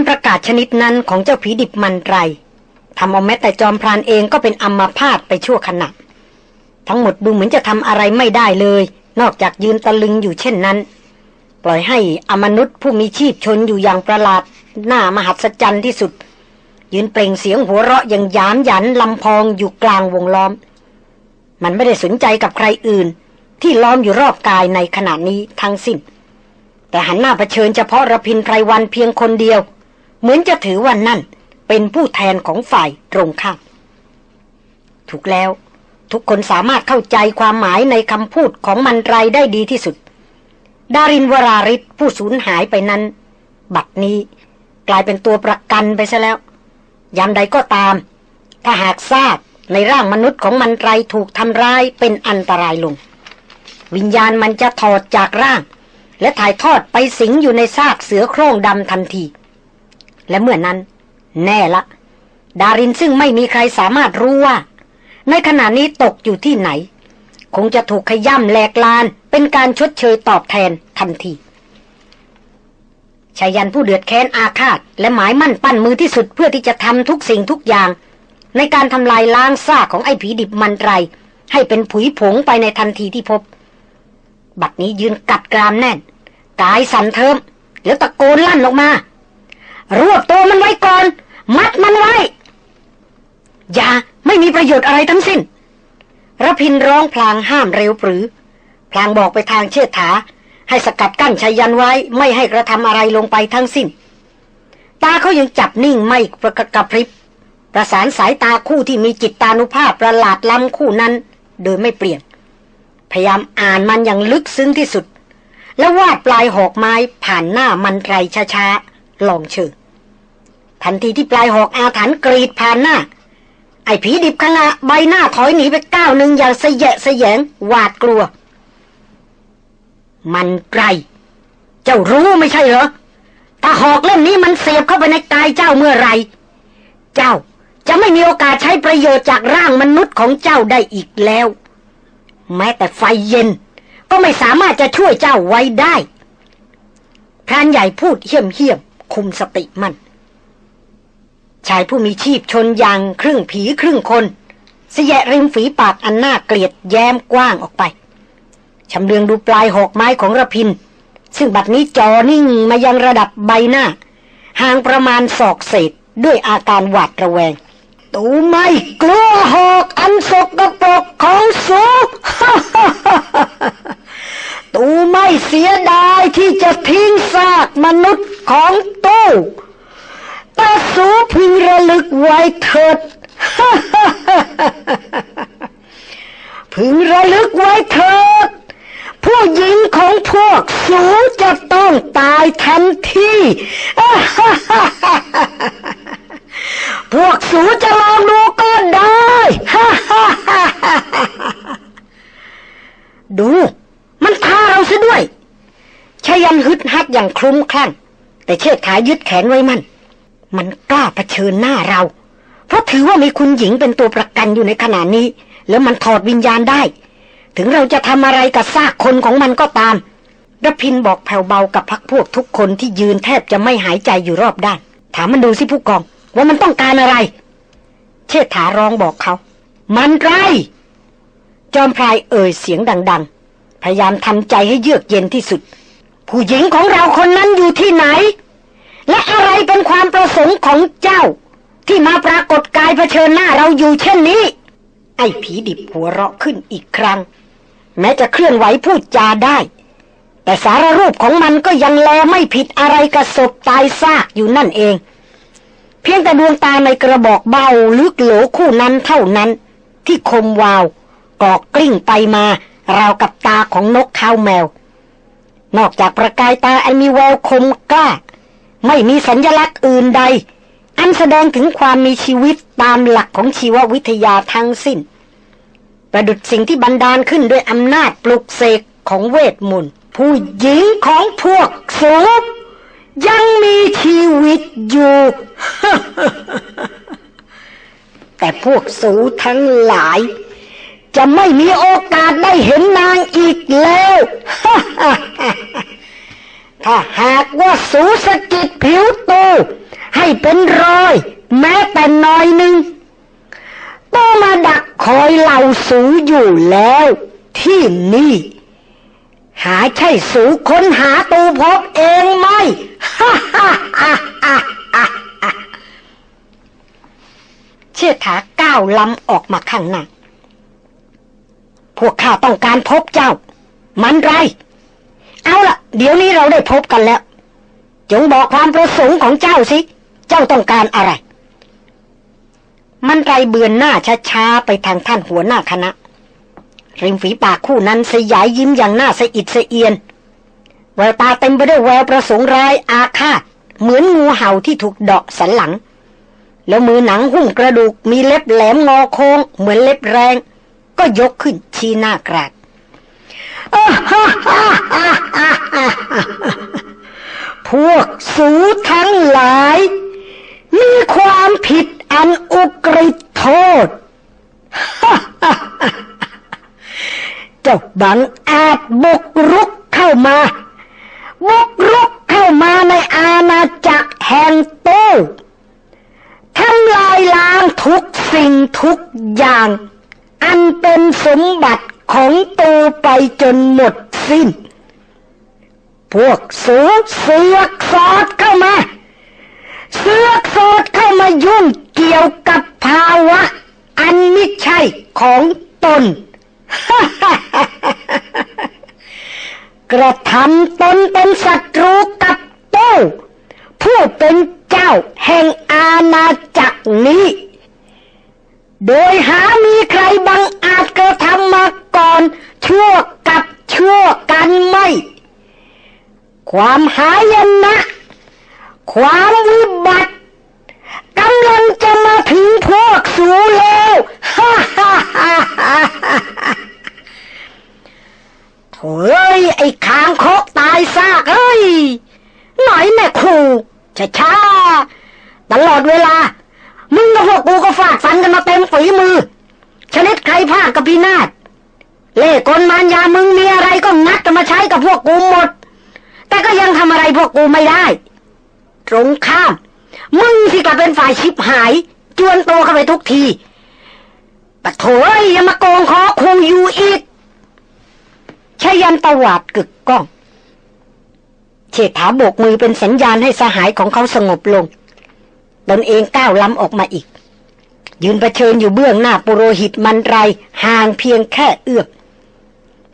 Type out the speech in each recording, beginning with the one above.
ำประกาศชนิดนั้นของเจ้าผีดิบมันไรทำเอาแม้แต่จอมพรานเองก็เป็นอัมพาตไปชั่วขณะทั้งหมดดูเหมือนจะทำอะไรไม่ได้เลย นอกจากยืนตะลึงอยู่เช่นนั้น ปล่อยให้อมนุษย์ผู้มีชีพชนอยู่อย่างประหลาด หน้ามหัศจรรย์ที่สุด ยืนเปล่งเสียงหัวเราะอย่างยามหยันลำพองอยู่กลางวงล้อม มันไม่ได้สนใจกับใครอื่น ที่ล้อมอยู่รอบกายในขณะนี้ทั้งสิ้น แต่หันหน้าเผชิญเฉพาะระพินไพรวันเพียงคนเดียว เหมือนจะถือวันนั่น เป็นผู้แทนของฝ่ายตรงข้ามถูกแล้ว ทุกคนสามารถเข้าใจความหมายในคำพูดของมันไรได้ดีที่สุด ดารินวราริศผู้สูญหายไปนั้น บัดนี้กลายเป็นตัวประกันไปซะแล้ว ยามใดก็ตาม ถ้าหากทราบในร่างมนุษย์ของมันไรถูกทำร้ายเป็นอันตรายลง วิญญาณมันจะถอดจากร่าง และถ่ายทอดไปสิงอยู่ในซากเสือโคร่งดำทันที และเมื่อนั้น แน่ละ ดารินซึ่งไม่มีใครสามารถรู้ว่า ในขณะนี้ตกอยู่ที่ไหน คงจะถูกขย่ำแหลกลาน เป็นการชดเชยตอบแทนทันทีชายันผู้เดือดแค้นอาฆาต และหมายมั่นปั้นมือที่สุดเพื่อที่จะทำทุกสิ่งทุกอย่าง ในการทำลายล้างซากของไอ้ผีดิบมันไร ให้เป็นผุยผงไปในทันทีที่พบ บัดนี้ยืนกัดกรามแน่น กายสั่นเทิมแล้วตะโกนลั่นออกมา รวบตัวมันไว้ก่อน มัดมันไว้ อย่าไม่มีประโยชน์อะไรทั้งสิ้นระพินร้องพลางห้ามเร็วปรือ พลางบอกไปทางเชิดถาให้สกัดกั้นชัยยันไว้ไม่ให้กระทำอะไรลงไปทั้งสิ้น ตาเขายังจับนิ่งไม่ประกระพริบ ประสานสายตาคู่ที่มีจิตตานุภาพประหลาดล้ำคู่นั้น โดยไม่เปลี่ยน พยายามอ่านมันอย่างลึกซึ้งที่สุด แล้ววาดปลายหอกไม้ผ่านหน้ามันไรช้าๆ ลองเชิงทันทีที่ปลายหอกอาถรรพ์กรีดผ่านหน้า ไอ้ผีดิบขณะใบหน้าถอยหนีไปก้าวหนึ่งอย่างเสยะเสยงหวาดกลัว มันไกรเจ้ารู้ไม่ใช่เหรอถ้าหอกเล่มนี้มันเสียบเข้าไปในกายเจ้าเมื่อไร เจ้าจะไม่มีโอกาสใช้ประโยชน์จากร่างมนุษย์ของเจ้าได้อีกแล้ว แม้แต่ไฟเย็น ก็ไม่สามารถจะช่วยเจ้าไว้ได้พรานใหญ่พูดเหี้ยมเหี้ยม คุมสติมัน่นชายผู้มีชีพชนยางครึ่งผีครึ่งคนเสยะริมฝีปากอันน่าเกลียดแย้มกว้างออกไปชำเลืองดูปลายหอกไม้ของระพิน ซึ่งบัดนี้จอนิ่งมายังระดับใบหน้า ห่างประมาณศอกเศษด้วยอาการหวาดระแวง ตูไม่กลัวหอกอันสกกระปกของสูตูไม่เสียดายที่จะทิ้งซากมนุษย์ ของตู้ตาสูพึงระลึกไว้เถิด พึงระลึกไว้เถิด ผู้หญิงของพวกสูจะต้องตายทันทีพวกสูจะลองดูก็ได้ ดู มันทาเราซะด้วยชยันฮึดฮัดอย่างคลุ้มคลั่ง แต่เชิดขายึดแขนไว้มัน มันกล้าเผชิญหน้าเรา เพราะถือว่ามีคุณหญิงเป็นตัวประกันอยู่ในขณะนี้ แล้วมันถอดวิญญาณได้ ถึงเราจะทำอะไรกับซากคนของมันก็ตามรพินบอกแผ่วเบากับพักพวกทุกคนที่ยืนแทบจะไม่หายใจอยู่รอบด้าน ถามมันดูสิผู้กอง ว่ามันต้องการอะไร เชษฐาร้องบอกเขา มันไร จอมพลายเอ่ยเสียงดัง ๆ พยายามทำใจให้เยือกเย็นที่สุด ผู้หญิงของเราคนนั้นอยู่ที่ไหน และอะไรเป็นความประสงค์ของเจ้า ที่มาปรากฏกายเผชิญหน้าเราอยู่เช่นนี้ ไอ้ผีดิบหัวเราะขึ้นอีกครั้ง แม้จะเคลื่อนไหวพูดจาได้ แต่สารรูปของมันก็ยังแลไม่ผิดอะไรกับศพตายซากอยู่นั่นเอง เพียงแต่ดวงตาในกระบอกเบาลึกโหลคู่นั้นเท่านั้น ที่คมวาวกอกกลิ้งไปมาราวกับตาของนกข้าวแมว นอกจากประกายตาอันมีแววคมกล้า ไม่มีสัญญลักษณ์อื่นใด อันแสดงถึงความมีชีวิตตามหลักของชีววิทยาทั้งสิ้น ประดุดสิ่งที่บันดาลขึ้นด้วยอำนาจปลุกเสกของเวทมนต์ผู้หญิงของพวกสูบยังมีชีวิตอยู่ แต่พวกสูทั้งหลาย จะไม่มีโอกาสได้เห็นนางอีกแล้วถ้าหากว่าสูสกิดผิวตูให้เป็นรอย แม้แต่น้อยหนึ่งต้องมาดักคอยเหล่าสูอยู่แล้ว ที่นี่ หาใช่สูค้นหาตูพบเองไหมฮ่าฮ่าฮ่าฮ่าฮ่าเชิดถาก้าวล้ำออกมาข้างหน้า พวกข้าต้องการพบเจ้า มันไร เอาละเดี๋ยวนี้เราได้พบกันแล้ว จงบอกความประสงค์ของเจ้าสิ เจ้าต้องการอะไร มันไรเบือนหน้าช้าๆไปทางท่านหัวหน้าคณะ ริมฝีปากคู่นั้นสยายยิ้มอย่างหน้าสะอิดสะเอียน แววตาเต็มไปด้วยแววประสงค์ร้ายอาฆาตเหมือนงูเห่าที่ถูกเดาะสันหลัง แล้วมือหนังหุ้มกระดูกมีเล็บแหลมงอโค้งเหมือนเล็บแรง ก็ยกขึ้นชี้หน้ากราดพวกสูทั้งหลาย มีความผิดอันอุกฤษโทษ เจ้าบังอาจบุกรุกเข้ามา บุกรุกเข้ามาในอาณาจักรแห่งตู้ทำลายล้างทุกสิ่งทุกอย่าง อันเป็นสมบัติของตูไปจนหมดสิ้น พวกสูเสือกสอดเข้ามา เสือกสอดเข้ามายุ่งเกี่ยวกับภาวะ อันไม่ใช่ของตน กระทำตนเป็นศัตรูกับโต้ผู้เป็นเจ้าแห่งอาณาจักรนี้ โดยหามีใครบังอาจกระทำมาก่อน ชั่วกับชั่วกันไม่ ความหายนะ ความวิบัติกำลังจะมาถึงพวกสูแล้วฮ่าฮ่าฮ่าฮ่าเอ้ย ไอ้คางคกตายซากเอ้ย หน่อยแม่ครูช้าช้าตลอดเวลา มึงกับพวกกูก็ฟาดฟันกันมาเต็มฝีมือ ชนิดใครพลาดกับพีนาศเล่กลมารยามึงมีอะไรก็งัดกันมาใช้กับพวกกูหมด แต่ก็ยังทำอะไรพวกกูไม่ได้ ตรงข้าม มึงสิกลับเป็นฝ่ายชิบหาย จวนโตเข้าไปทุกทีปะโถยอย่ามาโกงคอคูอยู่อีกชายันตวาดกึกก้องเฉษฐาโบกมือเป็นสัญญาณให้สหายของเขาสงบลง ตนเองก้าวล้ำออกมาอีก ยืนประชิญอยู่เบื้องหน้าปุโรหิตมันไรห่างเพียงแค่เอื้อม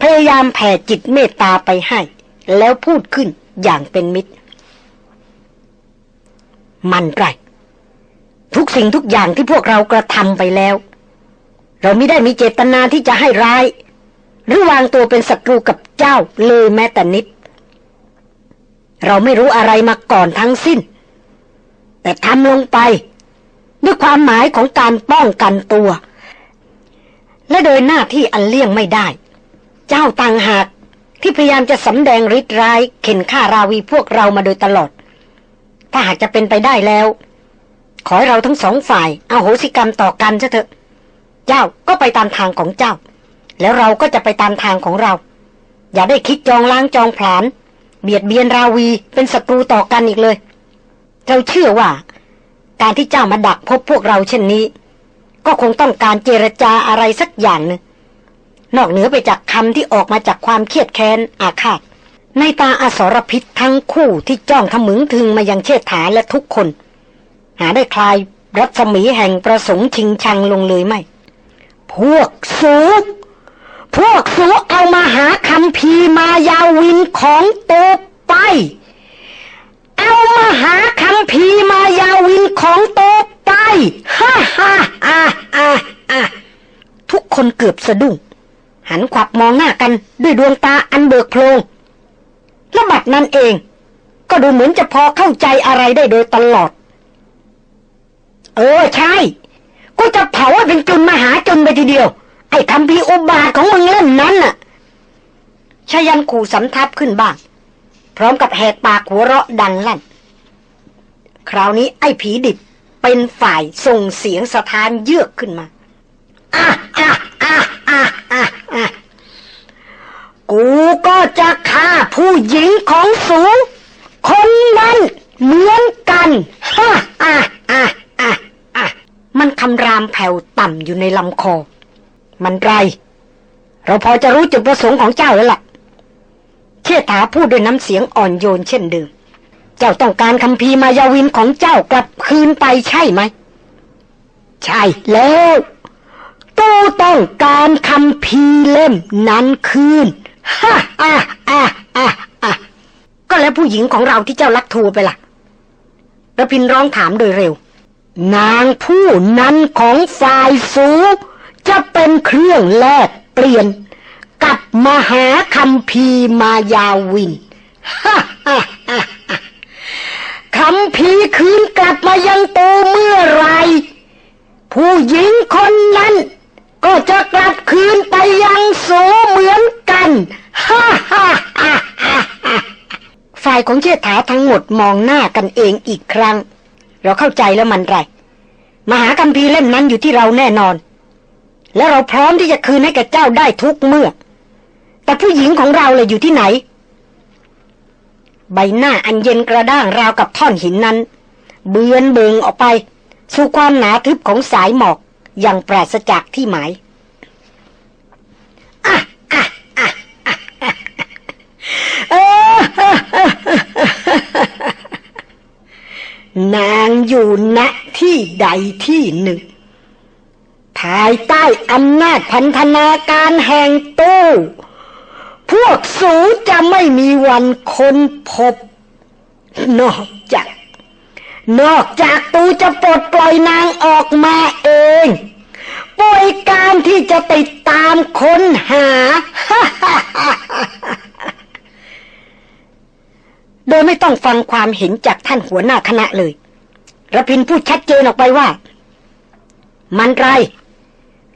พยายามแผ่จิตเมตตาไปให้ แล้วพูดขึ้นอย่างเป็นมิตร มันไรทุกสิ่งทุกอย่างที่พวกเรากระทำไปแล้ว เราไม่ได้มีเจตนาที่จะให้ร้าย หรือวางตัวเป็นศัตรูกับเจ้าเลยแม้แต่นิด เราไม่รู้อะไรมาก่อนทั้งสิ้น แต่ทำลงไป ด้วยความหมายของการป้องกันตัว และโดยหน้าที่อันเลี่ยงไม่ได้ เจ้าต่างหากที่พยายามจะสำแดงฤทธิ์ร้าย เข็นฆ่าราวีพวกเรามาโดยตลอด ถ้าหากจะเป็นไปได้แล้ว ขอให้เราทั้งสองฝ่ายเอาโหสิกรรมต่อกันเถอะ เจ้าก็ไปตามทางของเจ้า แล้วเราก็จะไปตามทางของเรา อย่าได้คิดจองล้างจองผลาญเบียดเบียนราวีเป็นศัตรูต่อกันอีกเลย เราเชื่อว่า การที่เจ้ามาดักพบพวกเราเช่นนี้ ก็คงต้องการเจรจาอะไรสักอย่างนึงนอกเหนือไปจากคำที่ออกมาจากความเครียดแค้นอาฆาต ในตาอสรพิษทั้งคู่ที่จ้องทะมึงถึงมายังเชิดฐานและทุกคน หาได้คลายรัศมีแห่งประสงค์ชิงชังลงเลยไหมพวกสูพวกสูเอามาหาคำพีมายาวินของตัวไป เอามาหาคำพีมายาวินของตัวไปฮ่าฮ่าฮ่าฮ่าฮ่าทุกคนเกือบสะดุ้งหันขวับมองหน้ากันด้วยดวงตาอันเบิกโพลงและบัดนั้นเอง ก็ดูเหมือนจะพอเข้าใจอะไรได้โดยตลอด เออใช่ กูจะเผาให้เป็นจุนมหาจุนไปทีเดียว ไอ้คำพีอุบาทของมึงเล่นนั้นน่ะชายันขู่สำทับขึ้นบ้าง พร้อมกับแหกปากหัวเราะดังลั่น คราวนี้ไอ้ผีดิบเป็นฝ่ายส่งเสียงสะท้านเยือกขึ้นมาอะอะอะอะอะอะกูก็จะฆ่าผู้หญิงของสูง คนนั้นเหมือนกันฮ่าคำรามแผ่วต่ำอยู่ในลำคอ มันไร เราพอจะรู้จุดประสงค์ของเจ้าแล้วล่ะ เชษฐาพูดด้วยน้ำเสียงอ่อนโยนเช่นเดิม เจ้าต้องการคำพีร์มายาวินของเจ้ากลับคืนไปใช่ไหม ใช่แล้วตูต้องการคำพีร์เล่มนั้นคืนฮ่าฮ่าฮ่าฮ่าฮ่าก็แล้วผู้หญิงของเราที่เจ้าลักทัวไปล่ะระพินร้องถามโดยเร็ว นางผู้นั้นของฝ่ายสูจะเป็นเครื่องแลกเปลี่ยน กับมหาคำพีมายาวินฮ่าฮ่าฮ่าฮ่าคำพีคืนกลับมายังตัวเมื่อไร ผู้หญิงคนนั้น ก็จะกลับคืนไปยังสูเหมือนกันฮ่าฮ่าฮ่าฮ่าฝ่ายของเชษฐาทั้งหมดมองหน้ากันเองอีกครั้ง เราเข้าใจแล้วมันไร มหากัมพีเล่มนั้นอยู่ที่เราแน่นอน และเราพร้อมที่จะคืนให้แก่เจ้าได้ทุกเมื่อ แต่ผู้หญิงของเราเลยอยู่ที่ไหน ใบหน้าอันเย็นกระด้างราวกับท่อนหินนั้น เบือนเบิงออกไป สู่ความหนาทึบของสายหมอกอย่างปราศจากที่หมายอะอะอะอะอะเออนางอยู่ณที่ใดที่หนึ่ง ภายใต้อำนาจพันธนาการแห่งตู้ พวกสูจะไม่มีวันค้นพบ นอกจาก นอกจากตูจะปลดปล่อยนางออกมาเองป่วยการที่จะติดตามค้นหา โดยไม่ต้องฟังความเห็นจากท่านหัวหน้าคณะเลยระพินพูดชัดเจนออกไปว่า มันไร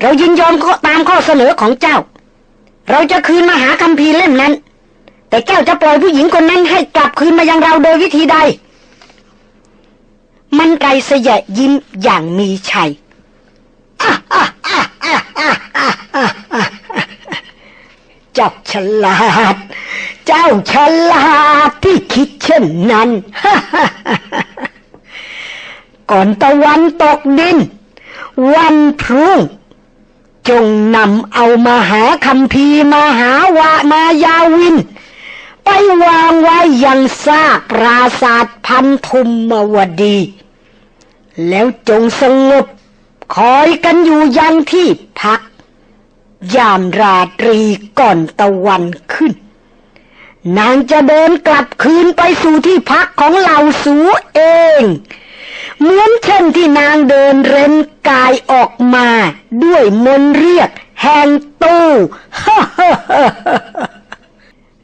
เรายินยอมตามข้อเสนอของเจ้า เราจะคืนมาหาคำพีร์เล่มนั้น แต่เจ้าจะปล่อยผู้หญิงคนนั้นให้กลับคืนมายังเราโดยวิธีใด มันไรเสยะยิ้มอย่างมีชัยเจ้าฉลาด เจ้าฉลาดที่คิดเช่นนั้น ก่อนตะวันตกดิน วันพรุ่ง จงนำเอามาหาคำพีร์มาหาวามายาวิน ไปวางไว้ยังซากปราศาสตร์พันธุมมวดี แล้วจงสงบคอยกันอยู่ยังที่พัก ยามราตรีก่อนตะวันขึ้น นางจะเดินกลับคืนไปสู่ที่พักของเหล่าสูเอง เหมือนเช่นที่นางเดินเร้นายออกมาด้วยมนเรียก แห่งตู้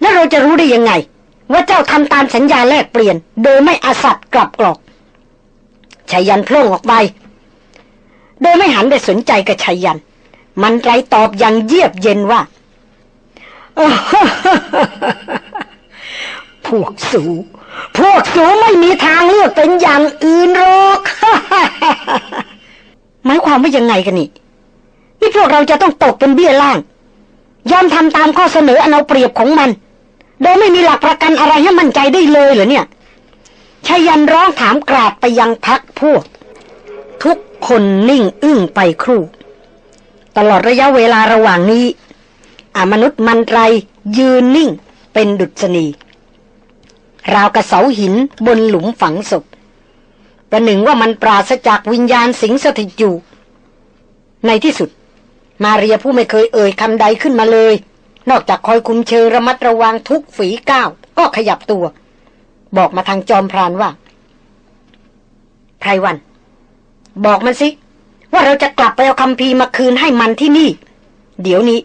แล้วเราจะรู้ได้ยังไง ว่าเจ้าทำตามสัญญาแลกเปลี่ยน โดยไม่อาสัตกลับกรอกชายันโพล่งออกไป โดยไม่หันไปสนใจกับชายัน มันไรตอบอย่างเยียบเย็นว่าพวกสู พวกสูไม่มีทางเลือกเป็นอย่างอื่นหรอก หมายความว่ายังไงกันนี่นี่พวกเราจะต้องตกเป็นเบี้ยล่าง ยอมทำตามข้อเสนออนเอาเปรียบของมัน โดยไม่มีหลักประกันอะไรให้มั่นใจได้เลยเหรอเนี่ยชายันร้องถามกราดไปยังพักพวก ทุกคนนิ่งอึ้งไปครู่ ตลอดระยะเวลาระหว่างนี้อามนุษย์มันไรยืนนิ่งเป็นดุษณีราวกับเสาหินบนหลุมฝังศพ ประหนึ่งว่ามันปราศจากวิญญาณสิงสถิตอยู่ ในที่สุด มาเรียผู้ไม่เคยเอ่ยคำใดขึ้นมาเลย นอกจากคอยคุมเชิงระมัดระวังทุกฝีก้าว ก็ขยับตัว บอกมาทางจอมพรานว่าไพรวัน บอกมันสิ ว่าเราจะกลับไปเอาคำพีมาคืนให้มันที่นี่ เดี๋ยวนี้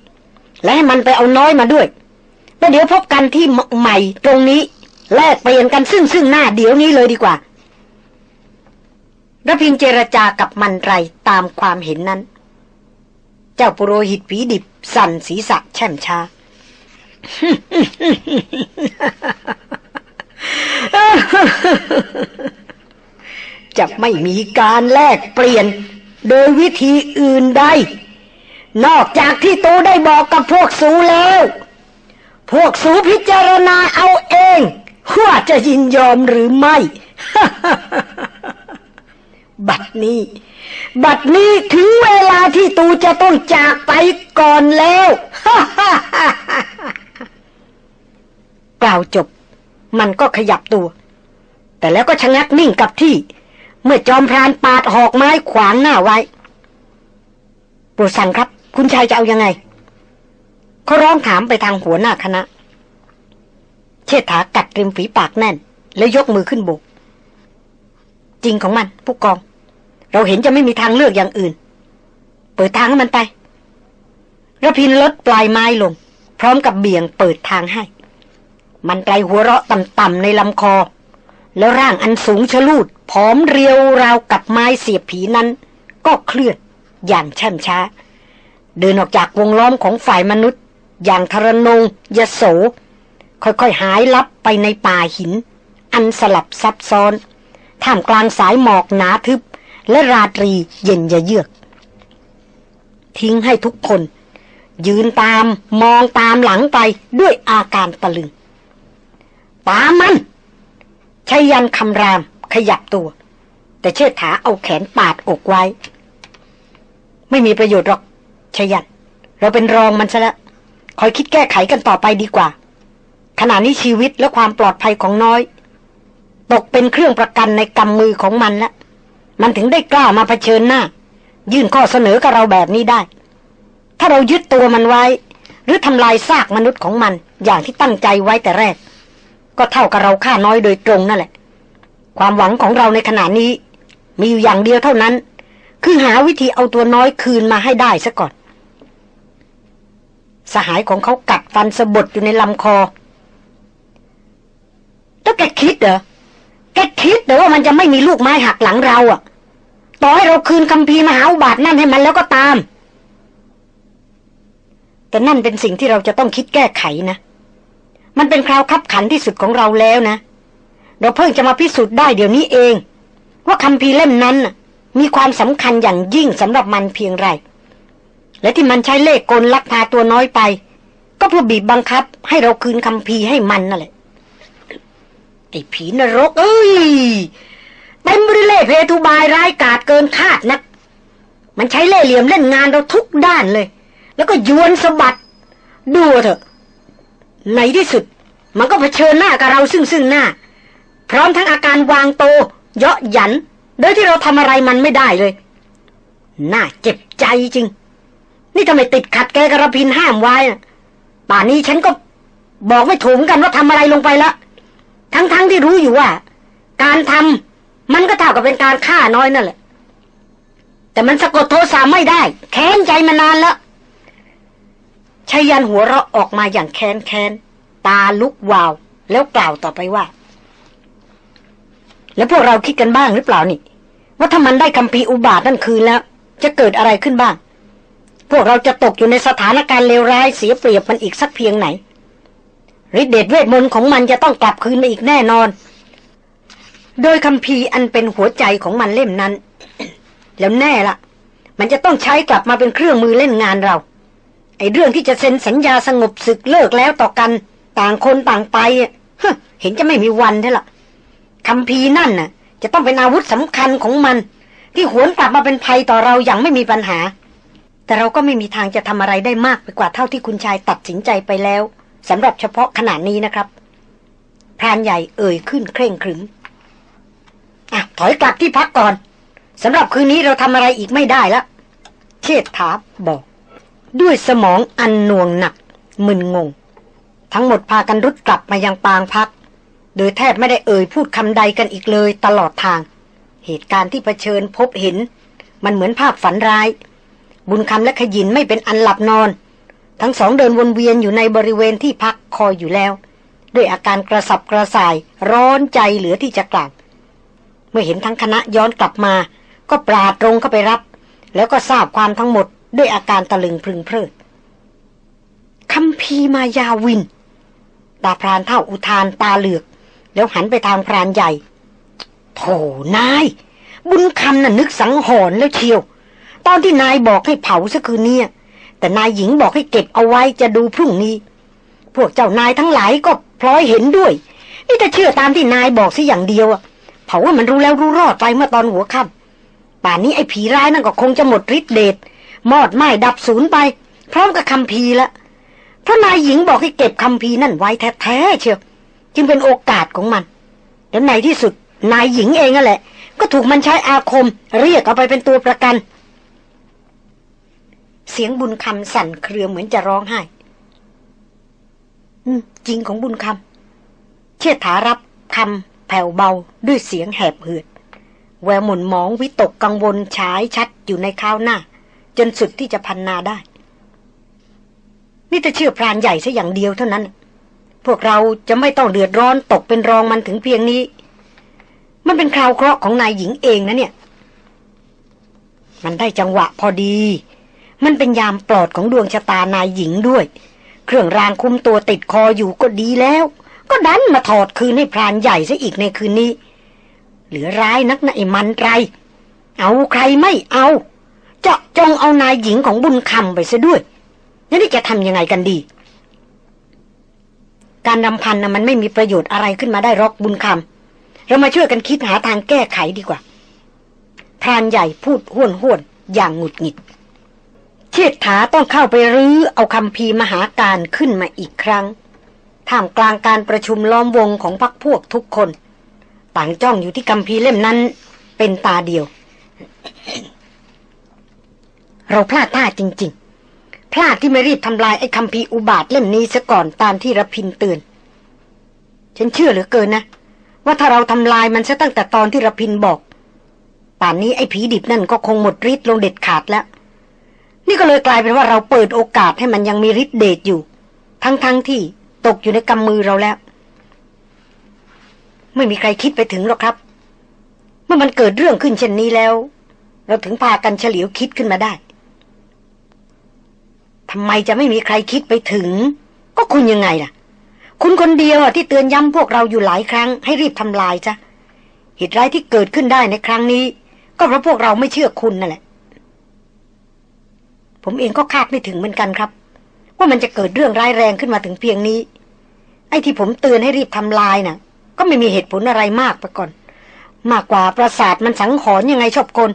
และให้มันไปเอาน้อยมาด้วยแล้วเดี๋ยวพบกันที่ใหม่ตรงนี้ แลกเปลี่ยนกันซึ่งซึ่งหน้าเดี๋ยวนี้เลยดีกว่า ระพินเจรจากับมันไรตามความเห็นนั้น เจ้าปุโรหิตผีดิบสั่นศีรษะแช่มช้าจะไม่มีการแลกเปลี่ยน โดยวิธีอื่นใด นอกจากที่ตูได้บอกกับพวกสูแล้ว พวกสูพิจารณาเอาเองว่าจะยินยอมหรือไม่ บัดนี้ บัดนี้ถึงเวลาที่ตูจะต้องจากไปก่อนแล้วกล่าวจบ มันก็ขยับตัว แต่แล้วก็ชะงักนิ่งกับที่ เมื่อจอมพรานปาดหอกไม้ขวางหน้าไว้โปรดสั่งครับ คุณชายจะเอายังไงเขาร้องถามไปทางหัวหน้าคณะ เชษฐากัดริมฝีปากแน่น แล้วยกมือขึ้นโบกจริงของมัน ผู้กอง เราเห็นจะไม่มีทางเลือกอย่างอื่น เปิดทางให้มันไประพินลดปลายไม้ลง พร้อมกับเบี่ยงเปิดทางให้ มันไกลหัวเราะต่ำๆในลำคอ แล้วร่างอันสูงชะลูดผอมเรียวราวกับไม้เสียบผีนั้น ก็เคลื่อนอย่างช่ำช้า เดินออกจากวงล้อมของฝ่ายมนุษย์ อย่างทรนงยโส ค่อยๆหายลับไปในป่าหิน อันสลับซับซ้อน ท่ามกลางสายหมอกหนาทึบ และราตรีเย็นยะเยือก ทิ้งให้ทุกคน ยืนตามมองตามหลังไปด้วยอาการตะลึงตามมันชายันคำรามขยับตัว แต่เชิดถาเอาแขนปาดอกไว้ ไม่มีประโยชน์หรอกชายัน เราเป็นรองมันซะแล้วคอยคิดแก้ไขกันต่อไปดีกว่า ขณะนี้ชีวิตและความปลอดภัยของน้อย ตกเป็นเครื่องประกันในกำมือของมันแล้ว มันถึงได้กล้ามาเผชิญหน้า ยื่นข้อเสนอกับเราแบบนี้ได้ ถ้าเรายึดตัวมันไว้ หรือทำลายซากมนุษย์ของมัน อย่างที่ตั้งใจไว้แต่แรก ก็เท่ากับเราฆ่าน้อยโดยตรงนั่นแหละ ความหวังของเราในขณะนี้ มีอยู่อย่างเดียวเท่านั้น คือหาวิธีเอาตัวน้อยคืนมาให้ได้ซะก่อน สหายของเขากัดฟันสะบดอยู่ในลำคอแล้วแกคิดเหรอ แกคิดเหรอว่ามันจะไม่มีลูกไม้หักหลังเราอะ่ะ ต่อให้เราคืนคำพีมหาอุบาทนั่นให้มันแล้วก็ตาม แต่นั่นเป็นสิ่งที่เราจะต้องคิดแก้ไขนะ มันเป็นคราวคับขันที่สุดของเราแล้วนะ เราเพิ่งจะมาพิสูจน์ได้เดี๋ยวนี้เอง ว่าคำพีเล่มนั้นมีความสำคัญอย่างยิ่งสำหรับมันเพียงไรและที่มันใช้เล่ห์กลลักพาตัวน้อยไป ก็เพื่อบีบบังคับ ให้เราคืนคำพีให้มันนั่นแหละ อ้ผีนรก เอ้ยเต็มบริเล่เพทุบายร้ายกาจเกินคาดนัก มันใช้เล่ห์เหลี่ยมเล่นงานเราทุกด้านเลย แล้วก็ยวนสะบัด ดูเถอะในที่สุด มันก็เผชิญหน้ากับเราซึ่งซึ่งหน้า พร้อมทั้งอาการวางโต เยาะหยัน โดยที่เราทำอะไรมันไม่ได้เลย น่าเจ็บใจจริง นี่ทำไมติดขัดแกกระพินห้ามไว้ป่านนี้ฉันก็บอกไม่ถูกกันว่าทำอะไรลงไปละ ทั้งๆทที่รู้อยู่ว่า การทำมันก็เท่ากับเป็นการฆ่าน้อยนั่นแหละ แต่มันสะกดโทสะไม่ได้ แค้นใจมานานแล้วชายันหัวเราะออกมาอย่างแค้นแค้นตาลุกวาว แล้วกล่าวต่อไปว่า แล้วพวกเราคิดกันบ้างหรือเปล่านี่ ว่าถ้ามันได้คำพีอุบาทนั่นคืนแล้ว จะเกิดอะไรขึ้นบ้าง พวกเราจะตกอยู่ในสถานการณ์เลวร้ายเสียเปรียบมันอีกสักเพียงไหน ฤทธิเดชเวทมนต์ของมันจะต้องกลับคืนมาอีกแน่นอน โดยคำพีอันเป็นหัวใจของมันเล่มนั้น แล้วแน่ละมันจะต้องใช้กลับมาเป็นเครื่องมือเล่นงานเรา ไอ้เรื่องที่จะเซ็นสัญญาสงบศึกเลิกแล้วต่อกัน ต่างคนต่างไปเห็นจะไม่มีวันใช่ละคำพีนั่นน่ะ จะต้องเป็นอาวุธสำคัญของมัน ที่หวนกลับมาเป็นภัยต่อเราอย่างไม่มีปัญหา แต่เราก็ไม่มีทางจะทำอะไรได้มากไปกว่าเท่าที่คุณชายตัดสินใจไปแล้ว สำหรับเฉพาะขณะนี้นะครับ พรานใหญ่เอ่ยขึ้นเคร่งครึมอะถอยกลับที่พักก่อนสำหรับคืนนี้เราทำอะไรอีกไม่ได้แล้วเชษฐาบอก ด้วยสมองอันน่วงหนัก มึนงง ทั้งหมดพากันรุดกลับมายังปางพัก โดยแทบไม่ได้เอ่ยพูดคำใดกันอีกเลยตลอดทาง เหตุการณ์ที่เผชิญพบเห็น มันเหมือนภาพฝันร้าย บุญคำและขยินไม่เป็นอันหลับนอน ทั้งสองเดินวนเวียนอยู่ในบริเวณที่พักคอยอยู่แล้ว ด้วยอาการกระสับกระส่ายร้อนใจเหลือที่จะกลับเมื่อเห็นทั้งคณะย้อนกลับมา ก็ปราดตรงเข้าไปรับ แล้วก็ทราบความทั้งหมดด้วยอาการตะลึงพึงเพลิดคำพีมายาวิน ตาพรานเท่าอุทานตาเหลือก แล้วหันไปทางพรานใหญ่โถนาย บุญคำน่ะนึกสังหรณ์แล้วเชียว ตอนที่นายบอกให้เผาสักคืนเนี้ แต่นายหญิงบอกให้เก็บเอาไว้จะดูพรุ่งนี้ พวกเจ้านายทั้งหลายก็พลอยเห็นด้วย นี่ถ้าเชื่อตามที่นายบอกสิอย่างเดียวอะเผาว่ามันรู้แล้วรู้รอดไปเมื่อตอนหัวค่ำป่ป่านนี้ไอ้ผีร้ายนั่นก็คงจะหมดฤทธิ์เดชมอดไหม้ดับศูนย์ไป พร้อมกับคำพีละเพราะนายหญิงบอกให้เก็บคำพีนั่นไว้แท้ๆเชียวจึงเป็นโอกาสของมันแล้วในที่สุดนายหญิงเองนั่นแหละ ก็ถูกมันใช้อาคม เรียกเอาไปเป็นตัวประกัน เสียงบุญคำสั่นเครือเหมือนจะร้องไห้ อืม จริงของบุญคำเชิดถารับคำแผ่วเบาด้วยเสียงแหบเหือดแววหมุนมองวิตกกังวลฉายชัดอยู่ในข้าวหน้า จนสุดที่จะพันนาได้ นี่จะเชื่อพรานใหญ่ซะอย่างเดียวเท่านั้น พวกเราจะไม่ต้องเดือดร้อนตกเป็นรองมันถึงเพียงนี้ มันเป็นคราวเคราะห์ของนายหญิงเองนะเนี่ย มันได้จังหวะพอดี มันเป็นยามปลอดของดวงชะตานายหญิงด้วย เครื่องรางคุมตัวติดคออยู่ก็ดีแล้ว ก็ดันมาถอดคืนให้พรานใหญ่ซะอีกในคืนนี้ เหลือร้ายนักนะไอ้มันไร เอาใครไม่เอา เจาะจงเอานายหญิงของบุญคำไปซะด้วยนี่จะทำยังไงกันดี การรำพันนะมันไม่มีประโยชน์อะไรขึ้นมาได้รอกบุญคำเรามาช่วยกันคิดหาทางแก้ไขดีกว่าพรานใหญ่พูดห้วนห้วนอย่างหงุดหงิด เชิดถาต้องเข้าไปรื้อเอาคำพีมหาการขึ้นมาอีกครั้ง ท่ามกลางการประชุมล้อมวงของพักพวกทุกคน ต่างจ้องอยู่ที่คำพีเล่มนั้น เป็นตาเดียว เราพลาดท่าจริง ๆ พลาดที่ไม่รีบทำลายไอ้คำพีอุบาทเล่มนี้ซะก่อนตามที่ระพินเตือนฉันเชื่อเหลือเกินนะ ว่าถ้าเราทำลายมันซะตั้งแต่ตอนที่ระพินบอก ป่านนี้ไอ้ผีดิบนั่นก็คงหมดฤทธิ์ลงเด็ดขาดแล้ว นี่ก็เลยกลายเป็นว่าเราเปิดโอกาสให้มันยังมีฤทธิ์เดชอยู่ ทั้งๆทที่ตกอยู่ในกำมือเราแล้ว ไม่มีใครคิดไปถึงหรอกครับ เมื่อมันเกิดเรื่องขึ้นเช่นนี้แล้ว เราถึงพากันเฉลียวคิดขึ้นมาได้ทำไมจะไม่มีใครคิดไปถึง ก็คุณยังไงล่ะ คุณคนเดียวที่เตือนย้ำพวกเราอยู่หลายครั้งให้รีบทำลายจ้ะเหตุร้ายที่เกิดขึ้นได้ในครั้งนี้ ก็เพราะพวกเราไม่เชื่อคุณนั่นแหละ ผมเองก็คาดไม่ถึงเหมือนกันครับ ว่ามันจะเกิดเรื่องร้ายแรงขึ้นมาถึงเพียงนี้ ไอ้ที่ผมเตือนให้รีบทำลายน่ะ ก็ไม่มีเหตุผลอะไรมากไปก่อน มากกว่าประสาทมันสังหรณ์ยังไงชอบคน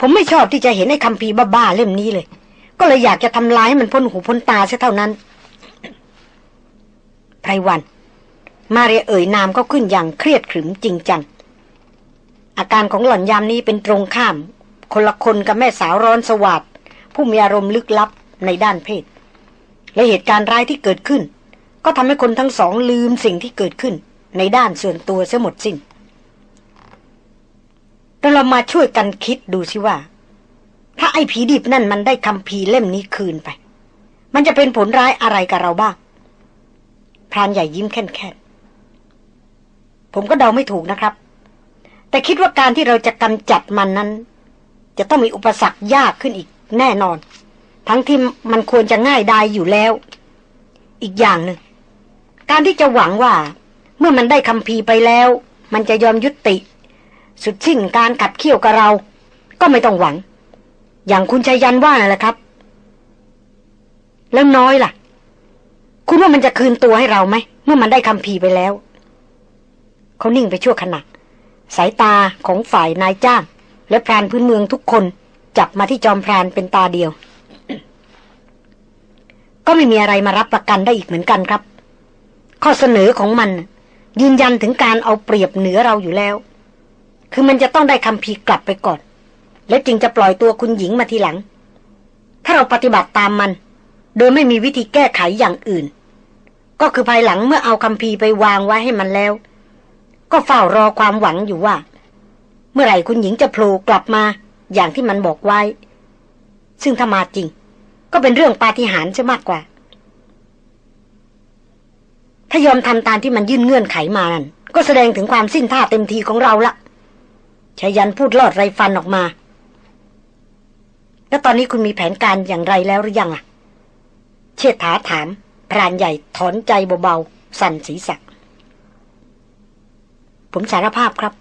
ผมไม่ชอบที่จะเห็นไอ้คำพีบ้าๆเล่มนี้เลย ก็เลยอยากจะทำลายให้มันพ้นหูพ้นตาซะเท่านั้นไพรวัน มาเรียเอ่ยนามก็ขึ้นอย่างเครียดขรึมจริงจังอาการของหล่อนยามนี้เป็นตรงข้าม คนละคนกับแม่สาวร้อนสวัสด ผู้มีอารมณ์ลึกลับในด้านเพศ และเหตุการณ์ร้ายที่เกิดขึ้น ก็ทำให้คนทั้งสองลืมสิ่งที่เกิดขึ้นในด้านส่วนตัวเสียหมดสิน้นเรามาช่วยกันคิดดูสิว่า ถ้าไอ้ผีดิบนั่นมันได้คำพีเล่มนี้คืนไป มันจะเป็นผลร้ายอะไรกับเราบ้างพรานใหญ่ยิ้มแค่นๆผมก็เดาไม่ถูกนะครับ แต่คิดว่าการที่เราจะกำจัดมันนั้น จะต้องมีอุปสรรคยากขึ้นอีก แน่นอน ทั้งที่มันควรจะง่ายดายอยู่แล้ว อีกอย่างหนึ่งการที่จะหวังว่า เมื่อมันได้คำพีไปแล้ว มันจะยอมยุติ สุดสิ้นการขัดเคี่ยวกับเรา ก็ไม่ต้องหวัง อย่างคุณชัยยันว่านั่นแหละครับ แล้วน้อยล่ะ คุณว่ามันจะคืนตัวให้เราไหมเมื่อมันได้คำพีไปแล้วเขานิ่งไปชั่วขณะสายตาของฝ่ายนายจ้าง และพรานพื้นเมืองทุกคน จับมาที่จอมพรานเป็นตาเดียว ก็ไม่มีอะไรมารับประกันได้อีกเหมือนกันครับ ข้อเสนอของมัน ยืนยันถึงการเอาเปรียบเหนือเราอยู่แล้ว คือมันจะต้องได้คำพีกลับไปก่อน และจึงจะปล่อยตัวคุณหญิงมาทีหลัง ถ้าเราปฏิบัติตามมัน โดยไม่มีวิธีแก้ไขอย่างอื่น ก็คือภายหลังเมื่อเอาคำพีไปวางไว้ให้มันแล้ว ก็เฝ้ารอความหวังอยู่ว่า เมื่อไหร่คุณหญิงจะโผล่กลับมา อย่างที่มันบอกไว้ ซึ่งถ้ามาจริง ก็เป็นเรื่องปาฏิหาริย์ซะมากกว่า ถ้ายอมทำตามที่มันยื่นเงื่อนไขมานั่นก็แสดงถึงความสิ้นท่าเต็มทีของเราละชายันพูดลอดไรฟันออกมา แล้วตอนนี้คุณมีแผนการอย่างไรแล้วหรือยังอะเชษฐาถาม พรานใหญ่ถอนใจเบาๆ สั่นศีรษะผมสารภาพครับ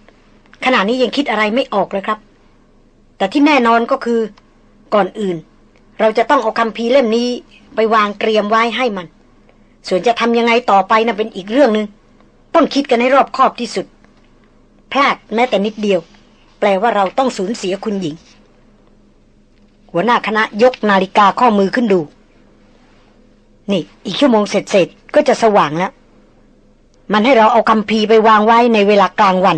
ขณะนี้ยังคิดอะไรไม่ออกเลยครับ แต่ที่แน่นอนก็คือ ก่อนอื่น เราจะต้องเอาคำพีเล่มนี้ไปวางเตรียมไว้ให้มัน ส่วนจะทำยังไงต่อไปนะ่ะเป็นอีกเรื่องหนึง่งต้องคิดกันให้รอบคอบที่สุด พลาดแม้แต่นิดเดียว แปลว่าเราต้องสูญเสียคุณหญิง หัวหน้าคณะยกนาฬิกาข้อมือขึ้นดู นี่ อีกชั่วโมงเสร็จๆก็จะสว่างแล้วมันให้เราเอาคำพีไปวางไว้ในเวลากลางวัน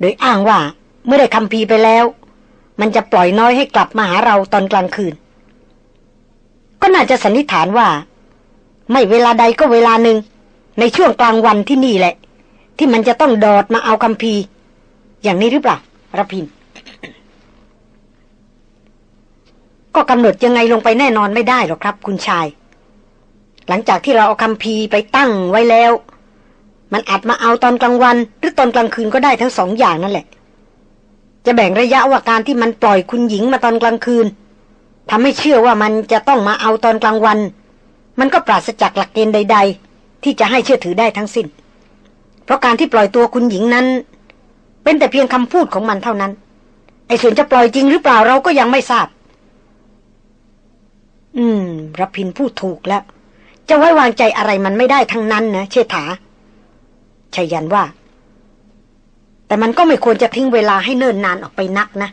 โดยอ้างว่าเมื่อได้คำพีไปแล้ว มันจะปล่อยน้อยให้กลับมาหาเราตอนกลางคืน ก็น่าจะสันนิษฐานว่า ไม่เวลาใดก็เวลาหนึ่ง ในช่วงกลางวันที่นี่แหละ ที่มันจะต้องดอดมาเอาคำพีอย่างนี้หรือเปล่าระพิน ก็กำหนดยังไงลงไปแน่นอนไม่ได้หรอกครับ คุณชาย หลังจากที่เราเอาคำพีไปตั้งไว้แล้ว มันอาจมาเอาตอนกลางวัน หรือตอนกลางคืนก็ได้ทั้งสองอย่างนั่นแหละ จะแบ่งระยะว่าการที่มันปล่อยคุณหญิงมาตอนกลางคืนทำให้เชื่อว่ามันจะต้องมาเอาตอนกลางวัน มันก็ปราศจากหลักเกณฑ์ใด ๆ ที่จะให้เชื่อถือได้ทั้งสิ้น เพราะการที่ปล่อยตัวคุณหญิงนั้น เป็นแต่เพียงคำพูดของมันเท่านั้น ไอ้ส่วนจะปล่อยจริงหรือเปล่าเราก็ยังไม่ทราบ อืมรพินพูดถูกแล้ว จะไว้วางใจอะไรมันไม่ได้ทั้งนั้นนะเชษฐาชายันว่า แต่มันก็ไม่ควรจะทิ้งเวลาให้เนิ่นนานออกไปนักนะ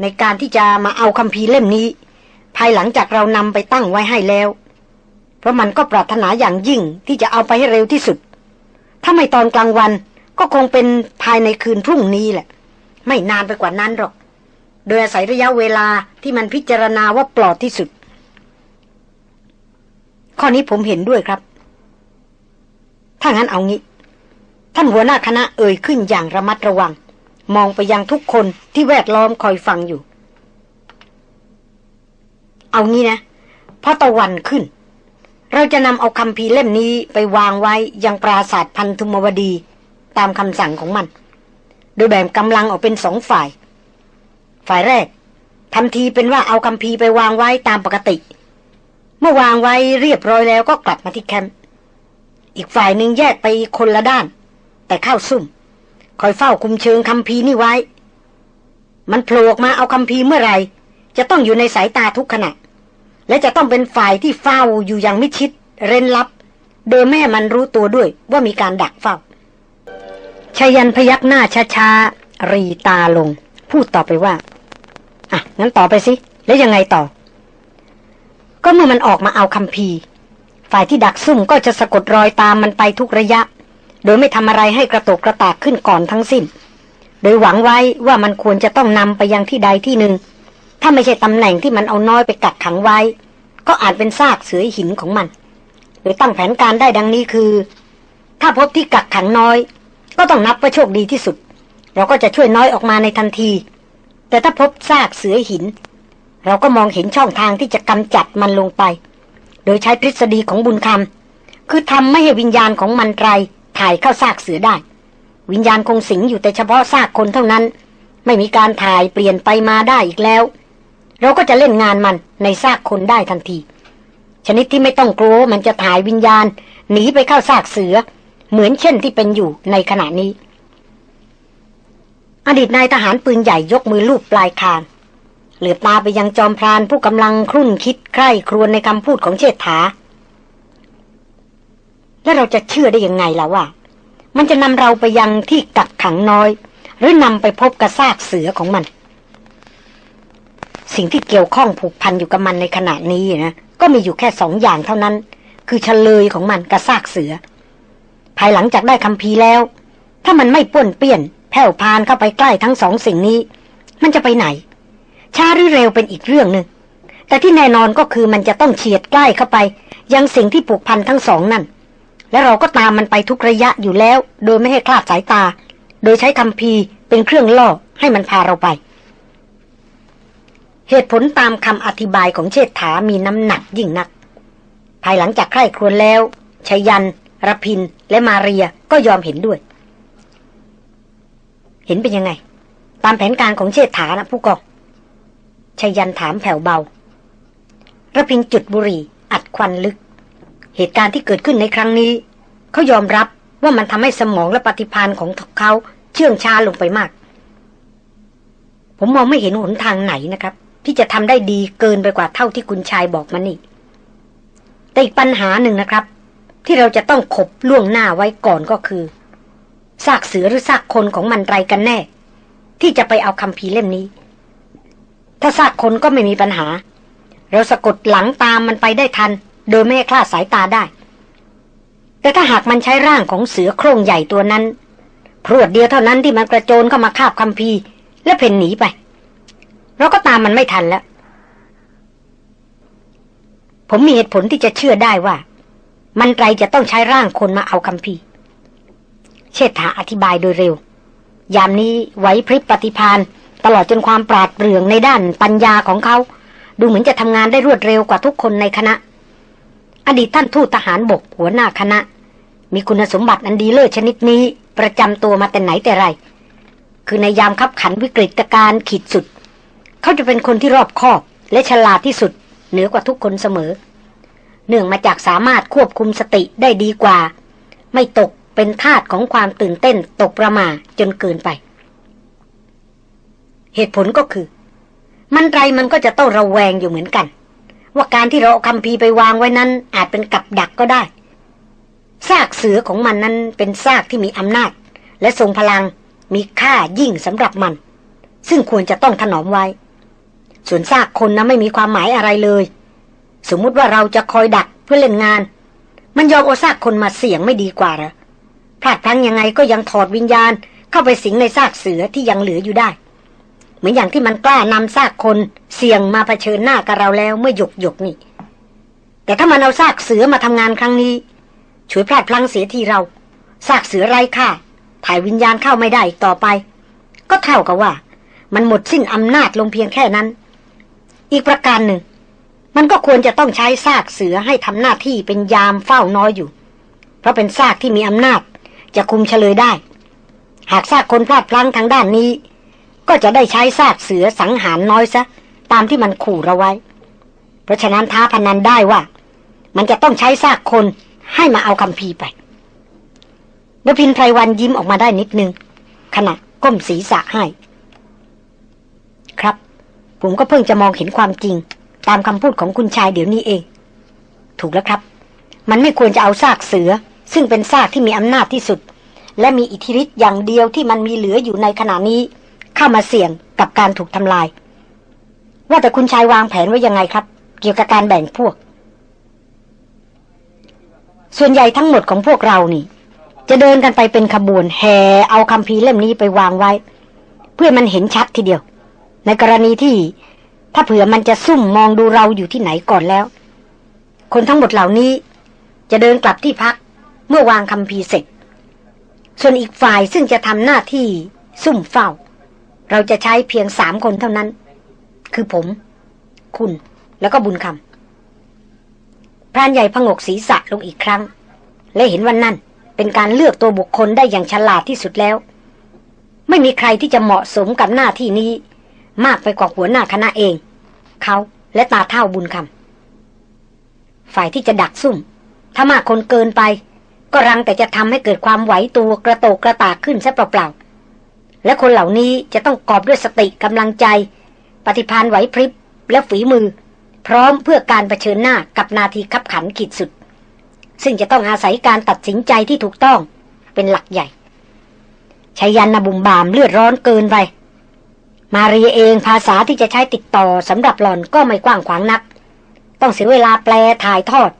ในการที่จะมาเอาคำพีเล่มนี้ ภายหลังจากเรานำไปตั้งไว้ให้แล้ว เพราะมันก็ปรารถนาอย่างยิ่งที่จะเอาไปให้เร็วที่สุด ถ้าไม่ตอนกลางวันก็คงเป็นภายในคืนพรุ่งนี้แหละ ไม่นานไปกว่านั้นหรอก โดยอาศัยระยะเวลาที่มันพิจารณาว่าปลอดที่สุด ข้อนี้ผมเห็นด้วยครับ ถ้างั้นเอางี้ ท่านหัวหน้าคณะเอ่ยขึ้นอย่างระมัดระวัง มองไปยังทุกคนที่แวดล้อมคอยฟังอยู่ เอางี้นะพอตะวันขึ้น เราจะนำเอาคำพีเล่มนี้ไปวางไว้ยังปราศาสตร์พันธุมวดี ตามคำสั่งของมัน โดยแบ่งกำลังออกเป็นสองฝ่าย ฝ่ายแรกทำทีเป็นว่าเอาคำพีไปวางไว้ตามปกติ เมื่อวางไว้เรียบร้อยแล้วก็กลับมาที่แคมป์อีกฝ่ายหนึ่งแยกไปคนละด้าน แต่เข้าซุ่ม คอยเฝ้าคุมเชิงคำพีนี่ไว้ มันโผล่ออกมาเอาคำพีเมื่อไหร่ จะต้องอยู่ในสายตาทุกขณะ และจะต้องเป็นฝ่ายที่เฝ้าอยู่อย่างมิชิด เร้นลับ โดยแม่มันรู้ตัวด้วยว่ามีการดักเฝ้าชายันพยักหน้าช้าๆรีตาลง พูดต่อไปว่า อะ งั้นต่อไปสิ แล้วยังไงต่อ ก็เมื่อมันออกมาเอาคำพีฝ่ายที่ดักซุ่มก็จะสะกดรอยตามมันไปทุกระยะ โดยไม่ทำอะไรให้กระตกกระตากขึ้นก่อนทั้งสิ้น โดยหวังไว้ว่ามันควรจะต้องนำไปยังที่ใดที่หนึ่ง ถ้าไม่ใช่ตำแหน่งที่มันเอาน้อยไปกักขังไว้ ก็อาจเป็นซากเสือหินของมัน โดยตั้งแผนการได้ดังนี้คือ ถ้าพบที่กักขังน้อย ก็ต้องนับว่าโชคดีที่สุด เราก็จะช่วยน้อยออกมาในทันที แต่ถ้าพบซากเสือหิน เราก็มองเห็นช่องทางที่จะกำจัดมันลงไป โดยใช้ทฤษฎีของบุญคำคือทำไม่ให้วิญญาณของมันไร ถ่ายเข้าซากเสือได้ วิญญาณคงสิงอยู่แต่เฉพาะซากคนเท่านั้น ไม่มีการถ่ายเปลี่ยนไปมาได้อีกแล้ว เราก็จะเล่นงานมันในซากคนได้ทันที ชนิดที่ไม่ต้องกลัวมันจะถ่ายวิญญาณหนีไปเข้าซากเสือ เหมือนเช่นที่เป็นอยู่ในขณะนี้ อดีตนายทหารปืนใหญ่ยกมือลูบปลายคางเหลือบตาไปยังจอมพรานผู้กำลังครุ่นคิดใคร่ครวญในคำพูดของเชษฐา แล้วเราจะเชื่อได้ยังไงล่ะว่า มันจะนำเราไปยังที่กักขังน้อย หรือนำไปพบกระซากเสือของมัน สิ่งที่เกี่ยวข้องผูกพันอยู่กับมันในขณะนี้นะก็มีอยู่แค่สองอย่างเท่านั้น คือเฉลยของมันกระซากเสือ ภายหลังจากได้คำพีแล้ว ถ้ามันไม่ป่วนเปี้ยน แผ่วพานเข้าไปใกล้ทั้งสองสิ่งนี้ มันจะไปไหนช้าหรือเร็วเป็นอีกเรื่องหนึ่งแต่ที่แน่นอนก็คือมันจะต้องเฉียดใกล้เข้าไป ยังสิ่งที่ผูกพันทั้งสองนั่น และเราก็ตามมันไปทุกระยะอยู่แล้ว โดยไม่ให้คลาดสายตา โดยใช้คำพีเป็นเครื่องล่อให้มันพาเราไป เหตุผลตามคำอธิบายของเชษฐามีน้ำหนักยิ่งนัก ภายหลังจากใคร่ครวญแล้วชยันรพิน และมาเรียก็ยอมเห็นด้วย เห็นเป็นยังไง ตามแผนการของเชษฐานะผู้กองชยันถามแผ่วเบาระพินจุดบุหรี่อัดควันลึก เหตุการณ์ที่เกิดขึ้นในครั้งนี้ เขายอมรับว่ามันทำให้สมองและปฏิพานของเขาเชื่องช้าลงไปมาก ผมมองไม่เห็นหนทางไหนนะครับ ที่จะทำได้ดีเกินไปกว่าเท่าที่คุณชายบอกมานี่แต่อีกปัญหาหนึ่งนะครับ ที่เราจะต้องขบล่วงหน้าไว้ก่อนก็คือซากเสือหรือซากคนของมันไรกันแน่ ที่จะไปเอาคำพีเล่มนี้ ถ้าซากคนก็ไม่มีปัญหา เราสะกดหลังตามมันไปได้ทัน โดยไม่คลาดสายตาได้ แต่ถ้าหากมันใช้ร่างของเสือโคร่งใหญ่ตัวนั้น พรวดเดียวเท่านั้นที่มันกระโจนเข้ามาคาบคำพีร์และเพ่นหนีไป เราก็ตามมันไม่ทันแล้ว ผมมีเหตุผลที่จะเชื่อได้ว่า มันไรจะต้องใช้ร่างคนมาเอาคำพีร์เชษฐาอธิบายโดยเร็ว ยามนี้ไหวพริบปฏิพานตลอดจนความปราดเปรื่องในด้านปัญญาของเขา ดูเหมือนจะทำงานได้รวดเร็วกว่าทุกคนในคณะ อดีตท่านทูตทหารบกหัวหน้าคณะ มีคุณสมบัติอันดีเลิศชนิดนี้ ประจำตัวมาแต่ไหนแต่ไร คือในยามขับขันวิกฤตการณ์ขีดสุด เขาจะเป็นคนที่รอบคอบ และฉลาดที่สุด เหนือกว่าทุกคนเสมอ เนื่องมาจากสามารถควบคุมสติได้ดีกว่า ไม่ตกเป็นทาสของความตื่นเต้นตกประมาจนเกินไป เหตุผลก็คือ มันไรมันก็จะต้องระแวงอยู่เหมือนกัน ว่าการที่เราเอาคำพีไปวางไว้นั้นอาจเป็นกับดักก็ได้ซากเสือของมันนั้นเป็นซากที่มีอำนาจ และทรงพลังมีค่ายิ่งสำหรับมัน ซึ่งควรจะต้องถนอมไว้ ส่วนซากคนนะไม่มีความหมายอะไรเลย สมมุติว่าเราจะคอยดักเพื่อเล่นงาน มันยอมเอาซากคนมาเสี่ยงไม่ดีกว่าหรอพลาดพลั้งยังไงก็ยังถอดวิญญาณเข้าไปสิงในซากเสือที่ยังเหลืออยู่ได้ เหมือนอย่างที่มันกล้านำซากคนเสี่ยงมาเผชิญหน้ากับเราแล้วเมื่อหยกหยกนี่ แต่ถ้ามันเอาซากเสือมาทำงานครั้งนี้ ช่วยพลาดพลั้งเสียทีเราซากเสือไร้ค่า ถ่ายวิญญาณเข้าไม่ได้อีกต่อไป ก็เท่ากับว่า มันหมดสิ้นอำนาจลงเพียงแค่นั้น อีกประการหนึ่ง มันก็ควรจะต้องใช้ซากเสือให้ทำหน้าที่เป็นยามเฝ้าน้อยอยู่ เพราะเป็นซากที่มีอำนาจจะคุมเฉลยได้ หากซากคนพลาดพลั้งทางด้านนี้ ก็จะได้ใช้ซากเสือสังหารน้อยซะ ตามที่มันขู่เราไว้ เพราะฉะนั้นท้าพนันได้ว่า มันจะต้องใช้ซากคนให้มาเอาคำพีไปดพินไพรวันยิ้มออกมาได้นิดนึง ขณะก้มศีรษะให้ ครับ ผมก็เพิ่งจะมองเห็นความจริง ตามคำพูดของคุณชายเดี๋ยวนี้เอง ถูกแล้วครับ มันไม่ควรจะเอาซากเสือ ซึ่งเป็นซากที่มีอำนาจที่สุด และมีอิทธิฤทธิ์อย่างเดียวที่มันมีเหลืออยู่ในขณะนี้ เข้ามาเสี่ยงกับการถูกทำลาย ว่าแต่คุณชายวางแผนไว้ยังไงครับ เกี่ยวกับการแบ่งพวก ส่วนใหญ่ทั้งหมดของพวกเรานี่ จะเดินกันไปเป็นขบวนแห่เอาคำพีเล่มนี้ไปวางไว้ เพื่อมันเห็นชัดทีเดียว ในกรณีที่ถ้าเผื่อมันจะซุ่มมองดูเราอยู่ที่ไหนก่อนแล้ว คนทั้งหมดเหล่านี้ จะเดินกลับที่พักเมื่อวางคำพีเสร็จ ส่วนอีกฝ่ายซึ่งจะทำหน้าที่ซุ่มเฝ้า เราจะใช้เพียงสามคนเท่านั้น คือผม คุณแล้วก็บุญคำพรานใหญ่พงกศีรษะลงอีกครั้ง และเห็นว่านั่นเป็นการเลือกตัวบุคคลได้อย่างฉลาดที่สุดแล้ว ไม่มีใครที่จะเหมาะสมกับหน้าที่นี้ มากไปกว่าหัวหน้าคณะเอง เขาและตาเท่าบุญคำฝ่ายที่จะดักซุ่ม ถ้ามากคนเกินไป ก็รังแต่จะทำให้เกิดความไหวตัวกระโตกกระตากขึ้นซะเปล่าๆ และคนเหล่านี้จะต้องกอบด้วยสติกำลังใจ ปฏิพานไหวพริบและฝีมือ พร้อมเพื่อการรเผชิญหน้ากับนาทีขับขันขีดสุด ซึ่งจะต้องอาศัยการตัดสินใจที่ถูกต้องเป็นหลักใหญ่ชายันนบุมบามเลือดร้อนเกินไป มาเรียเองภาษาที่จะใช้ติดต่อสำหรับหล่อนก็ไม่กว้างขวางนัก ต้องเสียเวลาแปลถ่ายทอด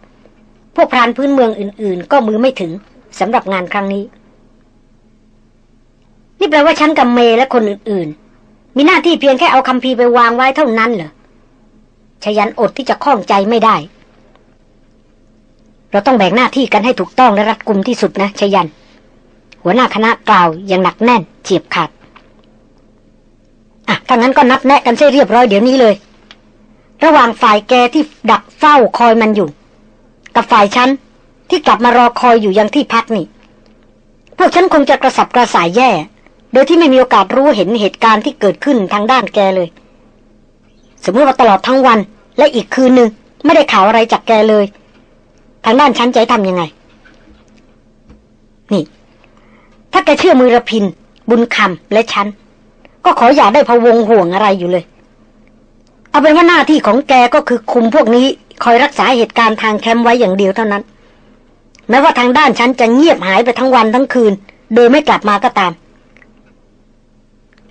พวกพรานพื้นเมืองอื่น ๆ ก็มือไม่ถึงสำหรับงานครั้งนี้ นี่แปลว่าฉันกับเมและคนอื่นๆ มีหน้าที่เพียงแค่เอาคำพีไปวางไว้เท่านั้นเหรอชยันอดที่จะข้องใจไม่ได้ เราต้องแบ่งหน้าที่กันให้ถูกต้องและรัดกุมที่สุดนะชยัน หัวหน้าคณะกล่าวอย่างหนักแน่นเฉียบขาดอะถ้างั้นก็นัดแนะกันใช่เรียบร้อยเดี๋ยวนี้เลย ระหว่างฝ่ายแกที่ดักเฝ้าคอยมันอยู่ กับฝ่ายฉันที่กลับมารอคอยอยู่ยังที่พักนี่ พวกฉันคงจะกระสับกระส่ายแย่ โดยที่ไม่มีโอกาสรู้เห็นเหตุการณ์ที่เกิดขึ้นทางด้านแกเลย สมมติว่าตลอดทั้งวันและอีกคืนหนึ่งไม่ได้ข่าวอะไรจากแกเลย ทางด้านฉันใจทำยังไง นี่ ถ้าแกเชื่อมือระพิน บุญคำและฉัน ก็ขออย่าได้พะวงห่วงอะไรอยู่เลย เอาเป็นว่าหน้าที่ของแกก็คือคุมพวกนี้ คอยรักษาเหตุการณ์ทางแคมป์ไว้อย่างเดียวเท่านั้น แม้ว่าทางด้านฉันจะเงียบหายไปทั้งวันทั้งคืน โดยไม่กลับมาก็ตาม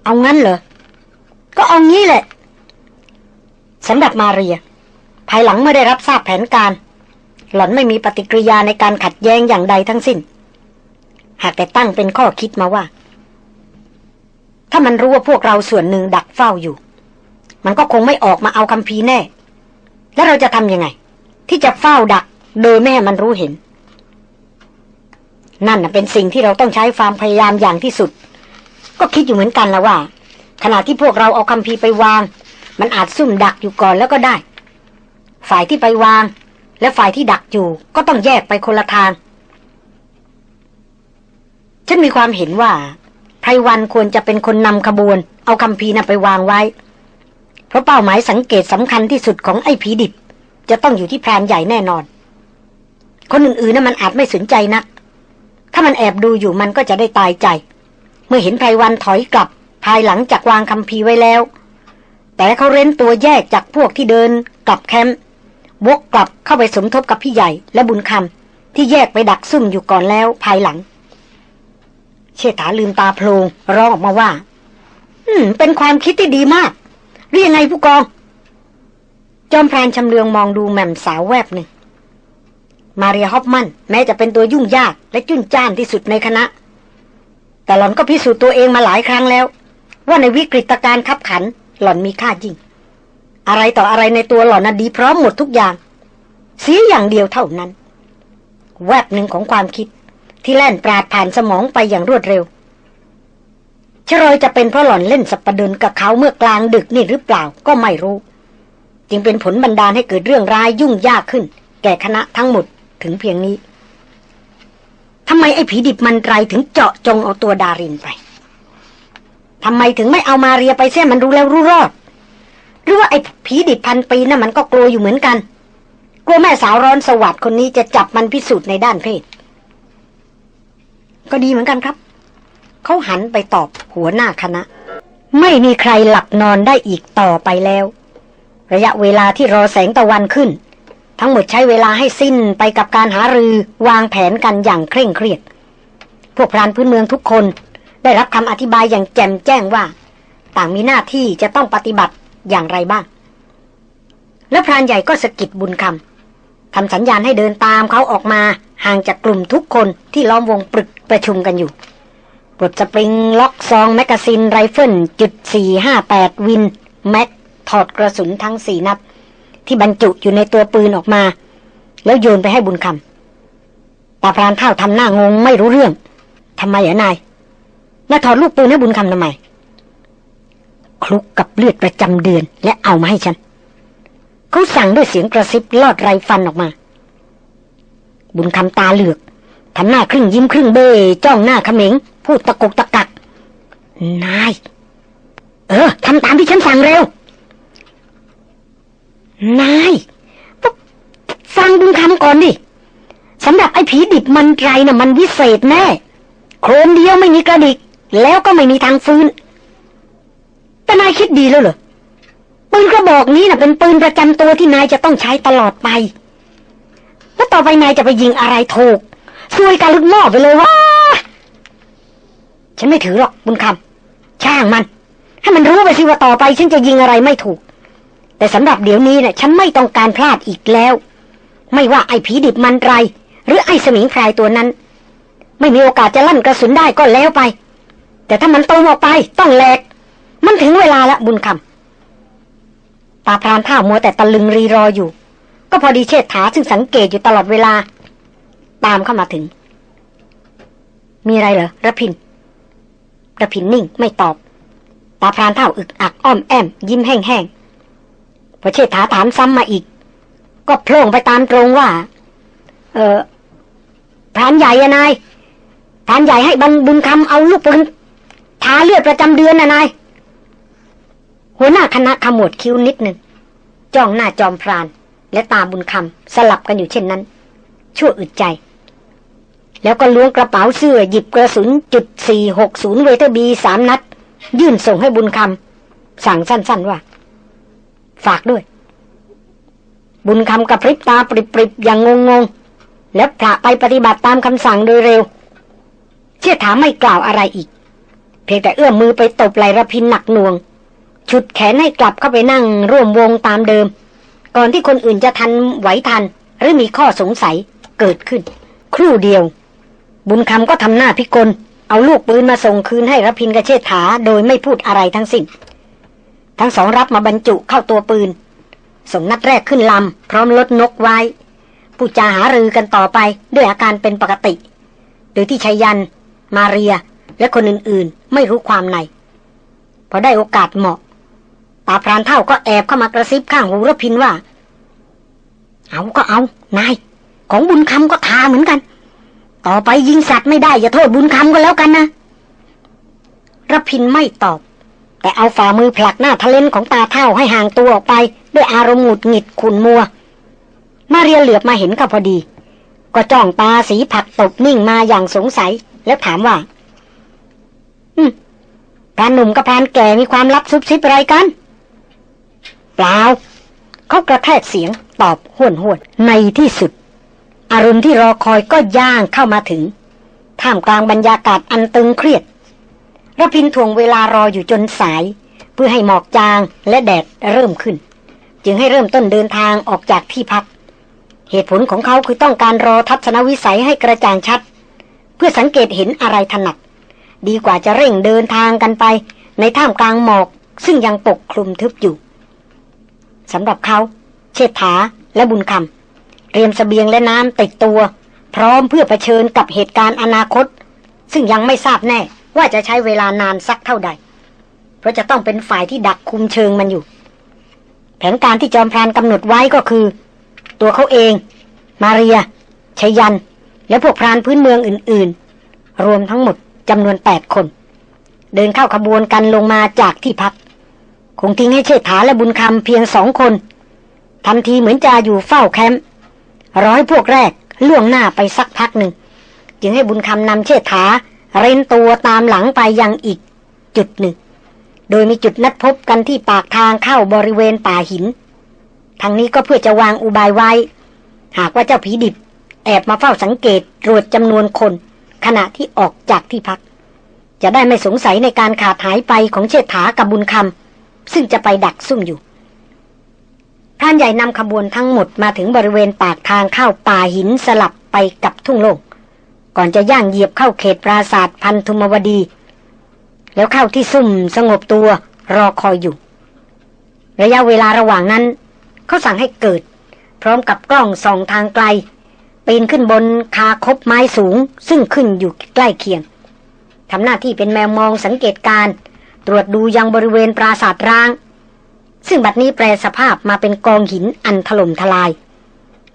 เอางั้นเหรอ ก็เอางี้แหละสำหรับมาเรีย ภายหลังเมื่อได้รับทราบแผนการ หล่อนไม่มีปฏิกิริยาในการขัดแย้งอย่างใดทั้งสิ้น หากแต่ตั้งเป็นข้อคิดมาว่า ถ้ามันรู้ว่าพวกเราส่วนหนึ่งดักเฝ้าอยู่ มันก็คงไม่ออกมาเอาคำพีแน่ แล้วเราจะทำยังไง ที่จะเฝ้าดักโดยแม่ให้มันรู้เห็น นั่นเป็นสิ่งที่เราต้องใช้ความพยายามอย่างที่สุด ก็คิดอยู่เหมือนกันแล้วว่า ขณะที่พวกเราเอาคำพีไปวาง มันอาจซุ่มดักอยู่ก่อนแล้วก็ได้ ฝ่ายที่ไปวาง และฝ่ายที่ดักอยู่ ก็ต้องแยกไปคนละทาง ฉันมีความเห็นว่าไพรวันควรจะเป็นคนนำขบวน เอาคำพีน่ะไปวางไว้ เพราะเป้าหมายสังเกตสำคัญที่สุดของไอ้ผีดิบ จะต้องอยู่ที่แพรนใหญ่แน่นอน คนอื่นๆน่ะมันอาจไม่สนใจนักถ้ามันแอบดูอยู่มันก็จะได้ตายใจ เมื่อเห็นไพรวันถอยกลับ ภายหลังจากวางคำพีไว้แล้ว แต่เขาเร้นตัวแยกจากพวกที่เดิน กลับแคมป์วกกลับเข้าไปสมทบกับพี่ใหญ่และบุญคำที่แยกไปดักซุ่มอยู่ก่อนแล้วภายหลัง เชษฐาลืมตาโพลงร้องออกมาว่า อืม เป็นความคิดที่ดีมากเรียกไงผู้กอง จอมพรานชำเลืองมองดูแหม่มสาวแวบหนึ่ง มาเรียฮอปมัน แม้จะเป็นตัวยุ่งยากและจุนจ้านที่สุดในคณะ แต่หล่อนก็พิสูจน์ตัวเองมาหลายครั้งแล้ว ว่าในวิกฤตการณ์ขับขัน หล่อนมีค่าจริงอะไรต่ออะไรในตัวหล่อนน่ะดีพร้อมหมดทุกอย่าง เสียอย่างเดียวเท่านั้น แวบหนึ่งของความคิด ที่แล่นปราดผ่านสมองไปอย่างรวดเร็วชรอยจะเป็นเพราะหล่อนเล่นสัปปดนกับเขาเมื่อกลางดึกนี่หรือเปล่าก็ไม่รู้ จึงเป็นผลบันดาลให้เกิดเรื่องร้ายยุ่งยากขึ้น แก่คณะทั้งหมดถึงเพียงนี้ ทำไมไอ้ผีดิบมันไรถึงเจาะจงเอาตัวดารินไปทำไมถึงไม่เอามาเรียไปเสียมันรู้แล้วรู้รอด หรือว่าไอ้ผีดิบพันปีนะ่ะมันก็กลัวอยู่เหมือนกัน กลัวแม่สาวร้อนสวัสดคนนี้จะจับมันพิสูจน์ในด้านเพศ ก็ดีเหมือนกันครับ เขาหันไปตอบหัวหน้าคณะ ไม่มีใครหลับนอนได้อีกต่อไปแล้ว ระยะเวลาที่รอแสงตะวันขึ้น ทั้งหมดใช้เวลาให้สิ้นไปกับการหารือวางแผนกันอย่างเคร่งเครียด พวกพรานพื้นเมืองทุกคน ได้รับคำอธิบายอย่างแจ่มแจ้งว่า ต่างมีหน้าที่จะต้องปฏิบัติอย่างไรบ้าง และพรานใหญ่ก็สะกิดบุญคำทำสัญญาณให้เดินตามเขาออกมาห่างจากกลุ่มทุกคนที่ล้อมวงปรึกษาประชุมกันอยู่ปลดสปริงล็อกซอง magazine ไรเฟิลจุดสี่ห้าแปด Win Mag ถอดกระสุนทั้งสี่นัด ที่บรรจุอยู่ในตัวปืนออกมา แล้วโยนไปให้บุญคำตาพรานเท่าทำหน้างงไม่รู้เรื่องทำไมอะนายน่าถอดลูกปืนให้บุญคำทำไมคลุกกับเลือดประจำเดือน และเอามาให้ฉันเขาสั่งด้วยเสียงกระซิบลอดไรฟันออกมา บุญคำตาเหลือกทำหน้าครึ่งยิ้มครึ่งเบ้จ้องหน้าขม็งพูดตะกุกตะกักนาย เออทำตามที่ฉันสั่งเร็ว นายฟังบุญคำก่อนดิสำหรับไอ้ผีดิบมันไรนะ่ะมันวิเศษแน่ โครมเดียวไม่มีกระดิก แล้วก็ไม่มีทางฟื้น แต่นายคิดดีแล้วเหรอ ปืนกระบอกนี้นะ่ะเป็นปืนประจำตัวที่นายจะต้องใช้ตลอดไป แล้วต่อไปนายจะไปยิงอะไรถูกซวยการลุกนอกไปเลยว่าฉันไม่ถือหรอกบุญคำช่างมัน ให้มันรู้ไปสิว่าต่อไปฉันจะยิงอะไรไม่ถูก แต่สำหรับเดี๋ยวนี้เนะี่ยฉันไม่ต้องการพลาดอีกแล้ว ไม่ว่าไอ้ผีดิบมันไร หรือไอ้สมิงพรายตัวนั้น ไม่มีโอกาสจะลั่นกระสุนได้ก็แล้วไป แต่ถ้ามันตรงออกไปต้องแหลก มันถึงเวลาละบุญคำตาพรานท่ามัวแต่ตะลึงรีรออยู่ ก็พอดีเชิดาซึ่งสังเกตอยู่ตลอดเวลา ตามเข้ามาถึง มีอะไรเหรอระพินระพินนิ่งไม่ตอบตาพรานเท่าอึกอักอ้อมแอม ยิ้มแห้งๆ พอเชิดถาถามซ้ำมาอีก ก็โผล่ไปตามตรงว่า เออพรานใหญ่อะนายพรานใหญ่ให้บรรบุญคำเอาลูกปืนทาเลือดประจำเดือนนะนาย หัวหน้าคณะขมวดคิ้วนิดหนึ่งจ้องหน้าจอมพราน และตาบุญคำสลับกันอยู่เช่นนั้น ชั่วอึดใจ แล้วก็ล้วงกระเป๋าเสื้อหยิบกระสุนจุดสี่หกศูนย์เวเทอร์บีสามนัด ยื่นส่งให้บุญคำสั่งสั้น ๆ ว่า ฝากด้วย บุญคำกับพริบตาปริบๆอย่างงงๆ แล้วพระไปปฏิบัติตามคำสั่งโดยเร็ว เชื่อถามไม่กล่าวอะไรอีก เพียงแต่เอื้อมมือไปตบไหลระพินหนักหน่วง ฉุดแขนให้กลับเข้าไปนั่งร่วมวงตามเดิม ก่อนที่คนอื่นจะทันไหวทัน หรือมีข้อสงสัยเกิดขึ้น ครู่เดียว บุญคำก็ทำหน้าพิกลเอาลูกปืนมาส่งคืนให้ระพินกระเชษฐาโดยไม่พูดอะไรทั้งสิ้น ทั้งสองรับมาบรรจุเข้าตัวปืน ส่งนัดแรกขึ้นลำ พร้อมลดนกไว้ผู้จาหารือกันต่อไปด้วยอาการเป็นปกติ โดยที่ชัยยัน มาเรีย และคนอื่นๆ ไม่รู้ความใน พอได้โอกาสเหมาะตาพรานเท่าก็แอบเข้ามากระซิบข้างหูรพินว่า เอาก็เอา นาย ของบุญคำก็ทาเหมือนกัน ต่อไปยิงสัตว์ไม่ได้อย่าโทษบุญคำก็แล้วกันนะรพินไม่ตอบ แต่เอาฝ่ามือผลักหน้าทะเลนของตาเท่าให้ห่างตัวออกไป ด้วยอารมณ์หงุดหงิดขุนมัว มาเรียเหลือบมาเห็นเขาพอดี ก็จ้องตาสีผักตบนิ่งมาอย่างสงสัย แล้วถามว่า อืมพรานหนุ่มกับพรานแก่มีความลับซุบซิบอะไรกัน เปล่าเขากระแทกเสียงตอบห้วนห้วนในที่สุด อารมณ์ที่รอคอยก็ย่างเข้ามาถึง ท่ามกลางบรรยากาศอันตึงเครียด ระพินทวงเวลารออยู่จนสาย เพื่อให้หมอกจางและแดดเริ่มขึ้น จึงให้เริ่มต้นเดินทางออกจากที่พัก เหตุผลของเขาคือต้องการรอทัศนวิสัยให้กระจ่างชัด เพื่อสังเกตเห็นอะไรถนัดดีกว่าจะเร่งเดินทางกันไป ในท่ามกลางหมอกซึ่งยังปกคลุมทึบอยู่สำหรับเขาเชษฐาและบุญคำเตรียมสเสบียงและน้ำติดตัว พร้อมเพื่อเผชิญกับเหตุการณ์อนาคต ซึ่งยังไม่ทราบแน่ ว่าจะใช้เวลานานสักเท่าใด เพราะจะต้องเป็นฝ่ายที่ดักคุมเชิงมันอยู่ แผนการที่จอมพรานกำหนดไว้ก็คือ ตัวเขาเอง มาเรียชยัน และพวกพรานพื้นเมืองอื่น ๆ รวมทั้งหมดจำนวนแปดคน เดินเข้าขบวนกันลงมาจากที่พัก คงทิ้งให้เชษฐาและบุญคำเพียงสองคนทำทีเหมือนจะอยู่เฝ้าแคมป์ร้อยพวกแรกล่วงหน้าไปสักพักหนึ่ง จึงให้บุญคำนำเชษฐา เร้นตัวตามหลังไปยังอีกจุดหนึ่ง โดยมีจุดนัดพบกันที่ปากทางเข้าบริเวณป่าหิน ทางนี้ก็เพื่อจะวางอุบายไว้ หากว่าเจ้าผีดิบ แอบมาเฝ้าสังเกตตรวจจำนวนคน ขณะที่ออกจากที่พัก จะได้ไม่สงสัยในการขาดหายไปของเชษฐากับบุญคำซึ่งจะไปดักซุ่มอยู่พรานใหญ่นำขบวนทั้งหมดมาถึงบริเวณปากทางเข้าป่าหินสลับไปกับทุ่งโล่ง ก่อนจะย่างเหยียบเข้าเขตปราศาสตร์พันธุมวดี แล้วเข้าที่ซุ่มสงบตัวรอคอยอยู่ ระยะเวลาระหว่างนั้น เขาสั่งให้เกิด พร้อมกับกล้องส่องทางไกลปีนขึ้นบนคาคบไม้สูง ซึ่งขึ้นอยู่ใกล้เคียงทำหน้าที่เป็นแมวมองสังเกตการตรวจดูยังบริเวณปราสาทร้าง ซึ่งบัดนี้แปลสภาพมาเป็นกองหินอันถล่มทลาย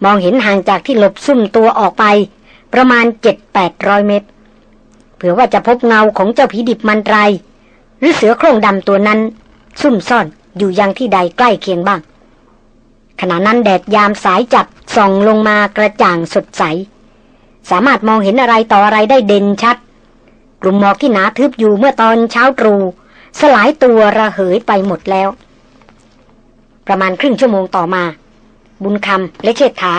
มองเห็นห่างจากที่หลบซุ่มตัวออกไป ประมาณเจ็ดแปดร้อยเมตร เผื่อว่าจะพบเงาของเจ้าผีดิบมันไร หรือเสือโคร่งดำตัวนั้น ซุ่มซ่อนอยู่ยังที่ใดใกล้เคียงบ้าง ขณะนั้นแดดยามสายจับส่องลงมากระจ่างสดใส สามารถมองเห็นอะไรต่ออะไรได้เด่นชัด กลุ่มหมอกที่หนาทึบอยู่เมื่อตอนเช้าตรู่สลายตัวระเหยไปหมดแล้ว ประมาณครึ่งชั่วโมงต่อมา บุญคำและเชษฐา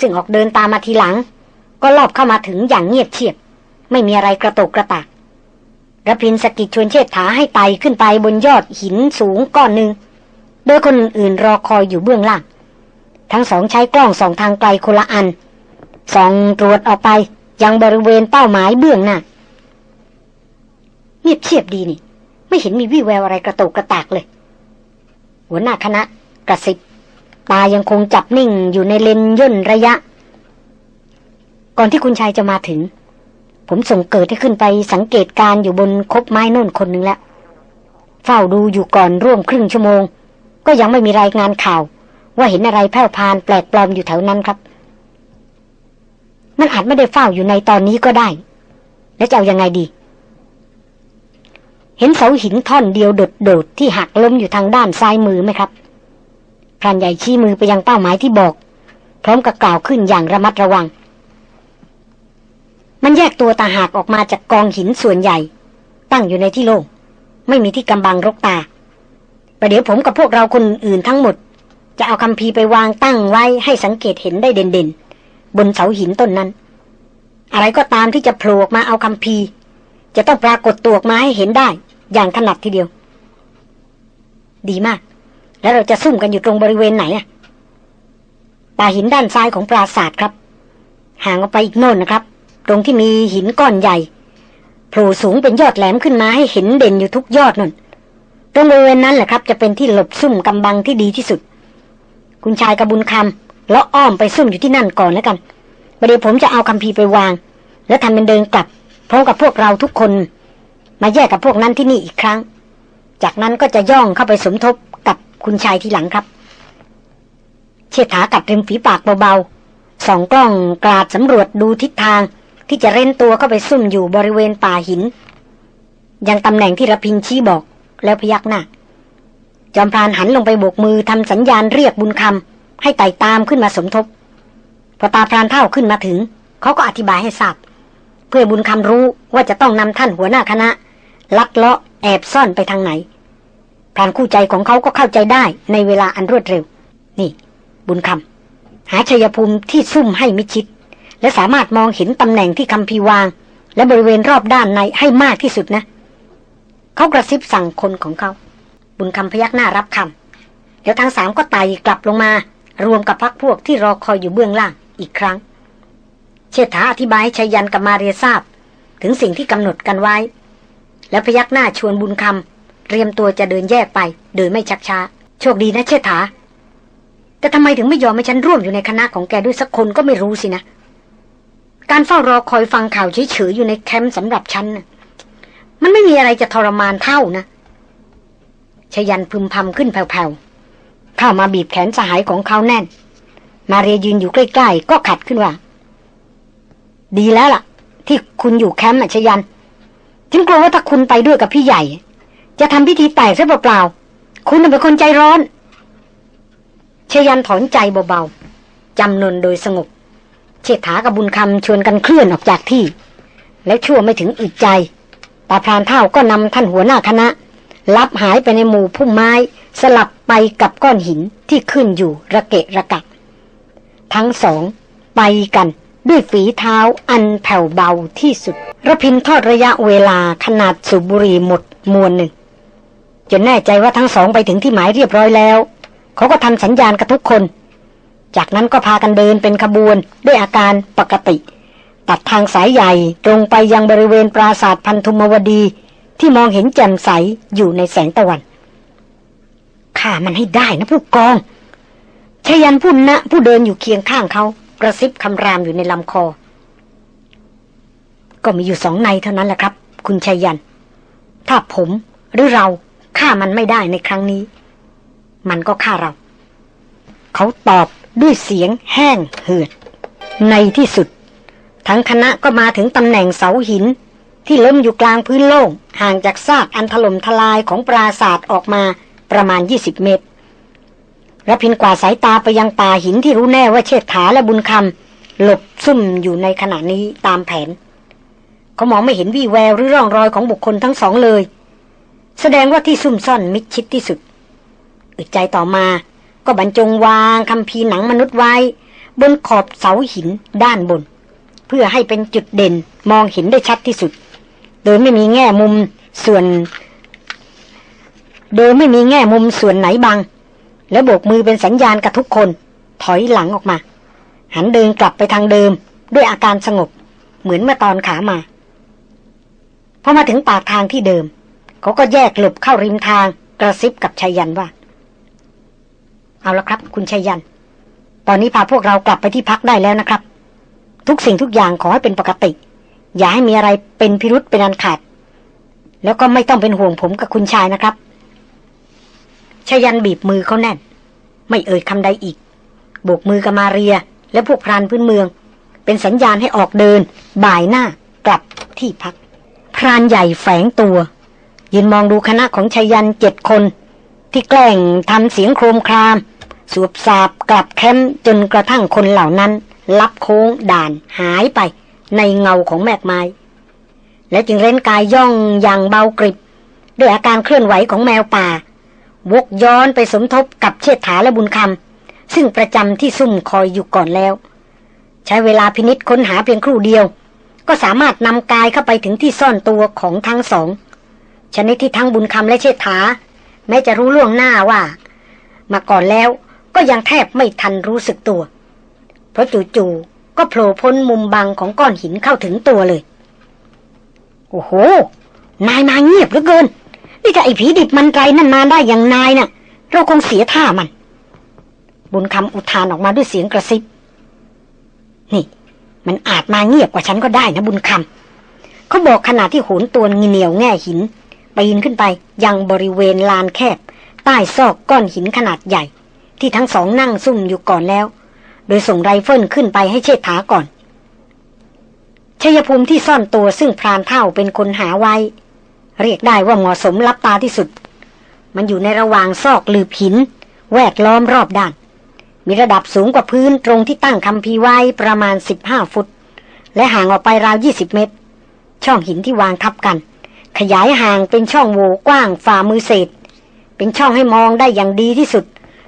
ซึ่งออกเดินตามมาทีหลัง ก็ลอบเข้ามาถึงอย่างเงียบเชียบ ไม่มีอะไรกระตกกระตากระพินสกิดชวนเชษฐาให้ไต่ขึ้นไปบนยอดหินสูงก้อนหนึ่ง โดยคนอื่นรอคอยอยู่เบื้องล่าง ทั้งสองใช้กล้องสองทางไกลคนละอันส่องตรวจออกไปยังบริเวณเป้าหมายเบื้องหน้าเงียบเชียบดีนี่ ไม่เห็นมีวี่แววอะไรกระตกกระตากเลย หัวหน้าคณะ กระสิบตายังคงจับนิ่งอยู่ในเลนย่นระยะ ก่อนที่คุณชายจะมาถึง ผมส่งเกิดให้ขึ้นไปสังเกตการอยู่บนคบไม้นู่นคนหนึ่งแล้ว เฝ้าดูอยู่ก่อนร่วมครึ่งชั่วโมง ก็ยังไม่มีรายงานข่าว ว่าเห็นอะไรแผ่วพานแปลกปลอมอยู่แถวนั้นครับ มันอาจไม่ได้เฝ้าอยู่ในตอนนี้ก็ได้ แล้วจะเอายังไงดี เห็นเสาหินท่อนเดียวโดดๆที่หักล้มอยู่ทางด้านซ้ายมือไหมครับพรานใหญ่ชี้มือไปยังเป้าหมายที่บอก พร้อมกับกล่าวขึ้นอย่างระมัดระวัง มันแยกตัวตาหากออกมาจากกองหินส่วนใหญ่ ตั้งอยู่ในที่โล่งไม่มีที่กำบังรกตาประเดี๋ยวผมกับพวกเราคนอื่นทั้งหมด จะเอาคำพีไปวางตั้งไว้ให้สังเกตเห็นได้เด่นๆ บนเสาหินต้นนั้น อะไรก็ตามที่จะโผล่มาเอาคำพีจะต้องปรากฏตัวออกมาให้เห็นได้ อย่างถนัดทีเดียว ดีมาก แล้วเราจะซุ่มกันอยู่ตรงบริเวณไหนอะป่าหินด้านซ้ายของปราศาสตร์ครับ ห่างออกไปอีกโน่นนะครับ ตรงที่มีหินก้อนใหญ่โผล่สูงเป็นยอดแหลมขึ้นมาให้เห็นเด่นอยู่ทุกยอดนั่นตรงบริเวณนั้นแหละครับ จะเป็นที่หลบซุ่มกำบังที่ดีที่สุด คุณชายกระบุญคำแล้วอ้อมไปซุ่มอยู่ที่นั่นก่อนแล้วกันประเดี๋ยวผมจะเอาคำพีไปวาง แล้วทำเป็นเดินกลับพร้อมกับพวกเราทุกคน มาแยกกับพวกนั้นที่นี่อีกครั้ง จากนั้นก็จะย่องเข้าไปสมทบกับคุณชายทีหลังครับเชษฐากัดริมฝีปากเบาๆสองกล้องกราดสำรวจดูทิศทาง ที่จะเร้นตัวเข้าไปซุ่มอยู่บริเวณป่าหิน ยังตำแหน่งที่ระพินชี้บอกแล้วพยักหน้า จอมพรานหันลงไปโบกมือทำสัญญาณเรียกบุญคำให้ไต่ตามขึ้นมาสมทบ พอตาพรานเท่าขึ้นมาถึง เขาก็อธิบายให้ทราบ เพื่อบุญคำรู้ว่าจะต้องนำท่านหัวหน้าคณะ ลัดเลาะแอบซ่อนไปทางไหนพรานคู่ใจของเขาก็เข้าใจได้ในเวลาอันรวดเร็ว นี่ บุญคำหาชัยภูมิที่ซุ่มให้มิชิด และสามารถมองเห็นตำแหน่งที่คำพีวาง และบริเวณรอบด้านในให้มากที่สุดนะ เขากระซิบสั่งคนของเขา บุญคำพยักหน้ารับคำเดี๋ยวทั้งสามก็ไต่กลับลงมา รวมกับพักพวกที่รอคอยอยู่เบื้องล่างอีกครั้ง เชษฐาอธิบายให้ชายันกับมาเรียทราบ ถึงสิ่งที่กำหนดกันไว้ แล้วพยักหน้าชวนบุญคำเตรียมตัวจะเดินแยกไป โดยไม่ชักช้า โชคดีนะเชษฐาแต่ทำไมถึงไม่ยอมให้ฉันร่วมอยู่ในคณะของแกด้วยสักคนก็ไม่รู้สินะ การเฝ้ารอคอยฟังข่าวเฉยๆอยู่ในแคมป์สำหรับฉันนะมันไม่มีอะไรจะทรมานเท่านะไชยยันต์พึมพำขึ้นแผ่วๆเข้ามาบีบแขนสหายของเขาแน่น มาเรียยืนอยู่ใกล้ๆ ก็ขัดขึ้นว่า ดีแล้วล่ะ ที่คุณอยู่แคมป์ไชยยันต์ฉันกลัวว่าถ้าคุณไปด้วยกับพี่ใหญ่ จะทำพิธีแตกซะเปล่าๆคุณเป็นคนใจร้อนชยันถอนใจเบาๆจำนนโดยสงบ เชษฐากับบุญคำชวนกันเคลื่อนออกจากที่ แล้วชั่วไม่ถึงอึดใจตาพรานเท่าก็นำท่านหัวหน้าคณะ ลับหายไปในหมู่พุ่มไม้ สลับไปกับก้อนหินที่ขึ้นอยู่ระเกะระกะ ทั้งสอง ไปกันด้วยฝีเท้าอันแผ่วเบาที่สุดระพินทอดระยะเวลาขนาดสุบุรีหมดมวลหนึ่ง จนแน่ใจว่าทั้งสองไปถึงที่หมายเรียบร้อยแล้ว เขาก็ทำสัญญาณกับทุกคน จากนั้นก็พากันเดินเป็นขบวนด้วยอาการปกติ ตัดทางสายใหญ่ตรงไปยังบริเวณปราสาทพันธุมวดีที่มองเห็นแจ่มใสอยู่ในแสงตะวันข้ามันให้ได้นะผู้กองชยันผู้นะผู้เดินอยู่เคียงข้างเขากระซิบคำรามอยู่ในลำคอ ก็มีอยู่สองในเท่านั้นแหละครับ คุณชยัน ถ้าผมหรือเราฆ่ามันไม่ได้ในครั้งนี้ มันก็ฆ่าเรา เขาตอบ ด้วยเสียงแห้งเหือด ในที่สุด ทั้งคณะก็มาถึงตำแหน่งเสาหิน ที่ล้มอยู่กลางพื้นโล่ง ห่างจากซากอันถล่มทลายของปราศาสตร์ออกมาประมาณ 20 เมตรระพินกว่าสายตาไปยังป่าหินที่รู้แน่ว่าเชษฐาและบุญคำหลบซุ่มอยู่ในขณะนี้ตามแผน เขามองไม่เห็นวี่แววหรือร่องรอยของบุคคลทั้งสองเลย แสดงว่าที่ซุ่มซ่อนมิดชิดที่สุดอึดใจต่อมา ก็บรรจงวางคำพีหนังมนุษย์ไว้ บนขอบเสาหินด้านบน เพื่อให้เป็นจุดเด่นมองเห็นได้ชัดที่สุด โดยไม่มีแง่มุมส่วน โดยไม่มีแง่มุมส่วนไหนบางแล้วโบกมือเป็นสัญญาณกับทุกคน ถอยหลังออกมา หันเดินกลับไปทางเดิม ด้วยอาการสงบ เหมือนเมื่อตอนขามาพอมาถึงปากทางที่เดิม เขาก็แยกหลบเข้าริมทางกระซิบกับชัยยันว่า เอาละครับ คุณชัยยัน ตอนนี้พาพวกเรากลับไปที่พักได้แล้วนะครับ ทุกสิ่งทุกอย่างขอให้เป็นปกติ อย่าให้มีอะไรเป็นพิรุษเป็นอันขาด แล้วก็ไม่ต้องเป็นห่วงผมกับคุณชายนะครับชยันบีบมือเขาแน่น ไม่เอ่ยคำใดอีก โบกมือกับมาเรีย และพวกพรานพื้นเมือง เป็นสัญญาณให้ออกเดิน บ่ายหน้ากลับที่พัก พรานใหญ่แฝงตัว ยืนมองดูคณะของชยันเจ็ดคน ที่แกล้งทำเสียงโครมคราม สวบสาบกลับแคมป์จนกระทั่งคนเหล่านั้น ลับโค้งด่านหายไป ในเงาของแมกไม้และจึงเร้นกายย่องอย่างเบากริบ ด้วยอาการเคลื่อนไหวของแมวป่า วกย้อนไปสมทบกับเชษฐาและบุญคำซึ่งประจำที่ซุ่มคอยอยู่ก่อนแล้ว ใช้เวลาพินิษค้นหาเพียงครู่เดียว ก็สามารถนำกายเข้าไปถึงที่ซ่อนตัวของทั้งสองชนิดที่ทั้งบุญคำและเชษฐาแม้จะรู้ล่วงหน้าว่า มาก่อนแล้ว ก็ยังแทบไม่ทันรู้สึกตัว เพราะจู่ๆก็โผล่พ้นมุมบังของก้อนหินเข้าถึงตัวเลย โอ้โห นายมาเงียบเหลือเกิน นี่ถ้าไอ้ผีดิบมันไรนั่นมาได้อย่างนายน่ะ เราคงเสียท่ามัน บุญคำอุทานออกมาด้วยเสียงกระซิบ นี่ มันอาจมาเงียบกว่าฉันก็ได้นะบุญคำเขาบอกขณะที่โหนตัวงีเหนียวแง่หินปีนขึ้นไปยังบริเวณลานแคบ ใต้ซอกก้อนหินขนาดใหญ่ ที่ทั้งสองนั่งซุ่มอยู่ก่อนแล้ว โดยส่งไรเฟิลขึ้นไปให้เชษฐาก่อนชยภูมิที่ซ่อนตัวซึ่งพรานเท่าเป็นคนหาไว้ เรียกได้ว่าเหมาะสมรับตาที่สุด มันอยู่ในระหว่างซอกหลืบหิน แวดล้อมรอบด้าน มีระดับสูงกว่าพื้นตรงที่ตั้งคำพีไว้ประมาณ 15 ฟุต และห่างออกไปราว 20 เมตร ช่องหินที่วางทับกัน ขยายห่างเป็นช่องโหว่กว้างฝ่ามือเศษ เป็นช่องให้มองได้อย่างดีที่สุด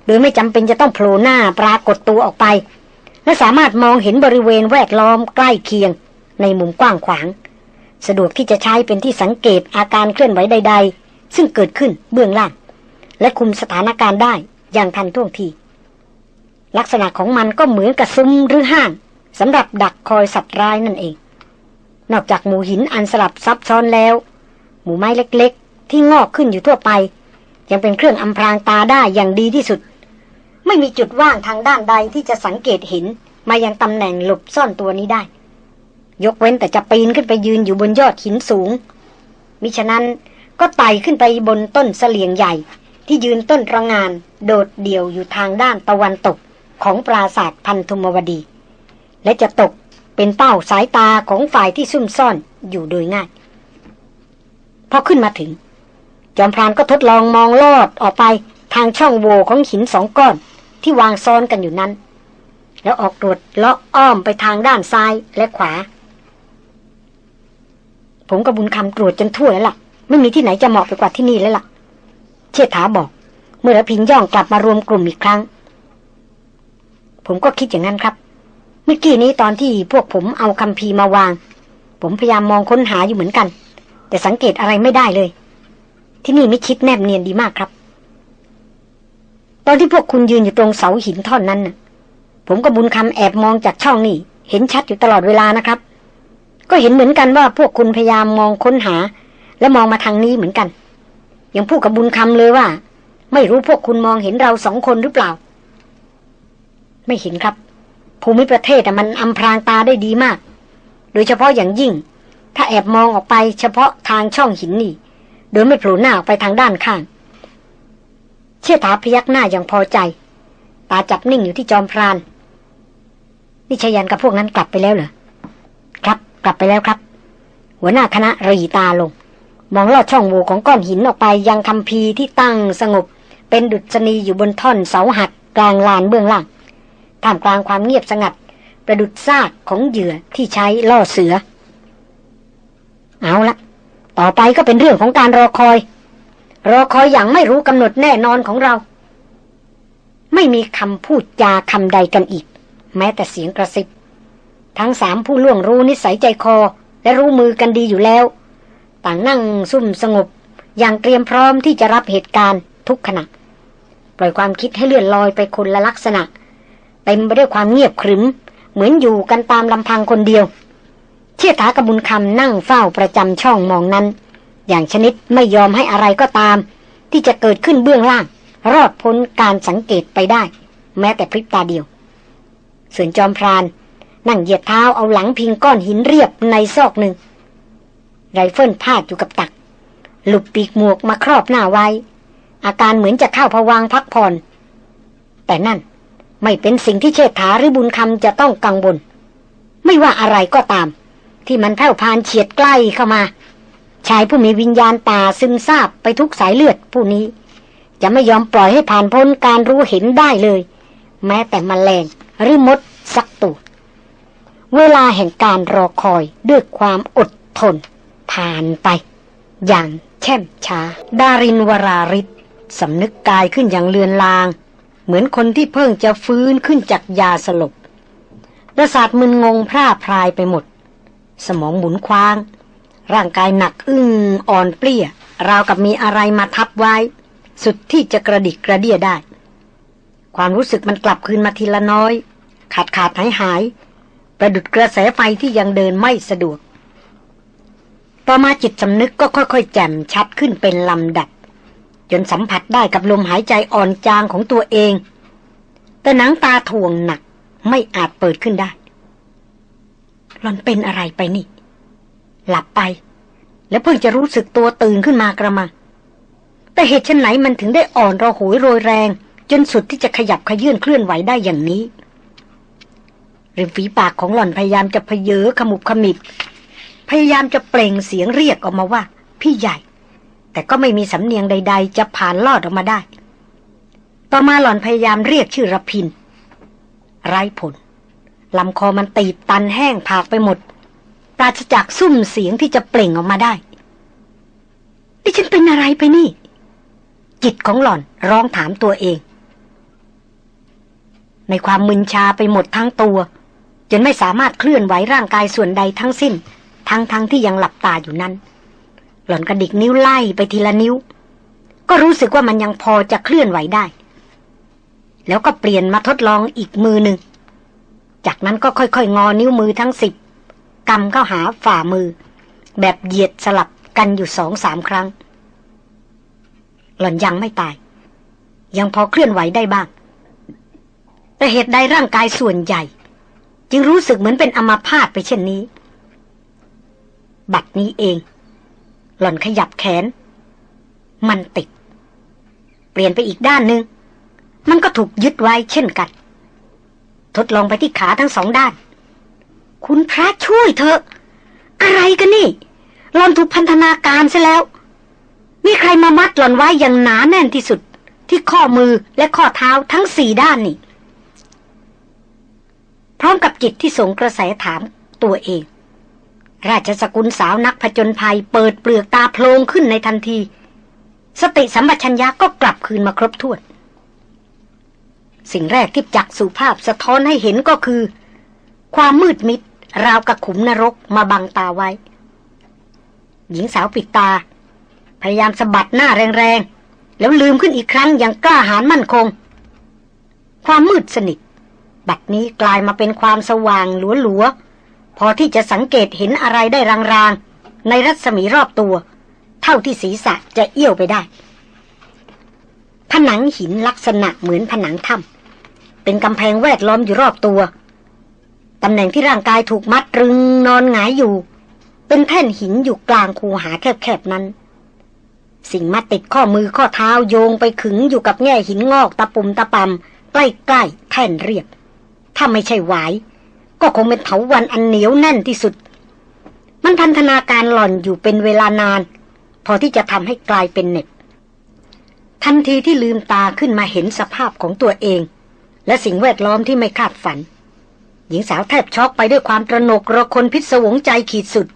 โดยไม่จำเป็นจะต้องโผล่หน้าปรากฏตัวออกไป และสามารถมองเห็นบริเวณแวดล้อมใกล้เคียง ในมุมกว้างขวาง สะดวกที่จะใช้เป็นที่สังเกตอาการเคลื่อนไหวใด ๆ ซึ่งเกิดขึ้นเบื้องล่าง และคุมสถานการณ์ได้อย่างทันท่วงที ลักษณะของมันก็เหมือนกับซุ้มหรือห้างสำหรับดักคอยสัตว์ร้ายนั่นเอง นอกจากหมู่หินอันสลับซับซ้อนแล้ว หมู่ไม้เล็กๆ ที่งอกขึ้นอยู่ทั่วไป ยังเป็นเครื่องอำพรางตาได้อย่างดีที่สุด ไม่มีจุดว่างทางด้านใดที่จะสังเกตเห็น มายังตำแหน่งหลบซ่อนตัวนี้ได้ ยกเว้นแต่จะปีนขึ้นไปยืนอยู่บนยอดหินสูง มิฉะนั้นก็ไต่ขึ้นไปบนต้นเสลียงใหญ่ ที่ยืนต้นระงาน โดดเดี่ยวอยู่ทางด้านตะวันตกของปราสาทพันธุมวดี และจะตกเป็นเป้าสายตาของฝ่ายที่ซุ่มซ่อนอยู่โดยง่ายพอขึ้นมาถึง จอมพรานก็ทดลองมองลอดออกไปทางช่องโหว่ของหินสองก้อน ที่วางซ้อนกันอยู่นั้น แล้วออกตรวจเลาะอ้อมไปทางด้านซ้ายและขวา ผมกับบุญคำตรวจจนทั่วแล้วล่ะ ไม่มีที่ไหนจะเหมาะไปกว่าที่นี่แล้วล่ะ เชษฐาบอก เมื่อระพินย่องกลับมารวมกลุ่มอีกครั้ง ผมก็คิดอย่างนั้นครับ เมื่อกี้นี้ตอนที่พวกผมเอาคำพีมาวาง ผมพยายามมองค้นหาอยู่เหมือนกัน แต่สังเกตอะไรไม่ได้เลย ที่นี่ไม่คิดแนบเนียนดีมากครับ ตอนที่พวกคุณยืนอยู่ตรงเสาหินท่อนนั้นน่ะผมกับบุญคำแอบมองจากช่องนี่ เห็นชัดอยู่ตลอดเวลานะครับ ก็เห็นเหมือนกันว่าพวกคุณพยายามมองค้นหา และมองมาทางนี้เหมือนกัน ยังพูดกับบุญคำเลยว่า ไม่รู้พวกคุณมองเห็นเราสองคนหรือเปล่า ไม่เห็นครับ ภูมิประเทศมันอำพรางตาได้ดีมาก โดยเฉพาะอย่างยิ่ง ถ้าแอบมองออกไปเฉพาะทางช่องหินนี่ โดยไม่โผล่หน้าออกไปทางด้านข้าง เชี่ยถาพยักหน้าอย่างพอใจ ตาจับนิ่งอยู่ที่จอมพรานนิชยันกับพวกนั้นกลับไปแล้วเหรอ ครับกลับไปแล้วครับ หัวหน้าคณะรีตาลง มองลอดช่องโหว่ของก้อนหินออกไปยังคำพีที่ตั้งสงบ เป็นดุจนีอยู่บนท่อนเสาหักกลางลานเบื้องล่างท่ามกลางความเงียบสงัด ประดุดซากของเหยื่อที่ใช้ล่อเสือ เอาละต่อไปก็เป็นเรื่องของการรอคอย รอคอยอย่างไม่รู้กำหนดแน่นอนของเรา ไม่มีคำพูดจาคำใดกันอีก แม้แต่เสียงกระซิบ ทั้งสามผู้ล่วงรู้นิสัยใจคอและรู้มือกันดีอยู่แล้ว ต่างนั่งซุ่มสงบ อย่างเตรียมพร้อมที่จะรับเหตุการณ์ทุกขณะปล่อยความคิดให้เลื่อนลอยไปคนละลักษณะ เต็มไปด้วยความเงียบขรึม เหมือนอยู่กันตามลำพังคนเดียว เชี่ยถากระบุญคำนั่งเฝ้าประจำช่องมองนั้น อย่างชนิดไม่ยอมให้อะไรก็ตาม ที่จะเกิดขึ้นเบื้องล่าง รอดพ้นการสังเกตไปได้ แม้แต่พริบตาเดียว ส่วนจอมพราน นั่งเหยียดเท้าเอาหลังพิงก้อนหินเรียบในซอกหนึ่ง ไรเฟิลพาดอยู่กับตัก หลุบปีกหมวกมาครอบหน้าไว้ อาการเหมือนจะเข้าพวังพักผ่อน แต่นั่นไม่เป็นสิ่งที่เชษฐาหรือบุญคำจะต้องกังวลไม่ว่าอะไรก็ตาม ที่มันแผ่วพานเฉียดใกล้เข้ามา ชายผู้มีวิญญาณตาซึมซาบไปทุกสายเลือดผู้นี้ จะไม่ยอมปล่อยให้ผ่านพ้นการรู้เห็นได้เลย แม้แต่มแมลงหรือมดสักตัวเวลาแห่งการรอคอยด้วยความอดทน ผ่านไป อย่างแช่มช้า ดารินวราริศสำนึกกายขึ้นอย่างเลือนลาง เหมือนคนที่เพิ่งจะฟื้นขึ้นจากยาสลบประสาทมึนงงพร่าพรายไปหมด สมองหมุนคว้าง ร่างกายหนักอึ้งอ่อนเปลี้ย ราวกับมีอะไรมาทับไว้ สุดที่จะกระดิกกระเดียได้ ความรู้สึกมันกลับคืนมาทีละน้อย ขาดขาดหายหาย ประดุดกระแสไฟที่ยังเดินไม่สะดวก ต่อมาจิตสำนึกก็ค่อยๆ แจ่มชัดขึ้นเป็นลำดับ จนสัมผัสได้กับลมหายใจอ่อนจางของตัวเอง แต่หนังตาถ่วงหนักไม่อาจเปิดขึ้นได้หลอนเป็นอะไรไปนี่ หลับไป แล้วเพิ่งจะรู้สึกตัวตื่นขึ้นมากระมัง แต่เหตุชนไหนมันถึงได้อ่อนระหวยโรยแรง จนสุดที่จะขยับขยื่นเคลื่อนไหวได้อย่างนี้ริมฝีปากของหล่อนพยายามจะเพเยอขมุบขมิบพยายามจะเปล่งเสียงเรียกออกมาว่า พี่ใหญ่ แต่ก็ไม่มีสำเนียงใด ๆ จะผ่านลอดออกมาได้ ต่อมาหล่อนพยายามเรียกชื่อรพินไร้ผลลำคอมันตีบตันแห้งผากไปหมด ปราศจากซุ่มเสียงที่จะเปล่งออกมาได้ดิฉันเป็นอะไรไปนี่ จิตของหล่อนร้องถามตัวเอง ในความมึนชาไปหมดทั้งตัว จนไม่สามารถเคลื่อนไหวร่างกายส่วนใดทั้งสิ้น ทั้งทั้งที่ยังหลับตาอยู่นั้น หล่อนกระดิกนิ้วไล่ไปทีละนิ้ว ก็รู้สึกว่ามันยังพอจะเคลื่อนไหวได้ แล้วก็เปลี่ยนมาทดลองอีกมือหนึ่งจากนั้นก็ค่อยๆ งอนิ้วมือทั้งสิบ กำเข้าหาฝ่ามือ แบบเหยียดสลับกันอยู่สองสามครั้ง หล่อนยังไม่ตาย ยังพอเคลื่อนไหวได้บ้าง แต่เหตุใดร่างกายส่วนใหญ่ จึงรู้สึกเหมือนเป็นอมาพาตไปเช่นนี้ บัดนี้เอง หล่อนขยับแขน มันติด เปลี่ยนไปอีกด้านหนึ่งมันก็ถูกยึดไว้เช่นกัน ทดลองไปที่ขาทั้งสองด้าน คุณพระช่วยเถอะ อะไรกันนี่หลอนถูกพันธนาการซะแล้ว มีใครมามัดหลอนไว้อย่างหนาแน่นที่สุด ที่ข้อมือและข้อเท้าทั้งสี่ด้านนี่พร้อมกับจิตที่สงกระแสถามตัวเอง ราชสกุลสาวนักผจญภัยเปิดเปลือกตาโพลงขึ้นในทันที สติสัมปชัญญะก็กลับคืนมาครบถ้วน สิ่งแรกที่จักสุภาพสะท้อนให้เห็นก็คือ ความมืดมิด ราวกับขุมนรกมาบังตาไว้ หญิงสาวปิดตา พยายามสะบัดหน้าแรงๆ แล้วลืมขึ้นอีกครั้งอย่างกล้าหาญมั่นคง ความมืดสนิท บัดนี้กลายมาเป็นความสว่างหลัวๆ พอที่จะสังเกตเห็นอะไรได้รางๆ ในรัศมีรอบตัว เท่าที่ศีรษะจะเอี้ยวไปได้ ผนังหินลักษณะเหมือนผนังถ้ำเป็นกำแพงแวดล้อมอยู่รอบตัว ตำแหน่งที่ร่างกายถูกมัดรึงนอนหงายอยู่ เป็นแท่นหินอยู่กลางคูหาแคบๆนั้น สิ่งมัดติดข้อมือข้อเท้าโยงไปขึงอยู่กับแง่หินงอกตะปุ่มตะปำใกล้ๆแท่นเรียบ ถ้าไม่ใช่หวาย ก็คงเป็นเถาวันอันเหนียวแน่นที่สุด มันพันธนาการหล่อนอยู่เป็นเวลานาน พอที่จะทำให้กลายเป็นเน็บทันทีที่ลืมตาขึ้นมาเห็นสภาพของตัวเอง และสิ่งแวดล้อมที่ไม่คาดฝัน หญิงสาวแทบช็อกไปด้วยความตระหนกระคนพิศวงใจขีดสุด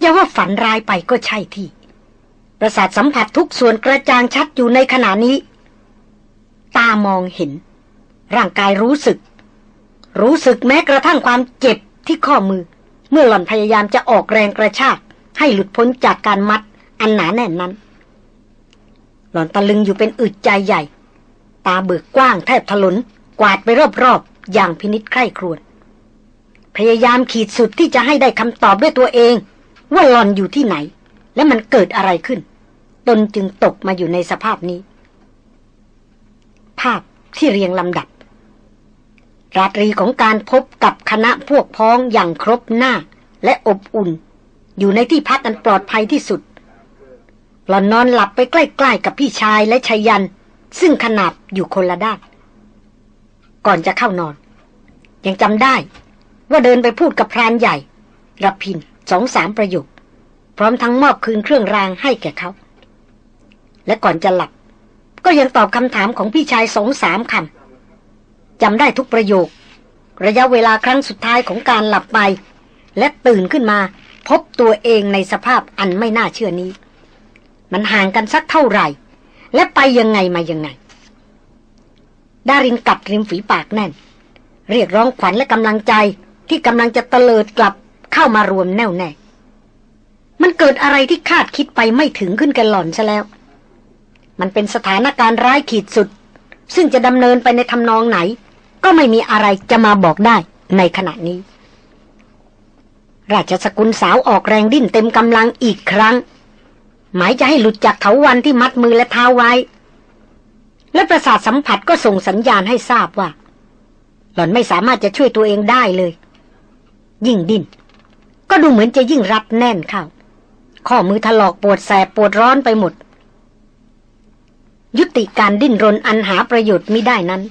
อย่าว่าฝันร้ายไปก็ใช่ที่ ประสาทสัมผัสทุกส่วนกระจ่างชัดอยู่ในขณะนี้ ตามองเห็น ร่างกายรู้สึก รู้สึกแม้กระทั่งความเจ็บที่ข้อมือ เมื่อหล่อนพยายามจะออกแรงกระชาก ให้หลุดพ้นจากการมัดอันหนาแน่นนั้น หล่อนตะลึงอยู่เป็นอึดใจใหญ่ ตาเบิกกว้างแทบถลนกวาดไปรอบ อย่างพินิษใคร่ครวญพยายามขีดสุดที่จะให้ได้คำตอบด้วยตัวเอง ว่าหลอนอยู่ที่ไหน และมันเกิดอะไรขึ้น ตนจึงตกมาอยู่ในสภาพนี้ ภาพที่เรียงลำดับ ราตรีของการพบกับคณะพวกพ้องอย่างครบหน้าและอบอุ่น อยู่ในที่พักอันปลอดภัยที่สุด หลอนนอนหลับไปใกล้ ๆ กับพี่ชายและชายัน ซึ่งขนาบอยู่คนละด้าน ก่อนจะเข้านอน ยังจำได้ ว่าเดินไปพูดกับพรานใหญ่รับพินสองสามประโยค พร้อมทั้งมอบคืนเครื่องรางให้แก่เขา และก่อนจะหลับ ก็ยังตอบคำถามของพี่ชายสองสามคำจำได้ทุกประโยค ระยะเวลาครั้งสุดท้ายของการหลับไป และตื่นขึ้นมาพบตัวเองในสภาพอันไม่น่าเชื่อนี้ มันห่างกันสักเท่าไหร่ และไปยังไงมายังไง ดารินกัดริมฝีปากแน่น เรียกร้องขวัญและกำลังใจที่กำลังจะเตลิดกลับเข้ามารวมแน่วแน่ มันเกิดอะไรที่คาดคิดไปไม่ถึงขึ้นกันหล่อนซะแล้ว มันเป็นสถานการณ์ร้ายขีดสุด ซึ่งจะดำเนินไปในทำนองไหน ก็ไม่มีอะไรจะมาบอกได้ในขณะนี้ ราชสกุลสาวออกแรงดิ้นเต็มกำลังอีกครั้ง หมายจะให้หลุดจากเถาวันที่มัดมือและเท้าไว้ และประสาทสัมผัสก็ส่งสัญญาณให้ทราบว่า หล่อนไม่สามารถจะช่วยตัวเองได้เลย ยิ่งดิ้น ก็ดูเหมือนจะยิ่งรัดแน่นเข้าข้อมือถลอกปวดแสบปวดร้อนไปหมด ยุติการดิ้นรนอันหาประโยชน์ไม่ได้นั้น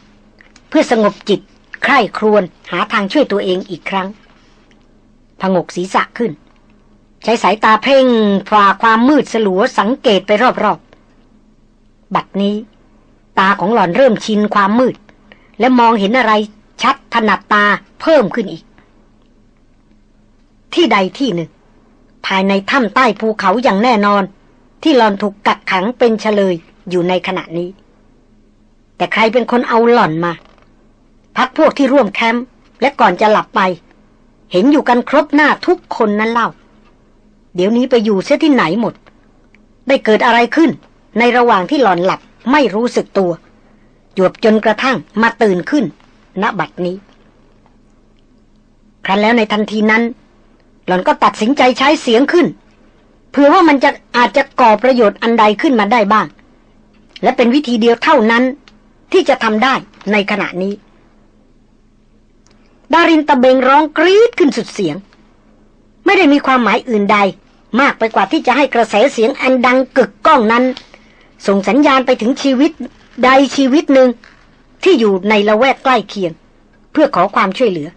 เพื่อสงบจิต ใคร่ครวญหาทางช่วยตัวเองอีกครั้งพงกศีรษะขึ้น ใช้สายตาเพ่งฝ่าความมืดสลัวสังเกตไปรอบๆ บัดนี้ ตาของหล่อนเริ่มชินความมืด และมองเห็นอะไรชัดถนัดตาเพิ่มขึ้นอีก ที่ใดที่หนึ่ง ภายในถ้ำใต้ภูเขาอย่างแน่นอน ที่หลอนถูกกักขังเป็นเฉลยอยู่ในขณะนี้ แต่ใครเป็นคนเอาหล่อนมา พักพวกที่ร่วมแคมป์และก่อนจะหลับไป เห็นอยู่กันครบหน้าทุกคนนั้นเล่า เดี๋ยวนี้ไปอยู่เสียที่ไหนหมด ได้เกิดอะไรขึ้นในระหว่างที่หลอนหลับ ไม่รู้สึกตัวหยวบจนกระทั่งมาตื่นขึ้น ณบัดนี้ ครั้นแล้วในทันทีนั้น หล่อนก็ตัดสินใจใช้เสียงขึ้น เพื่อว่ามันจะอาจจะก่อประโยชน์อันใดขึ้นมาได้บ้าง และเป็นวิธีเดียวเท่านั้น ที่จะทำได้ในขณะนี้ ดารินตะเบงร้องกรี๊ดขึ้นสุดเสียง ไม่ได้มีความหมายอื่นใด มากไปกว่าที่จะให้กระแสเสียงอันดังกึกก้องนั้น ส่งสัญญาณไปถึงชีวิตใดชีวิตหนึ่งที่อยู่ในละแวกใกล้เคียง เพื่อขอความช่วยเหลือ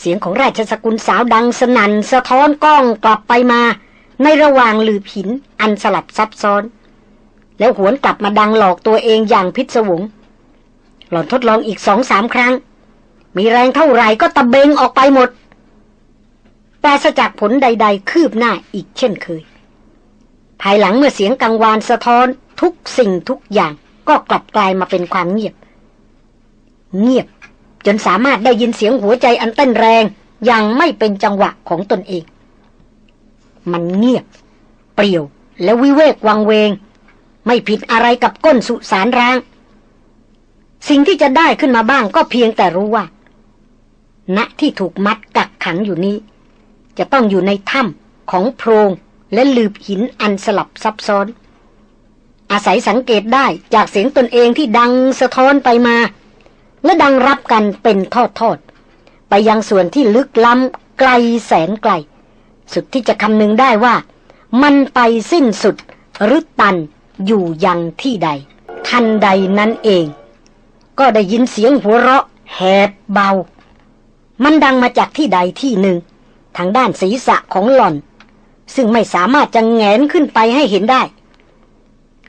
เสียงของราชสกุลสาวดังสนัน่นสะท้อนกล้องกลับไปมา ในระหว่างลือผินอันสลับซับซ้อน แล้วหวนกลับมาดังหลอกตัวเองอย่างพิศวง หล่อนทดลองอีกสองสามครั้ง มีแรงเท่าไหร่ก็ตะเบงออกไปหมดแต่สจากผลใด ๆ คืบหน้าอีกเช่นเคย ภายหลังเมื่อเสียงกังวานสะท้อนทุกสิ่งทุกอย่าง ก็กลับกลายมาเป็นความเงียบ เงียบ จนสามารถได้ยินเสียงหัวใจอันเต้นแรงอย่างไม่เป็นจังหวะของตนเอง มันเงียบ เปรี่ยวและวิเวกวังเวง ไม่ผิดอะไรกับก้นสุสานร้าง สิ่งที่จะได้ขึ้นมาบ้างก็เพียงแต่รู้ว่าณที่ถูกมัดกักขังอยู่นี้ จะต้องอยู่ในถ้ำของโพรง และลืบหินอันสลับซับซ้อน อาศัยสังเกตได้จากเสียงตนเองที่ดังสะท้อนไปมา และดังรับกันเป็นทอดๆไปยังส่วนที่ลึกล้ำไกลแสนไกล สุดที่จะคำนึงได้ว่า มันไปสิ้นสุดหรือตันอยู่ยังที่ใด ทันใดนั้นเอง ก็ได้ยินเสียงหัวเราะแหบเบา มันดังมาจากที่ใดที่หนึ่ง ทางด้านศีรษะของหล่อน ซึ่งไม่สามารถจะแงนขึ้นไปให้เห็นได้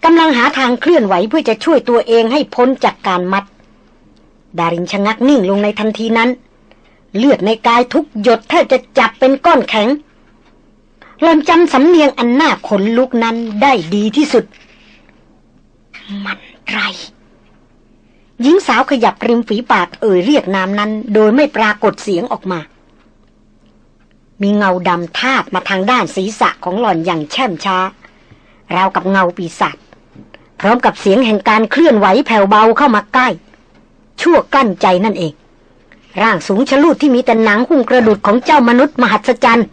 กำลังหาทางเคลื่อนไหวเพื่อจะช่วยตัวเองให้พ้นจากการมัด ดารินชะงักนิ่งลงในทันทีนั้น เลือดในกายทุกหยดแทบจะจับเป็นก้อนแข็งหลอนจำสำเนียงอันหน่าขนลุกนั้นได้ดีที่สุด มันไรหญิงสาวขยับริมฝีปากเอ่ยเรียกนามนั้น โดยไม่ปรากฏเสียงออกมา มีเงาดำทาบมาทางด้านศีรษะของหล่อนอย่างแช่มช้า ราวกับเงาปีศาจพร้อมกับเสียงแห่งการเคลื่อนไหวแผ่วเบาเข้ามาใกล้ ชั่วกลั้นใจนั่นเอง ร่างสูงชะลูดที่มีแต่หนังหุ้มกระดูดของเจ้ามนุษย์มหัศจรรย์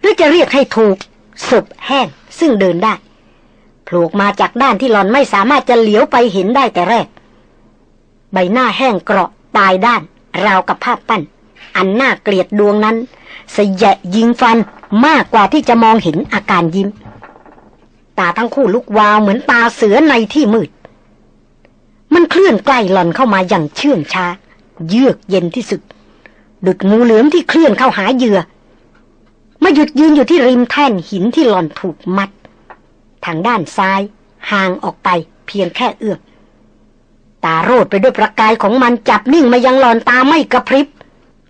หรือจะเรียกให้ถูกศพแห้งซึ่งเดินได้โผล่มาจากด้านที่หลอนไม่สามารถจะเหลียวไปเห็นได้แต่แรก ใบหน้าแห้งเกราะตายด้าน ราวกับภาพปั้น อันน่าเกลียดดวงนั้น สยะยิงฟันมากกว่าที่จะมองเห็นอาการยิ้ม ตาทั้งคู่ลุกวาวเหมือนตาเสือในที่มืด มันเคลื่อนใกล้หล่อนเข้ามาอย่างเชื่องช้า เยือกเย็นที่สุด ดุดงูเหลือมที่เคลื่อนเข้าหาเหยื่อมาหยุดยืนอยู่ที่ริมแท่นหินที่หล่อนถูกมัด ทางด้านซ้าย ห่างออกไปเพียงแค่เอื้อมตาโรดไปด้วยประกายของมันจับนิ่งมายังหลอนตาไม่กระพริบ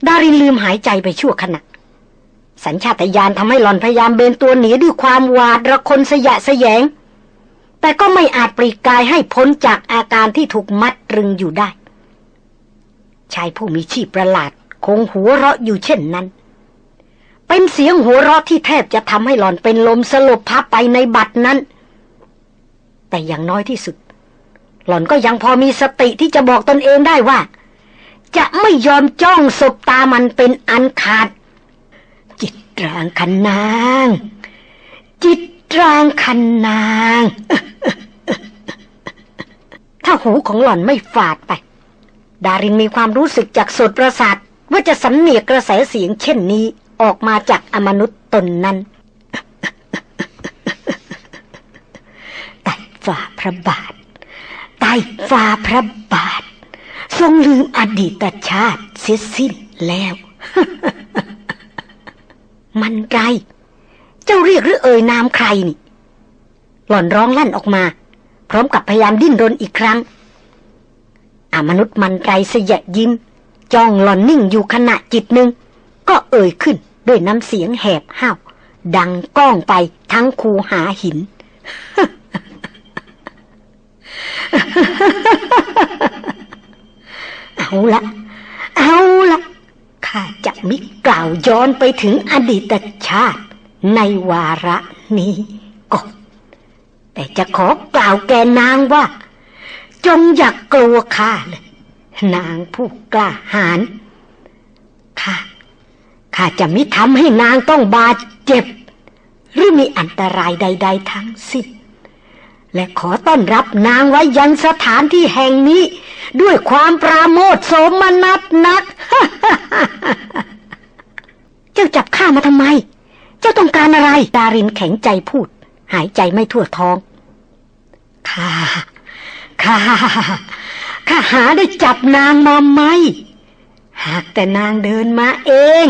ดารินลืมหายใจไปชั่วขณะ สัญชาตญาณทำให้หลอนพยายามเบนตัวหนีด้วยความหวาดระคนสยะสยง แต่ก็ไม่อาจปลีกกายให้พ้นจากอาการที่ถูกมัดรึงอยู่ได้ ชายผู้มีชีพประหลาด คงหัวเราะอยู่เช่นนั้น เป็นเสียงหัวเราะที่แทบจะทำให้หลอนเป็นลมสลบพับไปในบัตรนั้น แต่อย่างน้อยที่สุด หลอนก็ยังพอมีสติที่จะบอกตนเองได้ว่า จะไม่ยอมจ้องสบตามันเป็นอันขาด จิตรางคันนาง จิตรางคันนาง ถ้าหูของหล่อนไม่ฝาดไป ดารินมีความรู้สึกจากสดประสาทว่าจะสำเนียกกระแสเสียงเช่นนี้ออกมาจากอมนุษย์ตนนั้นใต้ฝ่าพระบาทใต้ฝ่าพระบาท ทรงลืมอดีตชาติเสียสิ้นแล้ว มันไร เจ้าเรียกหรือเอ่ยนามใครนี่ หล่อนร้องลั่นออกมา พร้อมกับพยายามดิ้นรนอีกครั้ง อามนุษย์มันไรเสยะยิ้ม จ้องหล่อนนิ่งอยู่ขณะจิตหนึ่ง ก็เอ่ยขึ้นด้วยน้ำเสียงแหบห้าว ดังก้องไปทั้งคูหาหิน เอาละ เอาละข้าจะมิกล่าวย้อนไปถึงอดีตชาติในวาระนี้ก่อนแต่จะขอกล่าวแกนางว่า จงอย่ากกลัวข้าเลยนางผู้กล้าหาญข้าข้าจะมิทำให้นางต้องบาดเจ็บ หรือมีอันตรายใด ๆ ทั้งสิ้น และขอต้อนรับนางไว้ยังสถานที่แห่งนี้ ด้วยความปราโมทโสมนัสนัก เจ้าจับข้ามาทำไม เจ้าต้องการอะไร ดารินแข็งใจพูด หายใจไม่ทั่วท้องข้าข้าข้าหาได้จับนางมาไหม หากแต่นางเดินมาเอง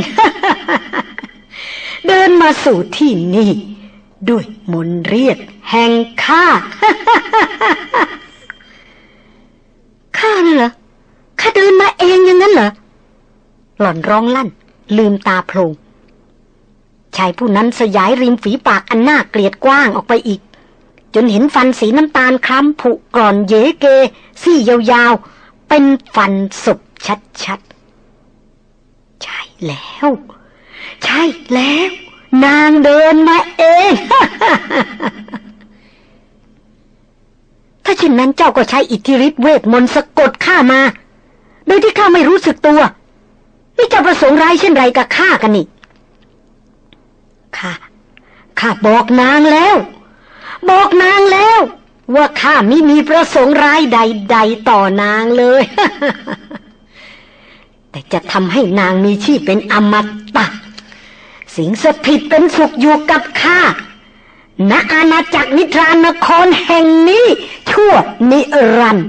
เดินมาสู่ที่นี่ ด้วยมนเรียกแห่งข้าข้าน่ะเหรอข้าเดินมาเองอย่างนั้นเหรอ หล่อนร้องลั่น ลืมตาโพลงชายผู้นั้นสยายริมฝีปากอันน่าเกลียดกว้างออกไปอีก จนเห็นฟันสีน้ำตาลคล้ำผุกร่อนเยเก ซี่ยาวๆ เป็นฟันศพชัดๆ ใช่แล้ว ใช่แล้ว นางเดินมาเอง ถ้าเช่นนั้นเจ้าก็ใช้อิทธิฤทธิเวทมนต์สะกดข้ามา โดยที่ข้าไม่รู้สึกตัว นี่เจ้าประสงค์ร้ายเช่นไรกับข้ากันนี่ข้าข้าบอกนางแล้ว บอกนางแล้ว ว่าข้าไม่มีประสงค์ร้ายใด ๆ ต่อนางเลย แต่จะทำให้นางมีชีพเป็นอมตะ สิงสถิตเป็นสุขอยู่กับข้าณอาณาจักรนิทรานครแห่งนี้ ชั่วนิรันดร์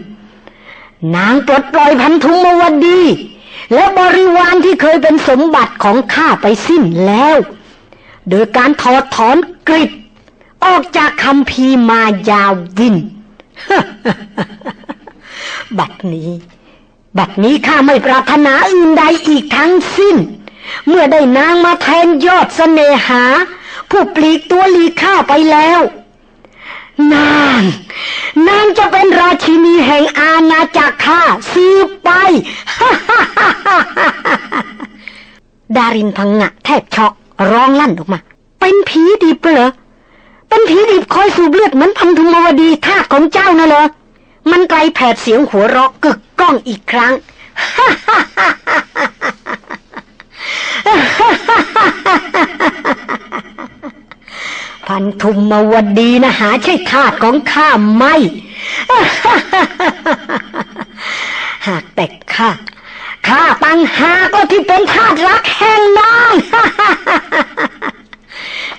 นางปลดปล่อยพันธุมวดี และบริวารที่เคยเป็นสมบัติของข้าไปสิ้นแล้ว โดยการถอดถอนกริบออกจากคำพีมายาวิน บัดนี้ บัดนี้ข้าไม่ปรารถนาอื่นใดอีกทั้งสิ้น เมื่อได้นางมาแทนยอดสเสน่หา ผู้ปลีกตัวลีข้าไปแล้ว นาง นางจะเป็นราชินีแห่งอาณาจักรข้าสืบไป ดารินพังงะแทบช็อกร้องลั่นออกมา เป็นผีดิบเหรอ เป็นผีดิบคอยสูบเลือดเหมือนพันธุมวดีท่าของเจ้าน่ะเหรอ มันไกลแผดเสียงหัวเราะกึกก้องอีกครั้งฮ่าฮ่าฮ่า พันธุมวดีนะหาใช่ทาสของข้าไม่ หากแต่ข้าข้าตังหาก็ที่เป็นทาสรักแห่งนาง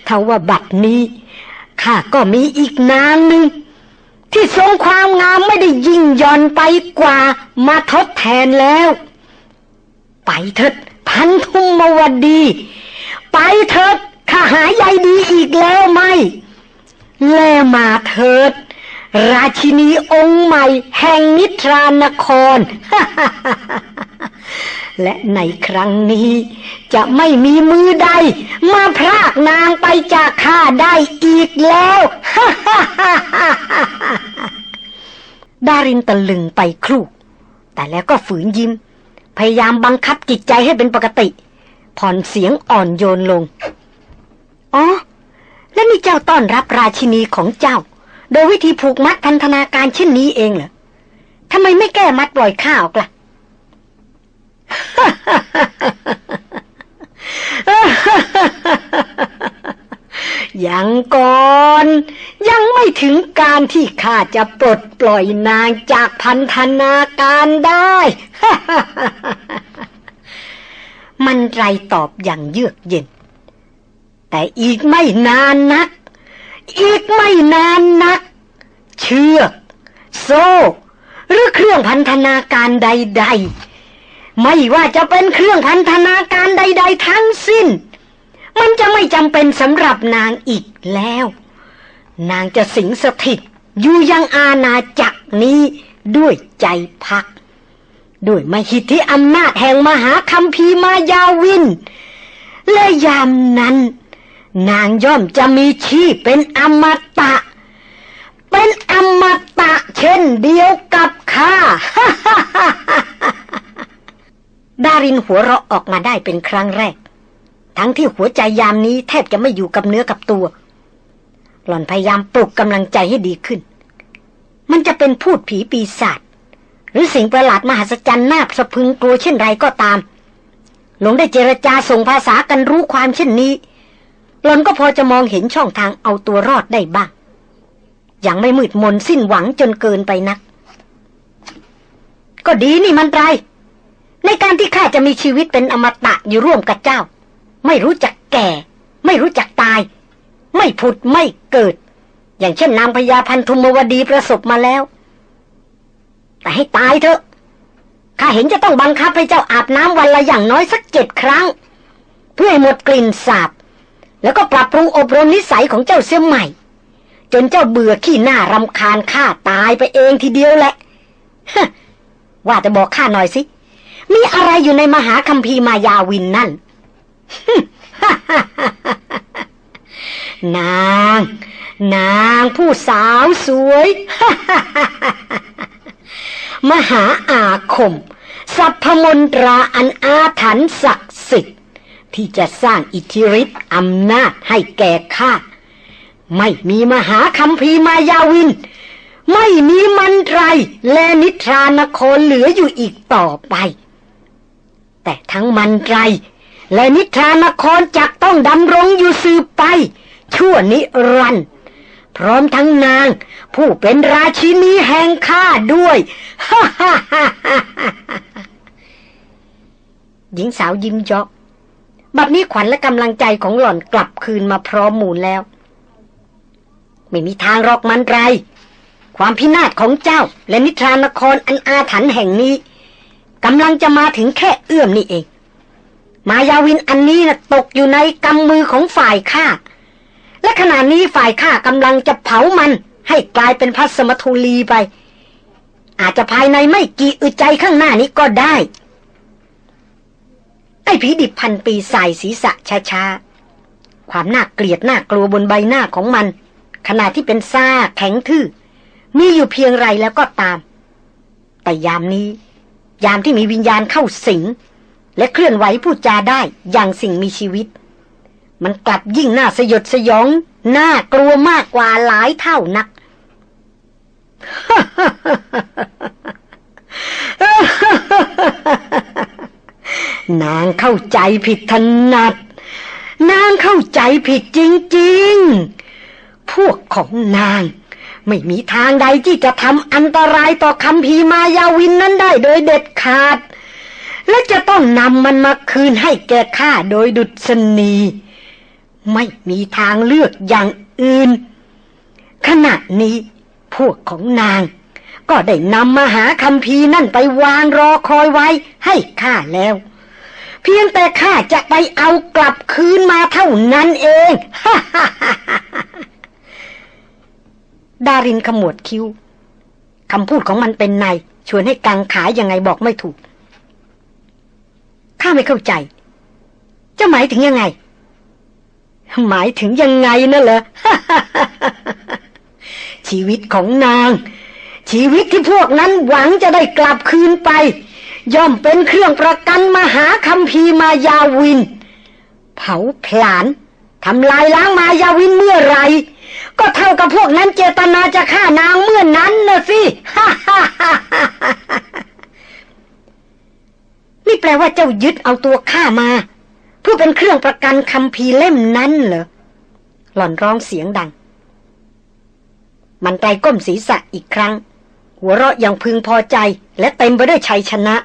ทว่าบัดนี้ข้าก็มีอีกนางหนึ่ง ที่ทรงความงามไม่ได้ยิ่งย่อนไปกว่ามาทดแทนแล้ว ไปเถิด พันธุมวดี ไปเถิดข้าหายใยดีอีกแล้วไหม แลมาเถิด ราชินีองค์ใหม่ แห่งนิทรานคร และในครั้งนี้ จะไม่มีมือใด มาพรากนางไปจากข้าได้อีกแล้วดารินตะลึงไปครู่แต่แล้วก็ฝืนยิ้ม พยายามบังคับจิตใจให้เป็นปกติ ผ่อนเสียงอ่อนโยนลง อ๋อ แล้วนี่เจ้าต้อนรับราชินีของเจ้า โดยวิธีผูกมัดพันธนาการเช่นนี้เองเหรอทำไมไม่แก้มัดปล่อยข้าวกล่ะ ยังก่อน ยังไม่ถึงการที่ข้าจะปลดปล่อยนางจากพันธนาการได้ มันไรตอบอย่างเยือกเย็น แต่อีกไม่นานนัก อีกไม่นานนัก เชือก โซ่ หรือเครื่องพันธนาการใด ๆ ไม่ว่าจะเป็นเครื่องพันธนาการใด ๆ ทั้งสิ้น มันจะไม่จำเป็นสำหรับนางอีกแล้ว นางจะสิงสถิตอยู่ยังอาณาจักรนี้ด้วยใจพัก ด้วยมหิทธิอำนาจแห่งมหาคัมภีมายาวิน และยามนั้น นางย่อมจะมีชีพเป็นอมตะ เป็นอมตะเช่นเดียวกับข้าดารินหัวเราะออกมาได้เป็นครั้งแรก ทั้งที่หัวใจยามนี้แทบจะไม่อยู่กับเนื้อกับตัว หล่อนพยายามปลุกกำลังใจให้ดีขึ้น มันจะเป็นพูดผีปีศาจหรือสิ่งประหลาดมหัศจรรย์น่าสะพึงกลัวเช่นไรก็ตาม หลงได้เจรจาส่งภาษากันรู้ความเช่นนี้ หลอนก็พอจะมองเห็นช่องทางเอาตัวรอดได้บ้าง อย่างไม่มืดมนสิ้นหวังจนเกินไปนัก ก็ดีนี่มันไร ในการที่ข้าจะมีชีวิตเป็นอมตะอยู่ร่วมกับเจ้า ไม่รู้จักแก่ ไม่รู้จักตาย ไม่ผุดไม่เกิด อย่างเช่นนางพญาพันธุมวดีประสบมาแล้ว แต่ให้ตายเถอะข้าเห็นจะต้องบังคับให้เจ้าอาบน้ำวันละอย่างน้อยสักเจ็ดครั้ง เพื่อให้หมดกลิ่นสาบ แล้วก็ปรับปรุงอบรมนิสัยของเจ้าเสียใหม่ จนเจ้าเบื่อขี้หน้ารำคาญข้าตายไปเองทีเดียวแหละว่าแต่บอกข้าหน่อยสิ มีอะไรอยู่ในมหาคัมภีร์มายาวินนั่น นาง นางผู้สาวสวย มหาอาคม สัพพมนตราอันอาถรรพ์ศักดิ์สิทธิ์ ที่จะสร้างอิทธิฤทธิ์อำนาจให้แก่ข้า ไม่มีมหาคัมภีมายาวิน ไม่มีมันไรและนิทรานครเหลืออยู่อีกต่อไป แต่ทั้งมันไร และนิทรานครจักต้องดำรงอยู่สืบไป ชั่วนิรันด์พร้อมทั้งนาง ผู้เป็นราชินีแห่งข้าด้วยฮ่าฮ่าฮ่าหญิงสาวยิ้มเยาะบัดนี้ขวัญและกำลังใจของหล่อนกลับคืนมาพร้อมมูลแล้ว ไม่มีทางรอกมันไร ความพินาศของเจ้าและนิทรานครอันอาถรรพ์แห่งนี้กำลังจะมาถึงแค่เอื้อมนี่เอง มายาวินอันนี้นะตกอยู่ในกำมือของฝ่ายข้าและขณะนี้ฝ่ายข้ากำลังจะเผามัน ให้กลายเป็นพัสมทุลีไป อาจจะภายในไม่กี่อึดใจข้างหน้านี้ก็ได้ ไอ้ผีดิบพันปีใส่ศีรษะช้าๆ ความน่าเกลียดน่ากลัวบนใบหน้าของมัน ขณะที่เป็นซ่าแข็งทื่อ มีอยู่เพียงไรแล้วก็ตาม แต่ยามนี้ ยามที่มีวิญญาณเข้าสิง และเคลื่อนไหวพูดจาได้อย่างสิ่งมีชีวิต มันกลับยิ่งน่าสยดสยอง น่ากลัวมากกว่าหลายเท่านัก นางเข้าใจผิดถนัด นางเข้าใจผิดจริง ๆ พวกของนางไม่มีทางใดที่จะทำอันตรายต่อคำพีมายาวินนั้นได้โดยเด็ดขาด และจะต้องนำมันมาคืนให้แก่ข้าโดยดุษณี ไม่มีทางเลือกอย่างอื่น ขณะนี้พวกของนาง ก็ได้นำมาหาคำพีนั่นไปวางรอคอยไว้ให้ข้าแล้ว เพียงแต่ข้าจะไปเอากลับคืนมาเท่านั้นเองดารินขมวดคิ้วคำพูดของมันเป็นในชวนให้กังขายังไงบอกไม่ถูก ข้าไม่เข้าใจ จะหมายถึงยังไง หมายถึงยังไงนั่นเหรอชีวิตของนาง ชีวิตที่พวกนั้นหวังจะได้กลับคืนไป ย่อมเป็นเครื่องประกันมหาคัมภีมายาวิน เผาผลาญทำลายล้างมายาวินเมื่อไร ก็เท่ากับพวกนั้นเจตนาจะฆ่านางเมื่อนั้นนะสิฮ่าฮ่าฮ่า นี่แปลว่าเจ้ายึดเอาตัวข้ามา เพื่อเป็นเครื่องประกันคำพีเล่มนั้นเหรอ หล่อนร้องเสียงดัง มันไตรก้มศีรษะอีกครั้ง หัวเราะอย่างพึงพอใจ และเต็มไปด้วยชัยชนะ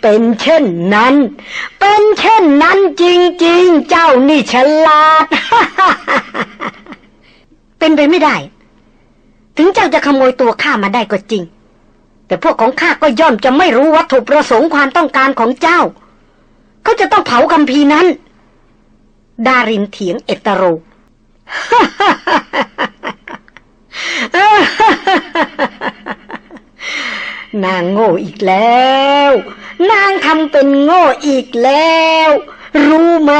เป็นเช่นนั้น เป็นเช่นนั้นจริง ๆ เจ้านี่ฉลาด เป็นไปไม่ได้ ถึงเจ้าจะขโมยตัวข้ามาได้ก็จริง แต่พวกของข้าก็ย่อมจะไม่รู้วัตถุประสงค์ความต้องการของเจ้า เขาจะต้องเผาคำพีนั้น ดารินเถียงเอตโรนางโง่อีกแล้ว นางทำเป็นโง่อีกแล้ว รู้ไหม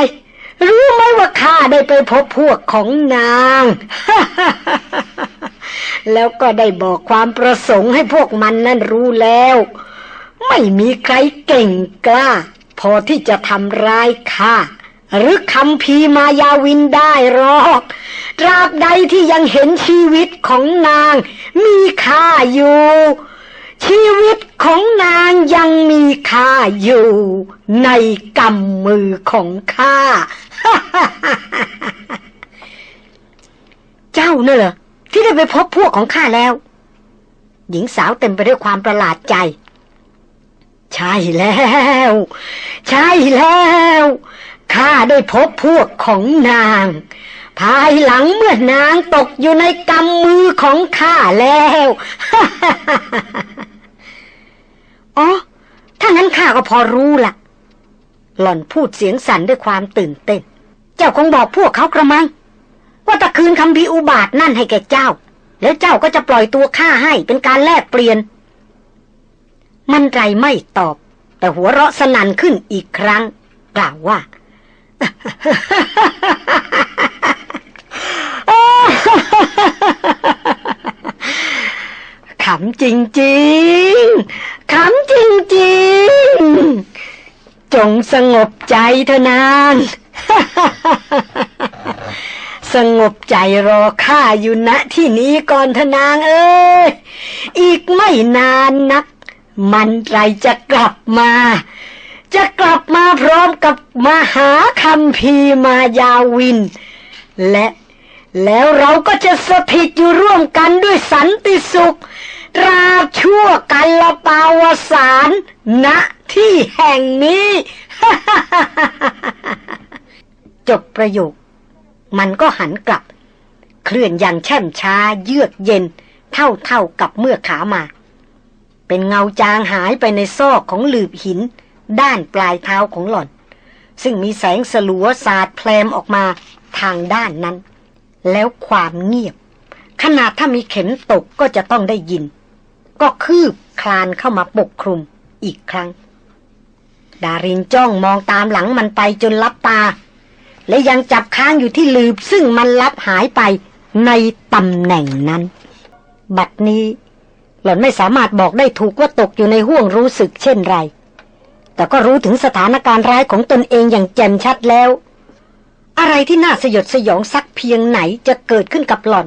รู้ไหมว่าข้าได้ไปพบพวกของนาง แล้วก็ได้บอกความประสงค์ให้พวกมันนั่นรู้แล้ว ไม่มีใครเก่งกล้า พอที่จะทำร้ายข้าหรือคำพีมายาวินได้หรอกตราบใดที่ยังเห็นชีวิตของนาง มีค่าอยู่ ชีวิตของนางยังมีค่าอยู่ ในกำมือของข้า เจ้าเน่ะเหรอ ที่ได้ไปพบพวกของข้าแล้ว หญิงสาวเต็มไปด้วยความประหลาดใจ ใช่แล้ว ใช่แล้วข้าได้พบพวกของนาง ภายหลังเมื่อนางตกอยู่ในกำมือของข้าแล้วอ๋อถ้างั้นข้าก็พอรู้ละหล่อนพูดเสียงสั่นด้วยความตื่นเต้น เจ้าคงบอกพวกเขากระมัง ว่าตะคืนคำพีอุบาทนั่นให้แก่เจ้า แล้วเจ้าก็จะปล่อยตัวข้าให้เป็นการแลกเปลี่ยน มันไรไม่ตอบ แต่หัวเราะสนั่นขึ้นอีกครั้ง กล่าวว่าขำจริงๆขำจริงๆ จงสงบใจเถอะนาง สงบใจรอข้าอยู่ณที่นี้ก่อนเถอะนางเอ้ย อีกไม่นานนัก มันไรจะกลับมา จะกลับมาพร้อมกับมหาคำพีมายาวิน และแล้วเราก็จะสถิตอยู่ร่วมกันด้วยสันติสุขราบชั่วกันละปาวสารณที่แห่งนี้ จบประโยค มันก็หันกลับ เคลื่อนอย่างแช่มช้าเยือกเย็น เท่าเท่ากับเมื่อขามา เป็นเงาจางหายไปในซอกของหลืบหิน ด้านปลายเท้าของหล่อน ซึ่งมีแสงสลัวสาดแพลมออกมาทางด้านนั้น แล้วความเงียบ ขนาดถ้ามีเข็มตกก็จะต้องได้ยิน ก็คืบคลานเข้ามาปกคลุมอีกครั้ง ดารินจ้องมองตามหลังมันไปจนลับตา และยังจับค้างอยู่ที่ลืบซึ่งมันลับหายไปในตำแหน่งนั้น บัดนี้ หล่อนไม่สามารถบอกได้ถูกว่าตกอยู่ในห่วงรู้สึกเช่นไร แต่ก็รู้ถึงสถานการณ์ร้ายของตนเองอย่างแจ่มชัดแล้ว อะไรที่น่าสยดสยองสักเพียงไหนจะเกิดขึ้นกับหล่อน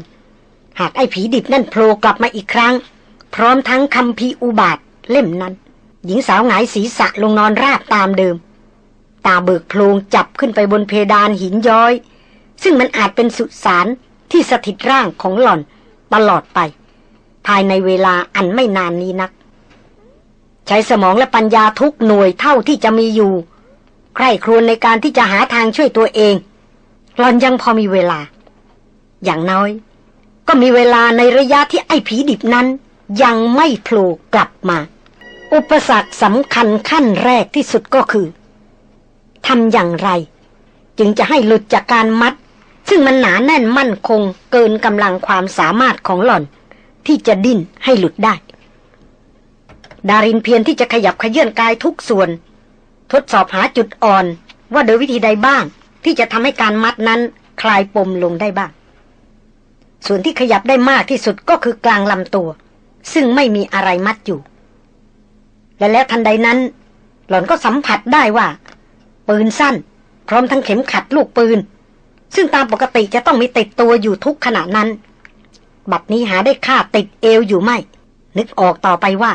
หากไอ้ผีดิบนั่นโผล่กลับมาอีกครั้ง พร้อมทั้งคำพีอุบาทเล่มนั้น หญิงสาวหงายศีรษะลงนอนราบตามเดิม ตาเบิกโพลงจับขึ้นไปบนเพดานหินย้อย ซึ่งมันอาจเป็นสุสานที่สถิตร่างของหล่อนตลอดไป ภายในเวลาอันไม่นานนี้นัก ใช้สมองและปัญญาทุกหน่วยเท่าที่จะมีอยู่ใคร่ครวญในการที่จะหาทางช่วยตัวเอง หลอนยังพอมีเวลา อย่างน้อย ก็มีเวลาในระยะที่ไอ้ผีดิบนั้น ยังไม่โผล่กลับมา อุปสรรคสำคัญขั้นแรกที่สุดก็คือ ทำอย่างไร จึงจะให้หลุดจากการมัด ซึ่งมันหนาแน่นมั่นคงเกินกำลังความสามารถของหล่อน ที่จะดิ้นให้หลุดได้ ดารินเพียรที่จะขยับขยื่นกายทุกส่วน ทดสอบหาจุดอ่อน ว่าโดยวิธีใดบ้าง ที่จะทำให้การมัดนั้นคลายปมลงได้บ้าง ส่วนที่ขยับได้มากที่สุดก็คือกลางลำตัว ซึ่งไม่มีอะไรมัดอยู่ และแล้วทันใดนั้น หล่อนก็สัมผัสได้ว่า ปืนสั้น พร้อมทั้งเข็มขัดลูกปืน ซึ่งตามปกติจะต้องมีติดตัวอยู่ทุกขณะนั้น บัดนี้หาได้ค่าติดเอวอยู่ไม่ นึกออกต่อไปว่า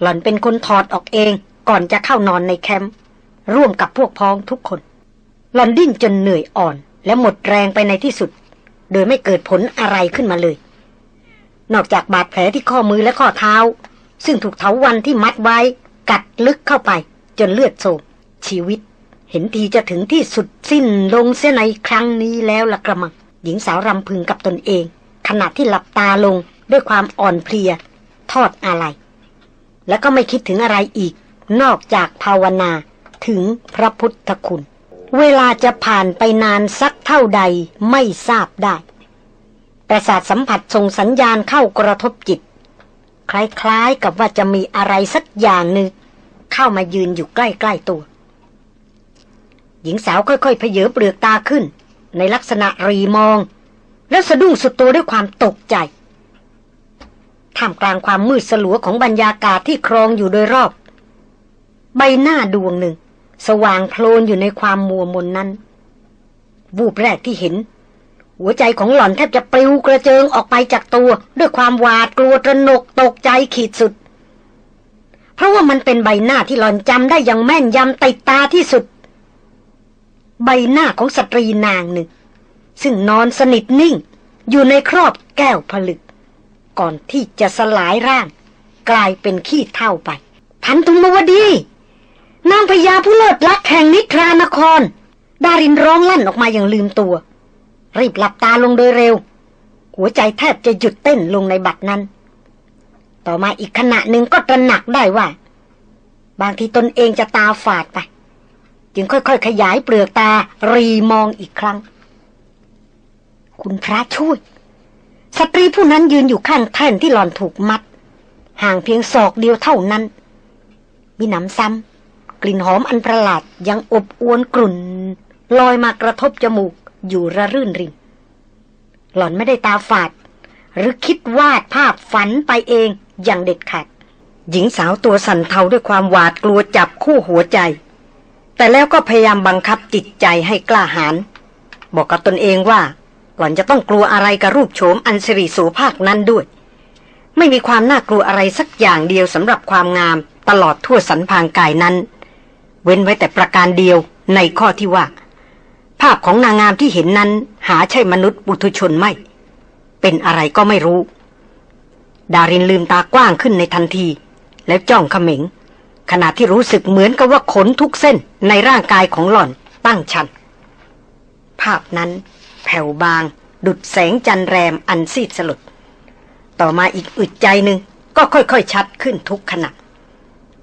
หล่อนเป็นคนถอดออกเองก่อนจะเข้านอนในแคมป์ร่วมกับพวกพ้องทุกคน หล่อนดิ้นจนเหนื่อยอ่อน และหมดแรงไปในที่สุด โดยไม่เกิดผลอะไรขึ้นมาเลย นอกจากบาดแผลที่ข้อมือและข้อเท้า ซึ่งถูกเถาวันที่มัดไว้กัดลึกเข้าไปจนเลือดโซชีวิต เห็นทีจะถึงที่สุดสิ้นลงเสียในครั้งนี้แล้วละกระมัง หญิงสาวรำพึงกับตนเอง ขณะที่หลับตาลงด้วยความอ่อนเพลีย ทอดอะไร แล้วก็ไม่คิดถึงอะไรอีก นอกจากภาวนาถึงพระพุทธคุณ เวลาจะผ่านไปนานสักเท่าใดไม่ทราบได้ ประสาทสัมผัสส่งสัญญาณเข้ากระทบจิต คล้ายๆกับว่าจะมีอะไรสักอย่างหนึ่งเข้ามายืนอยู่ใกล้ ๆตัว หญิงสาวค่อยๆเพเยอเปลือกตาขึ้น ในลักษณะรีมอง แล้วสะดุ้งสุดตัวด้วยความตกใจท่ามกลางความมืดสลัวของบรรยากาศที่ครองอยู่โดยรอบ ใบหน้าดวงหนึ่ง สว่างโพลนอยู่ในความมัวมนนั้น วูบแรกที่เห็น หัวใจของหล่อนแทบจะปลิวกระเจิงออกไปจากตัว ด้วยความหวาดกลัวตระหนกตกใจขีดสุด เพราะว่ามันเป็นใบหน้าที่หล่อนจำได้อย่างแม่นยำติดตาที่สุด ใบหน้าของสตรีนางหนึ่ง ซึ่งนอนสนิทนิ่ง อยู่ในครอบแก้วผลึก ก่อนที่จะสลายร่าง กลายเป็นขี้เท่าไปพันธุมวดีนางพญาผู้เลิศลักแห่งนิทรานคร ดารินร้องลั่นออกมาอย่างลืมตัว รีบหลับตาลงโดยเร็ว หัวใจแทบจะหยุดเต้นลงในบัดนั้น ต่อมาอีกขณะหนึ่งก็ตระหนักได้ว่า บางทีตนเองจะตาฝาดไป จึงค่อยๆ ขยายเปลือกตา รีมองอีกครั้ง คุณพระช่วย สตรีผู้นั้นยืนอยู่ข้างแท่นที่หลอนถูกมัด ห่างเพียงศอกเดียวเท่านั้น มีหนำซ้ำ กลิ่นหอมอันประหลาดยังอบอวนกลุ่น ลอยมากระทบจมูกอยู่ระรื่นริมหล่อนไม่ได้ตาฝาด หรือคิดวาดภาพฝันไปเองอย่างเด็ดขาดหญิงสาวตัวสั่นเทาด้วยความหวาดกลัวจับคู่หัวใจ แต่แล้วก็พยายามบังคับจิตใจให้กล้าหาญบอกกับตนเองว่า หล่อนจะต้องกลัวอะไรกับรูปโฉมอันสิริโสภาคนั้นด้วย ไม่มีความน่ากลัวอะไรสักอย่างเดียวสำหรับความงามตลอดทั่วสันพางกายนั้น เว้นไว้แต่ประการเดียวในข้อที่ว่า ภาพของนางงามที่เห็นนั้น หาใช่มนุษย์บุตุชนไม่ เป็นอะไรก็ไม่รู้ ดารินลืมตากว้างขึ้นในทันที แล้วจ้องเขม็ง ขณะที่รู้สึกเหมือนกับว่าขนทุกเส้นในร่างกายของหล่อนตั้งชัน ภาพนั้นแผ่วบาง ดุดแสงจันแรมอันซีดสลด ต่อมาอีกอึดใจหนึ่งก็ค่อยๆชัดขึ้นทุกขณะ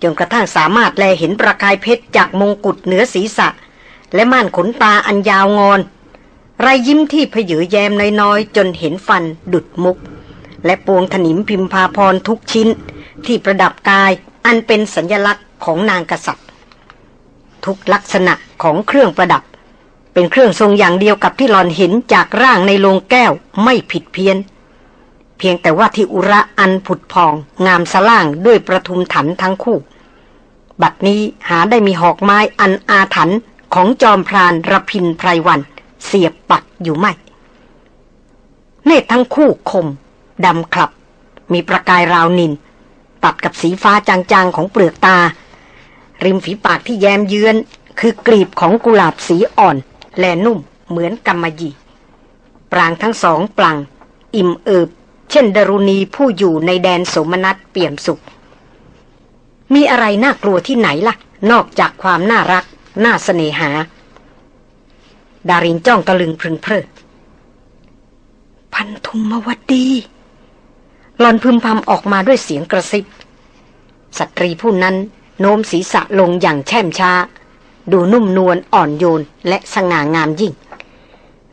จนกระทั่งสามารถแลเห็นประกายเพชรจากมงกุฎเหนือศีรษะ และม่านขนตาอันยาวงอนไรยิ้มที่ผยือแยมน้อยๆ จนเห็นฟันดุดมุก และปวงถนิมพิมพาพรทุกชิ้นที่ประดับกาย อันเป็นสัญญลักษณ์ของนางกษัตริย์ ทุกลักษณะของเครื่องประดับ เป็นเครื่องทรงอย่างเดียวกับที่หลอนเห็นจากร่างในโลงแก้วไม่ผิดเพี้ยน เพียงแต่ว่าที่อุระอันผุดพอง งามสล่างด้วยประทุมถันทั้งคู่ บัดนี้หาได้มีหอกไม้อันอาถรรพ์ของจอมพรานระพินไพรวัน เสียบปักอยู่ไม่เนตทั้งคู่คมดำคลับ มีประกายราวนิน ตัดกับสีฟ้าจางๆของเปลือกตา ริมฝีปากที่แยมเยือน คือกลีบของกุหลาบสีอ่อน และนุ่มเหมือนกำมะหยี่ปรางทั้งสองปลัง อิ่มเอิบ เช่นดรุณีผู้อยู่ในแดนสมนัตเปี่ยมสุข มีอะไรน่ากลัวที่ไหนล่ะ นอกจากความน่ารัก น่าเสน่หา ดารินจ้องตะลึงพึงเพลิดพันธุมวดี หลอนพึมพำออกมาด้วยเสียงกระซิบสตรีผู้นั้นโน้มศีรษะลงอย่างแช่มช้า ดูนุ่มนวลอ่อนโยนและสง่างามยิ่ง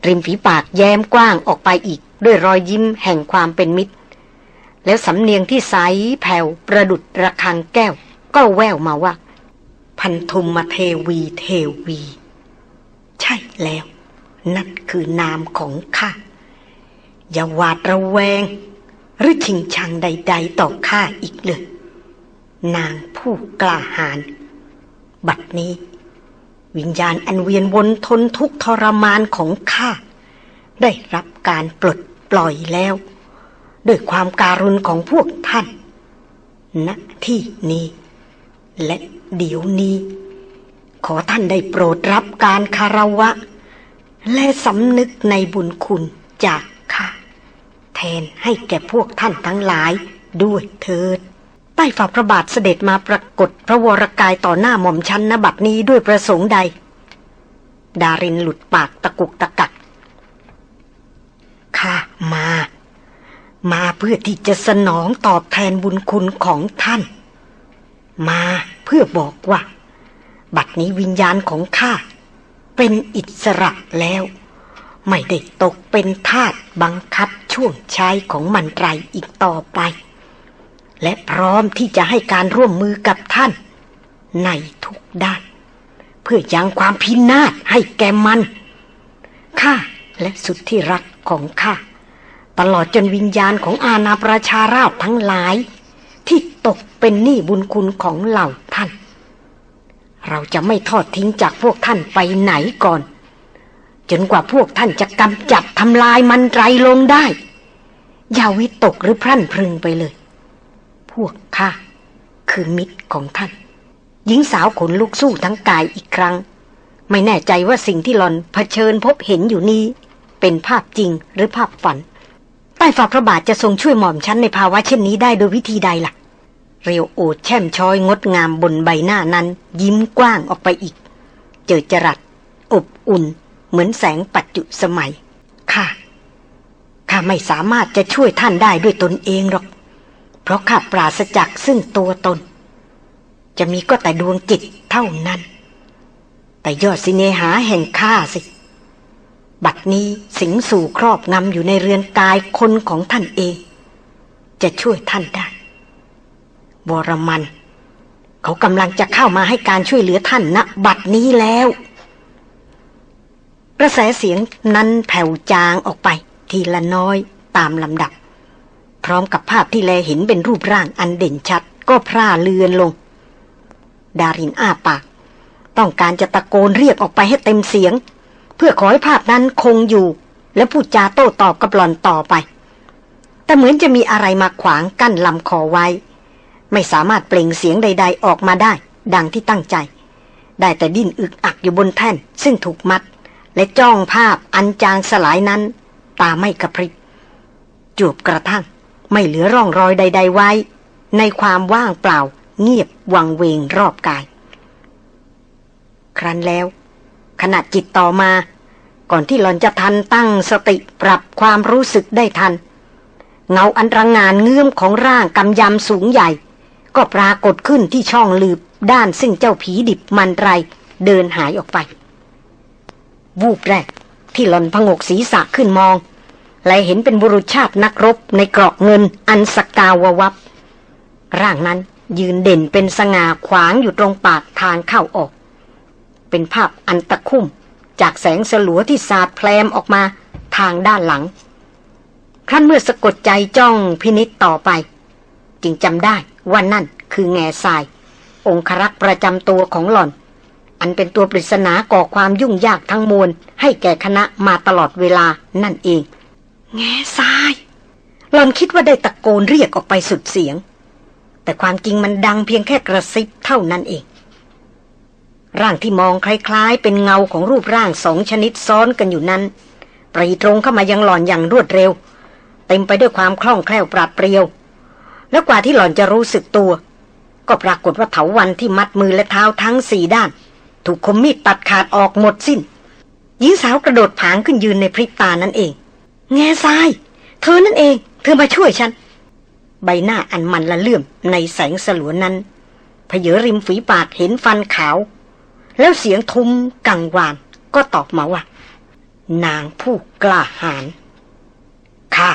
ริมฝีปากแย้มกว้างออกไปอีกด้วยรอยยิ้มแห่งความเป็นมิตร แล้วสำเนียงที่ใสแผ่วประดุดระคังแก้ว ก็แววมาว่า พันธุมมาเทวีเทวี ใช่แล้ว นั่นคือนามของข้าอย่าหวาดระแวง หรือชิงชังใด ๆ ต่อข้าอีกเลย นางผู้กล้าหาญบัดนี้ วิญญาณอันเวียนวนทนทุกทรมานของข้าได้รับการปลดปล่อยแล้ว ด้วยความการุณของพวกท่านณที่นี้ และเดี๋ยวนี้ ขอท่านได้โปรดรับการคารวะ และสำนึกในบุญคุณจากข้า ทนให้แก่พวกท่านทั้งหลาย ด้วยเถิดใต้ฝ่าพระบาทเสด็จมาปรากฏพระวรกายต่อหน้าหม่อมชันนบัดนี้ด้วยประสงค์ใด ดารินหลุดปากตะกุกตะกักข้ามา มาเพื่อที่จะสนองตอบแทนบุญคุณของท่าน มาเพื่อบอกว่า บัดนี้วิญญาณของข้าเป็นอิสระแล้ว ไม่ได้ตกเป็นทาสบังคับ ช่วงใช้ของมันไรอีกต่อไป และพร้อมที่จะให้การร่วมมือกับท่าน ในทุกด้าน เพื่อยังความพินาศให้แก่มันข้าและสุดที่รักของข้าตลอดจนวิญญาณของอาณาประชาราชทั้งหลาย ที่ตกเป็นหนี้บุญคุณของเหล่าท่าน เราจะไม่ทอดทิ้งจากพวกท่านไปไหนก่อน จนกว่าพวกท่านจะกำจัดทำลายมันไรลงได้ อย่าวิตกหรือพรั่นพรึงไปเลย พวกข้าคือมิตรของท่าน หญิงสาวขนลุกสู้ทั้งกายอีกครั้ง ไม่แน่ใจว่าสิ่งที่หลอนเผชิญพบเห็นอยู่นี้ เป็นภาพจริงหรือภาพฝัน ใต้ฝ่าพระบาทจะทรงช่วยหม่อมฉันในภาวะเช่นนี้ได้โดยวิธีใดล่ะ เรียวโอดแช่มช้อยงดงามบนใบหน้านั้น ยิ้มกว้างออกไปอีก เจอจรัสอบอุ่น เหมือนแสงปัจจุสมัย ค่ะ ข้าไม่สามารถจะช่วยท่านได้ด้วยตนเองหรอก เพราะข้าปราศจากซึ่งตัวตน จะมีก็แต่ดวงจิตเท่านั้น แต่ยอดสิเนหาแห่งข้าสิ บัดนี้สิงสู่ครอบงำอยู่ในเรือนกายคนของท่านเอง จะช่วยท่านได้วรมัน เขากำลังจะเข้ามาให้การช่วยเหลือท่านณบัดนี้แล้ว กระแสเสียงนั้นแผ่วจางออกไป ทีละน้อยตามลำดับ พร้อมกับภาพที่แลเห็นเป็นรูปร่างอันเด่นชัด ก็พร่าเลือนลง ดารินอ้าปาก ต้องการจะตะโกนเรียกออกไปให้เต็มเสียง เพื่อขอให้ภาพนั้นคงอยู่ และพูดจาโต้ตอบกับหลอนต่อไป แต่เหมือนจะมีอะไรมาขวางกั้นลำคอไว้ ไม่สามารถเปล่งเสียงใด ๆ ออกมาได้ ดังที่ตั้งใจ ได้แต่ดิ้นอึกอักอยู่บนแท่น ซึ่งถูกมัด และจ้องภาพอันจางสลายนั้น ตาไม่กระพริบจูบกระทั่ง ไม่เหลือร่องรอยใด ๆ ไว้ ในความว่างเปล่า เงียบวังเวงรอบกาย ครั้นแล้ว ขณะจิตต่อมา ก่อนที่หลอนจะทันตั้งสติปรับความรู้สึกได้ทัน เงาอันรังงานเงื้อมของร่างกำยำสูงใหญ่ ก็ปรากฏขึ้นที่ช่องลืบด้านซึ่งเจ้าผีดิบมันไรเดินหายออกไป วูบแรก ที่หลอนพงกศีรษะขึ้นมอง และเห็นเป็นบุรุษชาตินักรบในเกราะเงินอันสกาววับ ร่างนั้นยืนเด่นเป็นสง่าขวางอยู่ตรงปากทางเข้าออก เป็นภาพอันตะคุ่ม จากแสงสลัวที่สาดแพลมออกมาทางด้านหลัง ครั้นเมื่อสะกดใจจ้องพินิษต่อไป จึงจำได้ว่านั่นคือแง่ทราย องครักษ์ประจำตัวของหล่อน อันเป็นตัวปริศนาก่อความยุ่งยากทั้งมวล ให้แก่คณะมาตลอดเวลานั่นเอง แง่ทรายหล่อนคิดว่าได้ตะโกนเรียกออกไปสุดเสียง แต่ความจริงมันดังเพียงแค่กระซิบเท่านั้นเอง ร่างที่มองคล้ายๆ เป็นเงาของรูปร่างสองชนิดซ้อนกันอยู่นั้นปรีตรงเข้ามายังหล่อนอย่างรวดเร็ว เต็มไปด้วยความคล่องแคล่วปราดเปรียว แล้วกว่าที่หล่อนจะรู้สึกตัว ก็ปรากฏว่าเถาวันที่มัดมือและเท้าทั้งสี่ด้าน ถูกคมมีดตัดขาดออกหมดสิ้นหญิงสาวกระโดดผางขึ้นยืนในพริบตานั่นเอง แง่ทราย เธอนั่นเอง เธอมาช่วยฉัน ใบหน้าอันมันละเลื่อมในแสงสลัวนั้นเพเยอริมฝีปากเห็นฟันขาว แล้วเสียงทุมกังวาน ก็ตอบมาว่า นางผู้กล้าหาญข้า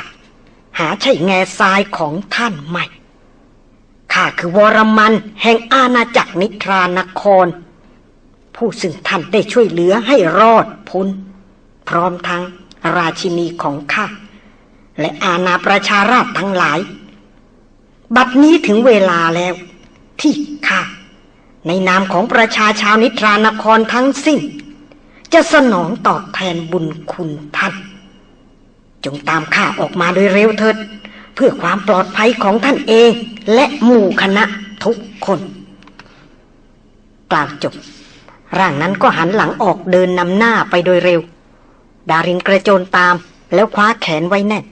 หาใช่แง่ทรายของท่านไหม่ข้าคือวรมันแห่งอาณาจักรนิทรานคร ผู้ซึ่งท่านได้ช่วยเหลือให้รอดพ้น พร้อมทั้งราชินีของข้า และอาณาประชาราชทั้งหลาย บัดนี้ถึงเวลาแล้ว ที่ข้า ในนามของประชาชาวนิทรานครทั้งสิ้น จะสนองตอบแทนบุญคุณท่าน จงตามข้าออกมาโดยเร็วเถิด เพื่อความปลอดภัยของท่านเอง และหมู่คณะทุกคน กล่าวจบ ร่างนั้นก็หันหลังออกเดินนำหน้าไปโดยเร็ว ดารินกระโจนตามแล้วคว้าแขนไว้แน่น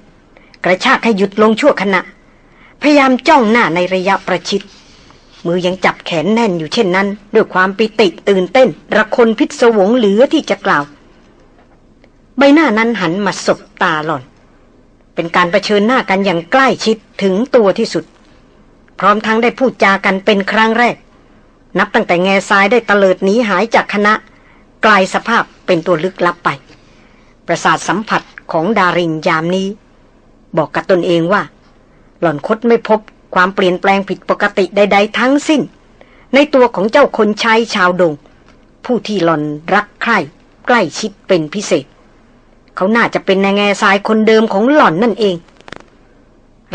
กระชากให้หยุดลงชั่วขณะ พยายามจ้องหน้าในระยะประชิด มือยังจับแขนแน่นอยู่เช่นนั้น ด้วยความปิติตื่นเต้น ระคนพิศวงเหลือที่จะกล่าว ใบหน้านั้นหันมาสบตาหล่อน เป็นการรเผชิญหน้ากันอย่างใกล้ชิดถึงตัวที่สุด พร้อมทั้งได้พูดจากันเป็นครั้งแรก นับตั้งแต่แง่ทรายได้เตลิดหนีหายจากคณะ กลายสภาพเป็นตัวลึกลับไป ประสาทสัมผัสของดารินยามนี้ บอกกับตนเองว่า หล่อนคดไม่พบความเปลี่ยนแปลงผิดปกติใด ๆ ทั้งสิ้น ในตัวของเจ้าคนใช้ชาวดง ผู้ที่หล่อนรักใคร่ใกล้ชิดเป็นพิเศษ เขาน่าจะเป็นนายแง่ทรายคนเดิมของหล่อนนั่นเอง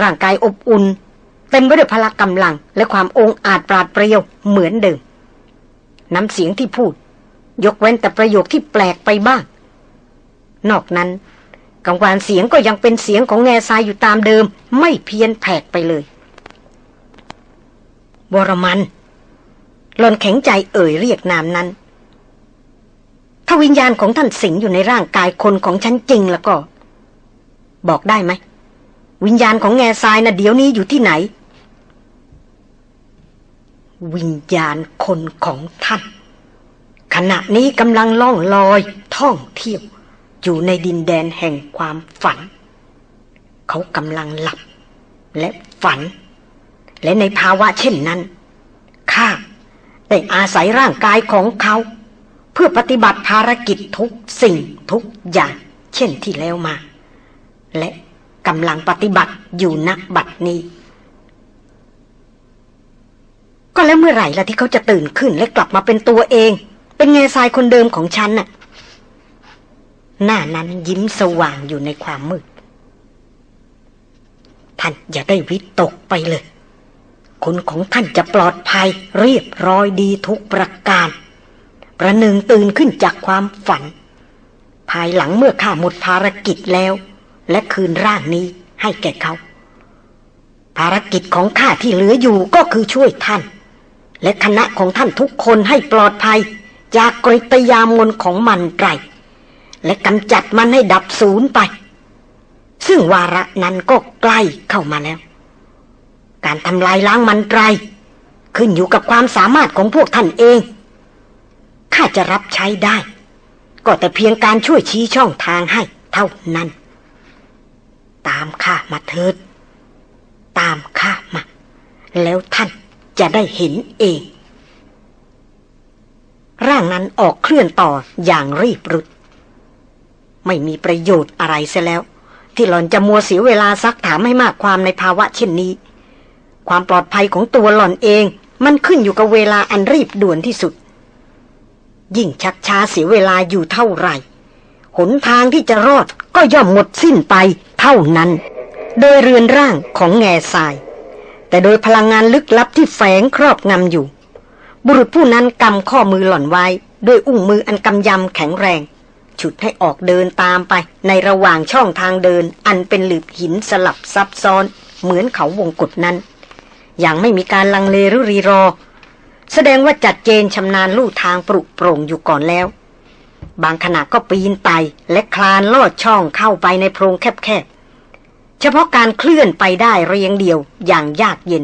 ร่างกายอบอุ่น เต็มไปด้วยพละกำลัง และความองอาจปราดเปรียวเหมือนเดิม น้ำเสียงที่พูด ยกเว้นแต่ประโยคที่แปลกไปบ้าง นอกนั้นกังวานเสียงก็ยังเป็นเสียงของแง่ทรายอยู่ตามเดิม ไม่เพี้ยนแผกไปเลยบรมันหลอนแข็งใจเอ่ยเรียกนามนั้น ถ้าวิญญาณของท่านสิงอยู่ในร่างกายคนของฉันจริงแล้วก็ บอกได้ไหม วิญญาณของแง่ทรายนะ่ะเดี๋ยวนี้อยู่ที่ไหน วิญญาณคนของท่าน ขณะนี้กำลังล่องลอยท่องเที่ยว อยู่ในดินแดนแห่งความฝัน เขากำลังหลับ และฝัน และในภาวะเช่นนั้นข้าได้อาศัยร่างกายของเขา เพื่อปฏิบัติภารกิจทุกสิ่งทุกอย่าง เช่นที่แล้วมา และกำลังปฏิบัติอยู่ณบัดนี้ ก็แล้วเมื่อไหร่ล่ะที่เขาจะตื่นขึ้นและกลับมาเป็นตัวเอง เป็นเงซายคนเดิมของฉันน่ะ หน้านั้นยิ้มสว่างอยู่ในความมืด ท่านอย่าได้วิตกไปเลย คนของท่านจะปลอดภัย เรียบร้อยดีทุกประการ ประหนึ่งตื่นขึ้นจากความฝัน ภายหลังเมื่อข้าหมดภารกิจแล้ว และคืนร่างนี้ให้แก่เขาภารกิจของข้าที่เหลืออยู่ก็คือช่วยท่าน และคณะของท่านทุกคนให้ปลอดภัย จากกริตยามนของมันไรและกำจัดมันให้ดับศูนย์ไป ซึ่งวาระนั้นก็ใกล้เข้ามาแล้ว การทำลายล้างมันไตรขึ้นอยู่กับความสามารถของพวกท่านเอง ข้าจะรับใช้ได้ ก็แต่เพียงการช่วยชี้ช่องทางให้เท่านั้น ตามข้ามาเถิด ตามข้ามา แล้วท่าน จะได้เห็นเอง ร่างนั้นออกเคลื่อนต่ออย่างรีบรุด ไม่มีประโยชน์อะไรเสียแล้ว ที่หล่อนจะมัวเสียเวลาซักถามให้มากความในภาวะเช่นนี้ ความปลอดภัยของตัวหล่อนเอง มันขึ้นอยู่กับเวลาอันรีบด่วนที่สุด ยิ่งชักช้าเสียเวลาอยู่เท่าไหร่หนทางที่จะรอดก็ย่อมหมดสิ้นไปเท่านั้น โดยเรือนร่างของแง่ทราย แต่โดยพลังงานลึกลับที่แฝงครอบงำอยู่ บุรุษผู้นั้นกำข้อมือหล่อนไว้ ด้วยอุ้งมืออันกำยำแข็งแรง ฉุดให้ออกเดินตามไป ในระหว่างช่องทางเดิน อันเป็นหลืบหินสลับซับซ้อน เหมือนเขาวงกฏนั้น อย่างไม่มีการลังเลหรือรีรอ แสดงว่าจัดเจนชำนาญลู่ทางปรุโปร่งอยู่ก่อนแล้ว บางขณะก็ปีนไตและคลานลอดช่องเข้าไปในโพรงแคบๆ เฉพาะการเคลื่อนไปได้เรียงเดียวอย่างยากเย็น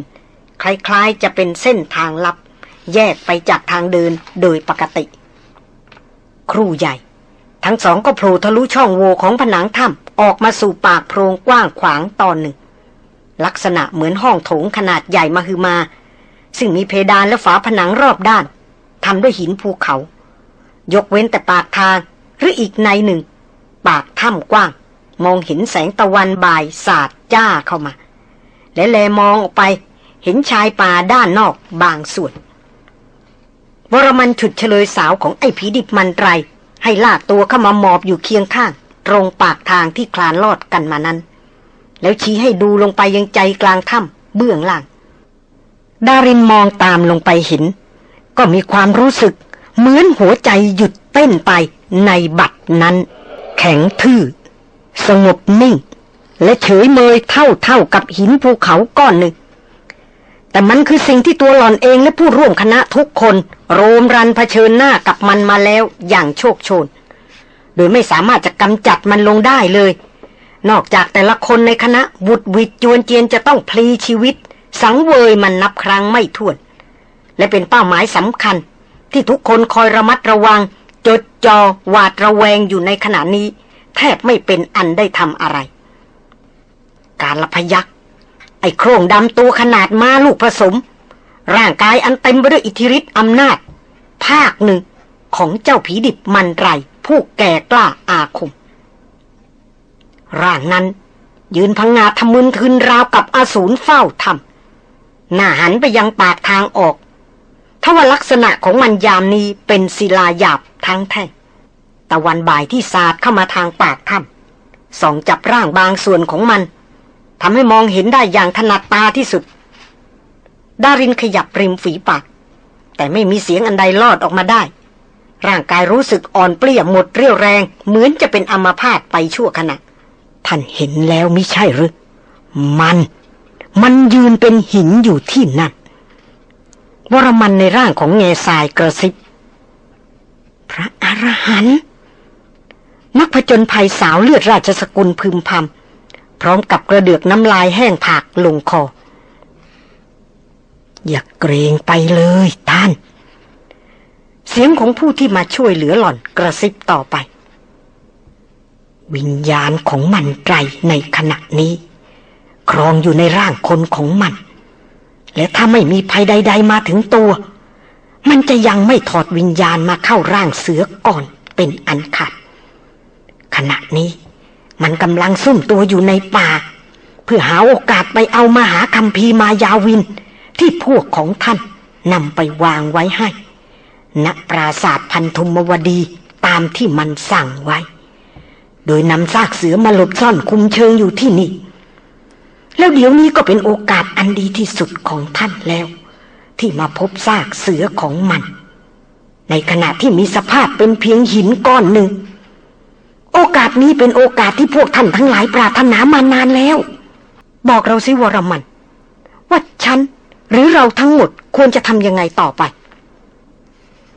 คล้ายๆจะเป็นเส้นทางลับ แยกไปจากทางเดินโดยปกติ ครูใหญ่ ทั้งสองก็โผล่ทะลุช่องโหว่ของผนังถ้ำออกมาสู่ปากโพรงกว้างขวางตอนหนึ่ง ลักษณะเหมือนห้องโถงขนาดใหญ่มาคือมา ซึ่งมีเพดานและฝาผนังรอบด้านทำด้วยหินภูเขา ยกเว้นแต่ปากทางหรืออีกในหนึ่ง ปากถ้ำกว้าง มองเห็นแสงตะวันบ่ายสาดจ้าเข้ามา และแลมองออกไปเห็นชายป่าด้านนอกบางส่วนวรมันฉุดเฉลยสาวของไอ้ผีดิบมันไร ให้ลากตัวเข้ามาหมอบอยู่เคียงข้าง ตรงปากทางที่คลานลอดกันมานั้น แล้วชี้ให้ดูลงไปยังใจกลางถ้ำเบื้องล่าง ดารินมองตามลงไปเห็น ก็มีความรู้สึก เหมือนหัวใจหยุดเต้นไปในบัดนั้น แข็งทื่อ สงบนิ่ง และเฉยเมยเท่าเท่ากับหินภูเขาก้อนหนึ่ง แต่มันคือสิ่งที่ตัวหล่อนเองและผู้ร่วมคณะทุกคน โรมรันเผชิญหน้ากับมันมาแล้วอย่างโชคโชน โดยไม่สามารถจะกำจัดมันลงได้เลย นอกจากแต่ละคนในคณะบุดวิดจวนเจียนจะต้องพลีชีวิต สังเวยมันนับครั้งไม่ถ้วน และเป็นเป้าหมายสำคัญที่ทุกคนคอยระมัดระวัง จดจอหวาดระแวงอยู่ในขณะนี้ แทบไม่เป็นอันได้ทำอะไร การละพยักไอ้โครงดำตัวขนาดม้าลูกผสม ร่างกายอันเต็มไปด้วยอิทธิฤทธิ์อำนาจ ภาคหนึ่งของเจ้าผีดิบมันไร ผู้แก่กล้าอาคม ร่างนั้น ยืนพังงาทะมึนทึนราวกับอาสูรเฝ้าทำหน้าหันไปยังปากทางออกทว่าลักษณะของมันยามนี้เป็นศิลาหยาบทั้งแท่ง ตะวันบ่ายที่สาดเข้ามาทางปากถ้ำส่องจับร่างบางส่วนของมันทำให้มองเห็นได้อย่างถนัดตาที่สุด ดารินขยับริมฝีปาก แต่ไม่มีเสียงอันใดลอดออกมาได้ ร่างกายรู้สึกอ่อนเปลี้ยหมดเรี่ยวแรง เหมือนจะเป็นอัมาพาตไปชั่วขณะ ท่านเห็นแล้วม่ใช่หรือ มัน มันยืนเป็นหินอยู่ที่นั่นวรมันในร่างของเงซายกระซิบ พระอรหันต์ นักผจญภัยสาวเลือดราชสกุลพึมพำพร้อมกับกระเดือกน้ำลายแห้งผากลงคอ อย่าเกรงไปเลยท่าน เสียงของผู้ที่มาช่วยเหลือหล่อนกระซิบต่อไป วิญญาณของมันไตรในขณะนี้ ครองอยู่ในร่างคนของมัน และถ้าไม่มีภัยใด ๆ มาถึงตัว มันจะยังไม่ถอดวิญญาณมาเข้าร่างเสือก่อนเป็นอันขาด ขณะนี้ มันกำลังซุ่มตัวอยู่ในป่า เพื่อหาโอกาสไปเอามาหาคำพีมายาวิน ที่พวกของท่านนำไปวางไว้ให้ณปราศาสตร์พันธุมวดีตามที่มันสั่งไว้ โดยนำซากเสือมาหลบซ่อนคุมเชิงอยู่ที่นี่ แล้วเดี๋ยวนี้ก็เป็นโอกาสอันดีที่สุดของท่านแล้ว ที่มาพบซากเสือของมัน ในขณะที่มีสภาพเป็นเพียงหินก้อนหนึ่ง โอกาสนี้เป็นโอกาสที่พวกท่านทั้งหลายปรารถนามานานแล้ว บอกเราสิวรมัน ว่าฉันหรือเราทั้งหมดควรจะทำยังไงต่อไป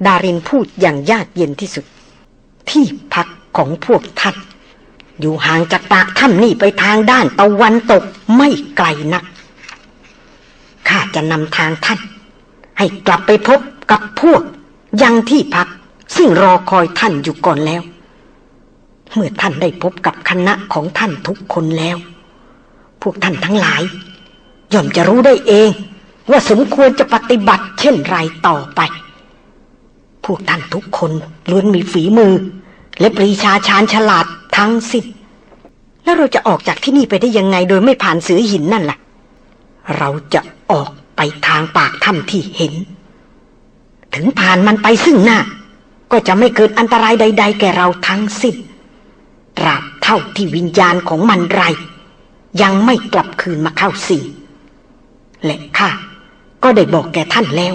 ดารินพูดอย่างยากเย็นที่สุด ที่พักของพวกท่าน อยู่ห่างจากปากถ้ำนี่ไปทางด้านตะวันตกไม่ไกลนักข้าจะนำทางท่าน ให้กลับไปพบกับพวกยังที่พัก ซึ่งรอคอยท่านอยู่ก่อนแล้ว เมื่อท่านได้พบกับคณะของท่านทุกคนแล้ว พวกท่านทั้งหลาย ย่อมจะรู้ได้เอง ว่าสมควรจะปฏิบัติเช่นไรต่อไป พวกท่านทุกคนล้วนมีฝีมือ และปรีชาชาญฉลาดทั้งสิ้นแล้วเราจะออกจากที่นี่ไปได้ยังไงโดยไม่ผ่านเสือหินนั่นล่ะ เราจะออกไปทางปากถ้ำที่เห็น ถึงผ่านมันไปซึ่งหน้า ก็จะไม่เกิดอันตรายใด ๆ แก่เราทั้งสิ้น ตราบเท่าที่วิญญาณของมันไร ยังไม่กลับคืนมาเข้าสิและข้าก็ได้บอกแก่ท่านแล้ว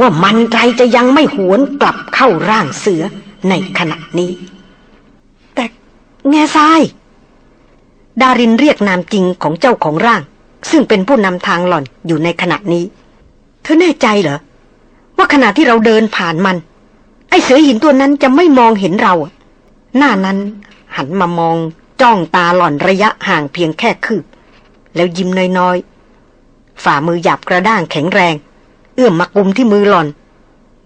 ว่ามันไรจะยังไม่หวนกลับเข้าร่างเสือในขณะนี้ แต่แง่ทราย ดารินเรียกนามจริงของเจ้าของร่าง ซึ่งเป็นผู้นำทางหล่อนอยู่ในขณะนี้ เธอแน่ใจเหรอ ว่าขณะที่เราเดินผ่านมัน ไอเสือหินตัวนั้นจะไม่มองเห็นเราหน้านั้น หันมามองจ้องตาหล่อนระยะห่างเพียงแค่คืบ แล้วยิ้มน้อยๆ ฝ่ามือหยับกระด้างแข็งแรง เอื้อมมากุมที่มือหล่อน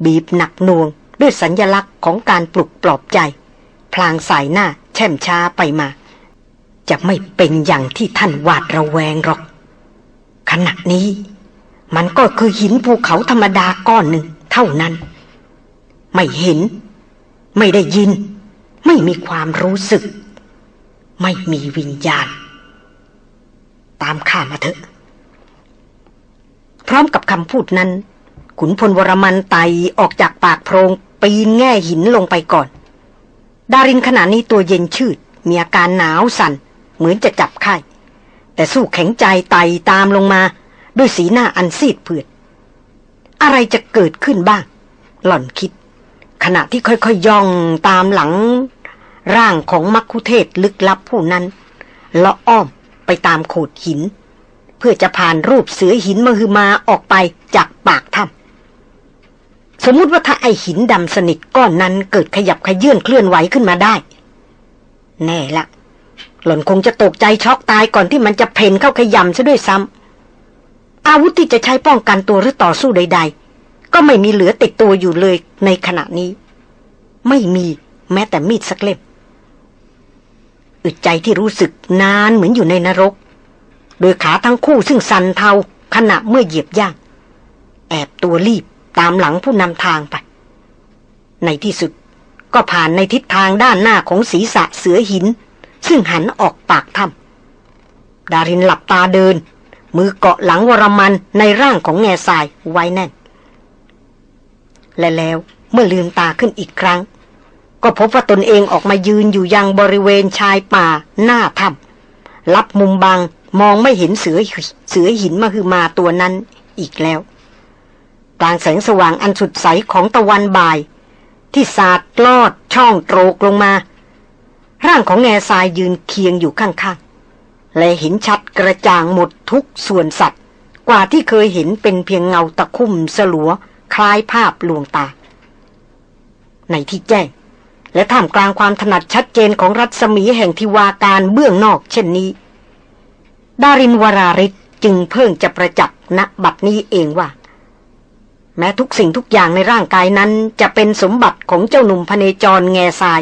บีบหนักหน่วง ด้วยสัญญลักษณ์ของการปลุกปลอบใจ พลางสายหน้าแช่มช้าไปมา จะไม่เป็นอย่างที่ท่านวาดระแวงหรอก ขณะนี้ มันก็คือหินภูเขาธรรมดาก้อนหนึ่งเท่านั้น ไม่เห็น ไม่ได้ยิน ไม่มีความรู้สึก ไม่มีวิญญาณ ตามข้ามาเถอะ พร้อมกับคำพูดนั้น ขุนพลวรมันไตออกจากปากโพรงปีนแง่หินลงไปก่อน ดารินขณะนี้ตัวเย็นชืด มีอาการหนาวสัน่น เหมือนจะจับไข้ แต่สู้แข็งใจไตตามลงมา ด้วยสีหน้าอันซีดเผือด อะไรจะเกิดขึ้นบ้าง หล่อนคิดขณะที่ค่อยๆยย่องตามหลัง ร่างของมักคุเทศลึกลับผู้นั้นเลาะอ้อมไปตามโขดหิน เพื่อจะผ่านรูปเสือหินมหึมาออกไปจากปากถ้ำสมมุติว่าถ้าไอหินดำสนิทก้อนนั้นเกิดขยับขยื่นเคลื่อนไหวขึ้นมาได้ แน่ละ หล่อนคงจะตกใจช็อกตายก่อนที่มันจะเพนเข้าขยำซะด้วยซ้ำอาวุธที่จะใช้ป้องกันตัวหรือต่อสู้ใด ๆ ก็ไม่มีเหลือติดตัวอยู่เลยในขณะนี้ ไม่มีแม้แต่มีดสักเล่ม อึดใจที่รู้สึกนานเหมือนอยู่ในนรก โดยขาทั้งคู่ซึ่งสันเทาขณะเมื่อเหยียบย่าง แอบตัวรีบตามหลังผู้นำทางไป ในที่สุดก็ผ่านในทิศทางด้านหน้าของศีรษะเสือหิน ซึ่งหันออกปากถ้ำดารินหลับตาเดิน มือเกาะหลังวรมันในร่างของแง่ทรายไว้แน่น และแล้วเมื่อลืมตาขึ้นอีกครั้ง ก็พบว่าตนเองออกมายืนอยู่ยังบริเวณชายป่าหน้าถ้ำรับมุมบังมองไม่เห็นเสือเสือหินมาคือมาตัวนั้นอีกแล้วกลางแสงสว่างอันสุดใสของตะวันบ่าย ที่สาดลอดช่องโตรกลงมา ร่างของแง่ทรายยืนเคียงอยู่ข้างๆ และเห็นชัดกระจ่างหมดทุกส่วนสัตว์ กว่าที่เคยเห็นเป็นเพียงเงาตะคุ่มสลัว คล้ายภาพลวงตา ในที่แจ้ง และท่ามกลางความถนัดชัดเจนของรัศมีแห่งทิวาการเบื้องนอกเช่นนี้ ดารินวราริศจึงเพิ่งจะประจับณบัดนี้เองว่า แม้ทุกสิ่งทุกอย่างในร่างกายนั้น จะเป็นสมบัติของเจ้าหนุ่มพเนจรแง่ทราย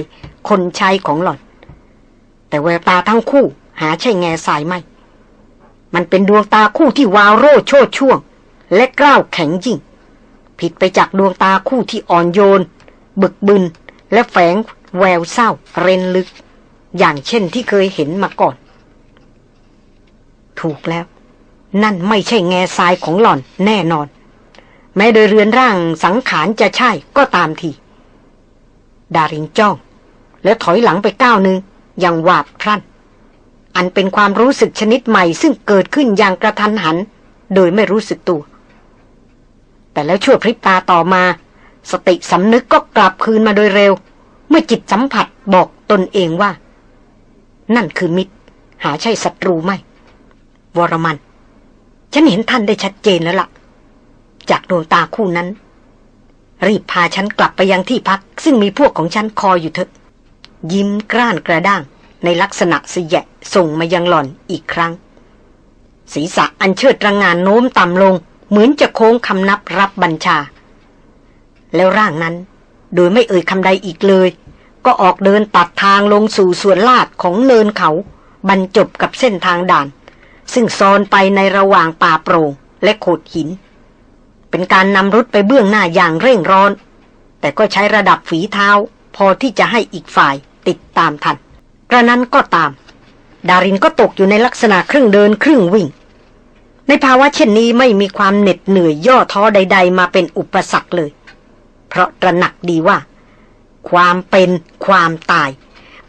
คนใช้ของหล่อน แต่แววตาทั้งคู่หาใช่แง่ทรายไม่ มันเป็นดวงตาคู่ที่วาวโรโชดช่วง และกล้าวแข็งยิ่ง ผิดไปจากดวงตาคู่ที่อ่อนโยน บึกบึน และแฝงแววเศร้าเร้นลึก อย่างเช่นที่เคยเห็นมาก่อน ถูกแล้ว นั่นไม่ใช่แง่ทรายของหล่อนแน่นอน แม้โดยเรือนร่างสังขารจะใช่ก็ตามทีดาริงจ้อง แล้วถอยหลังไปก้าวหนึ่งอย่างหวาดพลันอันเป็นความรู้สึกชนิดใหม่ซึ่งเกิดขึ้นอย่างกระทันหัน โดยไม่รู้สึกตัว แต่แล้วชั่วพริบตาต่อมา สติสำนึกก็กลับคืนมาโดยเร็ว เมื่อจิตสัมผัสบอกตนเองว่า นั่นคือมิตร หาใช่ศัตรูไม่ วรมัน ฉันเห็นท่านได้ชัดเจนแล้วละ่ะ จากดวงตาคู่นั้น รีบพาฉันกลับไปยังที่พัก ซึ่งมีพวกของฉันคอยอยู่เถอะ ยิ้มกร้านกระด้าง ในลักษณะเสยะส่งมายังหล่อนอีกครั้ง ศีรษะอันเชิดระงานโน้มต่ำลง เหมือนจะโค้งคำนับรับบัญชา แล้วร่างนั้น โดยไม่เอ่ยคำใดอีกเลย ก็ออกเดินตัดทางลงสู่ส่วนลาดของเนินเขา บรรจบกับเส้นทางด่าน ซึ่งซอนไปในระหว่างป่าโปร่งและโขดหิน เป็นการนำรถไปเบื้องหน้าอย่างเร่งร้อน แต่ก็ใช้ระดับฝีเท้า พอที่จะให้อีกฝ่ายติดตามทันกระนั้นก็ตาม ดารินก็ตกอยู่ในลักษณะครึ่งเดินครึ่งวิ่ง ในภาวะเช่นนี้ไม่มีความเหน็ดเหนื่อยย่อท้อใด ๆ มาเป็นอุปสรรคเลย เพราะตระหนักดีว่า ความเป็นความตาย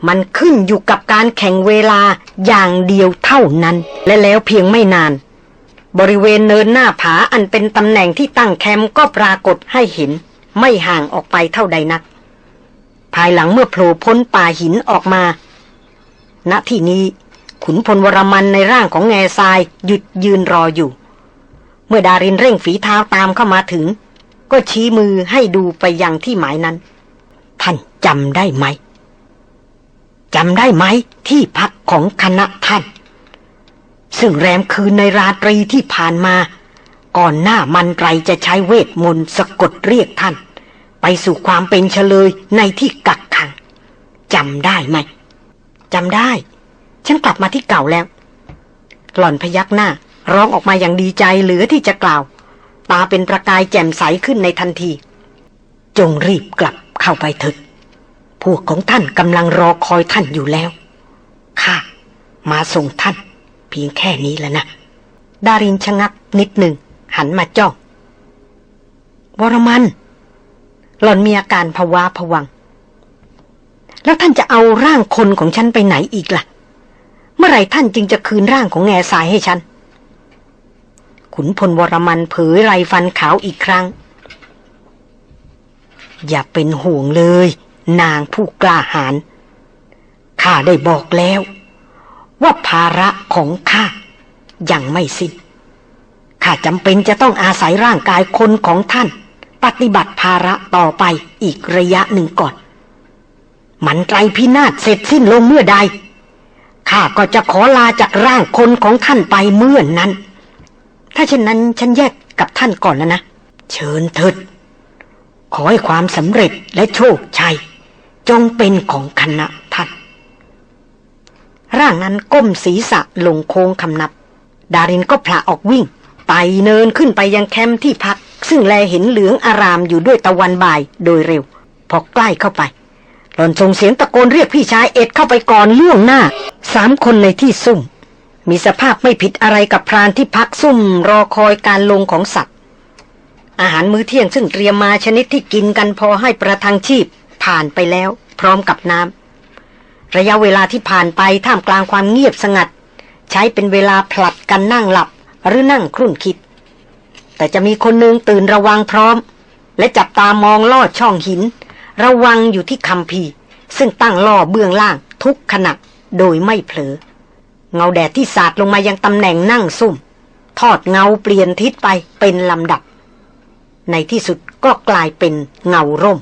มันขึ้นอยู่กับการแข่งเวลาอย่างเดียวเท่านั้น และแล้วเพียงไม่นาน บริเวณเนินหน้าผาอันเป็นตำแหน่งที่ตั้งแคมป์ก็ปรากฏให้เห็น ไม่ห่างออกไปเท่าใดนัก ภายหลังเมื่อโผล่พ้นป่าหินออกมา ณที่นี้ขุนพลวรมันในร่างของแง่ทรายหยุดยืนรออยู่ เมื่อดารินเร่งฝีเท้าตามเข้ามาถึง ก็ชี้มือให้ดูไปยังที่หมายนั้น ท่านจำได้ไหมจำได้ไหมที่พักของคณะท่าน ซึ่งแรมคืนในราตรีที่ผ่านมา ก่อนหน้ามันไกรจะใช้เวทมนต์สะกดเรียกท่าน ไปสู่ความเป็นเฉลยในที่กักขังจำได้ไหมจำได้ ฉันกลับมาที่เก่าแล้ว หล่อนพยักหน้า ร้องออกมาอย่างดีใจเหลือที่จะกล่าว ตาเป็นประกายแจ่มใสขึ้นในทันที จงรีบกลับเข้าไปเถิดพวกของท่านกำลังรอคอยท่านอยู่แล้วข้ามาส่งท่าน เพียงแค่นี้แล้วนะ ดารินชะงักนิดหนึ่ง หันมาจ้อง วรมัน หล่อนมีอาการภาวะผวัง แล้วท่านจะเอาร่างคนของฉันไปไหนอีกละ่ะ เมื่อไรท่านจึงจะคืนร่างของแง่สายให้ฉัน ขุนพลวรมันเผยไรฟันขาวอีกครั้ง อย่าเป็นห่วงเลย นางผู้กล้าหาญข้าได้บอกแล้ว ว่าภาระของข้ายังไม่สิ้นข้าจำเป็นจะต้องอาศัยร่างกายคนของท่าน ปฏิบัติภาระต่อไปอีกระยะหนึ่งก่อน มันไตรพินาศเสร็จสิ้นลงเมื่อใดข้าก็จะขอลาจากร่างคนของท่านไปเมื่อนนั้น ถ้าเช่นนั้นฉันแยกกับท่านก่อนแล้วนะ เชิญเถิด ขอให้ความสำเร็จและโชคชัย จงเป็นของคณะท่าน ร่างนั้นก้มศีรษะลงโค้งคำนับ ดารินก็ผละออกวิ่งไต่เนินขึ้นไปยังแคมป์ที่พัก ซึ่งแลเห็นเหลืองอารามอยู่ด้วยตะวันบ่ายโดยเร็ว พอใกล้เข้าไป หล่อนส่งเสียงตะโกนเรียกพี่ชายเอ็ดเข้าไปก่อนล่วงหน้า สามคนในที่ซุ่ม มีสภาพไม่ผิดอะไรกับพรานที่พักซุ่มรอคอยการลงของสัตว์ อาหารมื้อเที่ยงซึ่งเตรียมมาชนิดที่กินกันพอให้ประทังชีพผ่านไปแล้ว พร้อมกับน้ำระยะเวลาที่ผ่านไปท่ามกลางความเงียบสงัด ใช้เป็นเวลาผลัดกันนั่งหลับหรือนั่งครุ่นคิด แต่จะมีคนหนึ่งตื่นระวังพร้อม และจับตามองลอดช่องหิน ระวังอยู่ที่คำพีซึ่งตั้งล่อเบื้องล่างทุกขณะโดยไม่เผลอ เงาแดดที่สาดลงมายังตำแหน่งนั่งซุ่ม ทอดเงาเปลี่ยนทิศไปเป็นลำดับ ในที่สุดก็กลายเป็นเงาร่ม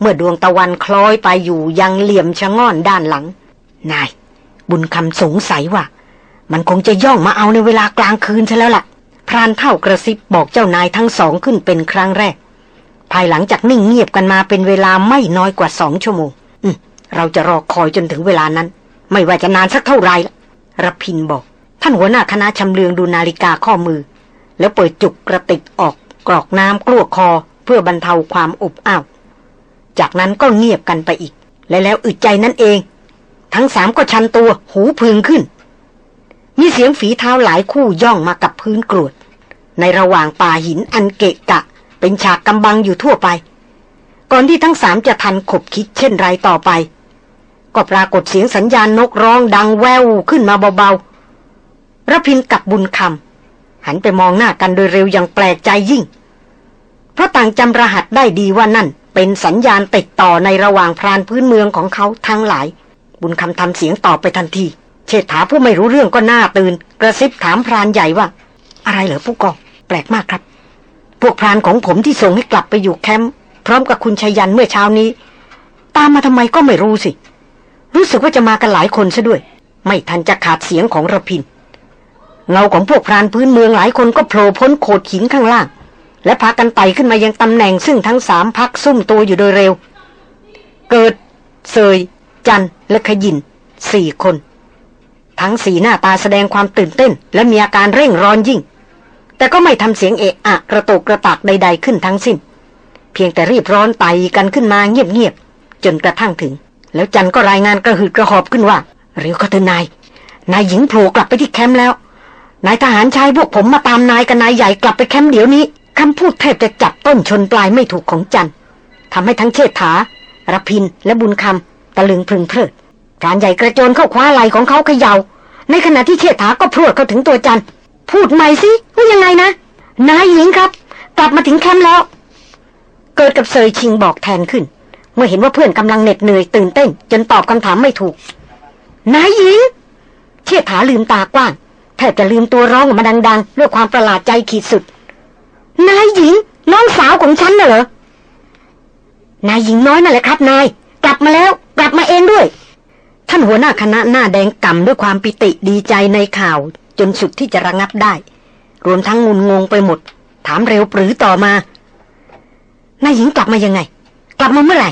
เมื่อดวงตะวันคล้อยไปอยู่ยังเหลี่ยมชะง่อนด้านหลัง นาย บุญคำสงสัยว่า มันคงจะย่องมาเอาในเวลากลางคืนซะแล้วล่ะ พรานเท่ากระซิบบอกเจ้านายทั้งสองขึ้นเป็นครั้งแรก ภายหลังจากนิ่งเงียบกันมาเป็นเวลาไม่น้อยกว่าสองชั่วโมงอืมเราจะรอคอยจนถึงเวลานั้น ไม่ว่าจะนานสักเท่าไหร่ละ รพินบอก ท่านหัวหน้าคณะชำเลืองดูนาฬิกาข้อมือ แล้วเปิดจุกกระติกออกกรอกน้ำกลัวคอเพื่อบรรเทาความอบอ้าว จากนั้นก็เงียบกันไปอีก และแล้วอึดใจนั่นเอง ทั้งสามก็ชันตัวหูพึงขึ้น มีเสียงฝีเท้าหลายคู่ย่องมากับพื้นกรวด ในระหว่างป่าหินอันเกะกะ เป็นฉากกำบังอยู่ทั่วไป ก่อนที่ทั้งสามจะทันขบคิดเช่นไรต่อไป ก็ปรากฏเสียงสัญญาณนกร้องดังแววขึ้นมาเบาๆระพินกับบุญคำหันไปมองหน้ากันโดยเร็วอย่างแปลกใจยิ่ง เพราะต่างจำรหัสได้ดีว่านั่น เป็นสัญญาณติดต่อในระหว่างพรานพื้นเมืองของเขาทั้งหลาย บุญคำทำเสียงตอบไปทันที เชษฐาผู้ไม่รู้เรื่องก็หน้าตื่น กระซิบถามพรานใหญ่ว่า อะไรเหรอผู้กองแปลกมากครับ พวกพรานของผมที่ส่งให้กลับไปอยู่แคมป์พร้อมกับคุณชายันเมื่อเช้านี้ ตามมาทำไมก็ไม่รู้สิ รู้สึกว่าจะมากันหลายคนซะด้วย ไม่ทันจะขาดเสียงของระพิน เงาของพวกพรานพื้นเมืองหลายคนก็โผล่พ้นโขดหินข้างล่าง และพากันไต่ขึ้นมายังตำแหน่งซึ่งทั้งสามพักซุ่มตัวอยู่โดยเร็ว เกิด เซย จันและขยินสี่คน ทั้งสีหน้าตาแสดงความตื่นเต้น และมีอาการเร่งร้อนยิ่ง แต่ก็ไม่ทำเสียงเอะอะ กระโตกกระตากใด ๆขึ้นทั้งสิ้น เพียงแต่รีบร้อนไต่กันขึ้นมาเงียบๆจนกระทั่งถึง แล้วจันก็รายงานกระหืดกระหอบขึ้นว่าเร็วก็เถอนาย นายหญิงโผล่กลับไปที่แคมป์แล้ว นายทหารชายพวกผมมาตามนายกับนายใหญ่กลับไปแคมป์เดี๋ยวนี้คำพูดแทบจะจับต้นชนปลายไม่ถูกของจันทำให้ทั้งเชษฐารพินและบุญคำตะลึงพึงเพลิดพรานใหญ่กระโจนเข้าคว้าไหล่ของเขาเขยา่าในขณะที่เชษฐาก็พรวดเข้าถึงตัวจันพูดใหม่สิว่ายังไงนะ นายหญิงครับ กลับมาถึงแคมป์แล้ว เกิดกับเซยชิงบอกแทนขึ้น เมื่อเห็นว่าเพื่อนกำลังเหน็ดเหนื่อยตื่นเต้น จนตอบคำถามไม่ถูก นายหญิง เชษฐาลืมตากว้างแทบจะลืมตัวร้องออกมาดัง ๆ ด้วยความประหลาดใจขีดสุด นายหญิง น้องสาวของฉันน่ะเหรอ นายหญิงน้อยนั่นแหละครับนาย กลับมาแล้ว กลับมาเองด้วย ท่านหัวหน้าคณะหน้าแดงก่ำด้วยความปิติดีใจในข่าว จนสุดที่จะระงับได้ รวมทั้งงุนงงไปหมด ถามเร็วปรือต่อมา นายหญิงกลับมายังไง กลับมาเมื่อไหร่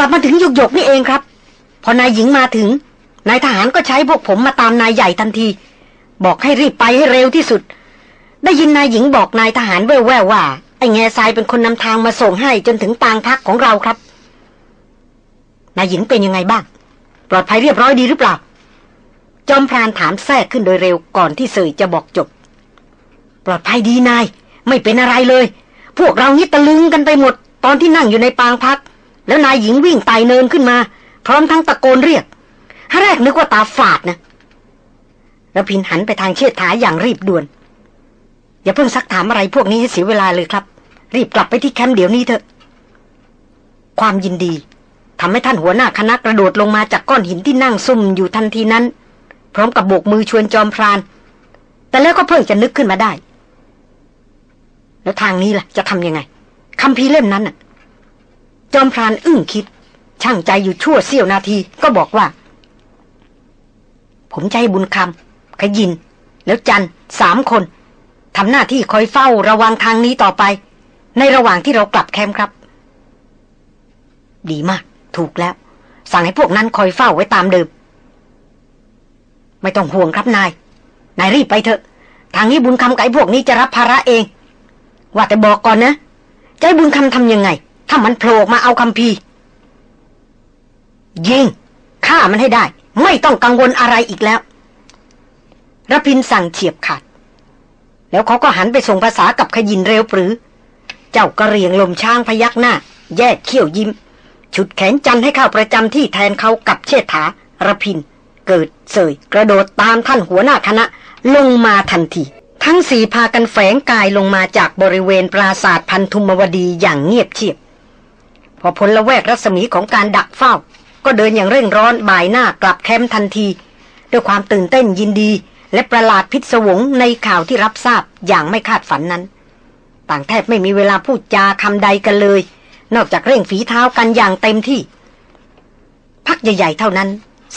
ลับมาถึงหยกหยกนี่เองครับ พอนายหญิงมาถึง นายทหารก็ใช้พวกผมมาตามนายใหญ่ทันที บอกให้รีบไปให้เร็วที่สุด ได้ยินนายหญิงบอกนายทหารแว่วๆว่า ไอ้แง่ทรายเป็นคนนำทางมาส่งให้จนถึงปางพักของเราครับ นายหญิงเป็นยังไงบ้าง ปลอดภัยเรียบร้อยดีหรือเปล่า จอมพรานถามแทรกขึ้นโดยเร็วก่อนที่เสยจะบอกจบ ปลอดภัยดีนาย ไม่เป็นอะไรเลย พวกเรานี่ตะลึงกันไปหมด ตอนที่นั่งอยู่ในปางพัก แล้วนายหญิงวิ่งไต่เนินขึ้นมา พร้อมทั้งตะโกนเรียกแรกนึกว่าตาฝาดนะระพินหันไปทางเชิดท้ายอย่างรีบด่วน อย่าเพิ่งซักถามอะไรพวกนี้ให้เสียเวลาเลยครับ รีบกลับไปที่แคมป์เดี๋ยวนี้เถอะ ความยินดีทำให้ท่านหัวหน้าคณะกระโดดลงมาจากก้อนหินที่นั่งซุ่มอยู่ทันทีนั้น พร้อมกับโบกมือชวนจอมพราน แต่แล้วก็เพิ่งจะนึกขึ้นมาได้ แล้วทางนี้ล่ะ จะทำยังไงคำพีเล่มนั้นน่ะ จอมพรานอึ้งคิด ช่างใจอยู่ชั่วเสี้ยวนาทีก็บอกว่า ผมใจบุญคำขยิน แล้วจันสามคนทำหน้าที่คอยเฝ้าระวังทางนี้ต่อไป ในระหว่างที่เรากลับแคมป์ครับ ดีมาก ถูกแล้ว สั่งให้พวกนั้นคอยเฝ้าไว้ตามเดิม ไม่ต้องห่วงครับนาย นายรีบไปเถอะ ทางนี้บุญคำไอ้พวกนี้จะรับภาระเอง ว่าแต่บอกก่อนนะ ใจบุญคำทำยังไง ถ้ามันโผล่มาเอาคำพียิงฆ่ามันให้ได้ ไม่ต้องกังวลอะไรอีกแล้วรพินสั่งเฉียบขาด แล้วเขาก็หันไปส่งภาษากับขยินเร็วปรือ เจ้ากระเรียงลมช้างพยักหน้า แยกเขี้ยวยิ้มฉุดแขนจันให้เข้าประจำที่แทนเขากับเชษฐารพิน เกิดเสย กระโดดตามท่านหัวหน้าคณะ ลงมาทันที ทั้งสี่พากันแฝงกายลงมาจากบริเวณปราศาสตร์พันธุมวดีอย่างเงียบเชียบ พอพลละแวกรัศมีของการดักเฝ้า ก็เดินอย่างเร่งร้อนบ่ายหน้ากลับแคมป์ทันที ด้วยความตื่นเต้นยินดี และประหลาดพิศวงในข่าวที่รับทราบอย่างไม่คาดฝันนั้น ต่างแทบไม่มีเวลาพูดจาคำใดกันเลย นอกจากเร่งฝีเท้ากันอย่างเต็มที่ พักใหญ่ ๆ เท่านั้น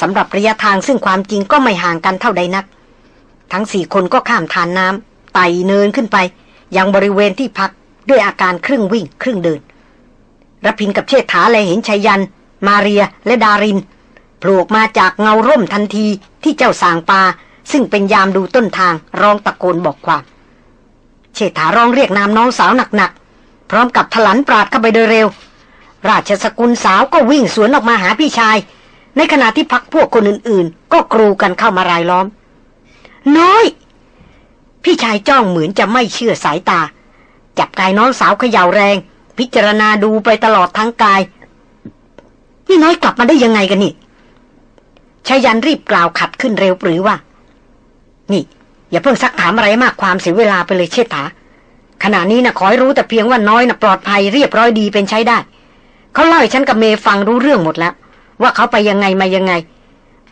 สำหรับระยะทางซึ่งความจริงก็ไม่ห่างกันเท่าใดนัก ทั้งสี่คนก็ข้ามทานน้ำไต่เนินขึ้นไป ยังบริเวณที่พักด้วยอาการครึ่งวิ่งครึ่งเดิน รพินกับเชษฐาแลเห็นชัยยัน มาเรียและดารินโผล่มาจากเงาร่มทันทีที่เจ้าสางปา ซึ่งเป็นยามดูต้นทางร้องตะโกนบอกความ เชษฐาร้องเรียกนามน้องสาวหนักๆ พร้อมกับถลันปราดเข้าไปโดยเร็ว ราชสกุลสาวก็วิ่งสวนออกมาหาพี่ชาย ในขณะที่พักพวกคนอื่นๆ ก็กรูกันเข้ามารายล้อม น้อย พี่ชายจ้องเหมือนจะไม่เชื่อสายตา จับกายน้องสาวเขย่าแรง พิจารณาดูไปตลอดทั้งกาย นี่น้อยกลับมาได้ยังไงกันนี่ชายันรีบกล่าวขัดขึ้นเร็วปรือว่า นี่ อย่าเพิ่งซักถามอะไรมากความเสียเวลาไปเลยเชษฐาขณะนี้นะขอให้รู้แต่เพียงว่าน้อยนะปลอดภัยเรียบร้อยดีเป็นใช้ได้ เขาเล่าให้ฉันกับเมย์ฟังรู้เรื่องหมดแล้ว ว่าเขาไปยังไงมายังไง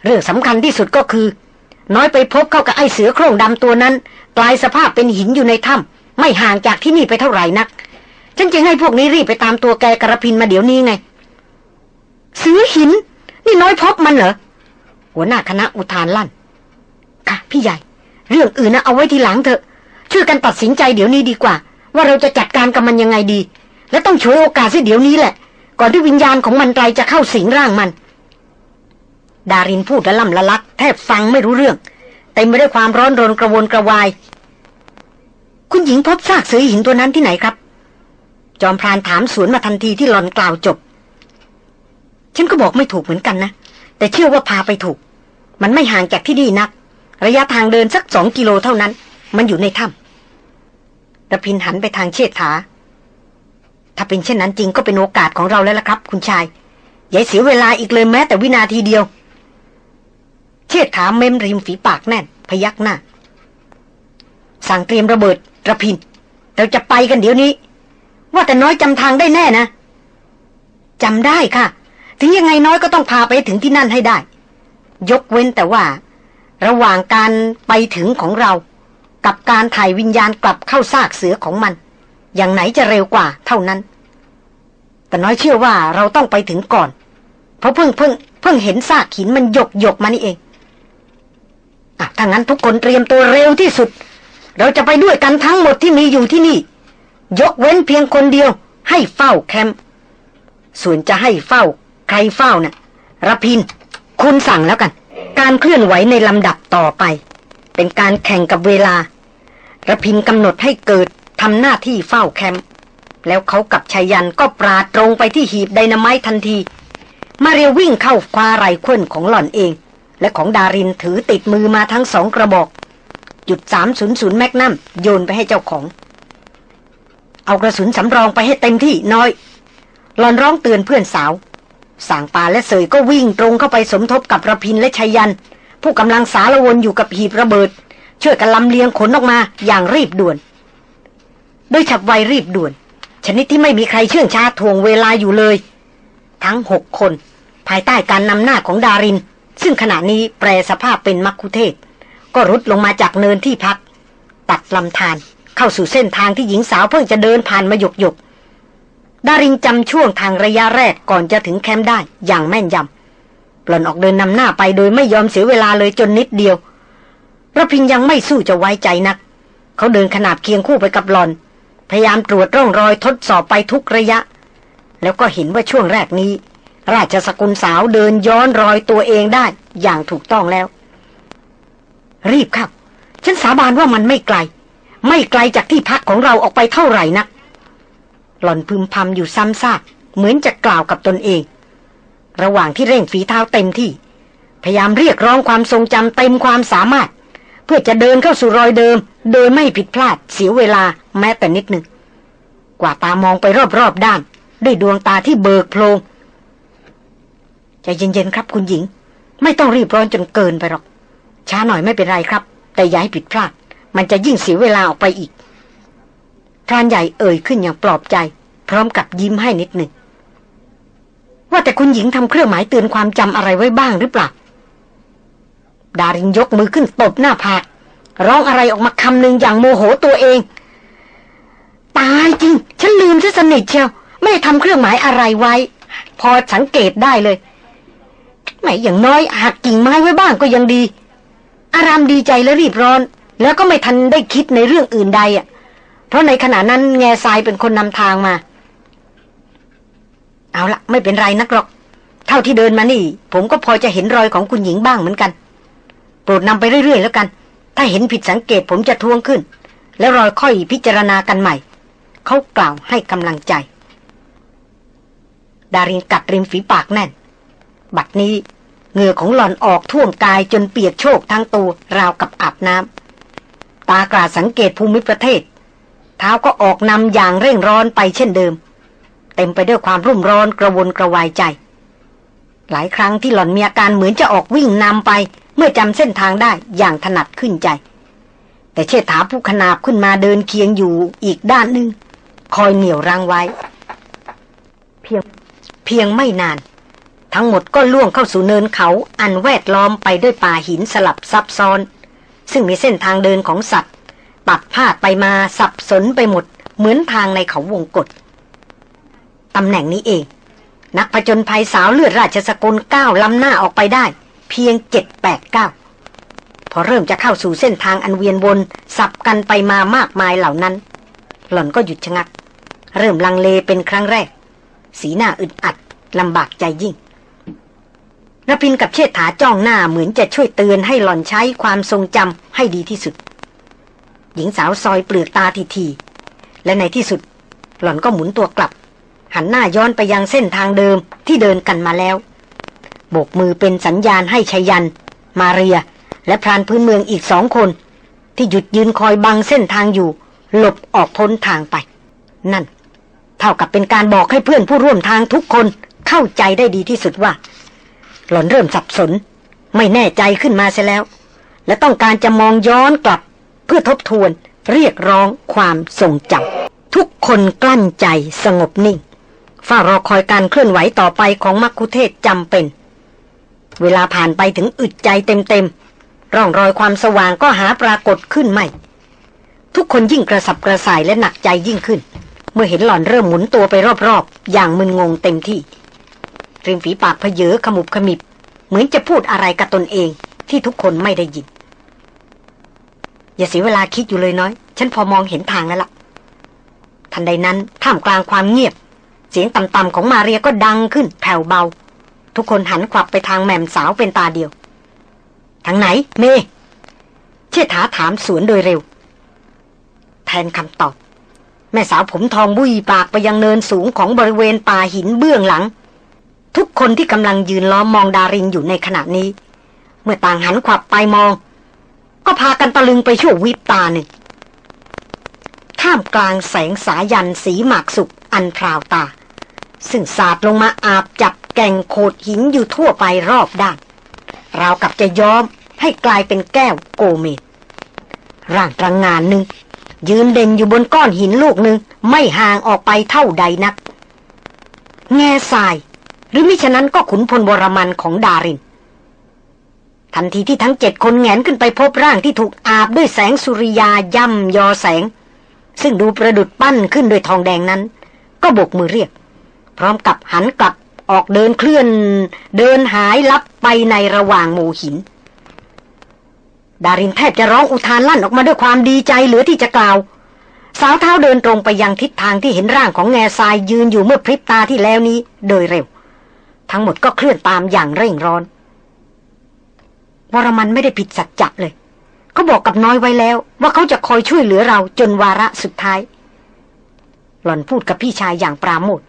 เรื่องสำคัญที่สุดก็คือ น้อยไปพบเข้ากับไอ้เสือโคร่งดำตัวนั้น กลายสภาพเป็นหินอยู่ในถ้ำไม่ห่างจากที่นี่ไปเท่าไหร่นัก ฉันจึงให้พวกนี้รีบไปตามตัวแกกระพินมาเดี๋ยวนี้ไงเสือหิน นี่น้อยพบมันเหรอ หัวหน้าคณะอุทานลั่น ค่ะ พี่ใหญ่ เรื่องอื่นนะเอาไว้ทีหลังเถอะ ช่วยกันตัดสินใจเดี๋ยวนี้ดีกว่า ว่าเราจะจัดการกับมันยังไงดี และต้องช่วยโอกาสเสียเดี๋ยวนี้แหละ ก่อนที่วิญญาณของมันไตรจะเข้าสิงร่างมัน ดารินพูดละล่ำละลัก แทบฟังไม่รู้เรื่องเต็มไปด้วยความร้อนรนกระวนกระวาย คุณหญิงพบซากเสือหินตัวนั้นที่ไหนครับ จอมพรานถามสวนมาทันทีที่หลอนกล่าวจบ ฉันก็บอกไม่ถูกเหมือนกันนะ แต่เชื่อว่าพาไปถูก มันไม่ห่างจากที่นี่นัก ระยะทางเดินสักสองกิโลเท่านั้น มันอยู่ในถ้ำระพินหันไปทางเชษฐา ถ้าเป็นเช่นนั้นจริงก็เป็นโอกาสของเราแล้วล่ะครับ คุณชาย อย่าเสียเวลาอีกเลยแม้แต่วินาทีเดียว เชษฐาเม้มริมฝีปากแน่น พยักหน้า สั่งเตรียมระเบิดระพิน เราจะไปกันเดี๋ยวนี้ ว่าแต่น้อยจำทางได้แน่นะจำได้ค่ะ ถึงยังไงน้อยก็ต้องพาไปถึงที่นั่นให้ได้ ยกเว้นแต่ว่า ระหว่างการไปถึงของเรา กับการถ่ายวิญญาณกลับเข้าซากเสือของมัน อย่างไหนจะเร็วกว่าเท่านั้น แต่น้อยเชื่อว่าเราต้องไปถึงก่อน เพราะเพิ่งเพิ่งเพิ่งเห็นซากหินมันหยกหยกมานี่เองอะถ้างั้นทุกคนเตรียมตัวเร็วที่สุด เราจะไปด้วยกันทั้งหมดที่มีอยู่ที่นี่ ยกเว้นเพียงคนเดียว ให้เฝ้าแคมป์ส่วนจะให้เฝ้า ใครเฝ้านะ่ะระพิน คุณสั่งแล้วกัน การเคลื่อนไหวในลำดับต่อไป เป็นการแข่งกับเวลาระพินกำหนดให้เกิดทำหน้าที่เฝ้าแคมป์แล้วเขากับชายันก็ปราดตรงไปที่หีบไดนาไมต์ทันที มาเรียวิ่งเข้าคว้าไรควนของหล่อนเอง และของดารินถือติดมือมาทั้งสองกระบอก จุดสามศูนย์ศูนย์แมกนัมโยนไปให้เจ้าของ เอากระสุนสำรองไปให้เต็มที่น้อยหลอนร้องเตือนเพื่อนสาว สางปาและเสยก็วิ่งตรงเข้าไปสมทบกับระพินและชัยยัน ผู้กำลังสารวนอยู่กับหีบระเบิด ช่วยกันลำเลียงขนออกมาอย่างรีบด่วน โดยฉับไวรีบด่วน ชนิดที่ไม่มีใครเชื่องช้าทวงเวลาอยู่เลย ทั้งหกคน ภายใต้การนำหน้าของดาริน ซึ่งขณะนี้แปลสภาพเป็นมักคุเทศ ก็รุดลงมาจากเนินที่พัก ตัดลำธาร เข้าสู่เส้นทางที่หญิงสาวเพิ่งจะเดินผ่านมาหยกหยกดารินจำช่วงทางระยะแรกก่อนจะถึงแคมป์ได้อย่างแม่นยำ ปล่อนออกเดินนำหน้าไปโดยไม่ยอมเสียเวลาเลยจนนิดเดียวระพินยังไม่สู้จะไว้ใจนัก เขาเดินขนาบเคียงคู่ไปกับหลอน พยายามตรวจร่องรอยทดสอบไปทุกระยะ แล้วก็เห็นว่าช่วงแรกนี้ ราชสกุลสาวเดินย้อนรอยตัวเองได้อย่างถูกต้องแล้ว รีบครับ ฉันสาบานว่ามันไม่ไกล ไม่ไกลจากที่พักของเราออกไปเท่าไหร่นัก หล่อนพึมพำอยู่ซ้ำซากเหมือนจะกล่าวกับตนเอง ระหว่างที่เร่งฝีเท้าเต็มที่ พยายามเรียกร้องความทรงจำเต็มความสามารถ เพื่อจะเดินเข้าสู่รอยเดิม โดยไม่ผิดพลาดเสียเวลาแม้แต่นิดหนึ่ง กว่าตามองไปรอบๆด้าน ด้วยดวงตาที่เบิกโพลงใจเย็นๆครับคุณหญิง ไม่ต้องรีบร้อนจนเกินไปหรอก ช้าหน่อยไม่เป็นไรครับ แต่อย่าให้ผิดพลาด มันจะยิ่งเสียเวลาออกไปอีกพรานใหญ่เอ่ยขึ้นอย่างปลอบใจ พร้อมกับยิ้มให้นิดหนึ่ง ว่าแต่คุณหญิงทำเครื่องหมายเตือนความจำอะไรไว้บ้างหรือเปล่า ดารินยกมือขึ้นตบหน้าผากร้องอะไรออกมาคำหนึ่งอย่างโมโหตัวเอง ตายจริง ฉันลืมซะสนิทเชียว ไม่ได้ทำเครื่องหมายอะไรไว้ พอสังเกตได้เลยไม่อย่างน้อยหักกิ่งไม้ไว้บ้างก็ยังดี อารามดีใจและรีบร้อน แล้วก็ไม่ทันได้คิดในเรื่องอื่นใดอะ เพราะในขณะนั้นแง่ทรายเป็นคนนำทางมา เอาละไม่เป็นไรนักหรอก เท่าที่เดินมานี่ ผมก็พอจะเห็นรอยของคุณหญิงบ้างเหมือนกัน โปรดนำไปเรื่อยๆแล้วกัน ถ้าเห็นผิดสังเกตผมจะทวงขึ้น แล้วรอยค่อยพิจารณากันใหม่ เขากล่าวให้กำลังใจ ดารินกัดริมฝีปากแน่น บัดนี้เหงื่อของหล่อนออกท่วมกายจนเปียกโชกทั้งตัวราวกับอาบน้ำ ตากราสังเกตภูมิประเทศ เท้าก็ออกนำอย่างเร่งร้อนไปเช่นเดิม เต็มไปด้วยความรุ่มร้อนกระวนกระวายใจ หลายครั้งที่หล่อนมีอาการเหมือนจะออกวิ่งนำไป เมื่อจำเส้นทางได้อย่างถนัดขึ้นใจ แต่เชษฐาผู้ขนาบขึ้นมาเดินเคียงอยู่อีกด้านหนึ่งคอยเหนี่ยวรังไว้ เพียงเพียงไม่นาน ทั้งหมดก็ล่วงเข้าสู่เนินเขาอันแวดล้อมไปด้วยป่าหินสลับซับซ้อน ซึ่งมีเส้นทางเดินของสัตว์ ปัดพาดไปมาสับสนไปหมด เหมือนทางในเขาวงกฏตำแหน่งนี้เอง นักผจญภัยสาวเลือดราชสกุลก้าวล้ำหน้าออกไปได้ เพียงเจ็ดแปดเก้าพอเริ่มจะเข้าสู่เส้นทางอันเวียนวน สับกันไปมามากมายเหล่านั้น หล่อนก็หยุดชะงัก เริ่มลังเลเป็นครั้งแรก สีหน้าอึดอัดลำบากใจยิ่ง ระพินกับเชษฐาจ้องหน้าเหมือนจะช่วยเตือนให้หล่อนใช้ความทรงจำให้ดีที่สุด หญิงสาวซอยเปลือกตาทีทีและในที่สุด หล่อนก็หมุนตัวกลับ หันหน้าย้อนไปยังเส้นทางเดิมที่เดินกันมาแล้ว โบกมือเป็นสัญญาณให้ชยัน มาเรีย และพรานพื้นเมืองอีกสองคน ที่หยุดยืนคอยบังเส้นทางอยู่ หลบออกพ้นทางไป นั่น เท่ากับเป็นการบอกให้เพื่อนผู้ร่วมทางทุกคนเข้าใจได้ดีที่สุดว่า หล่อนเริ่มสับสน ไม่แน่ใจขึ้นมาเสียแล้ว และต้องการจะมองย้อนกลับ เพื่อทบทวนเรียกร้องความทรงจำทุกคนกลั้นใจสงบนิ่งเฝ้ารอคอยการเคลื่อนไหวต่อไปของมักคุเทศจำเป็น เวลาผ่านไปถึงอึดใจเต็มๆร่องรอยความสว่างก็หาปรากฏขึ้นไม่ ทุกคนยิ่งกระสับกระส่ายและหนักใจยิ่งขึ้น เมื่อเห็นหล่อนเริ่มหมุนตัวไปรอบๆ อย่างมึนงงเต็มที่ ริมฝีปากเพเยอขมุบขมิบ เหมือนจะพูดอะไรกับตนเองที่ทุกคนไม่ได้ยิน อย่าเสียเวลาคิดอยู่เลยน้อย ฉันพอมองเห็นทางแล้วละ่ะ ทันใดนั้นท่ามกลางความเงียบ เสียงต่ำๆของมาเรียก็ดังขึ้นแผ่วเบา ทุกคนหันขวับไปทางแม่มสาวเป็นตาเดียว ทางไหน เม เชษฐาถามสวนโดยเร็ว แทนคำตอบแม่สาวผมทองบุยปากไปยังเนินสูงของบริเวณป่าหินเบื้องหลัง ทุกคนที่กำลังยืนล้อมมองดารินอยู่ในขณะนี้ เมื่อต่างหันขวับไปมอง ก็พากันตะลึงไปชั่ววิบตาหนึ่งท่ามกลางแสงสายันสีหมากสุกอันพราวตา ซึ่งสาดลงมาอาบจับแก่งโขดหินอยู่ทั่วไปรอบด้านราวกับจะย้อมให้กลายเป็นแก้วโกเมดร่างตรังงานหนึ่ง ยืนเด่นอยู่บนก้อนหินลูกหนึ่ง ไม่ห่างออกไปเท่าใดนัก แง่ทราย หรือมิฉะนั้นก็ขุนพลบรมันของดาริน ทันทีที่ทั้งเจ็ดคนแงนขึ้นไปพบร่างที่ถูกอาบด้วยแสงสุริยาย่ำยอแสง ซึ่งดูประดุดปั้นขึ้นโดยทองแดงนั้น ก็บกมือเรียก พร้อมกับหันกลับออกเดินเคลื่อน เดินหายลับไปในระหว่างหมู่หิน ดารินแทบจะร้องอุทานลั่นออกมาด้วยความดีใจเหลือที่จะกล่าว สาวเท้าเดินตรงไปยังทิศทางที่เห็นร่างของแง่ทรายยืนอยู่เมื่อพริบตาที่แล้วนี้โดยเร็ว ทั้งหมดก็เคลื่อนตามอย่างเร่งร้อนวรมันไม่ได้ผิดสัจจะเลย เขาบอกกับน้อยไว้แล้ว ว่าเขาจะคอยช่วยเหลือเราจนวาระสุดท้าย หล่อนพูดกับพี่ชายอย่างปราโมท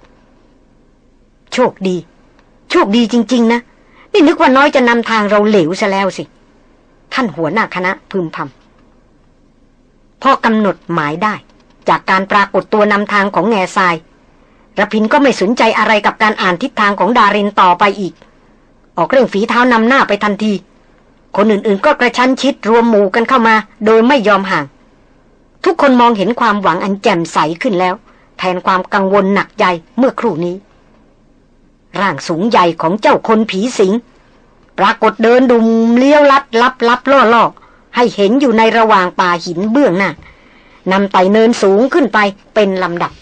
โชคดี โชคดีจริง ๆ นะ นี่นึกว่าน้อยจะนำทางเราเหลวซะแล้วสิ ท่านหัวหน้าคณะพึมพำพอกำหนดหมายได้ จากการปรากฏตัวนำทางของแง่ทราย ระพินก็ไม่สนใจอะไรกับการอ่านทิศทางของดารินต่อไปอีก ออกเร่งฝีเท้านำหน้าไปทันที คนอื่นๆ ก็กระชั้นชิดรวมหมู่กันเข้ามา โดยไม่ยอมห่าง ทุกคนมองเห็นความหวังอันแจ่มใสขึ้นแล้ว แทนความกังวลหนักใจเมื่อครู่นี้ ร่างสูงใหญ่ของเจ้าคนผีสิง ปรากฏเดินดุมเลี้ยวลัดลับลับล่อล่อให้เห็นอยู่ในระหว่างป่าหินเบื้องหน้านำไต่เนินสูงขึ้นไปเป็นลำดับ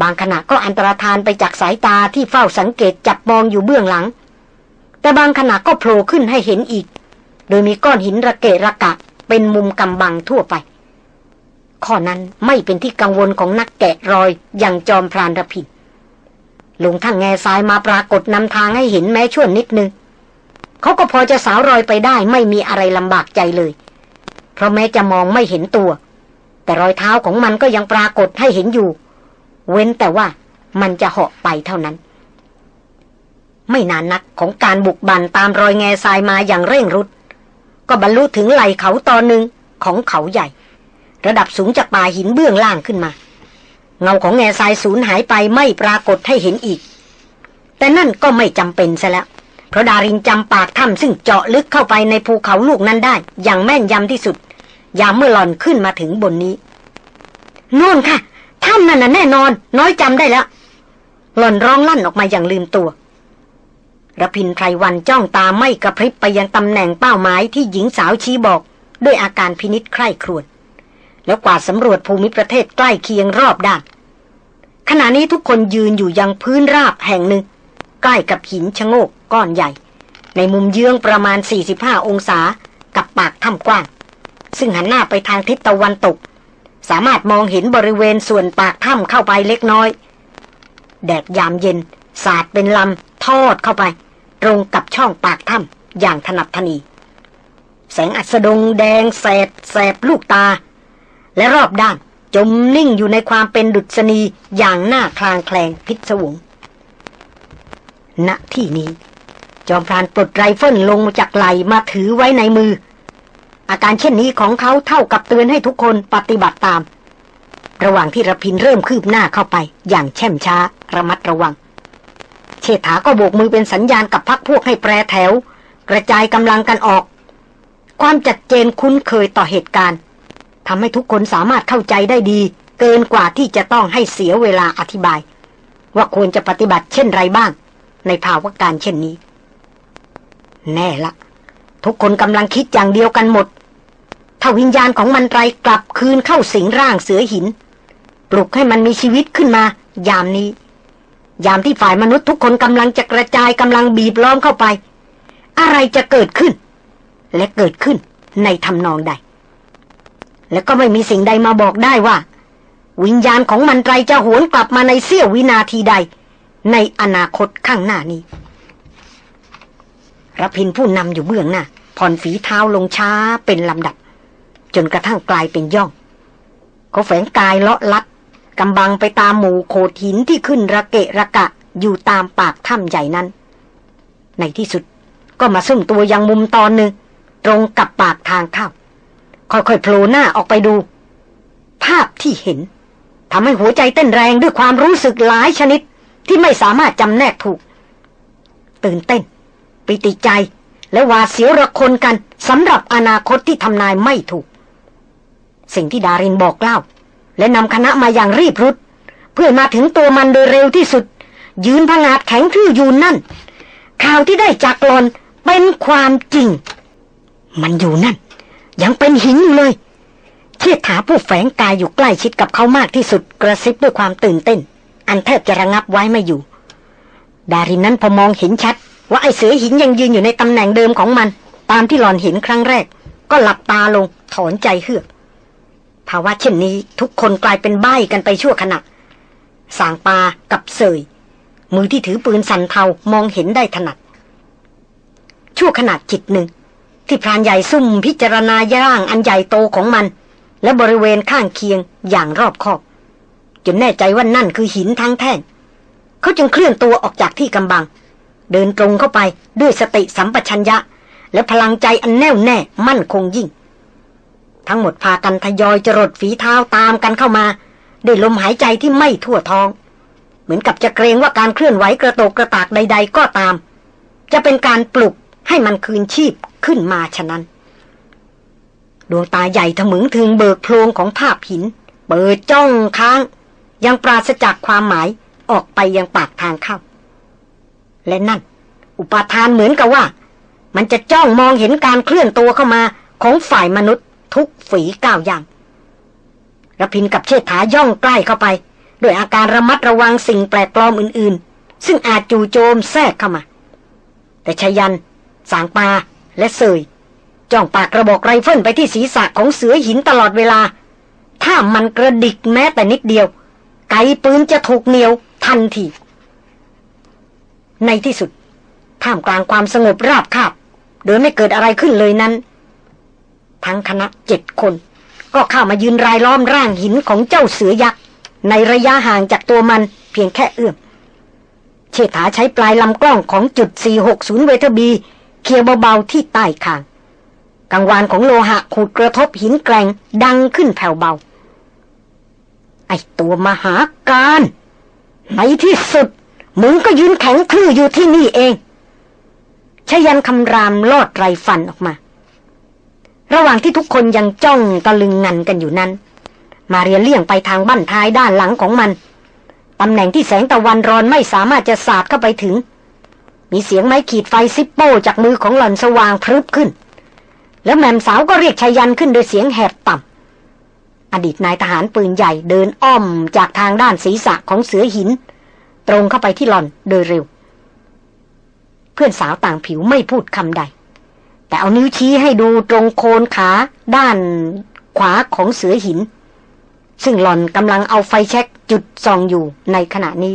บางขณะก็อันตรธานไปจากสายตาที่เฝ้าสังเกตจับมองอยู่เบื้องหลัง แต่บางขณะก็โผล่ขึ้นให้เห็นอีก โดยมีก้อนหินระเกะระกะ เป็นมุมกำบังทั่วไป ข้อนั้นไม่เป็นที่กังวลของนักแกะรอยอย่างจอมพรานระพินลงทั้งแง่ซ้ายมาปรากฏนำทางให้เห็นแม้ชั่วนิดนึง เขาก็พอจะสาวรอยไปได้ไม่มีอะไรลำบากใจเลย เพราะแม้จะมองไม่เห็นตัว แต่รอยเท้าของมันก็ยังปรากฏให้เห็นอยู่ เว้นแต่ว่ามันจะเหาะไปเท่านั้น ไม่นานนักของการบุกบันตามรอยแง่ทรายมาอย่างเร่งรุด ก็บรรลุถึงไหลเขาตอนหนึ่งของเขาใหญ่ ระดับสูงจากป่าหินเบื้องล่างขึ้นมา เงาของแง่ทรายสูญหายไปไม่ปรากฏให้เห็นอีก แต่นั่นก็ไม่จำเป็นซะแล้วเพราะดารินจำปากถ้ำซึ่งเจาะลึกเข้าไปในภูเขาลูกนั้นได้ อย่างแม่นยำที่สุด ยามเมื่อหล่อนขึ้นมาถึงบนนี้นู่นค่ะ ถ้ำนั่นน่ะแน่นอน น้อยจำได้แล้ว หล่อนร้องลั่นออกมาอย่างลืมตัวระพินไพรวันจ้องตาไม่กระพริบไปยังตำแหน่งเป้าหมายที่หญิงสาวชี้บอก ด้วยอาการพินิษใคร่ครวญแล้วกวาดสำรวจภูมิประเทศใกล้เคียงรอบด้าน ขณะนี้ทุกคนยืนอยู่ยังพื้นราบแห่งหนึ่ง ใกล้กับหินชะโงกก้อนใหญ่ ในมุมเยื้องประมาณ 45 องศา กับปากถ้ำกว้าง ซึ่งหันหน้าไปทางทิศตะวันตก สามารถมองเห็นบริเวณส่วนปากถ้ำเข้าไปเล็กน้อย แดดยามเย็น สาดเป็นลำ ทอดเข้าไป ตรงกับช่องปากถ้ำอย่างถนัดทนี แสงอัสดงแดงแสดแสบลูกตา และรอบด้านจมนิ่งอยู่ในความเป็นดุษณีอย่างหน้าคลางแคลงพิศวง ณที่นี้ จอมพรานปลดไรเฟิลลงมาจากไหลมาถือไว้ในมือ อาการเช่นนี้ของเขาเท่ากับเตือนให้ทุกคนปฏิบัติตาม ระหว่างที่ระพินเริ่มคืบหน้าเข้าไป อย่างแช่มช้า ระมัดระวัง เชษฐาก็โบกมือเป็นสัญญาณกับพักพวกให้แปรแถว กระจายกำลังกันออก ความจัดเจนคุ้นเคยต่อเหตุการณ์ทำให้ทุกคนสามารถเข้าใจได้ดี เกินกว่าที่จะต้องให้เสียเวลาอธิบาย ว่าควรจะปฏิบัติเช่นไรบ้าง ในภาวะการเช่นนี้ แน่ละ ทุกคนกำลังคิดอย่างเดียวกันหมด ถ้าวิญญาณของมันไรกลับคืนเข้าสิงร่างเสือหิน ปลุกให้มันมีชีวิตขึ้นมา ยามนี้ ยามที่ฝ่ายมนุษย์ทุกคนกำลังจะกระจายกำลังบีบล้อมเข้าไป อะไรจะเกิดขึ้น และเกิดขึ้นในทำนองใด และก็ไม่มีสิ่งใดมาบอกได้ว่า วิญญาณของมันไรจะหวนกลับมาในเสี้ยววินาทีใด ในอนาคตข้างหน้านี้รพินผู้นำอยู่เบื้องหน้าผ่อนฝีเท้าลงช้าเป็นลำดับ จนกระทั่งกลายเป็นย่อง เขาแฝงกายเลาะลัดกำบังไปตามหมู่โขดหินที่ขึ้นระเกะระกะอยู่ตามปากถ้ำใหญ่นั้น ในที่สุดก็มาซุ่มตัวยังมุมตอนหนึ่ง ตรงกับปากทางเข้าค่อยๆโผล่หน้าออกไปดู ภาพที่เห็นทำให้หัวใจเต้นแรงด้วยความรู้สึกหลายชนิดที่ไม่สามารถจำแนกถูก ตื่นเต้น ปิติใจ และหวาดเสียวระคนกันสำหรับอนาคตที่ทำนายไม่ถูก สิ่งที่ดารินบอกเล่า และนำคณะมาอย่างรีบรุด เพื่อมาถึงตัวมันโดยเร็วที่สุด ยืนพงาดแข็งทื่ออยู่นั่น ข่าวที่ได้จากหลอนเป็นความจริง มันอยู่นั่น ยังเป็นหินอยู่เลยเชิดถาผู้แฝงกายอยู่ใกล้ชิดกับเขามากที่สุดกระซิบด้วยความตื่นเต้น อันแทบจะระงับไว้ไม่อยู่ ดารินนั้นพอมองเห็นชัด ว่าไอ้เสือหินยังยืนอยู่ในตำแหน่งเดิมของมัน ตามที่หลอนเห็นครั้งแรก ก็หลับตาลงถอนใจเฮือก ภาวะเช่นนี้ทุกคนกลายเป็นใบ้กันไปชั่วขณะสางปากับเสย มือที่ถือปืนสันเทามองเห็นได้ถนัด ชั่วขณะจิตหนึ่ง ที่พรานใหญ่ซุ่มพิจารณาย่างอันใหญ่โตของมัน และบริเวณข้างเคียงอย่างรอบคอบ จนแน่ใจว่านั่นคือหินทั้งแท่งเขาจึงเคลื่อนตัวออกจากที่กำบัง เดินตรงเข้าไปด้วยสติสัมปชัญญะ และพลังใจอันแน่วแน่มั่นคงยิ่ง ทั้งหมดพากันทยอยจรดฝีเท้าตามกันเข้ามาด้วยลมหายใจที่ไม่ทั่วท้อง เหมือนกับจะเกรงว่าการเคลื่อนไหวกระโตกกระตากใด ๆ ก็ตาม จะเป็นการปลุกให้มันคืนชีพขึ้นมาฉะนั้น ดวงตาใหญ่ทะมึงถึงเบิกโพลงของภาพหิน เปิดจ้องค้าง ยังปราศจากความหมายออกไปยังปากทางเข้า และนั่น อุปทานเหมือนกับว่า มันจะจ้องมองเห็นการเคลื่อนตัวเข้ามาของฝ่ายมนุษย์ ทุกฝีก้าวย่างระพินกับเชษฐาย่องใกล้เข้าไป โดยอาการระมัดระวังสิ่งแปลกปลอมอื่นๆ ซึ่งอาจจู่โจมแทรกเข้ามา แต่ชยัน สางปาและเสยจ้องปากกระบอกไรเฟิลไปที่ศีรษะของเสือหินตลอดเวลา ถ้ามันกระดิกแม้แต่นิดเดียว ไกปืนจะถูกเหนียวทันที ในที่สุดท่ามกลางความสงบราบคาบ โดยไม่เกิดอะไรขึ้นเลยนั้น ทั้งคณะเจ็ดคน ก็เข้ามายืนรายล้อมร่างหินของเจ้าเสือยักษ์ ในระยะห่างจากตัวมันเพียงแค่เอื้อมเชษฐาใช้ปลายลำกล้องของจุด 460 เวทบีเคียวเบาๆที่ใต้คางกังวานของโลหะขูดกระทบหินแกร่งดังขึ้นแผ่วเบา ไอตัวมหาการในที่สุด มึงก็ยืนแข็งทื่ออยู่ที่นี่เองชยันคำรามลอดไรฟันออกมา ระหว่างที่ทุกคนยังจ้องตะลึงงันกันอยู่นั้น มาเรียเลี่ยงไปทางบ้านท้ายด้านหลังของมันตำแหน่งที่แสงตะวันรอนไม่สามารถจะสาดเข้าไปถึง มีเสียงไม้ขีดไฟซิปโป้จากมือของหล่อนสว่างพรึบขึ้น แล้วแม่มสาวก็เรียกชายันขึ้นโดยเสียงแหบต่ำอดีตนายทหารปืนใหญ่เดินอ้อมจากทางด้านศีรษะของเสือหิน ตรงเข้าไปที่หล่อนโดยเร็ว เพื่อนสาวต่างผิวไม่พูดคำใด แต่เอานิ้วชี้ให้ดูตรงโคนขาด้านขวาของเสือหิน ซึ่งหล่อนกำลังเอาไฟแช็กจุดส่องอยู่ในขณะนี้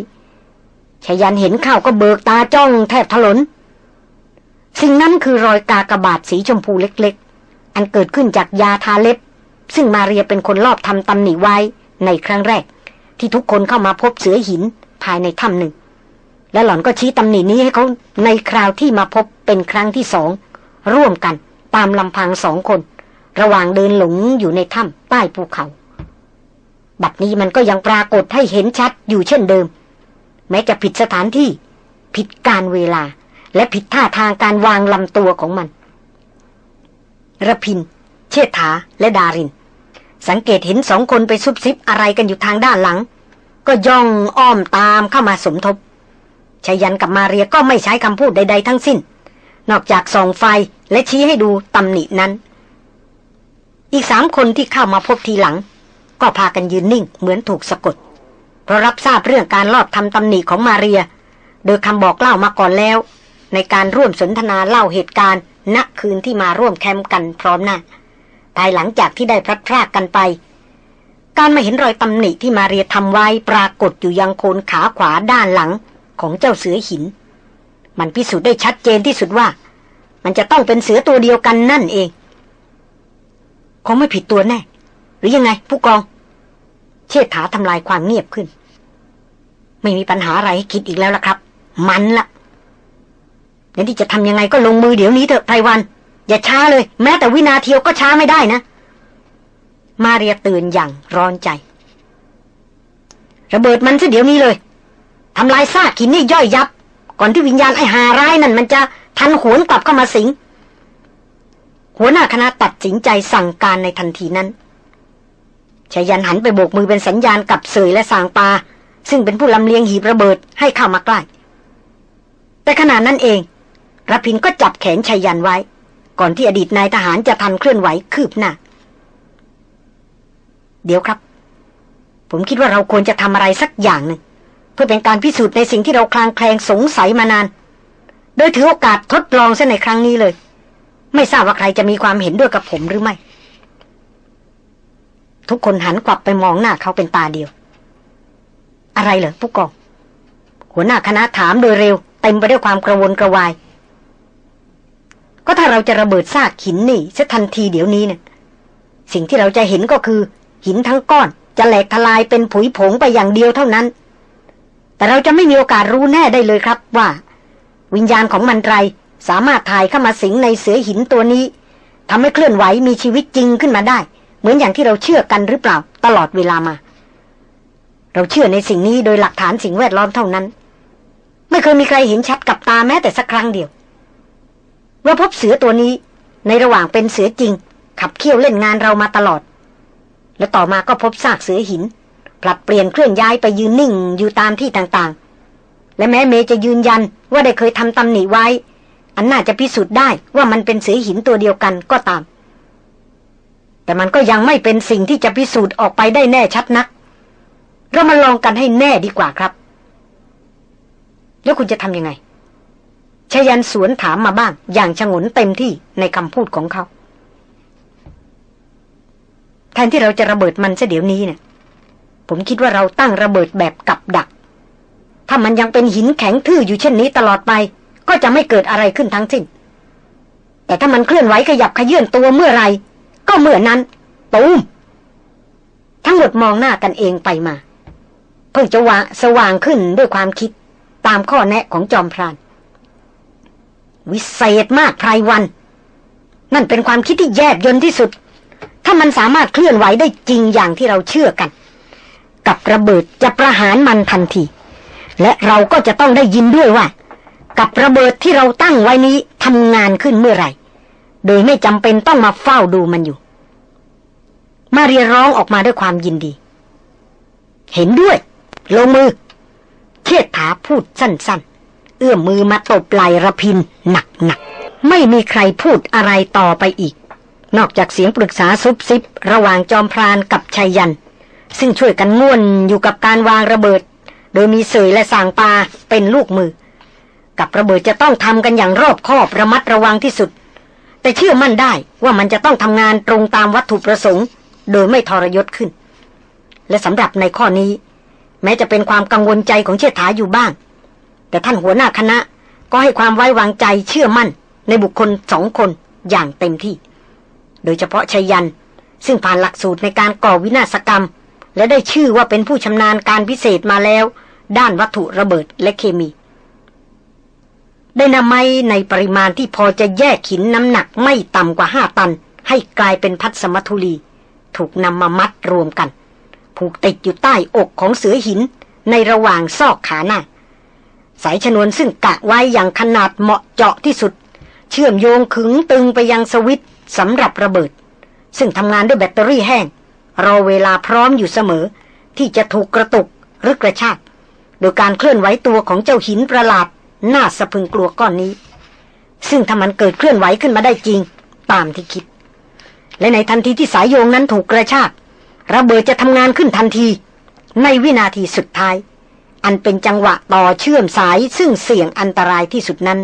ชายันเห็นข้าวก็เบิกตาจ้องแทบถลน สิ่งนั้นคือรอยกากระบาดสีชมพูเล็กๆ อันเกิดขึ้นจากยาทาเล็บ ซึ่งมาเรียเป็นคนรอบทำตำหนิไว้ในครั้งแรก ที่ทุกคนเข้ามาพบเสือหินภายในถ้ำหนึ่ง และหล่อนก็ชี้ตำหนินี้ให้เขาในคราวที่มาพบเป็นครั้งที่สอง ร่วมกันตามลำพังสองคน ระหว่างเดินหลงอยู่ในถ้ำใต้ภูเขา บัดนี้มันก็ยังปรากฏให้เห็นชัดอยู่เช่นเดิม แม้จะผิดสถานที่ ผิดการเวลา และผิดท่าทางการวางลำตัวของมันระพิน เชษฐาและดาริน สังเกตเห็นสองคนไปซุบซิบอะไรกันอยู่ทางด้านหลัง ก็ย่องอ้อมตามเข้ามาสมทบชายันกับมาเรียก็ไม่ใช้คำพูดใด ๆ ทั้งสิ้น นอกจากส่องไฟและชี้ให้ดูตำหนินั้น อีกสามคนที่เข้ามาพบทีหลัง ก็พากันยืนนิ่งเหมือนถูกสะกด เพราะรับทราบเรื่องการลอบทำตำหนิของมาเรีย โดยคำบอกเล่ามาก่อนแล้ว ในการร่วมสนทนาเล่าเหตุการณ์ ณคืนที่มาร่วมแคมป์กันพร้อมหน้าภายหลังจากที่ได้พลัดพรากกันไป การมาเห็นรอยตำหนิที่มาเรียทำไว้ปรากฏอยู่ยังโคนขาขวาด้านหลังของเจ้าเสือหิน มันพิสูจน์ได้ชัดเจนที่สุดว่า มันจะต้องเป็นเสือตัวเดียวกันนั่นเอง คงไม่ผิดตัวแน่ หรือยังไง ผู้กอง เชษฐาทำลายความเงียบขึ้น ไม่มีปัญหาอะไรให้คิดอีกแล้วล่ะครับ มันละงั้นที่จะทำยังไงก็ลงมือเดี๋ยวนี้เถอะไพรวัน อย่าช้าเลย แม้แต่วินาทีก็ช้าไม่ได้นะ มาเรียตื่นอย่างร้อนใจ ระเบิดมันซะเดี๋ยวนี้เลยทำลายซากหินนี่ย่อยยับ ก่อนที่วิญญาณไอ้หาร้ายนั่นมันจะทันหวนกลับเข้ามาสิง หัวหน้าคณะตัดสินใจสั่งการในทันทีนั้นชายันหันไปโบกมือเป็นสัญญาณกับเสยและสางปา ซึ่งเป็นผู้ลำเลียงหีบระเบิดให้เข้ามาใกล้ แต่ขณะนั้นเองรพินก็จับแขนชัยยันไว้ ก่อนที่อดีตนายทหารจะทันเคลื่อนไหวคืบหน้า เดี๋ยวครับ ผมคิดว่าเราควรจะทำอะไรสักอย่างหนึ่ง เพื่อเป็นการพิสูจน์ในสิ่งที่เราคลางแคลงสงสัยมานาน โดยถือโอกาสทดลองเส้นในครั้งนี้เลย ไม่ทราบว่าใครจะมีความเห็นด้วยกับผมหรือไม่ ทุกคนหันกลับไปมองหน้าเขาเป็นตาเดียว อะไรเหรอผู้กอง หัวหน้าคณะถามโดยเร็วเต็มไปด้วยความกระวนกระวาย ก็ถ้าเราจะระเบิดซากหินนี่ซะทันทีเดี๋ยวนี้เนี่ยสิ่งที่เราจะเห็นก็คือ หินทั้งก้อนจะแหลกทลายเป็นผุยผงไปอย่างเดียวเท่านั้น แต่เราจะไม่มีโอกาสรู้แน่ได้เลยครับว่า วิญญาณของมันไรสามารถถ่ายเข้ามาสิงในเสือหินตัวนี้ทำให้เคลื่อนไหวมีชีวิตจริงขึ้นมาได้ เหมือนอย่างที่เราเชื่อกันหรือเปล่า ตลอดเวลามา เราเชื่อในสิ่งนี้โดยหลักฐานสิ่งแวดล้อมเท่านั้น ไม่เคยมีใครเห็นชัดกับตาแม้แต่สักครั้งเดียวว่าพบเสือตัวนี้ในระหว่างเป็นเสือจริง ขับเคี่ยวเล่นงานเรามาตลอด และต่อมาก็พบซากเสือหิน ผลัดเปลี่ยนเคลื่อนย้ายไปยืนนิ่งอยู่ตามที่ต่างๆ และแม้เมจะยืนยันว่าได้เคยทำตำหนิไว้ อันน่าจะพิสูจน์ได้ว่ามันเป็นเสือหินตัวเดียวกันก็ตาม แต่มันก็ยังไม่เป็นสิ่งที่จะพิสูจน์ออกไปได้แน่ชัดนัก เรามาลองกันให้แน่ดีกว่าครับ แล้วคุณจะทำยังไงชยันสวนถามมาบ้าง อย่างฉงนเต็มที่ในคำพูดของเขา แทนที่เราจะระเบิดมันซะเดี๋ยวนี้เนะี่ย ผมคิดว่าเราตั้งระเบิดแบบกับดัก ถ้ามันยังเป็นหินแข็งทื่ออยู่เช่นนี้ตลอดไป ก็จะไม่เกิดอะไรขึ้นทั้งสิ้น แต่ถ้ามันเคลื่อนไหวขยับขยื่นตัวเมื่อไรก็เมื่อนั้นตูมทั้งหมดมองหน้ากันเองไปมา เพิ่งจะวาสว่างขึ้นด้วยความคิดตามข้อแนะของจอมพราน วิเศษมากไพรวัน นั่นเป็นความคิดที่แยบยนที่สุด ถ้ามันสามารถเคลื่อนไหวได้จริงอย่างที่เราเชื่อกัน กับระเบิดจะประหารมันทันที และเราก็จะต้องได้ยินด้วยว่า กับระเบิดที่เราตั้งไว้นี้ทำงานขึ้นเมื่อไหร่ โดยไม่จำเป็นต้องมาเฝ้าดูมันอยู่ มาเรียร้องออกมาด้วยความยินดี เห็นด้วย ลงมือเชิดถาพูดสั้นๆ เอื้อมมือมาตบไหลระพินหนักๆ ไม่มีใครพูดอะไรต่อไปอีก นอกจากเสียงปรึกษาซุบซิบ ระหว่างจอมพรานกับชัยยัน ซึ่งช่วยกันง่วนอยู่กับการวางระเบิด โดยมีเสยและสางปาเป็นลูกมือ กับระเบิดจะต้องทำกันอย่างรอบคอบระมัดระวังที่สุด แต่เชื่อมั่นได้ว่ามันจะต้องทำงานตรงตามวัตถุประสงค์ โดยไม่ทรยศขึ้น และสำหรับในข้อนี้ แม้จะเป็นความกังวลใจของเชษฐาอยู่บ้าง แต่ท่านหัวหน้าคณะก็ให้ความไว้วางใจเชื่อมั่น ในบุคคลสองคนอย่างเต็มที่ โดยเฉพาะชัยยัน ซึ่งผ่านหลักสูตรในการก่อวินาศกรรม และได้ชื่อว่าเป็นผู้ชำนาญการพิเศษมาแล้ว ด้านวัตถุระเบิดและเคมี ได้นำไม้ในปริมาณที่พอจะแยกหินน้ำหนักไม่ต่ำกว่าห้าตัน ให้กลายเป็นพัสมทุลี ถูกนำมามัดรวมกัน ผูกติดอยู่ใต้อกของเสือหินในระหว่างซอกขาหน้า สายชนวนซึ่งกะไว้อย่างขนาดเหมาะเจาะที่สุด เชื่อมโยงขึงตึงไปยังสวิตสำหรับระเบิด ซึ่งทำงานด้วยแบตเตอรี่แห้ง รอเวลาพร้อมอยู่เสมอ ที่จะถูกกระตุกหรือกระชากโดยการเคลื่อนไหวตัวของเจ้าหินประหลาดน่าสะพึงกลัวก้อนนี้ ซึ่งถ้ามันเกิดเคลื่อนไหวขึ้นมาได้จริง ตามที่คิด และในทันทีที่สายโยงนั้นถูกกระชากระเบิดจะทำงานขึ้นทันที ในวินาทีสุดท้าย อันเป็นจังหวะต่อเชื่อมสายซึ่งเสี่ยงอันตรายที่สุดนั้น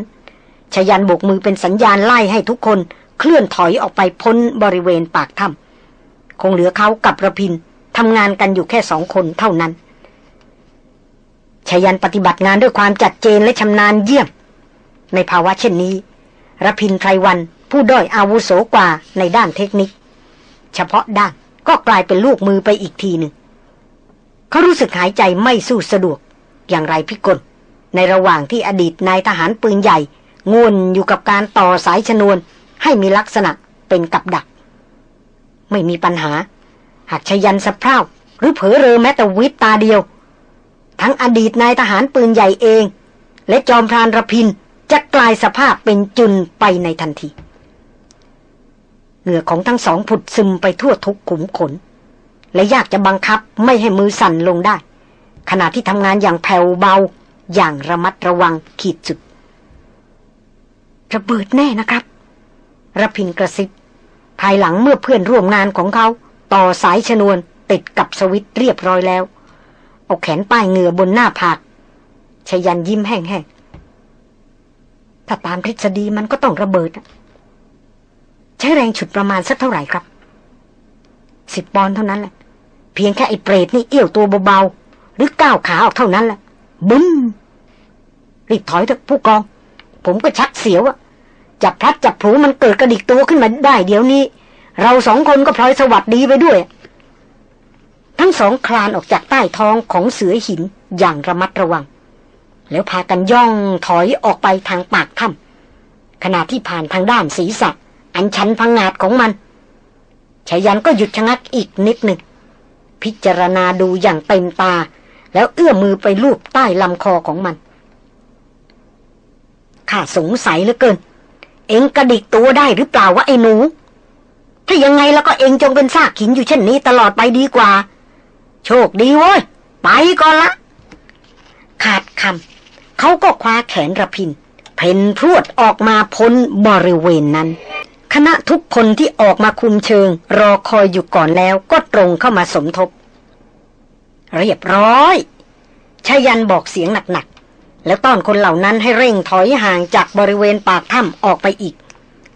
ชยันโบกมือเป็นสัญญาณไล่ให้ทุกคนเคลื่อนถอยออกไปพ้นบริเวณปากถ้ำ คงเหลือเขากับระพินทำงานกันอยู่แค่สองคนเท่านั้นชยันปฏิบัติงานด้วยความจัดเจนและชำนาญเยี่ยม ในภาวะเช่นนี้ระพินไพรวัน ผู้ด้อยอาวุโสกว่าในด้านเทคนิค เฉพาะด้านก็กลายเป็นลูกมือไปอีกทีหนึ่ง เขารู้สึกหายใจไม่สู้สะดวก อย่างไรพิกล ในระหว่างที่อดีตนายทหารปืนใหญ่งวนอยู่กับการต่อสายชนวนให้มีลักษณะเป็นกับดัก ไม่มีปัญหา หากชยันสะเพร่าหรือเผลอเรอแม้แต่วิตตาเดียว ทั้งอดีตนายทหารปืนใหญ่เอง และจอมพรานระพินจะกลายสภาพเป็นจุนไปในทันทีเหงื่อของทั้งสองผุดซึมไปทั่วทุกขุมขน และยากจะบังคับไม่ให้มือสั่นลงได้ ขณะที่ทำงานอย่างแผ่วเบาอย่างระมัดระวังขีดสุด ระเบิดแน่นะครับระพินกระซิบ ภายหลังเมื่อเพื่อนร่วมงานของเขา ต่อสายชนวนติดกับสวิตเรียบร้อยแล้ว เอาแขนป้ายเหงื่อบนหน้าผากชยันยิ้มแห้งๆ ถ้าตามทฤษฎีมันก็ต้องระเบิด ใช้แรงฉุดประมาณสักเท่าไหร่ครับ สิบปอนเท่านั้นแหละ เพียงแค่ไอ้เปรตนี่เอี้ยวตัวเบาๆ หรือก้าวขาออกเท่านั้นแหละบึ้มรีบถอยเถอะผู้กอง ผมก็ชักเสียวอะ จับพลัดจับผูมันเกิดกระดิกตัวขึ้นมาได้เดี๋ยวนี้ เราสองคนก็พลอยสวัสดีไปด้วย ทั้งสองคลานออกจากใต้ท้องของเสือหินอย่างระมัดระวัง แล้วพากันย่องถอยออกไปทางปากถ้ำขณะที่ผ่านทางด้านศีรษะ อันชันพังงาดของมันชายันก็หยุดชะงักอีกนิดหนึ่ง พิจารณาดูอย่างเต็มตา แล้วเอื้อมมือไปลูบใต้ลำคอของมันข้าสงสัยเหลือเกิน เองกระดิกตัวได้หรือเปล่าวะไอ้หนู ถ้ายังไงแล้วก็เองจงเป็นซากหินอยู่เช่นนี้ตลอดไปดีกว่า โชคดีเว้ย ไปก่อนละ ขาดคำเขาก็คว้าแขนระพิน เพ่นพรวดออกมาพ้นบริเวณนั้น คณะทุกคนที่ออกมาคุมเชิง รอคอยอยู่ก่อนแล้วก็ตรงเข้ามาสมทบ เรียบร้อยชายันบอกเสียงหนัก แล้วต้อนคนเหล่านั้นให้เร่งถอยห่างจากบริเวณปากถ้ำออกไปอีก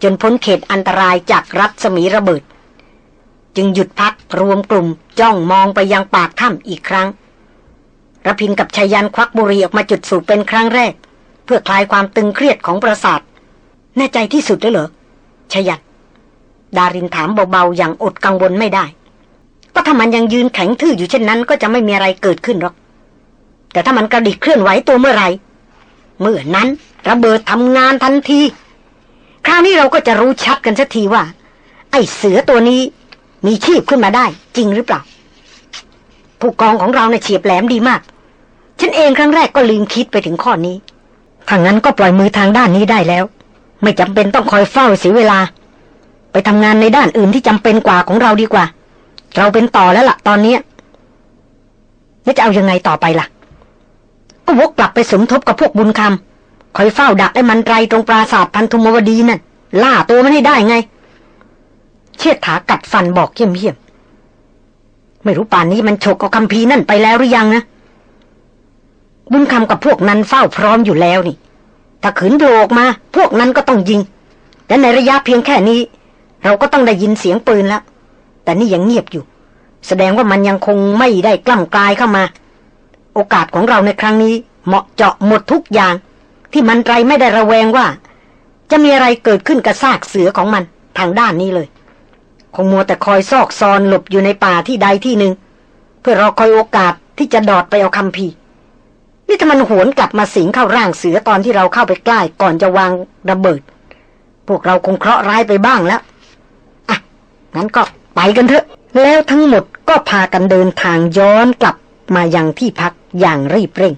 จนพ้นเขตอันตรายจากรัศมีระเบิด จึงหยุดพักรวมกลุ่มจ้องมองไปยังปากถ้ำอีกครั้งระพินกับชายันควักบุหรี่ออกมาจุดสูบเป็นครั้งแรก เพื่อคลายความตึงเครียดของประสาท แน่ใจที่สุดแล้วเหรอชายันดารินถามเบาๆอย่างอดกังวลไม่ได้ ก็ถ้ามันยังยืนแข็งทื่ออยู่เช่นนั้น ก็จะไม่มีอะไรเกิดขึ้นหรอก แต่ถ้ามันกระดิกเคลื่อนไหวตัวเมื่อไรเมื่อนั้นระเบิดทำงานทันที คราวนี้เราก็จะรู้ชัดกันสักทีว่า ไอ้เสือตัวนี้มีชีพขึ้นมาได้ จริงหรือเปล่า ผู้กองของเราเนี่ยเฉียบแหลมดีมาก ฉันเองครั้งแรกก็ลืมคิดไปถึงข้อนี้ถ้างั้นก็ปล่อยมือทางด้านนี้ได้แล้ว ไม่จำเป็นต้องคอยเฝ้าเสียเวลา ไปทำงานในด้านอื่นที่จำเป็นกว่าของเราดีกว่า เราเป็นต่อแล้วล่ะ ตอนนี้แล้วจะเอายังไงต่อไปล่ะ ก็วกกลับไปสมทบกับพวกบุญคำคอยเฝ้าดักไอ้มันไรตรงปราสาทพันธุมวดีนั่นล่าตัวมันให้ได้ไง เชิดถากัดฟันบอกเยี่ยมเยี่ยมไม่รู้ป่านนี้มันฉกเอาคำพีนั่นไปแล้วหรือยังนะบุญคำกับพวกนั้นเฝ้าพร้อมอยู่แล้วนี่ ถ้าขืนโผล่ออกมา พวกนั้นก็ต้องยิง และในระยะเพียงแค่นี้ เราก็ต้องได้ยินเสียงปืนแล้วแต่นี่ยังเงียบอยู่ แสดงว่ามันยังคงไม่ได้กล้ำกลายเข้ามา โอกาสของเราในครั้งนี้ เหมาะเจาะหมดทุกอย่าง ที่มันไรไม่ได้ระแวงว่า จะมีอะไรเกิดขึ้นกับซากเสือของมันทางด้านนี้เลย คงมัวแต่คอยซอกซอนหลบอยู่ในป่าที่ใดที่หนึ่ง เพื่อรอคอยโอกาสที่จะดอดไปเอาคำพีนี่ถ้ามันหวนกลับมาสิงเข้าร่างเสือตอนที่เราเข้าไปใกล้ก่อนจะวางระเบิด พวกเราคงเคราะห์ร้ายไปบ้างแล้วอะงั้นก็ไปกันเถอะ แล้วทั้งหมดก็พากันเดินทางย้อนกลับมายังที่พัก อย่างรีบเร่ง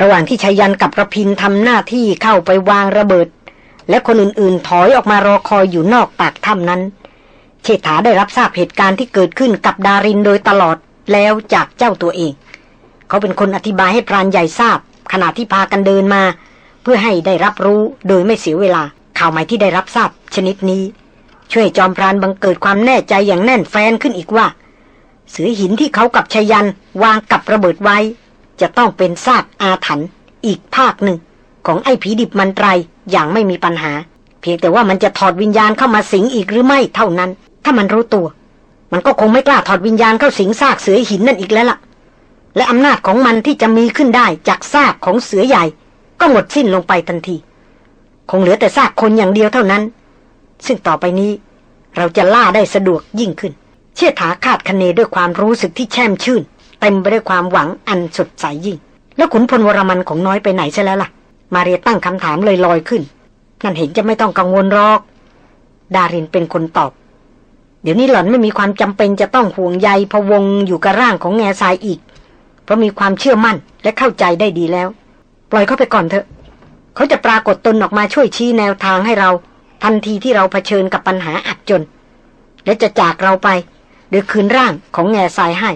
ระหว่างที่ชายันกับระพินทำหน้าที่เข้าไปวางระเบิด และคนอื่นๆถอยออกมารอคอยอยู่นอกปากถ้ำนั้น เชษฐาได้รับทราบเหตุการณ์ที่เกิดขึ้นกับดารินโดยตลอดแล้วจากเจ้าตัวเอง เขาเป็นคนอธิบายให้พรานใหญ่ทราบ ขณะที่พากันเดินมา เพื่อให้ได้รับรู้โดยไม่เสียเวลา ข่าวใหม่ที่ได้รับทราบชนิดนี้ ช่วยจอมพรานบังเกิดความแน่ใจอย่างแน่นแฟนขึ้นอีกว่า เสือหินที่เขากับชยันวางกับระเบิดไว้ จะต้องเป็นซากอาถรรพ์อีกภาคหนึ่ง ของไอ้ผีดิบมันไตรอย่างไม่มีปัญหา เพียงแต่ว่ามันจะถอดวิญญาณเข้ามาสิงอีกหรือไม่เท่านั้น ถ้ามันรู้ตัว มันก็คงไม่กล้าถอดวิญญาณเข้าสิงซากเสือหินนั่นอีกแล้วล่ะ และอำนาจของมันที่จะมีขึ้นได้จากซากของเสือใหญ่ ก็หมดสิ้นลงไปทันที คงเหลือแต่ซากคนอย่างเดียวเท่านั้น ซึ่งต่อไปนี้เราจะล่าได้สะดวกยิ่งขึ้น เชี่ยถาคาดคะเนด้วยความรู้สึกที่แช่มชื่น เต็มไปด้วยความหวังอันสดใสยยิ่ง แล้วขุนพลวรมันของน้อยไปไหนซะแล้วล่ะ มาเรียตั้งคำถามเลยลอยขึ้น นั่นเห็นจะไม่ต้องกังวลหรอก ดารินเป็นคนตอบ เดี๋ยวนี้หล่อนไม่มีความจำเป็นจะต้องห่วงใยพะวงอยู่กับร่างของแง่ทรายอีก เพราะมีความเชื่อมั่นและเข้าใจได้ดีแล้ว ปล่อยเขาไปก่อนเถอะ เขาจะปรากฏตนออกมาช่วยชี้แนวทางให้เรา ทันทีที่เราเผชิญกับปัญหาอับจน และจะจากเราไป โดยคืนร่างของแง่ทรายให้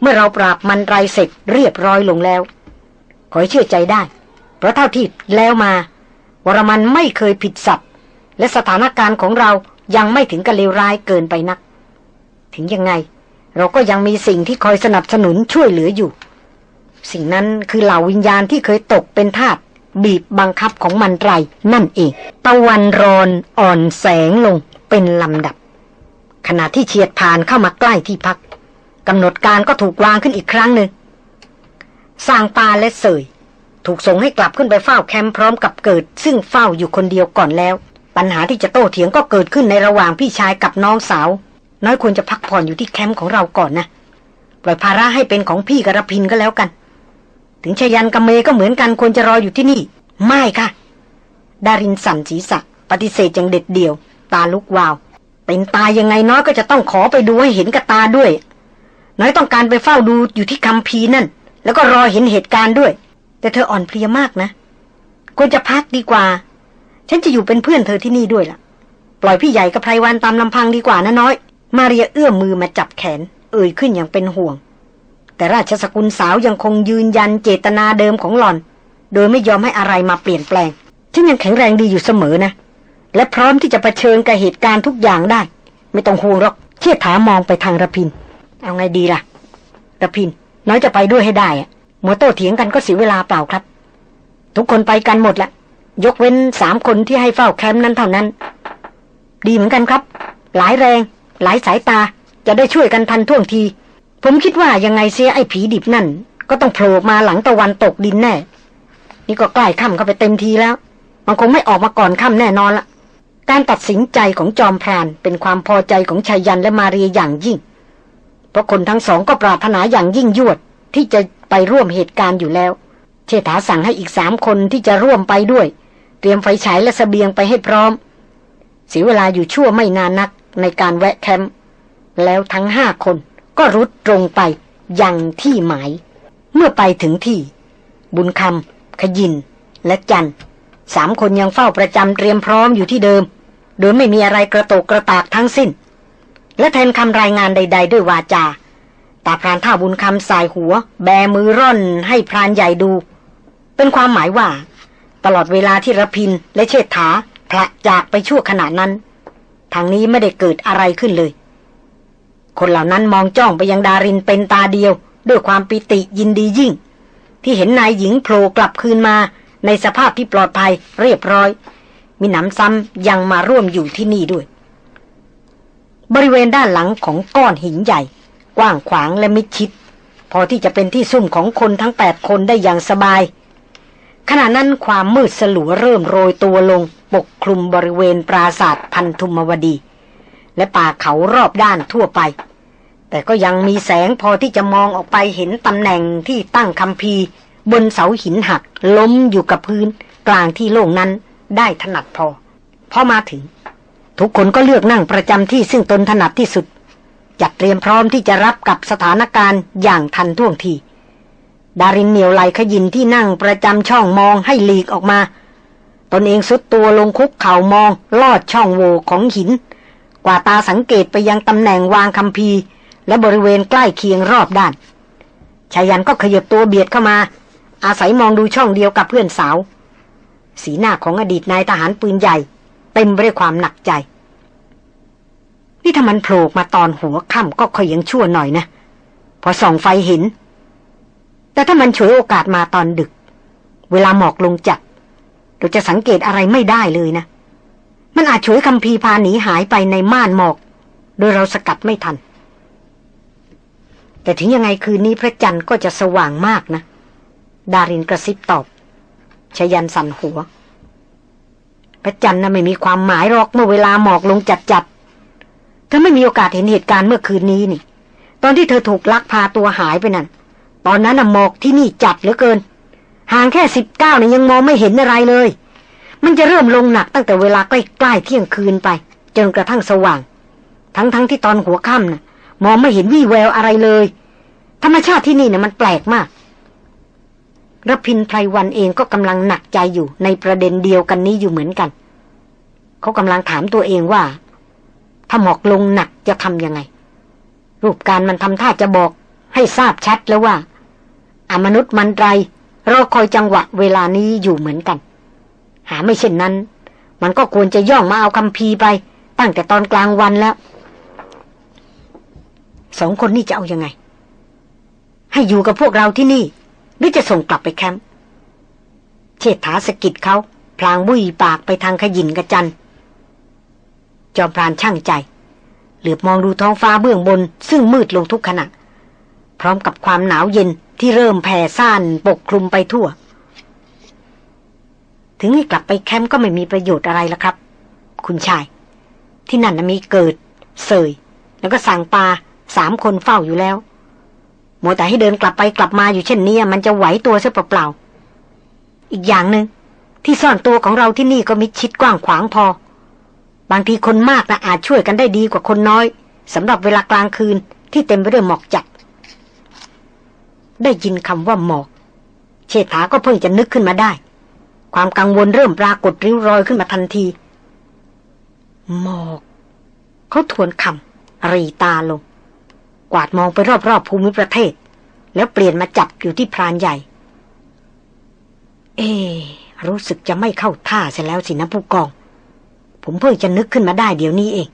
เมื่อเราปราบมันไรเสร็จเรียบร้อยลงแล้ว ขอให้เชื่อใจได้ เพราะเท่าที่แล้วมา วรมันไม่เคยผิดสัตว์และสถานการณ์ของเรายังไม่ถึงกับเลวร้ายเกินไปนัก ถึงยังไง เราก็ยังมีสิ่งที่คอยสนับสนุนช่วยเหลืออยู่ สิ่งนั้นคือเหล่าวิญญาณที่เคยตกเป็นทาสบีบบังคับของมันไรนั่นเอง ตะวันรอนอ่อนแสงลงเป็นลำดับ ขณะที่เฉียดผ่านเข้ามาใกล้ที่พักกำหนดการก็ถูกวางขึ้นอีกครั้งหนึ่งสร้างปาและเสย ถูกส่งให้กลับขึ้นไปเฝ้าแคมป์พร้อมกับเกิด ซึ่งเฝ้าอยู่คนเดียวก่อนแล้ว ปัญหาที่จะโต้เถียงก็เกิดขึ้นในระหว่างพี่ชายกับน้องสาว น้อยควรจะพักผ่อนอยู่ที่แคมป์ของเราก่อนนะปล่อยภาระให้เป็นของพี่กระพินก็แล้วกัน ถึงชยันกับเมก็เหมือนกันควรจะรออยู่ที่นี่ ไม่ค่ะ ดารินสั่นศีรษะ ปฏิเสธอย่างเด็ดเดี่ยว ตาลุกวาว เป็นตายยังไงน้อยก็จะต้องขอไปดูให้เห็นกับตาด้วย น้อยต้องการไปเฝ้าดูอยู่ที่คำพีนั่น แล้วก็รอเห็นเหตุการณ์ด้วย แต่เธออ่อนเพลียมากนะ ควรจะพักดีกว่า ฉันจะอยู่เป็นเพื่อนเธอที่นี่ด้วยล่ะ ปล่อยพี่ใหญ่กับไพรวันตามลำพังดีกว่านะน้อย มาเรียเอื้อมมือมาจับแขน เอ่ยขึ้นอย่างเป็นห่วง แต่ราชสกุลสาวยังคงยืนยันเจตนาเดิมของหล่อน โดยไม่ยอมให้อะไรมาเปลี่ยนแปลงฉันยังแข็งแรงดีอยู่เสมอนะ และพร้อมที่จะะเผชิญกับเหตุการณ์ทุกอย่างได้ ไม่ต้องห่วงหรอกเชี่ยถามองไปทางระพิน เอาไงดีล่ะระพิน น้อยจะไปด้วยให้ได้อะมัวโต้เถียงกันก็เสียเวลาเปล่าครับ ทุกคนไปกันหมดละยกเว้นสามคนที่ให้เฝ้าแคมป์นั้นเท่านั้น ดีเหมือนกันครับ หลายแรง หลายสายตาจะได้ช่วยกันทันท่วงที ผมคิดว่ายังไงเสียไอ้ผีดิบนั่น ก็ต้องโผล่มาหลังตะวันตกดินแน่ นี่ก็ใกล้ค่ำเข้าไปเต็มทีแล้ว มันคงไม่ออกมาก่อนค่ำแน่นอนละ การตัดสินใจของจอมพรานเป็นความพอใจของชายันและมาเรียอย่างยิ่ง เพราะคนทั้งสองก็ปรารถนาอย่างยิ่งยวดที่จะไปร่วมเหตุการณ์อยู่แล้ว เชษฐาสั่งให้อีกสามคนที่จะร่วมไปด้วย เตรียมไฟฉายและสเสบียงไปให้พร้อมเสียเวลาอยู่ชั่วไม่นานนักในการแวะแคมป์แล้วทั้งห้าคนก็รุดตรงไปยังที่หมาย เมื่อไปถึงที่ บุญคำขยิน และจันสามคนยังเฝ้าประจำเตรียมพร้อมอยู่ที่เดิม โดยไม่มีอะไรกระโตกกระตากทั้งสิ้น และแทนคำรายงานใด ๆ ด้วยวาจาตาพรานท่าบุญคำสายหัว แบมือร่อนให้พรานใหญ่ดู เป็นความหมายว่า ตลอดเวลาที่รพินและเชษฐาพระจากไปชั่วขณะนั้น ทางนี้ไม่ได้เกิดอะไรขึ้นเลย คนเหล่านั้นมองจ้องไปยังดารินเป็นตาเดียว ด้วยความปิติยินดียิ่ง ที่เห็นนายหญิงโผล่กลับคืนมาในสภาพที่ปลอดภัยเรียบร้อย มีหนำซ้ำยังมาร่วมอยู่ที่นี่ด้วย บริเวณด้านหลังของก้อนหินใหญ่ กว้างขวางและมิดชิด พอที่จะเป็นที่ซุ่มของคนทั้งแปดคนได้อย่างสบาย ขณะนั้นความมืดสลัวเริ่มโรยตัวลง ปกคลุมบริเวณปราสาทพันธุมวดี และป่าเขารอบด้านทั่วไป แต่ก็ยังมีแสงพอที่จะมองออกไปเห็นตำแหน่งที่ตั้งคำพีบนเสาหินหักล้มอยู่กับพื้นกลางที่โล่งนั้น ได้ถนัดพอ พอมาถึง ทุกคนก็เลือกนั่งประจำที่ซึ่งตนถนัดที่สุด จัดเตรียมพร้อมที่จะรับกับสถานการณ์อย่างทันท่วงที ดารินเหนียวไหลขยินที่นั่งประจำช่องมองให้หลีกออกมา ตนเองสุดตัวลงคุกเข่ามอง ลอดช่องโหว่ของหิน กว่าตาสังเกตไปยังตำแหน่งวางคำพีและบริเวณใกล้เคียงรอบด้านชายันก็ขยับตัวเบียดเข้ามา อาศัยมองดูช่องเดียวกับเพื่อนสาว สีหน้าของอดีตนายทหารปืนใหญ่ เต็มไปด้วยความหนักใจ นี่ถ้ามันโผล่มาตอนหัวค่ำก็ค่อยยังชั่วหน่อยนะ พอส่องไฟเห็น แต่ถ้ามันฉวยโอกาสมาตอนดึก เวลาหมอกลงจัดเราจะสังเกตอะไรไม่ได้เลยนะ มันอาจฉวยคำพีพาหนีหายไปในม่านหมอก โดยเราสกัดไม่ทัน แต่ถึงยังไงคืนนี้พระจันทร์ก็จะสว่างมากนะ ดารินกระซิบตอบ ชยันสั่นหัว พระจันทร์น่ะไม่มีความหมายหรอกเมื่อเวลาหมอกลงจัดจัดเธอไม่มีโอกาสเห็นเหตุการณ์เมื่อคืนนี้นี่ ตอนที่เธอถูกลักพาตัวหายไปนั่น ตอนนั้นน่ะหมอกที่นี่จัดเหลือเกิน ห่างแค่สิบเก้านี่ยังมองไม่เห็นอะไรเลย มันจะเริ่มลงหนักตั้งแต่เวลาใกล้ๆเที่ยงคืนไป จนกระทั่งสว่าง ทั้งๆทที่ตอนหัวค่ำน่ะมองไม่เห็นวี่แววอะไรเลย ธรรมชาติที่นี่น่ะมันแปลกมาก รพินไพรวันเองก็กำลังหนักใจอยู่ในประเด็นเดียวกันนี้อยู่เหมือนกัน เขากำลังถามตัวเองว่า ถ้าหมอกลงหนักจะทำยังไง รูปการมันทำท่าจะบอก ให้ทราบชัดแล้วว่า อมนุษย์มันไรรอคอยจังหวะเวลานี้อยู่เหมือนกัน หาไม่เช่นนั้น มันก็ควรจะย่องมาเอาคำพีไป ตั้งแต่ตอนกลางวันแล้ว สองคนนี่จะเอาอยัางไง ให้อยู่กับพวกเราที่นี่ หรือจะส่งกลับไปแคมป์เชษฐาสกิดเขาพลางบุยปากไปทางขยินกระจัน จอมพรานช่างใจ เหลือบมองดูท้องฟ้าเบื้องบน ซึ่งมืดลงทุกขณะ พร้อมกับความหนาวเย็นที่เริ่มแผ่ซ่านปกคลุมไปทั่ว ถึงให้กลับไปแคมป์ก็ไม่มีประโยชน์อะไรละครับ คุณชาย ที่นั่นมีเกิด เสย แล้วก็สั่งปลาสามคนเฝ้าอยู่แล้ว มแต่ให้เดินกลับไปกลับมาอยู่เช่นนี้มันจะไหวตัวซะเปล่าๆอีกอย่างหนึง่งที่ซ่อนตัวของเราที่นี่ก็มิดชิดกว้างขวางพอ บางทีคนมากนะอาจช่วยกันได้ดีกว่าคนน้อยสำหรับเวลากลางคืนที่เต็มไปด้วยหมอกจัด ได้ยินคำว่าหมอก เชษฐาก็เพิ่งจะนึกขึ้นมาได้ ความกังวลเริ่มปรากฏริ้วรอยขึ้นมาทันที หมอก เขาทวนคำรีตาลง กวาดมองไปรอบๆภูมิประเทศ แล้วเปลี่ยนมาจับอยู่ที่พรานใหญ่ เอ รู้สึกจะไม่เข้าท่าเสียแล้วสินะผู้กอง ผมเพิ่งจะนึกขึ้นมาได้เดี๋ยวนี้เอง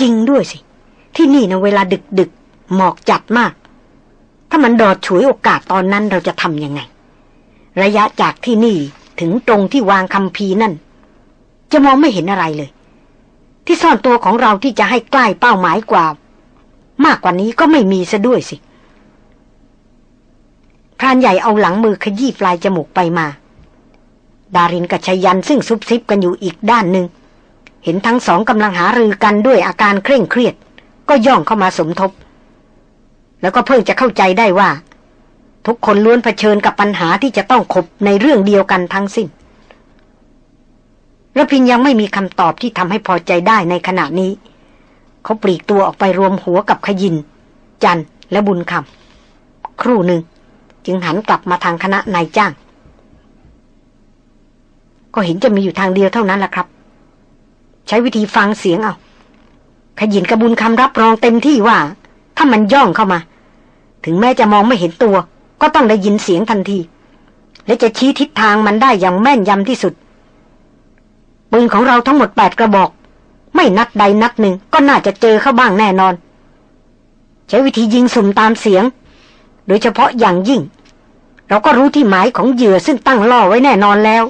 จริงด้วยสิ ที่นี่นะเวลาดึกดึกหมอกจัดมาก ถ้ามันดอดฉวยโอกาสตอนนั้นเราจะทำยังไง ระยะจากที่นี่ถึงตรงที่วางคำพีนั่น จะมองไม่เห็นอะไรเลย ที่ซ่อนตัวของเราที่จะให้ใกล้เป้าหมายกว่า มากกว่านี้ก็ไม่มีซะด้วยสิพรานใหญ่เอาหลังมือขยี้ปลายจมูกไปมา ดารินกับชยันซึ่งซุบซิบกันอยู่อีกด้านหนึ่ง เห็นทั้งสองกำลังหารือกันด้วยอาการเคร่งเครียด ก็ย่องเข้ามาสมทบ แล้วก็เพิ่งจะเข้าใจได้ว่า ทุกคนล้วนเผชิญกับปัญหาที่จะต้องขบในเรื่องเดียวกันทั้งสิ้นระพินยังไม่มีคำตอบที่ทำให้พอใจได้ในขณะนี้ เขาปลีกตัวออกไปรวมหัวกับขยิน จันและบุญคำครู่หนึ่ง จึงหันกลับมาทางคณะนายจ้าง ก็เห็นจะมีอยู่ทางเดียวเท่านั้นแหละครับ ใช้วิธีฟังเสียงเอาขยินกระบุญคำรับรองเต็มที่ว่า ถ้ามันย่องเข้ามา ถึงแม้จะมองไม่เห็นตัว ก็ต้องได้ยินเสียงทันที และจะชี้ทิศทางมันได้อย่างแม่นยำที่สุดปืนของเราทั้งหมดแปดกระบอก ไม่นัดใดนัดหนึ่งก็น่าจะเจอเข้าบ้างแน่นอน ใช้วิธียิงสุ่มตามเสียง โดยเฉพาะอย่างยิ่ง เราก็รู้ที่หมายของเหยื่อซึ่งตั้งล่อไว้แน่นอนแล้ว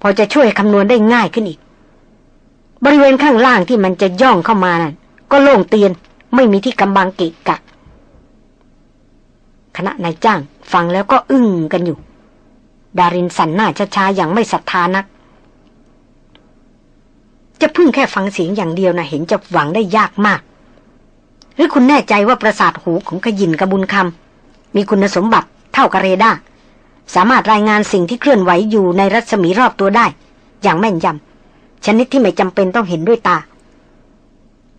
พอจะช่วยคำนวณได้ง่ายขึ้นอีก บริเวณข้างล่างที่มันจะย่องเข้ามานั่นก็โล่งเตียนไม่มีที่กำบังเกะกะคณะนายจ้างฟังแล้วก็อึ้งกันอยู่ ดารินสันหน้าช้าๆอย่างไม่ศรัทธานัก จะพึ่งแค่ฟังเสียงอย่างเดียวนะเห็นจะหวังได้ยากมาก หรือคุณแน่ใจว่าประสาทหูของขยินกระบุญคำมีคุณสมบัติเท่ากับเรดาร์สามารถรายงานสิ่งที่เคลื่อนไหวอยู่ในรัศมีรอบตัวได้ อย่างแม่นยำชนิดที่ไม่จำเป็นต้องเห็นด้วยตา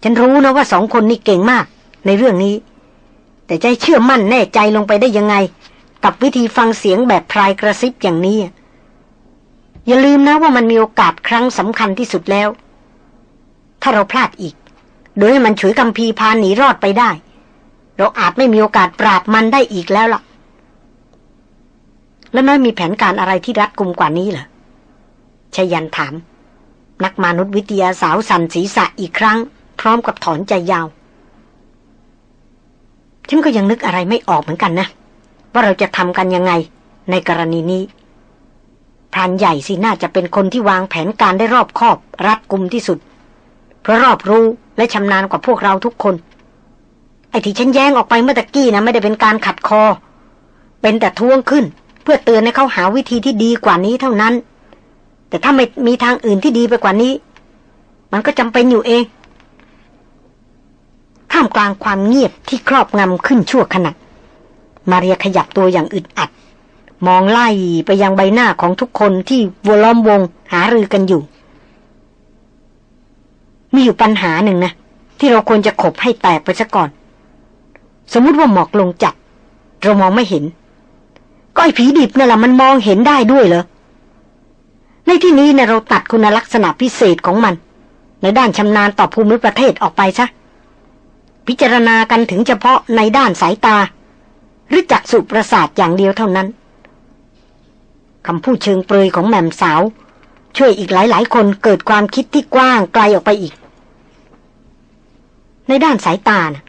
ฉันรู้นะว่าสองคนนี้เก่งมาก ในเรื่องนี้ แต่จะเชื่อมั่นแน่ใจลงไปได้ยังไง กับวิธีฟังเสียงแบบพรายกระซิบอย่างนี้อย่าลืมนะว่ามันมีโอกาสครั้งสำคัญที่สุดแล้ว ถ้าเราพลาดอีก โดยให้มันฉวยคัมภีร์พาหนีรอดไปได้ เราอาจไม่มีโอกาสปราบมันได้อีกแล้วล่ะ แล้วน้อยมีแผนการอะไรที่รัดกุมกว่านี้เหรอชยันถาม นักมนุษยวิทยาสาวสันศีรษะอีกครั้ง พร้อมกับถอนใจยาวฉันก็ยังนึกอะไรไม่ออกเหมือนกันนะ ว่าเราจะทำกันยังไง ในกรณีนี้พรานใหญ่สิน่าจะเป็นคนที่วางแผนการได้รอบคอบ รัดกุมที่สุด เพราะรอบรู้และชำนาญกว่าพวกเราทุกคน ไอ้ที่ฉันแย้งออกไปเมื่อตะกี้นะไม่ได้เป็นการขัดคอ เป็นแต่ทวงขึ้น เพื่อเตือนให้เขาหาวิธีที่ดีกว่านี้เท่านั้น แต่ถ้าไม่มีทางอื่นที่ดีไปกว่านี้ มันก็จำเป็นอยู่เองท่ามกลางความเงียบที่ครอบงำขึ้นชั่วขณะ มาเรียขยับตัวอย่างอึดอัด มองไล่ไปยังใบหน้าของทุกคนที่วล้อมวงหารือกันอยู่ มีอยู่ปัญหาหนึ่งนะ ที่เราควรจะขบให้แตกไปซะก่อน สมมติว่าหมอกลงจัดเรามองไม่เห็น ก็ไอ้ผีดิบนั่นแหละมันมองเห็นได้ด้วยเหรอ ในที่นี้เนะเราตัดคุณลักษณะพิเศษของมัน ในด้านชำนาญต่อภูมิประเทศออกไปซะพิจารณากันถึงเฉพาะในด้านสายตา หรือจักสุประสาทอย่างเดียวเท่านั้นคำพูดเชิงเปรยของแม่มสาว ช่วยอีกหลายๆ คนเกิดความคิดที่กว้างไกลออกไปอีก ในด้านสายตานะ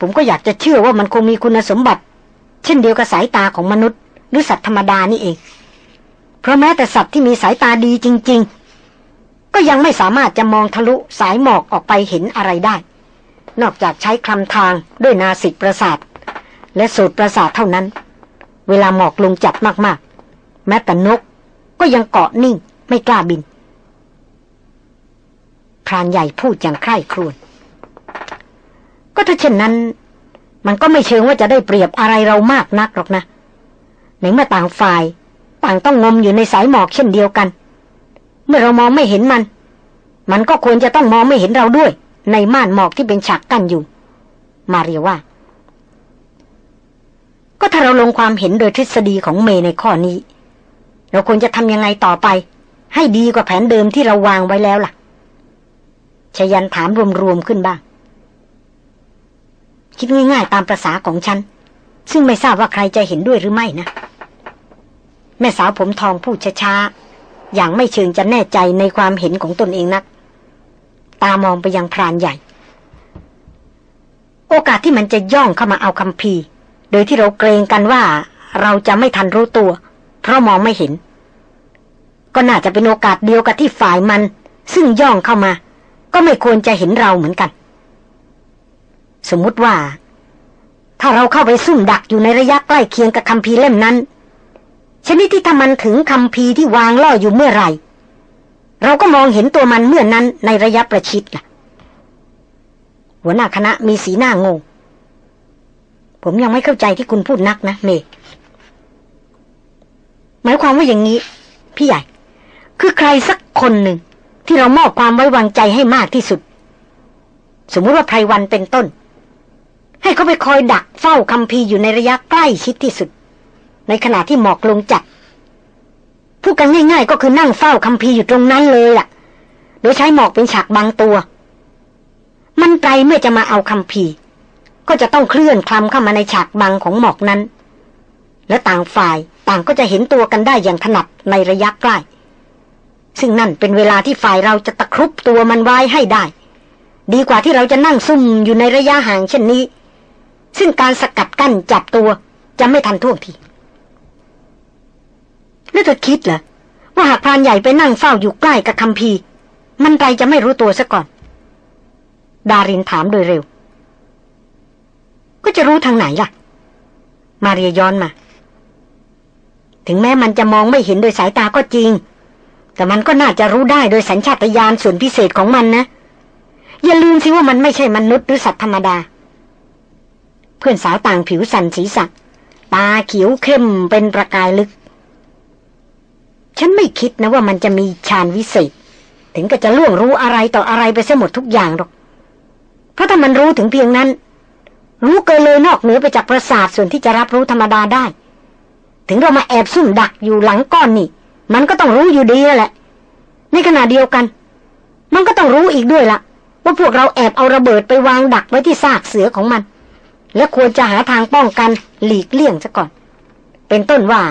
ผมก็อยากจะเชื่อว่ามันคงมีคุณสมบัติ เช่นเดียวกับสายตาของมนุษย์ หรือสัตว์ธรรมดานี่เอง เพราะแม้แต่สัตว์ที่มีสายตาดีจริง ๆ ก็ยังไม่สามารถจะมองทะลุสายหมอกออกไปเห็นอะไรได้ นอกจากใช้คลำทางด้วยนาสิกประสาท และสูตรประสาทเท่านั้น เวลาหมอกลงจัดมากๆ แม้แต่นกก็ยังเกาะนิ่ง ไม่กล้าบิน พรานใหญ่พูดอย่างใคร่ครวญก็ถ้าเช่นนั้น มันก็ไม่เชิงว่าจะได้เปรียบอะไรเรามากนักหรอกนะในเมื่อต่างฝ่าย ต่างต้องงมอยู่ในสายหมอกเช่นเดียวกัน เมื่อเรามองไม่เห็นมัน มันก็ควรจะต้องมองไม่เห็นเราด้วย ในม่านหมอกที่เป็นฉากกั้นอยู่ มาเรียว่า ก็ถ้าเราลงความเห็นโดยทฤษฎีของเมในข้อนี้ เราควรจะทำยังไงต่อไป ให้ดีกว่าแผนเดิมที่เราวางไว้แล้วล่ะชยันถามรวมๆขึ้นบ้าง คิดง่ายๆตามประษาของฉัน ซึ่งไม่ทราบว่าใครจะเห็นด้วยหรือไม่นะ แม่สาวผมทองพูดช้าๆ อย่างไม่เชิงจะแน่ใจในความเห็นของตนเองนัก ตามองไปยังพรานใหญ่ โอกาสที่มันจะย่องเข้ามาเอาคำพีโดยที่เราเกรงกันว่าเราจะไม่ทันรู้ตัว เพราะมองไม่เห็น ก็น่าจะเป็นโอกาสเดียวกับที่ฝ่ายมัน ซึ่งย่องเข้ามา ก็ไม่ควรจะเห็นเราเหมือนกัน สมมุติว่า ถ้าเราเข้าไปซุ่มดักอยู่ในระยะใกล้เคียงกับคำพีเล่มนั้น ชนิดที่ถ้ามันถึงคำพีที่วางล่ออยู่เมื่อไหร่ เราก็มองเห็นตัวมันเมื่อนนั้นในระยะประชิดล่ะ หัวหน้าคณะมีสีหน้างงผมยังไม่เข้าใจที่คุณพูดนักนะเมย์หมายความว่าอย่างนี้ พี่ใหญ่ คือใครสักคนหนึ่ง ที่เรามอบความไว้วางใจให้มากที่สุด สมมุติว่าไพรวันเป็นต้น ให้เขาไปคอยดักเฝ้าคำพีอยู่ในระยะใกล้ชิดที่สุด ในขณะที่หมอกลงจัดพูดกันง่าย ๆ ก็คือนั่งเฝ้าคำพีอยู่ตรงนั้นเลยล่ะ โดยใช้หมอกเป็นฉากบางตัว มันไกลเมื่อจะมาเอาคำพีก็จะต้องเคลื่อนคลำเข้ามาในฉากบังของหมอกนั้น และต่างฝ่ายต่างก็จะเห็นตัวกันได้อย่างถนัดในระยะใกล้ ซึ่งนั่นเป็นเวลาที่ฝ่ายเราจะตะครุบตัวมันไว้ให้ได้ ดีกว่าที่เราจะนั่งซุ่มอยู่ในระยะห่างเช่นนี้ ซึ่งการสกัดกั้นจับตัวจะไม่ทันท่วงทีแล้วเธอคิดเหรอว่าหากพรานใหญ่ไปนั่งเฝ้าอยู่ใกล้กับคำพีมันไรจะไม่รู้ตัวซะก่อน ดารินถามโดยเร็ว ก็จะรู้ทางไหนล่ะ มาเรียย้อนมา ถึงแม้มันจะมองไม่เห็นโดยสายตาก็จริง แต่มันก็น่าจะรู้ได้โดยสัญชาตญาณส่วนพิเศษของมันนะ อย่าลืมสิว่ามันไม่ใช่มนุษย์หรือสัตว์ธรรมดา เพื่อนสาวต่างผิวสันสีสักตาเขียวเข้มเป็นประกายลึก ฉันไม่คิดนะว่ามันจะมีฌานวิเศษ ถึงก็จะล่วงรู้อะไรต่ออะไรไปเสียหมดทุกอย่างหรอก เพราะถ้ามันรู้ถึงเพียงนั้น รู้เกินเลยนอกเหนือไปจากประสาทส่วนที่จะรับรู้ธรรมดาได้ ถึงเรามาแอบซุ่มดักอยู่หลังก้อนนี่ มันก็ต้องรู้อยู่ดีแหละ ในขณะเดียวกัน มันก็ต้องรู้อีกด้วยละว่าพวกเราแอบเอาระเบิดไปวางดักไว้ที่ซากเสือของมัน และควรจะหาทางป้องกันหลีกเลี่ยงซะก่อน เป็นต้นว่า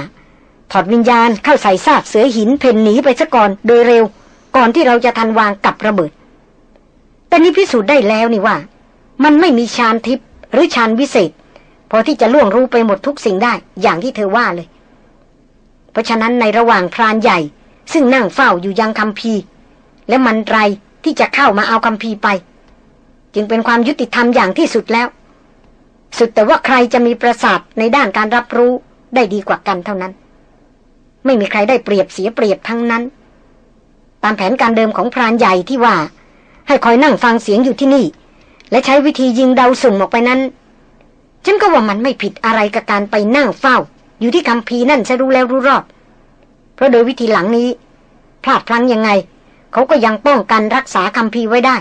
ถอดวิญญาณเข้าใส่ซากเสือหินเพ่นหนีไปซะก่อนโดยเร็ว ก่อนที่เราจะทันวางกับระเบิด แต่นี้พิสูจน์ได้แล้วนี่ว่า มันไม่มีชานทิพย์หรือชานวิเศษ พอที่จะล่วงรู้ไปหมดทุกสิ่งได้อย่างที่เธอว่าเลย ราะฉะนั้นในระหว่างพรานใหญ่ ซึ่งนั่งเฝ้าอยู่ยังคำพีและมันไรที่จะเข้ามาเอาคำพีไป จึงเป็นความยุติธรรมอย่างที่สุดแล้ว สุดแต่ว่าใครจะมีประสาทในด้านการรับรู้ได้ดีกว่ากันเท่านั้น ไม่มีใครได้เปรียบเสียเปรียบทั้งนั้น ตามแผนการเดิมของพรานใหญ่ที่ว่า ให้คอยนั่งฟังเสียงอยู่ที่นี่ และใช้วิธียิงเดาสุ่มออกไปนั้นฉันก็ว่ามันไม่ผิดอะไรกับการไปนั่งเฝ้า อยู่ที่คำพีนั่นใช่รู้แล้วรู้รอบ เพราะโดยวิธีหลังนี้ พลาดพลั้งยังไง เขาก็ยังป้องกันรักษาคำพีไว้ได้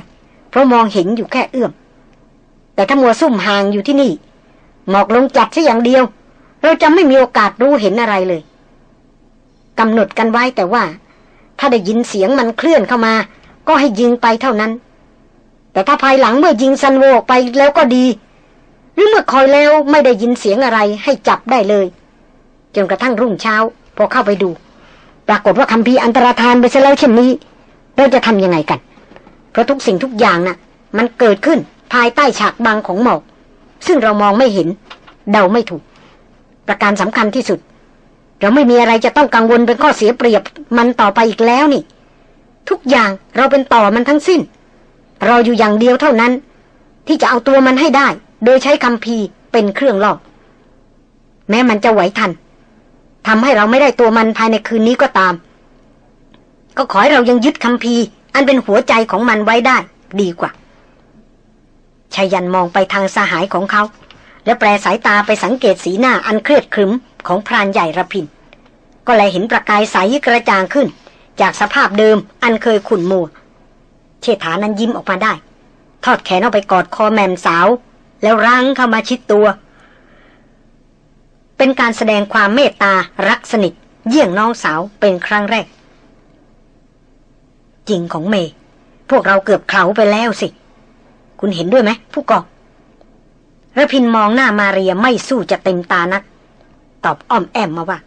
เพราะมองเห็นอยู่แค่เอื้อม แต่ถ้ามัวซุ่มห่างอยู่ที่นี่ หมอกลงจัดแค่อย่างเดียว เราจะไม่มีโอกาสรู้เห็นอะไรเลยกำหนดกันไว้แต่ว่า ถ้าได้ยินเสียงมันเคลื่อนเข้ามา ก็ให้ยิงไปเท่านั้นแแต่ถ้าภายหลังเมื่อยิงซันโวออกไปแล้วก็ดี หรือเมื่อคอยแล้วไม่ได้ยินเสียงอะไรให้จับได้เลย จนกระทั่งรุ่งเช้า พอเข้าไปดู ปรากฏว่าคำพีอันตรธานไปซะแล้วเช่นนี้ เราจะทำยังไงกัน เพราะทุกสิ่งทุกอย่างนะ่ะ มันเกิดขึ้นภายใต้ฉากบังของหมอก ซึ่งเรามองไม่เห็น เดาไม่ถูก ประการสำคัญที่สุด เราไม่มีอะไรจะต้องกังวลเป็นข้อเสียเปรียบมันต่อไปอีกแล้วนี่ ทุกอย่างเราเป็นต่อมันทั้งสิ้น เรออยู่อย่างเดียวเท่านั้น ที่จะเอาตัวมันให้ได้ โดยใช้คำพีเป็นเครื่องล่อแม้มันจะไหวทัน ทำให้เราไม่ได้ตัวมันภายในคืนนี้ก็ตาม ก็ขอให้เรายังยึดคำพีอันเป็นหัวใจของมันไว้ได้ ดีกว่าชายันมองไปทางสหายของเขา แล้วแปลสายตาไปสังเกตสีหน้าอันเครียดครึมของพรานใหญ่ระพิน ก็เลยเห็นประกายใสกระจ่างขึ้น จากสภาพเดิมอันเคยขุ่นมัวเชษฐานั้นยิ้มออกมาได้ ทอดแขนออกไปกอดคอแม่มสาว แล้วรั้งเข้ามาชิดตัว เป็นการแสดงความเมตตารักสนิท เยี่ยงน้องสาวเป็นครั้งแรก จริงของเมย์พวกเราเกือบเขาไปแล้วสิ คุณเห็นด้วยไหมผู้กองระพินมองหน้ามาเรียไม่สู้จะเต็มตานัก ตอบอ้อมแอมมาว่า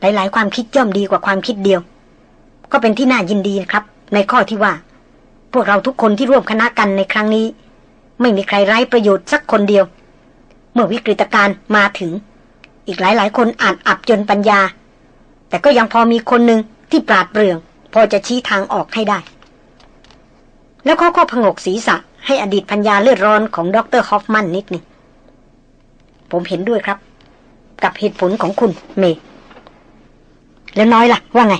หลายๆ ความคิดย่อมดีกว่าความคิดเดียว ก็เป็นที่น่ายินดีครับ ในข้อที่ว่า พวกเราทุกคนที่ร่วมคณะกันในครั้งนี้ ไม่มีใครไร้ประโยชน์สักคนเดียว เมื่อวิกฤตการณ์มาถึง อีกหลายๆคนอานอับจนปัญญา แต่ก็ยังพอมีคนหนึ่งที่ปราดเปรื่อง พอจะชี้ทางออกให้ได้ แล้วเขาก็พงกศีรษะ ให้อดีตพัญญาเลือดร้อนของดรฮอฟมันนิดนึงผมเห็นด้วยครับ กับเหตุผลของคุณเมย์แล้วน้อยล่ะ ว่าไง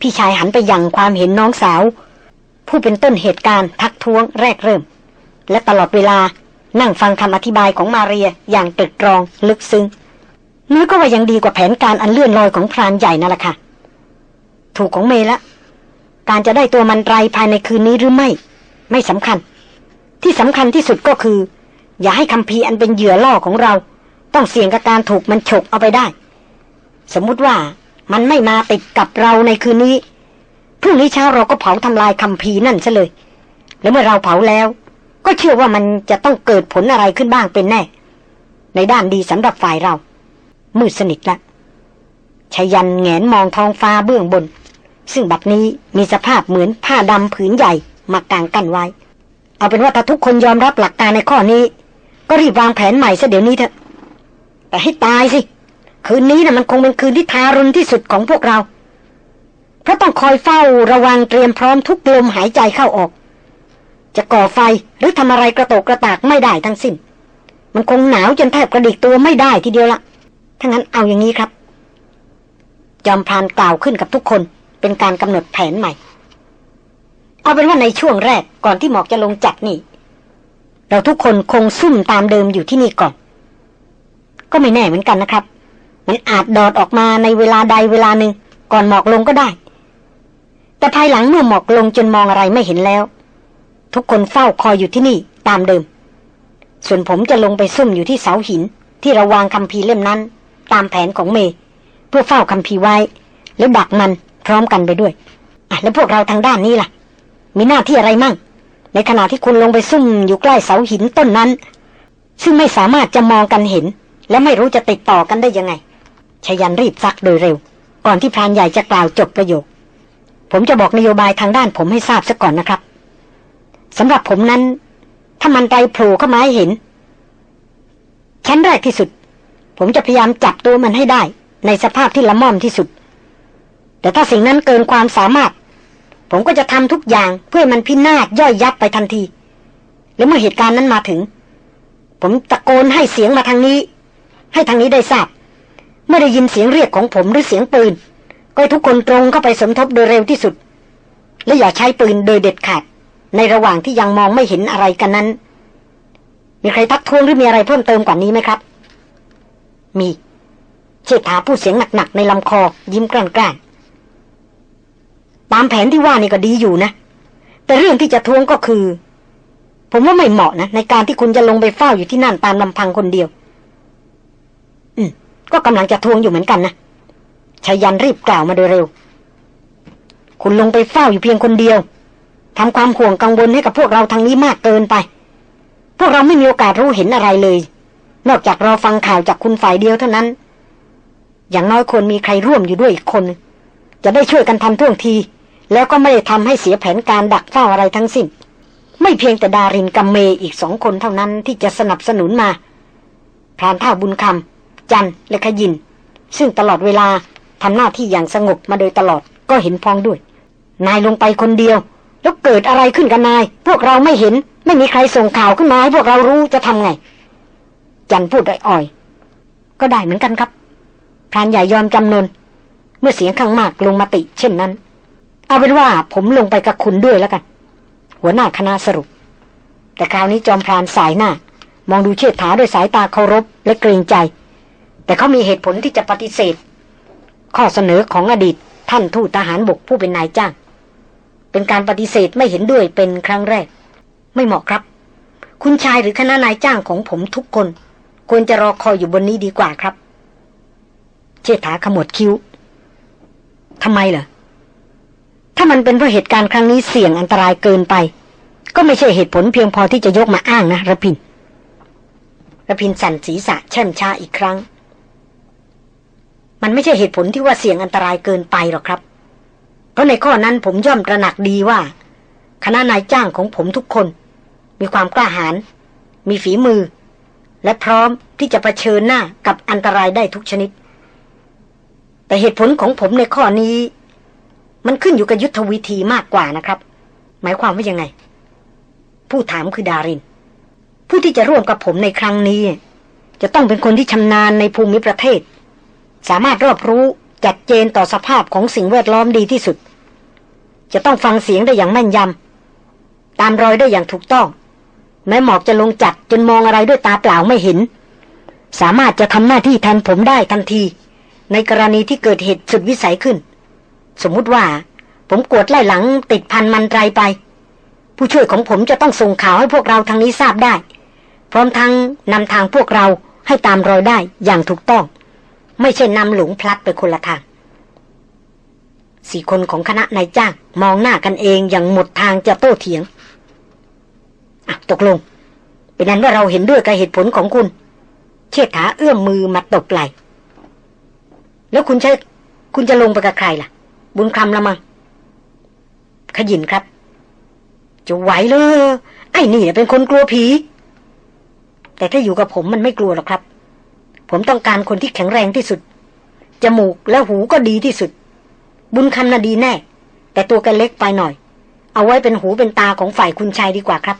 พี่ชายหันไปยังความเห็นน้องสาว ผู้เป็นต้นเหตุการณ์ทักท้วงแรกเริ่ม และตลอดเวลา นั่งฟังคำอธิบายของมาเรียอย่างตรึกตรองลึกซึ้งน้อยก็ว่ายังดีกว่าแผนการอันเลื่อนลอยของพรานใหญ่นั่นแหละค่ะ ถูกของเมละ การจะได้ตัวมันไรภายในคืนนี้หรือไม่ ไม่สำคัญ ที่สำคัญที่สุดก็คือ อย่าให้คำพีอันเป็นเหยื่อล่อของเรา ต้องเสี่ยงกับการถูกมันฉกเอาไปได้ สมมุติว่ามันไม่มาติดกับเราในคืนนี้พรุ่งนี้เช้าเราก็เผาทำลายคำพีนั่นซะเลย แล้วเมื่อเราเผาแล้ว ก็เชื่อว่ามันจะต้องเกิดผลอะไรขึ้นบ้างเป็นแน่ ในด้านดีสำหรับฝ่ายเรา มืดสนิทละชายันแงนมองท้องฟ้าเบื้องบน ซึ่งบัดนี้มีสภาพเหมือนผ้าดำผืนใหญ่มากางกันไว้ เอาเป็นว่าถ้าทุกคนยอมรับหลักการในข้อนี้ ก็รีบวางแผนใหม่ซะเดี๋ยวนี้เถอะ แต่ให้ตายสิ คืนนี้นะ่ะมันคงเป็นคืนที่ทารุณที่สุดของพวกเรา เพราะต้องคอยเฝ้าระวังเตรียมพร้อมทุกลมหายใจเข้าออก จะก่อไฟหรือทำอะไรกระโตกกระตากไม่ได้ทั้งสิ้น มันคงหนาวจนแทบกระดิกตัวไม่ได้ทีเดียวละถ้างั้นเอาอย่างนี้ครับ จอมพรานกล่าวขึ้นกับทุกคน เป็นการกำหนดแผนใหม่ เอาเป็นว่าในช่วงแรกก่อนที่หมอกจะลงจัดนี่ เราทุกคนคงซุ่มตามเดิมอยู่ที่นี่ก่อน ก็ไม่แน่เหมือนกันนะครับ มันอาจดอดออกมาในเวลาใดเวลาหนึ่งก่อนหมอกลงก็ได้ แต่ภายหลังเมื่อหมอกลงจนมองอะไรไม่เห็นแล้ว ทุกคนเฝ้าคอยอยู่ที่นี่ตามเดิม ส่วนผมจะลงไปซุ่มอยู่ที่เสาหิน ที่เราวางคำพีเล่มนั้น ตามแผนของเมย์เพื่อเฝ้าคำพีไว้ แล้วดักมันพร้อมกันไปด้วยอะแล้วพวกเราทางด้านนี้ล่ะ มีหน้าที่อะไรมั่ง ในขณะที่คุณลงไปซุ่มอยู่ใกล้เสาหินต้นนั้น ซึ่งไม่สามารถจะมองกันเห็น และไม่รู้จะติดต่อกันได้ยังไงชยันรีบซักโดยเร็ว ก่อนที่พรานใหญ่จะกล่าวจบประโยค ผมจะบอกนโยบายทางด้านผมให้ทราบซะก่อนนะครับ สำหรับผมนั้น ถ้ามันไตโผล่เข้ามาให้เห็น ชั้นแรกที่สุด ผมจะพยายามจับตัวมันให้ได้ ในสภาพที่ละม่อมที่สุด แต่ถ้าสิ่งนั้นเกินความสามารถ ผมก็จะทำทุกอย่างเพื่อมันพินาศย่อยยับไปทันที แล้วเมื่อเหตุการณ์นั้นมาถึง ผมตะโกนให้เสียงมาทางนี้ ให้ทางนี้ได้ทราบไม่ได้ยินเสียงเรียกของผมหรือเสียงปืน ก็ทุกคนตรงเข้าไปสมทบโดยเร็วที่สุด และอย่าใช้ปืนโดยเด็ดขาด ในระหว่างที่ยังมองไม่เห็นอะไรกันนั้น มีใครทักท้วงหรือมีอะไรเพิ่มเติมกว่านี้ไหมครับ มีเชษฐาพูดเสียงหนักๆในลำคอ ยิ้มกล้านๆตามแผนที่ว่านี่ก็ดีอยู่นะ แต่เรื่องที่จะท้วงก็คือ ผมว่าไม่เหมาะนะ ในการที่คุณจะลงไปเฝ้าอยู่ที่นั่นตามลำพังคนเดียว อืม ก็กำลังจะท้วงอยู่เหมือนกันนะชายันรีบกล่าวมาโดยเร็ว คุณลงไปเฝ้าอยู่เพียงคนเดียว ทำความห่วงกังวลให้กับพวกเราทางนี้มากเกินไป พวกเราไม่มีโอกาสรู้เห็นอะไรเลย นอกจากรอฟังข่าวจากคุณฝ่ายเดียวเท่านั้น อย่างน้อยควรมีใครร่วมอยู่ด้วยอีกคน จะได้ช่วยกันทันท่วงที แล้วก็ไม่ได้ทำให้เสียแผนการดักเฝ้าอะไรทั้งสิ้น ไม่เพียงแต่ดารินกับเมอีกสองคนเท่านั้นที่จะสนับสนุนมาพรานท่าบุญคำจันและขยิน ซึ่งตลอดเวลาทำหน้าที่อย่างสงบมาโดยตลอดก็เห็นพ้องด้วย นายลงไปคนเดียว แล้วเกิดอะไรขึ้นกับนาย พวกเราไม่เห็น ไม่มีใครส่งข่าวขึ้นมาให้พวกเรารู้จะทำไง จันพูดอ่อยๆก็ได้เหมือนกันครับพรานใหญ่ยอมจำนน เมื่อเสียงข้างมากลงมาติ เช่นนั้น เอาเป็นว่าผมลงไปกับคุณด้วยแล้วกัน หัวหน้าคณะสรุป แต่คราวนี้จอมพรานสายหน้า มองดูเชิดถาด้วยสายตาเคารพและเกรงใจ แต่เขามีเหตุผลที่จะปฏิเสธ ข้อเสนอของอดีตท่านทูตทหารบกผู้เป็นนายจ้าง เป็นการปฏิเสธไม่เห็นด้วยเป็นครั้งแรก ไม่เหมาะครับ คุณชายหรือคณะนายจ้างของผมทุกคน ควรจะรอคอยอยู่บนนี้ดีกว่าครับ เชษฐาขมวดคิ้วทำไมเหรอถ้ามันเป็นเพราะเหตุการณ์ครั้งนี้เสี่ยงอันตรายเกินไป ก็ไม่ใช่เหตุผลเพียงพอที่จะยกมาอ้างนะระพินระพินสั่นศีรษะเช่มชาอีกครั้ง มันไม่ใช่เหตุผลที่ว่าเสี่ยงอันตรายเกินไปหรอกครับ ราะในข้อนั้นผมย่อมตระหนักดีว่า คณะนายจ้างของผมทุกคน มีความกล้าหาญมีฝีมือ และพร้อมที่จะะเผชิญหน้ากับอันตรายได้ทุกชนิด แต่เหตุผลของผมในข้อนี้ มันขึ้นอยู่กับยุทธวิธีมากกว่านะครับ หมายความว่ายังไง ผู้ถามคือดาริน ผู้ที่จะร่วมกับผมในครั้งนี้ จะต้องเป็นคนที่ชำนาญในภูมิประเทศ สามารถรอบรู้จัดเจนต่อสภาพของสิ่งแวดล้อมดีที่สุด จะต้องฟังเสียงได้อย่างแม่นยำตามรอยได้อย่างถูกต้อง แม้หมอกจะลงจัดจนมองอะไรด้วยตาเปล่าไม่เห็น สามารถจะทำหน้าที่แทนผมได้ทันที ในกรณีที่เกิดเหตุสุดวิสัยขึ้น สมมุติว่า ผมกวดไล่หลังติดพันมันไรไป ผู้ช่วยของผมจะต้องส่งข่าวให้พวกเราทางนี้ทราบได้ พร้อมทั้งนำทางพวกเราให้ตามรอยได้อย่างถูกต้อง ไม่ใช่นำหลงพลัดไปคนละทาง สี่คนของคณะนายจ้างมองหน้ากันเองอย่างหมดทางจะโต้เถียงอะตกลง เป็นนั้นว่าเราเห็นด้วยกับเหตุผลของคุณ เชิดถาเอื้อมมือมาตบไหลแล้วคุณใช้คุณจะลงไปกับใครล่ะ บุญคำละมังขยินครับ จะไหวเลยไอ้นี่เป็นคนกลัวผี แต่ถ้าอยู่กับผมมันไม่กลัวหรอกครับ ผมต้องการคนที่แข็งแรงที่สุด จมูกและหูก็ดีที่สุด บุญคำน่ะดีแน่ แต่ตัวกันเล็กไปหน่อย เอาไว้เป็นหูเป็นตาของฝ่ายคุณชายดีกว่าครับ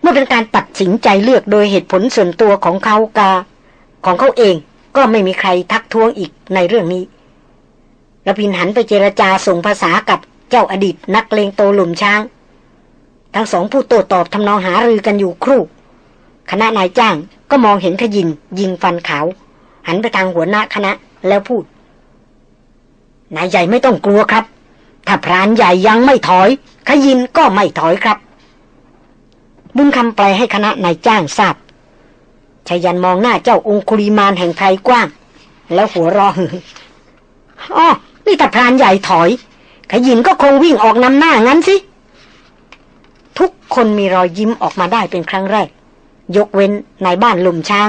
เมื่อเป็นการตัดสินใจเลือกโดยเหตุผลส่วนตัวของเขากาของเขาเองก็ไม่มีใครทักท้วงอีกในเรื่องนี้ระพินหันไปเจรจาส่งภาษากับเจ้าอดีตนักเลงโตหลุมช้าง ทั้งสองผู้โต้ตอบทำนองหารือกันอยู่ครู่ คณะนายจ้างก็มองเห็นขยินยิงฟันขาว หันไปทางหัวหน้าคณะแล้วพูด นายใหญ่ไม่ต้องกลัวครับ ถ้าพรานใหญ่ยังไม่ถอย ขยินก็ไม่ถอยครับ บุญคำแปลให้คณะนายจ้างทราบชายันมองหน้าเจ้าองคุริมานแห่งไพรกว้าง แล้วหัวรอหืออ๋อนี่แต่พรานใหญ่ถอย ขยินก็คงวิ่งออกนำหน้างั้นสิ ทุกคนมีรอยยิ้มออกมาได้เป็นครั้งแรก ยกเว้นนายบ้านลุมช้าง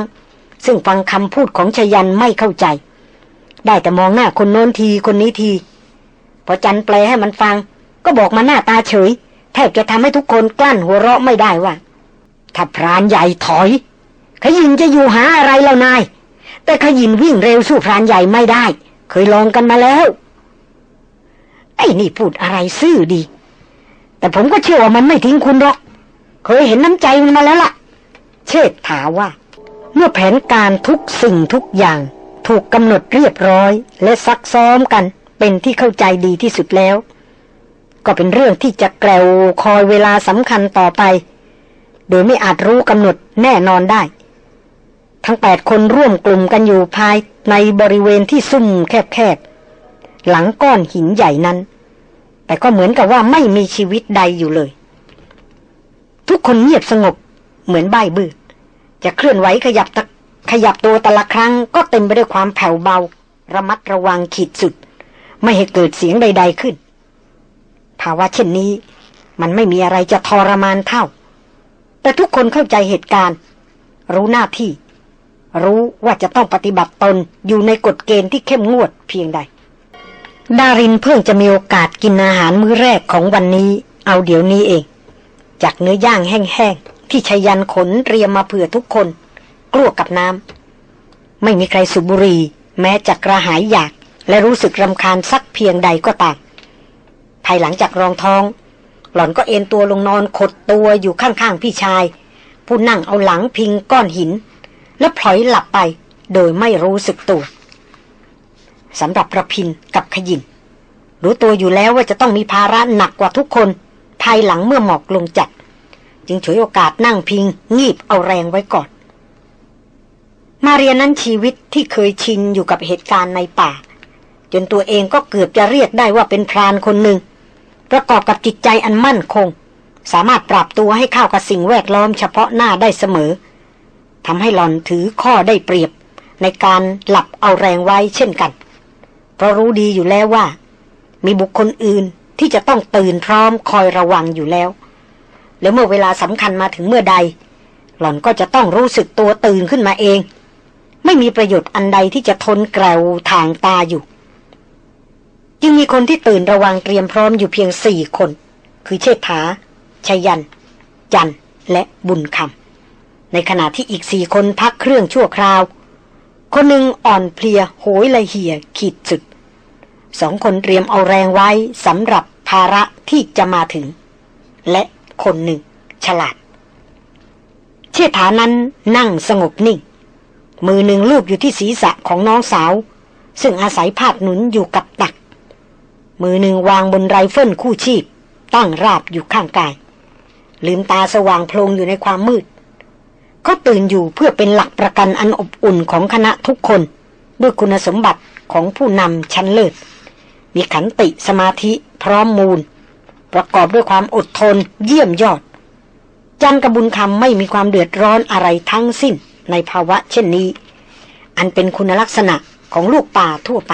ซึ่งฟังคำพูดของชยันไม่เข้าใจ ได้แต่มองหน้าคนโน้นทีคนนี้ที พอจันแปลให้มันฟัง ก็บอกมาหน้าตาเฉย แทบจะทำให้ทุกคนกลั้นหัวเราะไม่ได้ว่าถ้าพรานใหญ่ถอย ขยินจะอยู่หาอะไรแล้วนาย แต่ขยินวิ่งเร็วสู้พรานใหญ่ไม่ได้ เคยลองกันมาแล้ว ไอ้นี่พูดอะไรซื่อดี แต่ผมก็เชื่อว่ามันไม่ทิ้งคุณหรอก เคยเห็นน้ำใจมันมาแล้วล่ะ เชิดถาว่า เมื่อแผนการทุกสิ่งทุกอย่าง ถูกกำหนดเรียบร้อย และซักซ้อมกัน เป็นที่เข้าใจดีที่สุดแล้ว ก็เป็นเรื่องที่จะแกลวคอยเวลาสำคัญต่อไป โดยไม่อาจรู้กำหนดแน่นอนได้ ทั้งแปดคนร่วมกลุ่มกันอยู่ภายในบริเวณที่ซุ่มแคบๆ หลังก้อนหินใหญ่นั้น แต่ก็เหมือนกับว่าไม่มีชีวิตใดอยู่เลย ทุกคนเงียบสงบเหมือนใบบื้อจะเคลื่อนไหวขยับตะ ขยับตัวแต่ละครั้งก็เต็มไปด้วยความแผ่วเบา ระมัดระวังขีดสุด ไม่ให้เกิดเสียงใด ๆขึ้น ภาวะเช่นนี้ มันไม่มีอะไรจะทรมานเท่า แต่ทุกคนเข้าใจเหตุการณ์ รู้หน้าที่ รู้ว่าจะต้องปฏิบัติตนอยู่ในกฎเกณฑ์ที่เข้มงวดเพียงใด ดารินเพิ่งจะมีโอกาสกินอาหารมื้อแรกของวันนี้ เอาเดี๋ยวนี้เอง จากเนื้อย่างแห้งๆที่ชยันขนเตรียมมาเผื่อทุกคน กลัวกับน้ำไม่มีใครสูบบุหรี่แม้จะกระหายอยาก และรู้สึกรำคาญสักเพียงใดก็ตามภายหลังจากรองท้อง หล่อนก็เอนตัวลงนอนขดตัวอยู่ข้างๆพี่ชาย ผู้นั่งเอาหลังพิงก้อนหิน แล้วพลอยหลับไปโดยไม่รู้สึกตัวสำหรับประพินกับขยินรู้ตัวอยู่แล้วว่าจะต้องมีภาระหนักกว่าทุกคน ภายหลังเมื่อหมอกลงจัด จึงฉวยโอกาสนั่งพิง งีบเอาแรงไว้ก่อน มาเรียนนั้นชีวิตที่เคยชินอยู่กับเหตุการณ์ในป่า จนตัวเองก็เกือบจะเรียกได้ว่าเป็นพรานคนหนึ่ง ประกอบกับจิตใจอันมั่นคง สามารถปรับตัวให้เข้ากับสิ่งแวดล้อมเฉพาะหน้าได้เสมอทำให้หลอนถือข้อได้เปรียบ ในการหลับเอาแรงไว้เช่นกัน เพราะรู้ดีอยู่แล้วว่า มีบุคคลอื่นที่จะต้องตื่นพร้อมคอยระวังอยู่แล้ว แล้วเมื่อเวลาสำคัญมาถึงเมื่อใด หล่อนก็จะต้องรู้สึกตัวตื่นขึ้นมาเอง ไม่มีประโยชน์อันใดที่จะทนแกลวทางตาอยู่ จึงมีคนที่ตื่นระวังเตรียมพร้อมอยู่เพียงสี่คน คือเชษฐาชยัน จันและบุญคำในขณะที่อีกสี่คนพักเครื่องชั่วคราว คนหนึ่งอ่อนเพลียโหยละเหี่ยขีดสุดสองคนเตรียมเอาแรงไว้สำหรับภาระที่จะมาถึง และคนหนึ่ง ฉลาด เชษฐานั้นนั่งสงบนิ่ง มือหนึ่งลูบอยู่ที่ศีรษะของน้องสาว ซึ่งอาศัยพาดหนุนอยู่กับตัก มือหนึ่งวางบนไรเฟิลคู่ชีพ ตั้งราบอยู่ข้างกาย ลืมตาสว่างโพลงอยู่ในความมืด เขาตื่นอยู่เพื่อเป็นหลักประกันอันอบอุ่นของคณะทุกคน ด้วยคุณสมบัติของผู้นำชั้นเลิศ มีขันติสมาธิพร้อมมูล ประกอบด้วยความอดทนเยี่ยมยอด จันกระบุญคำไม่มีความเดือดร้อนอะไรทั้งสิ้น ในภาวะเช่นนี้ อันเป็นคุณลักษณะของลูกป่าทั่วไป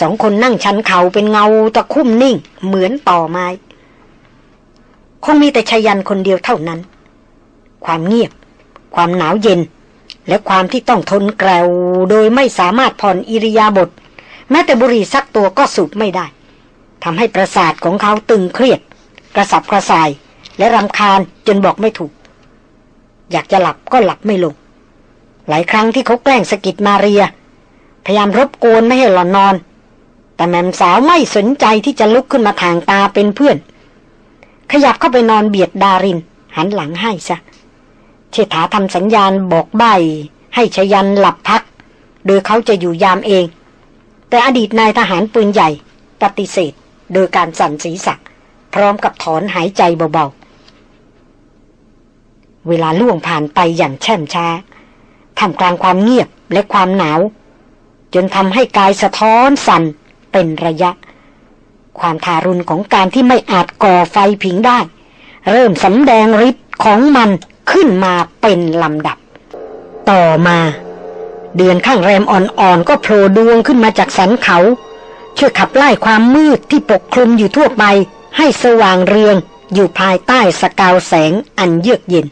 สองคนนั่งชันเขาเป็นเงาตะคุ่มนิ่ง เหมือนต่อไม้ คงมีแต่ชายันคนเดียวเท่านั้น ความเงียบ ความหนาวเย็น และความที่ต้องทนแกวโดยไม่สามารถผ่อนอิริยาบถแม้แต่บุหรี่สักตัวก็สูบไม่ได้ทำให้ประสาทของเขาตึงเครียด กระสับกระส่าย และรำคาญจนบอกไม่ถูก อยากจะหลับก็หลับไม่ลง หลายครั้งที่เขาแกล้งสกิดมาเรีย พยายามรบกวนไม่ให้หลอนนอน แต่แม่สาวไม่สนใจที่จะลุกขึ้นมาทางตาเป็นเพื่อน ขยับเข้าไปนอนเบียดดาริน หันหลังให้ซะเชษฐาทำสัญญาณบอกใบ ให้ชยันหลับพัก โดยเขาจะอยู่ยามเอง แต่อดีตนายทหารปืนใหญ่ ปฏิเสธ โดยการสั่นศีรษะพร้อมกับถอนหายใจเบาๆ เวลาล่วงผ่านไปอย่างแช่มช้าทำกลางความเงียบและความหนาว จนทำให้กายสะท้อนสั่นเป็นระยะ ความทารุณของการที่ไม่อาจก่อไฟผิงได้ เริ่มสำแดงฤทธิ์ของมันขึ้นมาเป็นลำดับ ต่อมา เดือนข้างแรมอ่อนๆ ก็โผล่ดวงขึ้นมาจากสันเขา ช่วยขับไล่ความมืดที่ปกคลุมอยู่ทั่วไป ให้สว่างเรืองอยู่ภายใต้สกาวแสงอันเยือกเย็น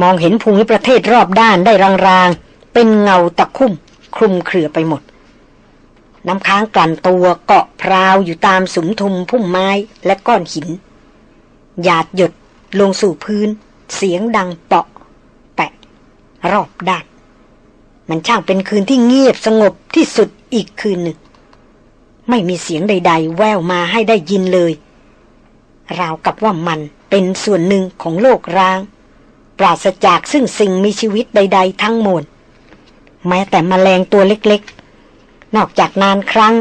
มองเห็นภูมิประเทศรอบด้านได้รางๆ เป็นเงาตะคุ่ม คลุมเครือไปหมด น้ำค้างกลั่นตัวเกาะพราวอยู่ตามสุมทุมพุ่มไม้และก้อนหิน หยาดหยดลงสู่พื้น เสียงดังเปาะ แปะ รอบด้าน มันช่างเป็นคืนที่เงียบสงบที่สุดอีกคืนหนึ่ง ไม่มีเสียงใด ๆ แววมาให้ได้ยินเลย ราวกับว่ามันเป็นส่วนหนึ่งของโลกร้าง ปราศจากซึ่งสิ่งมีชีวิตใด ๆ ทั้งหมดแม้แต่มแมลงตัวเล็กๆ นอกจากนานครั้ง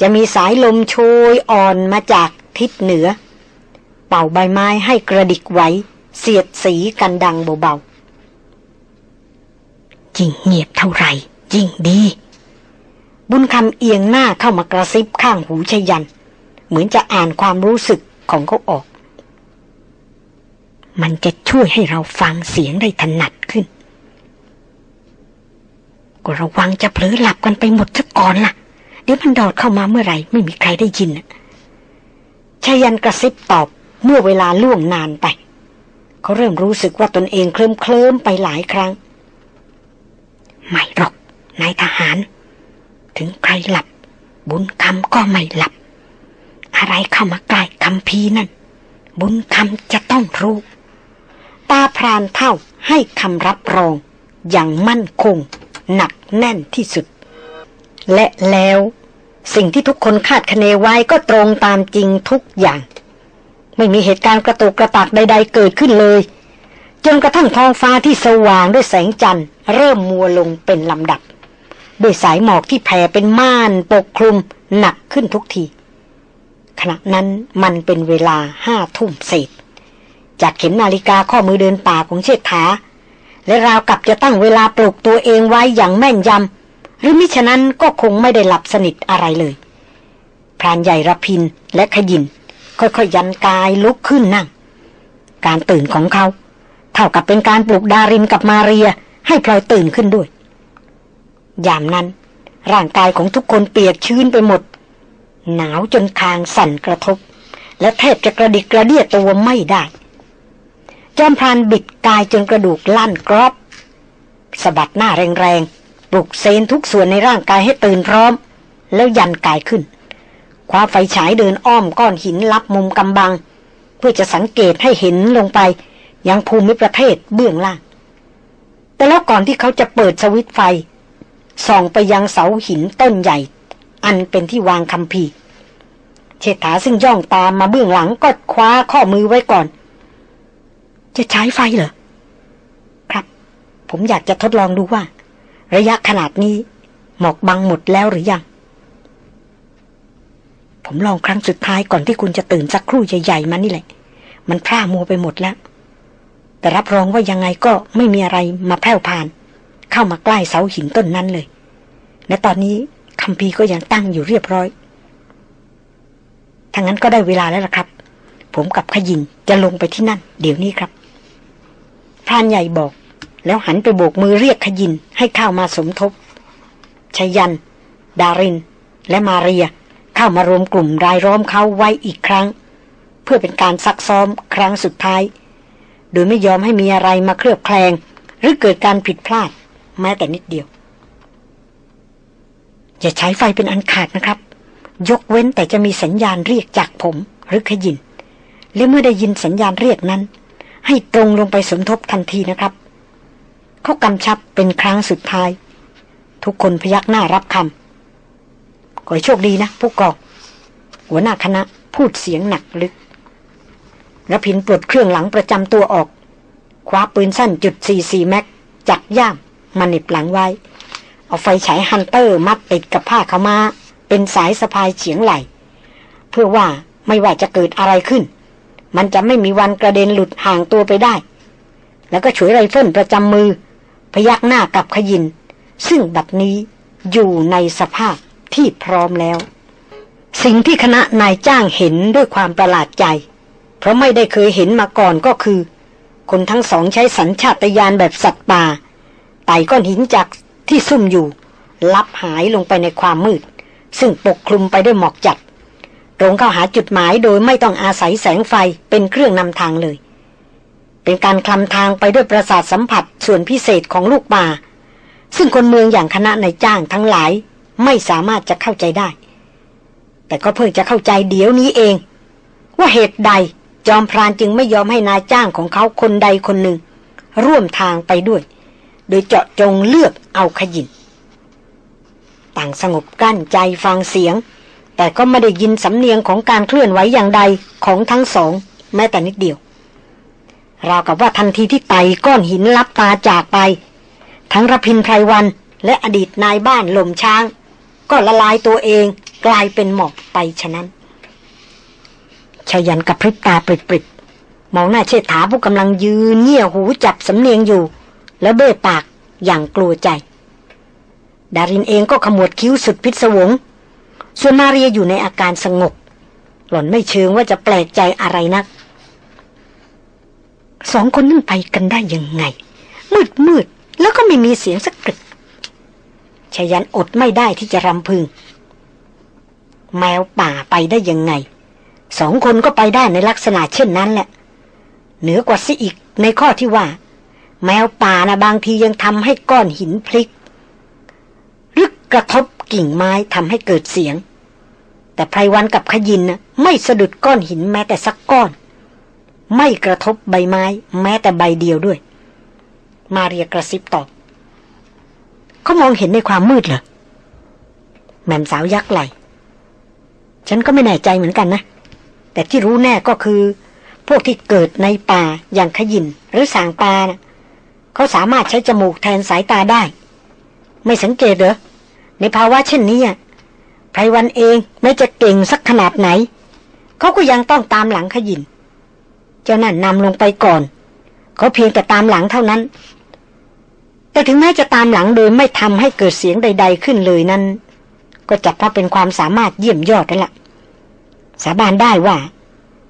จะมีสายลมโชยอ่อนมาจากทิศเหนือ เป่าใบไม้ให้กระดิกไหวเสียดสีกันดังเบาๆยิ่งเงียบเท่าไหร่ยิ่งดี บุญคำเอียงหน้าเข้ามากระซิบข้างหูชยัน เหมือนจะอ่านความรู้สึกของเขาออก มันจะช่วยให้เราฟังเสียงได้ถนัดขึ้น ก็ระวังจะเผลอหลับกันไปหมดซะก่อนล่ะ เดี๋ยวมันดอดเข้ามาเมื่อไหร่ไม่มีใครได้ยินชายันกระซิบตอบเมื่อเวลาล่วงนานไป เขาเริ่มรู้สึกว่าตนเองเคลิ้มเคลิ้มไปหลายครั้ง ไม่หรอกนายทหาร ถึงใครหลับ บุญคำก็ไม่หลับ อะไรเข้ามาใกล้คำพีนั่น บุญคำจะต้องรู้ ตาพรานเท่าให้คำรับรอง อย่างมั่นคง หนักแน่นที่สุด และแล้ว สิ่งที่ทุกคนคาดคะเนไว้ก็ตรงตามจริงทุกอย่าง ไม่มีเหตุการณ์กระตุกกระตากใด ๆ เกิดขึ้นเลยจนกระทั่งท้องฟ้าที่สว่างด้วยแสงจันทร์ เริ่มมัวลงเป็นลำดับด้วยสายหมอกที่แผ่เป็นม่านปกคลุมหนักขึ้นทุกที ขณะนั้นมันเป็นเวลาห้าทุ่มเศษ จากเข็มนาฬิกาข้อมือเดินป่าของเชษฐา และราวกับจะตั้งเวลาปลุกตัวเองไว้อย่างแม่นยำหรือมิฉะนั้นก็คงไม่ได้หลับสนิทอะไรเลยพรานใหญ่ระพินและขยิน ค่อยๆยันกายลุกขึ้นนั่ง การตื่นของเขา เท่ากับเป็นการปลุกดารินกับมาเรียให้พลอยตื่นขึ้นด้วย ยามนั้น ร่างกายของทุกคนเปียกชื้นไปหมด หนาวจนคางสั่นกระทบ และแทบจะกระดิกกระเดียตัวไม่ได้ จอมพรานบิดกายจนกระดูกลั่นกรอบสะบัดหน้าแรงๆปลุกเซนทุกส่วนในร่างกายให้ตื่นพร้อม แล้วยันกายขึ้น คว้าไฟฉายเดินอ้อมก้อนหินลับมุมกำบัง เพื่อจะสังเกตให้เห็นลงไป ยังภูมิประเทศเบื้องล่าง แต่แล้วก่อนที่เขาจะเปิดสวิตไฟ ส่องไปยังเสาหินต้นใหญ่ อันเป็นที่วางคำพีเชษฐาซึ่งย่องตามมาเบื้องหลังก็คว้าข้อมือไว้ก่อน จะใช้ไฟเหรอ ครับ ผมอยากจะทดลองดูว่า ระยะขนาดนี้ หมอกบังหมดแล้วหรือยัง ผมลองครั้งสุดท้ายก่อนที่คุณจะตื่นสักครู่ใหญ่ๆมานี่แหละ มันพร่ามัวไปหมดแล้ว แต่รับรองว่ายังไงก็ไม่มีอะไรมาแพร่ผ่าน เข้ามาใกล้เสาหินต้นนั้นเลย และตอนนี้คำพีก็ยังตั้งอยู่เรียบร้อยทางนั้นก็ได้เวลาแล้วล่ะครับ ผมกับขยินจะลงไปที่นั่น เดี๋ยวนี้ครับ พรานใหญ่บอก แล้วหันไปโบกมือเรียกขยินให้เข้ามาสมทบชยัน ดาริน และมาเรีย เข้ามารวมกลุ่มรายล้อมเขาไว้อีกครั้ง เพื่อเป็นการซักซ้อมครั้งสุดท้าย โดยไม่ยอมให้มีอะไรมาเคลือบแคลง หรือเกิดการผิดพลาด แม้แต่นิดเดียว อย่าใช้ไฟเป็นอันขาดนะครับ ยกเว้นแต่จะมีสัญญาณเรียกจากผมหรือขยินหรือเมื่อได้ยินสัญญาณเรียกนั้น ให้ตรงลงไปสมทบทันทีนะครับ เขากำชับเป็นครั้งสุดท้าย ทุกคนพยักหน้ารับคำขอโชคดีนะผู้กองหัวหน้าคณะพูดเสียงหนักลึกระพินปลดเครื่องหลังประจำตัวออก คว้าปืนสั้นจุด44แม็กจักย่ามมาเน็บหลังไว้ เอาไฟฉายฮันเตอร์มัดติดกับผ้าขามาเป็นสายสะพายเฉียงไหล เพื่อว่าไม่ว่าจะเกิดอะไรขึ้น มันจะไม่มีวันกระเด็นหลุดห่างตัวไปได้ แล้วก็ฉวยไรเฟิลประจำมือ พยักหน้ากับขยิน ซึ่งบัดนี้อยู่ในสภาพที่พร้อมแล้ว สิ่งที่คณะนายจ้างเห็นด้วยความประหลาดใจ เพราะไม่ได้เคยเห็นมาก่อนก็คือ คนทั้งสองใช้สัญชาตญาณแบบสัตว์ป่าไต่ก้อนหินจากที่ซุ่มอยู่ ลับหายลงไปในความมืด ซึ่งปกคลุมไปด้วยหมอกจัด ตรงเข้าหาจุดหมายโดยไม่ต้องอาศัยแสงไฟเป็นเครื่องนำทางเลย เป็นการคลำทางไปด้วยประสาทสัมผัสส่วนพิเศษของลูกป่า ซึ่งคนเมืองอย่างคณะนายจ้างทั้งหลายไม่สามารถจะเข้าใจได้ แต่ก็เพิ่งจะเข้าใจเดี๋ยวนี้เอง ว่าเหตุใดจอมพรานจึงไม่ยอมให้นายจ้างของเขาคนใดคนหนึ่ง ร่วมทางไปด้วย โดยเจาะจงเลือกเอาขยินต่างสงบกั้นใจฟังเสียง แต่ก็ไม่ได้ยินสำเนียงของการเคลื่อนไหวอย่างใดของทั้งสอง แม้แต่นิดเดียว ราวกับว่าทันทีที่ไต่ก้อนหินลับตาจากไป ทั้งรพินไพรวัน และอดีตนายบ้านหล่มช้าง ก็ละลายตัวเองกลายเป็นหมอกไปฉะนั้นชายันกับพริบตาปริบๆมองหน้าเชษฐาผู้กำลังยืนเงี่ยหูจับสำเนียงอยู่ แล้วเบ้ปากอย่างกลัวใจ ดารินเองก็ขมวดคิ้วสุดพิศวง ส่วนมาเรียอยู่ในอาการสงบ หล่อนไม่เชิงว่าจะแปลกใจอะไรนัก สองคนนั่นไปกันได้ยังไง มืดมืดแล้วก็ไม่มีเสียงสักกึกชยันอดไม่ได้ที่จะรำพึง แมวป่าไปได้ยังไง สองคนก็ไปได้ในลักษณะเช่นนั้นแหละ เหนือกว่าซิอีกในข้อที่ว่า แมวป่านะบางทียังทำให้ก้อนหินพลิก หรือกระทบกิ่งไม้ทำให้เกิดเสียง แต่ไพรวันกับขยินนะไม่สะดุดก้อนหินแม้แต่สักก้อน ไม่กระทบใบไม้ แม้แต่ใบเดียวด้วย มาเรียกระซิบตอบเขามองเห็นในความมืดเหรอแม่มสาวยักไหลฉันก็ไม่แน่ใจเหมือนกันนะ แต่ที่รู้แน่ก็คือ พวกที่เกิดในป่าอย่างขยินหรือสางปลานะเขาสามารถใช้จมูกแทนสายตาได้ ไม่สังเกตเหรอในภาวะเช่นนี้ ไพรวันเองไม่จะเก่งสักขนาดไหน เขาก็ยังต้องตามหลังขยิน เจ้านั่นนำลงไปก่อน เขาเพียงแต่ตามหลังเท่านั้น แต่ถึงแม้จะตามหลังโดยไม่ทำให้เกิดเสียงใด ๆ ขึ้นเลยนั้น ก็จัดว่าเป็นความสามารถเยี่ยมยอดแล้วล่ะ สาบานได้ว่า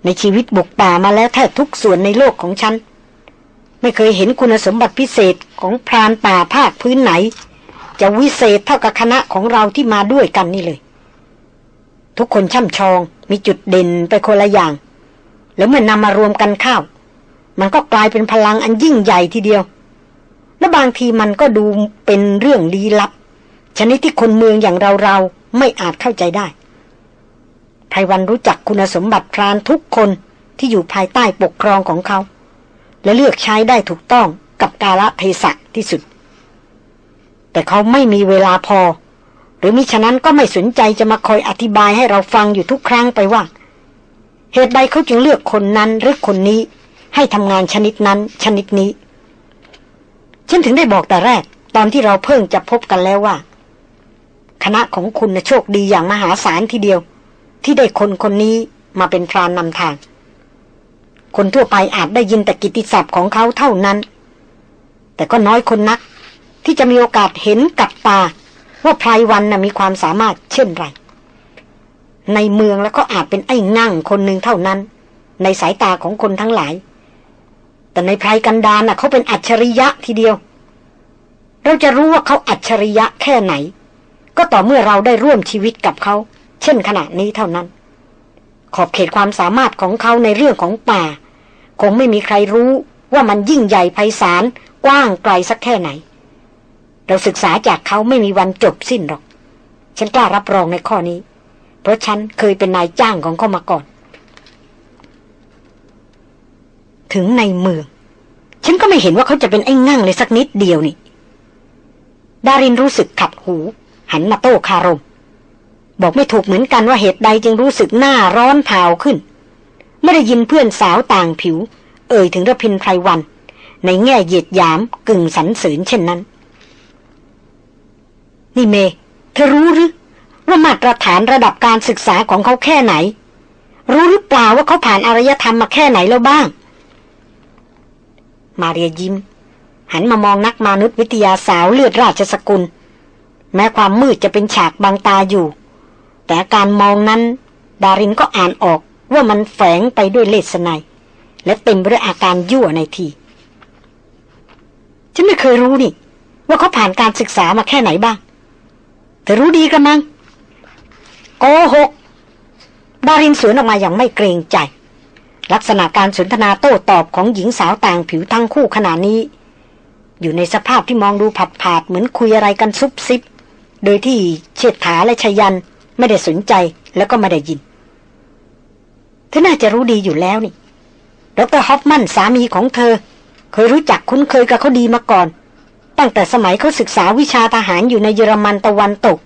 ในชีวิตบุกป่ามาแล้วแทบทุกส่วนในโลกของฉัน ไม่เคยเห็นคุณสมบัติพิเศษของพรานป่าภาคพื้นไหนจะวิเศษเท่ากับคณะของเราที่มาด้วยกันนี่เลย ทุกคนช่ำชอง มีจุดเด่นไปคนละอย่าง แล้วเมื่อนนำมารวมกันเข้า มันก็กลายเป็นพลังอันยิ่งใหญ่ทีเดียว และบางทีมันก็ดูเป็นเรื่องลี้ลับ ชนิดที่คนเมืองอย่างเราๆไม่อาจเข้าใจได้ไพรวันรู้จักคุณสมบัติพรานทุกคนที่อยู่ภายใต้ปกครองของเขา และเลือกใช้ได้ถูกต้องกับกาลเทศะที่สุด แต่เขาไม่มีเวลาพอ หรือมิฉะนั้นก็ไม่สนใจจะมาคอยอธิบายให้เราฟังอยู่ทุกครั้งไปว่า เหตุใดเขาจึงเลือกคนนั้นหรือคนนี้ ให้ทำงานชนิดนั้นชนิดนี้ ฉันถึงได้บอกแต่แรก ตอนที่เราเพิ่งจะพบกันแล้วว่า คณะของคุณโชคดีอย่างมหาศาลทีเดียว ที่ได้คนคนนี้มาเป็นพรานนำทาง คนทั่วไปอาจได้ยินแต่กิตติศัพท์ของเขาเท่านั้น แต่ก็น้อยคนนัก ที่จะมีโอกาสเห็นกับตา ว่าพรายวันนะ่ะมีความสามารถเช่นไร ในเมืองแล้วก็อาจเป็นไอ้งั่งคนหนึ่งเท่านั้น ในสายตาของคนทั้งหลาย แต่ในไพรกันดานน่ะเขาเป็นอัจฉริยะทีเดียว เราจะรู้ว่าเขาอัจฉริยะแค่ไหน ก็ต่อเมื่อเราได้ร่วมชีวิตกับเขา เช่นขณะนี้เท่านั้น ขอบเขตความสามารถของเขาในเรื่องของป่า คงไม่มีใครรู้ว่ามันยิ่งใหญ่ไพศาลกว้างไกลสักแค่ไหน เราศึกษาจากเขาไม่มีวันจบสิ้นหรอก ฉันกล้ารับรองในข้อนี้ เพราะฉันเคยเป็นนายจ้างของเขามาก่อน ถึงในเมือง ฉันก็ไม่เห็นว่าเขาจะเป็นไอ้งั่งเลยสักนิดเดียวนี่ ดารินรู้สึกขัดหู หันมาโต้คารม บอกไม่ถูกเหมือนกันว่าเหตุใดจึงรู้สึกหน้าร้อนเผาขึ้นไม่ได้ยินเพื่อนสาวต่างผิว เอ่ยถึงระพินไพรวัน ในแง่เหยียดหยามกึ่งสันเสริญเช่นนั้น นี่เม เธอรู้หรือว่ามาตรฐานระดับการศึกษาของเขาแค่ไหน รู้หรือเปล่าว่าเขาผ่านอารยธรรมมาแค่ไหนแล้วบ้าง มาเรียยิ้ม หันมามองนักมนุษยวิทยาสาวเลือดราชสกุล แม้ความมืดจะเป็นฉากบังตาอยู่ แต่การมองนั้น ดารินก็อ่านออกว่ามันแฝงไปด้วยเลสไนและเต็มไปด้วยอาการยั่วในที ฉันไม่เคยรู้นี่ ว่าเขาผ่านการศึกษามาแค่ไหนบ้าง เธอรู้ดีกันมั้งโกหกดารินสวนออกมาอย่างไม่เกรงใจ ลักษณะการสนทนาโต้ตอบของหญิงสาวต่างผิวทั้งคู่ขณะนี้ อยู่ในสภาพที่มองดูผัดผาดเหมือนคุยอะไรกันซุบซิบ โดยที่เชิดถาและชยันไม่ได้สนใจแล้วก็ไม่ได้ยินเธอน่าจะรู้ดีอยู่แล้วนี่ดรฮอฟมันสามีของเธอ เคยรู้จักคุ้นเคยกับเขาดีมาก่อน ตั้งแต่สมัยเขาศึกษาวิชาทหารอยู่ในเยอรมันตะวันตก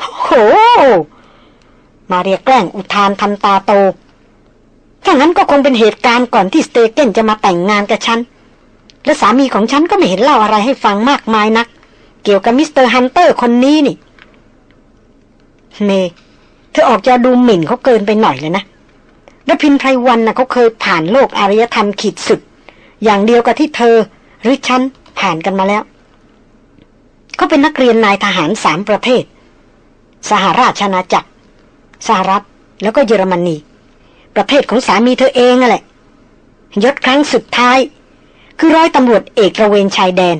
โห มาเรียกแกล้งอุทานทำตาโต ถ้างั้นก็คงเป็นเหตุการณ์ก่อนที่สเตเกนจะมาแต่งงานกับฉัน และสามีของฉันก็ไม่เห็นเล่าอะไรให้ฟังมากมายนัก เกี่ยวกับ Mister Hunter คนนี้นี่ เมเธอออกจะดูหมิ่นเขาเกินไปหน่อยเลยนะระพินทร์ ไพรวัลย์น่ะเขาเคยผ่านโลกอารยธรรมขีดสุด อย่างเดียวกับที่เธอ หรือฉัน ผ่านกันมาแล้ว เขาเป็นนักเรียนนายทหารสามประเทศ สหราชอาณาจักร สหรัฐแล้วก็เยอรมนี ประเทศของสามีเธอเองนั่นแหละยศครั้งสุดท้าย คือร้อยตำรวจเอกระเวนชายแดน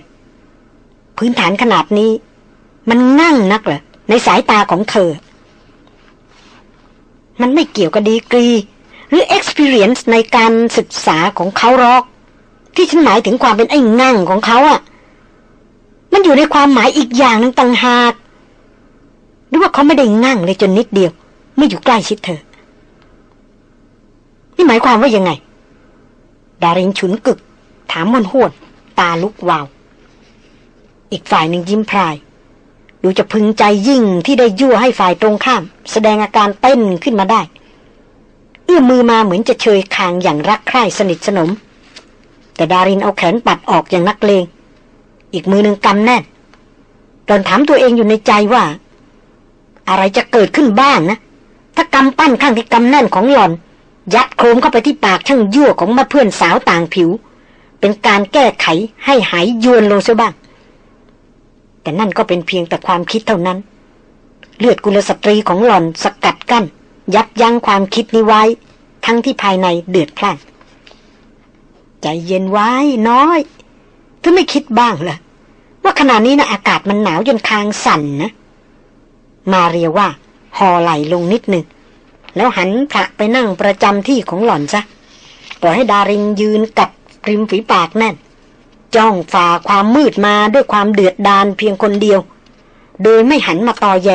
พื้นฐานขนาดนี้ มันนั่งนักเหรอในสายตาของเธอ มันไม่เกี่ยวกับดีกรี หรือ experience ในการศึกษาของเขาหรอก ที่ฉันหมายถึงความเป็นไอ้งั่งของเขาอะ่ะ มันอยู่ในความหมายอีกอย่างหนึ่งต่างหากหรือว่าเขาไม่ได้งั่งเลยจนนิดเดียว ไม่อยู่ใกล้ชิดเธอ นี่หมายความว่ายังไง ดารินฉุนกึก ถามมันห้วนตาลุกวาว อีกฝ่ายหนึ่งยิ้มพราย ดูจะพึงใจยิ่งที่ได้ยั่วให้ฝ่ายตรงข้าม แสดงอาการเต้นขึ้นมาได้ เอื้อมมือมาเหมือนจะเชยคางอย่างรักใคร่สนิทสนม แต่ดารินเอาแขนปัดออกอย่างนักเลง อีกมือหนึ่งกำแน่นตอนถามตัวเองอยู่ในใจว่า อะไรจะเกิดขึ้นบ้างนะ ถ้ากำปั้นข้างที่กำแน่นของหล่อน ยัดโครมเข้าไปที่ปากช่างยั่วของมาเพื่อนสาวต่างผิว เป็นการแก้ไขให้หายยวนลงเสียบ้าง แต่นั่นก็เป็นเพียงแต่ความคิดเท่านั้น เลือดกุลสตรีของหล่อนสกัดกัน้น ยับยั้งความคิดนี้ไว้ ทั้งที่ภายในเดือดพล่าน ใจเย็นไว้น้อยเธอไม่คิดบ้างเหรอว่าขณะนี้นะอากาศมันหนาวจนคางสั่นนะ มาเรียว่าหอไหลลงนิดหนึ่ง แล้วหันพระไปนั่งประจำที่ของหล่อนซะปล่อยให้ดาริงยืนกัดริมฝีปากแน่น จ้องฝ่าความมืดมาด้วยความเดือดดานเพียงคนเดียว โดยไม่หันมาตอแย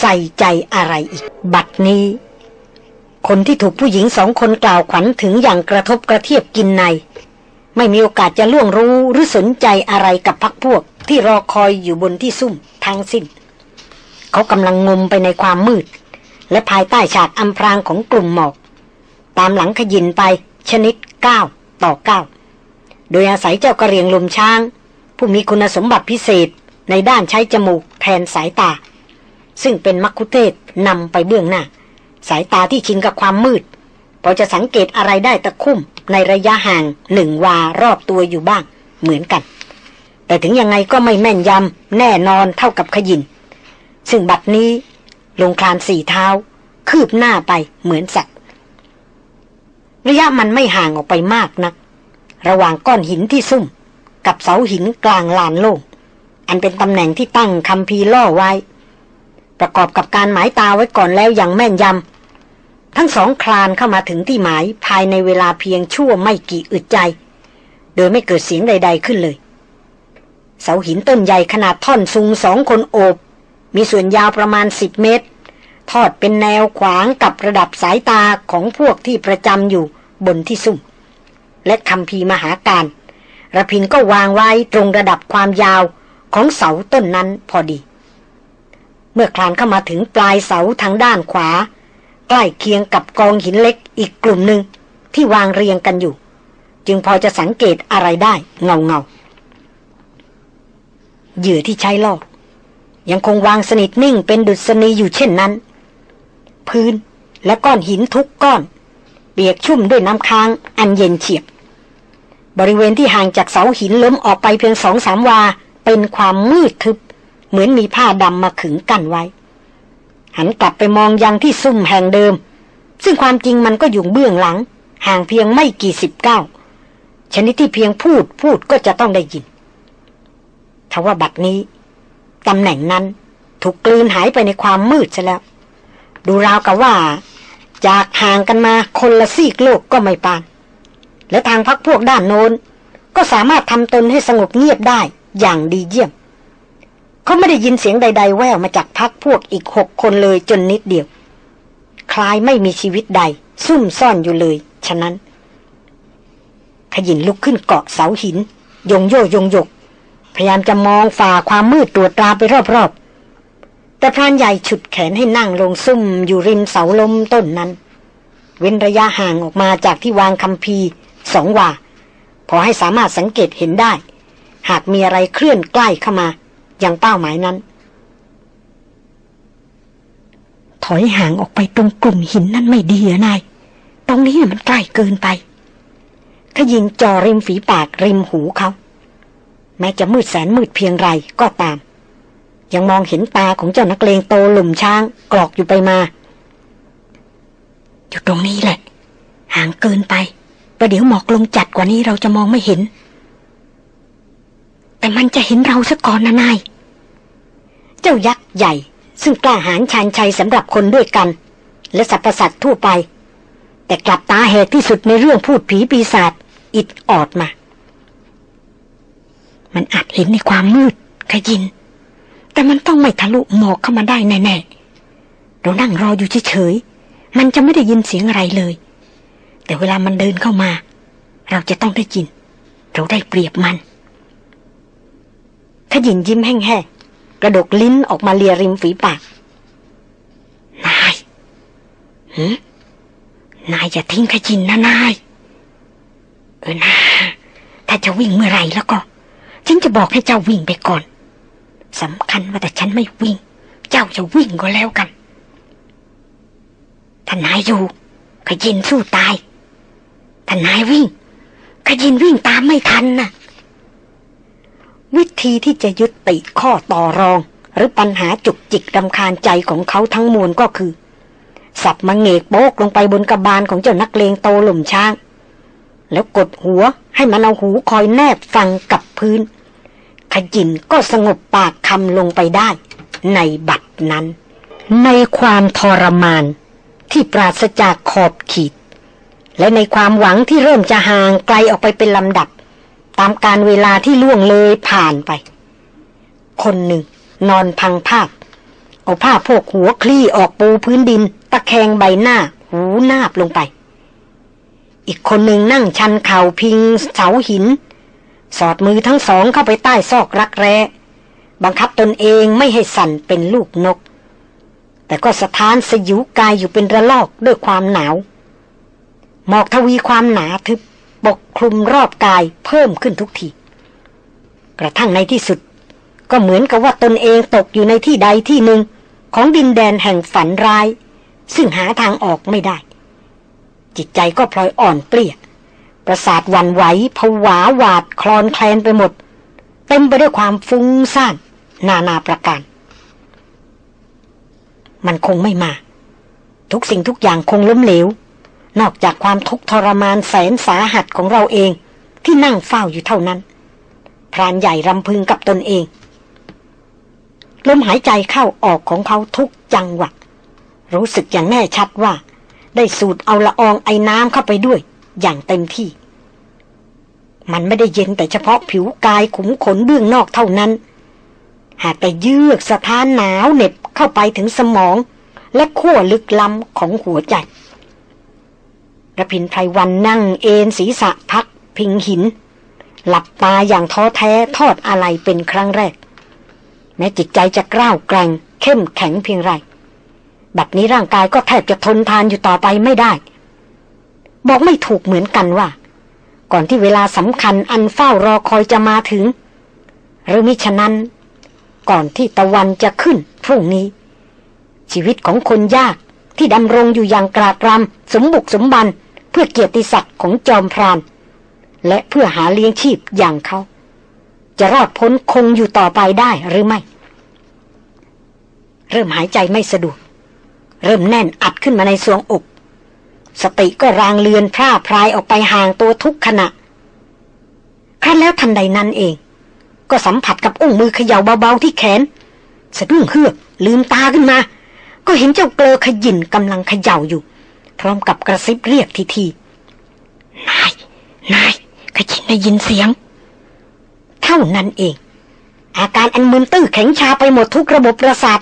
ใส่ใจอะไรอีก บัดนี้ คนที่ถูกผู้หญิงสองคนกล่าวขวัญถึงอย่างกระทบกระเทียบกินใน ไม่มีโอกาสจะล่วงรู้หรือสนใจอะไรกับพักพวก ที่รอคอยอยู่บนที่ซุ่มทางสิ้น เขากำลังงมไปในความมืด และภายใต้ฉากอำพรางของกลุ่มหมอก ตามหลังขยินไปชนิดก้าวต่อก้าวโดยอาศัยเจ้ากระเรียงลมช้าง ผู้มีคุณสมบัติพิเศษในด้านใช้จมูกแทนสายตา ซึ่งเป็นมักคุเทศนำไปเบื้องหน้า สายตาที่ชินกับความมืด พอจะสังเกตอะไรได้ตะคุ่มในระยะห่างหนึ่งวารอบตัวอยู่บ้าง เหมือนกัน แต่ถึงยังไงก็ไม่แม่นยำแน่นอนเท่ากับขยิน ซึ่งบัดนี้ลงคลานสี่เท้า คืบหน้าไปเหมือนสัตว์ระยะมันไม่ห่างออกไปมากนัก ระหว่างก้อนหินที่ซุ่ม กับเสาหินกลางลานโล่งอันเป็นตำแหน่งที่ตั้งคำพีล่อไว้ ประกอบกับการหมายตาไว้ก่อนแล้วอย่างแม่นยำ ทั้งสองคลานเข้ามาถึงที่หมายภายในเวลาเพียงชั่วไม่กี่อึดใจ โดยไม่เกิดเสียงใด ๆขึ้นเลย เสาหินต้นใหญ่ขนาดท่อนสูงสองคนโอบ มีส่วนยาวประมาณสิบเมตร ทอดเป็นแนวขวางกับระดับสายตาของพวกที่ประจำอยู่บนที่ซุ่ม และคำพีมหาการระพินก็วางไว้ตรงระดับความยาวของเสาต้นนั้นพอดี เมื่อคลานเข้ามาถึงปลายเสาทางด้านขวา ใกล้เคียงกับกองหินเล็กอีกกลุ่มหนึ่งที่วางเรียงกันอยู่ จึงพอจะสังเกตอะไรได้เงาเงาเหยื่อที่ใช้ล่อยังคงวางสนิทนิ่งเป็นดุษณีอยู่เช่นนั้น พื้นและก้อนหินทุกก้อน เปียกชุ่มด้วยน้ำค้างอันเย็นเฉียบ บริเวณที่ห่างจากเสาหินล้มออกไปเพียงสองสามวา เป็นความมืดทึบ เหมือนมีผ้าดำมาขึงกั้นไว้ หันกลับไปมองยังที่ซุ่มแห่งเดิม ซึ่งความจริงมันก็อยู่เบื้องหลัง ห่างเพียงไม่กี่สิบเก้าชนิดที่เพียงพูดพูดก็จะต้องได้ยินทว่าบัดนี้ตำแหน่งนั้นถูกกลืนหายไปในความมืดซะแล้ว ดูราวกับว่า จากห่างกันมาคนละซีกโลกก็ไม่ปาน และทางพักพวกด้านโน้น ก็สามารถทำตนให้สงบเงียบได้อย่างดีเยี่ยม เขาไม่ได้ยินเสียงใด ๆ แววมาจากพักพวกอีกหกคนเลยจนนิดเดียว คล้ายไม่มีชีวิตใด ซุ่มซ่อนอยู่เลย ฉะนั้น ขยินลุกขึ้นเกาะเสาหิน ยงโยยงยก พยายามจะมองฝ่าความมืดตรวจตราไปรอบๆ แต่พรานใหญ่ฉุดแขนให้นั่งลงซุ่มอยู่ริมเสาลมต้นนั้น เว้นระยะห่างออกมาจากที่วางคำพีสองว่าพอให้สามารถสังเกตเห็นได้ หากมีอะไรเคลื่อนใกล้เข้ามา ย่างเป้าหมายนั้น ถอยห่างออกไปตรงกลุ่มหินนั่นไม่ดีอะนาย ตรงนี้มันใกล้เกินไปขยิงจอริมฝีปากริมหูเขา แม้จะมืดแสนมืดเพียงไรก็ตาม ยังมองเห็นตาของเจ้านักเลงโตหลุมช้างกรอกอยู่ไปมา อยู่ตรงนี้แหละ ห่างเกินไปประเดี๋ยวหมอกลงจัดกว่านี้เราจะมองไม่เห็น แต่มันจะเห็นเราซะก่อนนะนาย เจ้ายักษ์ใหญ่ ซึ่งกล้าหาญชานชัยสำหรับคนด้วยกัน และสรรพสัตว์ทั่วไป แต่กลับตาแหกที่สุดในเรื่องพูดผีปีศาจอิดออดมา มันอาจเห็นในความมืดขยิน แต่มันต้องไม่ทะลุหมอกเข้ามาได้แน่ๆเรานั่งรออยู่เฉยๆมันจะไม่ได้ยินเสียงอะไรเลย แต่เวลามันเดินเข้ามา เราจะต้องได้ยิน เราได้เปรียบมัน ขยินยิ้มแห้งๆกระดกลิ้นออกมาเลียริมฝีปาก นายหืนายจะทิ้งขยินนะนาย เออนาถ้าจะวิ่งเมื่อไรแล้วก็ ฉันจะบอกให้เจ้าวิ่งไปก่อนสำคัญว่าแต่ฉันไม่วิ่ง เจ้าจะวิ่งก็แล้วกันถ้านายอยู่ขยินสู้ตายถ้านายวิ่งขยินวิ่งตามไม่ทันน่ะ วิธีที่จะยุติข้อต่อรอง หรือปัญหาจุกจิกรำคาญใจของเขาทั้งมวลก็คือ สับมังเงกโบกลงไปบนกระบาลของเจ้านักเลงโตหล่มช้าง แล้วกดหัวให้มันเอาหูคอยแนบฟังกับพื้น ขยินก็สงบปากคำลงไปได้ ในบัดนั้น ในความทรมานที่ปราศจากขอบขีด และในความหวังที่เริ่มจะห่างไกลออกไปเป็นลำดับ ตามการเวลาที่ล่วงเลยผ่านไป คนหนึ่ง นอนพังภาพ เอาผ้าโพกหัวคลี่ออกปูพื้นดิน ตะแคงใบหน้า หูนาบลงไป อีกคนหนึ่งนั่งชันเข่าพิงเสาหิน สอดมือทั้งสองเข้าไปใต้ซอกรักแร้บังคับตนเองไม่ให้สั่นเป็นลูกนก แต่ก็สะท้านสยิวกายอยู่เป็นระลอกด้วยความหนาว หมอกทวีความหนาทึบ ปกคลุมรอบกายเพิ่มขึ้นทุกที กระทั่งในที่สุด ก็เหมือนกับว่าตนเองตกอยู่ในที่ใดที่หนึ่ง ของดินแดนแห่งฝันร้าย ซึ่งหาทางออกไม่ได้ จิตใจก็พลอยอ่อนเปลี่ยประสาทวันไหวผวาหวาดคลอนแคลนไปหมด เต็มไปด้วยความฟุ้งซ่านนานาประการ มันคงไม่มา ทุกสิ่งทุกอย่างคงล้มเหลว นอกจากความทุกข์ทรมานแสนสาหัสของเราเอง ที่นั่งเฝ้าอยู่เท่านั้น พรานใหญ่รำพึงกับตนเอง ลมหายใจเข้าออกของเขาทุกจังหวะ รู้สึกอย่างแน่ชัดว่า ได้สูดเอาละอองไอ้น้ำเข้าไปด้วย อย่างเต็มที่ มันไม่ได้เย็นแต่เฉพาะผิวกายขุมขนเบื้องนอกเท่านั้น หากแต่เยือกสะท้านหนาวเหน็บเข้าไปถึงสมอง และขั้วลึกล้ำของหัวใจ ระพินไพรวันนั่งเอนศีรษะพักพิงหิน หลับตาอย่างท้อแท้ทอดอะไรเป็นครั้งแรก แม้จิตใจจะกล้าวแกร่ง เข้มแข็งเพียงไรบัดนี้ร่างกายก็แทบจะทนทานอยู่ต่อไปไม่ได้ บอกไม่ถูกเหมือนกันว่า ก่อนที่เวลาสำคัญอันเฝ้ารอคอยจะมาถึง หรือมิฉะนั้น ก่อนที่ตะวันจะขึ้นพรุ่งนี้ ชีวิตของคนยากที่ดำรงอยู่อย่างกราดรำสมบุกสมบัน เพื่อเกียรติศักดิ์ของจอมพรานและเพื่อหาเลี้ยงชีพอย่างเขา จะรอดพ้นคงอยู่ต่อไปได้หรือไม่ เริ่มหายใจไม่สะดวก เริ่มแน่นอัดขึ้นมาในสวงอก สติก็รางเลือนพร่าพรายออกไปห่างตัวทุกขณะ ครั้นแล้วทันใดนั้นเอง ก็สัมผัสกับอุ้งมือเขย่าเบาๆที่แขน สะดุ้งเฮือกลืมตาขึ้นมา ก็เห็นเจ้าเกลอขยินกำลังเขย่าอยู่ พร้อมกับกระซิบเรียกทีทีนาย นายขยินได้ยินเสียง เท่านั้นเอง อาการอันมึนตื้อแข็งชาไปหมดทุกระบบประสาท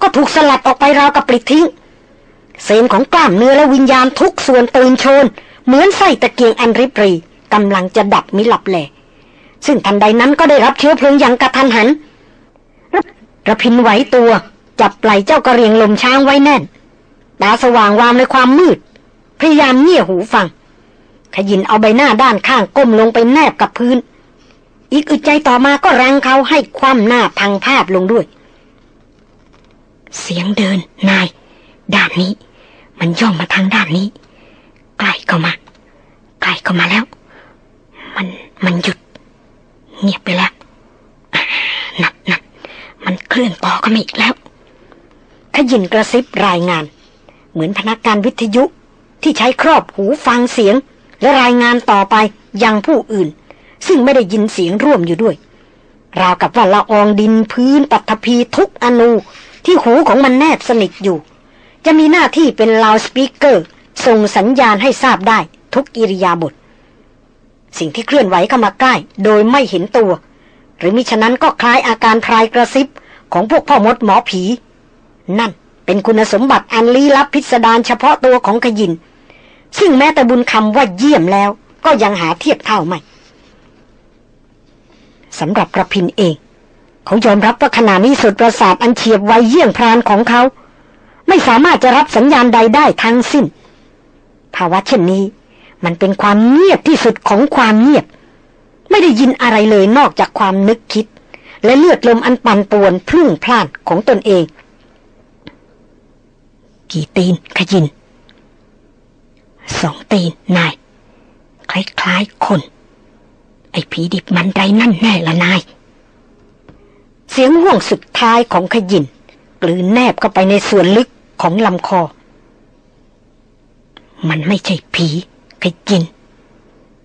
ก็ถูกสลัดออกไปราวกับปลิดทิ้งเซนของกล้ามเนื้อและวิญญาณทุกส่วนตื่นโชน เหมือนไส้ตะเกียงอันริบรีกำลังจะดับมิหลับแหลซึ่งทันใดนั้นก็ได้รับเชื้อเพลิงอย่างกระทันหันระพินไหวตัวจับไหล่เจ้ากระเรียงลมช้างไว้แน่น ตาสว่างวามในความมืด พยายามเงี่ยหูฟัง ขยินเอาใบหน้าด้านข้างก้มลงไปแนบกับพื้น อีกอึดใจต่อมาก็รังเขาให้คว่ำหน้าพังภาพลงด้วย เสียงเดินนาย ด้านนี้ มันย่องมาทางด้านนี้ ใกล้เข้ามา ใกล้เข้ามาแล้ว มันมันหยุด เงียบไปแล้วนั่นนั่นมันเคลื่อนต่อกันมาอีกแล้วขยินกระซิบรายงาน เหมือนพนักงานวิทยุที่ใช้ครอบหูฟังเสียง และรายงานต่อไปยังผู้อื่น ซึ่งไม่ได้ยินเสียงร่วมอยู่ด้วย ราวกับว่าละอองดินพื้นปัทภีทุกอนูที่หูของมันแนบสนิทอยู่ จะมีหน้าที่เป็นลาวสปีกเกอร์ ส่งสัญญาณให้ทราบได้ทุกอิริยาบถสิ่งที่เคลื่อนไหวเข้ามาใกล้ โดยไม่เห็นตัว หรือมิฉะนั้นก็คล้ายอาการพรายกระซิบของพวกพ่อมดหมอผี นั่น เป็นคุณสมบัติอันลี้ลับพิสดารเฉพาะตัวของขยิน ซึ่งแม้แต่บุญคำว่าเยี่ยมแล้ว ก็ยังหาเทียบเท่าไม่สำหรับกระพินเองเขายอมรับว่าขณะนี้สุดประสาทอันเฉียบไวเยี่ยงพรานของเขา ไม่สามารถจะรับสัญญาณใดได้ทั้งสิ้น ภาวะเช่นนี้ มันเป็นความเงียบที่สุดของความเงียบ ไม่ได้ยินอะไรเลยนอกจากความนึกคิด และเลือดลมอันปั่นป่วนพลุ่งพล่านของตนเอง กี่ตีนขยิน สองตีนนาย คล้ายๆคน ไอ้ผีดิบมันไรนั่นแน่ละนาย เสียงห่วงสุดท้ายของขยินกลืนแนบเข้าไปในส่วนลึกของลำคอ มันไม่ใช่ผีขยิน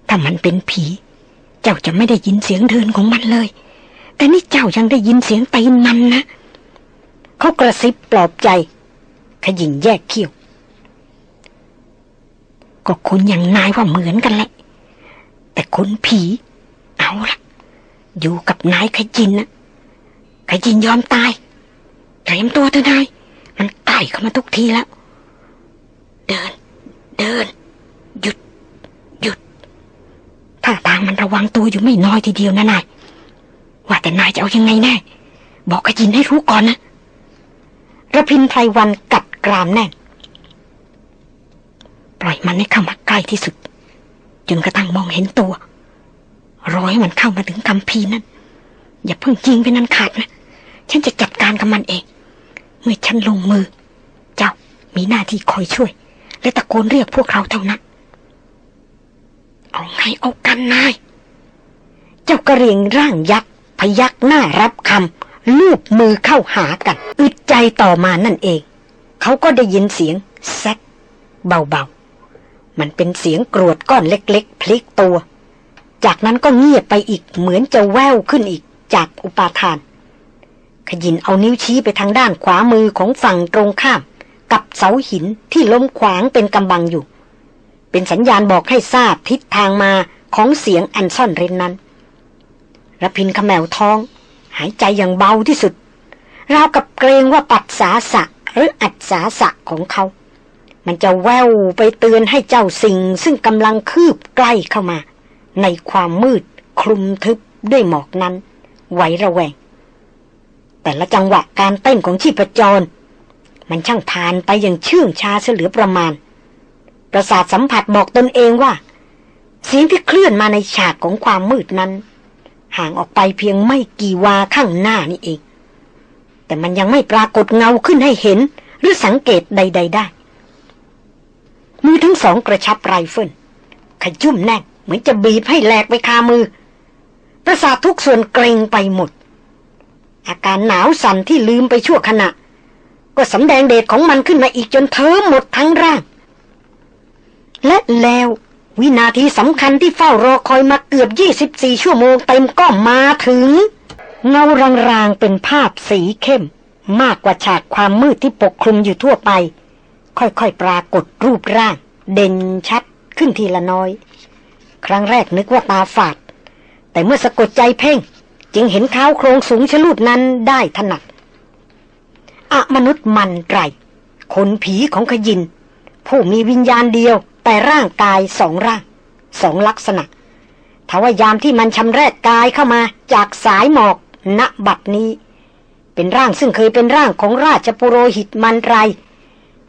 ถ้ามันเป็นผี เจ้าจะไม่ได้ยินเสียงเดินของมันเลย แต่นี่เจ้ายังได้ยินเสียงตีนมันนะ เขากระซิบปลอบใจ ขยินแยกเขี้ยว ก็คุณอย่างนายว่าเหมือนกันแหละ แต่คุณผี เอาละอยู่กับนายขยินนะขยินยอมตายเตรียมตัวเถอะนาย มันใกล้เข้ามาทุกทีแล้ว เดิน เดิน หยุด หยุดท่าทางมันระวังตัวอยู่ไม่น้อยทีเดียวนะนาย ว่าแต่นายจะเอายังไงแน่ บอกขยินให้รู้ก่อนนะระพินไพรวันกัด กรามแน่น ปล่อยมันให้เข้ามาใกล้ที่สุด จนกระทั่งมองเห็นตัว รอให้มันเข้ามาถึงคำพีนั้นอย่าเพิ่งยิงไปนั้นขาดนะ ฉันจะจัดการกับมันเอง เมื่อฉันลงมือ เจ้ามีหน้าที่คอยช่วย และตะโกนเรียกพวกเราเท่านั้น เอาไงเอากันนาย เจ้ากระเรียงร่างยักษ์พยักหน้ารับคำลูบมือเข้าหากัน อึดใจต่อมานั่นเอง เขาก็ได้ยินเสียงแซกเบาๆ มันเป็นเสียงกรวดก้อนเล็ก ๆ พลิกตัว จากนั้นก็เงียบไปอีกเหมือนจะแววขึ้นอีกจากอุปาทาน ขยินเอานิ้วชี้ไปทางด้านขวามือของฝั่งตรงข้าม กับเสาหินที่ล้มขวางเป็นกำบังอยู่ เป็นสัญญาณบอกให้ทราบทิศทางมาของเสียงอันซ่อนเร้นนั้นระพินขมแมวท้อง หายใจอย่างเบาที่สุดราวกับเกรงว่าปัดสาสะ หรืออัดสาสะของเขา มันจะแววไปเตือนให้เจ้าสิ่งซึ่งกำลังคืบใกล้เข้ามา ในความมืดคลุมทึบด้วยหมอกนั้นไหวระแวง แต่ละจังหวะการเต้นของชีพจร มันช่างผ่านไปอย่างเชื่องช้าเสลือประมาณ ประสาทสัมผัสบอกตนเองว่า เสียงที่เคลื่อนมาในฉากของความมืดนั้น ห่างออกไปเพียงไม่กี่วาข้างหน้านี่เอง แต่มันยังไม่ปรากฏเงาขึ้นให้เห็น หรือสังเกตใด ๆ ได้ มือทั้งสองกระชับไรเฟิลขยุ่มแน่นเหมือนจะบีบให้แหลกไปคามือ ประสาททุกส่วนเกรงไปหมด อาการหนาวสั่นที่ลืมไปชั่วขณะ ก็สำแดงเดชของมันขึ้นมาอีกจนเธอหมดทั้งร่าง และแล้ววินาทีสำคัญที่เฝ้ารอคอยมาเกือบ 24 ชั่วโมงเต็มก็มาถึง เงารางๆเป็นภาพสีเข้ม มากกว่าฉากความมืดที่ปกคลุมอยู่ทั่วไป ค่อยๆปรากฏรูปร่าง เด่นชัดขึ้นทีละน้อย ครั้งแรกนึกว่าตาฝาด แต่เมื่อสะกดใจเพ่ง จึงเห็นเท้าโครงสูงชะลูดนั้นได้ถนัดอะมนุษย์มันไรคนผีของขยิน ผู้มีวิญญาณเดียว แต่ร่างกายสองร่างสองลักษณะทว่ายามที่มันชำแรกกายเข้ามาจากสายหมอก ณบัดนี้ เป็นร่างซึ่งเคยเป็นร่างของราชปุโรหิตมันไร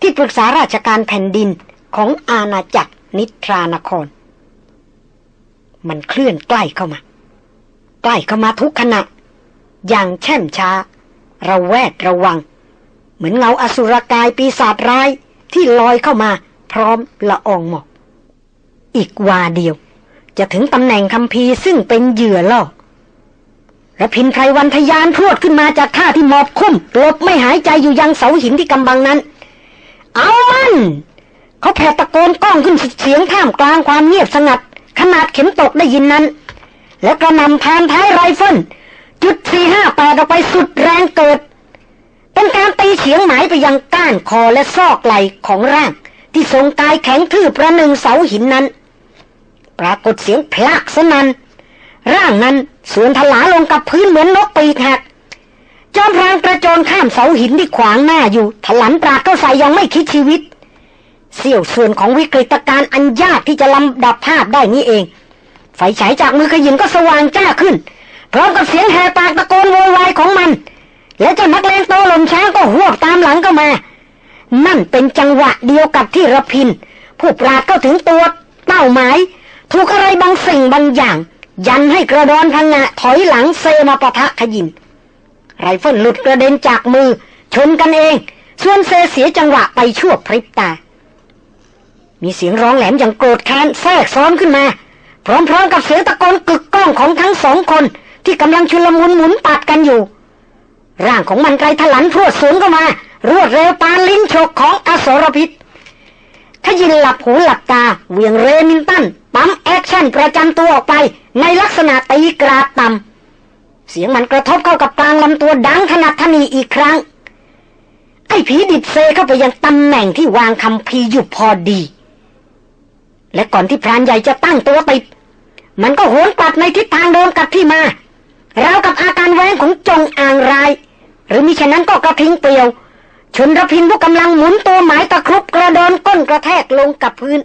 ที่ปรึกษาราชการแผ่นดินของอาณาจักรนิทรานคร มันเคลื่อนใกล้เข้ามา ใกล้เข้ามาทุกขณะ อย่างแช่มช้า ระแวดระวัง เหมือนเงาอสุรกายปีศาจร้ายที่ลอยเข้ามาพร้อมละอองหมอกอีกวาเดียว จะถึงตำแหน่งคำพีซึ่งเป็นเหยื่อล่อ ระพินไพรวันทยานพรวดขึ้นมาจากท่าที่หมอบคุ้มหลบไม่หายใจอยู่ยังเสาหินที่กำบังนั้น เอามัน เขาแผ่ตะโกนก้องขึ้นเสียงท่ามกลางความเงียบสงัด ขนาดเข็มตกได้ยินนั้น แล้วกระนำแทนท้ายไรเฟิลจุดสี่ห้าแปดออกไปสุดแรงเกิด เป็นการตีเฉียงหมายไปยังก้านคอและซอกไหล่ของร่าง ที่ทรงกายแข็งทื่อประหนึ่งเสาหินนั้น ปรากฏเสียงพลักสนันร่างนั้น สวนทลาลงกับพื้นเหมือนนกปีกหักจอมพรางกระโจนข้ามเสาหินที่ขวางหน้าอยู่ถลันปราดเข้าใส่ยังไม่คิดชีวิต เสี้ยวส่วนของวิกฤตการณ์อันยากที่จะลำดับภาพได้นี้เอง ไฟฉายจากมือขยินก็สว่างจ้าขึ้น พร้อมกับเสียงแหบปากตะโกนโวยวายของมัน และเจ้านักเลงโตลมช้างก็หวบตามหลังเข้ามา นั่นเป็นจังหวะเดียวกับที่ระพิน ผู้ปราดเข้าถึงตัวเป้าหมาย ถูกอะไรบางสิ่งบางอย่าง ยันให้กระดอนพังงะถอยหลังเซมาปะทะขยิน ไรเฟิลหลุดกระเด็นจากมือ ชนกันเอง ส่วนเซเสียจังหวะไปชั่วพริบตา มีเสียงร้องแหลมอย่างโกรธแค้นแทรกซ้อนขึ้นมา พร้อมๆกับเสียงตะโกนกึกก้องของทั้งสองคนที่กำลังชุลมุนหมุนปัดกันอยู่ ร่างของมันไกลถลันพรวดสูงเข้ามา รวดเร็วปานลิ้นฉกของอสรพิษขยินหลับหูหลับตาเหวี่ยงเรมิงตัน pump action ประจำตัวออกไปในลักษณะตีกราดต่ำเสียงมันกระทบเข้ากับกลางลำตัวดังขนัดถนี่อีกครั้ง ไอ้ผีดิบเซเข้าไปยังตำแหน่งที่วางคัมภีร์อยู่พอดี และก่อนที่พรานใหญ่จะตั้งตัวติดมันก็โหนกลับในทิศทางเดิมกับที่มาราวกับอาการแว้งของจงอางร้าย หรือมิฉะนั้นก็กระทิงเปลี่ยว ชนระพินผู้กำลังหมุนตัวหมายตะครุบกระโดนก้นกระแทกลงกับพื้น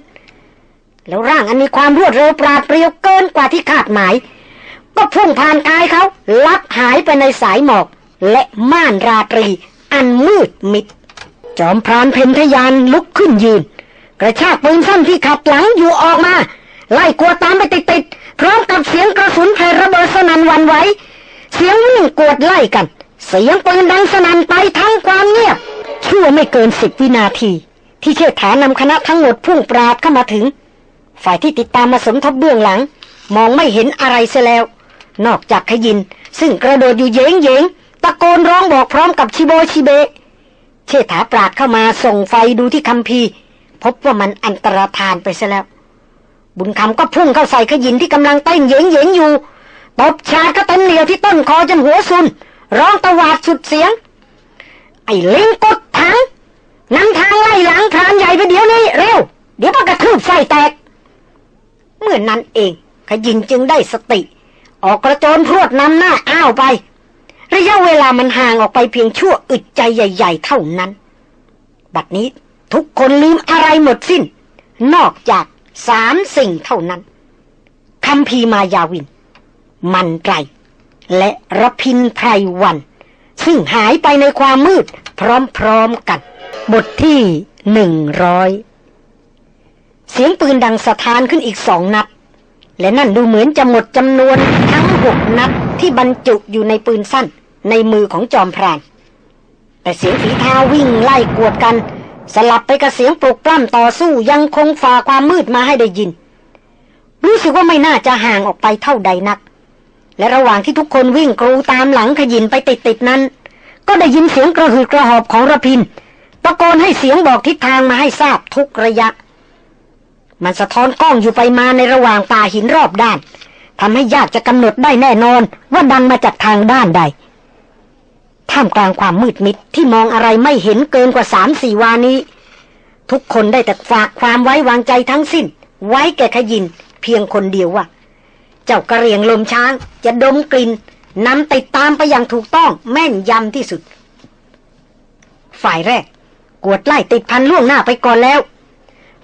แล้วร่างอันมีความรวดเร็วปราดเปรียวเกินกว่าที่คาดหมาย ก็พุ่งผ่านกายเขาลับหายไปในสายหมอก และม่านราตรี อันมืดมิด จอมพรานเพนทยานลุกขึ้นยืน กระชากปืนสั้นที่ขัดหลังอยู่ออกมา ไล่กวดตามไปติดๆพร้อมกับเสียงกระสุนแผ่ระเบิดสนั่นวันไหวเสียงวิ่งกวดไล่กัน เสียงปืนดังสนั่นไปทั้งความเงียบชั่วไม่เกินสิบวินาที ที่เชิดฐานนำคณะทั้งหมดพุ่งปราดเข้ามาถึง ฝ่ายที่ติดตามมาสมทบเบื้องหลัง มองไม่เห็นอะไรเสียแล้ว นอกจากขยิน ซึ่งกระโดดอยู่เย้งเยงตะโกนร้องบอกพร้อมกับชิโบชิเบะเชษฐาปราดเข้ามาส่งไฟดูที่คัมภีพบว่ามันอันตรธานไปซะแล้ว บุญคำก็พุ่งเข้าใส่ขยินที่กำลังเต้นเยงเยงอยู่ตบชาก็เต็มเหนียวที่ต้นคอจนหัวซุน ร้องตะวาดสุดเสียง ไอ้ลิงกดถังนำทางไล่หลังพรานใหญ่ไปเดี๋ยวนี้ เร็ว เดี๋ยวปกระทืบไฟแตก เมื่อนนั้นเองขยินจึงได้สติ ออกกระโจนพรวดนำหน้าอ้าวไป ระยะเวลามันห่างออกไปเพียงชั่วอึดใจใหญ่ ๆ เท่านั้น บัดนี้ทุกคนลืมอะไรหมดสิ้น นอกจากสามสิ่งเท่านั้นคำพีมายาวิน มันไตรและระพินไพรวัน ซึ่งหายไปในความมืดพร้อมๆกัน บทที่หนึ่งร้อย เสียงปืนดังสะท้านขึ้นอีกสองนัด และนั่นดูเหมือนจะหมดจำนวนทั้งหกนัดที่บรรจุอยู่ในปืนสั้นในมือของจอมพราน แต่เสียงฝีเท้าวิ่งไล่กวดกัน สลับไปกับเสียงปลุกปล้ำต่อสู้ยังคงฝ่าความมืดมาให้ได้ยิน รู้สึกว่าไม่น่าจะห่างออกไปเท่าใดนัก และระหว่างที่ทุกคนวิ่งกรูตามหลังขยินไปติดๆนั้น ก็ได้ยินเสียงกระหืดกระหอบของระพินตะโกนให้เสียงบอกทิศทางมาให้ทราบทุกระยะ มันสะท้อนกล้องอยู่ไปมาในระหว่างป่าหินรอบด้านทำให้ยากจะกำหนดได้แน่นอนว่าดังมาจากทางด้านใด ท่ามกลางความมืดมิดที่มองอะไรไม่เห็นเกินกว่าสามสี่วานี้ ทุกคนได้แต่ฝากความไว้วางใจทั้งสิ้น ไว้แก่ขยินเพียงคนเดียวว่า เจ้ากระเรียงลมช้าง จะดมกลิ่นนำติดตามไปอย่างถูกต้องแม่นยำที่สุด ฝ่ายแรก กวดไล่ติดพันล่วงหน้าไปก่อนแล้ว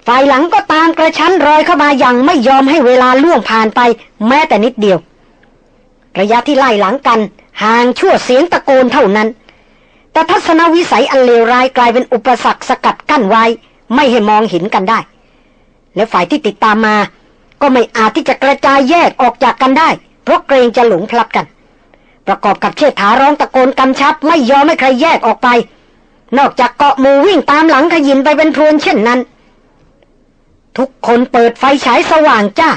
ฝ่ายหลังก็ตามกระชั้นรอยเข้ามาอย่างไม่ยอมให้เวลาล่วงผ่านไปแม้แต่นิดเดียว ระยะที่ไล่หลังกันห่างชั่วเสียงตะโกนเท่านั้น แต่ทัศนวิสัยอันเลวร้ายกลายเป็นอุปสรรคสกัดกั้นไว้ ไม่ให้มองเห็นกันได้ และฝ่ายที่ติดตามมา ก็ไม่อาจที่จะกระจายแยกออกจากกันได้ เพราะเกรงจะหลงพลัดกัน ประกอบกับเชษฐาร้องตะโกนกำชับ ไม่ยอมให้ใครแยกออกไป นอกจากเกาะมูวิ่งตามหลังขยินไปเป็นพรวนเช่นนั้น ทุกคนเปิดไฟฉายสว่างจ้า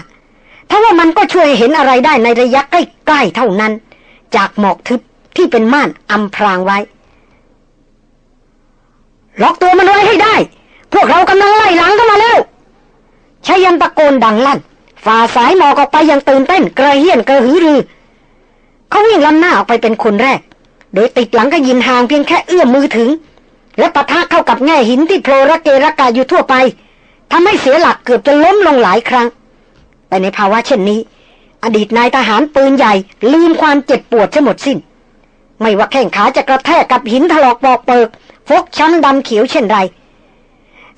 ถ้าว่ามันก็ช่วยเห็นอะไรได้ในระยะใกล้ๆเท่านั้น จากหมอกทึบที่เป็นม่านอำพรางไว้ ล็อกตัวมันไว้ให้ได้ พวกเรากำลังไล่หลังเข้ามาแล้วชายันตะโกนดังลั่น ฝ่าสายหมอกออกไปยังตื่นเต้นกระเฮียนกระหือรือ เขาวิ่งล้ำหน้าออกไปเป็นคนแรก โดยติดหลังก็ยินห่างเพียงแค่เอื้อมมือถึง และปะทะเข้ากับแง่หินที่โผล่ระเกระกาอยู่ทั่วไป ทำให้เสียหลักเกือบจะล้มลงหลายครั้ง แต่ในภาวะเช่นนี้ อดีตนายทหารปืนใหญ่ลืมความเจ็บปวดจะหมดสิ้น ไม่ว่าแข้งขาจะกระแทกกับหินถลอกปอกเปิก ฟกช้ำดำเขียวเช่นไร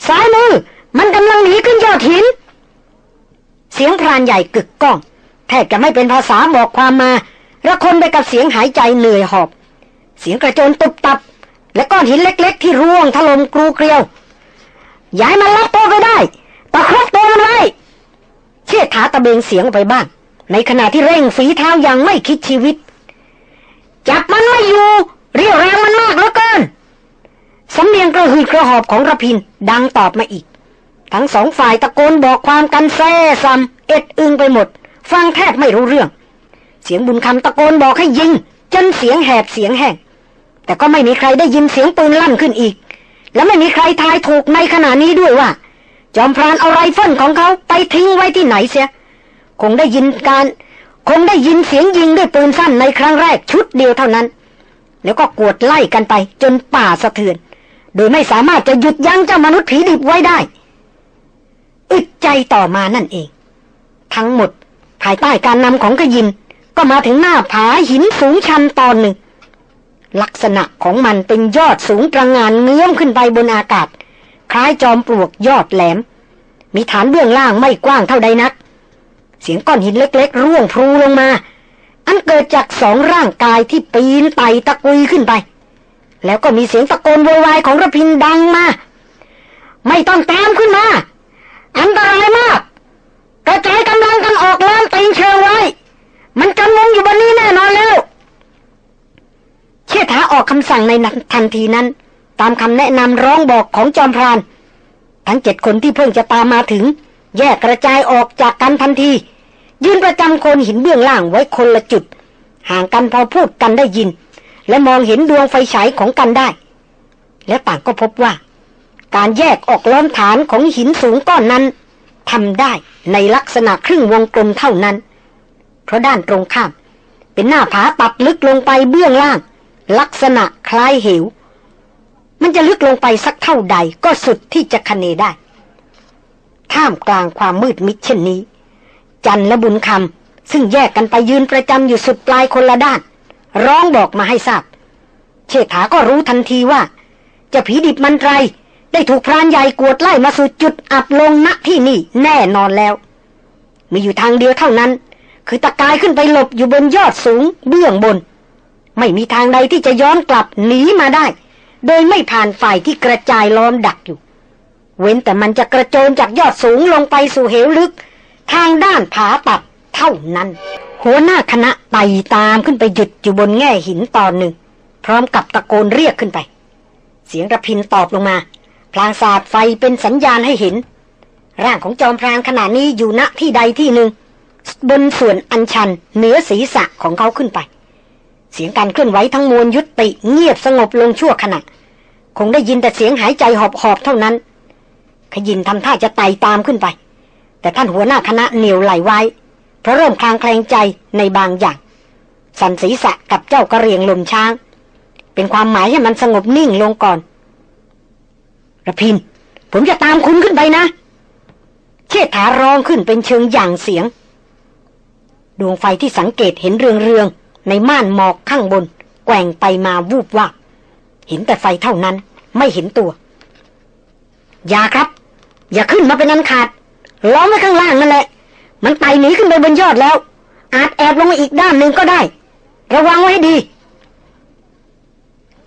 ซ้ายมือ มันกำลังหนีขึ้นยอดหิน เสียงพรานใหญ่กึกก้อง แทบจะไม่เป็นภาษาบอกความมาระคนไปกับเสียงหายใจเหนื่อยหอบ เสียงกระโจนตุบตับ และก้อนหินเล็ก ๆ ที่ร่วงถล่มกรูเกลียว ย้ายมันล็อกตัวไปได้ตะครบตัวมันไว้เชิดถาตะเบงเสียงออกไปบ้าง ในขณะที่เร่งฝีเท้าย่างไม่คิดชีวิต จับมันไม่อยู่ เรียวแรงมันมากเหลือเกินสำเนียงกระหืดกระหอบของระพินดังตอบมาอีก ทั้งสองฝ่ายตะโกนบอกความกันแซ่ซ้ำเอ็ดอึงไปหมด ฟังแทบไม่รู้เรื่อง เสียงบุญคำตะโกนบอกให้ยิง จนเสียงแหบเสียงแห้งแต่ก็ไม่มีใครได้ยินเสียงปืนลั่นขึ้นอีก และไม่มีใครทายถูกในขณะนี้ด้วยว่า จอมพรานเอาไรเฟิลของเขาไปทิ้งไว้ที่ไหนเสีย คงได้ยินการคงได้ยินเสียงยิงด้วยปืนสั้นในครั้งแรกชุดเดียวเท่านั้น แล้วก็กวดไล่กันไปจนป่าสะเทือน โดยไม่สามารถจะหยุดยั้งเจ้ามนุษย์ผีดิบไว้ได้ อึดใจต่อมานั่นเอง ทั้งหมดภายใต้การนำของขยินก็มาถึงหน้าผาหินสูงชันตอนหนึ่ง ลักษณะของมันเป็นยอดสูงตระงานเงื้อมขึ้นไปบนอากาศ คล้ายจอมปลวกยอดแหลม มีฐานเบื้องล่างไม่กว้างเท่าใดนัก เสียงก้อนหินเล็กๆ ร่วงพลูลงมา อันเกิดจากสองร่างกายที่ปีนไต่ตะกุยขึ้นไป แล้วก็มีเสียงตะโกนโวยวายของระพินดังมา ไม่ต้องตามขึ้นมา อันตรายมาก กระจายกำลังกันออกล้อมตีนเชิงไว้ มันจำนงอยู่บนนี้แน่นอนแล้ว เชษฐาออกคำสั่งในทันทีนั้น ตามคำแนะนำร้องบอกของจอมพราน ทั้งเจ็ดคนที่เพิ่งจะตามมาถึง แยกกระจายออกจากกันทันที ยืนประจำโคนหินเบื้องล่างไว้คนละจุด ห่างกันพอพูดกันได้ยิน และมองเห็นดวงไฟฉายของกันได้ และต่างก็พบว่า การแยกออกล้อมฐานของหินสูงก้อนนั้นทำได้ในลักษณะครึ่งวงกลมเท่านั้น เพราะด้านตรงข้าม เป็นหน้าผาตัดลึกลงไปเบื้องล่าง ลักษณะคล้ายเหว มันจะลึกลงไปสักเท่าใดก็สุดที่จะคเนได้ ท่ามกลางความมืดมิดเช่นนี้ จันและบุญคำซึ่งแยกกันไปยืนประจำอยู่สุดปลายคนละด้าน ร้องบอกมาให้ทราบ เชษฐาก็รู้ทันทีว่าจะผีดิบมันไรได้ถูกพรานใหญ่กวดไล่มาสู่จุดอับลงณที่นี่แน่นอนแล้ว มีอยู่ทางเดียวเท่านั้น คือตะกายขึ้นไปหลบอยู่บนยอดสูงเบื้องบน ไม่มีทางใดที่จะย้อนกลับหนีมาได้ โดยไม่ผ่านฝ่ายที่กระจายล้อมดักอยู่ เว้นแต่มันจะกระโจนจากยอดสูงลงไปสู่เหวลึก ทางด้านผาตัดเท่านั้น หัวหน้าคณะไต่ตามขึ้นไปหยุดอยู่บนแง่หินตอนหนึ่ง พร้อมกับตะโกนเรียกขึ้นไป เสียงระพินตอบลงมา พลางสาดไฟเป็นสัญญาณให้เห็น ร่างของจอมพรานขณะนี้อยู่ณที่ใดที่หนึ่งบนส่วนอันชันเหนือศีรษะของเขาขึ้นไป เสียงการเคลื่อนไหวทั้งมวลยุติเงียบสงบลงชั่วขณะ คงได้ยินแต่เสียงหายใจหอบๆเท่านั้น ขยินทำท่าจะไต่ตามขึ้นไป แต่ท่านหัวหน้าคณะเหนียวไหลไว้ เพราะเริ่มคลางแคลงใจในบางอย่าง สันศีษะกับเจ้ากระเรียงลมช้าง เป็นความหมายให้มันสงบนิ่งลงก่อนระพิน ผมจะตามคุณขึ้นไปนะ เชษฐาร้องขึ้นเป็นเชิงอย่างเสียง ดวงไฟที่สังเกตเห็นเรืองๆ ในม่านหมอกข้างบน แกว่งไปมาวูบว่าบเห็นแต่ไฟเท่านั้น ไม่เห็นตัว อย่าครับ อย่าขึ้นมาเป็นอันขาด ล้อมไว้ข้างล่างนั่นแหละ มันไต่หนีขึ้นไปบนยอดแล้ว อาจแอบลงมาอีกด้านหนึ่งก็ได้ ระวังไว้ให้ดี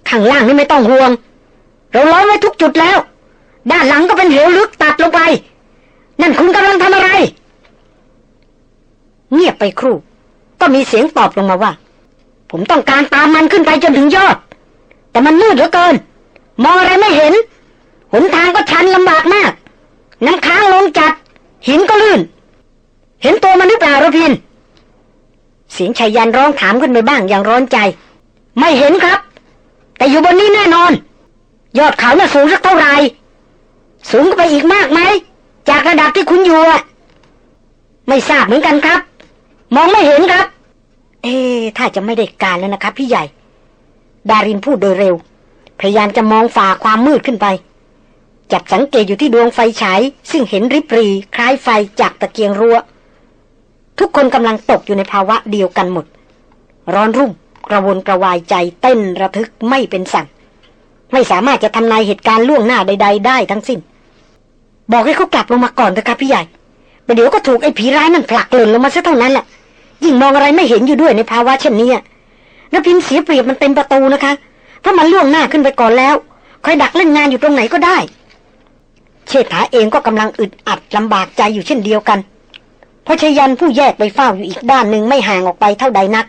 ข้างล่างนี่ไม่ต้องห่วง เราล้อมไว้ทุกจุดแล้ว ด้านหลังก็เป็นเหวลึกตัดลงไป นั่นคุณกำลังทำอะไร เงียบไปครู่ ก็มีเสียงตอบลงมาว่า ผมต้องการตามมันขึ้นไปจนถึงยอด แต่มันมืดเหลือเกิน มองอะไรไม่เห็น หนทางก็ชันลำบากมาก น้ำค้างลงจัด หินก็ลื่น เห็นตัวมันหรือเปล่าระพิน เสียงชายันร้องถามขึ้นไปบ้างอย่างร้อนใจ ไม่เห็นครับ แต่อยู่บนนี้แน่นอน ยอดเขาน่ะสูงสักเท่าไหร่ สูงไปอีกมากไหม จากระดับที่คุณอยู่อะไม่ทราบเหมือนกันครับ มองไม่เห็นครับ เอ๊ถ้าจะไม่ได้การแล้วนะครับพี่ใหญ่ ดารินพูดโดยเร็ว พยายามจะมองฝ่าความมืดขึ้นไป จับสังเกตอยู่ที่ดวงไฟฉายซึ่งเห็นริบรีคล้ายไฟจากตะเกียงรัว้ว ทุกคนกำลังตกอยู่ในภาวะเดียวกันหมด ร้อนรุ่มกระวนกระวายใจเต้นระทึกไม่เป็นสั่งไม่สามารถจะทำนายเหตุการณ์ล่วงหน้าใด ๆ ได้ทั้งสิ้น บอกให้เขากลับลงมาก่อนเถอะครับพี่ใหญ่ประเดี๋ยวก็ถูกไอ้ผีร้ายนั่นผลักหล่นลงมาซะเท่านั้นแหละ ยิ่งมองอะไรไม่เห็นอยู่ด้วยในภาวะเช่นนี้นพินเสียเปรียบมันเต็มประตูนะคะถ้ามันล่วงหน้าขึ้นไปก่อนแล้วคอยดักเล่นงานอยู่ตรงไหนก็ได้ เชษฐาเองก็กำลังอึดอัดลำบากใจอยู่เช่นเดียวกัน เพราะชยันผู้แยกไปเฝ้าอยู่อีกด้านหนึ่งไม่ห่างออกไปเท่าใดนัก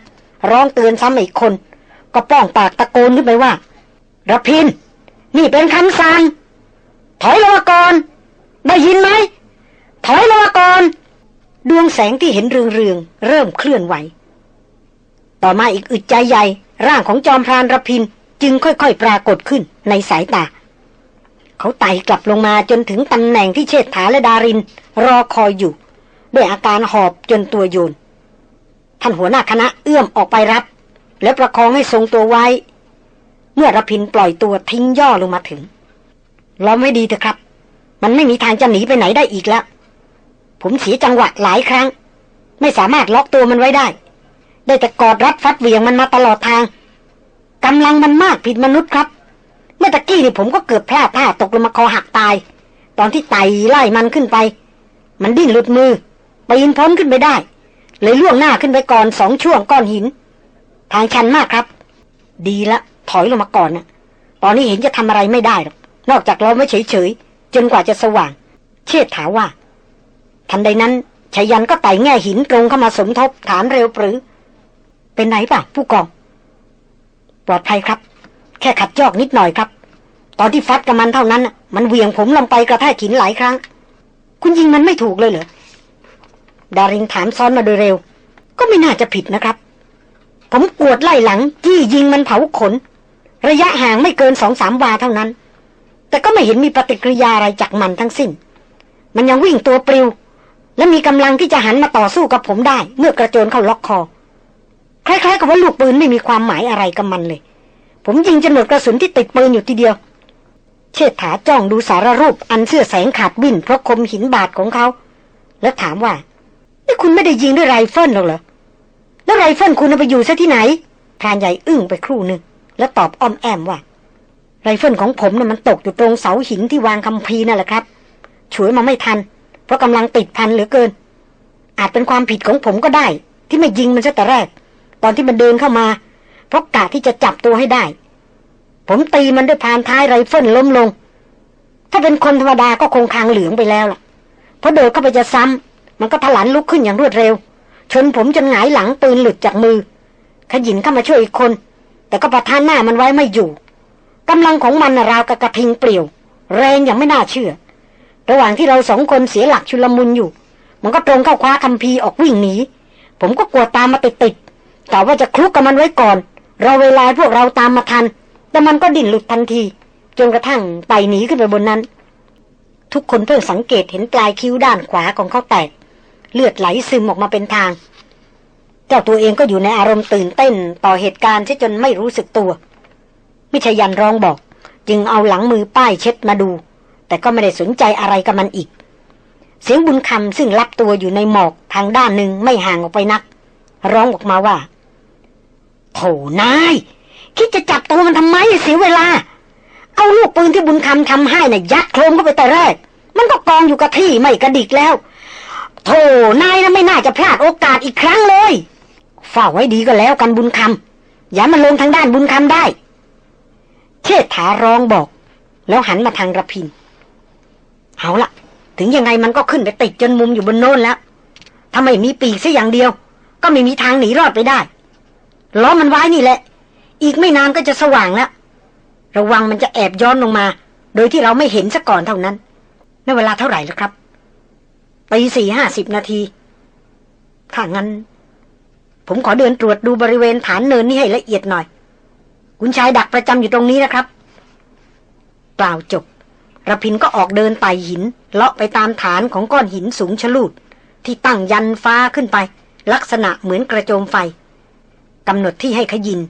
ร้องเตือนซ้ำอีกคน ก็ป้องปากตะโกนขึ้นไปว่าระพิน นี่เป็นคำสั่งถอยลงมาก่อนได้ยินไหมถอยลงมาก่อน ดวงแสงที่เห็นเรืองเรืองเริ่มเคลื่อนไหว ต่อมาอีกอึดใจใหญ่ ร่างของจอมพรานรพินจึงค่อยๆปรากฏขึ้นในสายตา เขาไต่กลับลงมาจนถึงตำแหน่งที่เชษฐาและดาริน รอคอยอยู่ ด้วยอาการหอบจนตัวโยน ท่านหัวหน้าคณะเอื้อมออกไปรับ และประคองให้ทรงตัวไว้ เมื่อรพินปล่อยตัวทิ้งย่อลงมาถึงล้อมไว้ดีเถอะครับ มันไม่มีทางจะหนีไปไหนได้อีกแล้ว ผมเสียจังหวะหลายครั้ง ไม่สามารถล็อกตัวมันไว้ได้ ได้แต่กอดรัดฟัดเวียงมันมาตลอดทางกำลังมันมากผิดมนุษย์ครับ เมื่อตะกี้นี่ผมก็เกือบพลาดท่าตกลงมาคอหักตาย ตอนที่ไต่ไล่มันขึ้นไป มันดิ้นหลุดมือปีนพ้นขึ้นไปได้ เลยล่วงหน้าขึ้นไปก่อนสองช่วงก้อนหิน ทางชันมากครับ ดีละ ถอยลงมาก่อนนะตอนนี้เห็นจะทำอะไรไม่ได้หรอกนอกจากเราไม่เฉยๆจนกว่าจะสว่าง เชิดถาว่า ทันใดนั้นชายันก็ไต่แง่หินตรงเข้ามาสมทบถามเร็วปรือ เป็นไหนป่ะ ผู้กอง ปลอดภัยครับ แค่ขัดจอกนิดหน่อยครับ ตอนที่ฟัดกับมันเท่านั้น มันเวียงผมลงไปกระแทกหินหลายครั้ง คุณยิงมันไม่ถูกเลยเหรอดาริงถามซ้อนมาโดยเร็ว ก็ไม่น่าจะผิดนะครับ ผมกวดไล่หลังจี้ยิงมันเผาขน ระยะห่างไม่เกินสองสามวาเท่านั้น แต่ก็ไม่เห็นมีปฏิกิริยาอะไรจากมันทั้งสิ้น มันยังวิ่งตัวปลิว และมีกำลังที่จะหันมาต่อสู้กับผมได้ เมื่อกระโจนเข้าล็อกคอ คล้ายๆกับว่าลูกปืนไม่มีความหมายอะไรกับมันเลย ผมยิงจนหมดกระสุนที่ติดปืนอยู่ทีเดียว เชษฐาจ้องดูสารรูปอันเสื้อแสงขาดบิ่นเพราะคมหินบาดของเขา แล้วถามว่านี่คุณไม่ได้ยิงด้วยไรเฟิลหรอกเหรอแล้วไรเฟิลคุณไปอยู่ซะที่ไหนพรานใหญ่อึ้งไปครู่หนึ่งแล้วตอบอ้อมแอมว่าไรเฟิลของผมน่ะมันตกอยู่ตรงเสาหินที่วางคัมภีร์นั่นแหละครับฉวยมาไม่ทัน เพราะกำลังติดพันเหลือเกิน อาจเป็นความผิดของผมก็ได้ ที่ไม่ยิงมันซะแต่แรก ตอนที่มันเดินเข้ามา เพราะกะที่จะจับตัวให้ได้ ผมตีมันด้วยพานท้ายไรเฟิลล้มลง ถ้าเป็นคนธรรมดาก็คงคางเหลืองไปแล้วล่ะ เพราะเดินเข้าไปจะซ้ำมันก็ถลันลุกขึ้นอย่างรวดเร็ว ชนผมจนหงายหลังปืนหลุดจากมือ ขยินเข้ามาช่วยอีกคน แต่ก็ประทานหน้ามันไว้ไม่อยู่กำลังของมันราวกับกระทิงเปลี่ยว แรงอย่างไม่น่าเชื่อ ระหว่างที่เราสองคนเสียหลักชุลมุนอยู่ มันก็ตรงเข้าคว้าคำพีออกวิ่งหนี ผมก็กลัวตามมาติดติดกะว่าจะคลุกกับมันไว้ก่อนเราเวลาพวกเราตามมาทัน แต่มันก็ดิ่นหลุดทันที จนกระทั่งไต่หนีขึ้นไปบนนั้น ทุกคนเพิ่งสังเกตเห็นปลายคิ้วด้านขวาของเขาแตก เลือดไหลซึมออกมาเป็นทาง เจ้าตัวเองก็อยู่ในอารมณ์ตื่นเต้นต่อเหตุการณ์ที่จนไม่รู้สึกตัวมิชยันร้องบอก จึงเอาหลังมือป้ายเช็ดมาดู แต่ก็ไม่ได้สนใจอะไรกับมันอีก เสียงบุญคำซึ่งรับตัวอยู่ในหมอกทางด้านหนึ่งไม่ห่างออกไปนัก ร้องออกมาว่าโถนายคิดจะจับตัวมันทำไมเสียเวลา เอาลูกปืนที่บุญคำทำให้นะ่ะยัดโครมเข้าไปแต่แรก มันก็กองอยู่กับที่ไม่กระดิกแล้วโถนายนะไม่น่าจะพลาดโอกาสอีกครั้งเลยเฝ้าไว้ดีก็แล้วกันบุญคำอย่ามันลงทางด้านบุญคำได้ เชษฐาร้องบอก แล้วหันมาทางระพิน เอาละถึงยังไงมันก็ขึ้นไปติดจนมุมอยู่บนโน้นแล้วถ้าไม่มีปีกสัอย่างเดียว ก็ไม่มีทางหนีรอดไปได้ล้อมันไว้นี่แหละ อีกไม่นานก็จะสว่างแล้วระวังมันจะแอบย้อนลงมา โดยที่เราไม่เห็นซะก่อนเท่านั้นในเวลาเท่าไหร่แล้วครับตีสี่ห้าสิบนาทีถ้างั้น ผมขอเดินตรวจดูบริเวณฐานเนินนี้ให้ละเอียดหน่อย คุณชายดักประจำอยู่ตรงนี้นะครับ กล่าวจบ ระพินก็ออกเดินไต่หิน เลาะไปตามฐานของก้อนหินสูงชลูด ที่ตั้งยันฟ้าขึ้นไป ลักษณะเหมือนกระโจมไฟกำหนดที่ให้ขยิน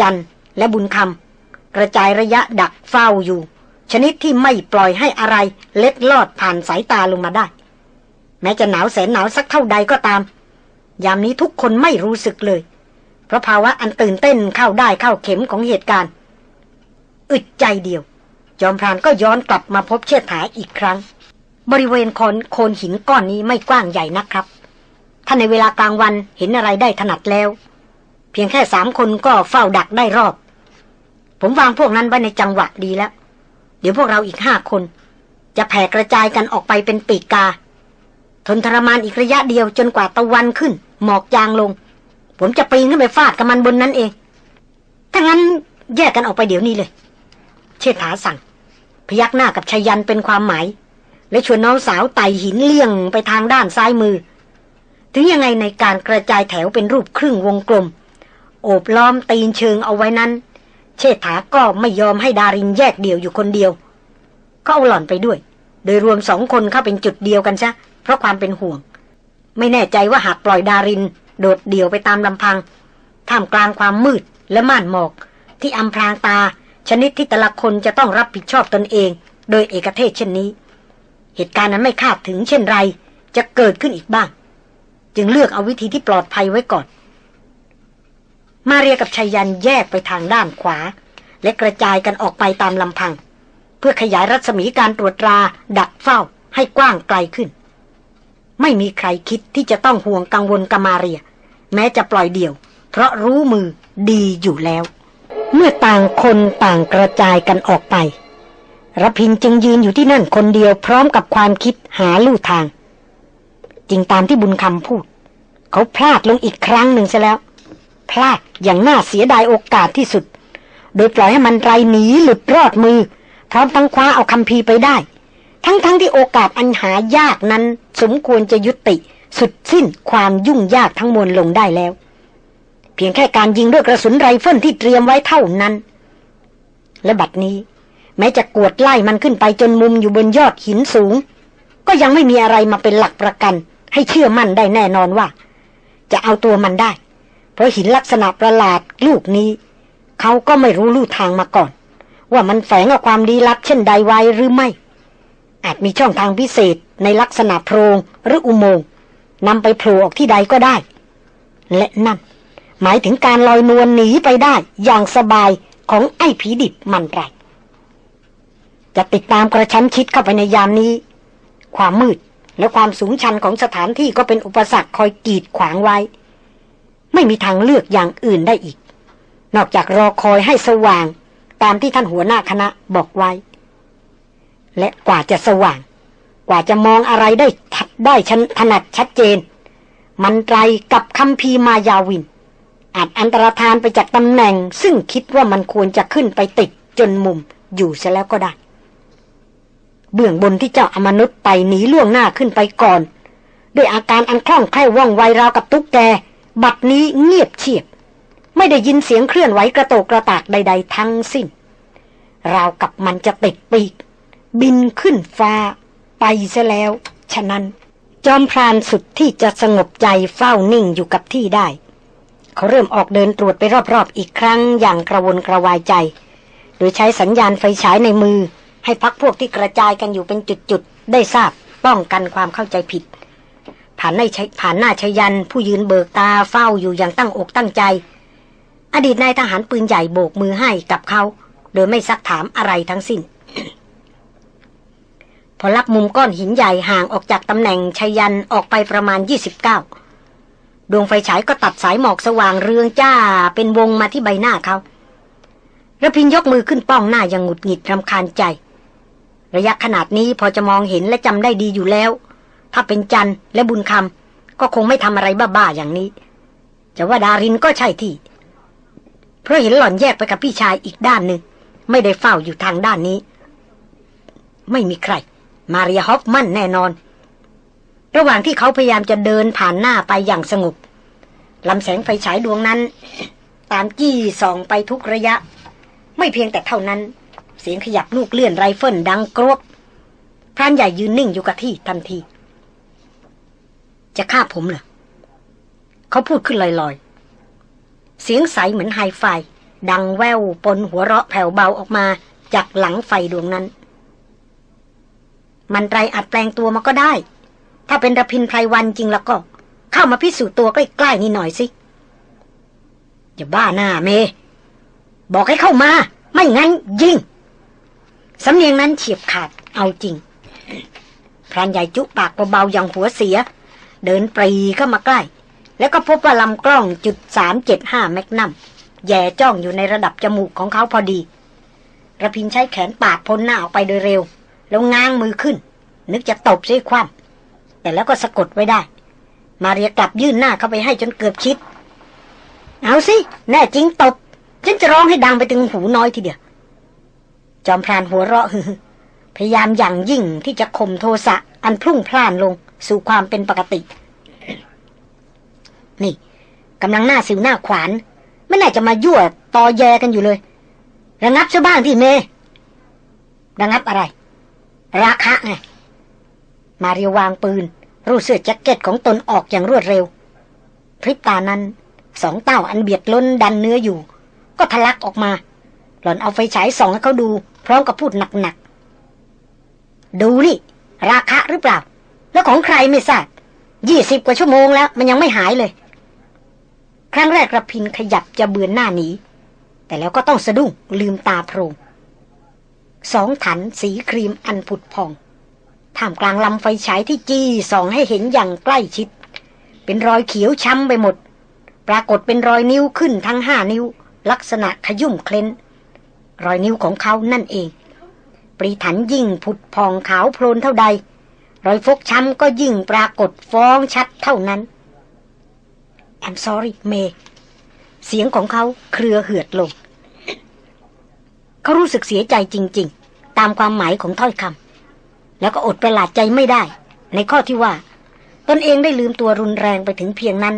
จันและบุญคำกระจายระยะดักเฝ้าอยู่ ชนิดที่ไม่ปล่อยให้อะไรเล็ดลอดผ่านสายตาลงมาได้ แม้จะหนาวแสนหนาวสักเท่าใดก็ตาม ยามนี้ทุกคนไม่รู้สึกเลย เพราะภาวะอันตื่นเต้นเข้าได้เข้าเข็มของเหตุการณ์ อึดใจเดียว จอมพรานก็ย้อนกลับมาพบเชิดถาอีกครั้ง บริเวณโคนโคนหินก้อนนี้ไม่กว้างใหญ่นักครับ ถ้าในเวลากลางวันเห็นอะไรได้ถนัดแล้ว เพียงแค่สามคนก็เฝ้าดักได้รอบ ผมวางพวกนั้นไว้ในจังหวะดีแล้ว เดี๋ยวพวกเราอีกห้าคน จะแผ่กระจายกันออกไปเป็นปีกกา ทนทรมานอีกระยะเดียวจนกว่าตะวันขึ้น หมอกจางลง ผมจะปีนขึ้นไปฟาดกับมันบนนั้นเองถ้างั้นแยกกันออกไปเดี๋ยวนี้เลย เชษฐาสั่ง พยักหน้ากับชยันเป็นความหมาย และชวนน้องสาวไต่หินเลี่ยงไปทางด้านซ้ายมือ ถึงยังไงในการกระจายแถวเป็นรูปครึ่งวงกลม โอบล้อมตีนเชิงเอาไว้นั้น เชษฐาก็ไม่ยอมให้ดารินแยกเดี่ยวอยู่คนเดียว ก็เอาหล่อนไปด้วย โดยรวมสองคนเข้าเป็นจุดเดียวกันซะเพราะความเป็นห่วง ไม่แน่ใจว่าหากปล่อยดาริน โดดเดี่ยวไปตามลำพังท่ามกลางความมืดและม่านหมอก ที่อำพรางตา ชนิดที่แต่ละคนจะต้องรับผิดชอบตนเอง โดยเอกเทศเช่นนี้ เหตุการณ์นั้นไม่คาดถึงเช่นไร จะเกิดขึ้นอีกบ้าง จึงเลือกเอาวิธีที่ปลอดภัยไว้ก่อน มาเรียกับชายันแยกไปทางด้านขวา และกระจายกันออกไปตามลำพัง เพื่อขยายรัศมีการตรวจตรา ดักเฝ้าให้กว้างไกลขึ้น ไม่มีใครคิดที่จะต้องห่วงกังวลกามาเรีย แม้จะปล่อยเดี่ยว เพราะรู้มือดีอยู่แล้ว เมื่อต่างคนต่างกระจายกันออกไประพินจึงยืนอยู่ที่นั่นคนเดียวพร้อมกับความคิดหาลู่ทาง จริงตามที่บุญคำพูด เขาพลาดลงอีกครั้งหนึ่งซะแล้ว พลาดอย่างน่าเสียดายโอกาสที่สุด โดยปล่อยให้มันไรหนีหลุดรอดมือ พร้อมทั้งคว้าเอาคำพีไปได้ ทั้งๆทที่โอกาสอันหายากนั้น สมควรจะยุติ สุดสิ้นความยุ่งยากทั้งมวลลงได้แล้ว เพียงแค่การยิงด้วยกระสุนไรเฟิลที่เตรียมไว้เท่านั้น และบัดนี้ แม้จะกวดไล่มันขึ้นไปจนมุมอยู่บนยอดหินสูง ก็ยังไม่มีอะไรมาเป็นหลักประกัน ให้เชื่อมั่นได้แน่นอนว่า จะเอาตัวมันได้ เพราะหินลักษณะประหลาดลูกนี้ เขาก็ไม่รู้ลู่ทางมาก่อน ว่ามันแฝงเอาความดีลับเช่นใดไว้หรือไม่ อาจมีช่องทางพิเศษในลักษณะโพรงหรืออุโมงค์นำไปโผล่ออกที่ใดก็ได้ และนั่น หมายถึงการลอยนวลหนีไปได้อย่างสบายของไอ้ผีดิบมันไรจะติดตามกระชั้นชิดเข้าไปในยามนี้ ความมืดและความสูงชันของสถานที่ก็เป็นอุปสรรคคอยกีดขวางไว้ ไม่มีทางเลือกอย่างอื่นได้อีก นอกจากรอคอยให้สว่าง ตามที่ท่านหัวหน้าคณะบอกไว้ และกว่าจะสว่าง กว่าจะมองอะไรได้ทัดได้ชันถนัดชัดเจน มันไตรกับคำพีมายาวิน อาจอันตรธานไปจากตำแหน่ง ซึ่งคิดว่ามันควรจะขึ้นไปติดจนมุมอยู่เสียแล้วก็ได้ เบื้องบนที่เจ้าอมนุษย์ไปหนีล่วงหน้าขึ้นไปก่อน ด้วยอาการอันคล่องแคล่วว่องไวราวกับตุ๊กแก บัดนี้เงียบเฉียบ ไม่ได้ยินเสียงเคลื่อนไหวกระโตกกระตากใด ๆ ทั้งสิ้น ราวกับมันจะติดปีก บินขึ้นฟ้า ไปซะแล้ว ฉะนั้นจอมพรานสุดที่จะสงบใจเฝ้านิ่งอยู่กับที่ได้ เขาเริ่มออกเดินตรวจไปรอบๆอีกครั้งอย่างกระวนกระวายใจ โดยใช้สัญญาณไฟฉายในมือ ให้พักพวกที่กระจายกันอยู่เป็นจุดๆ ได้ทราบป้องกันความเข้าใจผิด ผ่านในผ่านหน้าชยันผู้ยืนเบิกตาเฝ้าอยู่อย่างตั้งอกตั้งใจ อดีตนายทหารปืนใหญ่โบกมือให้กับเขา โดยไม่ซักถามอะไรทั้งสิ้น พอรับมุมก้อนหินใหญ่ห่างออกจากตำแหน่งชยันออกไปประมาณ 29 ดวงไฟฉายก็ตัดสายหมอกสว่างเรืองจ้าเป็นวงมาที่ใบหน้าเขาระพินยกมือขึ้นป้องหน้าอย่างหงุดหงิดรำคาญใจ ระยะขนาดนี้พอจะมองเห็นและจำได้ดีอยู่แล้ว ถ้าเป็นจันและบุญคำก็คงไม่ทำอะไรบ้าๆอย่างนี้จะว่าดารินก็ใช่ที่ เพราะเห็นหล่อนแยกไปกับพี่ชายอีกด้านหนึ่งไม่ได้เฝ้าอยู่ทางด้านนี้ ไม่มีใคร มาเรียฮอฟมันแน่นอน ระหว่างที่เขาพยายามจะเดินผ่านหน้าไปอย่างสงบลำแสงไฟฉายดวงนั้น ตามจี้ส่องไปทุกระยะ ไม่เพียงแต่เท่านั้น เสียงขยับลูกเลื่อนไรเฟิลดังกรบพรานใหญ่ยืนนิ่งอยู่กับที่ทันที จะฆ่าผมเหรอเขาพูดขึ้นลอยๆ เสียงใสเหมือนไฮไฟ ดังแววปนหัวเราะแผ่วเบาออกมาจากหลังไฟดวงนั้น มันตรัยอาจแปลงตัวมาก็ได้ ถ้าเป็นระพินไพรวันจริงแล้วก็ เข้ามาพิสูจน์ตัวใกล้ๆนี่หน่อยสิอย่าบ้าหน้าเม บอกให้เข้ามา ไม่งั้นยิงสำเนียงนั้นเฉียบขาดเอาจริง พรานใหญ่จุปากเบาๆอย่างหัวเสีย เดินปรีเข้ามาใกล้ แล้วก็พบว่าลำกล้องจุดสามเจ็ดห้าแมกนัมแย่จ้องอยู่ในระดับจมูกของเขาพอดีระพินใช้แขนปาดพ้นหน้าออกไปโดยเร็ว แล้วง้างมือขึ้น นึกจะตบใช้ความ แต่แล้วก็สะกดไว้ได้ มาเรียกลับยื่นหน้าเข้าไปให้จนเกือบชิด เอาสิ แน่จริงตบ ฉันจะร้องให้ดังไปถึงหูน้อยทีเดียว จอมพรานหัวเราะฮือพยายามอย่างยิ่งที่จะข่มโทสะอันพลุ่งพล่านลงสู่ความเป็นปกติ นี่กำลังหน้าสิวหน้าขวาน ไม่น่าจะมายั่วตอแยกันอยู่เลย ระงับซะบ้างที่เมระงับอะไร ราคะไง มาเรียววางปืน รูดเสื้อแจ็คเก็ตของตนออกอย่างรวดเร็ว พริบตานั้น สองเต้าอันเบียดล้นดันเนื้ออยู่ ก็ทะลักออกมา หล่อนเอาไฟฉายส่องให้เขาดู พร้อมกับพูดหนักๆ ดูนี่ ราคะหรือเปล่า แล้วของใครไม่ทราบยี่สิบกว่าชั่วโมงแล้ว มันยังไม่หายเลย ครั้งแรกระพินขยับจะเบือนหน้าหนีแต่แล้วก็ต้องสะดุ้งลืมตาโพรงสองถันสีครีมอันผุดพอง ท่ามกลางลำไฟฉายที่จี้ส่องให้เห็นอย่างใกล้ชิด เป็นรอยเขียวช้ำไปหมด ปรากฏเป็นรอยนิ้วขึ้นทั้งห้านิ้ว ลักษณะขยุ่มเคล้น รอยนิ้วของเขานั่นเอง ปรีถันยิ่งผุดพองขาวโพลนเท่าใด รอยฟกช้ำก็ยิ่งปรากฏฟ้องชัดเท่านั้น I'm sorry เมเสียงของเขาเครือเหือดลง เขารู้สึกเสียใจจริง ๆ ตามความหมายของถ้อยคำ แล้วก็อดประหลาดใจไม่ได้ ในข้อที่ว่า ตนเองได้ลืมตัวรุนแรงไปถึงเพียงนั้น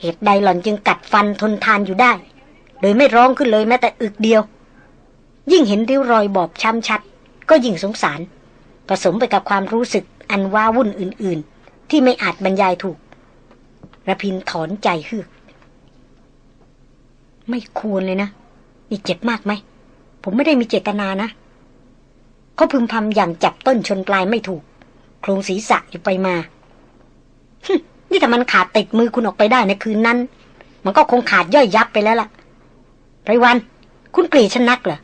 เหตุใดหล่อนจึงกัดฟันทนทานอยู่ได้ โดยไม่ร้องขึ้นเลยแม้แต่อึกเดียว ยิ่งเห็นริ้วรอยบอบช้ำชัด ก็ยิ่งสงสาร ผสมไปกับความรู้สึกอันว้าวุ่นอื่น ๆ ที่ไม่อาจบรรยายถูกระพินถอนใจฮือกไม่ควรเลยนะ นี่เจ็บมากไหม ผมไม่ได้มีเจตนานะ เขาพึมพำอย่างจับต้นชนปลายไม่ถูก โครงศีรษะอยู่ไปมานี่ถ้ามันขาดติดมือคุณออกไปได้ในคืนนั้น มันก็คงขาดย่อยยับไปแล้วล่ะไรวัน คุณกลียดฉันนักเหรอ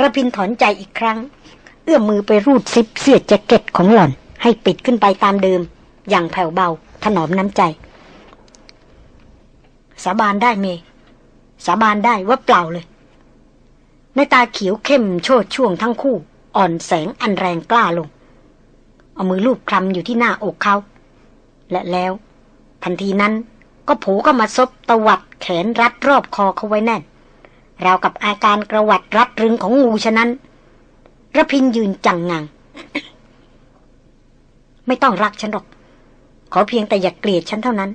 ระพินถอนใจอีกครั้ง เอื้อมมือไปรูดซิปเสื้อแจ็คเก็ตของหล่อน ให้ปิดขึ้นไปตามเดิม อย่างแผ่วเบา ถนอมน้ำใจ สาบานได้เม สาบานได้ว่าเปล่าเลย ในตาเขียวเข้มโชดช่วงทั้งคู่ อ่อนแสงอันแรงกล้าลง เอามือลูบคลำอยู่ที่หน้าอกเขา และแล้ว ทันทีนั้นก็ผูก็มาซบตวัดแขนรัดรอบคอเขาไว้แน่นราวกับอาการกระหวัดรัดรึงของงูฉะนั้นระพินทร์ยืนจังงัง ไม่ต้องรักฉันหรอก ขอเพียงแต่อย่าเกลียดฉันเท่านั้น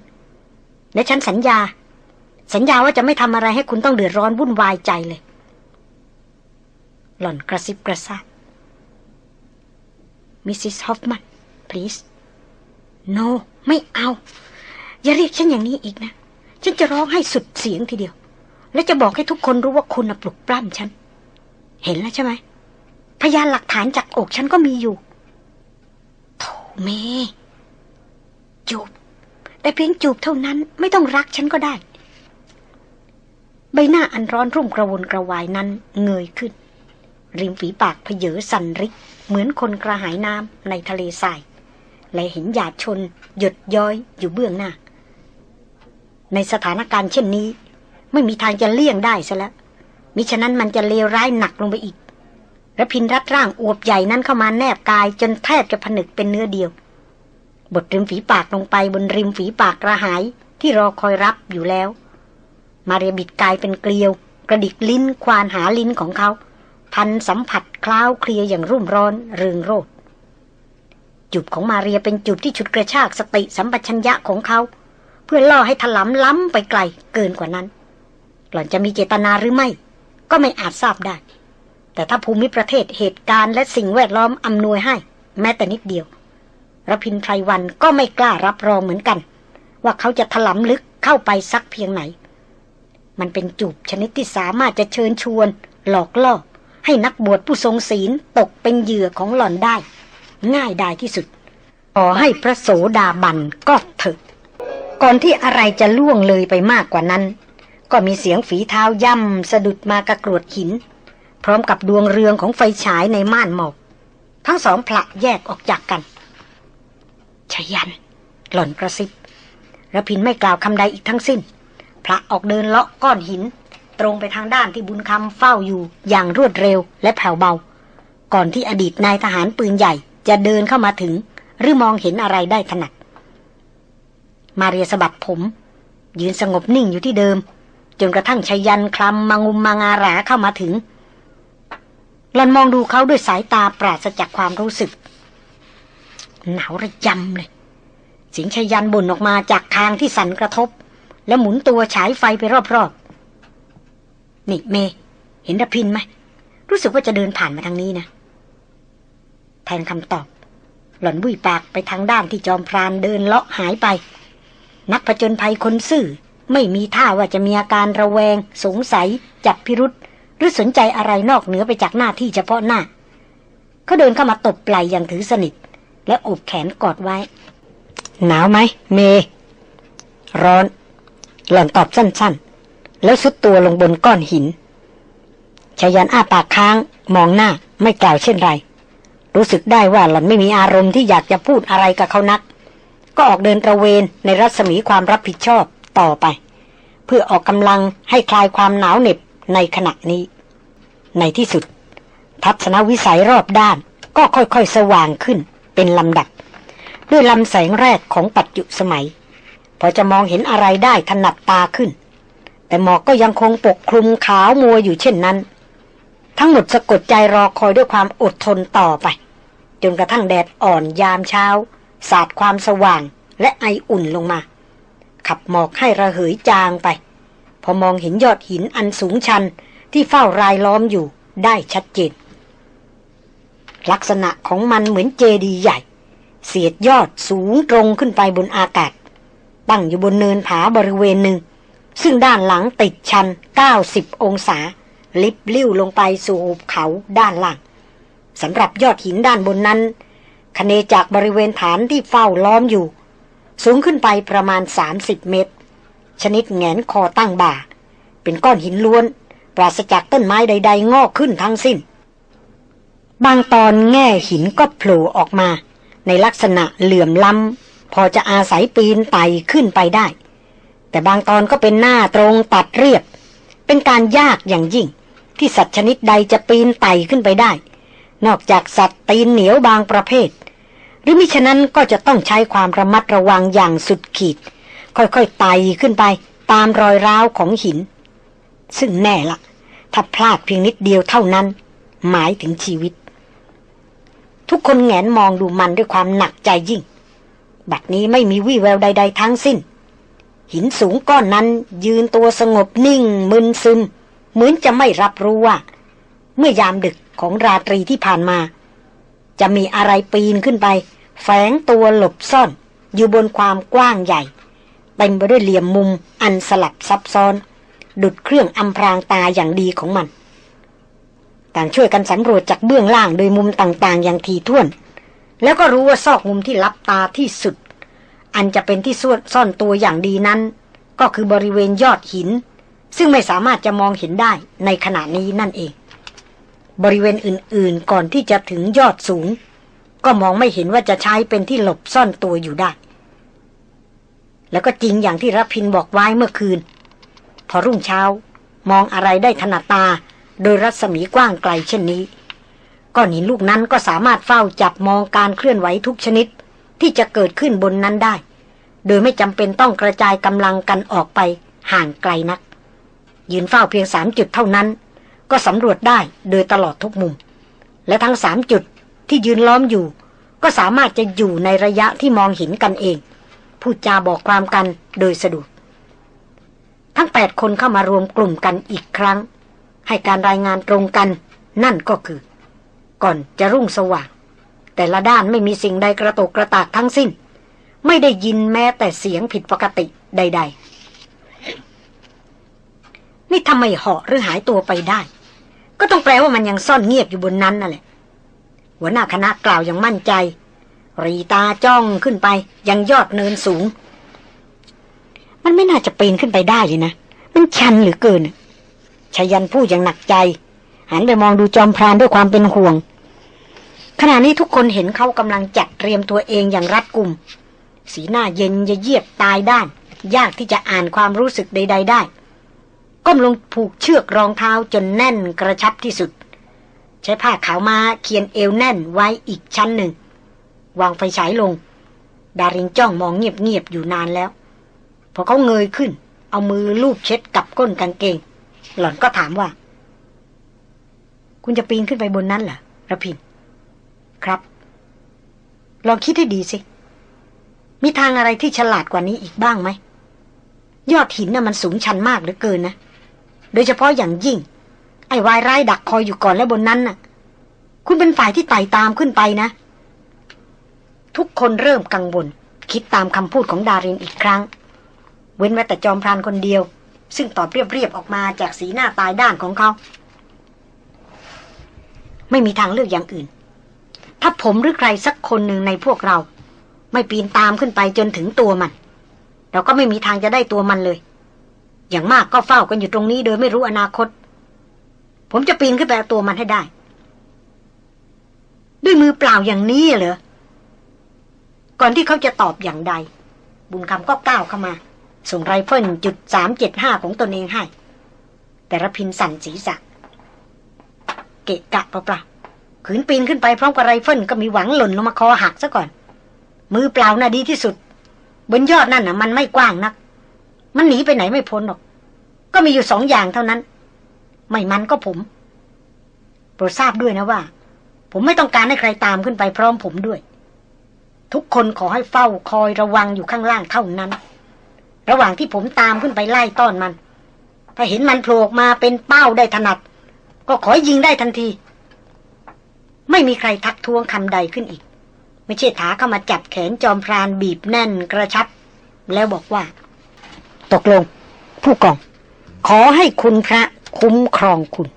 และฉันสัญญา สัญญาว่าจะไม่ทำอะไรให้คุณต้องเดือดร้อนวุ่นวายใจเลย หล่อนกระซิบกระซาบ Mrs. Hofmann please no ไม่เอา อย่าเรียกฉันอย่างนี้อีกนะ ฉันจะร้องให้สุดเสียงทีเดียว และจะบอกให้ทุกคนรู้ว่าคุณปลุกปล้ำฉัน เห็นแล้วใช่ไหม พยานหลักฐานจากอกฉันก็มีอยู่โธ่เมจูบ แต่เพียงจูบเท่านั้นไม่ต้องรักฉันก็ได้ ใบหน้าอันร้อนรุ่มกระวนกระวายนั้นเงยขึ้น ริมฝีปากเพเยอสันริก เหมือนคนกระหายน้ำในทะเลทราย และเห็นหยาดชน หยดย้อยอยู่เบื้องหน้า ในสถานการณ์เช่นนี้ ไม่มีทางจะเลี่ยงได้ซะแล้วมิฉะนั้นมันจะเลวร้ายหนักลงไปอีกและพินรัดร่างอวบใหญ่นั้นเข้ามาแนบกายจนแทบจะผนึกเป็นเนื้อเดียว บดริมฝีปากลงไปบนริมฝีปากกระหายที่รอคอยรับอยู่แล้ว มาเรียบิดกายเป็นเกลียว กระดิกลิ้นควานหาลิ้นของเขา พันสัมผัสคล้าวเคลียอย่างรุ่มร้อนเริงโรดจุบของมาเรียเป็นจุบที่ฉุดกระชากสติสัมปชัญญะของเขา เพื่อล่อให้ถลำล้ำไปไกลเกินกว่านั้น หล่อนจะมีเจตนาหรือไม่ ก็ไม่อาจทราบได้ แต่ถ้าภูมิประเทศเหตุการณ์และสิ่งแวดล้อมอำนวยให้ แม้แต่นิดเดียวรพินไพรวันก็ไม่กล้ารับรองเหมือนกัน ว่าเขาจะถลำลึกเข้าไปสักเพียงไหน มันเป็นจูบชนิดที่สามารถจะเชิญชวน หลอกล่อ ให้นักบวชผู้ทรงศีลตกเป็นเหยื่อของหล่อนได้ ง่ายได้ที่สุด ขอให้พระโสดาบันก็เถอะก่อนที่อะไรจะล่วงเลยไปมากกว่านั้น ก็มีเสียงฝีเท้าย่ำสะดุดมากระกรวดหิน พร้อมกับดวงเรืองของไฟฉายในม่านหมอก ทั้งสองผละแยกออกจากกันชยัน หล่อนกระซิบระพินไม่กล่าวคำใดอีกทั้งสิ้นพระออกเดินเลาะก้อนหิน ตรงไปทางด้านที่บุญคำเฝ้าอยู่อย่างรวดเร็วและแผ่วเบา ก่อนที่อดีตนายทหารปืนใหญ่จะเดินเข้ามาถึง หรือมองเห็นอะไรได้ถนัด มาเรียสะบัดผม ยืนสงบนิ่งอยู่ที่เดิม จนกระทั่งชยันคลำมางุมมางาราเข้ามาถึงหลอนมองดูเขาด้วยสายตาปราศจากความรู้สึก หนาวระยำเลยสิงชยันบ่นออกมาจากทางที่สั่นกระทบ แล้วหมุนตัวฉายไฟไปรอบๆ นี่เม เห็นระพินไหม รู้สึกว่าจะเดินผ่านมาทางนี้นะ แทนคำตอบ หล่อนบุยปากไปทางด้านที่จอมพรานเดินเลาะหายไป นักผจญภัยคนซื่อ ไม่มีท่าว่าจะมีอาการระแวง สงสัย จับพิรุษหรือสนใจอะไรนอกเหนือไปจากหน้าที่เฉพาะหน้า เขาเดินเข้ามาตบไหล่อย่างถือสนิท และโอบแขนกอดไว้ หนาวไหม เม ร้อน หล่อนตอบสั้นๆ แล้วสุดตัวลงบนก้อนหินชายันอ้าปากค้างมองหน้าไม่กล่าวเช่นไร รู้สึกได้ว่าหล่อนไม่มีอารมณ์ที่อยากจะพูดอะไรกับเขานัก ก็ออกเดินตระเวนในรัศมีความรับผิดชอบต่อไป เพื่อออกกำลังให้คลายความหนาวเหน็บในขณะนี้ ในที่สุด ทัศนวิสัยรอบด้านก็ค่อยๆสว่างขึ้นเป็นลำดับ ด้วยลำแสงแรกของปัจจุสมัย พอจะมองเห็นอะไรได้ถนัดตาขึ้น แต่หมอกก็ยังคงปกคลุมขาวมัวอยู่เช่นนั้น ทั้งหมดสะกดใจรอคอยด้วยความอดทนต่อไป จนกระทั่งแดดอ่อนยามเช้า สาดความสว่างและไออุ่นลงมา ขับหมอกให้ระเหยจางไป พอมองเห็นยอดหินอันสูงชันที่เฝ้ารายล้อมอยู่ได้ชัดเจน ลักษณะของมันเหมือนเจดีย์ใหญ่ เสียดยอดสูงตรงขึ้นไปบนอากาศตั้งอยู่บนเนินผาบริเวณหนึ่ง ซึ่งด้านหลังติดชัน 90 องศา ลิบลิ้วลงไปสู่หุบเขาด้านล่างสำหรับยอดหินด้านบนนั้นคเนจากบริเวณฐานที่เฝ้าล้อมอยู่ สูงขึ้นไปประมาณ 30 เมตร ชนิดแงนคอตั้งบ่า เป็นก้อนหินล้วน ปราศจากต้นไม้ใด ๆ งอกขึ้นทั้งสิ้น บางตอนแง่หินก็โผล่ออกมา ในลักษณะเหลื่อมล้ำพอจะอาศัยปีนไต่ขึ้นไปได้ แต่บางตอนก็เป็นหน้าตรงตัดเรียบ เป็นการยากอย่างยิ่ง ที่สัตว์ชนิดใดจะปีนไต่ขึ้นไปได้ นอกจากสัตว์ตีนเหนียวบางประเภท หรือมิฉะนั้นก็จะต้องใช้ความระมัดระวังอย่างสุดขีด ค่อยๆไต่ขึ้นไปตามรอยร้าวของหิน ซึ่งแน่ละถ้าพลาดเพียงนิดเดียวเท่านั้น หมายถึงชีวิต ทุกคนแงนมองดูมันด้วยความหนักใจยิ่ง บัดนี้ไม่มีวี่แววใด ๆ ทั้งสิ้น หินสูงก้อนนั้นยืนตัวสงบนิ่ง มึนซึม เหมือนจะไม่รับรู้ว่า เมื่อยามดึกของราตรีที่ผ่านมา จะมีอะไรปีนขึ้นไป แฝงตัวหลบซ่อน อยู่บนความกว้างใหญ่เต็มไปด้วยเหลี่ยมมุมอันสลับซับซ้อน ดุดเครื่องอำพรางตาอย่างดีของมัน ต่างช่วยกันสำรวจจากเบื้องล่างโดยมุมต่างๆ อย่างทีท่วน แล้วก็รู้ว่าซอกมุมที่ลับตาที่สุด อันจะเป็นที่ซ่อนตัวอย่างดีนั้น ก็คือบริเวณยอดหิน ซึ่งไม่สามารถจะมองเห็นได้ในขณะนี้นั่นเอง บริเวณอื่นๆก่อนที่จะถึงยอดสูง ก็มองไม่เห็นว่าจะใช้เป็นที่หลบซ่อนตัวอยู่ได้ แล้วก็จริงอย่างที่รพินบอกไว้เมื่อคืน พอรุ่งเช้ามองอะไรได้ถนัดตา โดยรัศมีกว้างไกลเช่นนี้ก้อนหินลูกนั้นก็สามารถเฝ้าจับมองการเคลื่อนไหวทุกชนิดที่จะเกิดขึ้นบนนั้นได้ โดยไม่จำเป็นต้องกระจายกำลังกันออกไปห่างไกลนัก ยืนเฝ้าเพียงสามจุดเท่านั้น ก็สำรวจได้โดยตลอดทุกมุม และทั้งสามจุดที่ยืนล้อมอยู่ ก็สามารถจะอยู่ในระยะที่มองเห็นกันเองพูดจาบอกความกันโดยสะดวกทั้งแปดคนเข้ามารวมกลุ่มกันอีกครั้ง ให้การรายงานตรงกัน นั่นก็คือ ก่อนจะรุ่งสว่าง แต่ละด้านไม่มีสิ่งใดกระตกกระตากทั้งสิ้น ไม่ได้ยินแม้แต่เสียงผิดปกติใด ๆ นี่ทำไมเหาะหรือหายตัวไปได้ ก็ต้องแปลว่ามันยังซ่อนเงียบอยู่บนนั้นนั่นแหละ หัวหน้าคณะกล่าวอย่างมั่นใจ รีตาจ้องขึ้นไป ยังยอดเนินสูง มันไม่น่าจะปีนขึ้นไปได้เลยนะ มันชันเหลือเกินชายันพูดอย่างหนักใจ หันไปมองดูจอมพรานด้วยความเป็นห่วงขณะนี้ทุกคนเห็นเขากำลังจัดเตรียมตัวเองอย่างรัดกุม สีหน้าเย็นจะเยียบตายด้าน ยากที่จะอ่านความรู้สึกใด ๆ ได้ ก้มลงผูกเชือกรองเท้าจนแน่นกระชับที่สุด ใช้ผ้าขาวมาเคียนเอวแน่นไว้อีกชั้นหนึ่ง วางไฟฉายลง ดาริงจ้องมองเงียบ ๆ อยู่นานแล้ว พอเขาเงยขึ้น เอามือลูบเช็ดกับก้นกางเกง หล่อนก็ถามว่า คุณจะปีนขึ้นไปบนนั้นเหรอระพินครับ ลองคิดให้ดีสิ มีทางอะไรที่ฉลาดกว่านี้อีกบ้างไหม ยอดหินน่ะมันสูงชันมากเหลือเกินนะ โดยเฉพาะอย่างยิ่ง ไอ้วายร้ายดักคอยอยู่ก่อนและบนนั้นน่ะ คุณเป็นฝ่ายที่ไต่ตามขึ้นไปนะ ทุกคนเริ่มกังวล คิดตามคำพูดของดารินอีกครั้ง เว้นไว้แต่จอมพรานคนเดียว ซึ่งตอบเรียบๆออกมาจากสีหน้าตายด้านของเขา ไม่มีทางเลือกอย่างอื่น ถ้าผมหรือใครสักคนหนึ่งในพวกเรา ไม่ปีนตามขึ้นไปจนถึงตัวมัน เราก็ไม่มีทางจะได้ตัวมันเลย อย่างมากก็เฝ้ากันอยู่ตรงนี้โดยไม่รู้อนาคต ผมจะปีนขึ้นไปเอาตัวมันให้ได้ ด้วยมือเปล่าอย่างนี้เหรอ ก่อนที่เขาจะตอบอย่างใด บุญคำก็ก้าวเข้ามา ส่งไรเฟิลจุดสามเจ็ดห้าของตนเองให้ แต่ระพินทร์สั่นศีรษะเกะกะเปล่าๆขืนปีนขึ้นไปพร้อมกับไรเฟิลก็มีหวังหล่นลงมาคอหักซะก่อน มือเปล่าน่ะดีที่สุด บนยอดนั่นน่ะ มันไม่กว้างนัก มันหนีไปไหนไม่พ้นหรอก ก็มีอยู่สองอย่างเท่านั้น ไม่มันก็ผม โปรดทราบด้วยนะว่า ผมไม่ต้องการให้ใครตามขึ้นไปพร้อมผมด้วย ทุกคนขอให้เฝ้าคอยระวังอยู่ข้างล่างเท่านั้น ระหว่างที่ผมตามขึ้นไปไล่ต้อนมัน ถ้าเห็นมันโผล่มาเป็นเป้าได้ถนัด ก็ขอยิงได้ทันที ไม่มีใครทักท้วงคำใดขึ้นอีก ไม่ใช่ถาเข้ามาจับแขนจอมพรานบีบแน่นกระชับ แล้วบอกว่า ตกลง ผู้กอง ขอให้คุณพระคุ้มครองคุณ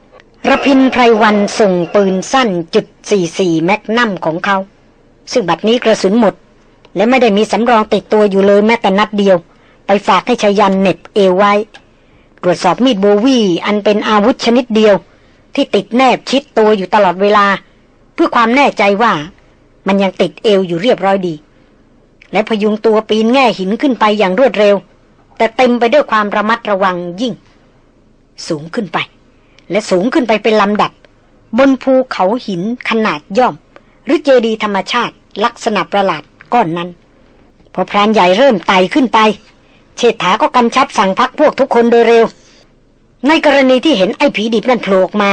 ระพินไพรวันส่งปืนสั้นจุด44แมกนัมของเขา ซึ่งบัดนี้กระสุนหมด และไม่ได้มีสำรองติดตัวอยู่เลยแม้แต่นัดเดียว ไปฝากให้ชายันเน็บเอวไว้ ตรวจสอบมีดโบวีอันเป็นอาวุธชนิดเดียว ที่ติดแนบชิดตัวอยู่ตลอดเวลา เพื่อความแน่ใจว่า มันยังติดเอวอยู่เรียบร้อยดี และพยุงตัวปีนแง่หินขึ้นไปอย่างรวดเร็ว แต่เต็มไปด้วยความระมัดระวังยิ่ง สูงขึ้นไป และสูงขึ้นไปเป็นลำดับ บนภูเขาหินขนาดย่อม หรือเจดีย์ธรรมชาติ ลักษณะประหลาดก้อนนั้น พอพรานใหญ่เริ่มไต่ขึ้นไป เชษฐาก็กำชับสั่งพักพวกทุกคนโดยเร็ว ในกรณีที่เห็นไอ้ผีดิบนั่นโผล่มา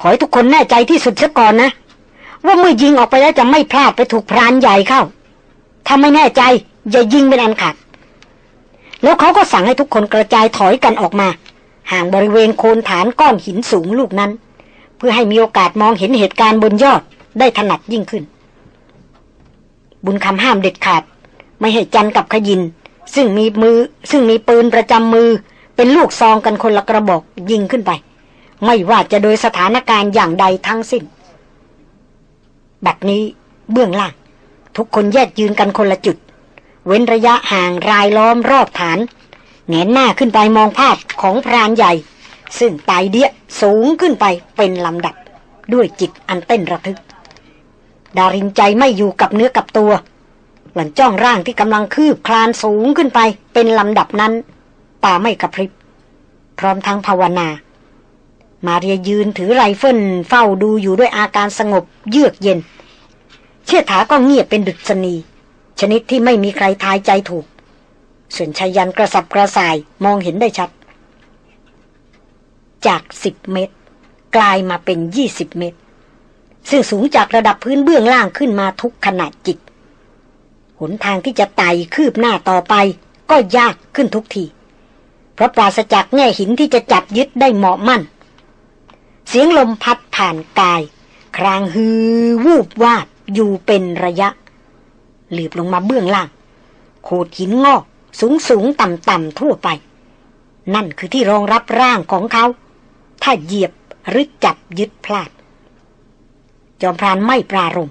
ขอให้ทุกคนแน่ใจที่สุดซะก่อนนะ ว่าเมื่อยิงออกไปแล้วจะไม่พลาดไปถูกพรานใหญ่เข้าถ้าไม่แน่ใจอย่ายิงเป็นอันขาดแล้วเขาก็สั่งให้ทุกคนกระจายถอยกันออกมา ห่างบริเวณโคนฐานก้อนหินสูงลูกนั้น เพื่อให้มีโอกาสมองเห็นเหตุการณ์บนยอดได้ถนัดยิ่งขึ้น บุญคำห้ามเด็ดขาด ไม่ให้จันกับขยิน ซึ่งมีมือซึ่งมีปืนประจำมือ เป็นลูกซองกันคนละกระบอกยิงขึ้นไป ไม่ว่าจะโดยสถานการณ์อย่างใดทั้งสิ้น บัดนี้เบื้องล่าง ทุกคนแยกยืนกันคนละจุด เว้นระยะห่างรายล้อมรอบฐานแงนหน้าขึ้นไปมองภาพของพรานใหญ่ ซึ่งไตเดียสูงขึ้นไปเป็นลำดับ ด้วยจิตอันเต้นระทึก ดารินใจไม่อยู่กับเนื้อกับตัว หลันจ้องร่างที่กำลังคืบคลานสูงขึ้นไปเป็นลำดับนั้น ตาไม่กระพริบ พร้อมทั้งภาวนา มาเรียยืนถือไรเฟิลเฝ้าดูอยู่ด้วยอาการสงบเยือกเย็น เชื่อถาก็เงียบเป็นดุษณี ชนิดที่ไม่มีใครทายใจถูก ส่วนไชยยันต์กระสับกระส่ายมองเห็นได้ชัด จากสิบเมตร กลายมาเป็นยี่สิบเมตร ซึ่งสูงจากระดับพื้นเบื้องล่างขึ้นมาทุกขณะจิต หนทางที่จะไต่คืบหน้าต่อไป ก็ยากขึ้นทุกที เพราะปราศจากแง่หินที่จะจับยึดได้เหมาะมั่น เสียงลมพัดผ่านกาย ครางฮือวูบวาบอยู่เป็นระยะ หลีบลงมาเบื้องล่าง โขดหินงอกสูงสูงต่ำต่ำทั่วไป นั่นคือที่รองรับร่างของเขา ถ้าเหยียบหรือจับยึดพลาด จอมพรานไม่ปรารม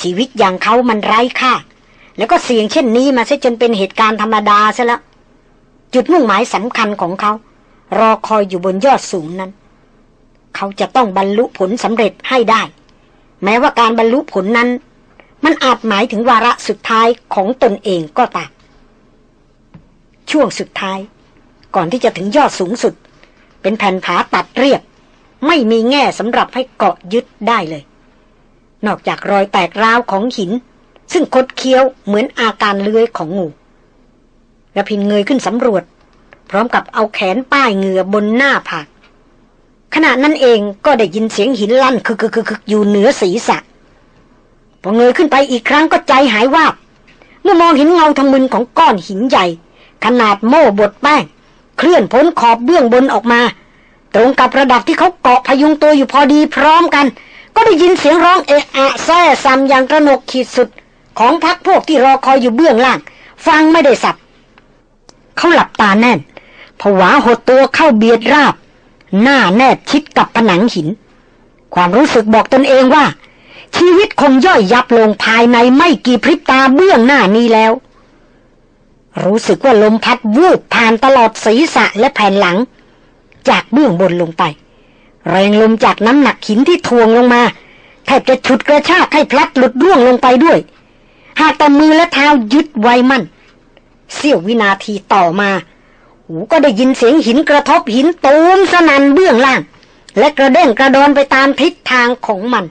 ชีวิตอย่างเขามันไร้ค่า แล้วก็เสี่ยงเช่นนี้มาซะจนเป็นเหตุการณ์ธรรมดาซะแล้วจุดมุ่งหมายสำคัญของเขา รอคอยอยู่บนยอดสูงนั้น เขาจะต้องบรรลุผลสำเร็จให้ได้ แม้ว่าการบรรลุผลนั้น มันอาจหมายถึงวาระสุดท้ายของตนเองก็ตาม ช่วงสุดท้าย ก่อนที่จะถึงยอดสูงสุด เป็นแผ่นผาตัดเรียบ ไม่มีแง่สำหรับให้เกาะยึดได้เลย นอกจากรอยแตกร้าวของหิน ซึ่งคดเคี้ยวเหมือนอาการเลื้อยของงูระพินเงยขึ้นสำรวจ พร้อมกับเอาแขนป้ายเหงื่อบนหน้าผาก ขณะนั้นเองก็ได้ยินเสียงหินลั่นคึกคึกอยู่เหนือศีรษะ พอเงยขึ้นไปอีกครั้งก็ใจหายวาบเมื่อมองเห็นเงาทางมึนของก้อนหินใหญ่ ขนาดโม่บดแป้ง เคลื่อนพ้นขอบเบื้องบนออกมา ตรงกับระดับที่เขาเกาะพยุงตัวอยู่พอดีพร้อมกัน ก็ได้ยินเสียงร้องเอะอะแซ่ซ้ำอย่างกระหนกขีดสุด ของพักพวกที่รอคอยอยู่เบื้องล่าง ฟังไม่ได้สับเขาหลับตาแน่นผวาหดตัวเข้าเบียดราบ หน้าแนบชิดกับผนังหิน ความรู้สึกบอกตนเองว่า ชีวิตคงย่อยยับลงภายในไม่กี่พริบตาเบื้องหน้านี้แล้ว รู้สึกว่าลมพัดวูบผ่านตลอดศีรษะและแผ่นหลัง จากเบื้องบนลงไป แรงลมจากน้ำหนักหินที่ทวงลงมาแทบจะฉุดกระชากให้พลัดหลุดร่วงลงไปด้วย หากแต่มือและเท้ายึดไว้มั่นเสี้ยววินาทีต่อมา หูก็ได้ยินเสียงหินกระทบหินตูมสนันเบื้องล่าง และกระเด้งกระดอนไปตามทิศทางของมัน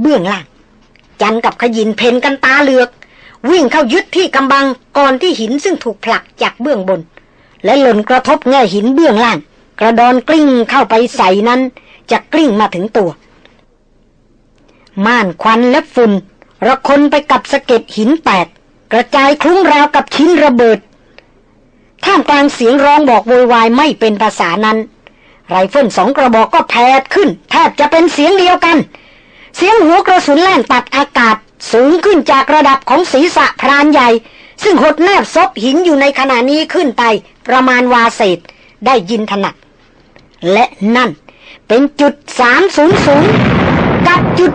เบื้องล่าง จันกับขยินเพนกันตาเหลือก วิ่งเข้ายึดที่กำบังก่อนที่หินซึ่งถูกผลักจากเบื้องบน และหล่นกระทบแง่หินเบื้องล่าง กระดอนกลิ้งเข้าไปใส่นั้นจะกลิ้งมาถึงตัว ม่านควันและฝุ่นระคนไปกับสะเก็ดหินแตกกระจายคลุ้งราวกับชิ้นระเบิด ท่ามกลางเสียงร้องบอกโวยวายไม่เป็นภาษานั้น ไรเฟิลสองกระบอกก็แผดขึ้น แทบจะเป็นเสียงเดียวกัน เสียงหัวกระสุนแล่นตัดอากาศสูงขึ้นจากระดับของศีรษะพรานใหญ่ ซึ่งหดแนบซบหินอยู่ในขณะนี้ขึ้นไป ประมาณวาเศษได้ยินถนัด และนั่นเป็นจุด 300 กับจุด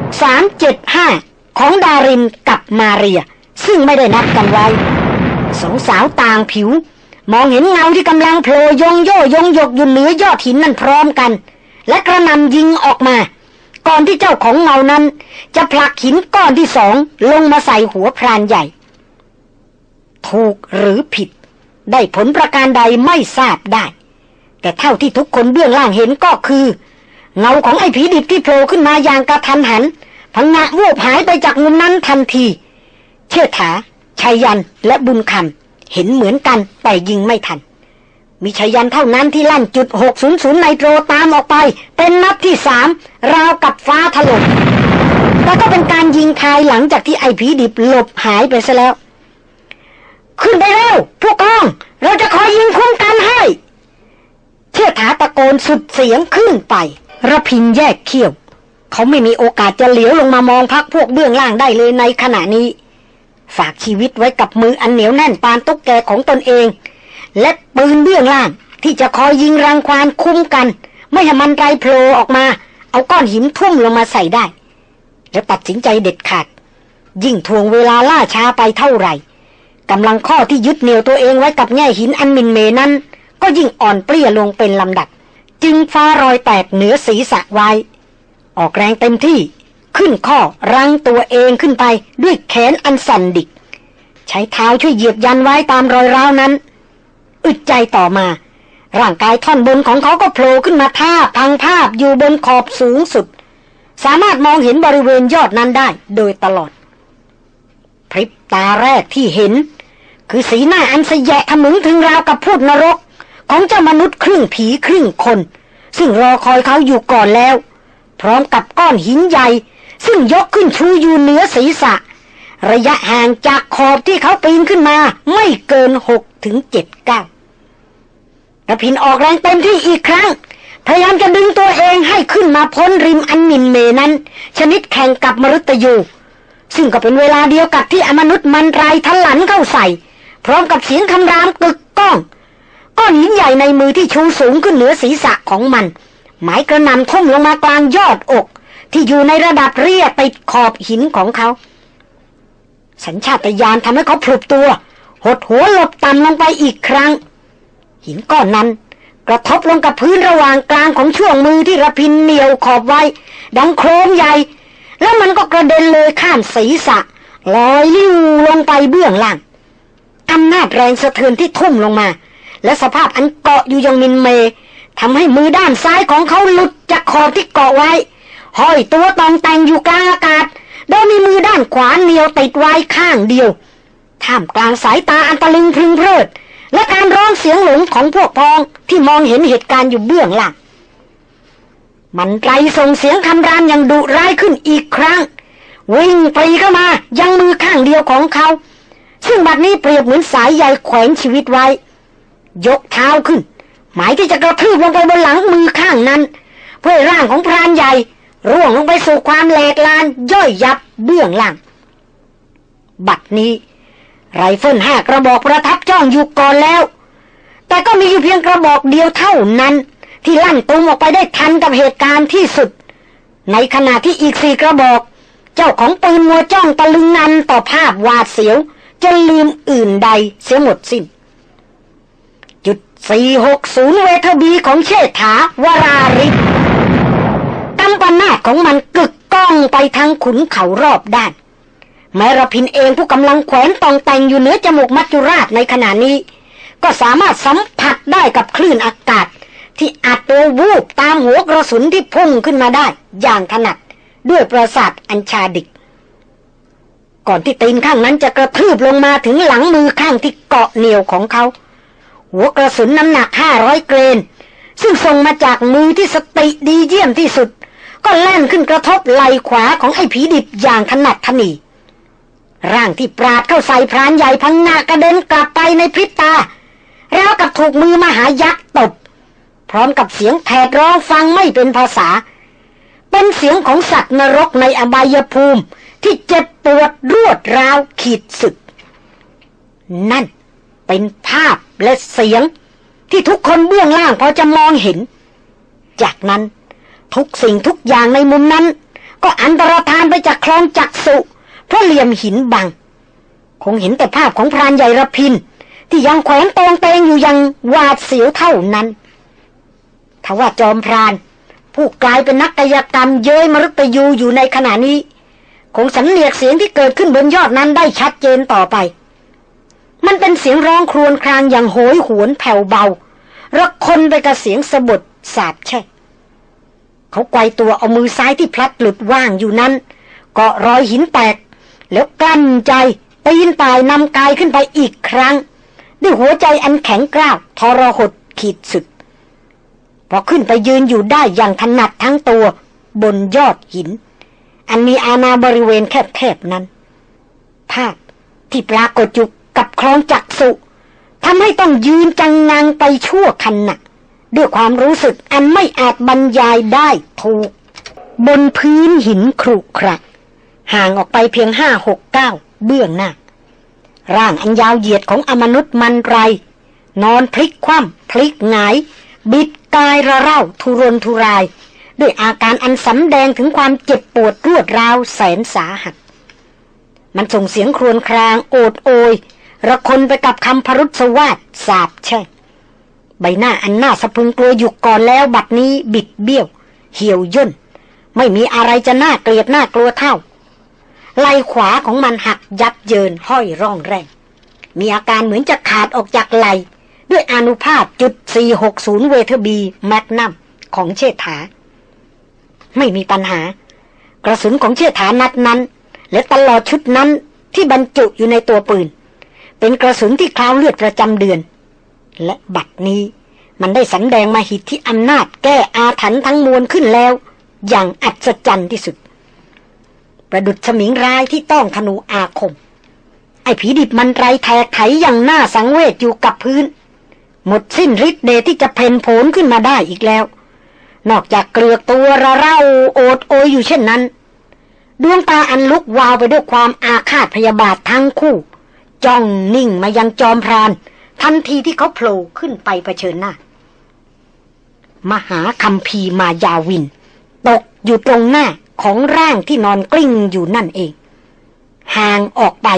375 ของดารินกับมาเรีย ซึ่งไม่ได้นัดกันไว้ สองสาวต่างผิว มองเห็นเงาที่กำลังโผล่ยงโยยงยกอยู่เหนือยอดหินนั่นพร้อมกัน และกระนำยิงออกมา ก่อนที่เจ้าของเงานั้น จะผลักหินก้อนที่สองลงมาใส่หัวพรานใหญ่ ถูกหรือผิด ได้ผลประการใดไม่ทราบได้ แต่เท่าที่ทุกคนเบื้องล่างเห็นก็คือ เงาของไอ้ผีดิบที่โผล่ขึ้นมาอย่างกระทันหันพังงะวูบหายไปจากมุมนั้นทันที เชื่อถาชัยยันและบุญคำ เห็นเหมือนกันแต่ยิงไม่ทัน มีชัยยันเท่านั้นที่ลั่นจุด 600 ไนโตรตามออกไป เป็นนัดที่สามราวกับฟ้าถล่มแล้วก็เป็นการยิงทายหลังจากที่ไอผีดิบหลบหายไปซะแล้ว ขึ้นไปแล้วพวกกอง เราจะคอยยิงคุ้มกันให้ เชื่อถาตะโกนสุดเสียงขึ้นไประพินแยกเขี้ยว เขาไม่มีโอกาสจะเหลียวลงมามองพักพวกเบื้องล่างได้เลยในขณะนี้ ฝากชีวิตไว้กับมืออันเหนียวแน่นปานตุ๊กแกของตนเอง และปืนเบื้องล่างที่จะคอยยิงรังควานคุ้มกัน ไม่ให้มันไรโผล่ออกมา เอาก้อนหินทุ่มลงมาใส่ได้ แล้วตัดสินใจเด็ดขาด ยิ่งทวงเวลาล่าช้าไปเท่าไหร่กำลังข้อที่ยึดเหนี่ยวตัวเองไว้กับแง่หินอันมินเมนั้น ก็ยิ่งอ่อนเปรี้ยลงเป็นลำดับ จึงฟ้ารอยแตกเหนือศีรษะไว้ ออกแรงเต็มที่ ขึ้นข้อรั้งตัวเองขึ้นไปด้วยแขนอันสั่นดิก ใช้เท้าช่วยเหยียบยันไว้ตามรอยร้าวนั้น อึดใจต่อมา ร่างกายท่อนบนของเขาก็โผล่ขึ้นมาท่าพังภาพอยู่บนขอบสูงสุด สามารถมองเห็นบริเวณยอดนั้นได้โดยตลอด พริบตาแรกที่เห็น คือสีหน้าอันสยะทมึงถึงราวกับพูดนรก ของเจ้ามนุษย์ครึ่งผีครึ่งคน ซึ่งรอคอยเขาอยู่ก่อนแล้ว พร้อมกับก้อนหินใหญ่ ซึ่งยกขึ้นชูอยู่เหนือศีรษะ ระยะห่างจากขอบที่เขาปีนขึ้นมา ไม่เกินหกถึงเจ็ดก้าวกระพินออกแรงเต็มที่อีกครั้ง พยายามจะดึงตัวเองให้ขึ้นมาพ้นริมอันมินเมนั้น ชนิดแข่งกับมรุตยู ซึ่งก็เป็นเวลาเดียวกับที่อมนุษย์มันไรทะลันเข้าใส่ พร้อมกับเสียงคำรามกึกก้องก้อนหินใหญ่ญ่ในมือที่ชูสูงขึ้นเหนือศีรษะของมัน หมายกระนำทุ่มลงมากลางยอดอก ที่อยู่ในระดับเรียติดขอบหินของเขา สัญชาตญาณทำให้เขาพลุบตัว หดหัวหลบต่ำลงไปอีกครั้ง หินก้อนนั้น กระทบลงกับพื้นระหว่างกลางของช่วงมือที่ระพินเหนียวขอบไว้ ดังโครมใหญ่ แล้วมันก็กระเด็นเลยข้ามศีรษะลอยลิ้วลงไปเบื้องล่างอำนาจแรงสะเทือนที่ทุ่มลงมา และสภาพอันเกาะอยู่ยังมินเมทำให้มือด้านซ้ายของเขาหลุดจากขอบที่เกาะไว้ ห้อยตัวตองแต่งอยู่กลางอากาศ โดยมีมือด้านขวาเหนียวติดไว้ข้างเดียว ท่ามกลางสายตาอันตะลึงพึงเพลิด และการร้องเสียงหลงของพวกพองที่มองเห็นเหตุการณ์อยู่เบื้องหลัง มันไรส่งเสียงคำรามอย่างดุร้ายขึ้นอีกครั้ง วิ่งปรีเข้ามายังมือข้างเดียวของเขา ซึ่งบัดนี้เปรียบเหมือนสายใยแขวนชีวิตไว้ ยกเท้าขึ้น หมายที่จะกระทืบลงไปบนหลังมือข้างนั้น เพื่อร่างของพรานใหญ่ ร่วงลงไปสู่ความแหลกลานย่อยยับเบื้องล่าง บัดนี้ ไรเฟิลห้ากระบอกประทับจ้องอยู่ก่อนแล้ว แต่ก็มีอยู่เพียงกระบอกเดียวเท่านั้น ที่ลั่นตูมออกไปได้ทันกับเหตุการณ์ที่สุด ในขณะที่อีกสี่กระบอก เจ้าของปืนมัวจ้องตะลึงนันต่อภาพวาดเสียวจนลืมอื่นใดเสียหมดสิน้นจุด460เวทบีของเชษฐาวราริศ นาจของมันกึกก้องไปทั้งขุนเขารอบด้าน แม้ระพินเองผู้กำลังแขวนตองแต่งอยู่เหนือจมูกมัจจุราชในขณะนี้ ก็สามารถสัมผัสได้กับคลื่นอากาศ ที่อัดตัววูบตามหัวกระสุนที่พุ่งขึ้นมาได้ อย่างถนัดด้วยประสาทอัญชาดิก ก่อนที่ตีนข้างนั้นจะกระทืบลงมาถึงหลังมือข้างที่เกาะเหนียวของเขา หัวกระสุนน้ำหนักห้าร้อยเกรนซึ่งส่งมาจากมือที่สติดีเยี่ยมที่สุด ก็แล่นขึ้นกระทบไหล่ขวาของไอ้ผีดิบอย่างถนัดทนีร่างที่ปราดเข้าใส่พรานใหญ่พังงากระเด็นกลับไปในพริบตา แล้วกับถูกมือมหายักษ์ตบ พร้อมกับเสียงแผดร้องฟังไม่เป็นภาษา เป็นเสียงของสัตว์นรกในอบายภูมิที่เจ็บปวดรวดราวขีดสุดนั่นเป็นภาพและเสียงที่ทุกคนเบื้องล่างพอจะมองเห็น จากนั้น ทุกสิ่งทุกอย่างในมุมนั้น ก็อันตรธานไปจากคลองจักสุเพราะเหลี่ยมหินบัง คงเห็นแต่ภาพของพรานใหญ่ระพิน ที่ยังแขวนตองเตงอยู่ยังหวาดเสียวเท่านั้นทว่าจอมพราน ผู้กลายเป็นนักกายกรรมเย้ยมรุตยูอยู่ในขณะนี้ คงสำเนียกเสียงที่เกิดขึ้นบนยอดนั้นได้ชัดเจนต่อไป มันเป็นเสียงร้องครวญครางอย่างโหยหวนแผ่วเบาระคนไปกับเสียงสะบดสาบแช่ง เขาไกวตัวเอามือซ้ายที่พลัดหลุดว่างอยู่นั้น เกาะรอยหินแตก แล้วกลั้นใจปีนป่ายนำกายขึ้นไปอีกครั้ง ด้วยหัวใจอันแข็งกร้าวทรหดขีดสุด พอขึ้นไปยืนอยู่ได้อย่างถนัดทั้งตัว บนยอดหิน อันมีอาณาบริเวณแคบๆนั้น ภาพที่ปรากฏอยู่กับคลองจักสุทำให้ต้องยืนจังงังไปชั่วขณะ ด้วยความรู้สึกอันไม่อาจบรรยายได้ถูก บนพื้นหินครุขระห่างออกไปเพียงห้าหกเก้าเบื้องหน้า ร่างอันยาวเหยียดของอมนุษย์มันไร นอนพลิกคว่ำพลิกหงาย บิดกายระเร่าทุรนทุราย ด้วยอาการอันสำแดงถึงความเจ็บปวดรวดราวแสนสาหัส มันส่งเสียงครวญครางโอดโอยระคนไปกับคำพรุษวาดสาบแช่ง ใบหน้าอันน่าสะพรึงกลัวอยู่ก่อนแล้วบัดนี้บิดเบี้ยว เหี่ยวย่น ไม่มีอะไรจะน่าเกลียดน่ากลัวเท่าไหล่ขวาของมันหักยับเยินห้อยร่องแร่ง มีอาการเหมือนจะขาดออกจากไหล่ด้วยอานุภาพจุด 460 Weatherby Magnum ของเชษฐา ไม่มีปัญหา กระสุนของเชษฐานัดนั้น และตลอดชุดนั้นที่บรรจุอยู่ในตัวปืน เป็นกระสุนที่คล้าวเลือดประจำเดือน และบัดนี้มันได้สันแดงมาหิทที่อำนาจแก้อาถรรพ์ทั้งมวลขึ้นแล้ว อย่างอัศจรรย์ที่สุด ประดุดสมิงรายที่ต้องธนูอาคม ไอ้ผีดิบมันไรแทกไถอย่างหน้าสังเวชอยู่กับพื้น หมดสิ้นฤทธิ์เดชที่จะเพนโผลขึ้นมาได้อีกแล้ว นอกจากเกลือกตัวระเร่าโอดโอยอยู่เช่นนั้น ดวงตาอันลุกวาวไปด้วยความอาฆาตพยาบาททั้งคู่ จ้องนิ่งมายังจอมพราน ทันทีที่เขาโผล่ขึ้นไปเผชิญหน้า มหาคัมภีมายาวิน ตกอยู่ตรงหน้าของร่างที่นอนกลิ้งอยู่นั่นเอง ห่างออกไป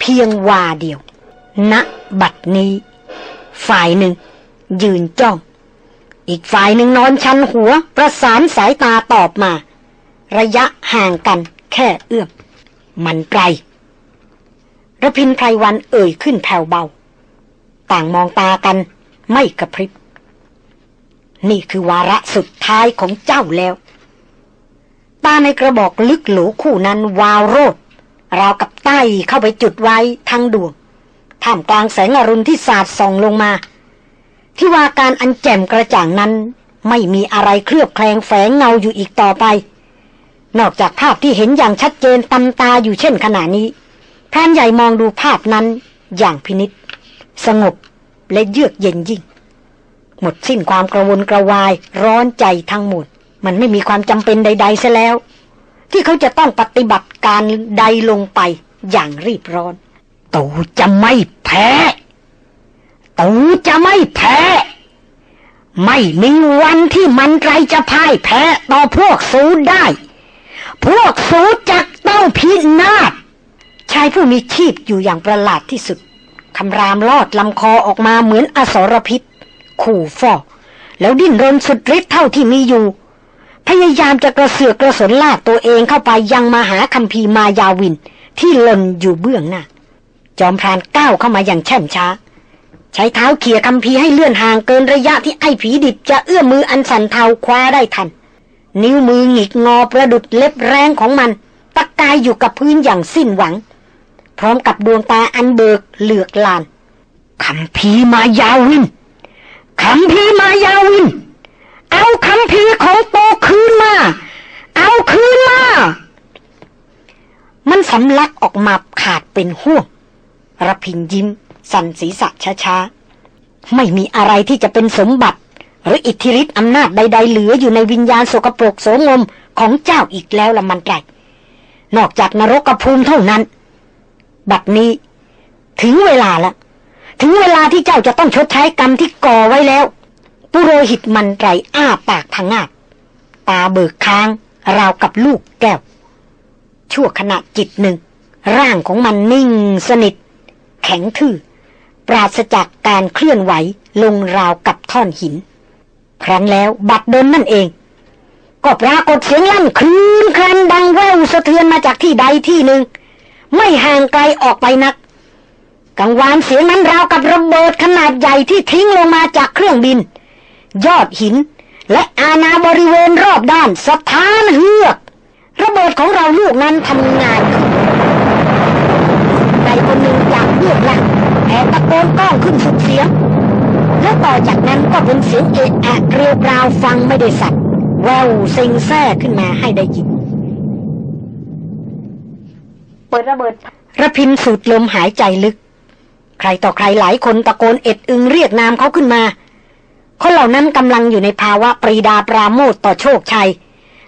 เพียงวาเดียวณบัดนี้ ฝ่ายหนึ่ง ยืนจ้อง อีกฝ่ายหนึ่งนอนชันหัว ประสานสายตาตอบมา ระยะห่างกันแค่เอื้อม มันไกลระพินไพรวันเอ่ยขึ้นแผ่วเบา ต่างมองตากัน ไม่กระพริบ นี่คือวาระสุดท้ายของเจ้าแล้ว ตาในกระบอกลึกหลูคู่นั้นวาวโรดราวกับใต้เข้าไปจุดไว้ทั้งดวงท่ามกลางแสงอรุณที่สาดส่องลงมา ที่ว่าการอันแจ่มกระจ่างนั้น ไม่มีอะไรเคลือบแคลงแฝงเงาอยู่อีกต่อไป นอกจากภาพที่เห็นอย่างชัดเจนตำตาอยู่เช่นขณะนี้พรานใหญ่มองดูภาพนั้นอย่างพินิษ สงบและเยือกเย็นยิ่ง หมดสิ้นความกระวนกระวาย ร้อนใจทั้งหมด มันไม่มีความจำเป็นใดๆซะแล้ว ที่เขาจะต้องปฏิบัติการใดลงไปอย่างรีบร้อน ตูจะไม่แพ้ตูจะไม่แพ้ ไม่มีวันที่มันไรจะพ่ายแพ้ต่อพวกสูได้ พวกสูจักต้องพินาศชายผู้มีชีพอยู่อย่างประหลาดที่สุด คำรามลอดลำคอออกมาเหมือนอสรพิษ ขู่ฟอแล้วดิ้นรนสุดฤทธิ์เท่าที่มีอยู่ พยายามจะกระเสือกกระสนลากตัวเองเข้าไปยังมหาคัมภีมายาวิน ที่หล่นอยู่เบื้องหน้า จอมพรานก้าวเข้ามาอย่างแช่มช้า ใช้เท้าเขี่ยคัมภีให้เลื่อนห่างเกินระยะที่ไอ้ผีดิบจะเอื้อมมืออันสั่นเทาคว้าได้ทัน นิ้วมือหงิกงอประดุดเล็บแรงของมันตะกายอยู่กับพื้นอย่างสิ้นหวัง พร้อมกับดวงตาอันเบิกเหลือกลานคำพีมายาวินคำพีมายาวิน เอาคำพีของโตคืนมา เอาคืนมา มันสำลักออกมาขาดเป็นห่วงระพินยิ้ม สันศีษะช้าๆ ไม่มีอะไรที่จะเป็นสมบัติ หรืออิทธิฤทธิอำนาจใด ๆ เหลืออยู่ในวิญญาณโสกโปรกโสงมของเจ้าอีกแล้วละมันไกนอกจากนรกกระภูมิเท่านั้น บัดนี้ ถึงเวลาละถึงเวลาที่เจ้าจะต้องชดใช้กรรมที่ก่อไว้แล้วปุโรหิตมันไรอ้าปากพังงาบตาเบิกค้าง ราวกับลูกแก้ว ชั่วขณะจิตหนึ่ง ร่างของมันนิ่งสนิท แข็งทื่อ ปราศจากการเคลื่อนไหวลงราวกับท่อนหิน ครั้นแล้วบัดเดินนั่นเอง ก็ปรากฏเสียงลั่นคลืนครันดังแววสะเทือนมาจากที่ใดที่หนึ่ง ไม่ห่างไกลออกไปนัก กังวานเสียงนั้นราวกับระเบิดขนาดใหญ่ที่ทิ้งลงมาจากเครื่องบิน ยอดหินและอาณาบริเวณรอบด้านสถานเฮือกระเบิดของเราลูกนั้นทำงานขึ้นใดคนหนึ่งจากเบื้องหลังแอบตะโกนก้องขึ้นสุดเสียง และต่อจากนั้นก็เป็นเสียงเอะอะเรียวราวฟังไม่ได้สัตว์แววเซ็งแซ่ขึ้นมาให้ได้ยิน เปิดระเบิดระพินสูดลมหายใจลึก ใครต่อใครหลายคนตะโกนเอ็ดอึงเรียกนามเขาขึ้นมาคนเหล่านั้นกำลังอยู่ในภาวะปรีดาปราโมทต่อโชคชัย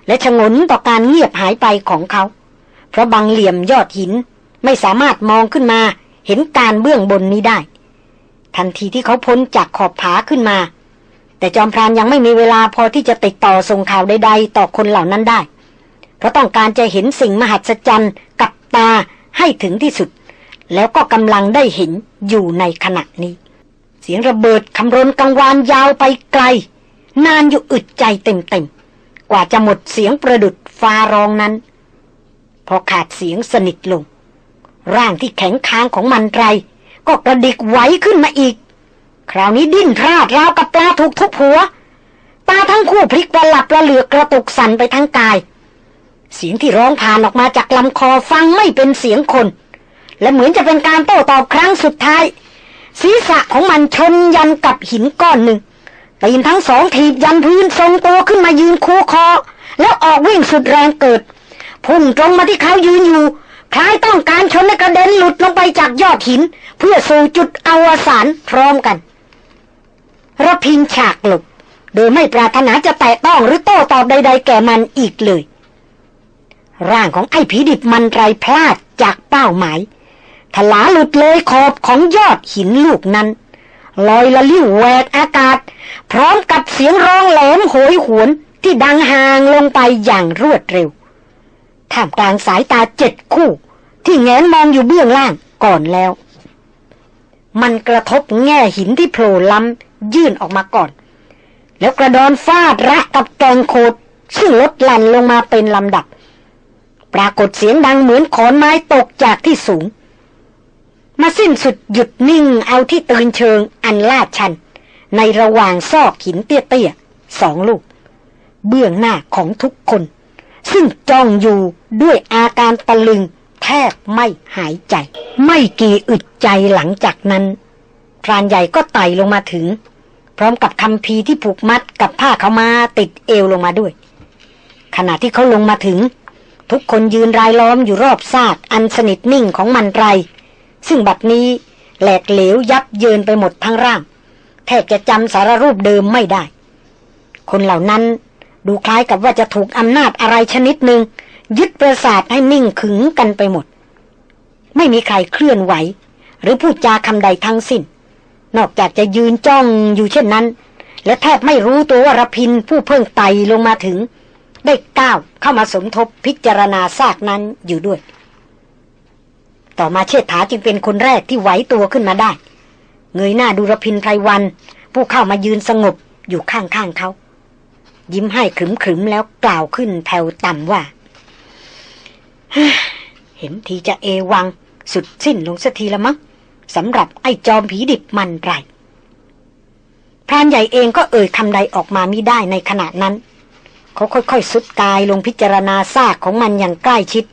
และชงนต่อการเงียบหายไปของเขา เพราะบางเหลี่ยมยอดหินไม่สามารถมองขึ้นมา เห็นการเบื้องบนนี้ได้ ทันทีที่เขาพ้นจากขอบผาขึ้นมา แต่จอมพรานยังไม่มีเวลาพอที่จะติดต่อส่งข่าวใดๆ ต่อคนเหล่านั้นได้ เพราะต้องการจะเห็นสิ่งมหัศจรรย์กับ ตาให้ถึงที่สุด แล้วก็กำลังได้เห็นอยู่ในขณะนี้ เสียงระเบิดคำรนกังวานยาวไปไกล นานอยู่อึดใจเต็มๆ กว่าจะหมดเสียงประดุดฟ้าร้องนั้น พอขาดเสียงสนิทลง ร่างที่แข็งค้างของมันไร ก็กระดิกไหวขึ้นมาอีก คราวนี้ดิ้นพลาดราวกับปลาถูกทุบหัว ตาทั้งคู่พลิกประหลับประเหลือกกระตุกสั่นไปทั้งกาย เสียงที่ร้องผ่านออกมาจากลำคอฟังไม่เป็นเสียงคน และเหมือนจะเป็นการโต้ตอบครั้งสุดท้าย ศีรษะของมันชนยันกับหินก้อนหนึ่งตีนทั้งสองถีบยันพื้นทรงตัวขึ้นมายืนคูคอ แล้วออกวิ่งสุดแรงเกิด พุ่งตรงมาที่เขายืนอยู่คล้ายต้องการชนและกระเด็นหลุดลงไปจากยอดหิน เพื่อสู่จุดอวสานพร้อมกันระพินฉากหลบโดยไม่ปรารถนาจะแตะต้องหรือโต้ตอบใด ๆ แก่มันอีกเลย ร่างของไอ้ผีดิบมันไรพลาดจากเป้าหมายทลาหลุดเลยขอบของยอดหินลูกนั้น ลอยละลิ้วแหวกอากาศ พร้อมกับเสียงร้องแหลมโหยหวนที่ดังห่างลงไปอย่างรวดเร็วท่ามกลางสายตาเจ็ดคู่ ที่แงนมองอยู่เบื้องล่างก่อนแล้ว มันกระทบแง่หินที่โผล่ล้ำยื่นออกมาก่อน แล้วกระดอนฟาดระกับแกงโคดซึ่งลดหลั่นลงมาเป็นลำดับ ปรากฏเสียงดังเหมือนขอนไม้ตกจากที่สูง มาสิ้นสุดหยุดนิ่งเอาที่ตื่นเชิงอันลาดชัน ในระหว่างซอกหินเตี้ยๆสองลูก เบื้องหน้าของทุกคน ซึ่งจ้องอยู่ด้วยอาการตะลึงแทบไม่หายใจ ไม่กี่อึดใจหลังจากนั้นพรานใหญ่ก็ไต่ลงมาถึง พร้อมกับคำพีที่ผูกมัดกับผ้าเขามาติดเอวลงมาด้วย ขณะที่เขาลงมาถึง ทุกคนยืนรายล้อมอยู่รอบซากอันสนิทนิ่งของมันไร ซึ่งบัดนี้แหลกเหลวยับเยินไปหมดทั้งร่าง แทบจะจำสารรูปเดิมไม่ได้ คนเหล่านั้นดูคล้ายกับว่าจะถูกอำนาจอะไรชนิดหนึ่งยึดประสาทให้นิ่งขึงกันไปหมด ไม่มีใครเคลื่อนไหว หรือพูดจาคำใดทั้งสิ้น นอกจากจะยืนจ้องอยู่เช่นนั้น และแทบไม่รู้ตัวว่ารพินผู้เพิ่งไต่ลงมาถึง ได้ก้าวเข้ามาสมทบพิจารณาซากนั้นอยู่ด้วย ต่อมาเชษฐาจึงเป็นคนแรกที่ไหวตัวขึ้นมาได้ เงยหน้าดูรพินไพรวัน ผู้เข้ามายืนสงบอยู่ข้างๆเขา ยิ้มให้ขรึมๆแล้วกล่าวขึ้นแผ่วต่ำว่า เห็นทีจะเอวังสุดสิ้นลงสักทีละมั้งสำหรับไอ้จอมผีดิบมันไรพรานใหญ่เองก็เอ่ยคำใดออกมามิได้ในขณะนั้น เขาค่อยๆสุดกายลงพิจารณาซากของมันอย่างใกล้ชิด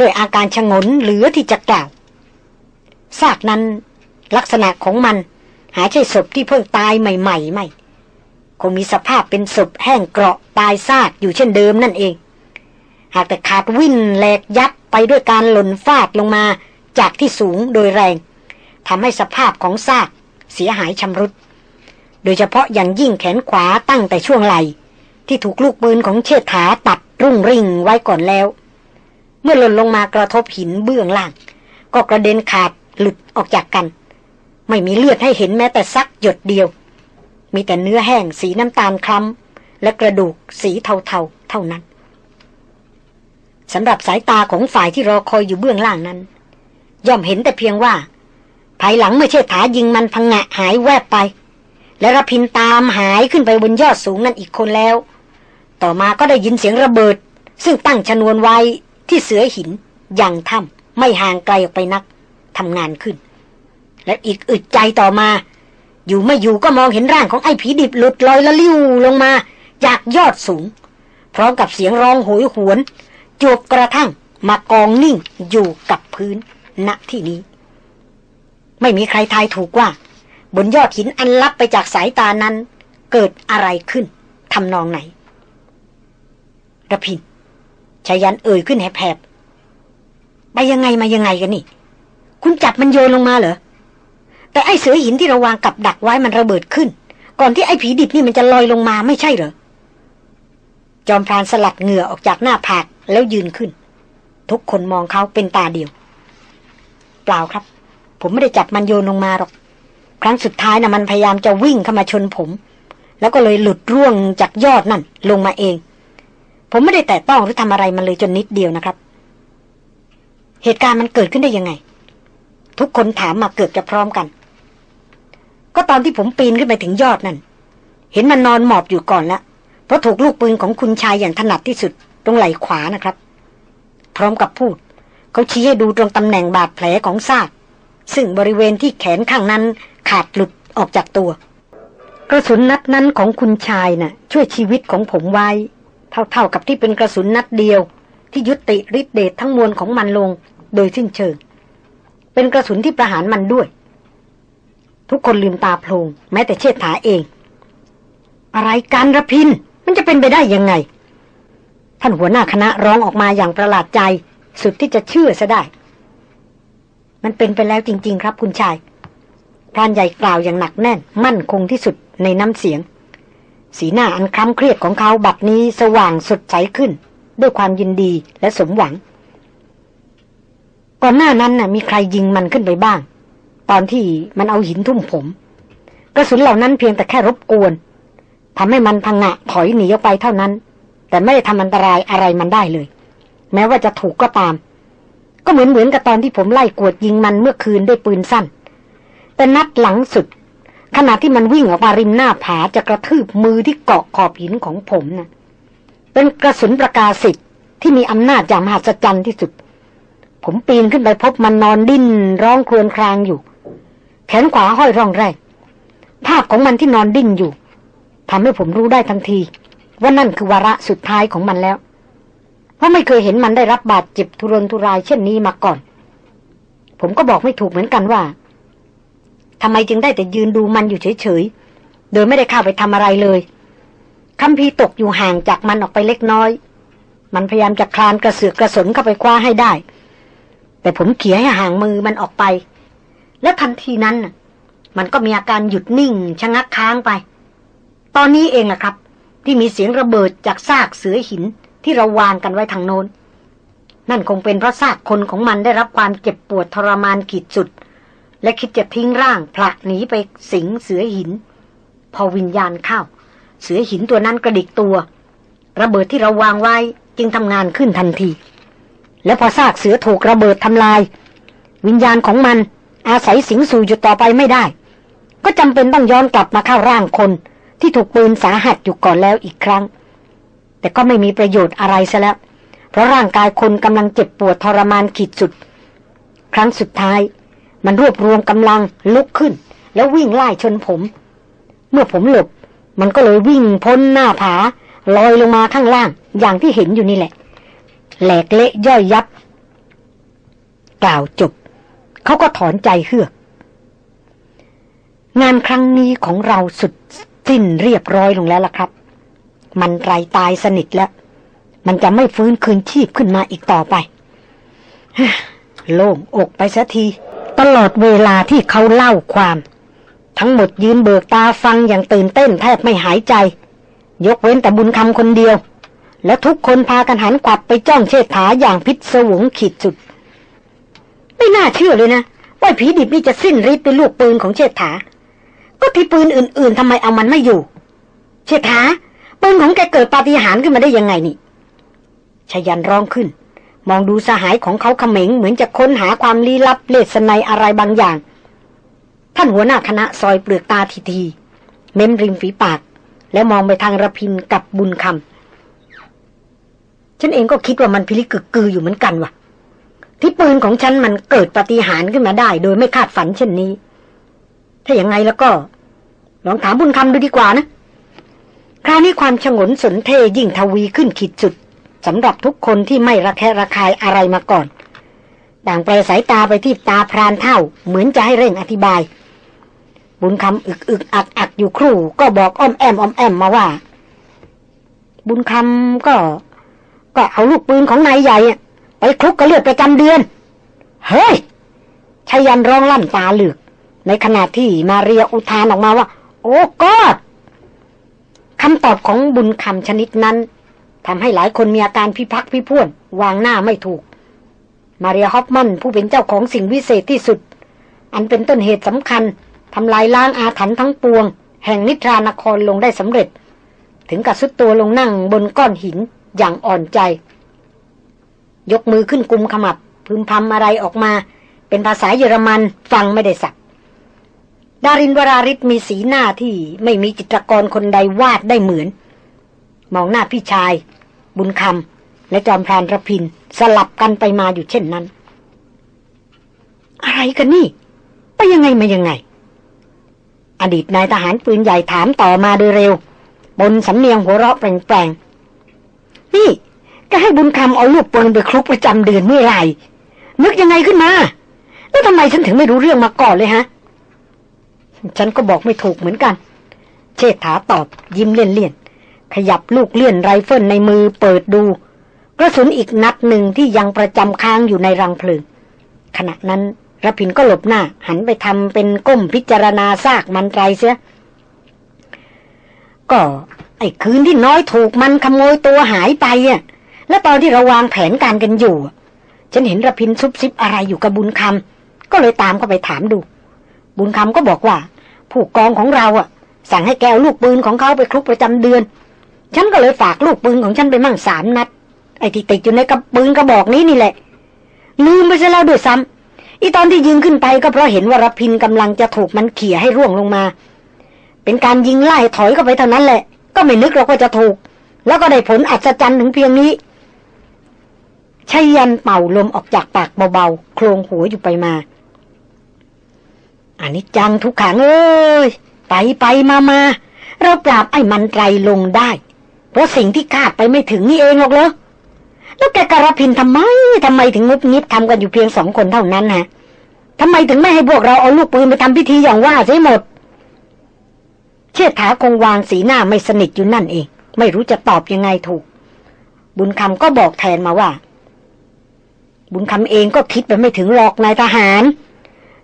ด้วยอาการชงนเหลือที่จะกล่าวซากนั้นลักษณะของมัน หาใช่ศพที่เพิ่งตายใหม่ ๆ ไม่ คงมีสภาพเป็นศพแห้งเกราะตายซากอยู่เช่นเดิมนั่นเอง หากแต่ขาดวิ่นแหลกยับไปด้วยการหล่นฟาดลงมาจากที่สูงโดยแรงทำให้สภาพของซากเสียหายชำรุด โดยเฉพาะอย่างยิ่งแขนขวาตั้งแต่ช่วงไหล่ ที่ถูกลูกปืนของเชิดถาตัดรุ่งริ่งไว้ก่อนแล้ว เมื่อหล่นลงมากระทบหินเบื้องล่าง ก็กระเด็นขาดหลุดออกจากกัน ไม่มีเลือดให้เห็นแม้แต่ซักหยดเดียว มีแต่เนื้อแห้งสีน้ำตาลคล้ำและกระดูกสีเทาๆเเท่านั้นสำหรับสายตาของฝ่ายที่รอคอยอยู่เบื้องล่างนั้น ย่อมเห็นแต่เพียงว่า ภายหลังเมื่อเชิดถายิงมันพังงะหายแวบไป และระพินตามหายขึ้นไปบนยอดสูงนั่นอีกคนแล้ว ต่อมาก็ได้ยินเสียงระเบิด ซึ่งตั้งชนวนไว้ที่เสือหินยังถ้ำไม่ห่างไกลออกไปนักทำงานขึ้น และอีกอึดใจต่อมา อยู่ไม่อยู่ก็มองเห็นร่างของไอ้ผีดิบหลุดลอยละลิ้วลงมาจากยอดสูง พร้อมกับเสียงร้องโหยหวนจบกระทั่งมากองนิ่งอยู่กับพื้นณที่นี้ ไม่มีใครทายถูกว่า บนยอดหินอันลับไปจากสายตานั้น เกิดอะไรขึ้นทำนองไหน ระพินชายันเอ่ยขึ้นแผบๆไปยังไงมายังไงกันนี่ คุณจับมันโยนลงมาเหรอ แต่ไอ้เสือหินที่เราวางกับดักไว้มันระเบิดขึ้น ก่อนที่ไอ้ผีดิบนี่มันจะลอยลงมาไม่ใช่เหรอ จอมพรานสลัดเหงื่อออกจากหน้าผากแล้วยืนขึ้น ทุกคนมองเขาเป็นตาเดียว เปล่าครับ ผมไม่ได้จับมันโยนลงมาหรอก ครั้งสุดท้ายนะ่ะมันพยายามจะวิ่งเข้ามาชนผม แล้วก็เลยหลุดร่วงจากยอดนั่นลงมาเอง ผมไม่ได้แตะต้องหรือทำอะไรมันเลยจนนิดเดียวนะครับ เหตุการณ์มันเกิดขึ้นได้ยังไง ทุกคนถามมาเกือบจะพร้อมกัน ก็ตอนที่ผมปีนขึ้นไปถึงยอดนั่น เห็นมันนอนหมอบอยู่ก่อนละเพราะถูกลูกปืนของคุณชายอย่างถนัดที่สุด ตรงไหล่ขวานะครับ พร้อมกับพูด เขาชี้ให้ดูตรงตำแหน่งบาดแผลของซากซึ่งบริเวณที่แขนข้างนั้นขาดหลุดออกจากตัว กระสุนนัดนั้นของคุณชายนะ่ะ ช่วยชีวิตของผมไว้ เท่าๆกับที่เป็นกระสุนนัดเดียว ที่ยุติฤทธิเดชทั้งมวลของมันลง โดยสิ้นเชิง เป็นกระสุนที่ประหารมันด้วย ทุกคนลืมตาโพลงแม้แต่เชษฐาเอง อะไรกันระพิน มันจะเป็นไปได้ยังไง ท่านหัวหน้าคณะร้องออกมาอย่างประหลาดใจ สุดที่จะเชื่อซะได้ มันเป็นไปแล้วจริง ๆ ครับคุณชายพรานใหญ่กล่าวอย่างหนักแน่น มั่นคงที่สุดในน้ำเสียง สีหน้าอันคล้ำเครียดของเขาบัดนี้สว่างสดใสขึ้น ด้วยความยินดีและสมหวัง ก่อนหน้านั้นน่ะ มีใครยิงมันขึ้นไปบ้าง ตอนที่มันเอาหินทุ่มผม กระสุนเหล่านั้นเพียงแต่แค่รบกวนทำให้มันพังงะถอยหนีออกไปเท่านั้น แต่ไม่ได้ทำอันตรายอะไรมันได้เลย แม้ว่าจะถูกก็ตาม ก็เหมือนเหมือนกับตอนที่ผมไล่กวดยิงมันเมื่อคืนด้วยปืนสั้น แต่นัดหลังสุด ขณะที่มันวิ่งออกมาริมหน้าผาจะกระทืบมือที่เกาะขอบหินของผมนะ่ะ เป็นกระสุนประกาศสิทธิ์ที่มีอำนาจอย่างมหัศจรรย์ที่สุด ผมปีนขึ้นไปพบมันนอนดิ้นร้องครวญครางอยู่ แขนขวาห้อยร่องแรก ภาพของมันที่นอนดิ้นอยู่ทำให้ผมรู้ได้ทันที ว่านั่นคือวาระสุดท้ายของมันแล้ว เพราะไม่เคยเห็นมันได้รับบาดเจ็บทุรนทุรายเช่นนี้มาก่อน ผมก็บอกไม่ถูกเหมือนกันว่า ทำไมจึงได้แต่ยืนดูมันอยู่เฉยๆ โดยไม่ได้เข้าไปทำอะไรเลยคัมพีตกอยู่ห่างจากมันออกไปเล็กน้อย มันพยายามจะคลานกระเสือกกระสนเข้าไปคว้าให้ได้ แต่ผมเขี่ยให้ห่างมือมันออกไป และทันทีนั้นมันก็มีอาการหยุดนิ่งชะงักค้างไป ตอนนี้เองแหละครับ ที่มีเสียงระเบิดจากซากเสือหินที่เราวางกันไว้ทางโน้น นั่นคงเป็นเพราะซากคนของมันได้รับความเจ็บปวดทรมานขีดสุด และคิดจะทิ้งร่างผละหนีไปสิงเสือหิน พอวิญญาณเข้า เสือหินตัวนั้นกระดิกตัว ระเบิดที่เราวางไว้จึงทำงานขึ้นทันที และพอซากเสือถูกระเบิดทำลาย วิญญาณของมันอาศัยสิงสู่อยู่ต่อไปไม่ได้ ก็จำเป็นต้องย้อนกลับมาเข้าร่างคน ที่ถูกปืนสาหัสอยู่ก่อนแล้วอีกครั้ง แต่ก็ไม่มีประโยชน์อะไรซะแล้ว เพราะร่างกายคนกำลังเจ็บปวดทรมานขีดสุด ครั้งสุดท้าย มันรวบรวมกำลังลุกขึ้น แล้ววิ่งไล่ชนผม เมื่อผมหลบ มันก็เลยวิ่งพ้นหน้าผาลอยลงมาข้างล่าง อย่างที่เห็นอยู่นี่แหละ แหลกเละย่อยยับ กล่าวจบ เขาก็ถอนใจเฮือก งานครั้งนี้ของเราสุดสิ้นเรียบร้อยลงแล้วล่ะครับ มันไรตายสนิทแล้ว มันจะไม่ฟื้นคืนชีพขึ้นมาอีกต่อไปโล่งอกไปสัที ตลอดเวลาที่เขาเล่าความ ทั้งหมดยืนเบิกตาฟังอย่างตื่นเต้นแทบไม่หายใจ ยกเว้นแต่บุญคำคนเดียว และทุกคนพากันหันกลับไปจ้องเชิดถาอย่างพิศวงขีดสุด ไม่น่าเชื่อเลยนะ ว่าผีดิบนี่จะสิ้นฤทธิ์เป็นลูกปืนของเชิดถาก็ที่ปืนอื่น ๆทำไมเอามันไม่อยู่ เชษฐาปืนของแกเกิดปาฏิหาริย์ขึ้นมาได้ยังไงนี่ชยันร้องขึ้น มองดูสหายของเขาเขม็งเหมือนจะค้นหาความลี้ลับเลสไนอะไรบางอย่าง ท่านหัวหน้าคณะซอยเปลือกตาทีที เม้มริมฝีปาก แล้วมองไปทางระพินกับบุญคำฉันเองก็คิดว่ามันพิลิกึกกืออยู่เหมือนกันว่ะ ที่ปืนของฉันมันเกิดปฏิหารขึ้นมาได้ โดยไม่คาดฝันเช่นนี้ ถ้าอย่างไงแล้วก็ ลองถามบุญคำดูดีกว่านะ คราวนี้ความฉงนสนเทยิ่งทวีขึ้นขีดสุด สำหรับทุกคนที่ไม่ระแคะระคายอะไรมาก่อนต่างแปลสายตาไปที่ตาพรานเท่า เหมือนจะให้เร่งอธิบาย บุญคำอึกอึกอักอักอยู่ครู่ ก็บอกอ้อมแอมอ้อมแอมมาว่า บุญคำก็ ก็เอาลูกปืนของนายใหญ่ไปคลุกกับเลือดประจำเดือน เฮ้ยชายันร้องลั่นตาเหลือกในขณะที่มาเรียอุทานออกมาว่า โอ้กอดคำตอบของบุญคำชนิดนั้น ทำให้หลายคนมีอาการพิพักพิพ่วน วางหน้าไม่ถูก มาเรียฮอฟมันผู้เป็นเจ้าของสิ่งวิเศษที่สุด อันเป็นต้นเหตุสำคัญทำลายล้างอาถรรพ์ทั้งปวง แห่งนิทรานครลงได้สำเร็จ ถึงกับสุดตัวลงนั่งบนก้อนหินอย่างอ่อนใจ ยกมือขึ้นกุมขมับ พึมพำอะไรออกมา เป็นภาษาเยอรมันฟังไม่ได้สักดารินวราริศมีสีหน้าที่ไม่มีจิตรกรคนใดวาดได้เหมือน มองหน้าพี่ชาย บุญคำและจอมพรานระพินสลับกันไปมาอยู่เช่นนั้น อะไรกันนี่ ไปยังไงมายังไง อดีตนายทหารปืนใหญ่ถามต่อมาโดยเร็ว บนสำเนียงหัวเราะแปลงๆนี่ก็ให้บุญคำเอาลูกปืนไปคลุกประจำเดือนเมื่อไหร่นึกยังไงขึ้นมา แล้วทำไมฉันถึงไม่รู้เรื่องมาก่อนเลยฮะ ฉันก็บอกไม่ถูกเหมือนกัน เชษฐาตอบยิ้มเลี่ยนๆ ขยับลูกเลื่อนไรเฟิลในมือเปิดดู กระสุนอีกนัดหนึ่งที่ยังประจำค้างอยู่ในรังเพลิง ขณะนั้นระพินก็หลบหน้า หันไปทำเป็นก้มพิจารณาซากมันไรเสีย ก็ไอ้คืนที่น้อยถูกมันขโมยตัวหายไปอะ แล้วตอนที่เราวางแผนการกันอยู่ ฉันเห็นระพินซุบซิบอะไรอยู่กับบุญคำก็เลยตามเข้าไปถามดู บุญคำก็บอกว่า ผู้กองของเราอะ สั่งให้แกเอาลูกปืนของเขาไปคลุกประจำเดือน ฉันก็เลยฝากลูกปืนของฉันไปมั่งสามนัด ไอ้ที่ติดอยู่ในกระปืนกระบอกนี้นี่แหละ ลืมไปซะแล้วด้วยซ้ำอีตอนที่ยิงขึ้นไปก็เพราะเห็นว่ารพินกำลังจะถูกมันเขี่ยให้ร่วงลงมา เป็นการยิงไล่ถอยเข้าไปเท่านั้นแหละ ก็ไม่นึกเราก็จะถูก แล้วก็ได้ผลอัศจรรย์ถึงเพียงนี้ชัยยันเป่าลมออกจากปากเบาๆ โครงหัวอยู่ไปมา อันนี้จังทุกขังเอ้ย ไปไปมามาเราปราบไอ้มันไตรลงได้ ราะสิ่งที่คาดไปไม่ถึงนี่เองหรอกเหรอแล้วแกกระพินทำไมทำไมถึงงุบงิบทำกันอยู่เพียงสองคนเท่านั้นฮะทำไมถึงไม่ให้พวกเราเอาลูกปืนไปทำพิธีอย่างว่าใช่หมด เชิดถาคงวางสีหน้าไม่สนิทอยู่นั่นเอง ไม่รู้จะตอบยังไงถูก บุญคำก็บอกแทนมาว่า บุญคำเองก็คิดไปไม่ถึงหรอกนายทหาร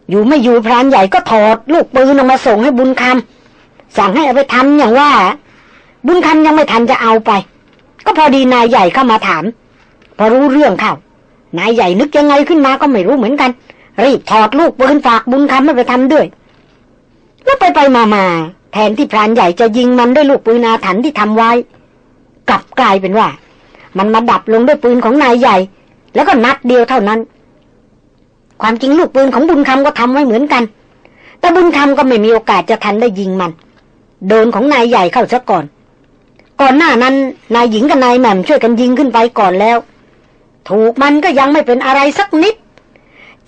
อยู่ไม่อยู่พรานใหญ่ก็ถอด ลูกปืนออกมาส่งให้บุญคำสั่งให้เอาไปทำอย่างว่า บุญคำยังไม่ทันจะเอาไป ก็พอดีนายใหญ่เข้ามาถาม พอรู้เรื่องเข้านายใหญ่นึกยังไงขึ้นมาก็ไม่รู้เหมือนกัน รีบถอดลูกปืนฝากบุญคำให้ไปทำด้วย แล้วไปไปมามาแทนที่พรานใหญ่จะยิงมันด้วยลูกปืนอาถรรพ์ที่ทำไว้ กลับกลายเป็นว่า มันมาดับลงด้วยปืนของนายใหญ่ แล้วก็นัดเดียวเท่านั้น ความจริงลูกปืนของบุญคำก็ทำไว้เหมือนกัน แต่บุญคำก็ไม่มีโอกาสจะทันได้ยิงมัน โดนของนายใหญ่เข้าซะก่อน ก่อนหน้านั้นนายหญิงกับนายแหม่มช่วยกันยิงขึ้นไปก่อนแล้ว ถูกมันก็ยังไม่เป็นอะไรสักนิด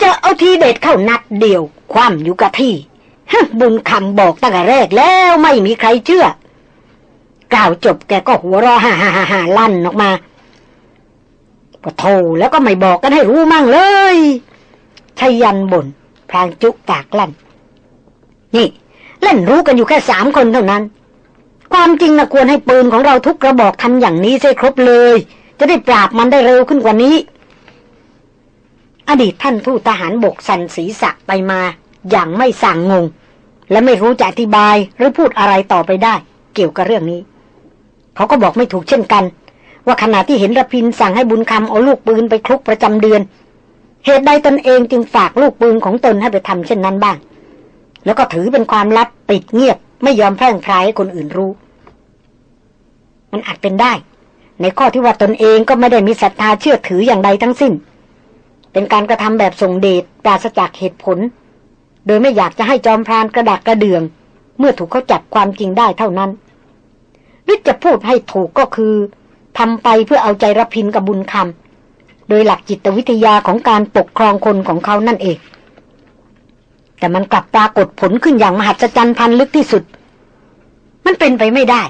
จะเอาทีเด็ดเข้านัดเดียว ความอยู่กับที่บุญคำบอกตั้งแต่แรกแล้วไม่มีใครเชื่อ กล่าวจบแกก็หัวเราะฮ่าฮ่าฮ่าลั่นออกมา ก็โทแล้วก็ไม่บอกกันให้รู้มั่งเลยชยันบน่นพลางจุกปากลั่น นี่เล่นรู้กันอยู่แค่สามคนเท่านั้น ความจริงนะควรให้ปืนของเราทุกกระบอกทำอย่างนี้ใช่ครบเลย จะได้ปราบมันได้เร็วขึ้นกว่านี้ อดีตท่านทูตทหารบกสันศีรษะไปมา อย่างไม่สั่งงง และไม่รู้จะอธิบายหรือพูดอะไรต่อไปได้ เกี่ยวกับเรื่องนี้ เขาก็บอกไม่ถูกเช่นกัน ว่าขณะที่เห็นระพินสั่งให้บุญคำเอาลูกปืนไปคลุกประจำเดือน เหตุใดตนเองจึงฝากลูกปืนของตนให้ไปทำเช่นนั้นบ้าง แล้วก็ถือเป็นความลับปิดเงียบไม่ยอมแพร่งพรายให้คนอื่นรู้ มันอาจเป็นได้ ในข้อที่ว่าตนเองก็ไม่ได้มีศรัทธาเชื่อถืออย่างใดทั้งสิ้น เป็นการกระทำแบบส่งเดชปราศจากเหตุผล โดยไม่อยากจะให้จอมพรานกระดักกระเดือง เมื่อถูกเขาจับความจริงได้เท่านั้นหรือจะพูดให้ถูกก็คือทำไปเพื่อเอาใจรพินกับบุญคำโดยหลักจิตวิทยาของการปกครองคนของเขานั่นเอง แต่มันกลับปรากฏผลขึ้นอย่างมหัศจรรย์พันลึกที่สุด มันเป็นไปไม่ได้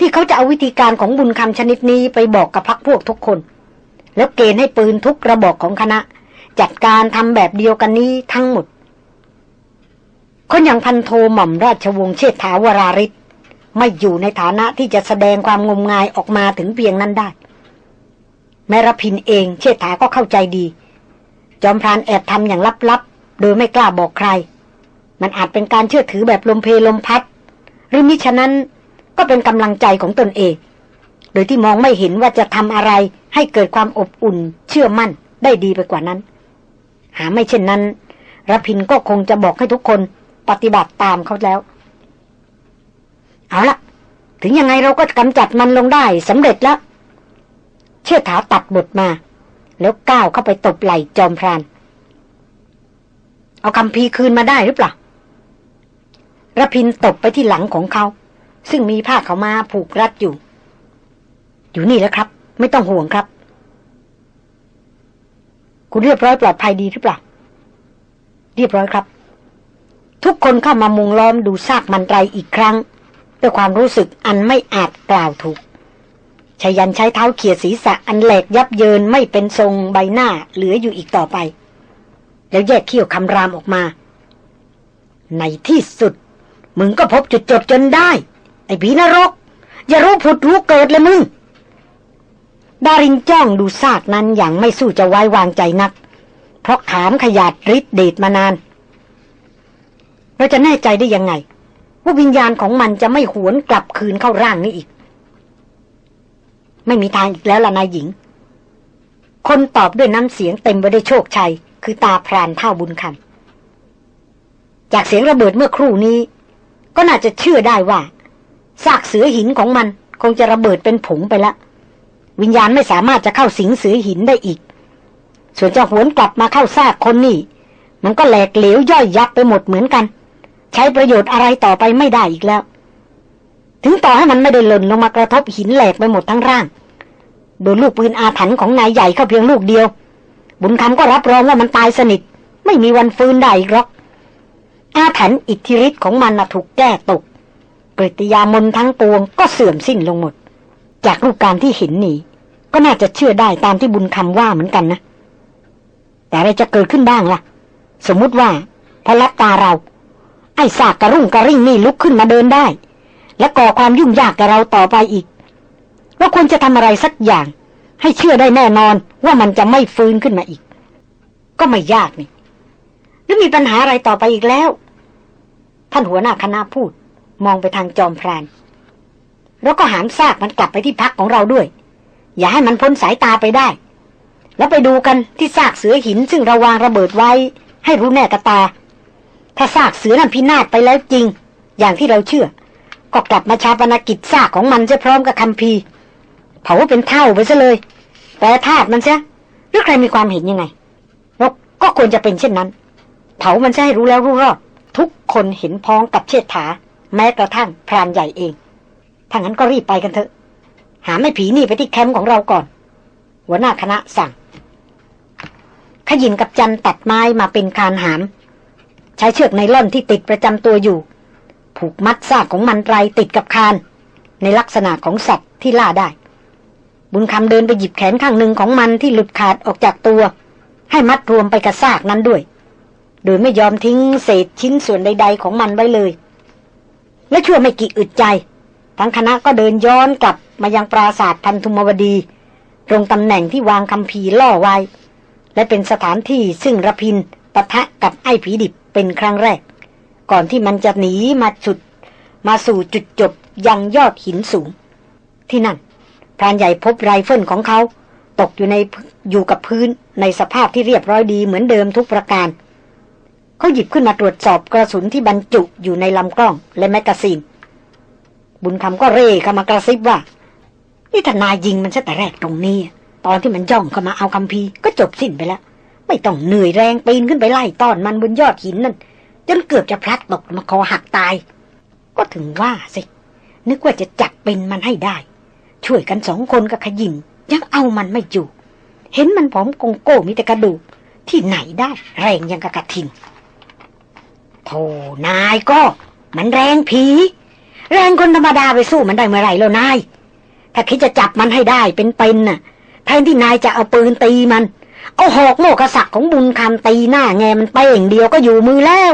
ที่เขาจะเอาวิธีการของบุญคำชนิดนี้ไปบอกกับพักพวกทุกคน แล้วเกณฑ์ให้ปืนทุกระบอกของคณะ จัดการทำแบบเดียวกันนี้ทั้งหมด คนอย่างพันโทหม่อมราชวงศ์เชษฐาวราริศไม่อยู่ในฐานะที่จะแสดงความงมงายออกมาถึงเพียงนั้นได้ แมรพินเองเชษฐาก็เข้าใจดี จอมพรานแอบทำอย่างลับๆ โดยไม่กล้าบอกใคร มันอาจเป็นการเชื่อถือแบบลมเพลมพัด หรือมิฉะนั้น ก็เป็นกำลังใจของตนเอง โดยที่มองไม่เห็นว่าจะทำอะไรให้เกิดความอบอุ่น เชื่อมั่นได้ดีไปกว่านั้น หาไม่เช่นนั้นรพินก็คงจะบอกให้ทุกคนปฏิบัติตามเขาแล้ว เอาละถึงยังไงเราก็กำจัดมันลงได้สำเร็จแล้ว เชื่อถาตัดบทมา แล้วก้าวเข้าไปตบไหล่จอมพราน เอาคำพีคืนมาได้หรือเปล่าระพินตบไปที่หลังของเขา ซึ่งมีผ้าเขามาผูกรัดอยู่ อยู่นี่แล้วครับ ไม่ต้องห่วงครับ คุณเรียบร้อยปลอดภัยดีหรือเปล่า เรียบร้อยครับ ทุกคนเข้ามามุงล้อมดูซากมันไรอีกครั้ง ด้วยความรู้สึกอันไม่อาจกล่าวถูกชายันใช้เท้าเขี่ยศีรษะอันแหลกยับเยินไม่เป็นทรงใบหน้าเหลืออยู่อีกต่อไป แล้วแยกเขี้ยวคำรามออกมา ในที่สุด มึงก็พบจุดจบจนได้ อ้ผีนรก อย่ารู้ผุดรู้เกิดเลยมึง ดารินจ้องดูซากนั้นอย่างไม่สู้จะไว้วางใจนัก เพราะขามขยาดริดเดดมานาน เราจะแน่ใจได้ยังไง ว่าวิญญาณของมันจะไม่หวนกลับคืนเข้าร่างนี้อีก ไม่มีทางอีกแล้วล่ะนายหญิง คนตอบด้วยน้ำเสียงเต็มไปด้วยโชคชัย คือตาพรานเท่าบุญคำจากเสียงระเบิดเมื่อครู่นี้ ก็น่าจะเชื่อได้ว่า ซากเสือหินของมันคงจะระเบิดเป็นผงไปแล้ววิญญาณไม่สามารถจะเข้าสิงเสือหินได้อีก ส่วนจะหวนกลับมาเข้าซากคนนี่ มันก็แหลกเหลวย่อยยับไปหมดเหมือนกัน ใช้ประโยชน์อะไรต่อไปไม่ได้อีกแล้ว ถึงต่อให้มันไม่ได้หล่นลงมากระทบหินแหลกไปหมดทั้งร่าง โดนลูกปืนอาถรรพ์ของนายใหญ่เข้าเพียงลูกเดียว บุญคำก็รับรองว่ามันตายสนิท ไม่มีวันฟื้นได้อีกหรอกอาถรรพ์อิทธิฤทธิ์ของมันถูกแก้ตก กริยามนทั้งปวงก็เสื่อมสิ้นลงหมด จากรูปการที่เห็นนี่ก็น่าจะเชื่อได้ตามที่บุญคำว่าเหมือนกันนะ แต่อะไรจะเกิดขึ้นบ้างล่ะ สมมติว่า พอรับตาเรา ไอ้สากกระรุ่งกระริ่งนี่ลุกขึ้นมาเดินได้ และก่อความยุ่งยากกับเราต่อไปอีกเราควรจะทำอะไรสักอย่าง ให้เชื่อได้แน่นอนว่ามันจะไม่ฟื้นขึ้นมาอีก ก็ไม่ยากนี่หรือมีปัญหาอะไรต่อไปอีกแล้ว ท่านหัวหน้าคณะพูด มองไปทางจอมพราน แล้วก็หามซากมันกลับไปที่พักของเราด้วย อย่าให้มันพ้นสายตาไปได้ แล้วไปดูกันที่ซากเสือหินซึ่งเราวางระเบิดไว้ ให้รู้แน่กระตา ถ้าซากเสือนั้นพินาศไปแล้วจริง อย่างที่เราเชื่อ ก็กลับมาชาปนกิจซากของมันจะพร้อมกับคำพีเผาเป็นเท่าไปซะเลยแต่ธาตุมันซะหรือใครมีความเห็นยังไงเราก็ควรจะเป็นเช่นนั้น เผามันจะให้รู้แล้วรู้รอดทุกคนเห็นพ้องกับเชษฐา แม้กระทั่งพรานใหญ่เองถ้างั้นก็รีบไปกันเถอะ หาไม่ผีนี่ไปที่แคมป์ของเราก่อน หัวหน้าคณะสั่ง ขยินกับจันตัดไม้มาเป็นคานหาม ใช้เชือกไนล่อนที่ติดประจำตัวอยู่ ผูกมัดซากของมันไรติดกับคาน ในลักษณะของสัตว์ที่ล่าได้ บุญคำเดินไปหยิบแขนข้างหนึ่งของมันที่หลุดขาดออกจากตัว ให้มัดรวมไปกับซากนั้นด้วย โดยไม่ยอมทิ้งเศษชิ้นส่วนใด ๆ ของมันไว้เลย และชั่วไม่กี่อึดใจ ทั้งคณะก็เดินย้อนกลับมายังปราสาทพันธุมวดี ตรงตำแหน่งที่วางคำพีล่อไว้ และเป็นสถานที่ซึ่งระพินปะทะกับไอ้ผีดิบเป็นครั้งแรก ก่อนที่มันจะหนีมาจุด มาสู่จุดจบยังยอดหินสูง ที่นั่นพรานใหญ่พบไรเฟิลของเขา ตกอยู่ในอยู่กับพื้นในสภาพที่เรียบร้อยดีเหมือนเดิมทุกประการ เขาหยิบขึ้นมาตรวจสอบกระสุนที่บรรจุอยู่ในลำกล้องและแมกกาซีน บุญคำก็เร่เข้ามากระซิบว่า นี่ทนายยิงมันซะแต่แรกตรงนี้ ตอนที่มันย่องเข้ามาเอาคำพีก็จบสิ้นไปแล้ว ไม่ต้องเหนื่อยแรงปีนขึ้นไปไล่ต้อนมันบนยอดหินนั่นจนเกือบจะพลัดตกมาคอหักตาย ก็ถึงว่าสิ นึกว่าจะจับเป็นมันให้ได้ ช่วยกันสองคนกับขยินยังเอามันไม่อยู่ เห็นมันผอมกงโก้มีแต่กระดูกที่ไหนได้แรงยังกระกระทิง ธ่นายก็ มันแรงผี แรงคนธรรมดาไปสู้มันได้เมื่อไรแล้วนาย ถ้าคิดจะจับมันให้ได้เป็นเป็นน่ะ แทนที่นายจะเอาปืนตีมัน เอาหอกโมกษักของบุญคำตีหน้าแงมันไปเองเดียวก็อยู่มือแล้ว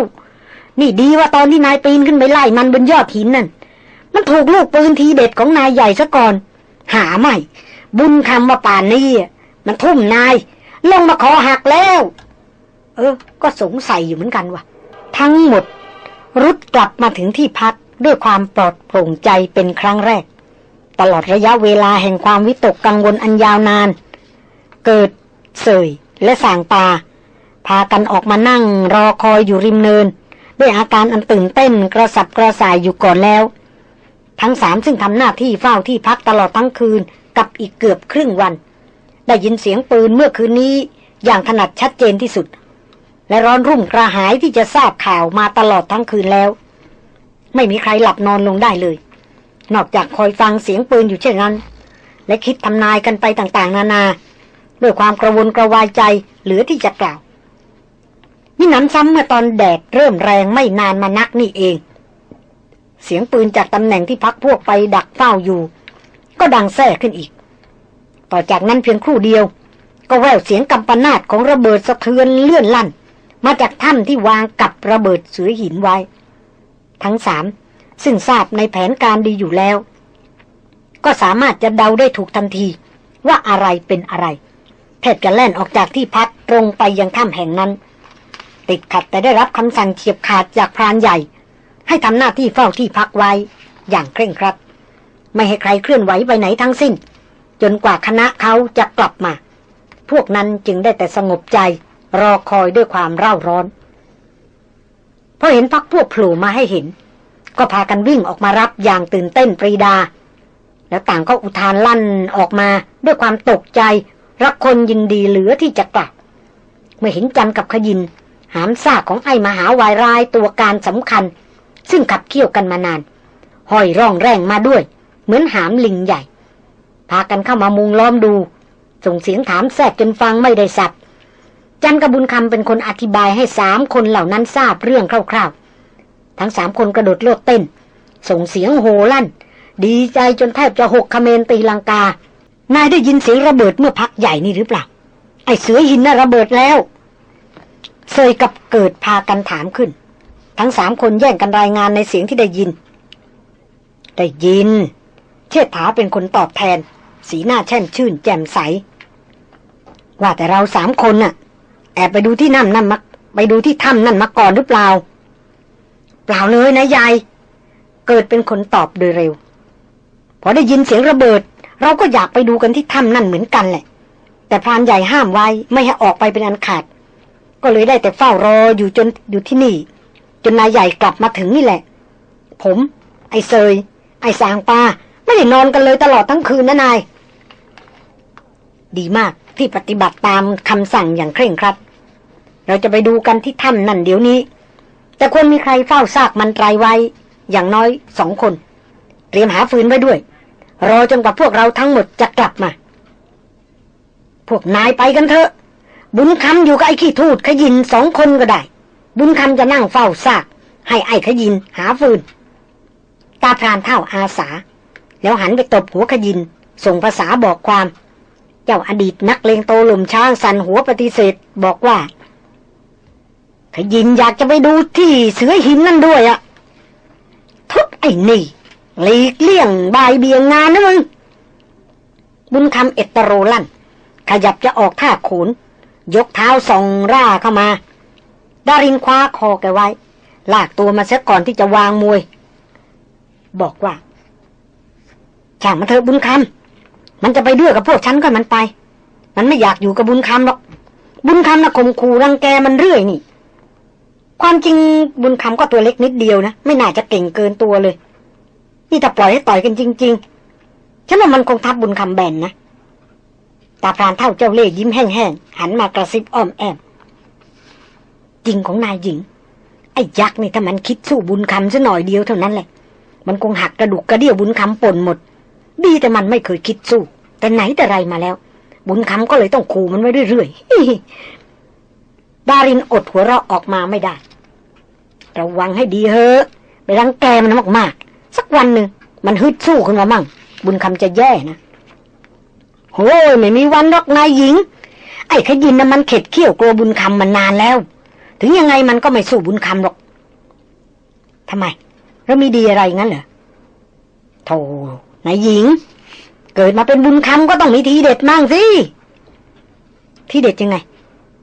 นี่ดีว่าตอนที่นายปีนขึ้นไปไล่มันบนยอดหินนั่น มันถูกลูกปืนทีเด็ดของนายใหญ่ซะก่อน หาไม่ บุญคำมาป่านนี้มันทุ่มนาย ลงมาขอหักแล้ว เออ ก็สงสัยอยู่เหมือนกันว่ะ ทั้งหมด รุดกลับมาถึงที่พักด้วยความปลอดโปร่งใจเป็นครั้งแรก ตลอดระยะเวลาแห่งความวิตกกังวลอันยาวนาน เกิด เสย และสางปาพากันออกมานั่งรอคอยอยู่ริมเนิน ด้วยอาการอันตื่นเต้นกระสับกระส่ายอยู่ก่อนแล้ว ทั้งสามซึ่งทำหน้าที่เฝ้าที่พักตลอดทั้งคืนกับอีกเกือบครึ่งวัน ได้ยินเสียงปืนเมื่อคืนนี้อย่างถนัดชัดเจนที่สุด และร้อนรุ่มกระหายที่จะทราบข่าวมาตลอดทั้งคืนแล้ว ไม่มีใครหลับนอนลงได้เลย นอกจากคอยฟังเสียงปืนอยู่เช่นนั้น และคิดทำนายกันไปต่างๆ นานา ด้วยความกระวนกระวายใจเหลือที่จะกล่าวนี่น้ำซ้ำเมื่อตอนแดดเริ่มแรงไม่นานมานักนี่เอง เสียงปืนจากตำแหน่งที่พักพวกไปดักเฝ้าอยู่ ก็ดังแท้ขึ้นอีก ต่อจากนั้นเพียงครู่เดียว ก็แววเสียงกำปนาตของระเบิดสะเทือนเลื่อนลั่น มาจากถ้ำที่วางกับระเบิดเสือหินไว้ ทั้งสามซึ่งทราบในแผนการดีอยู่แล้ว ก็สามารถจะเดาได้ถูกทันที ว่าอะไรเป็นอะไรแทบจะแล่นออกจากที่พักตรงไปยังถ้ำแห่งนั้น ติดขัดแต่ได้รับคำสั่งเฉียบขาดจากพรานใหญ่ ให้ทำหน้าที่เฝ้าที่พักไว้ อย่างเคร่งครัด ไม่ให้ใครเคลื่อนไหวไปไหนทั้งสิ้น จนกว่าคณะเขาจะกลับมา พวกนั้นจึงได้แต่สงบใจ รอคอยด้วยความเร่าร้อนพอเห็นพักพวกโผล่มาให้เห็น ก็พากันวิ่งออกมารับอย่างตื่นเต้นปรีดา แล้วต่างก็อุทานลั่นออกมาด้วยความตกใจรักคนยินดีเหลือที่จะกลับ เมื่อเห็นจันกับขยิน หามซากของไอ้มหาวายรายตัวการสำคัญ ซึ่งขับเคี่ยวกันมานานห้อยร่องแรงมาด้วย เหมือนหามลิงใหญ่ พากันเข้ามามุงล้อมดู ส่งเสียงถามแทรกจนฟังไม่ได้สับ จันกระบุญคำเป็นคนอธิบายให้สามคนเหล่านั้นทราบเรื่องคร่าวๆ ทั้งสามคนกระโดดโลดเต้น ส่งเสียงโห่ลั่น ดีใจจนแทบจะหกคเมนตีลังกา นายได้ยินเสียงระเบิดเมื่อพักใหญ่นี่หรือเปล่า ไอ้เสือหินน่ะระเบิดแล้วเซยกับเกิดพากันถามขึ้น ทั้งสามคนแย่งกันรายงานในเสียงที่ได้ยิน ได้ยิน เชิดถาเป็นคนตอบแทน สีหน้าแช่มชื่นแจ่มใส ว่าแต่เราสามคนน่ะ แอบไปดูที่นั่นนั่นมาไปดูที่ถ้ำนั่นมาก่อนหรือเปล่า เปล่าเลยนะยาย เกิดเป็นคนตอบโดยเร็ว พอได้ยินเสียงระเบิด เราก็อยากไปดูกันที่ถ้ำนั่นเหมือนกันแหละ แต่พรานใหญ่ห้ามไว้ไม่ให้ออกไปเป็นอันขาด ก็เลยได้แต่เฝ้ารออยู่จนอยู่ที่นี่ จนนายใหญ่กลับมาถึงนี่แหละ ผม ไอ้เซย ไอ้สางปาไม่ได้นอนกันเลยตลอดทั้งคืนนะนาย ดีมากที่ปฏิบัติตามคำสั่งอย่างเคร่งครัด เราจะไปดูกันที่ถ้ำนั่นเดี๋ยวนี้ แต่ควรมีใครเฝ้าซากมันไตรไว้ อย่างน้อยสองคน เตรียมหาฟืนไว้ด้วย รอจนกว่าพวกเราทั้งหมดจะกลับมา พวกนายไปกันเถอะ บุญคำอยู่กับไอ้ขี้ทูดขยินสองคนก็ได้ บุญคำจะนั่งเฝ้าซาก ให้ไอ้ขยินหาฟืน ตาพรานเท่าอาสา แล้วหันไปตบหัวขยิน ส่งภาษาบอกความ เจ้าอดีตนักเลงโตหลุมช้างสันหัวปฏิเสธบอกว่า ขยินอยากจะไปดูที่เสือหินนั่นด้วยอะทุกไอ้นี่หลีกเลี่ยงบายเบียงงานนะมึง บุญคำเอตโรลั่น ขยับจะออกท่าโขนยกเท้าส่องร่าเข้ามา ดารินคว้าคอแกไว้ ลากตัวมาเสียก่อนที่จะวางมวย บอกว่าช่างมันเถอะบุญคำมันจะไปด้วยกับพวกฉันก็มันไป มันไม่อยากอยู่กับบุญคำหรอก บุญคำนะข่มขู่รังแกมันเรื่อยนี่ ความจริงบุญคำก็ตัวเล็กนิดเดียวนะ ไม่น่าจะเก่งเกินตัวเลย นี่ถ้าปล่อยให้ต่อยกันจริง ๆ ฉันว่ามันคงทับบุญคำแบนนะตาพรานเท่าเจ้าเล่ห์ยิ้มแห้งๆ หันมากระซิบอ้อมแอมจริงของนายหญิง ไอ้ยักษ์นี่ถ้ามันคิดสู้บุญคำซะหน่อยเดียวเท่านั้นแหละ มันคงหักกระดูกกระเดี่ยวบุญคำป่นหมด ดีแต่มันไม่เคยคิดสู้ แต่ไหนแต่ไรมาแล้ว บุญคำก็เลยต้องขู่มันไว้เรื่อยๆ ดารินอดหัวเราะออกมาไม่ได้ ระวังให้ดีเฮ้อไปรังแกมันมากๆ สักวันหนึ่งมันฮึดสู้ขึ้นมามั่ง บุญคำจะแย่นะโอ้ยไม่มีวันรอกนายหญิง ไอ้ขยินน่ะมันเข็ดเขี้ยวกลัวบุญคำมันานแล้ว ถึงยังไงมันก็ไม่สู้บุญคำหรอกทำไมแล้วมีดีอะไรงั้นเหรอโธ่นายหญิง เกิดมาเป็นบุญคำก็ต้องมีทีเด็ดมั่งสิ ทีเด็ดยังไง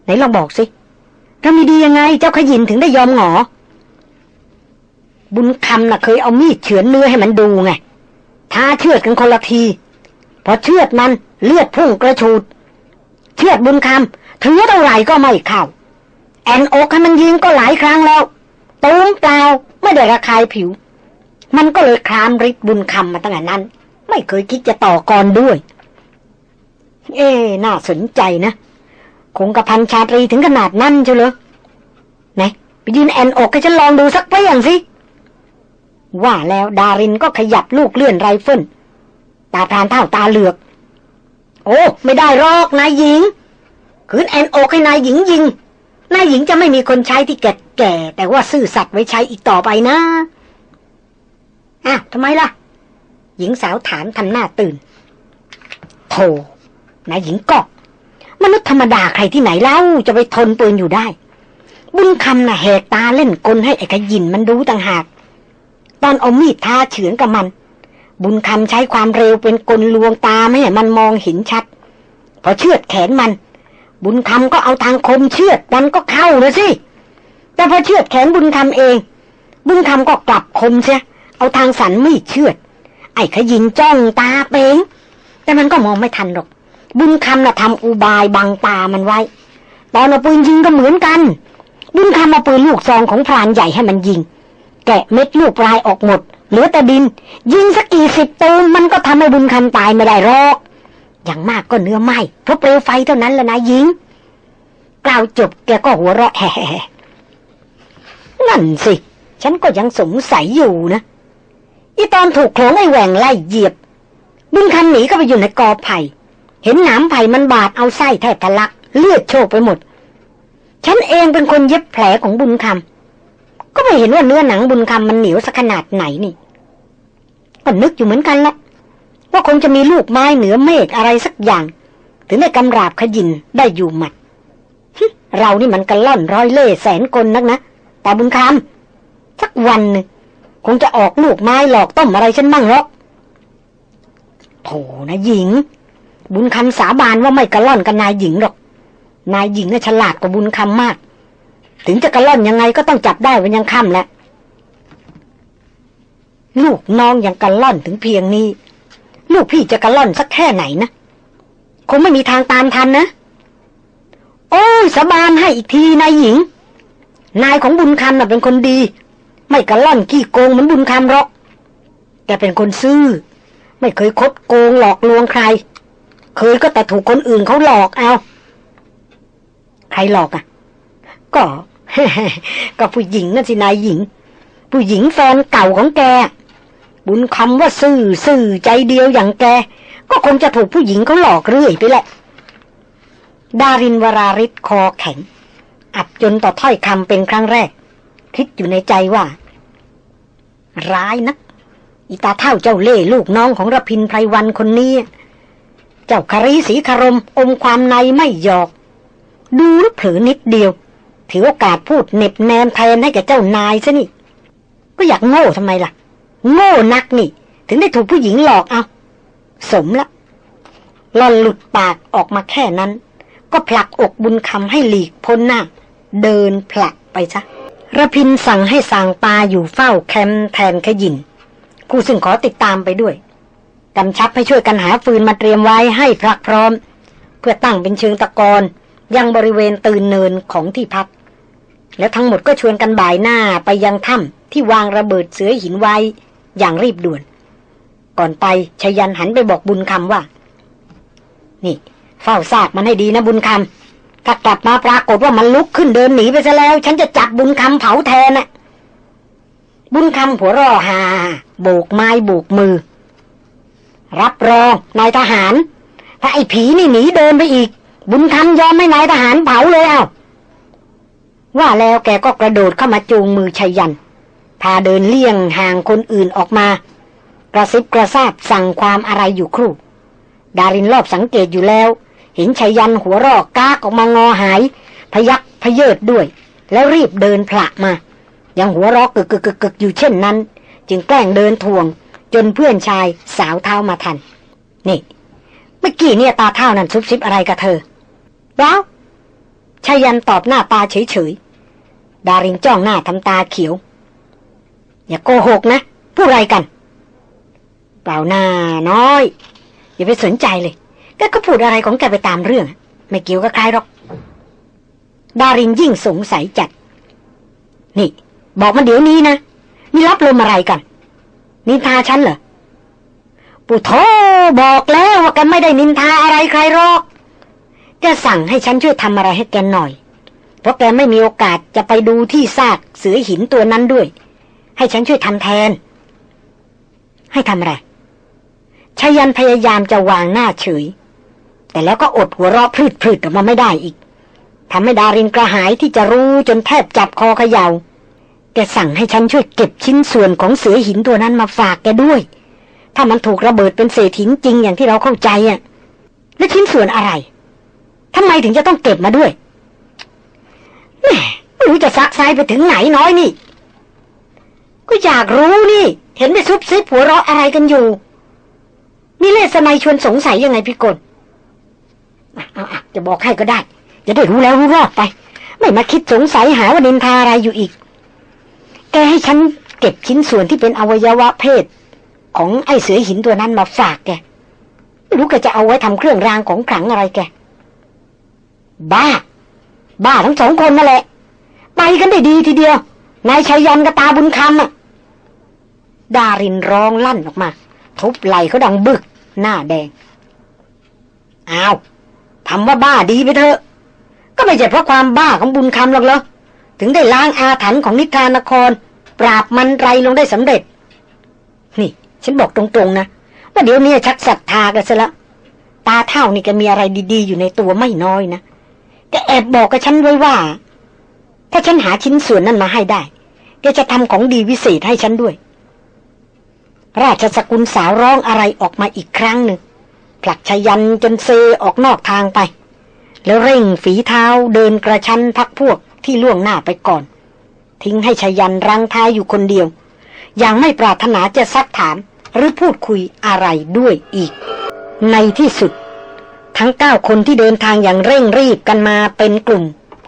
ไหนลองบอกสิ แล้วมีดียังไง เจ้าขยินถึงได้ยอมหงอ บุญคำน่ะเคยเอามีดเฉือนเนื้อให้มันดูไงท้าเชือดกันคนละที พอเชือดมันเลือดพุ่งกระชูด เชือดบุญคำถือเท่าไหร่ก็ไม่เข้า แอนอกให้มันยิงก็หลายครั้งแล้วตูมเปล่าไม่ได้ระคายผิว มันก็เลยคลามริบบุญคำมาตั้งแต่นั้น ไม่เคยคิดจะต่อกรด้วย เอ๊น่าสนใจนะ คงกระพันชาตรีถึงขนาดนั้นเชียวเลยไหนไปยืนแอนอกให้ฉันลองดูสักเปลี่ยงสิ ว่าแล้วดารินก็ขยับลูกเลื่อนไรเฟิลตาพรานเท่าตาเหลือก โอ้ ไม่ได้รอกนายหญิง คืนแอนอกให้นายหญิงยิง นายหญิงจะไม่มีคนใช้ที่แก่แก่ แต่ว่าซื่อสัตย์ไว้ใช้อีกต่อไปนะอ้าวทำไมล่ะ หญิงสาวถามทำหน้าตื่นโธ่นายหญิงก็ มนุษย์ธรรมดาใครที่ไหนเล่าจะไปทนปืนอยู่ได้ บุญคำน่ะแหกตาเล่นกลให้ไอ้ขยินมันดูต่างหาก ตอนเอามีดทาเฉือนกับมัน บุญคำใช้ความเร็วเป็นกลลวงตาไม่ให้มันมองเห็นชัด พอเชือดแขนมัน บุญคำก็เอาทางคมเชือดมันก็เข้าเลยสิแต่พอเชือดแขนบุญคำเอง บุญคำก็กลับคมเสียเอาทางสันมีดเชือด ไอ้ขยินจ้องตาเป้งแต่มันก็มองไม่ทันหรอก บุญคำน่ะทำอุบายบังตามันไว้ ตอนเอาปืนยิงก็เหมือนกัน บุญคำเอาปืนลูกซองของพรานใหญ่ให้มันยิง แกะเม็ดลูกปลายออกหมด เหลือแต่ดิน ยิงสักกี่สิบตูมมันก็ทำให้บุญคำตายไม่ได้หรอก อย่างมากก็เนื้อไหมเพราะเปลวไฟเท่านั้นแหละนะหญิง กล่าวจบแกก็หัวเราะแฮ่นั่นสิ ฉันก็ยังสงสัยอยู่นะอีตอนถูกโขงไอ้แหว่งไล่เหยียบ บุญคำหนีก็ไปอยู่ในกอไผ่ เห็นหนามไผ่มันบาดเอาไส้แทบทะลัก เลือดโชกไปหมด ฉันเองเป็นคนเย็บแผลของบุญคำก็ไม่เห็นว่าเนื้อหนังบุญคำมันเหนียวสักขนาดไหนนี่ก็นึกอยู่เหมือนกันละว่าคงจะมีลูกไม้เหนือเมฆอะไรสักอย่าง ถึงได้กำราบขยินได้อยู่หมัดเรานี่มันกันล่อนร้อยเล่แสนกลนักนะแต่บุญคำสักวันหนึ่งคงจะออกลูกไม้หลอกต้มอะไรฉันบ้างหรอกโถนะหญิง บุญคำสาบานว่าไม่กระล่อนกับนายหญิงหรอก นายหญิงน่ะฉลาดกว่าบุญคำมาก ถึงจะกระล่อนยังไงก็ต้องจับได้วันยังค่ำแหละลูกน้องยังกระล่อนถึงเพียงนี้ ลูกพี่จะกระล่อนสักแค่ไหนนะคงไม่มีทางตามทันนะ โอ้ยสาบานให้อีกทีนายหญิง นายของบุญคำน่ะเป็นคนดี ไม่กระล่อนขี้โกงเหมือนบุญคำหรอกแกเป็นคนซื่อ ไม่เคยคดโกงหลอกลวงใคร เคยก็แต่ถูกคนอื่นเขาหลอกเอา ใครหลอกอะ ก็ ก็ผู้หญิงนั่นสินายหญิง ผู้หญิงแฟนเก่าของแก บุญคำว่าซื่อซื่อใจเดียวอย่างแก ก็คงจะถูกผู้หญิงเขาหลอกเรื่อยไปแหละ ดารินวราริศคอแข็ง อับจนต่อถ้อยคำเป็นครั้งแรก คิดอยู่ในใจว่า ร้ายนักอีตาเท่าเจ้าเล่ลูกน้องของรพินไพรวันคนนี้ เจ้าคารีสีคารมอมความในไม่หยอก ดูหรือเผลอนิดเดียว ถือโอกาสพูดเน็บแนมแทนให้กับเจ้านายซะนี่ ก็อยากโง่ทำไมล่ะ โง่นักนี่ ถึงได้ถูกผู้หญิงหลอกเอา สมละหลอนหลุดปากออกมาแค่นั้น ก็ผลักอกบุญคำให้หลีกพ้นหน้า เดินผลักไปซะระพินสั่งให้สางปาอยู่เฝ้าแคมป์แทนขยินผู้ซึ่งขอติดตามไปด้วย กำชับให้ช่วยกันหาฟืนมาเตรียมไว้ให้พรักพร้อม เพื่อตั้งเป็นเชิงตะกอนยังบริเวณตื่นเนินของที่พัก แล้วทั้งหมดก็ชวนกันบ่ายหน้าไปยังถ้ำที่วางระเบิดเสือหินไว้อย่างรีบด่วน ก่อนไปชยันหันไปบอกบุญคำว่า นี่ เฝ้าซากมันให้ดีนะบุญคำถ้ากลับมาปรากฏว่ามันลุกขึ้นเดินหนีไปซะแล้ว ฉันจะจับบุญคำเผาแทนน่ะบุญคำผัวรอหาโบกไม้โบกมือ รับรองนายทหาร ถ้าไอ้ผีนี่หนีเดินไปอีก บุญคำยอมให้นายทหารเผาเลยเอาว่าแล้วแกก็กระโดดเข้ามาจูงมือชัยยัน พาเดินเลี่ยงห่างคนอื่นออกมา กระซิบกระซาบสั่งความอะไรอยู่ครู่ ดารินรอบสังเกตอยู่แล้ว เห็นชัยยันหัวรอกกากออกมางอหาย พยักพเยิดด้วย แล้วรีบเดินผละมา ยังหัวรอกึกกึกกึกกึกอยู่เช่นนั้น จึงแกล้งเดินทวง จนเพื่อนชายสาวเท้ามาทัน นี่ เมื่อกี้เนี่ยตาเท่านั้นซุบซิบอะไรกับเธอว้าวชายันตอบหน้าตาเฉยๆ ดารินจ้องหน้าทำตาเขียว อย่าโกหกนะพูดอะไรกัน เปล่าหน้าน้อย อย่าไปสนใจเลยแกก็พูดอะไรของแกไปตามเรื่อง ไม่เกี่ยวกับใครหรอก ดารินยิ่งสงสัยจัด นี่ บอกมาเดี๋ยวนี้นะนี่รับลมอะไรกัน นินทาฉันเหรอปู่โธบอกแล้วว่าแกไม่ได้นินทาอะไรใครหรอกแกสั่งให้ฉันช่วยทำอะไรให้แกหน่อย เพราะแกไม่มีโอกาสจะไปดูที่ซากเสือหินตัวนั้นด้วย ให้ฉันช่วยทำแทน ให้ทำอะไรชายันพยายามจะวางหน้าเฉย แต่แล้วก็อดหัวเราะพลืดพืดออกมาไม่ได้อีกทำให้ดารินกระหายที่จะรู้จนแทบจับคอเขยา่า แกสั่งให้ฉันช่วยเก็บชิ้นส่วนของเสือหินตัวนั้นมาฝากแกด้วย ถ้ามันถูกระเบิดเป็นเศษหินจริงอย่างที่เราเข้าใจอะ และชิ้นส่วนอะไรทำไมถึงจะต้องเก็บมาด้วยแม่ไม่รู้จะซักไซไปถึงไหนน้อยนี่ ก็อยากรู้นี่ เห็นไปซุบซิบหัวเราะอะไรกันอยู่มีเลสนายชวนสงสัยยังไงพี่กลเอาอะจะบอกให้ก็ได้ จะได้รู้แล้วรู้รอดไป ไม่มาคิดสงสัยหาว่านินทาอะไรอยู่อีก แกให้ฉันเก็บชิ้นส่วนที่เป็นอวัยวะเพศ ของไอ้เสือหินตัวนั้นมาฝากแกรู้แกจะเอาไว้ทำเครื่องรางของขลังอะไรแก บ้า บ้าทั้งสองคนนั่นแหละ ไปกันได้ดีทีเดียวนายชัยยันกับตาบุญคำอะดารินร้องลั่นออกมา ทุบไหล่เขาดังบึก หน้าแดงอ้าวทำว่าบ้าดีไปเถอะ ก็ไม่ใช่เพราะความบ้าของบุญคำหรอกเหรอ ถึงได้ล้างอาถรรพ์ของนิทานนคร ปราบมันไรลงได้สำเร็จ นี่ ฉันบอกตรงๆนะ ว่าเดี๋ยวนี้ชักศรัทธากันซะละ ตาเท่านี่แกมีอะไรดีๆ อยู่ในตัวไม่น้อยนะแกแอบบอกกับฉันไว้ว่า ถ้าฉันหาชิ้นส่วนนั้นมาให้ได้แกจะทำของดีวิเศษให้ฉันด้วย ราชสกุลสาวร้องอะไรออกมาอีกครั้งหนึ่งผลักชยันจนเซออกนอกทางไป แล้วเร่งฝีเท้าเดินกระชั้นพักพวก ที่ล่วงหน้าไปก่อน ทิ้งให้ชยันรังท้ายอยู่คนเดียว อย่างไม่ปรารถนาจะซักถามหรือพูดคุยอะไรด้วยอีก ในที่สุด ทั้งเก้าคนที่เดินทางอย่างเร่งรีบกันมาเป็นกลุ่ม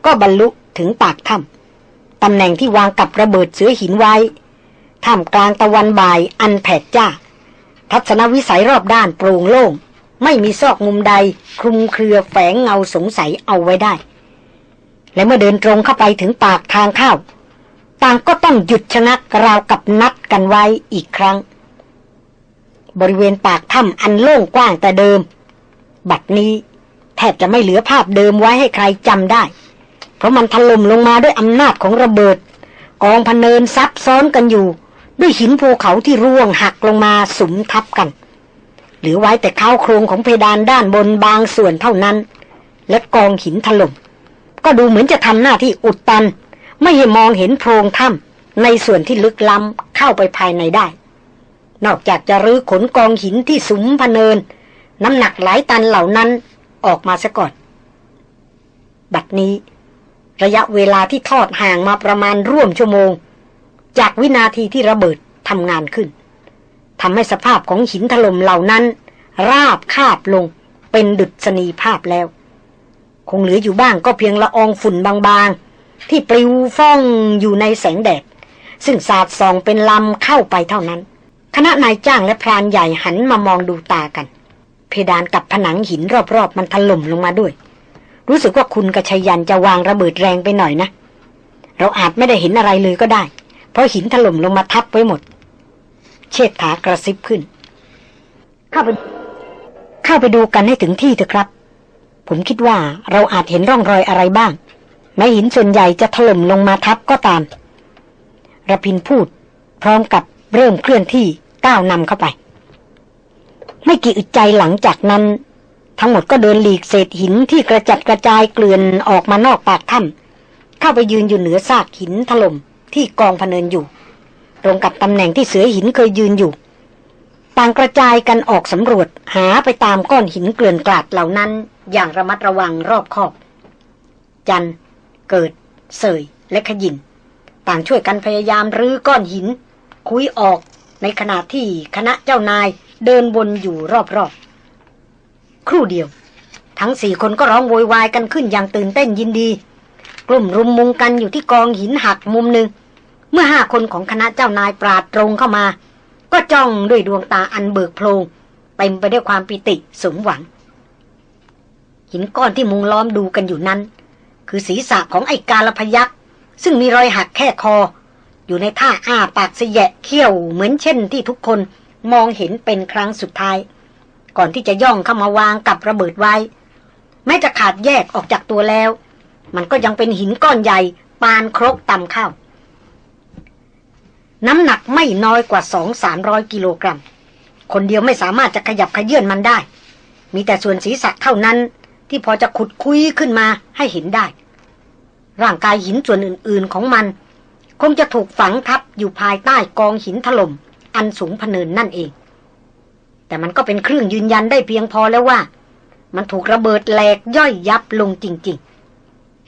ก็บรรลุถึงปากถ้ำตำแหน่งที่วางกับระเบิดเสือหินไว้ท่ามกลางตะวันบ่ายอันแผดจ้า ทัศนวิสัยรอบด้านโปร่งโล่ง ไม่มีซอกมุมใดคลุมเครือแฝงเงาสงสัยเอาไว้ได้ และเมื่อเดินตรงเข้าไปถึงปากทางเข้า ต่างก็ต้องหยุดชะงักราวกับนัดกันไว้อีกครั้ง บริเวณปากถ้ำอันโล่งกว้างแต่เดิม บัดนี้แทบจะไม่เหลือภาพเดิมไว้ให้ใครจำได้ เพราะมันถล่มลงมาด้วยอำนาจของระเบิด กองพเนินซับซ้อนกันอยู่ ด้วยหินภูเขาที่ร่วงหักลงมาสุมทับกันเหลือไว้แต่ข้าวโครงของเพดานด้านบนบางส่วนเท่านั้น และกองหินถล่ม ก็ดูเหมือนจะทำหน้าที่อุดตัน ไม่ให้มองเห็นโพรงถ้ำในส่วนที่ลึกล้ำเข้าไปภายในได้ นอกจากจะรื้อขนกองหินที่สุมพเนิน น้ำหนักหลายตันเหล่านั้นออกมาซะก่อน บัดนี้ ระยะเวลาที่ทอดห่างมาประมาณร่วมชั่วโมง จากวินาทีที่ระเบิดทำงานขึ้นทำให้สภาพของหินถล่มเหล่านั้น ราบคาบลงเป็นดุษณีภาพแล้ว คงเหลืออยู่บ้างก็เพียงละอองฝุ่นบางๆ ที่ปลิวฟ้องอยู่ในแสงแดด ซึ่งสาดส่องเป็นลำเข้าไปเท่านั้น คณะนายจ้างและพรานใหญ่หันมามองดูตากัน เพดานกับผนังหินรอบๆ มันถล่มลงมาด้วย รู้สึกว่าคุณกระชยันจะวางระเบิดแรงไปหน่อยนะ เราอาจไม่ได้เห็นอะไรเลยก็ได้ เพราะหินถล่มลงมาทับไว้หมด เชิดถากระซิบขึ้น เข้าไปเข้าไปดูกันให้ถึงที่เถอะครับ ผมคิดว่าเราอาจเห็นร่องรอยอะไรบ้าง แม้หินส่วนใหญ่จะถล่มลงมาทับก็ตามระพินพูด พร้อมกับเริ่มเคลื่อนที่ก้าวนำเข้าไป ไม่กี่อึดใจหลังจากนั้น ทั้งหมดก็เดินหลีกเศษหินที่กระจัดกระจายเกลื่อนออกมานอกปากถ้ำเข้าไปยืนอยู่เหนือซากหินถล่มที่กองพเนินอยู่ ตรงกับตำแหน่งที่เสือหินเคยยืนอยู่ ต่างกระจายกันออกสำรวจหาไปตามก้อนหินเกลื่อนกลาดเหล่านั้น อย่างระมัดระวังรอบคอบ จัน เกิด เสยและขยิน ต่างช่วยกันพยายามรื้อก้อนหิน คุยออกในขณะที่คณะเจ้านายเดินวนอยู่รอบๆ ครู่เดียว ทั้งสี่คนก็ร้องโวยวายกันขึ้นอย่างตื่นเต้นยินดี กลุ่มรุมมุงกันอยู่ที่กองหินหักมุมหนึ่ง เมื่อห้าคนของคณะเจ้านายปราดตรงเข้ามา ก็จ้องด้วยดวงตาอันเบิกโพลงเต็มไปด้วยความปิติสมหวัง หินก้อนที่มุงล้อมดูกันอยู่นั้น คือศีรษะของไอ้กาลพยักษ์ซึ่งมีรอยหักแค่คอ อยู่ในท่าอ้าปากเสยะเขี้ยวเหมือนเช่นที่ทุกคนมองเห็นเป็นครั้งสุดท้าย ก่อนที่จะย่องเข้ามาวางกับระเบิดไว้ไม่จะขาดแยกออกจากตัวแล้ว มันก็ยังเป็นหินก้อนใหญ่ปานครกต่ำข้าว น้ำหนักไม่น้อยกว่าสองสามร้อยกิโลกรัม คนเดียวไม่สามารถจะขยับขยื่นมันได้ มีแต่ส่วนศีรษะเท่านั้น ที่พอจะขุดคุยขึ้นมาให้เห็นได้ ร่างกายหินส่วนอื่น ๆ ของมัน คงจะถูกฝังทับอยู่ภายใต้กองหินถล่มอันสูงพเนินนั่นเอง แต่มันก็เป็นเครื่องยืนยันได้เพียงพอแล้วว่า มันถูกระเบิดแหลกย่อยยับลงจริง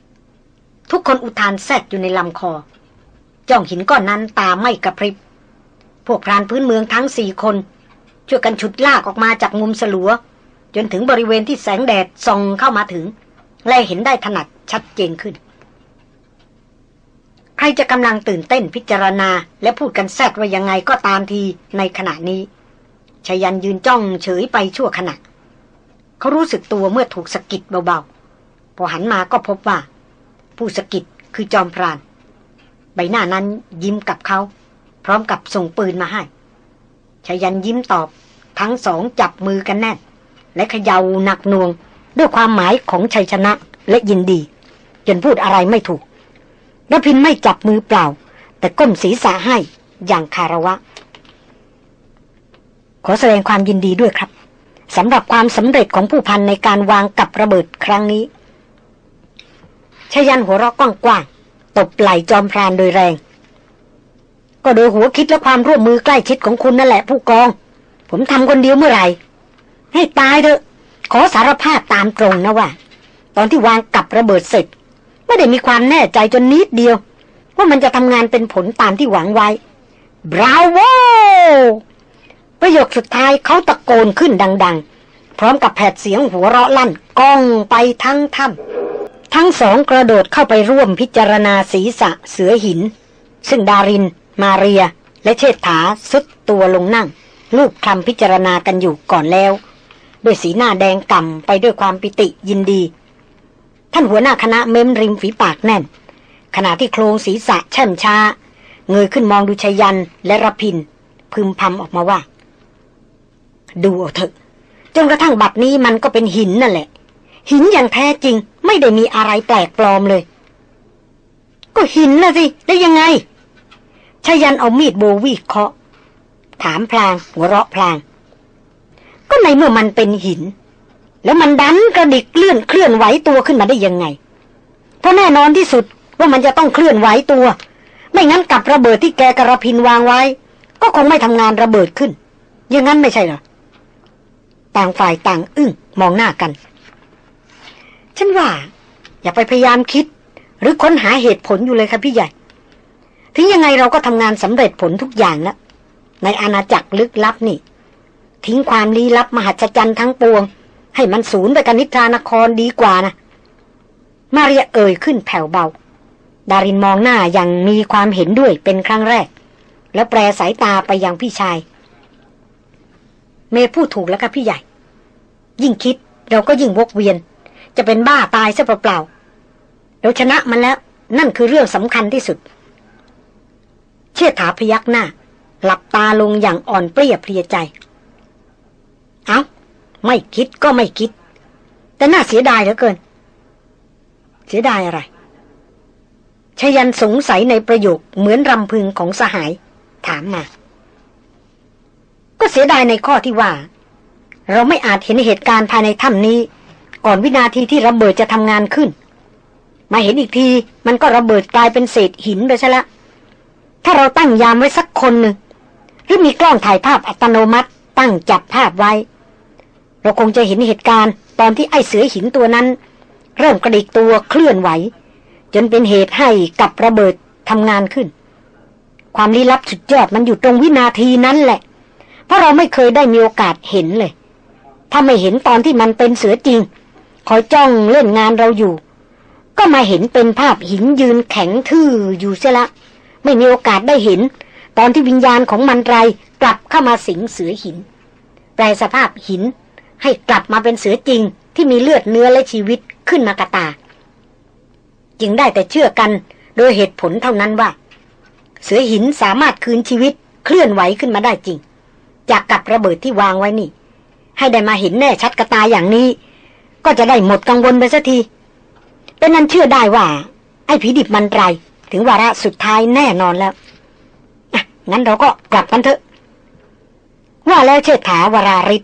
ๆ ทุกคนอุทานแซดอยู่ในลำคอ จ้องหินก้อนนั้นตาไม่กระพริบ พวกพรานพื้นเมืองทั้งสี่คน ช่วยกันฉุดลากออกมาจากมุมสลัว จนถึงบริเวณที่แสงแดดส่องเข้ามาถึง และเห็นได้ถนัดชัดเจนขึ้น ใครจะกำลังตื่นเต้นพิจารณา และพูดกันแซดว่ายังไงก็ตามทีในขณะนี้ชายันยืนจ้องเฉยไปชั่วขณะ เขารู้สึกตัวเมื่อถูกสะกิดเบาๆ พอหันมาก็พบว่า ผู้สะกิดคือจอมพราน ใบหน้านั้นยิ้มกับเขา พร้อมกับส่งปืนมาให้ชายันยิ้มตอบ ทั้งสองจับมือกันแน่น และเขย่าหนักหน่วง ด้วยความหมายของชัยชนะและยินดี จนพูดอะไรไม่ถูกรพินไม่จับมือเปล่า แต่ก้มศีรษะให้อย่างคาระวะ ขอแสดงความยินดีด้วยครับสำหรับความสำเร็จของผู้พันในการวางกับระเบิดครั้งนี้ชยันหัวเราะกว้างๆ ตบไหล่จอมพรานโดยแรง ก็โดยหัวคิดและความร่วมมือใกล้ชิดของคุณนั่นแหละผู้กอง ผมทำคนเดียวเมื่อไหร่ ให้ตายเถอะ ขอสารภาพตามตรงนะว่า ตอนที่วางกับระเบิดเสร็จ ไม่ได้มีความแน่ใจจนนิดเดียว ว่ามันจะทำงานเป็นผลตามที่หวังไว้บราโวประโยคสุดท้ายเขาตะโกนขึ้นดัง ๆ พร้อมกับแผดเสียงหัวเราะลั่นก้องไปทั้งถ้ำ ทั้งสองกระโดดเข้าไปร่วมพิจารณาศีรษะเสือหิน ซึ่งดาริน มาเรีย และเชษฐาสุดตัวลงนั่ง ลูกคำพิจารณากันอยู่ก่อนแล้ว ด้วยสีหน้าแดงก่ำไปด้วยความปิติยินดี ท่านหัวหน้าคณะเม้มริมฝีปากแน่น ขณะที่โครงศีรษะแช่มช้า เงยขึ้นมองดูชยันและรพิน พึมพำออกมาว่า ดูเอาเถอะจนกระทั่งบัดนี้มันก็เป็นหินนั่นแหละ หินอย่างแท้จริง ไม่ได้มีอะไรแปลกปลอมเลย ก็หินนะสิแล้ยังไงชายันเอามีดโบวีเคาะ ถามพลาง หัวเราะพลาง ก็ในเมื่อมันเป็นหิน แล้วมันดันกระดิกเลื่อนเคลื่อนไหวตัวขึ้นมาได้ยังไง เพราะแน่นอนที่สุดว่ามันจะต้องเคลื่อนไหวตัว ไม่งั้นกับระเบิดที่แกกระพินวางไว้ ก็คงไม่ทำงานระเบิดขึ้น อย่างนั้นไม่ใช่เหรอ ต่างฝ่ายต่างอึ้งมองหน้ากัน ฉันว่า อย่าไปพยายามคิด หรือค้นหาเหตุผลอยู่เลยค่ะพี่ใหญ่ ถึงยังไงเราก็ทำงานสำเร็จผลทุกอย่างแล้วในอาณาจักรลึกลับนี่ ทิ้งความลี้ลับมหัศจรรย์ทั้งปวง ให้มันสูญไปกันนิทรานครดีกว่านะ มาเรียเอ่ยขึ้นแผ่วเบา ดารินมองหน้าอย่างมีความเห็นด้วยเป็นครั้งแรก แล้วแปรสายตาไปยังพี่ชาย เมย์พูดถูกแล้วค่ะพี่ใหญ่ ยิ่งคิดเราก็ยิ่งวกเวียน จะเป็นบ้าตายซะเปล่าๆเราชนะมันแล้ว นั่นคือเรื่องสำคัญที่สุด เชิดถาพยักหน้า หลับตาลงอย่างอ่อนเปรี้ยเพลียใจ เอ้า ไม่คิดก็ไม่คิด แต่น่าเสียดายเหลือเกิน เสียดายอะไรชยันสงสัยในประโยคเหมือนรำพึงของสหาย ถามมาก็เสียดายในข้อที่ว่า เราไม่อาจเห็นเหตุการณ์ภายในถ้ำนี้ ก่อนวินาทีที่ระเบิดจะทำงานขึ้น มาเห็นอีกทีมันก็ระเบิดกลายเป็นเศษหินไปซะละ ถ้าเราตั้งยามไว้สักคนหนึ่งหรือมีกล้องถ่ายภาพอัตโนมัติ ตั้งจับภาพไว้ เราคงจะเห็นเหตุการณ์ ตอนที่ไอเสือหินตัวนั้น เริ่มกระดิกตัวเคลื่อนไหว จนเป็นเหตุให้กับระเบิดทำงานขึ้น ความลี้ลับสุดยอดมันอยู่ตรงวินาทีนั้นแหละ เพราะเราไม่เคยได้มีโอกาสเห็นเลย ถ้าไม่เห็นตอนที่มันเป็นเสือจริง คอยจ้องเล่นงานเราอยู่ ก็มาเห็นเป็นภาพหินยืนแข็งทื่ออยู่เสียละ ไม่มีโอกาสได้เห็น ตอนที่วิญญาณของมันไรกลับเข้ามาสิงเสือหิน แปลสภาพหิน ให้กลับมาเป็นเสือจริงที่มีเลือดเนื้อและชีวิตขึ้นมากระตา จึงได้แต่เชื่อกันโดยเหตุผลเท่านั้นว่า เสือหินสามารถคืนชีวิตเคลื่อนไหวขึ้นมาได้จริง จากกับระเบิดที่วางไว้นี่ ให้ได้มาเห็นแน่ชัดกระตาอย่างนี้ ก็จะได้หมดกังวลไปสักที เป็นนั้นเชื่อได้ว่า ไอ้ผีดิบมันไร ถึงวาระสุดท้ายแน่นอนแล้วอะงั้นเราก็กลับกันเถอะ ว่าแล้วเชิดถาวราริศ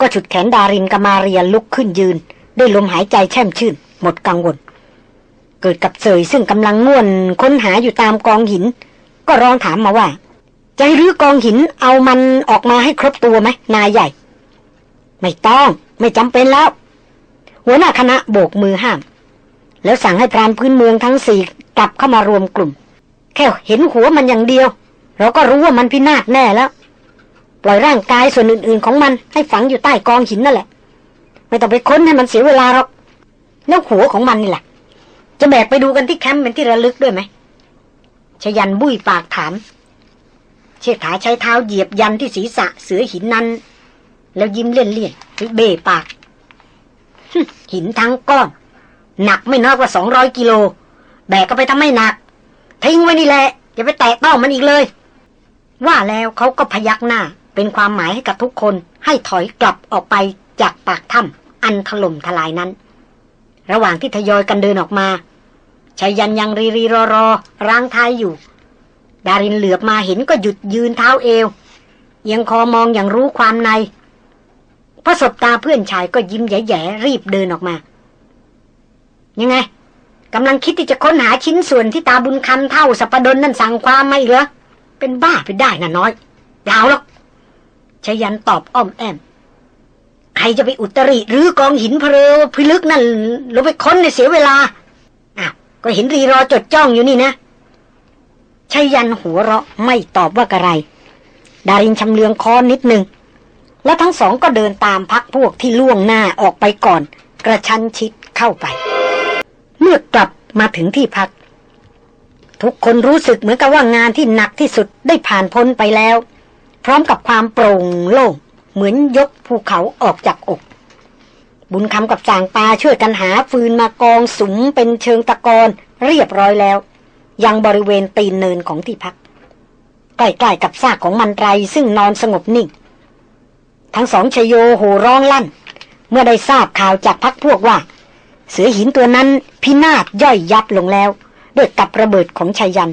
ก็ฉุดแขนดารินกมาเรียลุกขึ้นยืน ด้วยลมหายใจแช่มชื่น หมดกังวล เกิดกับเสยซึ่งกำลังง่วนค้นหาอยู่ตามกองหิน ก็ร้องถามมาว่าจะให้รื้อกองหินเอามันออกมาให้ครบตัวไหมนายใหญ่ ไม่ต้อง ไม่จำเป็นแล้ว หัวหน้าคณะโบกมือห้าม แล้วสั่งให้พรานพื้นเมืองทั้งสี่กลับเข้ามารวมกลุ่ม แค่เห็นหัวมันอย่างเดียว เราก็รู้ว่ามันพินาศแน่แล้ว ปล่อยร่างกายส่วนอื่น ๆ ของมันให้ฝังอยู่ใต้กองหินนั่นแหละ ไม่ต้องไปค้นให้มันเสียเวลาหรอกแล้วหัวของมันนี่แหละจะแบกไปดูกันที่แคมป์เป็นที่ระลึกด้วยไหมชยันบุ้ยปากถาม เชษฐาใช้เท้าเหยียบยันที่ศีรษะเสือหินนั้น แล้วยิ้มเลี่ยนเลี่ยนเบปาก หินทั้งก้อน หนักไม่น้อยกว่าสองร้อยกิโล แบกก็ไปทำไม่หนัก ทิ้งไว้นี่แหละ อย่าไปแตะต้องมันอีกเลย ว่าแล้วเขาก็พยักหน้า เป็นความหมายให้กับทุกคนให้ถอยกลับออกไปจากปากถ้ำอันถล่มทลายนั้น ระหว่างที่ทยอยกันเดินออกมาชายันยังรีรีรอรอร่างท้ายอยู่ ดารินเหลือบมาเห็นก็หยุดยืนเท้าเอวยังคอมองอย่างรู้ความใน พระสบตาเพื่อนชายก็ยิ้มแย่ๆรีบเดินออกมา ยังไงกำลังคิดที่จะค้นหาชิ้นส่วนที่ตาบุญคำเท่าสัปดนนั่นสั่งความไม่เหรอเป็นบ้าไปได้น่ะน้อยเปล่าหรอกชยันตอบอ้อมแอมใครจะไปอุตริหรือกองหินเพลวพิลึกนั่นลงไปค้นในเสียเวลาอ้าวก็เห็นรีรอจดจ้องอยู่นี่นะชยันหัวเราะไม่ตอบว่ากระไร ดารินชำเลืองคอนิดหนึ่ง แล้วทั้งสองก็เดินตามพักพวกที่ล่วงหน้าออกไปก่อน กระชั้นชิดเข้าไป เมื่อกลับมาถึงที่พัก ทุกคนรู้สึกเหมือนกับว่างานที่หนักที่สุดได้ผ่านพ้นไปแล้ว พร้อมกับความโปร่งโล่งเหมือนยกภูเขาออกจากอก บุญคำกับจางปาช่วยกันหาฟืนมากองสุมเป็นเชิงตะกอนเรียบร้อยแล้ว ยังบริเวณตีนเนินของที่พักใกล้ๆกับซากของมันไรซึ่งนอนสงบนิ่ง ทั้งสองชโยโห่ร้องลั่น เมื่อได้ทราบข่าวจากพักพวกว่า เสือหินตัวนั้นพินาศย่อยยับลงแล้ว ด้วยกับระเบิดของชายัน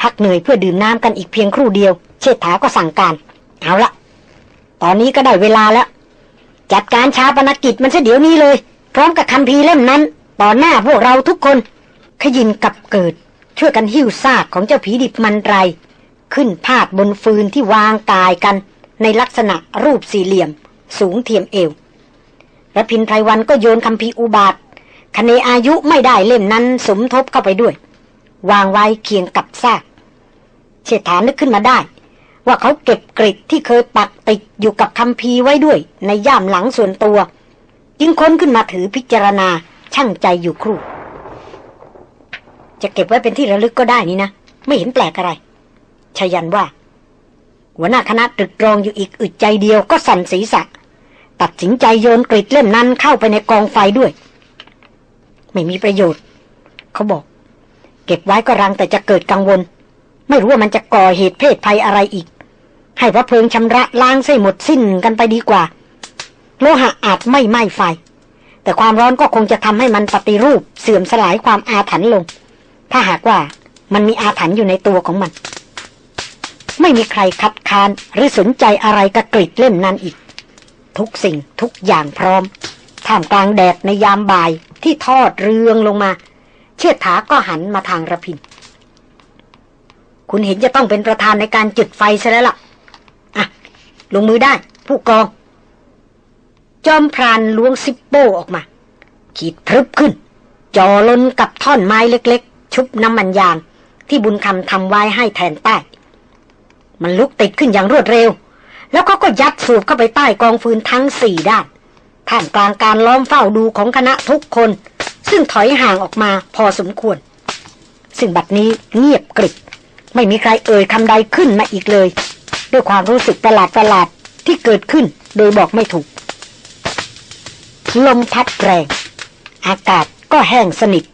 พักเหนื่อยเพื่อดื่มน้ำกันอีกเพียงครู่เดียว เชษฐาก็สั่งการเอาละตอนนี้ก็ได้เวลาแล้ว จัดการชาปนกิจมันซะเดี๋ยวนี้เลย พร้อมกับคำพีเล่มนั้น ต่อหน้าพวกเราทุกคน ขยินกับเกิด ช่วยกันหิ้วซากของเจ้าผีดิบมันไร ขึ้นพาดบนฟืนที่วางกายกัน ในลักษณะรูปสี่เหลี่ยม สูงเทียมเอวและพินไพรวันก็โยนคำพีอุบาทคเนอายุไม่ได้เล่มนั้นสมทบเข้าไปด้วย วางไว้เคียงกับซากเชษฐานึกขึ้นมาได้ ว่าเขาเก็บกริดที่เคยปักติดอยู่กับคำพีไว้ด้วย ในย่ามหลังส่วนตัว จึงค้นขึ้นมาถือพิจารณาช่างใจอยู่ครู่ จะเก็บไว้เป็นที่ระลึกก็ได้นี่นะ ไม่เห็นแปลกอะไรชยันว่า หัวหน้าคณะตรึกตรองอยู่อีกอึดใจเดียวก็สั่นศีรษะ ตัดสินใจโยนกริดเล่มนั้นเข้าไปในกองไฟด้วย ไม่มีประโยชน์ เขาบอก เก็บไว้ก็รังแต่จะเกิดกังวล ไม่รู้ว่ามันจะก่อเหตุเพศภัยอะไรอีก ให้พระเพลิงชำระล้างใส่หมดสิ้นกันไปดีกว่า โลหะอาจไม่ไหม้ไฟ แต่ความร้อนก็คงจะทำให้มันปฏิรูปเสื่อมสลายความอาถรรพ์ลง ถ้าหากว่ามันมีอาถรรพ์อยู่ในตัวของมัน ไม่มีใครคัดค้านหรือสนใจอะไรกับกริดเล่มนั้นอีก ทุกสิ่งทุกอย่างพร้อมท่ามกลางแดดในยามบ่ายที่ทอดเรืองลงมา เชิดถาก็หันมาทางระพิน คุณเห็นจะต้องเป็นประธานในการจุดไฟซะแล้วล่ะ อะ ลงมือได้ ผู้กอง จอมพรานล้วงซิปโป้ออกมา ขีดพรึบขึ้นจ่อลนกับท่อนไม้เล็กๆ ชุบน้ำมันยางที่บุญคำทำไว้ให้แทนใต้ มันลุกติดขึ้นอย่างรวดเร็ว แล้วเขาก็ยัดสูบเข้าไปใต้กองฟืนทั้งสี่ด้านท่ามกลางการล้อมเฝ้าดูของคณะทุกคน ซึ่งถอยห่างออกมาพอสมควร ซึ่งบัดนี้เงียบกริบไม่มีใครเอ่ยคำใดขึ้นมาอีกเลย ด้วยความรู้สึกประหลาดประหลาดที่เกิดขึ้นโดยบอกไม่ถูก ลมพัดแรง อากาศก็แห้งสนิท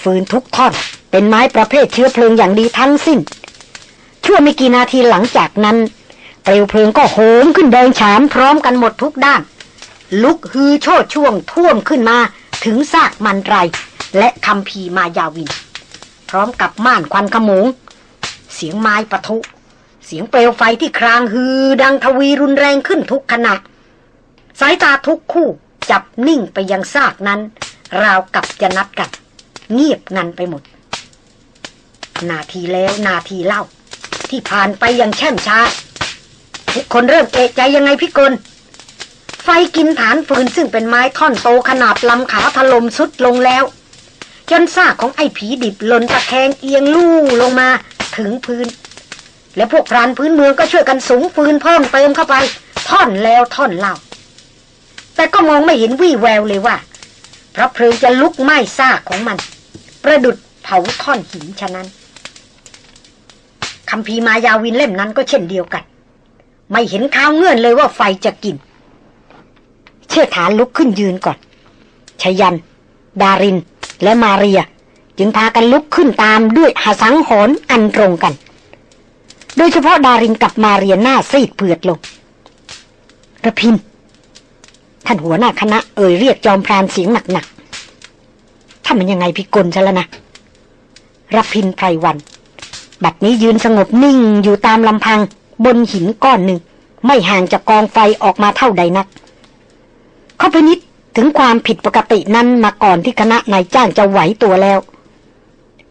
ฟืนทุกท่อนเป็นไม้ประเภทเชื้อเพลิงอย่างดีทั้งสิ้น ชั่วไม่กี่นาทีหลังจากนั้น เปลวเพลิงก็โหมขึ้นแดงฉานพร้อมกันหมดทุกด้าน ลุกฮือโชดช่วงท่วมขึ้นมาถึงซากมันไร และคำพีมายาวิน พร้อมกับม่านควันขมง เสียงไม้ปะทุ เสียงเปลวไฟที่ครางฮือดังทวีรุนแรงขึ้นทุกขณะ สายตาทุกคู่จับนิ่งไปยังซากนั้น ราวกับจะนัดกัน เงียบงันไปหมด นาทีแล้วนาทีเล่า ที่ผ่านไปอย่างแช่มช้า ทุกคนเริ่มเอะใจยังไงพี่กลไฟกินฐานฟืนซึ่งเป็นไม้ท่อนโตขนาดลำขาถล่มสุดลงแล้ว จนซากของไอ้ผีดิบหล่นตะแคงเอียงลู่ลงมาถึงพื้น และพวกพรานพื้นเมืองก็ช่วยกันสูงฟืนเพิ่มเติมเข้าไป ท่อนแล้วท่อนเล่า แต่ก็มองไม่เห็นวี่แววเลยว่าพระเพลิงจะลุกไหม้ซากของมัน ประดุดเผาท่อนหินฉะนั้น คำพีมายาวินเล่มนั้นก็เช่นเดียวกัน ไม่เห็นข้าวเงื่อนเลยว่าไฟจะกิน เชื่อฐานลุกขึ้นยืนก่อนชยัน ดาริน และมาเรีย จึงพากันลุกขึ้นตามด้วยหาสังหอนอันตรงกัน โดยเฉพาะดารินกับมาเรียหน้าซีดเผือดลงระพิน ท่านหัวหน้าคณะเอ่ยเรียกจอมพรานเสียงหนักๆถ้ามันยังไงพิกลซะแล้วนะรพินไพรวัน บัดนี้ยืนสงบนิ่งอยู่ตามลำพังบนหินก้อนหนึ่ง ไม่ห่างจากกองไฟออกมาเท่าใดนัก เขาไปนิดถึงความผิดปกตินั้นมาก่อนที่คณะนายจ้างจะไหวตัวแล้ว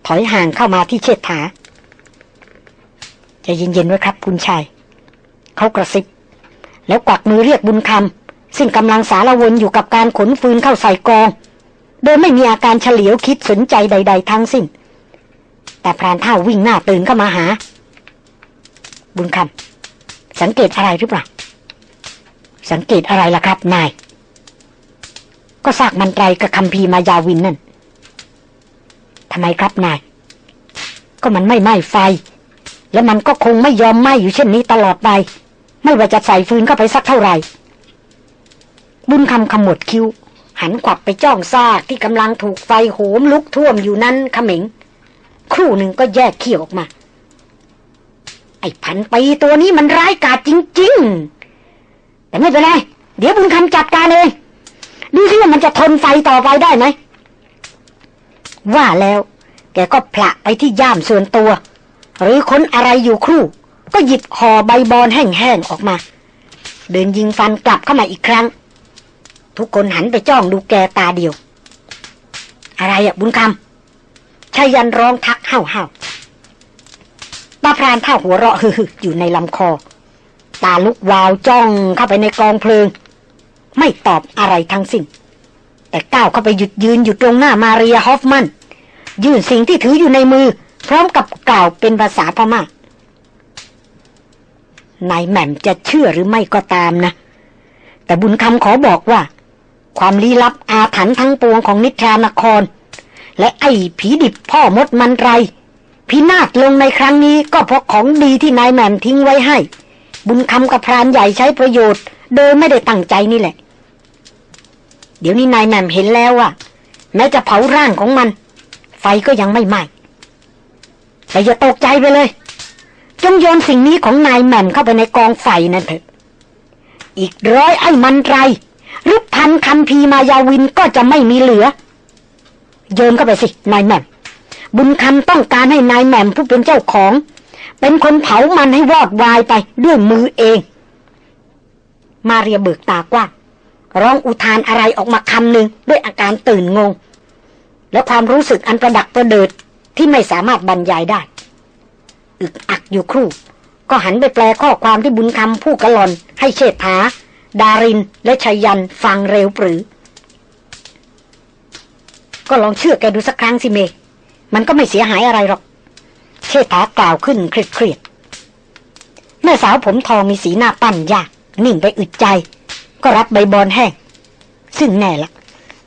ถอยห่างเข้ามาที่เชษฐาจะเย็นๆไว้ครับคุณชาย เขากระซิบ แล้วกวักมือเรียกบุญคำซึ่งกำลังสารวนอยู่กับการขนฟืนเข้าใส่กอง โดยไม่มีอาการเฉลียวคิดสนใจใด ๆ ทั้งสิ้น แต่พรานเท่าวิ่งหน้าตื่นเข้ามาหา บุญคำสังเกตอะไรหรือเปล่า สังเกตอะไรล่ะครับ นาย ก็ซากมันไตรกับคำพีมายาวินนั่นทำไมครับนาย ก็มันไม่ไหม้ไฟ แล้วมันก็คงไม่ยอมไหม้อยู่เช่นนี้ตลอดไป ไม่ว่าจะใส่ฟืนเข้าไปสักเท่าไหร่ บุญคำขมวดคิ้วหันขวับไปจ้องซากที่กำลังถูกไฟโหมลุกท่วมอยู่นั้นขมิง ครู่หนึ่งก็แยกเขี้ยวออกมา ไอ้พันปีตัวนี้มันร้ายกาจจริง ๆ แต่ไม่เป็นไร เดี๋ยวบุญคำจัดการเองดูสิว่ามันจะทนไฟต่อไปได้ไหม ว่าแล้ว แกก็ผละไปที่ย่ามส่วนตัว หรือค้นอะไรอยู่ครู่ ก็หยิบห่อใบบอนแห้งๆออกมา เดินยิงฟันกลับเข้ามาอีกครั้ง ทุกคนหันไปจ้องดูแกตาเดียว อะไรอะบุญคำ ชายันร้องทักเห่าเห่าตาพรานเท่าหัวเราะฮืออยู่ในลำคอ ตาลุกวาวจ้องเข้าไปในกองเพลิง ไม่ตอบอะไรทั้งสิ้นแต่ก้าวเข้าไปหยุดยืนอยู่ตรงหน้ามาเรียฮอฟมันยื่นสิ่งที่ถืออยู่ในมือ พร้อมกับกล่าวเป็นภาษาพมา่านายแหม่มจะเชื่อหรือไม่ก็ตามนะ แต่บุญคำขอบอกว่า ความลี้ลับอาถรรพ์ทั้งปวงของนิทรานคร และไอ้ผีดิบพ่อมดมันไร พินาศลงในครั้งนี้ก็เพราะของดีที่นายแหม่มทิ้งไว้ให้ บุญคำกับพรานใหญ่ใช้ประโยชน์ โดยไม่ได้ตั้งใจนี่แหละ เดี๋ยวนี้นายแหม่มเห็นแล้วว่าแม้จะเผาร่างของมัน ไฟก็ยังไม่ไหม้แต่อย่าตกใจไปเลย จงโยนสิ่งนี้ของนายแหม่มเข้าไปในกองไฟนั่นเถอะ อีกร้อยไอ้มันไรหรือพันคำพีมายาวินก็จะไม่มีเหลือ โยนเข้าไปสิ นายแหม่ม บุญคำต้องการให้นายแหม่มผู้เป็นเจ้าของ เป็นคนเผามันให้วอดวายไปด้วยมือเอง มาเรียเบิกตากว้างร้องอุทานอะไรออกมาคำหนึ่งด้วยอาการตื่นงง และความรู้สึกอันประดักประเดิดที่ไม่สามารถบรรยายได้ อึกอักอยู่ครู่ ก็หันไปแปลข้อความที่บุญคำผู้กะลอน ให้เชษฐา ดารินและชัยยันฟังเร็วปรือ ก็ลองเชื่อแกดูสักครั้งสิเม มันก็ไม่เสียหายอะไรหรอก เชษฐากล่าวขึ้นเครียดแม่สาวผมทองมีสีหน้าปั้นยาก นิ่งไปอึดใจ ก็รับใบบอลแห้ง ซึ่งแน่ละ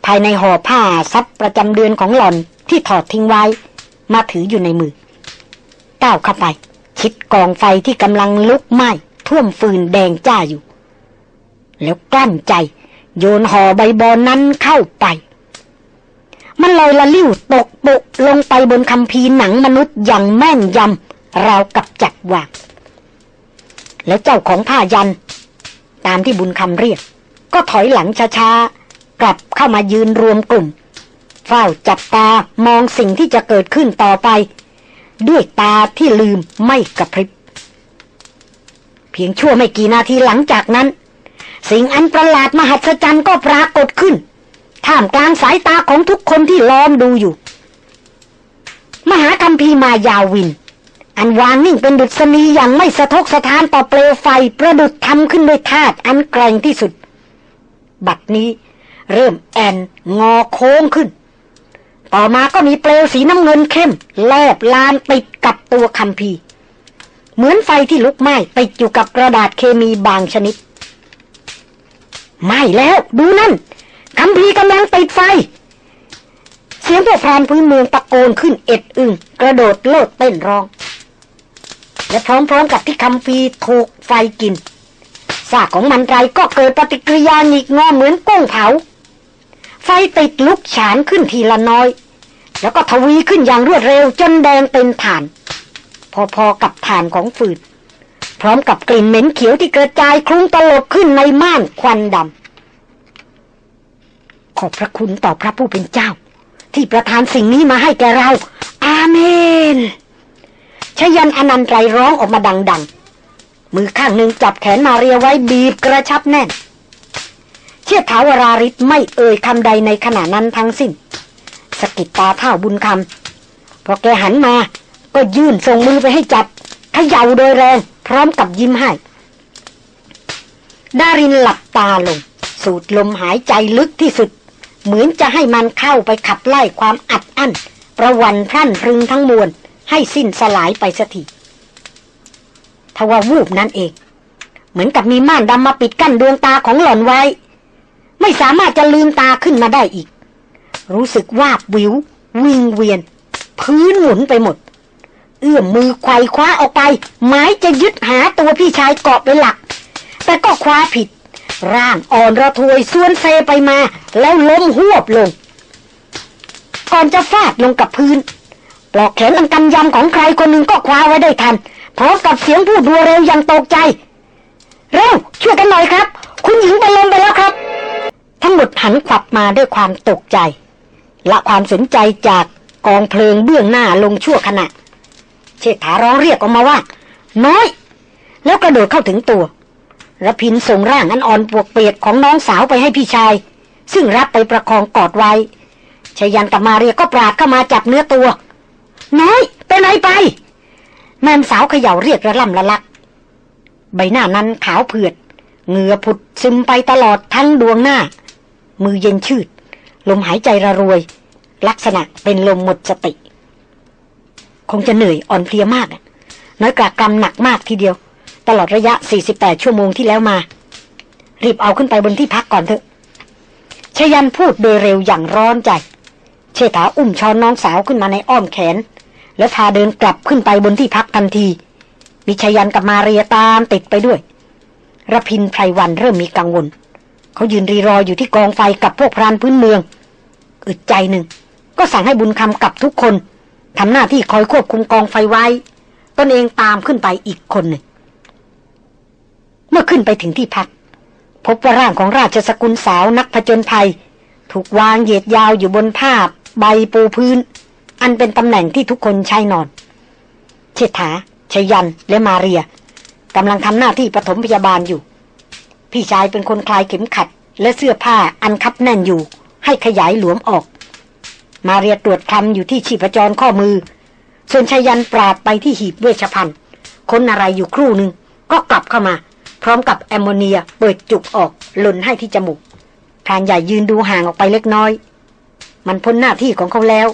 ภายในห่อผ้าซับประจำเดือนของหล่อนที่ถอดทิ้งไว้ มาถืออยู่ในมือ ก้าวเข้าไป ชิดกองไฟที่กำลังลุกไหม้ท่วมฟืนแดงจ้าอยู่ แล้วกลั้นใจ โยนห่อใบบอนนั้นเข้าไป มันลอยละลิ้วตกปุลงไปบนคำพีหนังมนุษย์อย่างแม่นยำราวกับจัดวาง แล้วเจ้าของผ้ายัน ตามที่บุญคำเรียก ก็ถอยหลังช้าๆ กลับเข้ามายืนรวมกลุ่ม เฝ้าจับตามองสิ่งที่จะเกิดขึ้นต่อไป ด้วยตาที่ลืมไม่กระพริบ เพียงชั่วไม่กี่นาทีหลังจากนั้น สิ่งอันประหลาดมหัศจรรย์ก็ปรากฏขึ้น ท่ามกลางสายตาของทุกคนที่ล้อมดูอยู่ มหาคัมพีมายาวิน อันวางนิ่งเป็นดุษณีอย่างไม่สะทกสะท้านต่อเปลวไฟประดุดทำขึ้นด้วยธาตุอันแกร่งที่สุด บัดนี้เริ่มแอนงอโค้งขึ้น ต่อมาก็มีเปลวสีน้ำเงินเข้มแลบลานติดกับตัวคัมภีร์เหมือนไฟที่ลุกไหม้ติดอยู่กับกระดาษเคมีบางชนิดไหม้แล้ว ดูนั่น คัมภีร์กำลังติดไฟ เสียงพวกพรานพื้นเมืองตะโกนขึ้นเอ็ดอึงกระโดดโลดเต้นร้อง และพร้อมๆกับที่คัมภีร์ถูกไฟกินซากของมันไรก็เกิดปฏิกิริยาหงิกงอเหมือนก้งเผา ไฟติดลุกฉานขึ้นทีละน้อย แล้วก็ทวีขึ้นอย่างรวดเร็วจนแดงเป็นฐาน พอๆกับฐานของฟืนพร้อมกับกลิ่นเหม็นเขียวที่กระจายคลุ้งตลบขึ้นในม่านควันดำ ขอบพระคุณต่อพระผู้เป็นเจ้า ที่ประทานสิ่งนี้มาให้แกเรา อาเมนชยันอนันตไรร้องออกมาดัง ๆ มือข้างหนึ่งจับแขนมาเรียไว้บีบกระชับแน่น เชี่ยถาวราริศไม่เอ่ยคำใดในขณะนั้นทั้งสิ้น สกิดตาเท่าบุญคำพอแกหันมา ก็ยื่นส่งมือไปให้จับเขย่าโดยแรง พร้อมกับยิ้มให้ดารินหลับตาลง สูดลมหายใจลึกที่สุด เหมือนจะให้มันเข้าไปขับไล่ความอัดอั้น ประวันพรั่นพรึงทั้งมวล ให้สิ้นสลายไปสักทีทว่าวูบนั่นเอง เหมือนกับมีม่านดำมาปิดกั้นดวงตาของหล่อนไว้ ไม่สามารถจะลืมตาขึ้นมาได้อีก รู้สึกวาบวิว วิงเวียน พื้นหมุนไปหมด เอื้อมมือไขว่คว้าออกไป หมายจะยึดหาตัวพี่ชายเกาะเป็นหลัก แต่ก็คว้าผิด ร่างอ่อนระทวยส่วนเซไปมา แล้วล้มหวบลง ก่อนจะฟาดลงกับพื้น ปลอกแขนอันกำยำของใครคนหนึ่งก็คว้าไว้ได้ทัน พร้อมกับเสียงพูดรัวเร็วอย่างตกใจ เร็ว ช่วยกันหน่อยครับ คุณหญิงเป็นลมไปแล้วครับ ทั้งหมดหันขวับมาด้วยความตกใจละความสนใจจากกองเพลิงเบื้องหน้าลงชั่วขณะ เชษฐาร้องเรียกออกมาว่า น้อย แล้วกระโดดเข้าถึงตัว ระพินส่งร่างอันอ่อนปวกเปียกของน้องสาวไปให้พี่ชาย ซึ่งรับไปประคองกอดไว้ชยันกับมาเรียก็ปราดเข้ามาจับเนื้อตัว น้อยไปไหนไป แม่สาวเขย่าเรียกระล่ำละลัก ใบหน้านั้นขาวเผือด เหงื่อผุดซึมไปตลอดทั้งดวงหน้า มือเย็นชืด ลมหายใจระรวย ลักษณะเป็นลมหมดสติ คงจะเหนื่อยอ่อนเพลียมาก น้อยกรากรรมหนักมากทีเดียว ตลอดระยะ 48 ชั่วโมงที่แล้วมา รีบเอาขึ้นไปบนที่พักก่อนเถอะชยันพูดโดยเร็วอย่างร้อนใจ เชษฐาอุ้มช้อนน้องสาวขึ้นมาในอ้อมแขน แล้วพาเดินกลับขึ้นไปบนที่พักทันทีมิชยันกับมาเรียตามติดไปด้วยระพินไพรวันเริ่มมีกังวล เขายืนรีรออยู่ที่กองไฟกับพวกพรานพื้นเมือง อึดใจหนึ่ง ก็สั่งให้บุญคำกับทุกคนทำหน้าที่คอยควบคุมกองไฟไว้ตนเองตามขึ้นไปอีกคนหนึ่ง เมื่อขึ้นไปถึงที่พัก พบว่าร่างของราชสกุลสาวนักผจญภัย ถูกวางเหยียดยาวอยู่บนผ้าใบปูพื้น อันเป็นตำแหน่งที่ทุกคนใช้นอน เชษฐาชยันและมาเรียกำลังทำหน้าที่ปฐมพยาบาลอยู่ พี่ชายเป็นคนคลายเข็มขัด และเสื้อผ้าอันคับแน่นอยู่ ให้ขยายหลวมออก มาเรียตรวจคำอยู่ที่ชีพจรข้อมือ ส่วนชยันปราดไปที่หีบเวชภัณฑ์ค้นอะไรอยู่ครู่หนึ่งก็กลับเข้ามา ร้อมกับแอมโมเนียเปิดจุกออกหล่นให้ที่จมูกพรานใหญ่ยืนดูห่างออกไปเล็กน้อย มันพ้นหน้าที่ของเขาแล้ว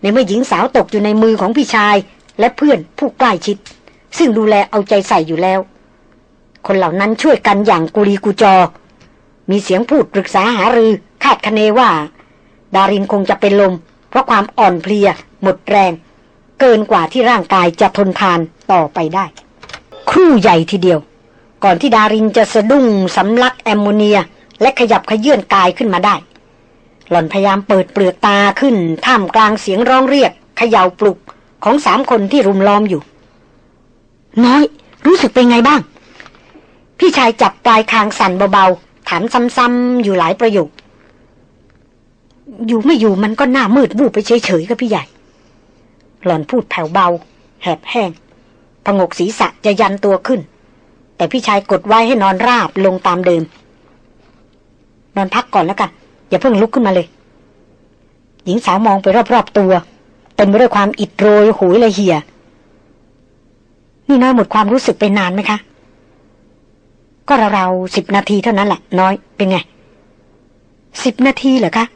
ในเมื่อหญิงสาวตกอยู่ในมือของพี่ชาย และเพื่อนผู้ใกล้ชิด ซึ่งดูแลเอาใจใส่อยู่แล้ว คนเหล่านั้นช่วยกันอย่างกุลีกุจอ มีเสียงพูดปรึกษาหารือคาดคะเนว่า ดารินคงจะเป็นลม เพราะความอ่อนเพลีย หมดแรง เกินกว่าที่ร่างกายจะทนทานต่อไปได้ ครู่ใหญ่ทีเดียว ก่อนที่ดารินจะสะดุ้งสำลักแอมโมเนีย และขยับขยื่นกายขึ้นมาได้ หล่อนพยายามเปิดเปลือกตาขึ้น ท่ามกลางเสียงร้องเรียกเขย่าปลุกของสามคนที่รุมล้อมอยู่ น้อย รู้สึกเป็นไงบ้าง พี่ชายจับปลายคางสั่นเบาๆ ถามซ้ำๆอยู่หลายประโยค อยู่ไม่อยู่มันก็หน้ามืดบูบไปเฉยๆกับพี่ใหญ่ หล่อนพูดแผ่วเบา แหบแห้งพงกศีรษะจะยันตัวขึ้น แต่พี่ชายกดไว้ให้นอนราบลงตามเดิม นอนพักก่อนแล้วกัน อย่าเพิ่งลุกขึ้นมาเลย หญิงสาวมองไปรอบๆตัว เต็มไปด้วยความอิดโรยหุยละเหี่ย นี่น้อยหมดความรู้สึกไปนานไหมคะ ก็ราวๆสิบนาทีเท่านั้นแหละ น้อยเป็นไงสิบนาทีเหรอคะ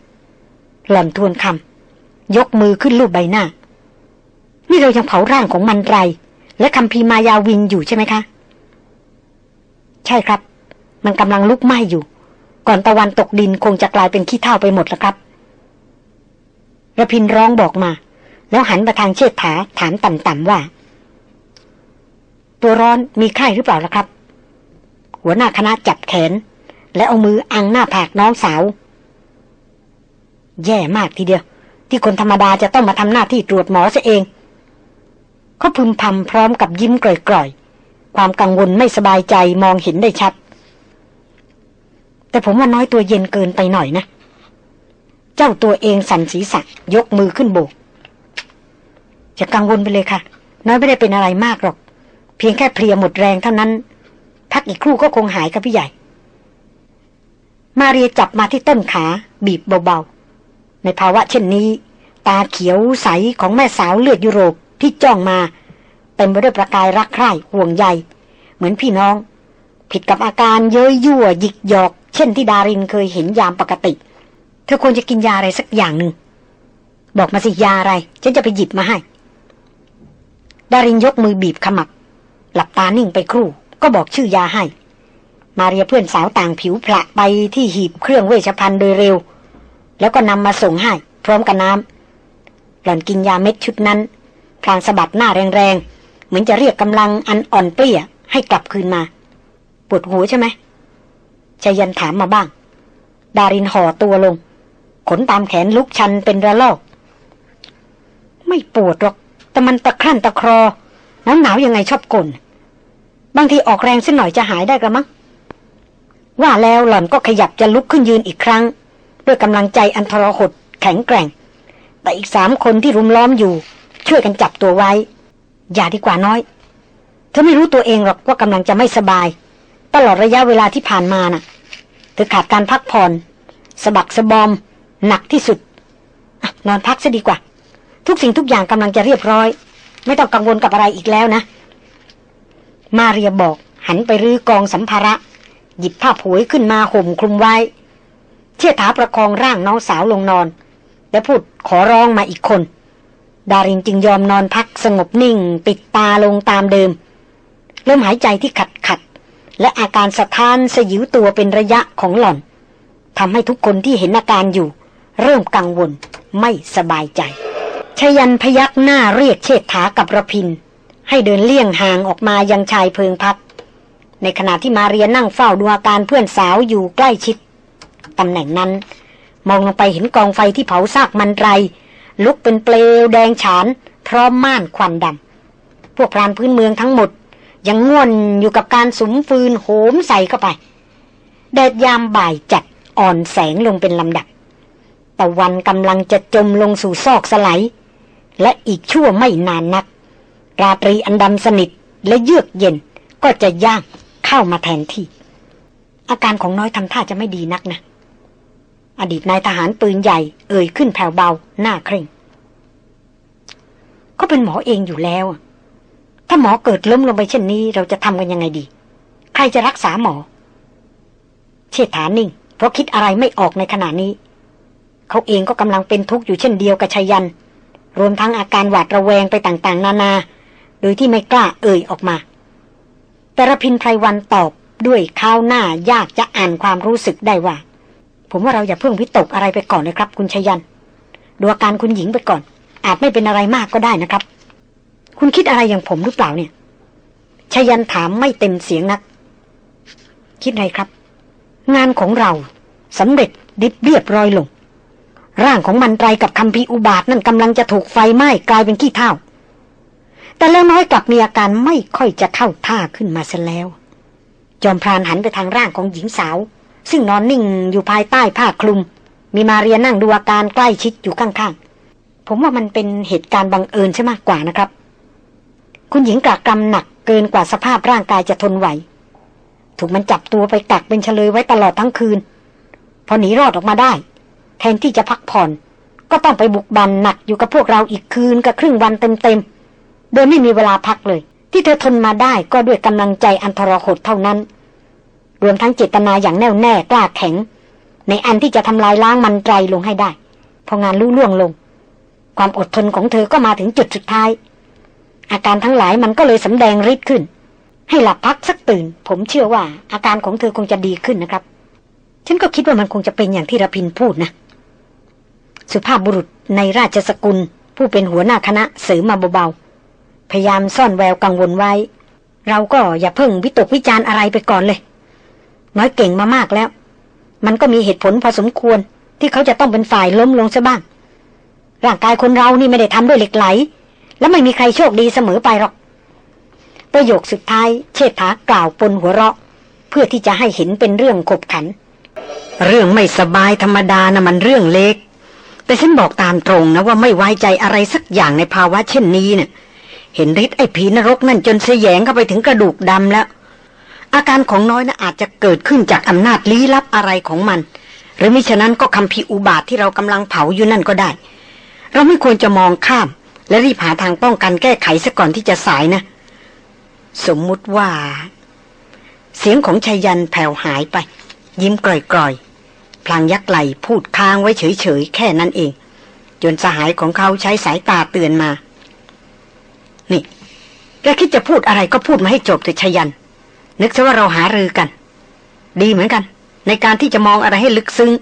หล่อนทวนคำยกมือขึ้นรูปใบหน้า นี่เรายังเผาร่างของมันไร และคำพีมายาวินอยู่ใช่ไหมคะ ใช่ครับ มันกำลังลุกไหม้อยู่ ก่อนตะวันตกดินคงจะกลายเป็นขี้เถ้าไปหมดแล้วครับระพินร้องบอกมา แล้วหันมาทางเชิดถาถามต่ำๆว่า ตัวร้อนมีไข้หรือเปล่าล่ะครับ หัวหน้าคณะจับแขน และเอามืออังหน้าผากน้องสาว แย่มากทีเดียว ที่คนธรรมดาจะต้องมาทำหน้าที่ตรวจหมอซะเองเขาพึมพำพร้อมกับยิ้มกร่อยๆ ความกังวลไม่สบายใจมองเห็นได้ชัด แต่ผมว่าน้อยตัวเย็นเกินไปหน่อยนะ เจ้าตัวเองสั่นศีรษะยกมือขึ้นโบกจะกังวลไปเลยค่ะ น้อยไม่ได้เป็นอะไรมากหรอก เพียงแค่เพลียหมดแรงเท่านั้น พักอีกครู่ก็คงหายกับพี่ใหญ่ มาเรียจับมาที่ต้นขา บีบเบาๆ ในภาวะเช่นนี้ ตาเขียวใสของแม่สาวเลือดยุโรปที่จ้องมา เต็มไปด้วยประกายรักใคร่ห่วงใยเหมือนพี่น้อง ผิดกับอาการเย้ยยั่วหยิกหยอก เช่นที่ดารินเคยเห็นยามปกติ เธอควรจะกินยาอะไรสักอย่างหนึ่ง บอกมาสิยาอะไร ฉันจะไปหยิบมาให้ ดารินยกมือบีบขมับ หลับตานิ่งไปครู่ ก็บอกชื่อยาให้ มาเรียเพื่อนสาวต่างผิวพละไปที่หีบเครื่องเวชภัณฑ์โดยเร็ว แล้วก็นำมาส่งให้ พร้อมกับน้ำหล่อนกินยาเม็ดชุดนั้นพลางสะบัดหน้าแรง เหมือนจะเรียกกำลังอันอ่อนเปรี้ยให้กลับคืนมา ปวดหัวใช่ไหมชายันถามมาบ้าง ดารินห่อตัวลง ขนตามแขนลุกชันเป็นระลอก ไม่ปวดหรอก แต่มันตะครั่นตะครอหนาวหนาวยังไงชอบกลนบางทีออกแรงสักหน่อยจะหายได้กระมังว่าแล้วหล่อนก็ขยับจะลุกขึ้นยืนอีกครั้ง ด้วยกำลังใจอันทรหดแข็งแกร่ง แต่อีกสามคนที่รุมล้อมอยู่ ช่วยกันจับตัวไว้ อย่าดีกว่าน้อย เธอไม่รู้ตัวเองหรอกว่ากำลังจะไม่สบาย ตลอดระยะเวลาที่ผ่านมาน่ะ เธอขาดการพักผ่อนสะบักสะบอม หนักที่สุดอนอนพักซะดีกว่า ทุกสิ่งทุกอย่างกำลังจะเรียบร้อย ไม่ต้องกังวลกับอะไรอีกแล้วนะ มาเรียบอกหันไปรื้อกองสัมภาระ หยิบผ้าผวยขึ้นมาห่มคลุมไว้ เชี่ยถาประคองร่างน้องสาวลงนอน และพูดขอร้องมาอีกคน ดารินจึงยอมนอนพักสงบนิ่ง ปิดตาลงตามเดิม เริ่มหายใจที่ขัดขัด และอาการสะท้านสยิวตัวเป็นระยะของหล่อนทำให้ทุกคนที่เห็นอาการอยู่ เริ่มกังวลไม่สบายใจชยันพยักหน้าเรียกเชษฐากับระพิน ให้เดินเลี่ยงห่างออกมายังชายเพิงพัก ในขณะที่มาเรียนนั่งเฝ้าดูอาการเพื่อนสาวอยู่ใกล้ชิดตำแหน่งนั้น มองลงไปเห็นกองไฟที่เผาซากมันไร ลุกเป็นเปลวแดงฉาน พร้อมม่านควันดำพวกพรานพื้นเมืองทั้งหมด ยังง่วนอยู่กับการสุมฟืนโหมใส่เข้าไปแดดยามบ่ายจัดอ่อนแสงลงเป็นลำดับตะวันกำลังจะจมลงสู่ซอกสไลและอีกชั่วไม่นานนัก ราตรีอันดำสนิทและเยือกเย็นก็จะย่างเข้ามาแทนที่ อาการของน้อยทำท่าจะไม่ดีนักนะ อดีตนายทหารปืนใหญ่ เอ่ยขึ้นแผ่วเบา หน้าเคร่ง ก็เป็นหมอเองอยู่แล้ว ถ้าหมอเกิดล้มลงไปเช่นนี้ เราจะทำกันยังไงดี ใครจะรักษาหมอ เชษฐานิ่ง เพราะคิดอะไรไม่ออกในขณะนี้ เขาเองก็กำลังเป็นทุกข์อยู่เช่นเดียวกับชายัน รวมทั้งอาการหวาดระแวงไปต่างๆ นานา โดยที่ไม่กล้าเอ่ยออกมา แต่ระพินไพรวันตอบด้วยข้าวหน้ายากจะอ่านความรู้สึกได้ว่า ผมว่าเราอย่าเพิ่งวิตกอะไรไปก่อนเลยครับ คุณชยัน ดูอาการคุณหญิงไปก่อน อาจไม่เป็นอะไรมากก็ได้นะครับ คุณคิดอะไรอย่างผมหรือเปล่าเนี่ยชยันถามไม่เต็มเสียงนัก คิดอะไรครับ งานของเราสำเร็จดิบเรียบร้อยลง ร่างของมันไตรกับคำพีอุบาทนั่นกำลังจะถูกไฟไหม้กลายเป็นขี้เถ้าแต่แล้วน้อยกลับมีอาการไม่ค่อยจะเข้าท่าขึ้นมาซะแล้ว จอมพรานหันไปทางร่างของหญิงสาว ซึ่งนอนนิ่งอยู่ภายใต้ผ้าคลุม มีมาเรียนั่งดูอาการใกล้ชิดอยู่ข้างๆ ผมว่ามันเป็นเหตุการณ์บังเอิญใช่มากกว่านะครับ คุณหญิงกากกรำหนักเกินกว่าสภาพร่างกายจะทนไหว ถูกมันจับตัวไปกักเป็นเฉลยไว้ตลอดทั้งคืน พอหนีรอดออกมาได้ แทนที่จะพักผ่อน ก็ต้องไปบุกบันหนักอยู่กับพวกเราอีกคืนกับครึ่งวันเต็มๆ โดยไม่มีเวลาพักเลย ที่เธอทนมาได้ก็ด้วยกำลังใจอันทรหดเท่านั้น รวมทั้งเจตนาอย่างแน่วแน่กล้าแข็ง ในอันที่จะทำลายล้างมันไตรลงให้ได้ พองานลุล่วงลง ความอดทนของเธอก็มาถึงจุดสุดท้าย อาการทั้งหลายมันก็เลยสำแดงฤทธิ์ขึ้น ให้หลับพักสักตื่น ผมเชื่อว่าอาการของเธอคงจะดีขึ้นนะครับ ฉันก็คิดว่ามันคงจะเป็นอย่างที่ระพินพูดนะ สุภาพบุรุษในราชสกุล ผู้เป็นหัวหน้าคณะเสริมมาเบาๆพยายามซ่อนแววกังวลไว้ เราก็อย่าเพิ่งวิตกวิจารณ์อะไรไปก่อนเลย น้อยเก่งมามากแล้ว มันก็มีเหตุผลพอสมควร ที่เขาจะต้องเป็นฝ่ายล้มลงซะบ้าง ร่างกายคนเรานี่ไม่ได้ทำด้วยเหล็กไหล และไม่มีใครโชคดีเสมอไปหรอก ประโยคสุดท้าย เชษฐากล่าวปนหัวเราะ เพื่อที่จะให้เห็นเป็นเรื่องขบขัน เรื่องไม่สบายธรรมดานะมันเรื่องเล็ก แต่ฉันบอกตามตรงนะว่าไม่ไว้ใจอะไรสักอย่างในภาวะเช่นนี้เนะ่ยเห็นฤทธิ์ไอ้ผีนรกนั่นจนเสยงเข้าไปถึงกระดูกดำแล้ว อาการของน้อยนะอาจจะเกิดขึ้นจากอำนาจลี้ลับอะไรของมัน หรือมิฉะนั้นก็คำพิอุบาทที่เรากำลังเผาอยู่นั่นก็ได้ เราไม่ควรจะมองข้าม และรีบหาทางป้องกันแก้ไขซะก่อนที่จะสายนะ สมมุติว่า เสียงของชายันแผ่วหายไป ยิ้มกร่อยๆพลางยักไหลพูดค้างไว้เฉยๆแค่นั้นเอง จนสหายของเขาใช้สายตาเตือนมา นี่แกคิดจะพูดอะไรก็พูดมาให้จบเถอะชายัน นึกซะว่าเราหารือกัน ดีเหมือนกัน ในการที่จะมองอะไรให้ลึกซึ้ง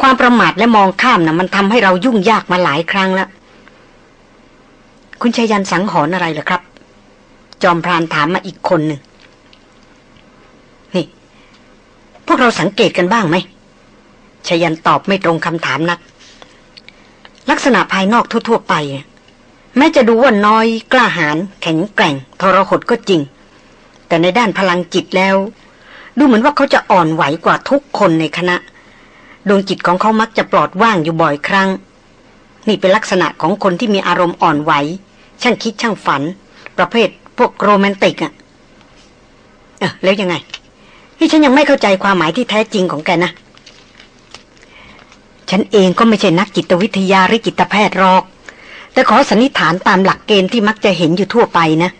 ความประมาทและมองข้ามนะ่ะ มันทำให้เรายุ่งยากมาหลายครั้งแล้ว คุณชายันสังหรณ์อะไรเหรอครับ จอมพรานถามมาอีกคนหนึ่งนี่ พวกเราสังเกตกันบ้างไหมชายันตอบไม่ตรงคำถามนัก ลักษณะภายนอกทั่ว ๆ ไป แม้จะดูว่าน้อยกล้าหาญแข็งแกร่ง ทรหดก็จริง แต่ในด้านพลังจิตแล้ว ดูเหมือนว่าเขาจะอ่อนไหวกว่าทุกคนในคณะ ดวงจิตของเขามักจะปลอดว่างอยู่บ่อยครั้ง นี่เป็นลักษณะของคนที่มีอารมณ์อ่อนไหว ช่างคิดช่างฝัน ประเภทพวกโรแมนติกอะ่ะเออแล้วยังไง นี่ฉันยังไม่เข้าใจความหมายที่แท้จริงของแกนะ ฉันเองก็ไม่ใช่นักจิตวิทยาหรือจิตแพทย์หรอก แต่ขอสันนิษฐานตามหลักเกณฑ์ที่มักจะเห็นอยู่ทั่วไปนะ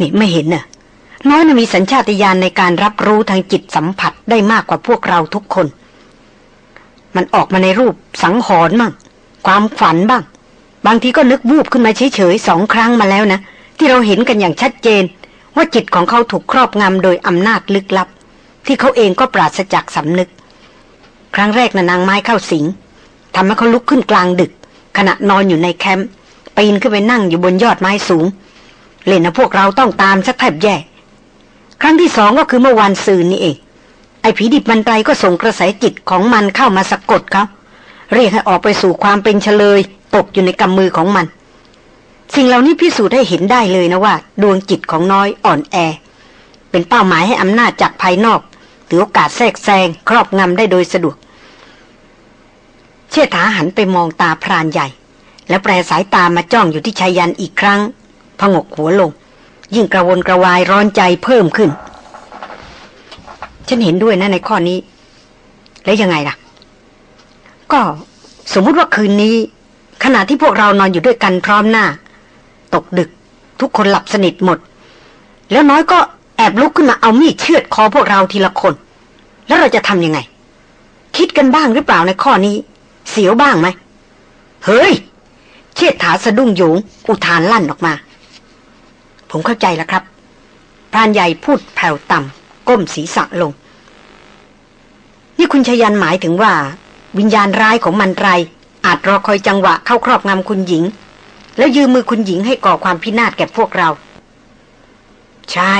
นี่ไม่เห็นน่ะ น้อยนะมีสัญชาตญาณในการรับรู้ทางจิตสัมผัสได้มากกว่าพวกเราทุกคน มันออกมาในรูปสังหรณ์บ้างความฝันบ้าง บางทีก็นึกวูบขึ้นมาเฉยๆสองครั้งมาแล้วนะ ที่เราเห็นกันอย่างชัดเจน ว่าจิตของเขาถูกครอบงำโดยอำนาจลึกลับ ที่เขาเองก็ปราศจากสำนึก ครั้งแรกนะนางไม้เข้าสิงทำให้เขาลุกขึ้นกลางดึก ขณะนอนอยู่ในแคมป์ปีนขึ้นไปนั่งอยู่บนยอดไม้สูง เล่นนะพวกเราต้องตามสักแทบแย่ ครั้งที่สองก็คือเมื่อวานซืนนี่เอง ไอ้ผีดิบมันไรก็ส่งกระแสจิตของมันเข้ามาสะกดเขาเรียกให้ออกไปสู่ความเป็นเฉลย ตกอยู่ในกำมือของมัน สิ่งเหล่านี้พิสูจน์ให้เห็นได้เลยนะว่า ดวงจิตของน้อยอ่อนแอ เป็นเป้าหมายให้อำนาจจากภายนอกถือโอกาสแทรกแซงครอบงำได้โดยสะดวก เชษฐาหันไปมองตาพรานใหญ่ แล้วแปรสายตามาจ้องอยู่ที่ชายันอีกครั้งพงกหัวลง ยิ่งกระวนกระวายร้อนใจเพิ่มขึ้น ฉันเห็นด้วยนะในข้อนี้ แล้วยังไงล่ะ ก็สมมุติว่าคืนนี้ ขณะที่พวกเรานอนอยู่ด้วยกันพร้อมหน้า ตกดึกทุกคนหลับสนิทหมด แล้วน้อยก็แอบลุกขึ้นมาเอามีดเชือดคอพวกเราทีละคน แล้วเราจะทำยังไง คิดกันบ้างหรือเปล่าในข้อนี้ เสียวบ้างไหมเฮ้ยเชิดถาสะดุ้งโยงอุทานลั่นออกมา ผมเข้าใจแล้วครับ พรานใหญ่พูดแผ่วต่ำก้มศีรษะลง นี่คุณชยันหมายถึงว่า วิญญาณร้ายของมันไร อาจรอคอยจังหวะเข้าครอบงำคุณหญิง แล้วยืมมือคุณหญิงให้ก่อความพินาศแก่พวกเรา ใช่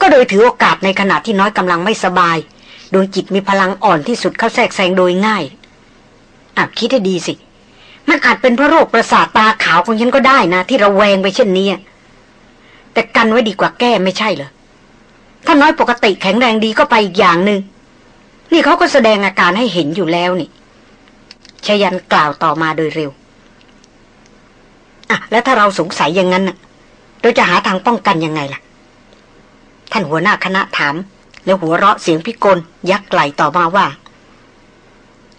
ก็โดยถือโอกาสในขณะที่น้อยกำลังไม่สบายดวงจิตมีพลังอ่อนที่สุดเข้าแทรกแซงโดยง่ายอะคิดให้ดีสิ มันอาจเป็นเพราะโรคประสาทตาขาวของฉันก็ได้นะ ที่ระแวงไปเช่นนี้ แต่กันไว้ดีกว่าแก้ไม่ใช่เหรอถ้าน้อยปกติแข็งแรงดีก็ไปอีกอย่างหนึง่งนี่เขาก็แสดงอาการให้เห็นอยู่แล้วนี่ชยันกล่าวต่อมาโดยเร็วอะแล้วถ้าเราสงสัยอย่างนั้นน่ะเราจะหาทางป้องกันยังไงล่ะ ท่านหัวหน้าคณะถาม แล้วหัวเราะเสียงพิกลยักไหลต่อมาว่า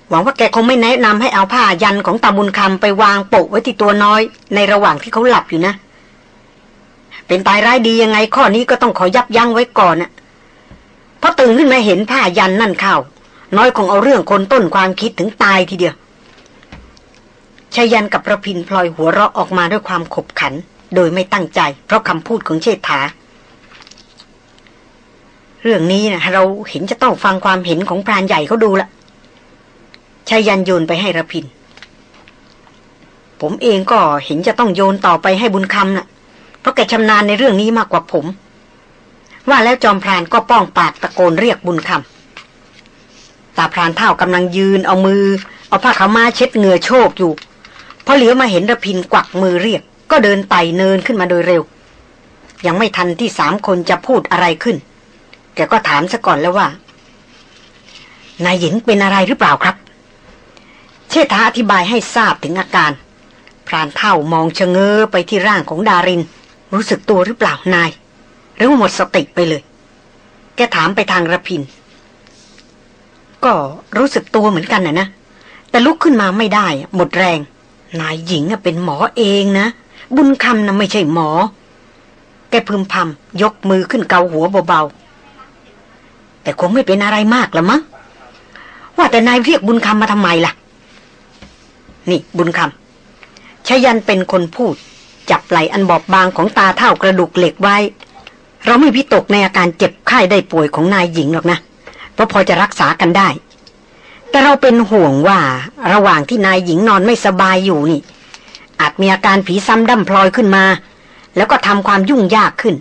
หวังว่าแกคงไม่แนะนำให้เอาผ้ายันของตาบุญคำไปวางโปะไว้ที่ตัวน้อย ในระหว่างที่เขาหลับอยู่นะ เป็นตายร้ายดียังไงข้อนี้ก็ต้องขอยับยั้งไว้ก่อนน่ะพอตื่นขึ้นมาเห็นผ้ายันนั่นเข้า น้อยคงเอาเรื่องคนต้นความคิดถึงตายทีเดียวชายันกับประพินพลอยหัวเราะออกมาด้วยความขบขัน โดยไม่ตั้งใจ เพราะคำพูดของเชษฐา เรื่องนี้นะเราเห็นจะต้องฟังความเห็นของพรานใหญ่เขาดูละชายันโยนไปให้ระพิน ผมเองก็เห็นจะต้องโยนต่อไปให้บุญคำนะ่ะ เพราะแกชำนาญในเรื่องนี้มากกว่าผม ว่าแล้วจอมพรานก็ป้องปากตะโกนเรียกบุญคำตาพรานเท่ากำลังยืนเอามือ เอาผ้าขาวมาเช็ดเหงื่อโชกอยู่พอเหลียวมาเห็นระพินกวักมือเรียก ก็เดินไต่เนินขึ้นมาโดยเร็ว ยังไม่ทันที่สามคนจะพูดอะไรขึ้น แกก็ถามซะก่อนแล้วว่านายหญิงเป็นอะไรหรือเปล่าครับ เชษฐาอธิบายให้ทราบถึงอาการ พรานเท่ามองชะเง้อไปที่ร่างของดาริน รู้สึกตัวหรือเปล่านาย หรือหมดสติไปเลย แกถามไปทางระพิน ก็รู้สึกตัวเหมือนกันนะนะ แต่ลุกขึ้นมาไม่ได้หมดแรง นายหญิงเป็นหมอเองนะ บุญคำนะไม่ใช่หมอ แกพึมพำยกมือขึ้นเกาหัวเบาๆ แต่คงไม่เป็นอะไรมากละมั้งว่าแต่นายเรียกบุญคำมาทำไมล่ะ นี่บุญคำชยันเป็นคนพูด จับไหลอันบอบบางของตาเท่ากระดูกเหล็กไว้ เราไม่วิตกในอาการเจ็บไข้ได้ป่วยของนายหญิงหรอกนะ เพราะพอจะรักษากันได้ แต่เราเป็นห่วงว่าระหว่างที่นายหญิงนอนไม่สบายอยู่นี่ อาจมีอาการผีซ้ำดั้มพลอยขึ้นมา แล้วก็ทำความยุ่งยากขึ้น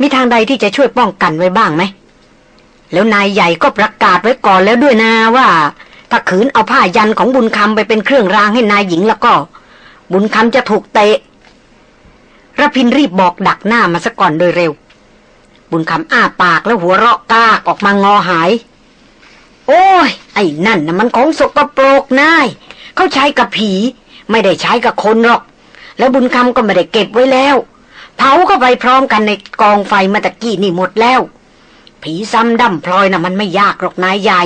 มีทางใดที่จะช่วยป้องกันไว้บ้างไหม แล้วนายใหญ่ก็ประกาศไว้ก่อนแล้วด้วยนะว่าถ้าขืนเอาผ้ายันของบุญคำไปเป็นเครื่องรางให้นายหญิงแล้วก็ บุญคำจะถูกเตะระพินรีบบอกดักหน้ามาซะก่อนโดยเร็ว บุญคำอ้าปากแล้วหัวเราะกากออกมางอหาย โอ้ย ไอ้นั่นนะมันของสกปรกนายเขาใช้กับผี ไม่ได้ใช้กับคนหรอก แล้วบุญคำก็ไม่ได้เก็บไว้แล้ว เผาก็ไปพร้อมกันในกองไฟมาตะกี้นี่หมดแล้ว ผีซ้ำดำพลอยนะ่ะมันไม่ยากหรอกนายใหญ่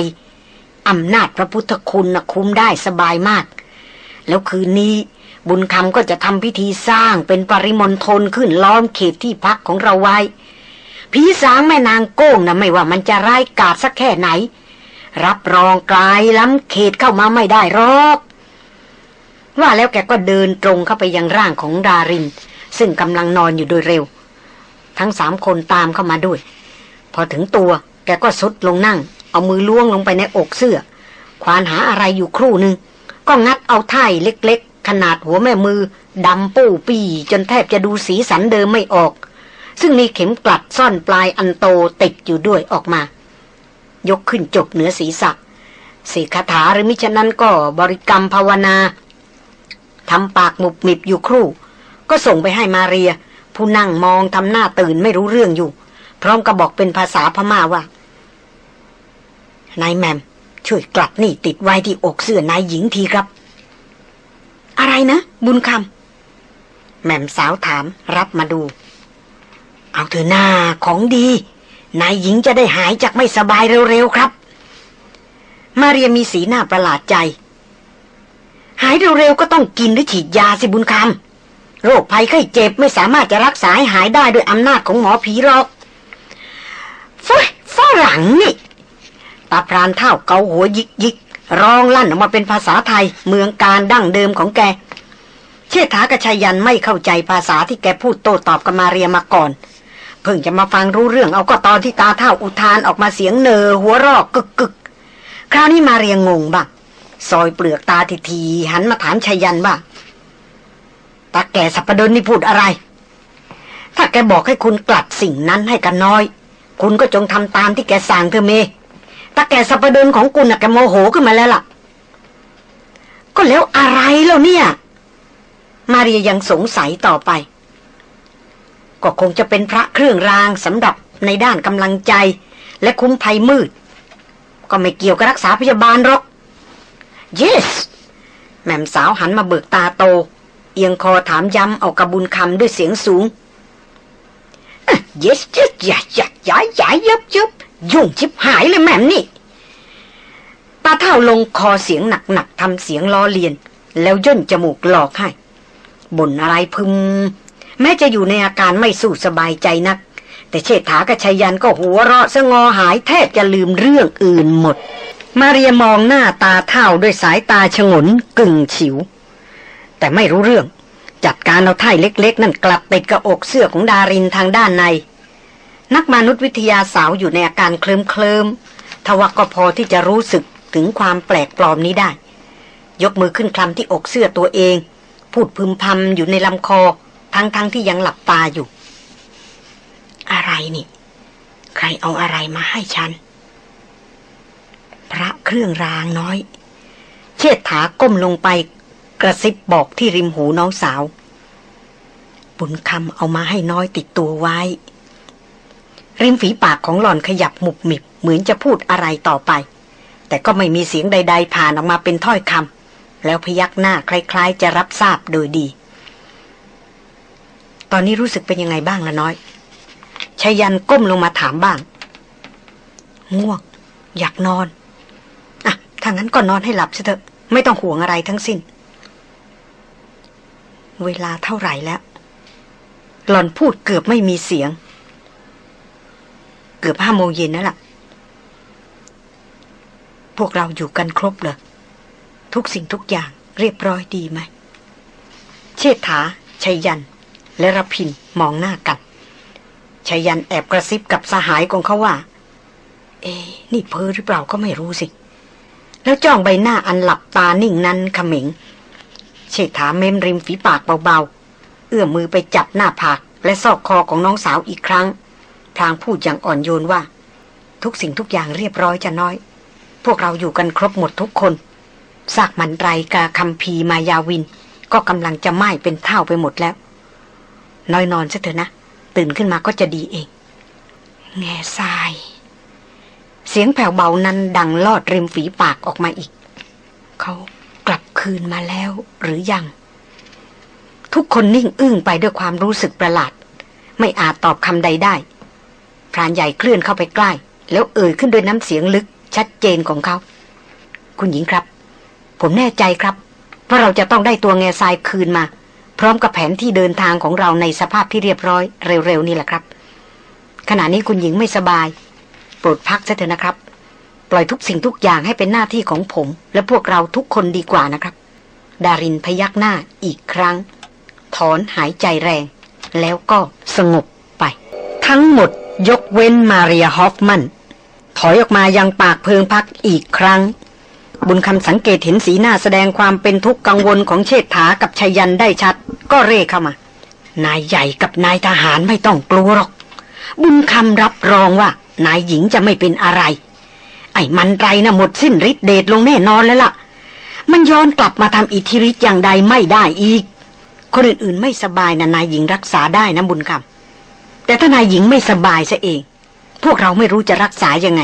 อำนาจพระพุทธคุณนะคุ้มได้สบายมาก แล้วคืนนี้ บุญคำก็จะทำพิธีสร้างเป็นปริมณฑลขึ้นล้อมเขตที่พักของเราไว้ ผีสางแม่นางโก้งนะไม่ว่ามันจะร้ายกาจสักแค่ไหน รับรองกลายล้ำเขตเข้ามาไม่ได้หรอกว่าแล้วแกก็เดินตรงเข้าไปยังร่างของดาริน ซึ่งกำลังนอนอยู่โดยเร็ว ทั้งสามคนตามเข้ามาด้วย พอถึงตัวแกก็สุดลงนั่ง เอามือล้วงลงไปในอกเสื้อ ควานหาอะไรอยู่ครู่หนึ่งก็งัดเอาไถ่เล็ก ขนาดหัวแม่มือดำปู้ปีจนแทบจะดูสีสันเดิมไม่ออก ซึ่งมีเข็มกลัดซ่อนปลายอันโตติดอยู่ด้วยออกมา ยกขึ้นจบเหนือศีรษะสีคาถาหรือมิฉะนั้นก็บริกรรมภาวนาทำปากหมุบหมิบอยู่ครู่ ก็ส่งไปให้มาเรีย ผู้นั่งมองทำหน้าตื่นไม่รู้เรื่องอยู่ พร้อมกับบอกเป็นภาษาพม่าว่านายแมมช่วยกลัดนี่ติดไว้ที่อกเสื้อนายหญิงทีครับ อะไรนะ บุญคำแม่มสาวถามรับมาดู เอาเถอะหน้าของดี นายหญิงจะได้หายจากไม่สบายเร็วๆครับ มาเรียมีสีหน้าประหลาดใจ หายเร็วๆก็ต้องกินหรือฉีดยาสิบุญคำโรคภัยไข้เจ็บไม่สามารถจะรักษาให้หายได้ด้วยอำนาจของหมอผีหรอกฟุ้ยฝรั่งนี่ตาพรานเท่าเกาหัวยิกยิก ร้องลั่นออกมาเป็นภาษาไทยเมืองการดั้งเดิมของแก เชษฐากระชายันไม่เข้าใจภาษาที่แกพูดโต้ตอบกับมาเรียมาก่อน เพิ่งจะมาฟังรู้เรื่องเอาก็ตอนที่ตาเท่าอุทานออกมาเสียงเนอหัวรอกกึกกึกคราวนี้มาเรียงงงบ้างซอยเปลือกตาทีทีหันมาถามชายันว่าตาแกสัปดนนี่พูดอะไร ถ้าแกบอกให้คุณกลัดสิ่งนั้นให้กันน้อย คุณก็จงทำตามที่แกสั่งเธอเม ตาแก่สัปดนของคุณน่ะแกโมโหขึ้นมาแล้วล่ะ ก็แล้วอะไรแล้วเนี่ย มาเรียยังสงสัยต่อไป ก็คงจะเป็นพระเครื่องรางสำหรับในด้านกำลังใจและคุ้มภัยมืด ก็ไม่เกี่ยวกับรักษาพยาบาลหรอก yes แม่มสาวหันมาเบิกตาโต เอียงคอถามย้ำเอากระบุญคำด้วยเสียงสูง yes yes ย่าอย่าอย่าอย่ายับยับ ยุ่งชิบหายเลยแม่มนี่ตาเท่าลงคอเสียงหนักๆทำเสียงล้อเลียน แล้วย่นจมูกหลอกให้บ่นอะไรพึมแม้จะอยู่ในอาการไม่สู้สบายใจนัก แต่เชษฐากับชายันก็หัวเราะสงอหายแทบจะลืมเรื่องอื่นหมด มาเรียมองหน้าตาเท่าด้วยสายตาฉงนกึ่งฉิว แต่ไม่รู้เรื่อง จัดการเอาไถ่เล็ก ๆ นั่นกลับติดกับอกเสื้อของดารินทางด้านใน นักมนุษยวิทยาสาวอยู่ในอาการเคลิมเคลิมทว่าก็พอที่จะรู้สึกถึงความแปลกปลอมนี้ได้ ยกมือขึ้นคลำที่อกเสื้อตัวเอง พูดพึมพำอยู่ในลำคอ ทั้งๆทที่ยังหลับตาอยู่ อะไรนี่ ใครเอาอะไรมาให้ฉัน พระเครื่องรางน้อย เชิดถาก้มลงไปกระซิบบอกที่ริมหูน้องสาว บุญคำเอามาให้น้อยติดตัวไว้ ริมฝีปากของหล่อนขยับหมุบหมิบ เหมือนจะพูดอะไรต่อไป แต่ก็ไม่มีเสียงใด ๆ ผ่านออกมาเป็นถ้อยคำแล้วพยักหน้าคล้าย ๆ จะรับทราบโดยดี ตอนนี้รู้สึกเป็นยังไงบ้างละน้อยชายันก้มลงมาถามบ้าง ง่วง อยากนอน อะ ถ้างั้นก็นอนให้หลับเถอะ ไม่ต้องห่วงอะไรทั้งสิ้น เวลาเท่าไหร่แล้ว หล่อนพูดเกือบไม่มีเสียง เกือบห้าโมงเย็นนั่นแหละพวกเราอยู่กันครบเลยทุกสิ่งทุกอย่างเรียบร้อยดีไหม เชษฐาชัยยัน และรพินมองหน้ากันชัยยันแอบกระซิบกับสหายของเขาว่า เอ๊นี่เพ้อหรือเปล่าก็ไม่รู้สิ แล้วจ้องใบหน้าอันหลับตานิ่งนั้นขมิงเชษฐาเม้มริมฝีปากเบาๆ เอื้อมมือไปจับหน้าผากและซอกคอของน้องสาวอีกครั้ง พลางพูดอย่างอ่อนโยนว่า ทุกสิ่งทุกอย่างเรียบร้อยจะน้อย พวกเราอยู่กันครบหมดทุกคนซากมันไรกาคัมพีมายาวิน ก็กำลังจะไหม้เป็นเท่าไปหมดแล้ว น้อยนอนซะเถอะนะ ตื่นขึ้นมาก็จะดีเอง แง่ทราย เสียงแผ่วเบานั้นดังลอดริมฝีปากออกมาอีก เขากลับคืนมาแล้วหรือยัง ทุกคนนิ่งอึ้งไปด้วยความรู้สึกประหลาด ไม่อาจตอบคำใดได้ พรานใหญ่เคลื่อนเข้าไปใกล้ แล้วเอ่ยขึ้นด้วยน้ำเสียงลึกชัดเจนของเขา คุณหญิงครับ ผมแน่ใจครับว่าเราจะต้องได้ตัวแง่ทรายคืนมา พร้อมกับแผนที่เดินทางของเราในสภาพที่เรียบร้อยเร็วๆนี่แหละครับ ขณะนี้คุณหญิงไม่สบาย โปรดพักซะเถอะนะครับ ปล่อยทุกสิ่งทุกอย่างให้เป็นหน้าที่ของผม และพวกเราทุกคนดีกว่านะครับ ดารินพยักหน้าอีกครั้ง ถอนหายใจแรง แล้วก็สงบไป ทั้งหมด ยกเว้นมาเรียฮอฟมัน ถอยออกมายังปากเพิงพักอีกครั้ง บุญคำสังเกตเห็นสีหน้าแสดงความเป็นทุกข์กังวลของเชษฐากับชายันได้ชัด ก็เร่เข้ามา นายใหญ่กับนายทหารไม่ต้องกลัวหรอก บุญคำรับรองว่า นายหญิงจะไม่เป็นอะไร ไอ้มันไรนะ่ะหมดสิ้นฤทธิ์เดชลงแน่นอนแล้วล่ะ มันย้อนกลับมาทำอิทธิฤทธิ์อย่างใดไม่ได้อีก คนอื่นๆไม่สบายนะนายหญิงรักษาได้นะบุญคำ แต่ถ้านายหญิงไม่สบายซะเอง พวกเราไม่รู้จะรักษายังไง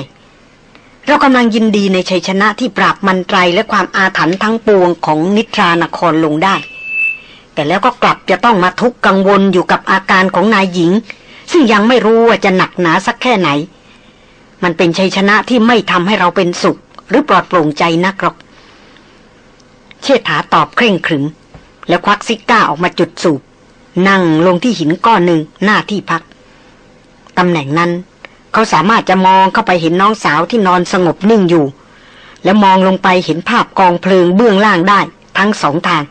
เรากำลังยินดีในชัยชนะที่ปราบมันไตรและความอาถรรพ์ทั้งปวงของนิทรานครลงได้ แต่แล้วก็กลับจะต้องมาทุกข์กังวลอยู่กับอาการของนายหญิง ซึ่งยังไม่รู้ว่าจะหนักหนาสักแค่ไหน มันเป็นชัยชนะที่ไม่ทำให้เราเป็นสุข หรือปลอดโปร่งใจนักหรอก เชษฐาตอบเคร่งขรึม แล้วควักซิก้าออกมาจุดสูบ นั่งลงที่หินก้อนหนึ่งหน้าที่พัก ตำแหน่งนั้น เขาสามารถจะมองเข้าไปเห็นน้องสาวที่นอนสงบนิ่งอยู่ แล้วมองลงไปเห็นภาพกองเพลิงเบื้องล่างได้ทั้งสองทาง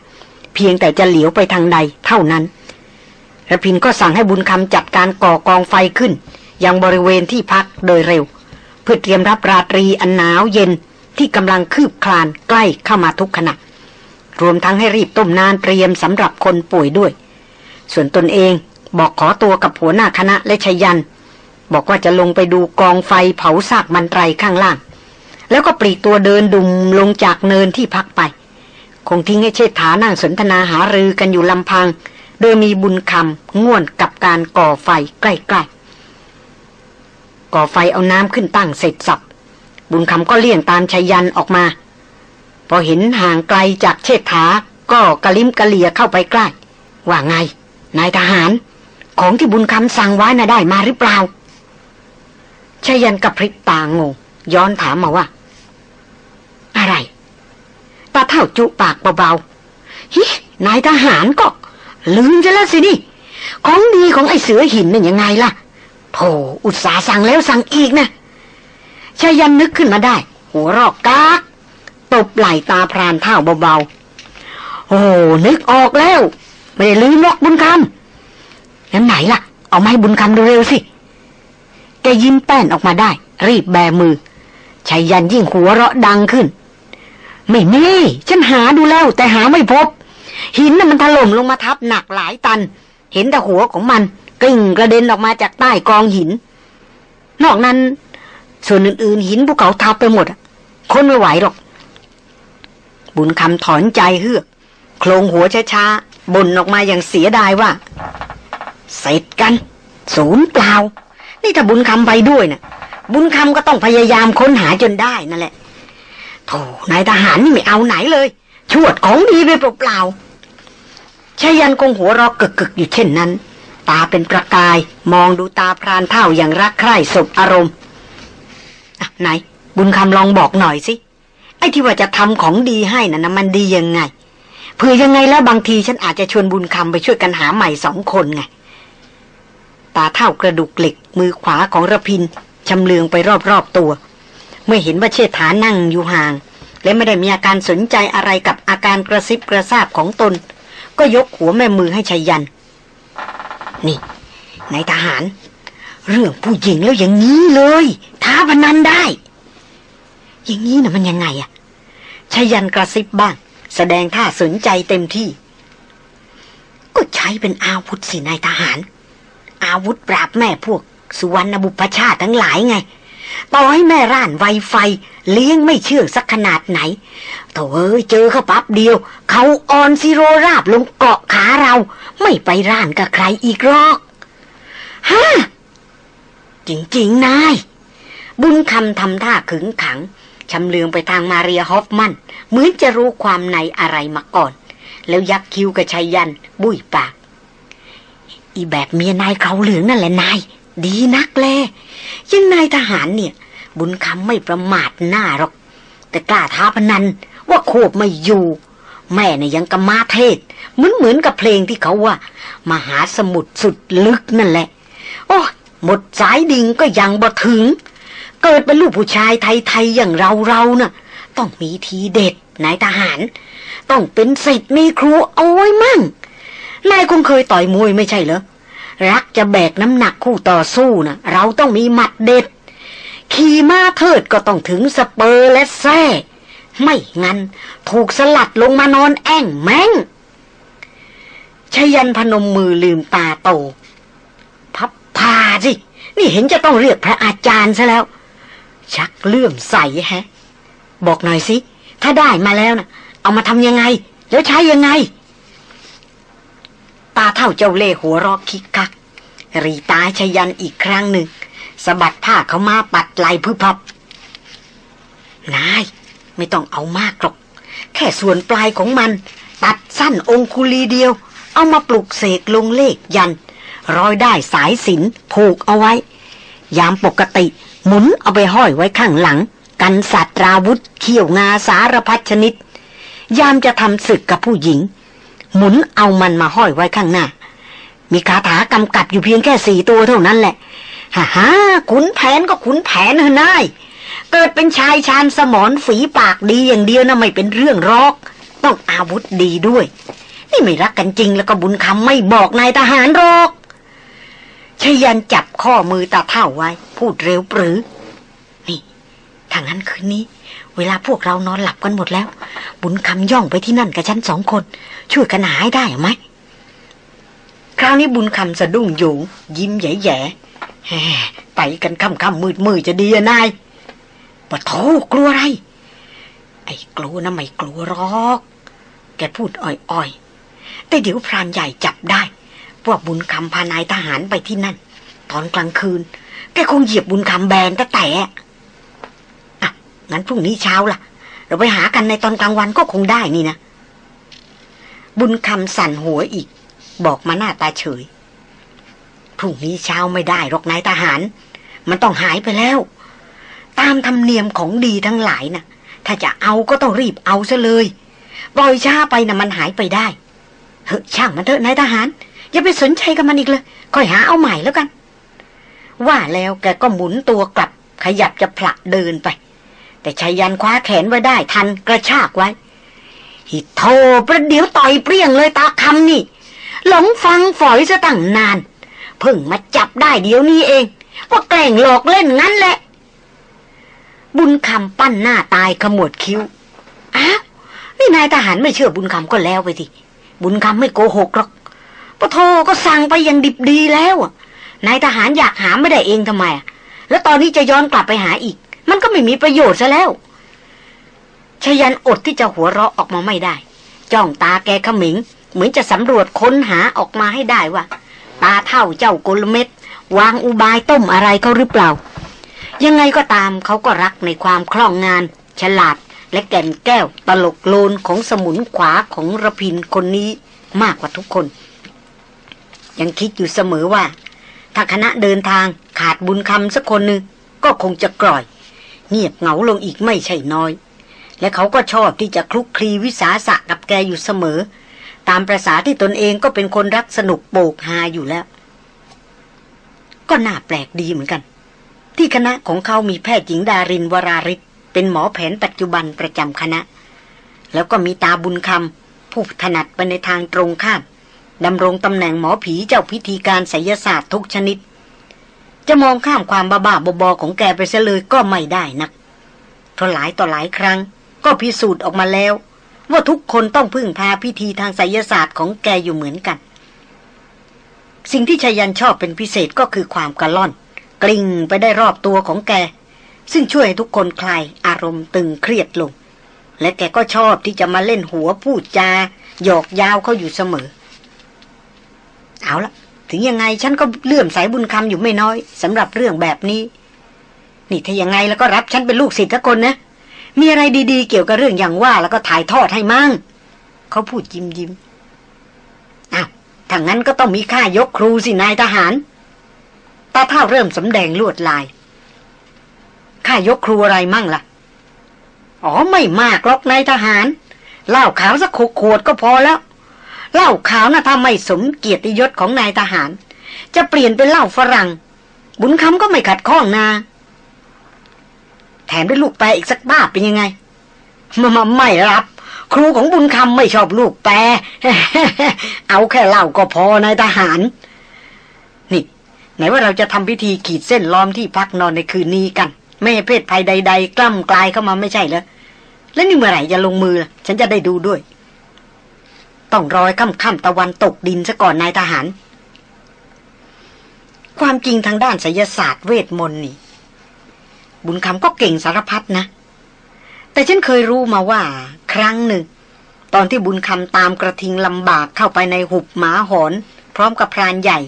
เพียงแต่จะเหลียวไปทางใดเท่านั้นระพินก็สั่งให้บุญคำจัดการก่อกองไฟขึ้น ยังบริเวณที่พักโดยเร็ว เพื่อเตรียมรับราตรีอันหนาวเย็นที่กำลังคืบคลานใกล้เข้ามาทุกขณะรวมทั้งให้รีบต้มนานเตรียมสำหรับคนป่วยด้วย ส่วนตนเองบอกขอตัวกับหัวหน้าคณะและชยัน บอกว่าจะลงไปดูกองไฟเผาซากมันไตรข้างล่าง แล้วก็ปลีกตัวเดินดุมลงจากเนินที่พักไป คงทิ้งให้เชษฐานั่งสนทนาหารือกันอยู่ลำพัง โดยมีบุญคำง่วนกับการก่อไฟใกล้ๆ ก่อไฟเอาน้ำขึ้นตั้งเสร็จสับ บุญคำก็เลี่ยงตามชายันออกมา พอเห็นห่างไกลจากเชษฐาก็กระลิมกระเลียเข้าไปใกล้ว่าไง นายทหาร ของที่บุญคำสั่งไว้น่ะได้มาหรือเปล่าชายันกับพริบตางง ย้อนถามมาว่า อะไรตาเท่าจุปากเบาๆฮินายทหารก็ ลืมจะแล้วสินี่ ของดีของไอ้เสือหินนั่นยังไงล่ะโธ่อุตสาสั่งแล้วสั่งอีกนะชายันนึกขึ้นมาได้ หัวรอกกากตบไหล่ตาพรานเท่าเบาๆโอ้นึกออกแล้ว ไม่ได้ลืมหรอกบุญคำงั้นไหนล่ะ เอามาให้บุญคำดูเร็วสิ แกยิ้มแป้นออกมาได้ รีบแบมือชายันยิ่งหัวเราะดังขึ้น ไม่แน่ฉันหาดูแล้ว แต่หาไม่พบ หินน่ะมันถล่มลงมาทับหนักหลายตัน เห็นแต่หัวของมันกลิ้งกระเด็นออกมาจากใต้กองหิน นอกนั้น ส่วนอื่นๆ หินภูเขาทับไปหมดคนไม่ไหวหรอก บุญคำถอนใจเฮือกโคลงหัวช้าๆ บ่นออกมาอย่างเสียดายว่า เสร็จกัน ศูนย์เปล่า นี่ถ้าบุญคำไปด้วยนะ่ะ บุญคำก็ต้องพยายามค้นหาจนได้นั่นแหละโธ่นายทหารนี่ไม่เอาไหนเลย ชวดของดีไปเปล่าๆชายันคงหัวเรอกกึกๆอยู่เช่นนั้น ตาเป็นประกายมองดูตาพรานเท่าอย่างรักใคร่สบอารมณ์อะไหน บุญคำลองบอกหน่อยสิไอ้ที่ว่าจะทำของดีให้นะ่ะมันดียังไง เพื่อยังไงแล้วบางทีฉันอาจจะชวนบุญคำไปช่วยกันหาใหม่สองคนไง ตาเท่ากระดูกเหล็ก มือขวาของระพินชำเลืองไปรอบๆตัว เมื่อเห็นว่าเชษฐานั่งอยู่ห่าง และไม่ได้มีอาการสนใจอะไรกับอาการกระซิบกระซาบของตน ก็ยกหัวแม่มือให้ชัยยัน นี่นายทหาร เรื่องผู้หญิงแล้วอย่างนี้เลย ท้าพนันได้ อย่างนี้นะมันยังไงอะชัยยันกระซิบบ้าง แสดงท่าสนใจเต็มที่ ก็ใช้เป็นอาวุธสินายทหาร อาวุธปราบแม่พวก สุวรรณบุพชาติทั้งหลายไง ต่อให้แม่ร่านไวไฟ เลี้ยงไม่เชื่อสักขนาดไหนโถ่เอ้ยเจอเขาปั๊บเดียว เขาออนซิโรราบลงเกาะขาเรา ไม่ไปร่านกับใครอีกหรอกฮะจริง ๆ นาย บุญคำทำท่าขึงขังชำเลืองไปทางมาเรียฮอฟมัน เหมือนจะรู้ความในอะไรมาก่อน แล้วยักคิ้วกับชัยยัน บุยปาก อีแบบเมียนายเขาเหลืองนั่นแหละนาย ดีนักแลยังนายทหารเนี่ย บุญคำไม่ประมาทหน้าหรอก แต่กล้าท้าพนัน ว่าโคบไม่อยู่ แม่เนี่ยยังกมาเทศเหมือนเหมือนกับเพลงที่เขาว่า มหาสมุทรสุดลึกนั่นแหละ โอ้หมดสายดิ่งก็ยังบ่ถึง เกิดเป็นลูกผู้ชายไทยๆอย่างเราเราน่ะ ต้องมีทีเด็ดนายทหาร ต้องเป็นสิทธิ์มีครูเอาไว้มั่ง นายคงเคยต่อยมวยไม่ใช่เหรอ รักจะแบกน้ำหนักคู่ต่อสู้นะเราต้องมีหมัดเด็ด ขี่ม้าเทิดก็ต้องถึงสเปอร์และแซ่ไม่งั้น ถูกสลัดลงมานอนแอ่งแมงชยันพนมมือลืมตาโต พับพาสิ นี่เห็นจะต้องเรียกพระอาจารย์ซะแล้ว ชักเลื่อมใสแฮะ บอกหน่อยสิ ถ้าได้มาแล้วนะเอามาทำยังไง แล้วใช้ยังไง ตาเท่าเจ้าเล่หัวรอกคิกคัก รีตาชยันอีกครั้งหนึ่งสะบัดผ้าเขามาปัดไหลพึบพับ นาย ไม่ต้องเอามากหรอก แค่ส่วนปลายของมัน ตัดสั้นองคุลีเดียว เอามาปลุกเสกลงเลขยัน ร้อยได้สายสินผูกเอาไว้ ยามปกติหมุนเอาไปห้อยไว้ข้างหลัง กันสัตว์ราวุธ เขี่ยวงาสารพัดชนิด ยามจะทำศึกกับผู้หญิง หมุนเอามันมาห้อยไว้ข้างหน้า มีคาถากำกับอยู่เพียงแค่สี่ตัวเท่านั้นแหละฮ่าฮ่าขุนแผนก็ขุนแผนเถอะนายเกิดเป็นชายชาญสมอนฝีปากดีอย่างเดียวนะไม่เป็นเรื่องรอก ต้องอาวุธดีด้วย นี่ไม่รักกันจริงแล้วก็บุญคำไม่บอกนายทหารหรอกชยันจับข้อมือตาเท่าไว้ พูดเร็วปรือ ถ้างั้นคืนนี้ เวลาพวกเรานอนหลับกันหมดแล้ว บุญคำย่องไปที่นั่นกับฉันสองคน ช่วยกันหาให้ได้ไหมคราวนี้บุญคำสะดุ้งโยงยิ้มแย่ๆแหมไปกันค่ำๆมืดๆจะดีอะนายปะโถกลัวอะไร ไอ้กลัวนะไม่กลัวหรอก แกพูดอ่อยๆ แต่เดี๋ยวพรานใหญ่จับได้ว่าบุญคำพานายทหารไปที่นั่น ตอนกลางคืน แกคงเหยียบบุญคำแบนแต่แต่ งั้นพรุ่งนี้เช้าล่ะ เราไปหากันในตอนกลางวันก็คงได้นี่นะ บุญคำสั่นหัวอีก บอกมาหน้าตาเฉย พรุ่งนี้เช้าไม่ได้หรอกนายทหาร มันต้องหายไปแล้ว ตามธรรมเนียมของดีทั้งหลายนะ่ะ ถ้าจะเอาก็ต้องรีบเอาซะเลยปล่อยช้าไปนะ่ะมันหายไปได้ เฮ้ช่างมันเถอะนายทหาร อย่าไปสนใจกับมันอีกเลยค่อยหาเอาใหม่แล้วกันว่าแล้วแกก็หมุนตัวกลับขยับจะผละเดินไป แต่ชายันคว้าแขนไว้ได้ทันกระชากไว้ หิโทประเดี๋ยวต่อยเปรี้ยงเลยตาคำนี่ หลงฟังฝอยซะตั้งนาน เพิ่งมาจับได้เดี๋ยวนี้เอง ว่าแกล้งหลอกเล่นงั้นแหละ บุญคำปั้นหน้าตายขมวดคิ้วอ้าวนี่นายทหารไม่เชื่อบุญคำก็แล้วไปสิบุญคำไม่โกหกหรอกปะโทก็สั่งไปอย่างดิบดีแล้วนายทหารอยากหาไม่ได้เองทำไมแล้วตอนนี้จะย้อนกลับไปหาอีก มันก็ไม่มีประโยชน์ซะแล้วชยันอดที่จะหัวเราะออกมาไม่ได้ จ้องตาแกขมิง เหมือนจะสำรวจค้นหาออกมาให้ได้ว่า ตาเท่าเจ้ากลเม็ดวางอุบายต้มอะไรเขาหรือเปล่า ยังไงก็ตามเขาก็รักในความคล่องงาน ฉลาดและแก่นแก้วตลกโลนของสมุนขวาของระพินคนนี้มากกว่าทุกคน ยังคิดอยู่เสมอว่า ถ้าคณะเดินทางขาดบุญคำสักคนหนึ่งก็คงจะกร่อย เงียบเหงาลงอีกไม่ใช่น้อย และเขาก็ชอบที่จะคลุกคลีวิสาสะกับแกอยู่เสมอ ตามประษาที่ตนเองก็เป็นคนรักสนุกโบกฮาอยู่แล้ว ก็น่าแปลกดีเหมือนกัน ที่คณะของเขามีแพทย์หญิงดารินวราริศเป็นหมอแผนปัจจุบันประจำคณะ แล้วก็มีตาบุญคำผู้ถนัดไปในทางตรงข้ามดำรงตำแหน่งหมอผีเจ้าพิธีการไสยศาสตร์ทุกชนิด จะมองข้ามความบ้าๆบอของแกไปเสียเลยก็ไม่ได้นักเพราะหลายต่อหลายครั้ง ก็พิสูจน์ออกมาแล้ว ว่าทุกคนต้องพึ่งพาพิธีทางไสยศาสตร์ของแกอยู่เหมือนกัน สิ่งที่ชายันชอบเป็นพิเศษก็คือความกระล่อน กลิ่งไปได้รอบตัวของแก ซึ่งช่วยให้ทุกคนคลายอารมณ์ตึงเครียดลง และแกก็ชอบที่จะมาเล่นหัวพูดจาหยอกยาวเขาอยู่เสมอ เอาละ ถึงยังไงฉันก็เลื่อมสายบุญคำอยู่ไม่น้อยสำหรับเรื่องแบบนี้ นี่ถ้ายังไงแล้วก็รับฉันเป็นลูกศิษย์ทุกคนนะ มีอะไรดี ๆ เกี่ยวกับเรื่องอย่างว่า แล้วก็ถ่ายทอดให้มั่งเขาพูดยิ้มยิ้มอ้าวถ้างั้นก็ต้องมีค่ายกครูสินายทหารตาเท่าเริ่มสำแดงลวดลายค่ายกครูอะไรมั่งล่ะ อ๋อไม่มากหรอกนายทหารเหล้าขาวสักขวดก็พอแล้ว เหล้าขาวนะ่ะถ้าไม่สมเกียรติยศของนายทหาร จะเปลี่ยนเป็นเหล้าฝรั่ง บุญคำก็ไม่ขัดข้องนาแถมด้วยลูกแปรอีกสักบ้าเป็นยังไงมามาไม่รับ ครูของบุญคำไม่ชอบลูกแปรเอาแค่เหล้าก็พอนายทหาร นี่ ไหนว่าเราจะทำพิธีขีดเส้นล้อมที่พักนอนในคืนนี้กัน ไม่ให้เพศภัยใด ๆ กล้ำกลายเข้ามาไม่ใช่เหรอแล้วนี่เมื่อไหร่จะลงมือ ฉันจะได้ดูด้วย ต้องรอยค่ำค่ำตะวันตกดินซะก่อนนายทหาร ความจริงทางด้านไสยศาสตร์เวทมนต์นี่ บุญคำก็เก่งสารพัดนะ แต่ฉันเคยรู้มาว่า ครั้งหนึ่ง ตอนที่บุญคำตามกระทิงลำบากเข้าไปในหุบหมาหอน พร้อมกับพรานใหญ่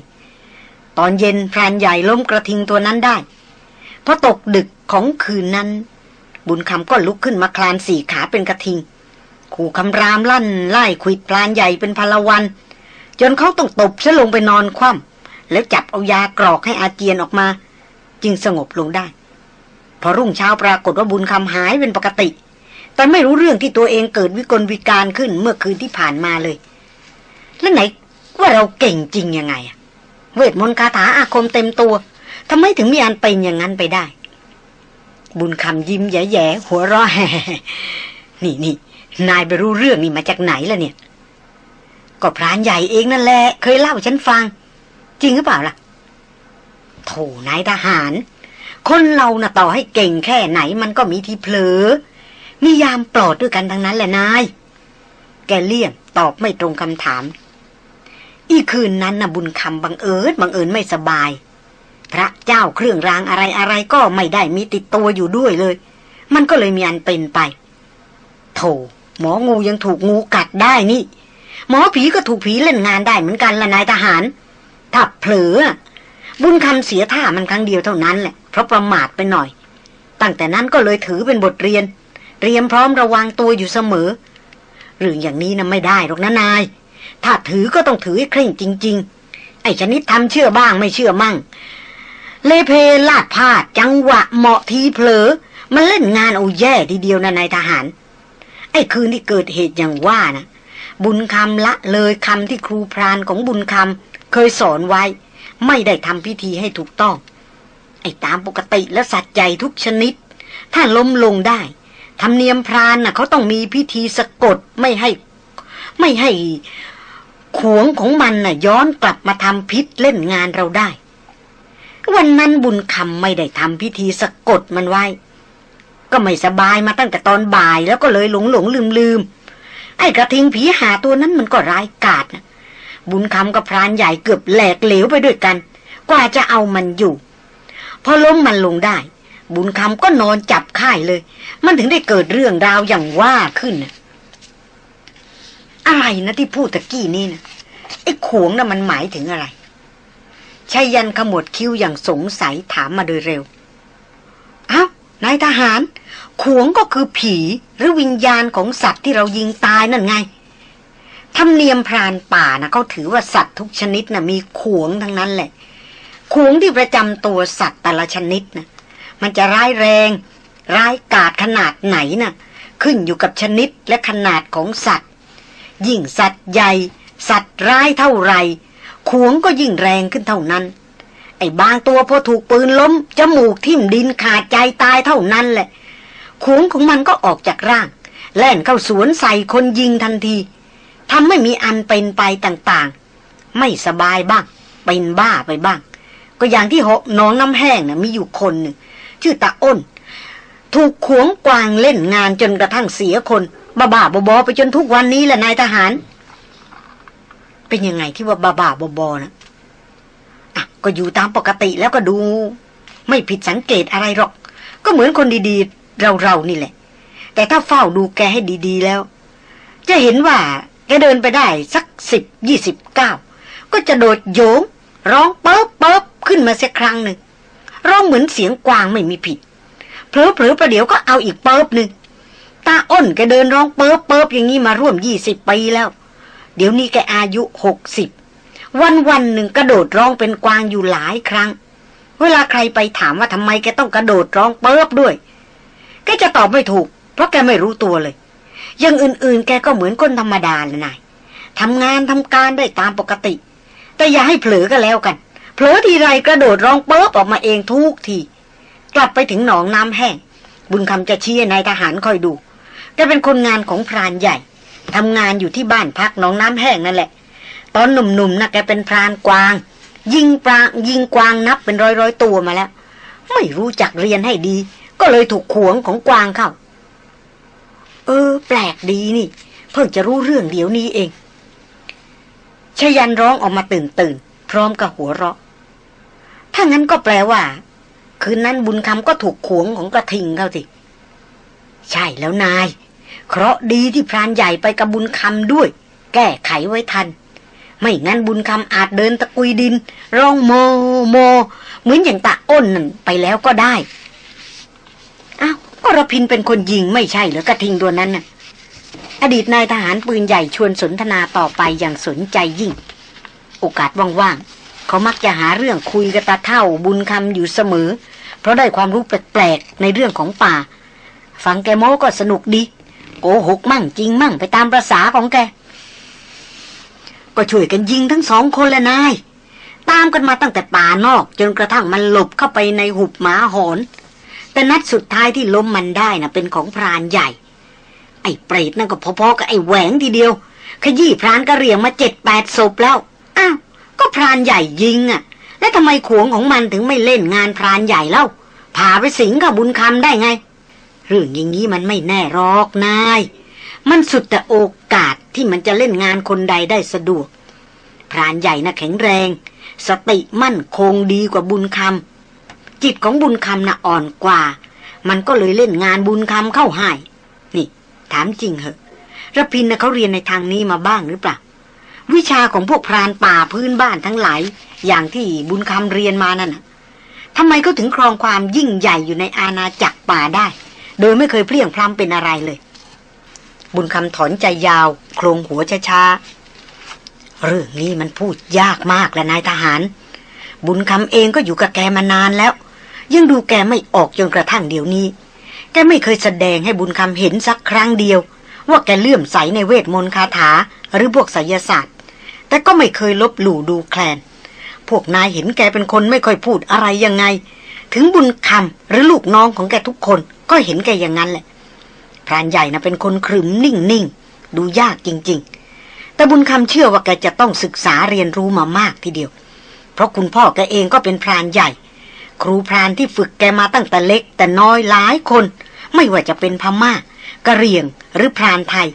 ตอนเย็นพรานใหญ่ล้มกระทิงตัวนั้นได้พอตกดึกของคืนนั้น บุญคำก็ลุกขึ้นมาคลานสี่ขาเป็นกระทิง ขู่คำรามลั่น ไล่ขวิดพรานใหญ่เป็นพลวัน จนเขาต้องตบซะลงไปนอนคว่ำแล้วจับเอายากรอกให้อาเจียนออกมา จึงสงบลงได้ พอรุ่งเช้าปรากฏว่าบุญคำหายเป็นปกติ แต่ไม่รู้เรื่องที่ตัวเองเกิดวิกลวิการขึ้นเมื่อคืนที่ผ่านมาเลย แล้วไหนว่าเราเก่งจริงยังไงเวทมนต์คาถาอาคมเต็มตัวทำไมถึงมีอันเป็นอย่างนั้นไปได้ บุญคำยิ้มแย่ๆหัวเราะแฮ่นี่นี่ นายไปรู้เรื่องนี่มาจากไหนล่ะเนี่ย ก็พรานใหญ่เองนั่นแหละ เคยเล่าฉันฟัง จริงหรือเปล่าล่ะ โถนายทหาร คนเรานะ่ะต่อให้เก่งแค่ไหนมันก็มีทีเผลอ มียามปลอดด้วยกันทั้งนั้นแหละนาย แกเลี่ยมตอบไม่ตรงคำถาม อีคืนนั้นนะ่ะบุญคำบังเอิญบังเอิญไม่สบาย พระเจ้าเครื่องรางอะไรอะไรก็ไม่ได้มีติดตัวอยู่ด้วยเลย มันก็เลยมีอันเป็นไป โถ หมองูยังถูกงูกัดได้นี่ หมอผีก็ถูกผีเล่นงานได้เหมือนกันละนายทหาร ถ้าเผลอ บุญคำเสียท่ามันครั้งเดียวเท่านั้นแหละ เพราะประมาทไปหน่อย ตั้งแต่นั้นก็เลยถือเป็นบทเรียน เตรียมพร้อมระวังตัวอยู่เสมอเรื่ออย่างนี้นะไม่ได้หรอกนะนาย ถ้าถือก็ต้องถือให้เคร่งจริง ๆ ไอ้ชนิดทำเชื่อบ้างไม่เชื่อมั่ง เลเพลาดพาดจังหวะเหมาะทีเผลอมันเล่นงานเอาแย่ทีเดียวนะนายทหาร ไอ้คืนที่เกิดเหตุอย่างว่านะบุญคำละเลยคำที่ครูพรานของบุญคำเคยสอนไว้ ไม่ได้ทำพิธีให้ถูกต้อง ไอ้ตามปกติและสัตว์ใหญ่ทุกชนิด ถ้าล้มลงได้ทำเนียมพรานนะ่ะเขาต้องมีพิธีสะกดไม่ให้ ไม่ให้ขวงของมันน่ะ ย้อนกลับมาทำพิษเล่นงานเราได้ วันนั้นบุญคำไม่ได้ทำพิธีสะกดมันไว้ ก็ไม่สบายมาตั้งแต่ตอนบ่ายแล้วก็เลยหลงหลงลืมลืมไอ้กระทิงผีหาตัวนั้นมันก็ร้ายกาจนะบุญคำกับพรานใหญ่เกือบแหลกเหลวไปด้วยกัน กว่าจะเอามันอยู่ พอล้มมันลงได้ บุญคำก็นอนจับค่ายเลย มันถึงได้เกิดเรื่องราวอย่างว่าขึ้นอะไรนะที่พูดตะกี้นี่นะไอ้ขวงนะ่ะมันหมายถึงอะไรชายันขมวดคิ้วอย่างสงสัยถามมาโดยเร็ว นายทหาร ขวงก็คือผีหรือวิญญาณของสัตว์ที่เรายิงตายนั่นไงธรรมเนียมพรานป่านะเขาถือว่าสัตว์ทุกชนิดนะมีขวงทั้งนั้นแหละ ขวงที่ประจำตัวสัตว์แต่ละชนิดนะมันจะร้ายแรง ร้ายกาจขนาดไหนนะ่ะ ขึ้นอยู่กับชนิดและขนาดของสัตว์ ยิ่งสัตว์ใหญ่ สัตว์ร้ายเท่าไรขวงก็ยิ่งแรงขึ้นเท่านั้น ไอ้บางตัวพอถูกปืนล้มจมูกทิ่มดินขาดใจตายเท่านั้นแหละขวงของมันก็ออกจากร่าง แล่นเข้าสวนใส่คนยิงทันทีทำไม่มีอันเป็นไปต่างๆ ไม่สบายบ้าง เป็นบ้าไปบ้าง ก็อย่างที่หกน้องน้ำแห้งนะ่ะมีอยู่คนหนึ่งชื่อตาอ้น ถูกขวงกวางเล่นงานจนกระทั่งเสียคนบ้าบ้าบอไปจนทุกวันนี้แหละนายทหาร เป็นยังไงที่ว่าบ้าบ้าบอนะ่ะ ก็อยู่ตามปกติแล้วก็ดู ไม่ผิดสังเกตอะไรหรอก ก็เหมือนคนดีๆ เราๆนี่แหละ แต่ถ้าเฝ้าดูแกให้ดีๆแล้ว จะเห็นว่าแกเดินไปได้สักสิบยี่สิบเก้าก็จะโดดโยง ร้องเปิ๊บเปิ๊บขึ้นมาสักครั้งหนึ่งร้องเหมือนเสียงกวางไม่มีผิดเผลอเผลอประเดี๋ยวก็เอาอีกเปิ๊บหนึ่งตาอ้นแกเดินร้องเปิ๊บเปิ๊บอย่างนี้มาร่วมยี่สิบปีแล้ว เดี๋ยวนี้แกอายุหกสิบ วันวันหนึ่งกระโดดร้องเป็นกวางอยู่หลายครั้ง เวลาใครไปถามว่าทำไมแกต้องกระโดดร้องเปิบด้วยแกจะตอบไม่ถูก เพราะแกไม่รู้ตัวเลยอย่างอื่นๆ แกก็เหมือนคนธรรมดาเลยนายทำงานทำการได้ตามปกติ แต่อย่าให้เผลอก็แล้วกัน เผลอทีไรกระโดดร้องเปิบออกมาเองทุกทีกลับไปถึงหนองน้ำแห้ง บุญคำจะชี้นายทหารคอยดูแกเป็นคนงานของพรานใหญ่ทำงานอยู่ที่บ้านพักหนองน้ำแห้งนั่นแหละ ตอนหนุ่มๆนะแกเป็นพรานกวาง ยิงปลายิงกวางนับเป็นร้อยๆตัวมาแล้ว ไม่รู้จักเรียนให้ดี ก็เลยถูกขวงของกวางเข้า เออ แปลกดีนี่ เพิ่งจะรู้เรื่องเดี๋ยวนี้เองชยันร้องออกมาตื่นตื่นพร้อมกับหัวเราะ ถ้างั้นก็แปลว่า คืนนั้นบุญคำก็ถูกขวงของกระทิงเขาสิใช่แล้วนาย เคราะดีที่พรานใหญ่ไปกับบุญคำด้วย แก้ไขไว้ทัน ไม่งั้นบุญคำอาจเดินตะกุยดิน ร้องโมโม เหมือนอย่างตาอ้นนั่นไปแล้วก็ได้อ้าวก็ระพินเป็นคนยิงไม่ใช่หรือกระทิงตัวนั้นน่ะ อดีตนายทหารปืนใหญ่ชวนสนทนาต่อไปอย่างสนใจยิ่ง โอกาสว่างๆเขามักจะหาเรื่องคุยกับตาเท่าบุญคำอยู่เสมอ เพราะได้ความรู้แปลกๆในเรื่องของป่า ฟังแกโม้ก็สนุกดี โกหกมั่งจริงมั่งไปตามประษาของแก ก็ช่วยกันยิงทั้งสองคนและนาย ตามกันมาตั้งแต่ป่านอกจนกระทั่งมันหลบเข้าไปในหุบหมาหอน แต่นัดสุดท้ายที่ล้มมันได้นะ่ะเป็นของพรานใหญ่ ไอ้เปรตนั่นก็พอๆกับไอ้แหวงทีเดียว ขยี้พรานกระเรียงมาเจ็ดแปดศพแล้ว อ้าวก็พรานใหญ่ยิงอะ่ะ แล้วทำไมขวงของมันถึงไม่เล่นงานพรานใหญ่เล่าพาไปสิงกับบุญคำได้ไง เรื่องอย่างนี้มันไม่แน่รอกนาย มันสุดแต่โอกาส ที่มันจะเล่นงานคนใดได้สะดวกพรานใหญ่นะ่ะแข็งแรง สติมั่นคงดีกว่าบุญคำจิตของบุญคำน่ะอ่อนกว่า มันก็เลยเล่นงานบุญคำเข้าให้นี่ ถามจริงเหอะระพินนะเขาเรียนในทางนี้มาบ้างหรือเปล่าวิชาของพวกพรานป่าพื้นบ้านทั้งหลาย อย่างที่บุญคำเรียนมานั่นทำไมเขาถึงครองความยิ่งใหญ่อยู่ในอาณาจักรป่าได้ โดยไม่เคยเพลี่ยงพล้ำเป็นอะไรเลย บุญคำถอนใจยาว โครงหัวช้าๆ เรื่องนี้มันพูดยากมากแหละนายทหาร บุญคำเองก็อยู่กับแกมานานแล้ว ยังดูแกไม่ออกจนกระทั่งเดี๋ยวนี้ แกไม่เคยแสดงให้บุญคำเห็นสักครั้งเดียว ว่าแกเลื่อมใสในเวทมนต์คาถา หรือพวกไสยศาสตร์ แต่ก็ไม่เคยลบหลู่ดูแคลน พวกนายเห็นแกเป็นคนไม่ค่อยพูดอะไรยังไง ถึงบุญคำหรือลูกน้องของแกทุกคนก็เห็นแกอย่างนั้นแหละ รานใหญ่นะเป็นคนขรึมนิ่งนิ่งดูยากจริง ๆ แต่บุญคำเชื่อว่าแกจะต้องศึกษาเรียนรู้มามากทีเดียว เพราะคุณพ่อแกเองก็เป็นพรานใหญ่ ครูพรานที่ฝึกแกมาตั้งแต่เล็ก แต่น้อยหลายคน ไม่ว่าจะเป็นพมา่ากะเรียงหรือพรานไทย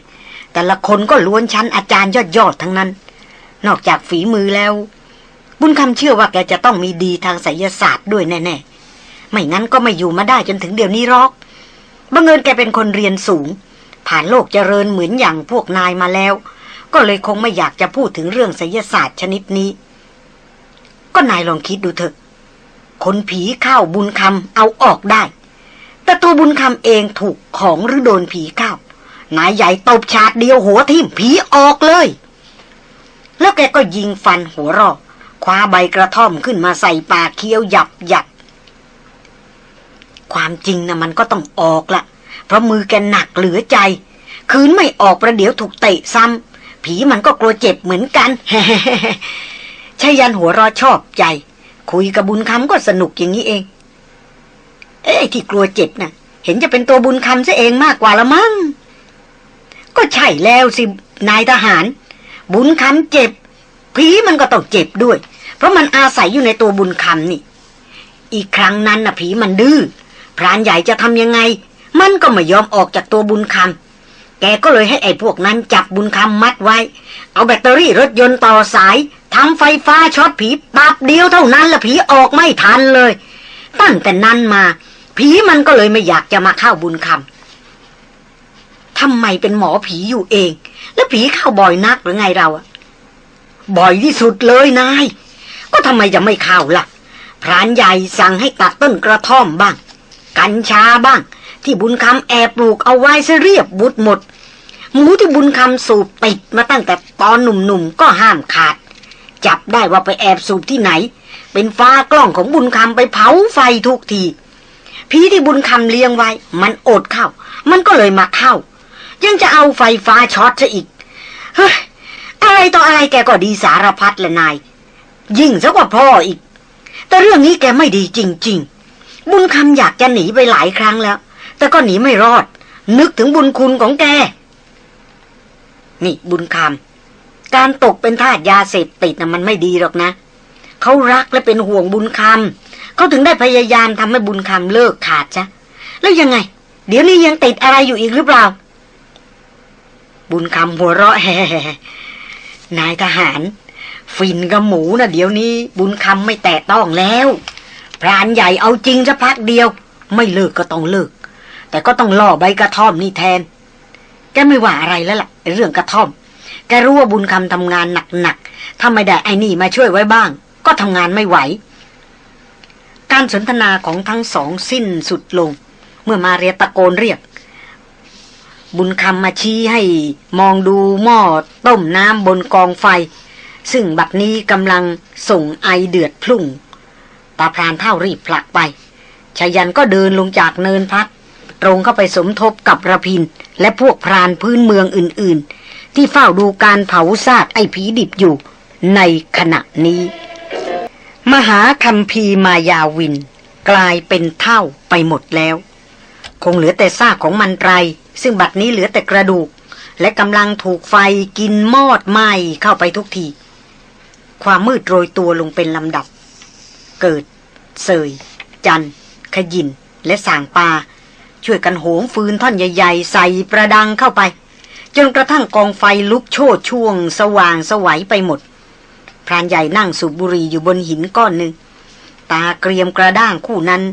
แต่ละคนก็ล้วนชั้นอาจารย์ยอดๆทั้งนั้น นอกจากฝีมือแล้ว บุญคำเชื่อว่าแกจะต้องมีดีทางไสยศาสตร์ด้วยแน่ๆไม่งั้นก็ไม่อยู่มาได้จนถึงเดี๋ยวนี้หรอก บังเอิญแกเป็นคนเรียนสูง ผ่านโลกเจริญเหมือนอย่างพวกนายมาแล้ว ก็เลยคงไม่อยากจะพูดถึงเรื่องไสยศาสตร์ชนิดนี้ ก็นายลองคิดดูเถอะ คนผีเข้าบุญคำเอาออกได้ แต่ตัวบุญคำเองถูกของหรือโดนผีเข้านายใหญ่ตบฉาดเดียวหัวทิ่มผีออกเลย แล้วแกก็ยิงฟันหัวรอกคว้าใบกระท่อมขึ้นมาใส่ปากเคี้ยวหยับหยับ ความจริงนะมันก็ต้องออกละเพราะมือแกหนักเหลือใจ คืนไม่ออกประเดี๋ยวถูกเตะซ้ำผีมันก็กลัวเจ็บเหมือนกันชายันหัวรอชอบใจ คุยกับบุญคำก็สนุกอย่างนี้เอง เอ้ที่กลัวเจ็บนะ่ะ เห็นจะเป็นตัวบุญคำซะเองมากกว่าละมั้งก็ใช่แล้วสินายทหาร บุญคำเจ็บ ผีมันก็ต้องเจ็บด้วย เพราะมันอาศัยอยู่ในตัวบุญคำนี่ อีกครั้งนั้นน่ะผีมันดื้อ พรานใหญ่จะทำยังไง มันก็ไม่ยอมออกจากตัวบุญคำแกก็เลยให้ไอ้พวกนั้นจับบุญคำมัดไว้ เอาแบตเตอรี่รถยนต์ต่อสายทำไฟฟ้าช็อตผีปับเดียวเท่านั้นละผีออกไม่ทันเลย ตั้งแต่นั้นมา ผีมันก็เลยไม่อยากจะมาเข้าบุญคำทำไมเป็นหมอผีอยู่เอง แล้วผีเข้าบ่อยนักหรือไงเราอะบ่อยที่สุดเลยนาย ก็ทำไมจะไม่เข้าล่ะพรานใหญ่สั่งให้ตัดต้นกระท่อมบ้าง กัญชาบ้าง ที่บุญคำแอบปลูกเอาไว้ซะเรียบบุดหมด หมูที่บุญคำสูบติดมาตั้งแต่ตอนหนุ่มๆก็ห้ามขาด จับได้ว่าไปแอบสูบที่ไหน เป็นฟ้ากล้องของบุญคำไปเผาไฟทุกทีผีที่บุญคำเลี้ยงไว้ มันอดเข้า มันก็เลยมาเข้า ยังจะเอาไฟฟ้าช็อตซะอีก เฮ้ย อะไรต่ออะไรแกก็ดีสารพัดละนาย ยิ่งซะกว่าพ่ออีก แต่เรื่องนี้แกไม่ดีจริง ๆ บุญคำอยากจะหนีไปหลายครั้งแล้ว แต่ก็หนีไม่รอด นึกถึงบุญคุณของแก นี่บุญคำการตกเป็นทาสยาเสพติดนะมันไม่ดีหรอกนะ เขารักและเป็นห่วงบุญคำเขาถึงได้พยายามทำให้บุญคำเลิกขาดจ้ะแล้วยังไง เดี๋ยวนี้ยังติดอะไรอยู่อีกหรือเปล่า บุญคำหัวเราะแฮ่นายทหาร ฟินกับหมูนะเดี๋ยวนี้ บุญคำไม่แตะต้องแล้ว พรานใหญ่เอาจริงจะพักเดียว ไม่เลิกก็ต้องเลิก แต่ก็ต้องล่อใบกระท่อมนี่แทน แกไม่ว่าอะไรแล้วล่ะเรื่องกระท่อม แกรู้ว่าบุญคำทำงานหนักๆถ้าไม่ได้ไอ้นี่มาช่วยไว้บ้าง ก็ทำงานไม่ไหว การสนทนาของทั้งสองสิ้นสุดลง เมื่อมาเรียตะโกนเรียก บุญคำมาชี้ให้มองดูหม้อต้มน้ำบนกองไฟ ซึ่งบัดนี้กำลังส่งไอเดือดพลุ่ง ตาพรานเท่ารีบผลักไปชายันก็เดินลงจากเนินพักตรงเข้าไปสมทบกับระพิน และพวกพรานพื้นเมืองอื่น ๆ ที่เฝ้าดูการเผาซากไอ้ผีดิบอยู่ในขณะนี้ มหาคัมภีมายาวิน กลายเป็นเท่าไปหมดแล้ว คงเหลือแต่ซากของมันไร ซึ่งบัดนี้เหลือแต่กระดูก และกำลังถูกไฟกินมอดไหม้เข้าไปทุกที ความมืดโรยตัวลงเป็นลำดับ เกิด เสย จัน ขยิน และสางปา ช่วยกันโหมฟืนท่อนใหญ่ ๆ ใส่ประดังเข้าไป จนกระทั่งกองไฟลุกโชดช่วง สว่างสวัยไปหมด พรานใหญ่นั่งสูบบุหรี่อยู่บนหินก้อนหนึ่ง ตาเกรียมกระด้างคู่นั้น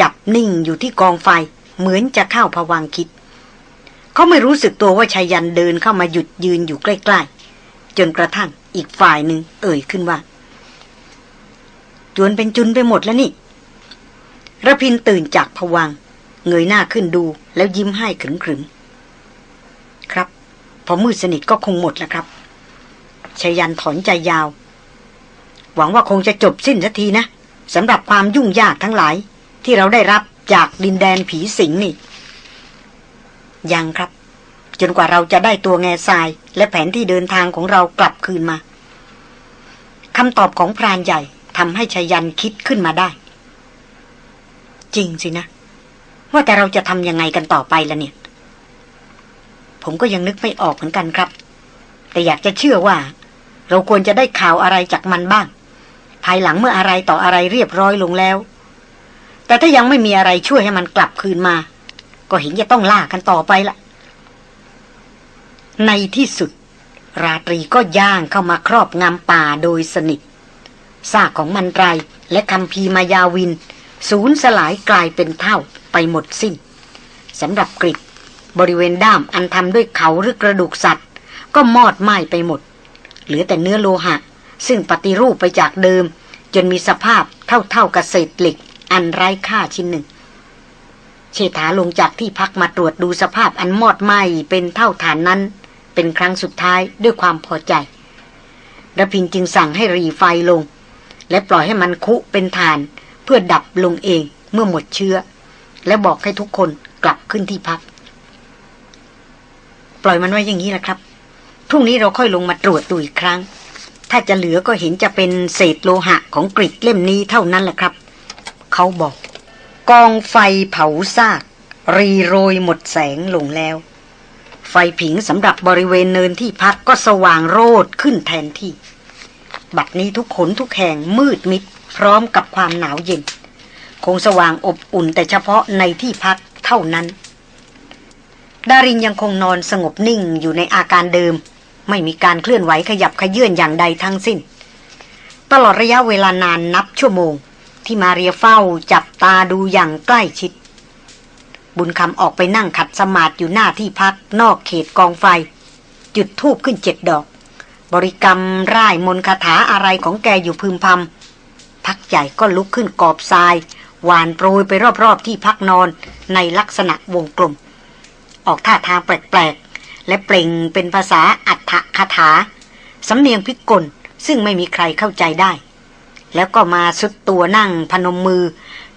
จับนิ่งอยู่ที่กองไฟเหมือนจะเข้าผวังคิด เขาไม่รู้สึกตัวว่าชายันเดินเข้ามาหยุดยืนอยู่ใกล้ ๆ จนกระทั่งอีกฝ่ายหนึ่งเอ่ยขึ้นว่า จวนเป็นจุนไปหมดแล้วนี่ระพินตื่นจากผวังเงยหน้าขึ้นดูแล้วยิ้มให้ขรึมขรึมๆครับ พอมืดสนิทก็คงหมดแล้วครับชายันถอนใจยาว หวังว่าคงจะจบสิ้นสักทีนะสำหรับความยุ่งยากทั้งหลาย ที่เราได้รับจากดินแดนผีสิงนี่ ยังครับ จนกว่าเราจะได้ตัวแง่ทราย และแผนที่เดินทางของเรากลับคืนมาคำตอบของพรานใหญ่ ทำให้ชายันคิดขึ้นมาได้ จริงสินะ ว่าแต่เราจะทำยังไงกันต่อไปล่ะเนี่ย ผมก็ยังนึกไม่ออกเหมือนกันครับ แต่อยากจะเชื่อว่า เราควรจะได้ข่าวอะไรจากมันบ้าง ภายหลังเมื่ออะไรต่ออะไรเรียบร้อยลงแล้ว แต่ถ้ายังไม่มีอะไรช่วยให้มันกลับคืนมา ก็เห็นจะต้องล่ากันต่อไปละในที่สุดราตรีก็ย่างเข้ามาครอบงำป่าโดยสนิท ซากของมันไรและคำพีมายาวิน สูญสลายกลายเป็นเท่าไปหมดสิ้นสำหรับกริดบริเวณด้ามอันทำด้วยเขาหรือกระดูกสัตว์ ก็มอดไหม้ไปหมด เหลือแต่เนื้อโลหะ ซึ่งปฏิรูปไปจากเดิม จนมีสภาพเท่าๆกับเศษเหล็ก อันไร้ค่าชิ้นหนึ่ง เชษฐาลงจากที่พักมาตรวจดูสภาพอันมอดไหม้เป็นเท่าฐานนั้น เป็นครั้งสุดท้ายด้วยความพอใจระพินจึงสั่งให้รีไฟลง และปล่อยให้มันคุเป็นฐาน เพื่อดับลงเองเมื่อหมดเชื้อ และบอกให้ทุกคนกลับขึ้นที่พัก ปล่อยมันไว้อย่างนี้แหละครับพรุ่งนี้เราค่อยลงมาตรวจดูอีกครั้ง ถ้าจะเหลือก็เห็นจะเป็นเศษโลหะของกริดเล่มนี้เท่านั้นแหละครับ เขาบอก กองไฟเผาซาก รีโรยหมดแสงลงแล้ว ไฟผิงสำหรับบริเวณเนินที่พักก็สว่างโรดขึ้นแทนที่ บัดนี้ทุกขนทุกแห่งมืดมิด พร้อมกับความหนาวเย็น คงสว่างอบอุ่นแต่เฉพาะในที่พักเท่านั้น ดารินยังคงนอนสงบนิ่งอยู่ในอาการเดิม ไม่มีการเคลื่อนไหวขยับขยื่นอย่างใดทั้งสิ้น ตลอดระยะเวลานานนับชั่วโมง ที่มาเรียเฝ้าจับตาดูอย่างใกล้ชิด บุญคำออกไปนั่งขัดสมาธิอยู่หน้าที่พักนอกเขตกองไฟ จุดทูบขึ้นเจ็ดดอก บริกรรมร่ายมนคาถาอะไรของแกอยู่พึมพำพักใหญ่ก็ลุกขึ้นกอบทราย หวานโปรยไปรอบๆที่พักนอนในลักษณะวงกลม ออกท่าทางแปลกๆ และเปล่งเป็นภาษาอัฏฐคาถา สำเนียงพิกลซึ่งไม่มีใครเข้าใจได้ แล้วก็มาสุดตัวนั่งพนมมือ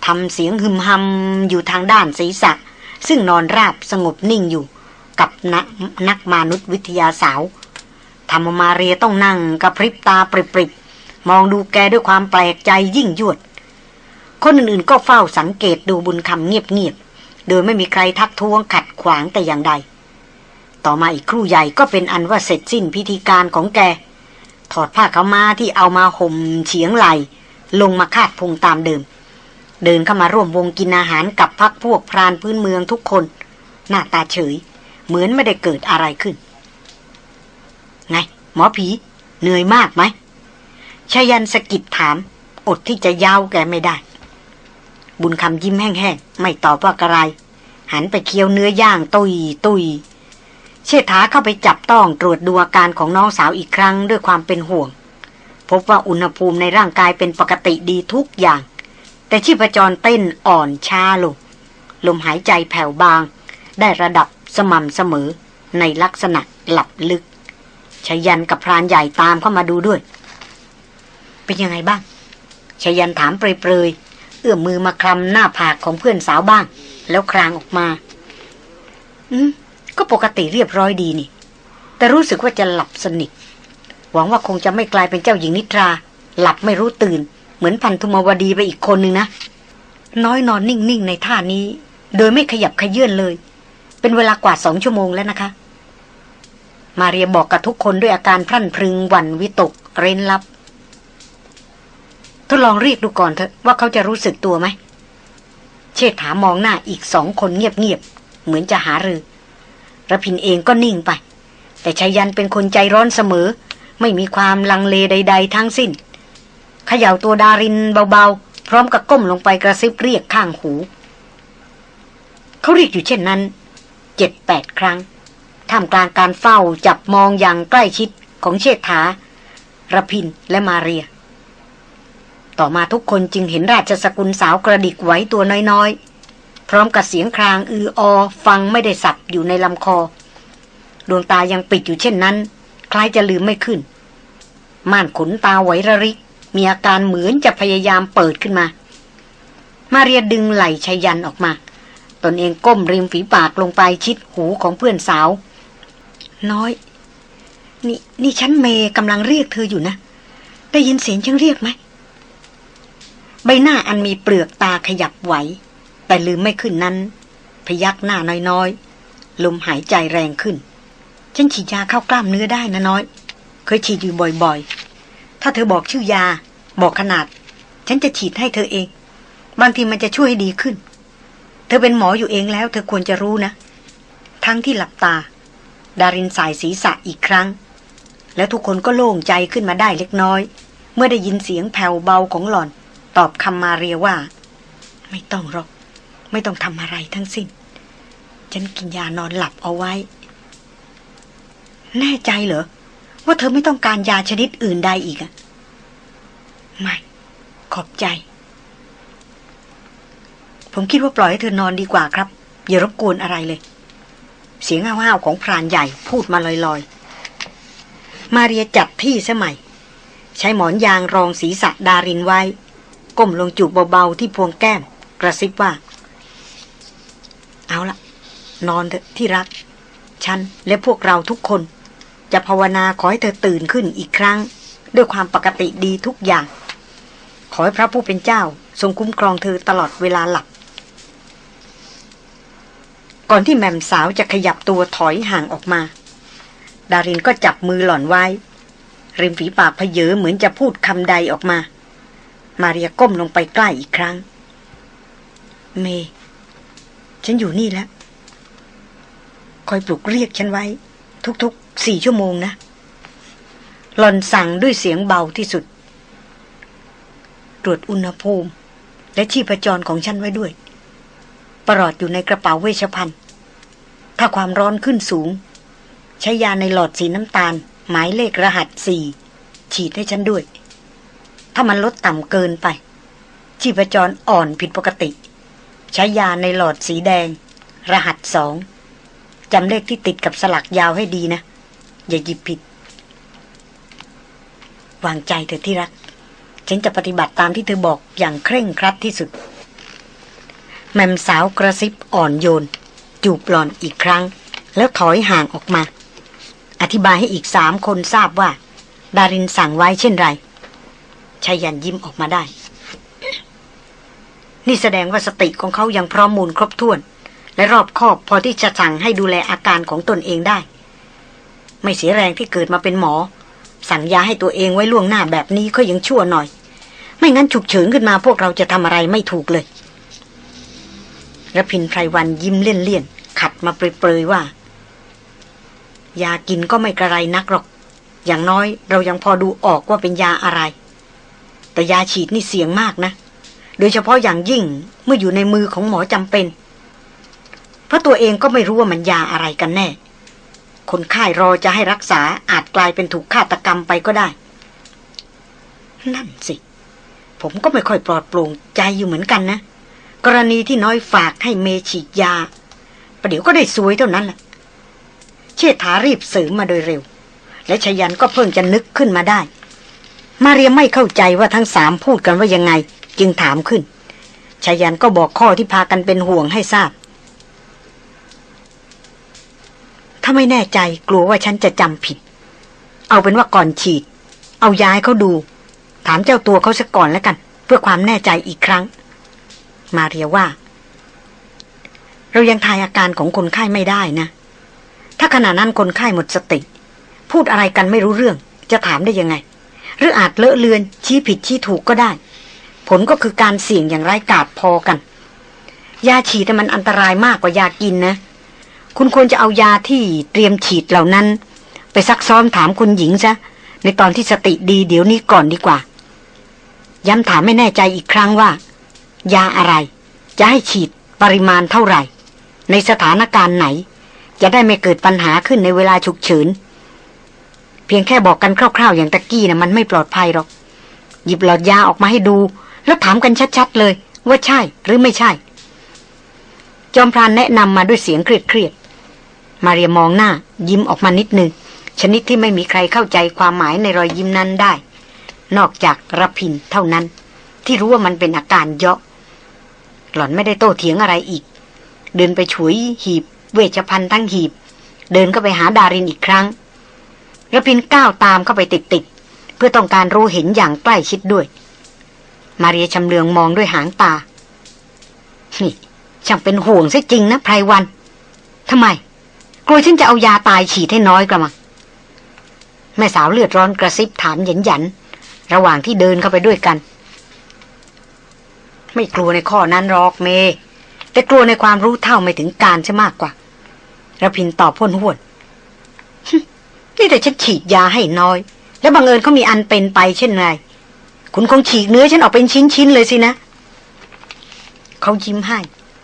ทำเสียงหึมหำอยู่ทางด้านศีรษะ ซึ่งนอนราบสงบนิ่งอยู่กับนนักมนุษยวิทยาสาว ธรรมมาเรียต้องนั่งกระพริบตาปริบๆ มองดูแกด้วยความแปลกใจยิ่งยวด คนอื่นๆก็เฝ้าสังเกตดูบุญคำเงียบๆ โดยไม่มีใครทักท้วงขัดขวางแต่อย่างใด ต่อมาอีกครู่ใหญ่ก็เป็นอันว่าเสร็จสิ้นพิธีการของแก ถอดผ้าเขามาที่เอามาห่มเฉียงไหล ลงมาคาดพุงตามเดิม เดินเข้ามาร่วมวงกินอาหารกับพักพวกพรานพื้นเมืองทุกคน หน้าตาเฉย เหมือนไม่ได้เกิดอะไรขึ้น ไง หมอผี เหนื่อยมากไหมชายันสกิดถาม อดที่จะยาวแกไม่ได้ บุญคำยิ้มแห้งๆ ไม่ตอบว่ากระไร หันไปเคี้ยวเนื้อย่างตุยตุยเชษฐาเข้าไปจับต้องตรวจดูอาการของน้องสาวอีกครั้งด้วยความเป็นห่วง พบว่าอุณหภูมิในร่างกายเป็นปกติดีทุกอย่าง แต่ชีพจรเต้นอ่อนช้าลง ลมหายใจแผ่วบาง ได้ระดับสม่ำเสมอในลักษณะหลับลึก ชยันกับพรานใหญ่ตามเข้ามาดูด้วย เป็นยังไงบ้างชยันถามเปรยๆ เอื้อมมือมาคลำหน้าผากของเพื่อนสาวบ้าง แล้วครางออกมา อืม ก็ปกติเรียบร้อยดีนี่ แต่รู้สึกว่าจะหลับสนิท หวังว่าคงจะไม่กลายเป็นเจ้าหญิงนิทรา หลับไม่รู้ตื่น เหมือนพันธุมวดีไปอีกคนนึงนะ น้อยนอนนิ่งๆ ในท่านี้ โดยไม่ขยับขยื่นเลย เป็นเวลากว่าสองชั่วโมงแล้วนะคะ มาเรียบอกกับทุกคนด้วยอาการพรั่นพรึงหวั่นวิตกเร้นลับ ทดลองเรียกดูก่อนเถอะว่าเขาจะรู้สึกตัวไหม เชษฐามองหน้าอีกสองคนเงียบๆ เหมือนจะหารือระพินเองก็นิ่งไป แต่ชายันเป็นคนใจร้อนเสมอ ไม่มีความลังเลใด ๆ ทั้งสิ้นเขย่าตัวดารินเบาๆ พร้อมกับก้มลงไปกระซิบเรียกข้างหู เขาเรียกอยู่เช่นนั้นเจ็ดแปดครั้ง ท่ามกลางการเฝ้าจับมองอย่างใกล้ชิดของเชษฐาระพินและมาเรีย ต่อมาทุกคนจึงเห็นราชสกุลสาวกระดิกไหวตัวน้อยๆ พร้อมกับเสียงครางอืออ ฟังไม่ได้สับอยู่ในลำคอ ดวงตายังปิดอยู่เช่นนั้น คล้ายจะลืมไม่ขึ้น ม่านขนตาไหวระริก มีอาการเหมือนจะพยายามเปิดขึ้นมา มาเรียดึงไหล่ชายันออกมา ตนเองก้มริมฝีปากลงไปชิดหูของเพื่อนสาว น้อย นี่นี่ฉันเมย์กำลังเรียกเธออยู่นะ ได้ยินเสียงฉันเรียกไหม ใบหน้าอันมีเปลือกตาขยับไหว แต่ลืมไม่ขึ้นนั้น พยักหน้าน้อยๆ ลมหายใจแรงขึ้น ฉันฉีดยาเข้ากล้ามเนื้อได้นะน้อย เคยฉีดอยู่บ่อยๆ ถ้าเธอบอกชื่อยา บอกขนาด ฉันจะฉีดให้เธอเอง บางทีมันจะช่วยให้ดีขึ้น เธอเป็นหมออยู่เองแล้ว เธอควรจะรู้นะ ทั้งที่หลับตา ดารินสายศีรษะอีกครั้ง แล้วทุกคนก็โล่งใจขึ้นมาได้เล็กน้อย เมื่อได้ยินเสียงแผ่วเบาของหล่อน ตอบคำมาเรียว่า ไม่ต้องหรอก ไม่ต้องทำอะไรทั้งสิ้น ฉันกินยานอนหลับเอาไว้ แน่ใจเหรอ ว่าเธอไม่ต้องการยาชนิดอื่นใดอีกอะไม่ ขอบใจ ผมคิดว่าปล่อยให้เธอนอนดีกว่าครับ อย่ารบกวนอะไรเลย เสียงห้าวๆของพรานใหญ่พูดมาลอยๆ มาเรียจัดที่สมัย ใช้หมอนยางรองศีรษะดารินไว้ ก้มลงจูบเบาๆที่พวงแก้ม กระซิบว่า เอาละนอนเถอะที่รัก ฉันและพวกเราทุกคน จะภาวนาขอให้เธอตื่นขึ้นอีกครั้ง ด้วยความปกติดีทุกอย่าง ขอให้พระผู้เป็นเจ้า ทรงคุ้มครองเธอตลอดเวลาหลับ ก่อนที่แม่มสาวจะขยับตัวถอยห่างออกมา ดารินก็จับมือหล่อนไว้ ริมฝีปากเพเยอเหมือนจะพูดคำใดออกมา มาเรียก้มลงไปใกล้อีกครั้ง เม ฉันอยู่นี่แล้ว คอยปลุกเรียกฉันไว้ ทุกๆสี่ชั่วโมงนะ หล่อนสั่งด้วยเสียงเบาที่สุด ตรวจอุณหภูมิ และชีพจรของฉันไว้ด้วย ประหลอดอยู่ในกระเป๋าเวชภัณฑ์ ถ้าความร้อนขึ้นสูง ใช้ยาในหลอดสีน้ำตาล หมายเลขรหัสสี่ฉีดให้ฉันด้วย ถ้ามันลดต่ำเกินไป ชีพจรอ่อนผิดปกติ ใช้ยาในหลอดสีแดง รหัสสองจำเลขที่ติดกับสลักยาวให้ดีนะ อย่าหยิบผิด วางใจเถอะที่รัก ฉันจะปฏิบัติตามที่เธอบอกอย่างเคร่งครัดที่สุด แม่มสาวกระซิบอ่อนโยน จูบหลอนอีกครั้ง แล้วถอยห่างออกมา อธิบายให้อีกสามคนทราบว่า ดารินสั่งไว้เช่นไรชายันยิ้มออกมาได้ นี่แสดงว่าสติของเขายังพร้อมมูลครบถ้วน และรอบคอบพอที่จะสั่งให้ดูแลอาการของตนเองได้ ไม่เสียแรงที่เกิดมาเป็นหมอ สั่งยาให้ตัวเองไว้ล่วงหน้าแบบนี้ก็ยังชั่วหน่อย ไม่งั้นฉุกเฉินขึ้นมาพวกเราจะทำอะไรไม่ถูกเลย ระพินไพรวันยิ้มเลี่ยนๆ ขัดมาเปรยๆว่า ยากินก็ไม่กระไรนักหรอก อย่างน้อยเรายังพอดูออกว่าเป็นยาอะไร แต่ยาฉีดนี่เสี่ยงมากนะ โดยเฉพาะอย่างยิ่งเมื่ออยู่ในมือของหมอจำเป็น เพราะตัวเองก็ไม่รู้ว่ามันยาอะไรกันแน่ คนไข้รอจะให้รักษาอาจกลายเป็นถูกฆาตกรรมไปก็ได้ นั่นสิ ผมก็ไม่ค่อยปลอดโปร่งใจอยู่เหมือนกันนะ กรณีที่น้อยฝากให้เมฉีดยา ประเดี๋ยวก็ได้สวยเท่านั้นแหละเชษฐารีบสริมมาโดยเร็ว และชยันก็เพิ่งจะนึกขึ้นมาได้ มาเรียไม่เข้าใจว่าทั้งสามพูดกันว่ายังไง จึงถามขึ้นชยันก็บอกข้อที่พากันเป็นห่วงให้ทราบ ถ้าไม่แน่ใจกลัวว่าฉันจะจำผิด เอาเป็นว่าก่อนฉีด เอายาให้เขาดู ถามเจ้าตัวเขาซะก่อนแล้วกัน เพื่อความแน่ใจอีกครั้ง มาเรียว่า เรายังทายอาการของคนไข้ไม่ได้นะ ถ้าขณะนั้นคนไข้หมดสติ พูดอะไรกันไม่รู้เรื่อง จะถามได้ยังไง หรืออาจเลอะเลือน ชี้ผิดชี้ถูกก็ได้ ผลก็คือการเสี่ยงอย่างไร้กาดพอกัน ยาฉีดแต่มันอันตรายมากกว่ายากินนะ คุณควรจะเอายาที่เตรียมฉีดเหล่านั้น ไปซักซ้อมถามคุณหญิงซะในตอนที่สติดีเดี๋ยวนี้ก่อนดีกว่าย้ำถามไม่แน่ใจอีกครั้งว่า ยาอะไร จะให้ฉีดปริมาณเท่าไหร่ ในสถานการณ์ไหน จะได้ไม่เกิดปัญหาขึ้นในเวลาฉุกเฉิน เพียงแค่บอกกันคร่าวๆ อย่างตะกี้นะมันไม่ปลอดภัยหรอก หยิบหลอดยาออกมาให้ดู แล้วถามกันชัดๆเลย ว่าใช่หรือไม่ใช่ จอมพรานแนะนำมาด้วยเสียงเครียดๆมาเรียมองหน้า ยิ้มออกมานิดหนึ่งชนิดที่ไม่มีใครเข้าใจความหมายในรอยยิ้มนั้นได้ นอกจากระพินเท่านั้น ที่รู้ว่ามันเป็นอาการเยาะ หล่อนไม่ได้โต้เถียงอะไรอีก เดินไปฉวยหีบ เวชภัณฑ์ทั้งหีบ เดินก็ไปหาดารินอีกครั้งระพินก้าวตามเข้าไปติดๆเพื่อต้องการรู้เห็นอย่างใกล้ชิดด้วย มาเรียชำเลืองมองด้วยหางตานี่ช่างเป็นห่วงซะจริงนะไพรวันทำไมกลัวฉันจะเอายาตายฉีดให้น้อยกระมังแม่สาวเลือดร้อนกระซิบถามหยันหยันระหว่างที่เดินเข้าไปด้วยกัน ไม่กลัวในข้อนั้นหรอกเม แต่กลัวในความรู้เท่าไม่ถึงการใช่มากกว่าระพินตอบพ่นห้วนนี่แต่ฉันฉีดยาให้น้อย แล้วบังเอิญเขามีอันเป็นไปเช่นไรคุณคงฉีกเนื้อฉันออกเป็นชิ้นๆเลยสินะ เขายิ้มให้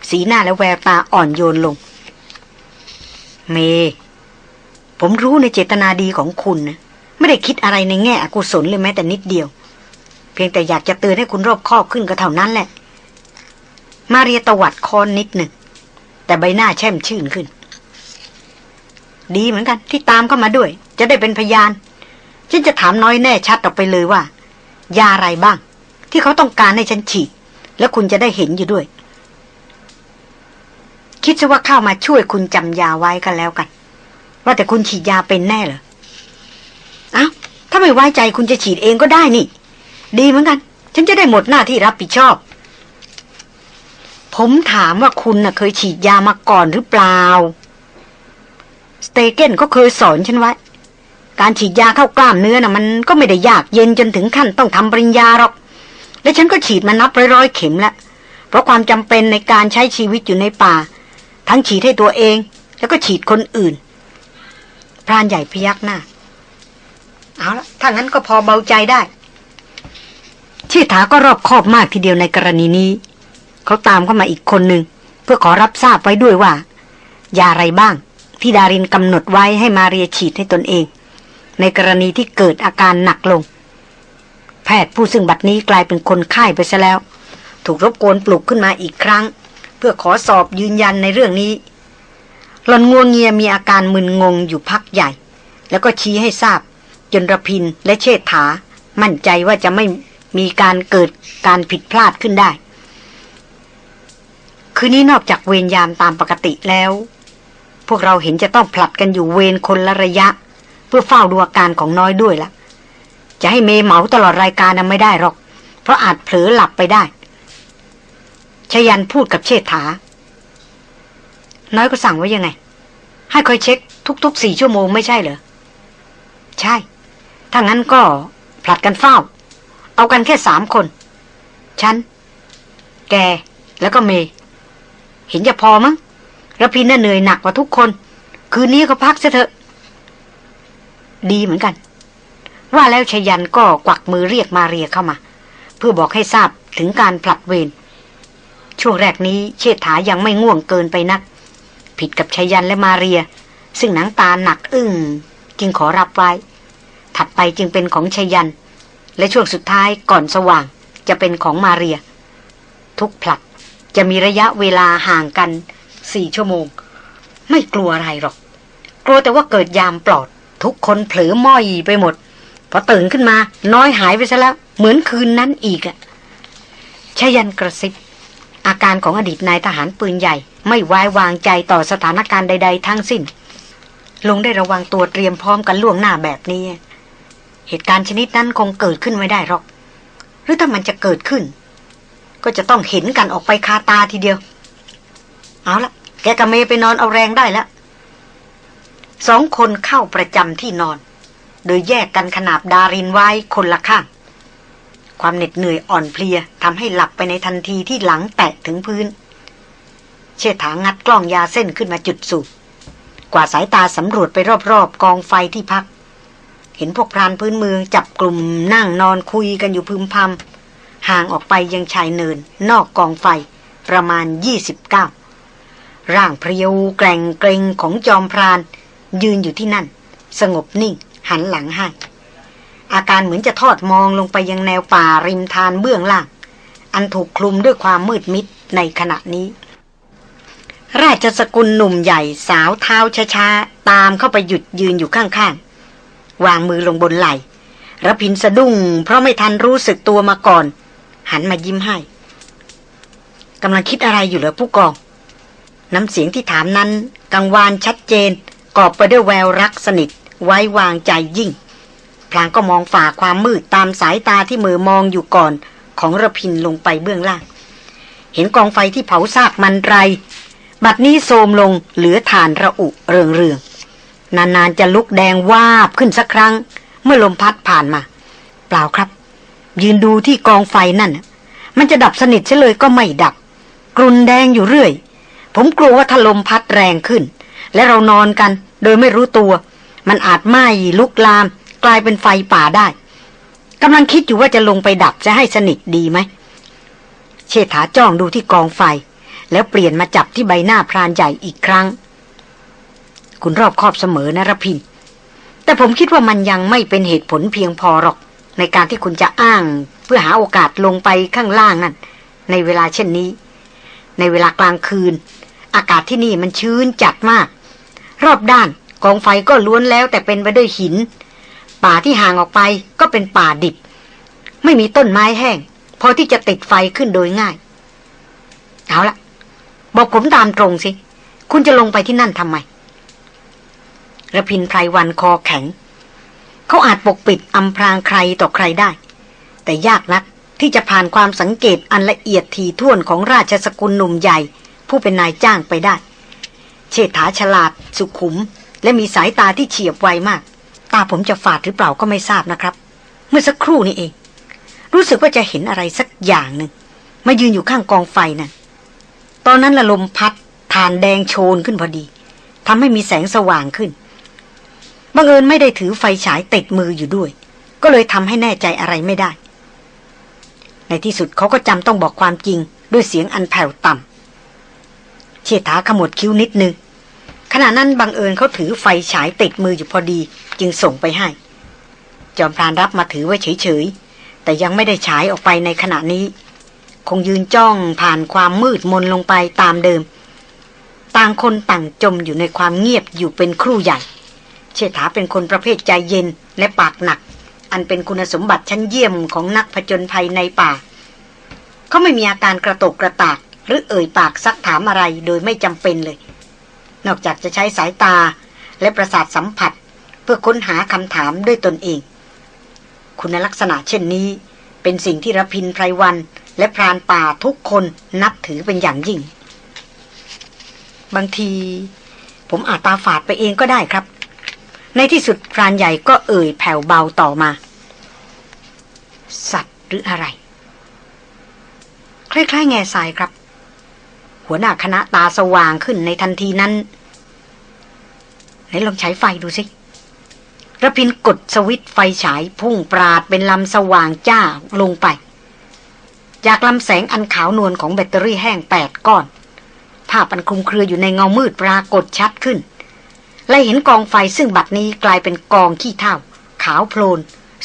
สีหน้าและแววตาอ่อนโยนลง เม ผมรู้ในเจตนาดีของคุณนะ ไม่ได้คิดอะไรในแง่อกุศลเลยแม้แต่นิดเดียว เพียงแต่อยากจะเตือนให้คุณรอบคอบขึ้นก็เท่านั้นแหละ มาเรียตวัดคอนนิดหนึ่ง แต่ใบหน้าแช่มชื่นขึ้น ดีเหมือนกันที่ตามเข้ามาด้วย จะได้เป็นพยาน ฉันจะถามน้อยแน่ชัดออกไปเลยว่า ยาอะไรบ้าง ที่เขาต้องการให้ฉันฉีด แล้วคุณจะได้เห็นอยู่ด้วย คิดซะว่าเข้ามาช่วยคุณจำยาไว้กันแล้วกัน ว่าแต่คุณฉีดยาเป็นแน่เหรออ้าวถ้าไม่ไว้ใจคุณจะฉีดเองก็ได้นี่ ดีเหมือนกัน ฉันจะได้หมดหน้าที่รับผิดชอบ ผมถามว่าคุณน่ะเคยฉีดยามาก่อนหรือเปล่า สเตเกนก็เคยสอนฉันไว้ การฉีดยาเข้ากล้ามเนื้อน่ะมันก็ไม่ได้ยากเย็นจนถึงขั้นต้องทำปริญญาหรอก และฉันก็ฉีดมานับร้อยๆเข็มแล้วเพราะความจำเป็นในการใช้ชีวิตอยู่ในป่า ทั้งฉีดให้ตัวเอง แล้วก็ฉีดคนอื่น พรานใหญ่พยักหน้า เอาละถ้างั้นก็พอเบาใจได้ชื่อถาก็รอบคอบมากทีเดียวในกรณีนี้ เขาตามเข้ามาอีกคนหนึ่งเพื่อขอรับทราบไว้ด้วยว่ายาอะไรบ้าง ที่ดารินกำหนดไว้ให้มาเรียฉีดให้ตนเอง ในกรณีที่เกิดอาการหนักลง แพทย์ผู้ซึ่งบัดนี้กลายเป็นคนไข้ไปซะแล้ว ถูกรบกวนปลุกขึ้นมาอีกครั้ง เพื่อขอสอบยืนยันในเรื่องนี้หลอนงวงเงียมีอาการมึนงงอยู่พักใหญ่ แล้วก็ชี้ให้ทราบ จนระพินและเชษฐา มั่นใจว่าจะไม่มีการเกิดการผิดพลาดขึ้นได้ คืนนี้นอกจากเวรยามตามปกติแล้ว พวกเราเห็นจะต้องผลัดกันอยู่เวรคนละระยะ เพื่อเฝ้าดูอาการของน้อยด้วยละจะให้เมเหมาตลอดรายการนั้นไม่ได้หรอก เพราะอาจเผลอหลับไปได้ชยันพูดกับเชษฐา น้อยก็สั่งไว้ยังไง ให้คอยเช็คทุกๆสี่ชั่วโมงไม่ใช่เหรอ ใช่ ถ้างั้นก็ผลัดกันเฝ้า เอากันแค่สามคน ฉัน แก แล้วก็เมย์ เห็นจะพอมั้งระพินน่ะเหนื่อยหนักกว่าทุกคน คืนนี้ก็พักซะเถอะ ดีเหมือนกัน ว่าแล้วชยันก็กวักมือเรียกมาเรียเข้ามา เพื่อบอกให้ทราบถึงการผลัดเวรช่วงแรกนี้เชษฐายังไม่ง่วงเกินไปนัก ผิดกับชยันและมาเรีย ซึ่งหนังตาหนักอึ้งจึงขอรับไว้ ถัดไปจึงเป็นของชยัน และช่วงสุดท้ายก่อนสว่างจะเป็นของมาเรีย ทุกผลัด จะมีระยะเวลาห่างกันสี่ชั่วโมง ไม่กลัวอะไรหรอก กลัวแต่ว่าเกิดยามปลอด ทุกคนเผลอม้อยไปหมด พอตื่นขึ้นมา น้อยหายไปซะแล้ว เหมือนคืนนั้นอีกอะชยันกระซิบ อาการของอดีตนายทหารปืนใหญ่ ไม่ไว้วางใจต่อสถานการณ์ใด ๆ ทั้งสิ้น ลงได้ระวังตัวเตรียมพร้อมกันล่วงหน้าแบบนี้ เหตุการณ์ชนิดนั้นคงเกิดขึ้นไม่ได้หรอก หรือถ้ามันจะเกิดขึ้น ก็จะต้องเห็นกันออกไปคาตาทีเดียว เอาละแกกับเมย์ไปนอนเอาแรงได้แล้วสองคนเข้าประจำที่นอน โดยแยกกันขนาบดารินไว้คนละข้าง ความเหน็ดเหนื่อยอ่อนเพลียทำให้หลับไปในทันทีที่หลังแตะถึงพื้น เชษฐางัดกล้องยาเส้นขึ้นมาจุดสูบกว่าสายตาสำรวจไปรอบๆ กองไฟที่พัก เห็นพวกพรานพื้นเมืองจับกลุ่มนั่งนอนคุยกันอยู่พึมพำ ห่างออกไปยังชายเนิน นอกกองไฟ ประมาณ 29 ร่างเพรียวแกร่งเกรงของจอมพราน ยืนอยู่ที่นั่น สงบนิ่ง หันหลังให้อาการเหมือนจะทอดมองลงไปยังแนวป่าริมทานเบื้องล่าง อันถูกคลุมด้วยความมืดมิดในขณะนี้ ราชสกุลหนุ่มใหญ่สาวเท้าช้าๆ ตามเข้าไปหยุดยืนอยู่ข้างๆ วางมือลงบนไหล่ระพินสะดุ้งเพราะไม่ทันรู้สึกตัวมาก่อน หันมายิ้มให้กำลังคิดอะไรอยู่เหรอผู้กอง น้ำเสียงที่ถามนั้น กังวานชัดเจน กอบไปด้วยแววรักสนิท ไว้วางใจยิ่ง พลางก็มองฝ่าความมืดตามสายตาที่มือมองอยู่ก่อน ของระพินลงไปเบื้องล่าง เห็นกองไฟที่เผาซากมันไร บัดนี้โทมลงเหลือฐานระอุเรืองเรืองนานๆจะลุกแดงวาบขึ้นสักครั้ง เมื่อลมพัดผ่านมา เปล่าครับ ยืนดูที่กองไฟนั่น มันจะดับสนิทเฉยเลยก็ไม่ดับ กรุนแดงอยู่เรื่อย ผมกลัวว่าถ้าลมพัดแรงขึ้น และเรานอนกัน โดยไม่รู้ตัว มันอาจไหม้ลุกลาม กลายเป็นไฟป่าได้กำลังคิดอยู่ว่าจะลงไปดับจะให้สนิทดีไหม เชษฐาจ้องดูที่กองไฟ แล้วเปลี่ยนมาจับที่ใบหน้าพรานใหญ่อีกครั้ง คุณรอบคอบเสมอนะรพินแต่ผมคิดว่ามันยังไม่เป็นเหตุผลเพียงพอหรอก ในการที่คุณจะอ้าง เพื่อหาโอกาสลงไปข้างล่างนั่นในเวลาเช่นนี้ ในเวลากลางคืน อากาศที่นี่มันชื้นจัดมาก รอบด้านกองไฟก็ล้วนแล้วแต่เป็นไปด้วยหิน ป่าที่ห่างออกไปก็เป็นป่าดิบ ไม่มีต้นไม้แห้ง พอที่จะติดไฟขึ้นโดยง่าย เอาละบอกผมตามตรงสิ คุณจะลงไปที่นั่นทำไมระพินไพรวันคอแข็ง เขาอาจปกปิดอำพรางใครต่อใครได้ แต่ยากนักที่จะผ่านความสังเกตอันละเอียดทีท่วนของราชสกุลหนุ่มใหญ่ ผู้เป็นนายจ้างไปได้ เชษฐาฉลาด สุขุม และมีสายตาที่เฉียบไวมาก ตาผมจะฝาดหรือเปล่าก็ไม่ทราบนะครับ เมื่อสักครู่นี้เอง รู้สึกว่าจะเห็นอะไรสักอย่างหนึ่งมายืนอยู่ข้างกองไฟนะ่ะตอนนั้นละลมพัดฐานแดงโชนขึ้นพอดีทำให้มีแสงสว่างขึ้น บังเอิญไม่ได้ถือไฟฉายติดมืออยู่ด้วย ก็เลยทำให้แน่ใจอะไรไม่ได้ ในที่สุดเขาก็จำต้องบอกความจริง ด้วยเสียงอันแผ่วต่ำเชษฐาขมวดคิ้วนิดนึงขณะนั้นบังเอิญเขาถือไฟฉายติดมืออยู่พอดี จึงส่งไปให้ จอมพรานรับมาถือไว้เฉยๆ แต่ยังไม่ได้ฉายออกไปในขณะนี้ คงยืนจ้องผ่านความมืดมนลงไปตามเดิม ต่างคนต่างจมอยู่ในความเงียบอยู่เป็นครู่ใหญ่ เชษฐาเป็นคนประเภทใจเย็นและปากหนัก อันเป็นคุณสมบัติชั้นเยี่ยมของนักผจญภัยในป่า เขาไม่มีอาการกระตกกระตาก หรือเอ่ยปากซักถามอะไรโดยไม่จำเป็นเลย นอกจากจะใช้สายตาและประสาทสัมผัส เพื่อค้นหาคำถามด้วยตนเอง คุณลักษณะเช่นนี้ เป็นสิ่งที่รพินไพรวัน และพรานป่าทุกคนนับถือเป็นอย่างยิ่ง บางที ผมอาจตาฝาดไปเองก็ได้ครับ ในที่สุดพรานใหญ่ก็เอ่ยแผ่วเบาต่อมา สัตว์หรืออะไร คล้ายๆ แง่ทรายครับ หัวหน้าคณะตาสว่างขึ้นในทันทีนั้นไหนลองใช้ไฟดูสิระพินกดสวิตไฟฉายพุ่งปราดเป็นลำสว่างจ้าลงไป จากลำแสงอันขาวนวลของแบตเตอรี่แห้งแปดก้อน ภาพอันคลุมเครืออยู่ในเงามืดปรากฏชัดขึ้น และเห็นกองไฟซึ่งบัดนี้กลายเป็นกองขี้เถ้าขาวโพลน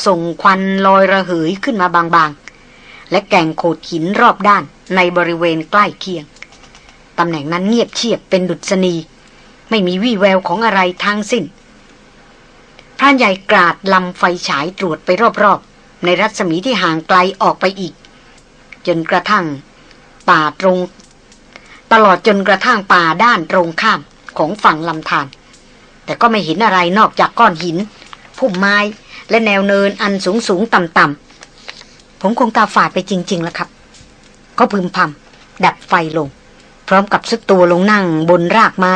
ส่งควันลอยระเหยขึ้นมาบางๆ และแก่งโขดหินรอบด้านในบริเวณใกล้เคียง ตำแหน่งนั้นเงียบเชียบเป็นดุษณี ไม่มีวี่แววของอะไรทั้งสิ้นพรานใหญ่กราดลำไฟฉายตรวจไปรอบๆ ในรัศมีที่ห่างไกลออกไปอีก จนกระทั่ง ป่าตรง ตลอดจนกระทั่งป่าด้านตรงข้ามของฝั่งลำธาร แต่ก็ไม่เห็นอะไรนอกจากก้อนหินพุ่มไม้และแนวเนินอันสูงสูงต่ำต่ำผมคงตาฝาดไปจริง ๆ แล้วครับ ก็พึมพำดับไฟลง พร้อมกับสุดตัวลงนั่งบนรากไม้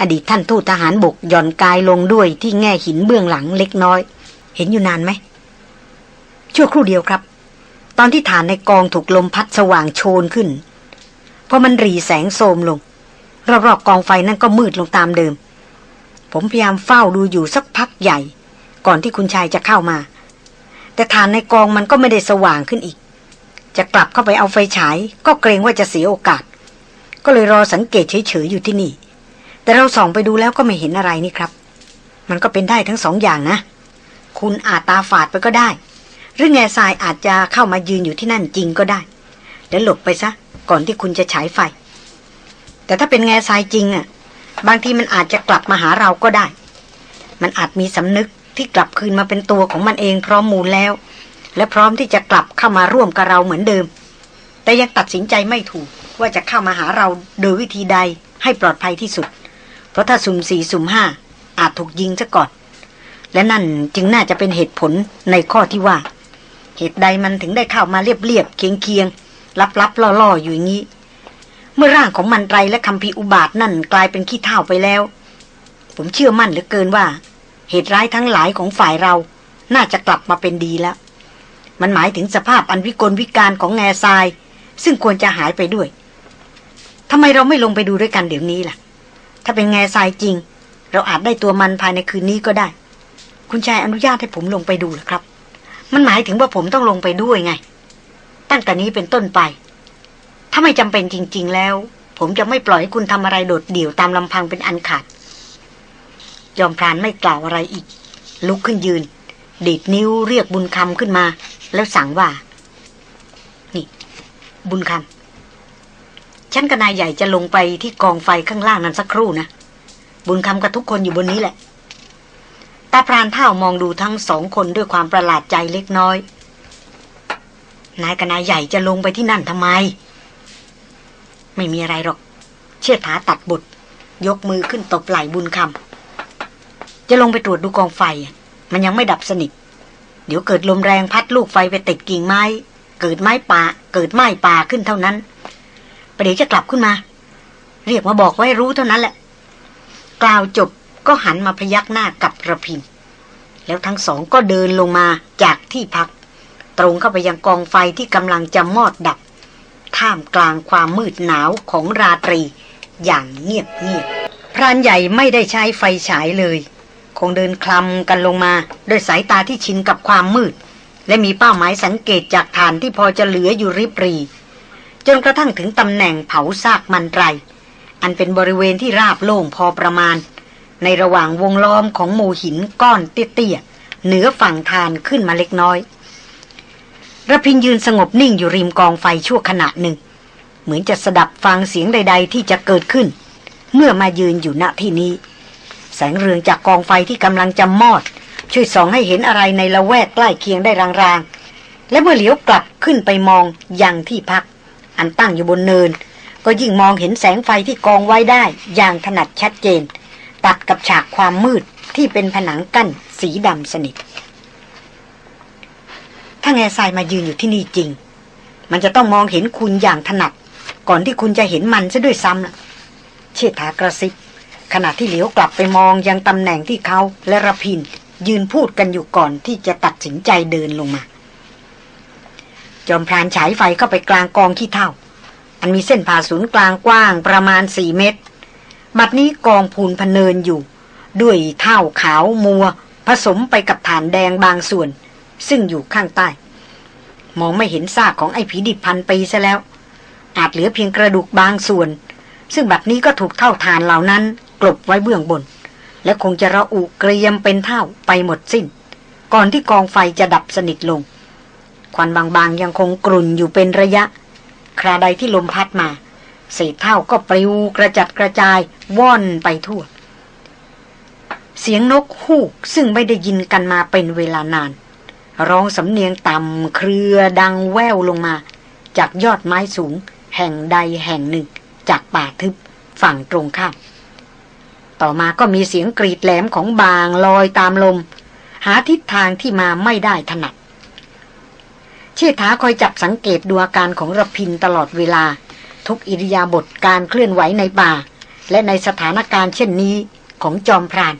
อดีตท่านทูตทหารบกหย่อนกายลงด้วยที่แง่หินเบื้องหลังเล็กน้อย เห็นอยู่นานไหมชั่วครู่เดียวครับ ตอนที่ฐานในกองถูกลมพัดสว่างโชนขึ้นพอมันรีแสงโทมลงรอบๆกองไฟนั่นก็มืดลงตามเดิม ผมพยายามเฝ้าดูอยู่สักพักใหญ่ ก่อนที่คุณชายจะเข้ามา แต่ฐานในกองมันก็ไม่ได้สว่างขึ้นอีก จะกลับเข้าไปเอาไฟฉาย ก็เกรงว่าจะเสียโอกาส ก็เลยรอสังเกตเฉยๆอยู่ที่นี่ แต่เราส่องไปดูแล้วก็ไม่เห็นอะไรนี่ครับ มันก็เป็นได้ทั้งสองอย่างนะ คุณอาจตาฝาดไปก็ได้ หรือแง่ทรายอาจจะเข้ามายืนอยู่ที่นั่นจริงก็ได้แล้วหลบไปซะก่อนที่คุณจะฉายไฟ แต่ถ้าเป็นแง่ทรายจริงอะ บางทีมันอาจจะกลับมาหาเราก็ได้ มันอาจมีสำนึกที่กลับคืนมาเป็นตัวของมันเองพร้อมมูลแล้ว และพร้อมที่จะกลับเข้ามาร่วมกับเราเหมือนเดิม แต่ยังตัดสินใจไม่ถูกว่าจะเข้ามาหาเราโดยวิธีใดให้ปลอดภัยที่สุด เพราะถ้าสุ่มสี่สุ่มห้าอาจถูกยิงซะก่อน และนั่นจึงน่าจะเป็นเหตุผลในข้อที่ว่า เหตุใดมันถึงได้เข้ามาเรียบๆเคียงๆลับๆล่อๆอยู่อย่างนี้ เมื่อร่างของมันไรและคำพีอุบาทนั่นกลายเป็นขี้เท่าไปแล้ว ผมเชื่อมั่นเหลือเกินว่า เหตุร้ายทั้งหลายของฝ่ายเรา น่าจะกลับมาเป็นดีแล้ว มันหมายถึงสภาพอันวิกลวิการของแง่ทราย ซึ่งควรจะหายไปด้วยทำไมเราไม่ลงไปดูด้วยกันเดี๋ยวนี้ล่ะ ถ้าเป็นแง่ทรายจริง เราอาจได้ตัวมันภายในคืนนี้ก็ได้ คุณชายอนุญาตให้ผมลงไปดูหรอครับ มันหมายถึงว่าผมต้องลงไปด้วยไง ตั้งแต่นี้เป็นต้นไป ถ้าไม่จำเป็นจริง ๆ แล้ว ผมจะไม่ปล่อยให้คุณทำอะไรโดดเดี่ยวตามลำพังเป็นอันขาด ยอมพรานไม่กล่าวอะไรอีก ลุกขึ้นยืน ดีดนิ้วเรียกบุญคำขึ้นมา แล้วสั่งว่า นี่ บุญคำฉันกับนายใหญ่จะลงไปที่กองไฟข้างล่างนั้นสักครู่นะ บุญคำกับทุกคนอยู่บนนี้แหละตาพรานเท่ามองดูทั้งสองคนด้วยความประหลาดใจเล็กน้อย นายกับนายใหญ่จะลงไปที่นั่นทำไม ไม่มีอะไรหรอก เชื่อถาตัดบท ยกมือขึ้นตบไหล่บุญคำจะลงไปตรวจดูกองไฟ มันยังไม่ดับสนิท เดี๋ยวเกิดลมแรงพัดลูกไฟไปติดกิ่งไม้ เกิดไม้ป่า เกิดไม้ป่าขึ้นเท่านั้นประเดี๋ยวจะกลับขึ้นมา เรียกมาบอกไว้รู้เท่านั้นแหละ กล่าวจบก็หันมาพยักหน้ากับระพินแล้วทั้งสองก็เดินลงมาจากที่พัก ตรงเข้าไปยังกองไฟที่กำลังจะมอดดับ ท่ามกลางความมืดหนาวของราตรี อย่างเงียบเงียบพรานใหญ่ไม่ได้ใช้ไฟฉายเลย คงเดินคลำกันลงมาด้วยสายตาที่ชินกับความมืด และมีเป้าหมายสังเกตจากฐานที่พอจะเหลืออยู่ริบรี จนกระทั่งถึงตำแหน่งเผาซากมันไร อันเป็นบริเวณที่ราบโล่งพอประมาณ ในระหว่างวงล้อมของหมู่หินก้อนเตี้ยๆเหนือฝั่งทานขึ้นมาเล็กน้อย ระพินยืนสงบนิ่งอยู่ริมกองไฟชั่วขณะหนึ่ง เหมือนจะสดับฟังเสียงใด ๆ ที่จะเกิดขึ้น เมื่อมายืนอยู่ณที่นี้ แสงเรืองจากกองไฟที่กำลังจะมอด ช่วยส่องให้เห็นอะไรในละแวกใกล้เคียงได้รางๆ และเมื่อเหลียวกลับขึ้นไปมองยังที่พัก อันตั้งอยู่บนเนิน ก็ยิ่งมองเห็นแสงไฟที่กองไว้ได้อย่างถนัดชัดเจน ตัดกับฉากความมืดที่เป็นผนังกั้นสีดำสนิท ถ้าแง่ทรายมายืนอยู่ที่นี่จริง มันจะต้องมองเห็นคุณอย่างถนัด ก่อนที่คุณจะเห็นมันซะด้วยซ้ำนะเชิดถากระซิบขณะที่เหลียวกลับไปมองยังตำแหน่งที่เขาและระพิน ยืนพูดกันอยู่ก่อนที่จะตัดสินใจเดินลงมา จอมพรานฉายไฟเข้าไปกลางกองขี้เท่า อันมีเส้นผ่าศูนย์กลางกว้างประมาณสี่เมตร บัดนี้กองพูนพเนินอยู่ ด้วยเท่าขาวมัว ผสมไปกับฐานแดงบางส่วน ซึ่งอยู่ข้างใต้ มองไม่เห็นซากของไอ้ผีดิบพันปีซะแล้ว อาจเหลือเพียงกระดูกบางส่วน ซึ่งบัดนี้ก็ถูกเท่าฐานเหล่านั้น กลบไว้เบื้องบน และคงจะระอุเกรียมเป็นเท่าไปหมดสิ้น ก่อนที่กองไฟจะดับสนิทลง ควันบางๆยังคงกลุ่นอยู่เป็นระยะ คราใดที่ลมพัดมาเศษเท่าก็ปลิวกระจัดกระจายว่อนไปทั่ว เสียงนกฮูกซึ่งไม่ได้ยินกันมาเป็นเวลานาน ร้องสำเนียงต่ำเครือดังแววลงมา จากยอดไม้สูง แห่งใดแห่งหนึ่ง จากป่าทึบฝั่งตรงข้าม ต่อมาก็มีเสียงกรีดแหลมของบางลอยตามลม หาทิศทางที่มาไม่ได้ถนัด เชษฐาคอยจับสังเกตดูอาการของระพินตลอดเวลา ทุกอิริยาบถการเคลื่อนไหวในป่า และในสถานการณ์เช่นนี้ของจอมพราน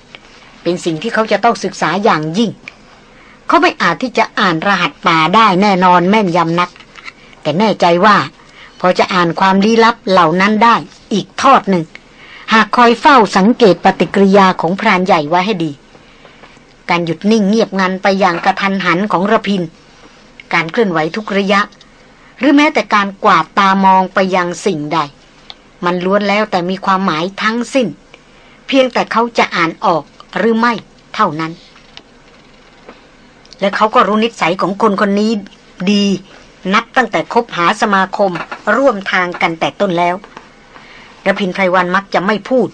เป็นสิ่งที่เขาจะต้องศึกษาอย่างยิ่ง เขาไม่อาจที่จะอ่านรหัสป่าได้แน่นอนแม่นยำนัก แต่แน่ใจว่า พอจะอ่านความลี้ลับเหล่านั้นได้อีกทอดหนึ่ง หากคอยเฝ้าสังเกตปฏิกิริยาของพรานใหญ่ไว้ให้ดี การหยุดนิ่งเงียบงันไปอย่างกระทันหันของระพิน การเคลื่อนไหวทุกระยะ หรือแม้แต่การกวาดตามองไปยังสิ่งใด มันล้วนแล้วแต่มีความหมายทั้งสิ้น เพียงแต่เขาจะอ่านออกหรือไม่เท่านั้น และเขาก็รู้นิสัยของคนคนนี้ดี นับตั้งแต่คบหาสมาคมร่วมทางกันแต่ต้นแล้วระพินไพรวันมักจะไม่พูด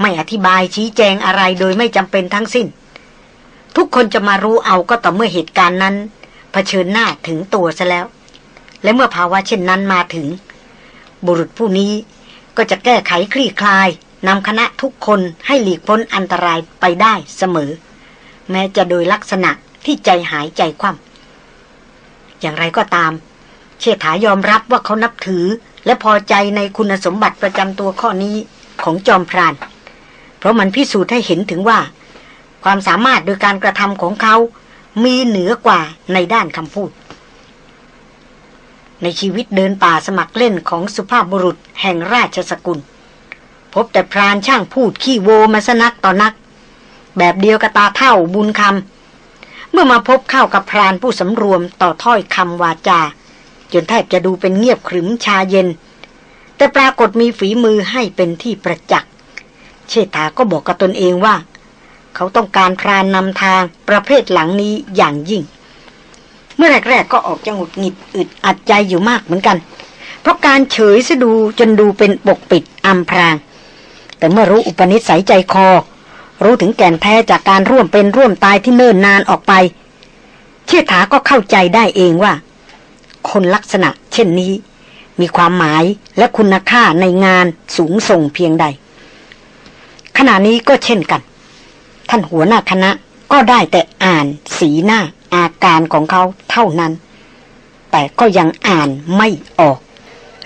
ไม่อธิบายชี้แจงอะไรโดยไม่จำเป็นทั้งสิ้น ทุกคนจะมารู้เอาก็ต่อเมื่อเหตุการณ์นั้นเผชิญหน้าถึงตัวซะแล้ว และเมื่อภาวะเช่นนั้นมาถึง บุรุษผู้นี้ก็จะแก้ไขคลี่คลายนำคณะทุกคนให้หลีกพ้นอันตรายไปได้เสมอ แม้จะโดยลักษณะ ที่ใจหายใจคว่ำอย่างไรก็ตาม เชษฐายอมรับว่าเขานับถือ และพอใจในคุณสมบัติประจำตัวข้อนี้ของจอมพราน เพราะมันพิสูจน์ให้เห็นถึงว่า ความสามารถโดยการกระทำของเขามีเหนือกว่าในด้านคำพูด ในชีวิตเดินป่าสมัครเล่นของสุภาพบุรุษแห่งราชสกุล พบแต่พรานช่างพูดขี้โวมาสนักต่อนัก แบบเดียวกับตาเท่าบุญคำ เมื่อมาพบเข้ากับพรานผู้สำรวมต่อถ้อยคำวาจา จนแทบจะดูเป็นเงียบขรึมชาเย็น แต่ปรากฏมีฝีมือให้เป็นที่ประจักษ์เชษฐาก็บอกกับตนเองว่า เขาต้องการพรานนำทางประเภทหลังนี้อย่างยิ่ง เมื่อแรกๆก็ออกจะหงุดหงิดอึดอัดใจอยู่มากเหมือนกัน เพราะการเฉยสะดูจนดูเป็นปกปิดอำพราง แต่เมื่อรู้อุปนิสัยใจคอ รู้ถึงแก่นแท้จากการร่วมเป็นร่วมตายที่เนิ่นนานออกไป เชื่อถาก็เข้าใจได้เองว่า คนลักษณะ เช่นนี้ มีความหมายและคุณค่าในงานสูงส่งเพียงใด ขณะนี้ก็เช่นกัน ท่านหัวหน้าคณะก็ได้แต่อ่านสีหน้าอาการของเขาเท่านั้น แต่ก็ยังอ่านไม่ออก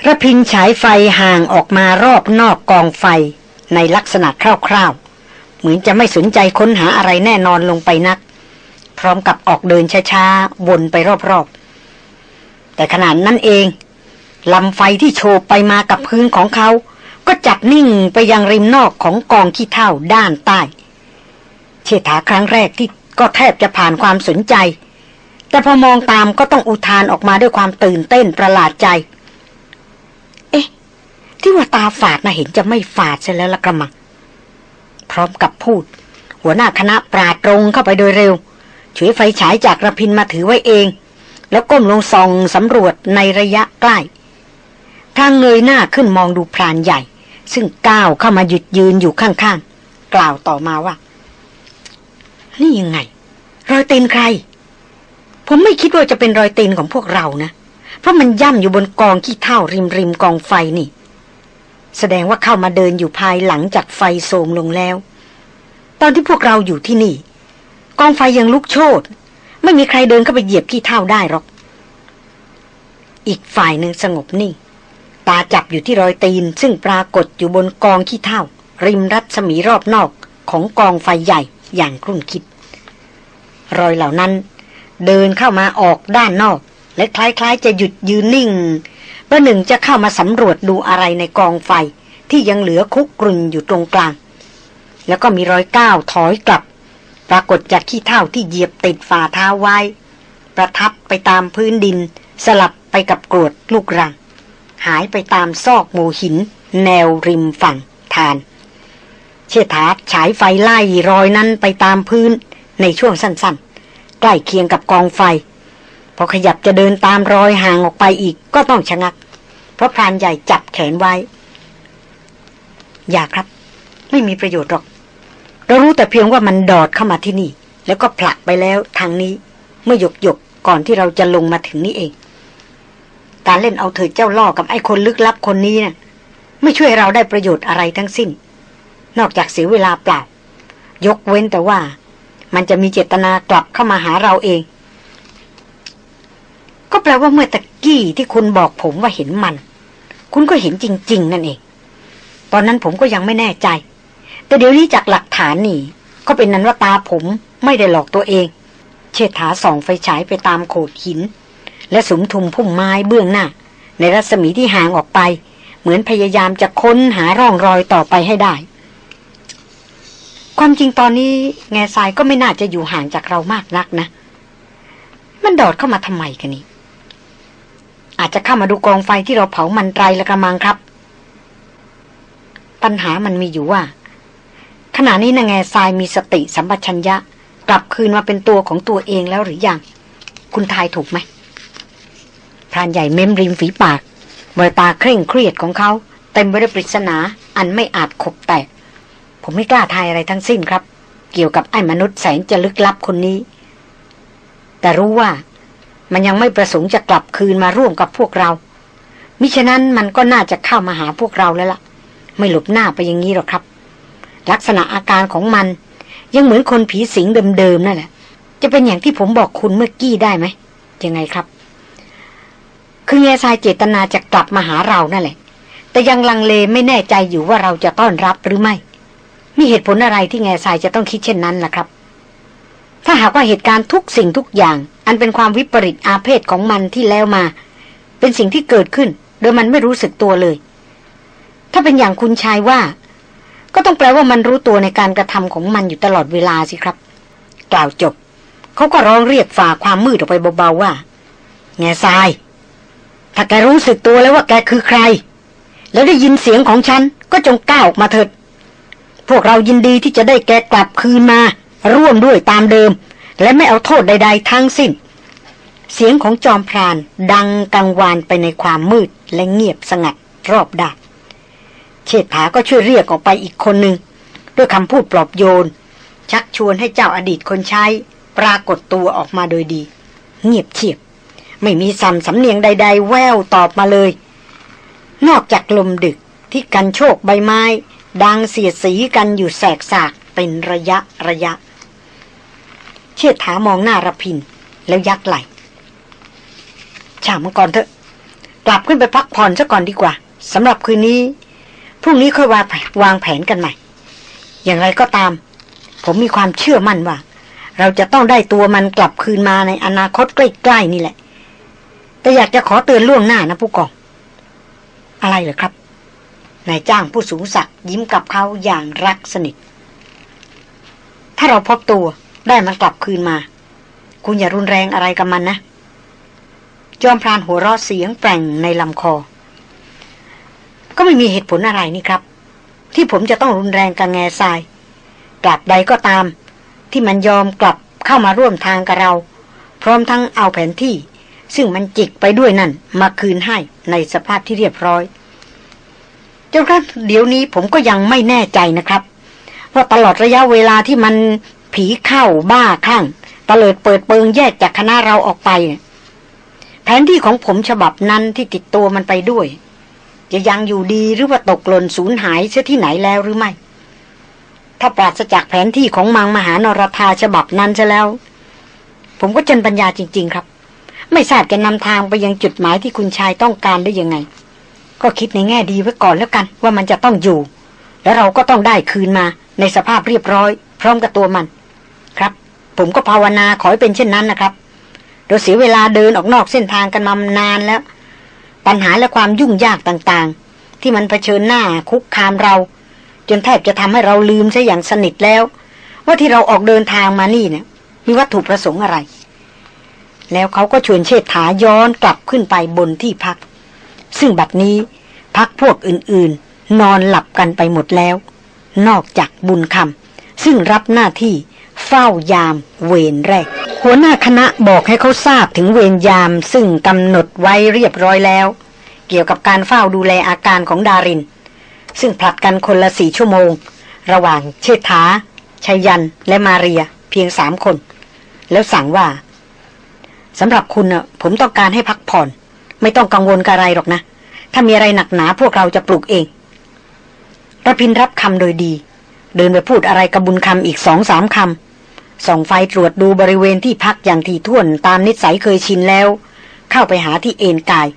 ระพินฉายไฟห่างออกมารอบนอกกองไฟในลักษณะคร่าว เหมือนจะไม่สนใจค้นหาอะไรแน่นอนลงไปนัก พร้อมกับออกเดินช้าๆวนไปรอบๆ แต่ขนาดนั้นเองลำไฟที่โชบไปมากับพื้นของเขา ก็จับนิ่งไปยังริมนอกของกองขี้เท่าด้านใต้ เชษฐาครั้งแรกที่ก็แทบจะผ่านความสนใจ แต่พอมองตามก็ต้องอุทานออกมาด้วยความตื่นเต้นประหลาดใจ เอ๊ะ ที่ว่าตาฝาดนะเห็นจะไม่ฝาดใช่แล้วละกระมัง พร้อมกับพูด หัวหน้าคณะปราดตรงเข้าไปโดยเร็วฉวยไฟฉายจากระพินมาถือไว้เอง แล้วก้มลงส่องสำรวจในระยะใกล้ทางเงยหน้าขึ้นมองดูพรานใหญ่ ซึ่งก้าวเข้ามาหยุดยืนอยู่ข้างๆ กล่าวต่อมาว่า นี่ยังไง รอยตีนใคร ผมไม่คิดว่าจะเป็นรอยตีนของพวกเรานะ เพราะมันย่ำอยู่บนกองขี้เท่าริมริมกองไฟนี่ แสดงว่าเข้ามาเดินอยู่ภายหลังจากไฟโสมลงแล้ว ตอนที่พวกเราอยู่ที่นี่ กองไฟยังลุกโชนไม่มีใครเดินเข้าไปเหยียบขี้เท่าได้หรอก อีกฝ่ายหนึ่งสงบนิ่ง ตาจับอยู่ที่รอยตีน ซึ่งปรากฏอยู่บนกองขี้เท่า ริมรัศมีรอบนอกของกองไฟใหญ่อย่างครุ่นคิด รอยเหล่านั้น เดินเข้ามาออกด้านนอก และคล้ายๆ จะหยุดยืนนิ่ง ประหนึ่งจะเข้ามาสำรวจดูอะไรในกองไฟที่ยังเหลือคุกกรุ่นอยู่ตรงกลาง แล้วก็มีรอยก้าวถอยกลับ ปรากฏจากขี้เท่าที่เหยียบติดฝ่าเท้าไว้ ประทับไปตามพื้นดิน สลับไปกับกรวดลูกรัง หายไปตามซอกหมู่หิน แนวริมฝั่งทาน เชษฐาฉายไฟไล่รอยนั้นไปตามพื้นในช่วงสั้นๆ ใกล้เคียงกับกองไฟ พอขยับจะเดินตามรอยห่างออกไปอีกก็ต้องชะงัก ราะพรานใหญ่จับแขนไว้ อย่าครับ ไม่มีประโยชน์หรอก เรารู้แต่เพียงว่ามันดอดเข้ามาที่นี่ แล้วก็ผลักไปแล้วทางนี้ เมื่อหยกหยกก่อนที่เราจะลงมาถึงนี่เอง การเล่นเอาเถิดเจ้าล่อกับไอ้คนลึกลับคนนี้นะ่ะ ไม่ช่วยเราได้ประโยชน์อะไรทั้งสิ้น นอกจากเสียเวลาเปล่า ยกเว้นแต่ว่า มันจะมีเจตนากลับเข้ามาหาเราเอง ก็แปลว่าเมื่อตะกี้ที่คุณบอกผมว่าเห็นมัน คุณก็เห็นจริง ๆ นั่นเอง ตอนนั้นผมก็ยังไม่แน่ใจ แต่เดี๋ยวนี้จากหลักฐานนี่ ก็เป็นนั้นว่าตาผมไม่ได้หลอกตัวเอง เชษฐาส่องไฟฉายไปตามโขดหิน และสมทุมพุ่มไม้เบื้องหน้า ในรัศมีที่ห่างออกไป เหมือนพยายามจะค้นหาร่องรอยต่อไปให้ได้ ความจริงตอนนี้แง่ทรายก็ไม่น่าจะอยู่ห่างจากเรามากนักนะ มันดอดเข้ามาทำไมกันนี่ อาจจะเข้ามาดูกองไฟที่เราเผามันไตรละกระมังครับ ปัญหามันมีอยู่ว่า ขณะนี้นางแง่ทรายมีสติสัมปชัญญะ กลับคืนมาเป็นตัวของตัวเองแล้วหรือยัง คุณทายถูกไหมพรานใหญ่เม้มริมฝีปากเบยตาเคร่งเครียดของเขา เต็มไปด้วยปริศนาอันไม่อาจขบแตก ผมไม่กล้าทายอะไรทั้งสิ้นครับ เกี่ยวกับไอ้มนุษย์แสนจะลึกลับคนนี้ แต่รู้ว่า มันยังไม่ประสงค์จะกลับคืนมาร่วมกับพวกเรา มิฉะนั้นมันก็น่าจะเข้ามาหาพวกเราแล้วล่ะ ไม่หลบหน้าไปอย่างนี้หรอกครับ ลักษณะอาการของมัน ยังเหมือนคนผีสิงเดิมๆนั่นแหละ จะเป็นอย่างที่ผมบอกคุณเมื่อกี้ได้ไหมยังไงครับ คือแง่ทรายเจตนาจะกลับมาหาเรานั่นแหละ แต่ยังลังเลไม่แน่ใจอยู่ว่าเราจะต้อนรับหรือไม่มีเหตุผลอะไรที่แง่ทรายจะต้องคิดเช่นนั้นล่ะครับ ถ้าหากว่าเหตุการณ์ทุกสิ่งทุกอย่าง อันเป็นความวิปริตอาเพศของมันที่แล้วมา เป็นสิ่งที่เกิดขึ้น โดยมันไม่รู้สึกตัวเลย ถ้าเป็นอย่างคุณชายว่า ก็ต้องแปลว่ามันรู้ตัวในการกระทำของมันอยู่ตลอดเวลาสิครับ กล่าวจบเขาก็ร้องเรียกฝ่าความมืดออกไปเบาๆว่า แง่ทราย ถ้าแกรู้สึกตัวแล้วว่าแกคือใคร แล้วได้ยินเสียงของฉันก็จงก้าวออกมาเถิด พวกเรายินดีที่จะได้แกกลับคืนมา ร่วมด้วยตามเดิม และไม่เอาโทษใด ๆ ทั้งสิ้น เสียงของจอมพรานดังกังวานไปในความมืดและเงียบสงัดรอบด้านเชษฐาก็ช่วยเรียกออกไปอีกคนหนึ่ง ด้วยคำพูดปลอบโยน ชักชวนให้เจ้าอดีตคนใช้ ปรากฏตัวออกมาโดยดี เงียบเฉียบ ไม่มีสัมสำเนียงใด ๆ แววตอบมาเลย นอกจากลมดึกที่กันโชคใบไม้ ดังเสียดสีกันอยู่แสกสากเป็นระยะระยะ เชิดถามองหน้ารพิน แล้วยักไหลฉามก่อนเถอะ กลับขึ้นไปพักผ่อนซะก่อนดีกว่าสำหรับคืนนี้ พรุ่งนี้ค่อยวาวางแผนกันใหม่ อย่างไรก็ตาม ผมมีความเชื่อมั่นว่า เราจะต้องได้ตัวมันกลับคืนมาในอนาคตใกล้ๆนี่แหละ แต่อยากจะขอเตือนล่วงหน้านะผู้กอง อะไรเหรอครับ นายจ้างผู้สูงศักดิ์ยิ้มกับเขาอย่างรักสนิท ถ้าเราพบตัว ได้มันกลับคืนมา คุณอย่ารุนแรงอะไรกับมันนะ จอมพรานหัวราะเสียงแปร่งในลำคอ ก็ไม่มีเหตุผลอะไรนี่ครับ ที่ผมจะต้องรุนแรงกับแง่ทรายกลับใดก็ตาม ที่มันยอมกลับเข้ามาร่วมทางกับเรา พร้อมทั้งเอาแผนที่ ซึ่งมันจิกไปด้วยนั่น มาคืนให้ในสภาพที่เรียบร้อยจนกระทั่งเดี๋ยวนี้ผมก็ยังไม่แน่ใจนะครับว่าตลอดระยะเวลาที่มัน ผีเข้าบ้าข้างตะเลิดเปิดเปิงแยกจากคณะเราออกไป แผนที่ของผมฉบับนั้นที่ติดตัวมันไปด้วย จะยังอยู่ดีหรือว่าตกหล่นสูญหายเสียที่ไหนแล้วหรือไม่ ถ้าปราศจากแผนที่ของมังมหานรธาฉบับนั้นซะแล้ว ผมก็จนปัญญาจริง ๆ ครับ ไม่ทราบจะนำทางไปยังจุดหมายที่คุณชายต้องการได้ยังไง ก็คิดในแง่ดีไว้ก่อนแล้วกัน ว่ามันจะต้องอยู่ แล้วเราก็ต้องได้คืนมาในสภาพเรียบร้อย พร้อมกับตัวมัน ครับ ผมก็ภาวนาขอให้เป็นเช่นนั้นนะครับโดยเสียเวลาเดินออกนอกเส้นทางกันมานานแล้ว ปัญหาและความยุ่งยากต่างๆ ที่มันเผชิญหน้าคุกคามเรา จนแทบจะทำให้เราลืมซะอย่างสนิทแล้ว ว่าที่เราออกเดินทางมานี่เนี่ยมีวัตถุประสงค์อะไร แล้วเขาก็ชวนเชษฐาย้อนกลับขึ้นไปบนที่พัก ซึ่งบัดนี้พักพวกอื่นๆ นอนหลับกันไปหมดแล้ว นอกจากบุญคำซึ่งรับหน้าที่ เฝ้ายามเวรแรก หัวหน้าคณะบอกให้เขาทราบถึงเวรยามซึ่งกำหนดไว้เรียบร้อยแล้ว เกี่ยวกับการเฝ้าดูแลอาการของดาริน ซึ่งผลัดกันคนละสี่ชั่วโมง ระหว่างเชษฐาชัยยันและมาเรียเพียงสามคน แล้วสั่งว่าสำหรับคุณผมต้องการให้พักผ่อน ไม่ต้องกังวลกับอะไรหรอกนะ ถ้ามีอะไรหนักหนาพวกเราจะปลุกเองระพินรับคำโดยดี เดินไปพูดอะไรกับบุญคำอีกสองสามคำ ส่องไฟตรวจดูบริเวณที่พักอย่างที่ท่วนตามนิสัยเคยชินแล้ว เข้าไปหาที่เอนกาย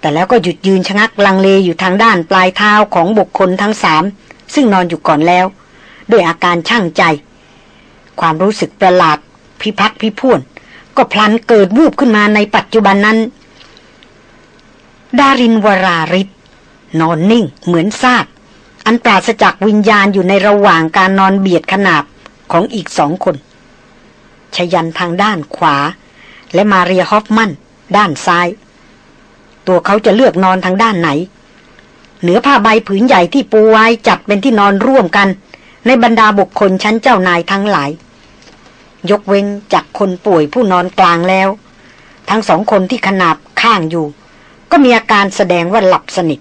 แต่แล้วก็หยุดยืนชะงักลังเลอยู่ทางด้านปลายเท้าของบุคคลทั้งสามซึ่งนอนอยู่ก่อนแล้ว ด้วยอาการช่างใจ ความรู้สึกประหลาด พิพักพิพ่วน ก็พลันเกิดวูบขึ้นมาในปัจจุบันนั้น ดารินวราริศนอนนิ่งเหมือนซากอันปราศจากวิญญาณอยู่ในระหว่างการนอนเบียดขนาบ ของอีกสองคนชยันทางด้านขวา และมาเรียฮอฟมันด้านซ้าย ตัวเขาจะเลือกนอนทางด้านไหน เหนือผ้าใบผืนใหญ่ที่ปูไว้จัดเป็นที่นอนร่วมกัน ในบรรดาบุคคลชั้นเจ้านายทั้งหลาย ยกเว้นจากคนป่วยผู้นอนกลางแล้ว ทั้งสองคนที่ขนาบข้างอยู่ ก็มีอาการแสดงว่าหลับสนิท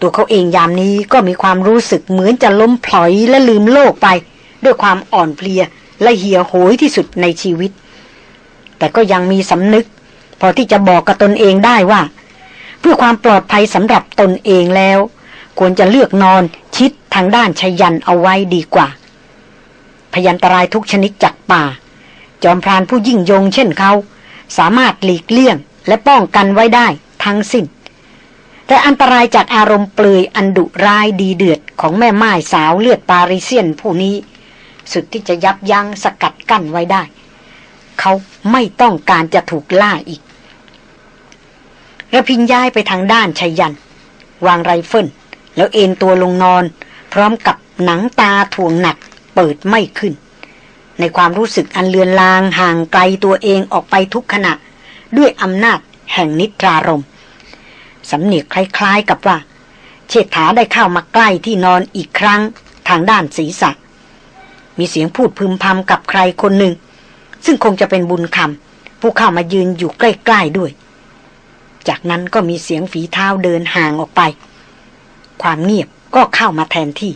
ตัวเขาเองยามนี้ก็มีความรู้สึกเหมือนจะล้มพลอยและลืมโลกไป ด้วยความอ่อนเพลียและเหี่ยโหยที่สุดในชีวิต แต่ก็ยังมีสำนึก พอที่จะบอกกับตนเองได้ว่า เพื่อความปลอดภัยสำหรับตนเองแล้ว ควรจะเลือกนอนชิดทางด้านชยันเอาไว้ดีกว่า พยันตรายทุกชนิดจากป่า จอมพรานผู้ยิ่งยงเช่นเขา สามารถหลีกเลี่ยงและป้องกันไว้ได้ทั้งสิ้น แต่อันตรายจากอารมณ์เปลือยอันดุร้ายดีเดือดของแม่ไม้สาวเลือดปาริเซียนผู้นี้ สุดที่จะยับยั้งสกัดกั้นไว้ได้ เขาไม่ต้องการจะถูกล่าอีกระพินย้ายไปทางด้านชัยยัน วางไรเฟิลแล้วเอนตัวลงนอน พร้อมกับหนังตาถ่วงหนักเปิดไม่ขึ้น ในความรู้สึกอันเลือนลางห่างไกลตัวเองออกไปทุกขณะ ด้วยอำนาจแห่งนิทรารมสำเนียกคล้ายๆกับว่า เชษฐาได้เข้ามาใกล้ที่นอนอีกครั้งทางด้านศีรษะ มีเสียงพูดพึมพำกับใครคนหนึ่ง ซึ่งคงจะเป็นบุญคำผู้เข้ามายืนอยู่ใกล้ ๆด้วย จากนั้นก็มีเสียงฝีเท้าเดินห่างออกไป ความเงียบก็เข้ามาแทนที่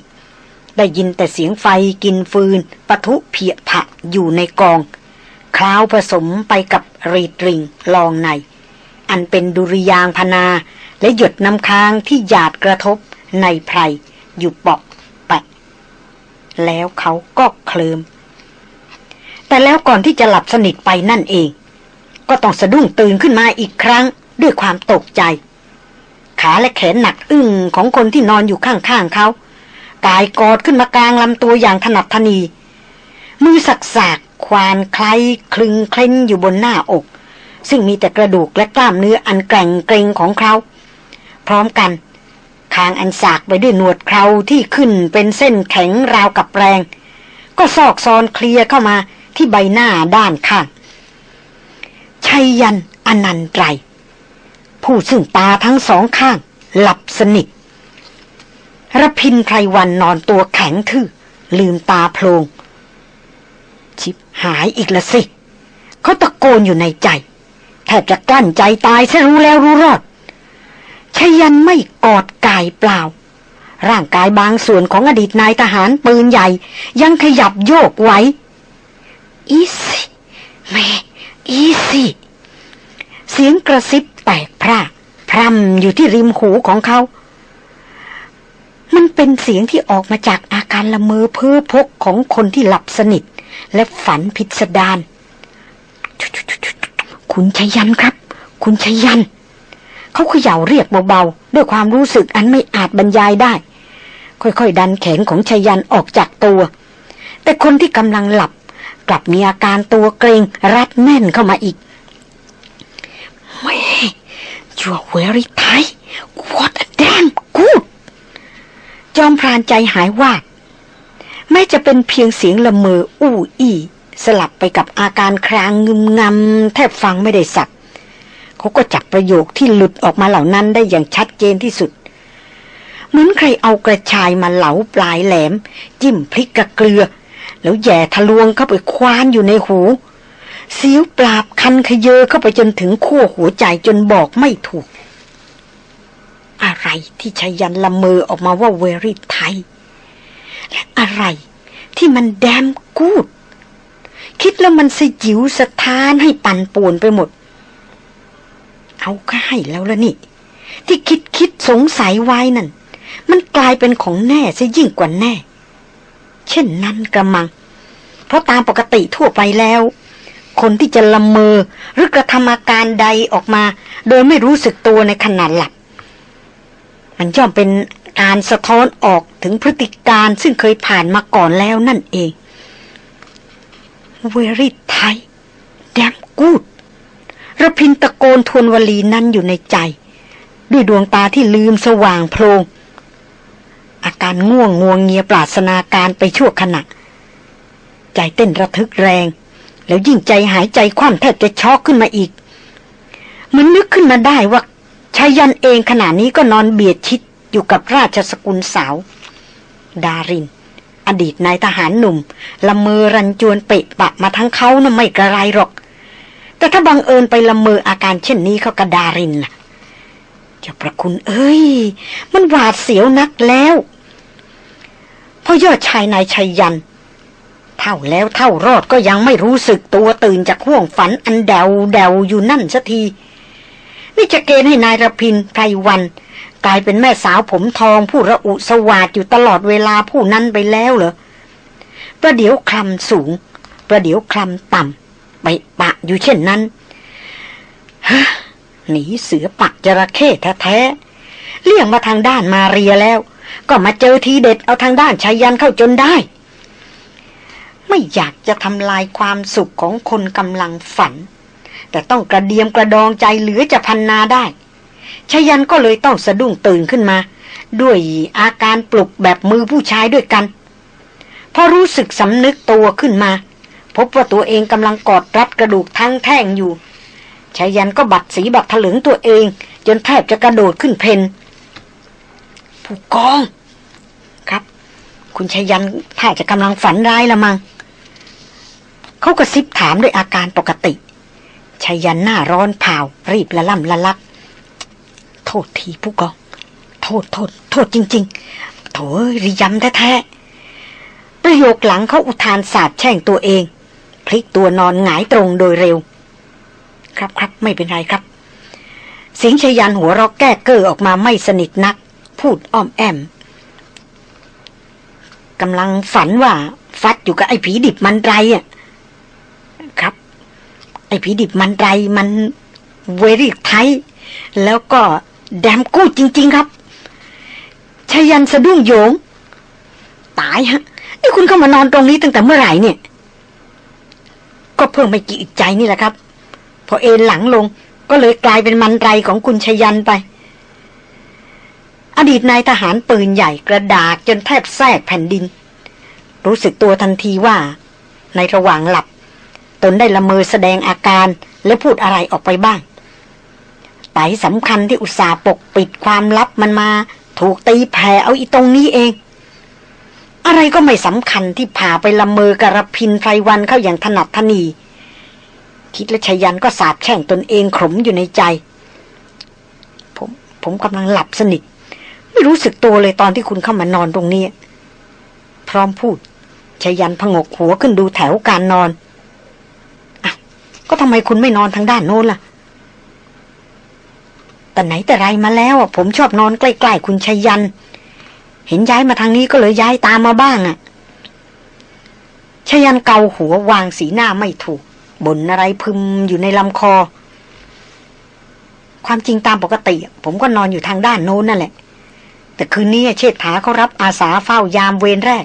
ได้ยินแต่เสียงไฟกินฟืนปะทุเพียผะอยู่ในกอง คล้าวผสมไปกับรีดริงลองใน อันเป็นดุริยางพนาและหยดน้ำค้างที่หยาดกระทบในไพรอยู่ปาะแปะ แล้วเขาก็เคลิมแต่แล้วก่อนที่จะหลับสนิทไปนั่นเอง ก็ต้องสะดุ้งตื่นขึ้นมาอีกครั้งด้วยความตกใจ ขาและแขนหนักอึ้งของคนที่นอนอยู่ข้างๆเขากายกอดขึ้นมากลางลำตัวอย่างถนัดทนี มือสักสากควานคล้ายคลึงเคล้นอยู่บนหน้าอก ซึ่งมีแต่กระดูกและกล้ามเนื้ออันแกร่งเกรงของเขา พร้อมกัน คางอันสากไปด้วยหนวดเคราที่ขึ้นเป็นเส้นแข็งราวกับแรง ก็ซอกซอนเคลียเข้ามาที่ใบหน้าด้านข้างชัยยันอนันตรผู้ซึ่งตาทั้งสองข้าง หลับสนิทรพินไพรวันนอนตัวแข็งทื่อ ลืมตาโพลง ชิบหายอีกละสิ เขาตะโกนอยู่ในใจ แทบจะกลั้นใจตายซะรู้แล้วรู้รอด ชยันไม่กอดกายเปล่า ร่างกายบางส่วนของอดีตนายทหารปืนใหญ่ ยังขยับโยกไหวอีสิแม่อีสิเสียงกระซิบแตกพร่าพร่ำอยู่ที่ริมหูของเขา มันเป็นเสียงที่ออกมาจากอาการละเมอเพ้อพกของคนที่หลับสนิท และฝันพิสดารคุณชยันครับ คุณชยัน เขาเขย่าเรียกเบาๆ ด้วยความรู้สึกอันไม่อาจบรรยายได้ ค่อยๆ ดันแขนของชยันออกจากตัว แต่คนที่กำลังหลับกลับมีอาการตัวเกรงรัดแน่นเข้ามาอีกไม่ you're very tight what a damn good จอมพรานใจหายว่าแม้จะเป็นเพียงเสียงละเมออู้อี้สลับไปกับอาการครางงึมงำแทบฟังไม่ได้สัก เขาก็จับประโยคที่หลุดออกมาเหล่านั้นได้อย่างชัดเจนที่สุด เหมือนใครเอากระชายมาเหลาปลายแหลม จิ้มพริกกระเกลือ แล้วแย่ทะลวงเข้าไปคว้านอยู่ในหูเสียวปราบคันขยเยอเข้าไปจนถึงขั้วหัวใจจนบอกไม่ถูก อะไรที่ชยันละเมอออกมาว่าเวริไทย และอะไรที่มันแดมกูด คิดแล้วมันสยิวสะท้านให้ปั่นป่วนไปหมด เอาก็ให้แล้วละนี่ ที่คิดคิดสงสัยไว้นั่น มันกลายเป็นของแน่ซะยิ่งกว่าแน่ เช่นนั้นกระมัง เพราะตามปกติทั่วไปแล้ว คนที่จะละเมอหรือกระทำอาการใดออกมา โดยไม่รู้สึกตัวในขณะหลับ มันย่อมเป็นการสะท้อนออกถึงพฤติการซึ่งเคยผ่านมาก่อนแล้วนั่นเองเวริไทยแดมกูด ระพินตะโกนทวนวลีนั้นอยู่ในใจ ด้วยดวงตาที่ลืมสว่างโพลงอาการง่วงงวงเงียปราศนาการไปชั่วขณะ ใจเต้นระทึกแรง แล้วยิ่งใจหายใจคว่ำแทบจะช็อกขึ้นมาอีกเหมือนนึกขึ้นมาได้ว่าชายันเองขณะนี้ก็นอนเบียดชิดอยู่กับราชสกุลสาว ดาริน อดีตนายทหารหนุ่ม ละเมอรันจวนเปะปะมาทั้งเขานะ่ะไม่กระไรหรอก แต่ถ้าบังเอิญไปละเมออาการเช่นนี้เขากระดารินล่ะเจ้าประคุณเอ้ย มันหวาดเสียวนักแล้วพ่อยอดชายนายชัยยัน เท่าแล้วเท่ารอดก็ยังไม่รู้สึกตัวตื่นจากห่วงฝันอันเดวเดวอยู่นั่นสัที นี่จะเกณฑ์ให้นายระพินไพรวัน กลายเป็นแม่สาวผมทองผู้ระอุสวาดอยู่ตลอดเวลาผู้นั้นไปแล้วเหรอประเดี๋ยวคลำสูง ประเดี๋ยวคลำต่ำไปป อยู่เช่นนั้นฮะหนีเสือปักจระเข้แท้ๆเลี่ยงมาทางด้านมาเรียแล้ว ก็มาเจอทีเด็ดเอาทางด้านชายันเข้าจนได้ ไม่อยากจะทำลายความสุขของคนกำลังฝัน แต่ต้องกระเดียมกระดองใจเหลือจะพันนาได้ชยันก็เลยต้องสะดุ้งตื่นขึ้นมา ด้วยอาการปลุกแบบมือผู้ชายด้วยกันพอรู้สึกสำนึกตัวขึ้นมา พบว่าตัวเองกำลังกอดรัดกระดูกทั้งแท่งอยู่ชายันก็บัดสีบัดถลึงตัวเอง จนแทบจะกระโดดขึ้นเพนผู้กอง ครับ คุณชายันถ้าจะกำลังฝันร้ายละมังเขาก็ซิบถามด้วยอาการปกติชายันหน้าร้อนเผารีบละล่ำละลัก โทษทีผู้กอง โทษโทษ โทษจริง ๆ โถริยำแท้ๆประโยคหลังเขาอุทานสาดแช่งตัวเอง พลิกตัวนอนหงายตรงโดยเร็ว ครับครับไม่เป็นไรครับ สิงชยันหัวราะแก้เก้อออกมาไม่สนิทนัก พูดอ้อมแอมกำลังฝันว่า ฟัดอยู่กับไอ้ผีดิบมันไรอะครับ ไอ้ผีดิบมันไรมันเวรีไทยแล้วก็แดมกู้จริง ๆ ครับชยันสะดุ้งโยง ตายฮะ นี่คุณเข้ามานอนตรงนี้ตั้งแต่เมื่อไหร่เนี่ย ก็เพิ่งไม่กี่อึดใจนี่แหละครับ พอเอ็นหลังลงก็เลยกลายเป็นมันตรัยของคุณชยันไป อดีตนายทหารปืนใหญ่กระดากจนแทบแทรกแผ่นดิน รู้สึกตัวทันทีว่า ในระหว่างหลับ ตนได้ละเมอแสดงอาการและพูดอะไรออกไปบ้างไตสำคัญที่อุตส่าห์ปกปิดความลับมันมา ถูกตีแผ่เอาอีตรงนี้เอง อะไรก็ไม่สำคัญที่ผ่าไปละเมอกระพินไพรวันเข้าอย่างถนัดทนี คิดและชยันก็สาบแช่งตนเองขมอยู่ในใจ ผมผมกำลังหลับสนิท ไม่รู้สึกตัวเลยตอนที่คุณเข้ามานอนตรงนี้ พร้อมพูดชยันพงกหัวขึ้นดูแถวการนอนอะก็ทำไมคุณไม่นอนทางด้านโน้นล่ะ แต่ไหนแต่ไรมาแล้วอะผมชอบนอนใกล้ๆคุณชยันเเห็นย้ายมาทางนี้ก็เลยย้ายตามมาบ้างอะชยันเกาหัววางสีหน้าไม่ถูกบ่นอะไรพึมอยู่ในลำคอ ความจริงตามปกติ ผมก็นอนอยู่ทางด้านโน้นนั่นแหละ แต่คืนนี้เชษฐาเขารับอาสาเฝ้ายามเวรแรก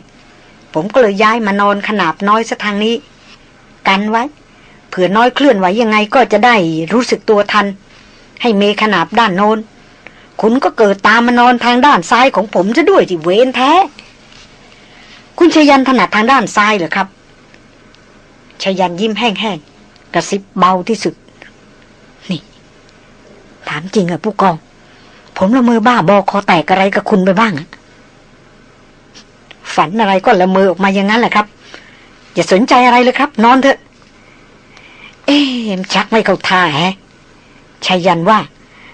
ผมก็เลยย้ายมานอนขนาบน้อยซะทางนี้ กันไว้ เผื่อน้อยเคลื่อนไหวยังไงก็จะได้รู้สึกตัวทัน ให้เมขนาบด้านโน้น คุณก็เกิดตามมานอนทางด้านซ้ายของผมจะด้วยที่เวนแท้ คุณชยันถนัดทางด้านซ้ายเหรอครับชยันยิ้มแห้งๆกระซิบเบาที่สุด นี่ ถามจริงอะผู้กอง ผมละเมอบ้าบอคอแตกอะไรกับคุณไปบ้างอะฝันอะไรก็ละเมอออกมาอย่างนั้นแหละครับ อย่าสนใจอะไรเลยครับ นอนเถอะ เอ๊มชักไม่เข้าท่าแฮะชายันว่า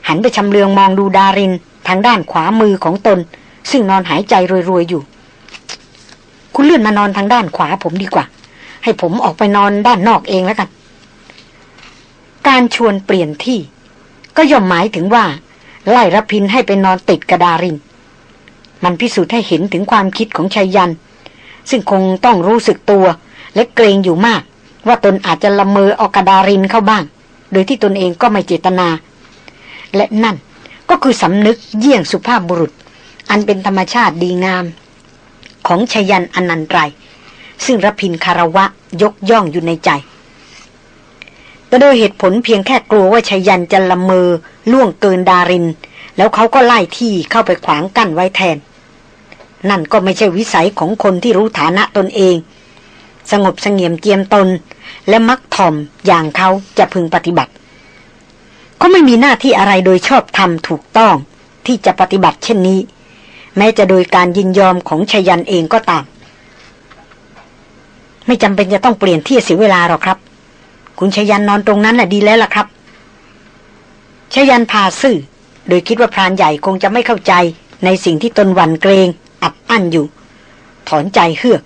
หันไปชำเลืองมองดูดารินทางด้านขวามือของตน ซึ่งนอนหายใจรวยๆอยู่ คุณเลื่อนมานอนทางด้านขวาผมดีกว่า ให้ผมออกไปนอนด้านนอกเองแล้วกัน การชวนเปลี่ยนที่ ก็ย่อมหมายถึงว่า ไล่รพินให้ไปนอนติดกระดาริน มันพิสูจน์ให้เห็นถึงความคิดของชายยัน ซึ่งคงต้องรู้สึกตัว และเกรงอยู่มาก ว่าตนอาจจะละเมอเอากระดารินเข้าบ้าง โดยที่ตนเองก็ไม่เจตนา และนั่น ก็คือสำนึกเยี่ยงสุภาพบุรุษ อันเป็นธรรมชาติดีงาม ของชยันอนันตรายซึ่งรพินคารวะยกย่องอยู่ในใจ แต่โดยเหตุผลเพียงแค่กลัวว่าชยันจะละเมอล่วงเกินดาริน แล้วเขาก็ไล่ที่เข้าไปขวางกั้นไว้แทน นั่นก็ไม่ใช่วิสัยของคนที่รู้ฐานะตนเอง สงบสงเงียมเจียมตน และมักถ่อมอย่างเขาจะพึงปฏิบัติ เขาไม่มีหน้าที่อะไรโดยชอบธรรมถูกต้อง ที่จะปฏิบัติเช่นนี้ แม้จะโดยการยินยอมของชยันเองก็ตาม ไม่จำเป็นจะต้องเปลี่ยนที่เสียเวลาหรอกครับ คุณชยันนอนตรงนั้นน่ะดีแล้วล่ะครับชยันพาซื่อ โดยคิดว่าพรานใหญ่คงจะไม่เข้าใจในสิ่งที่ตนหวั่นเกรง อัดอั้นอยู่ ถอนใจเฮือก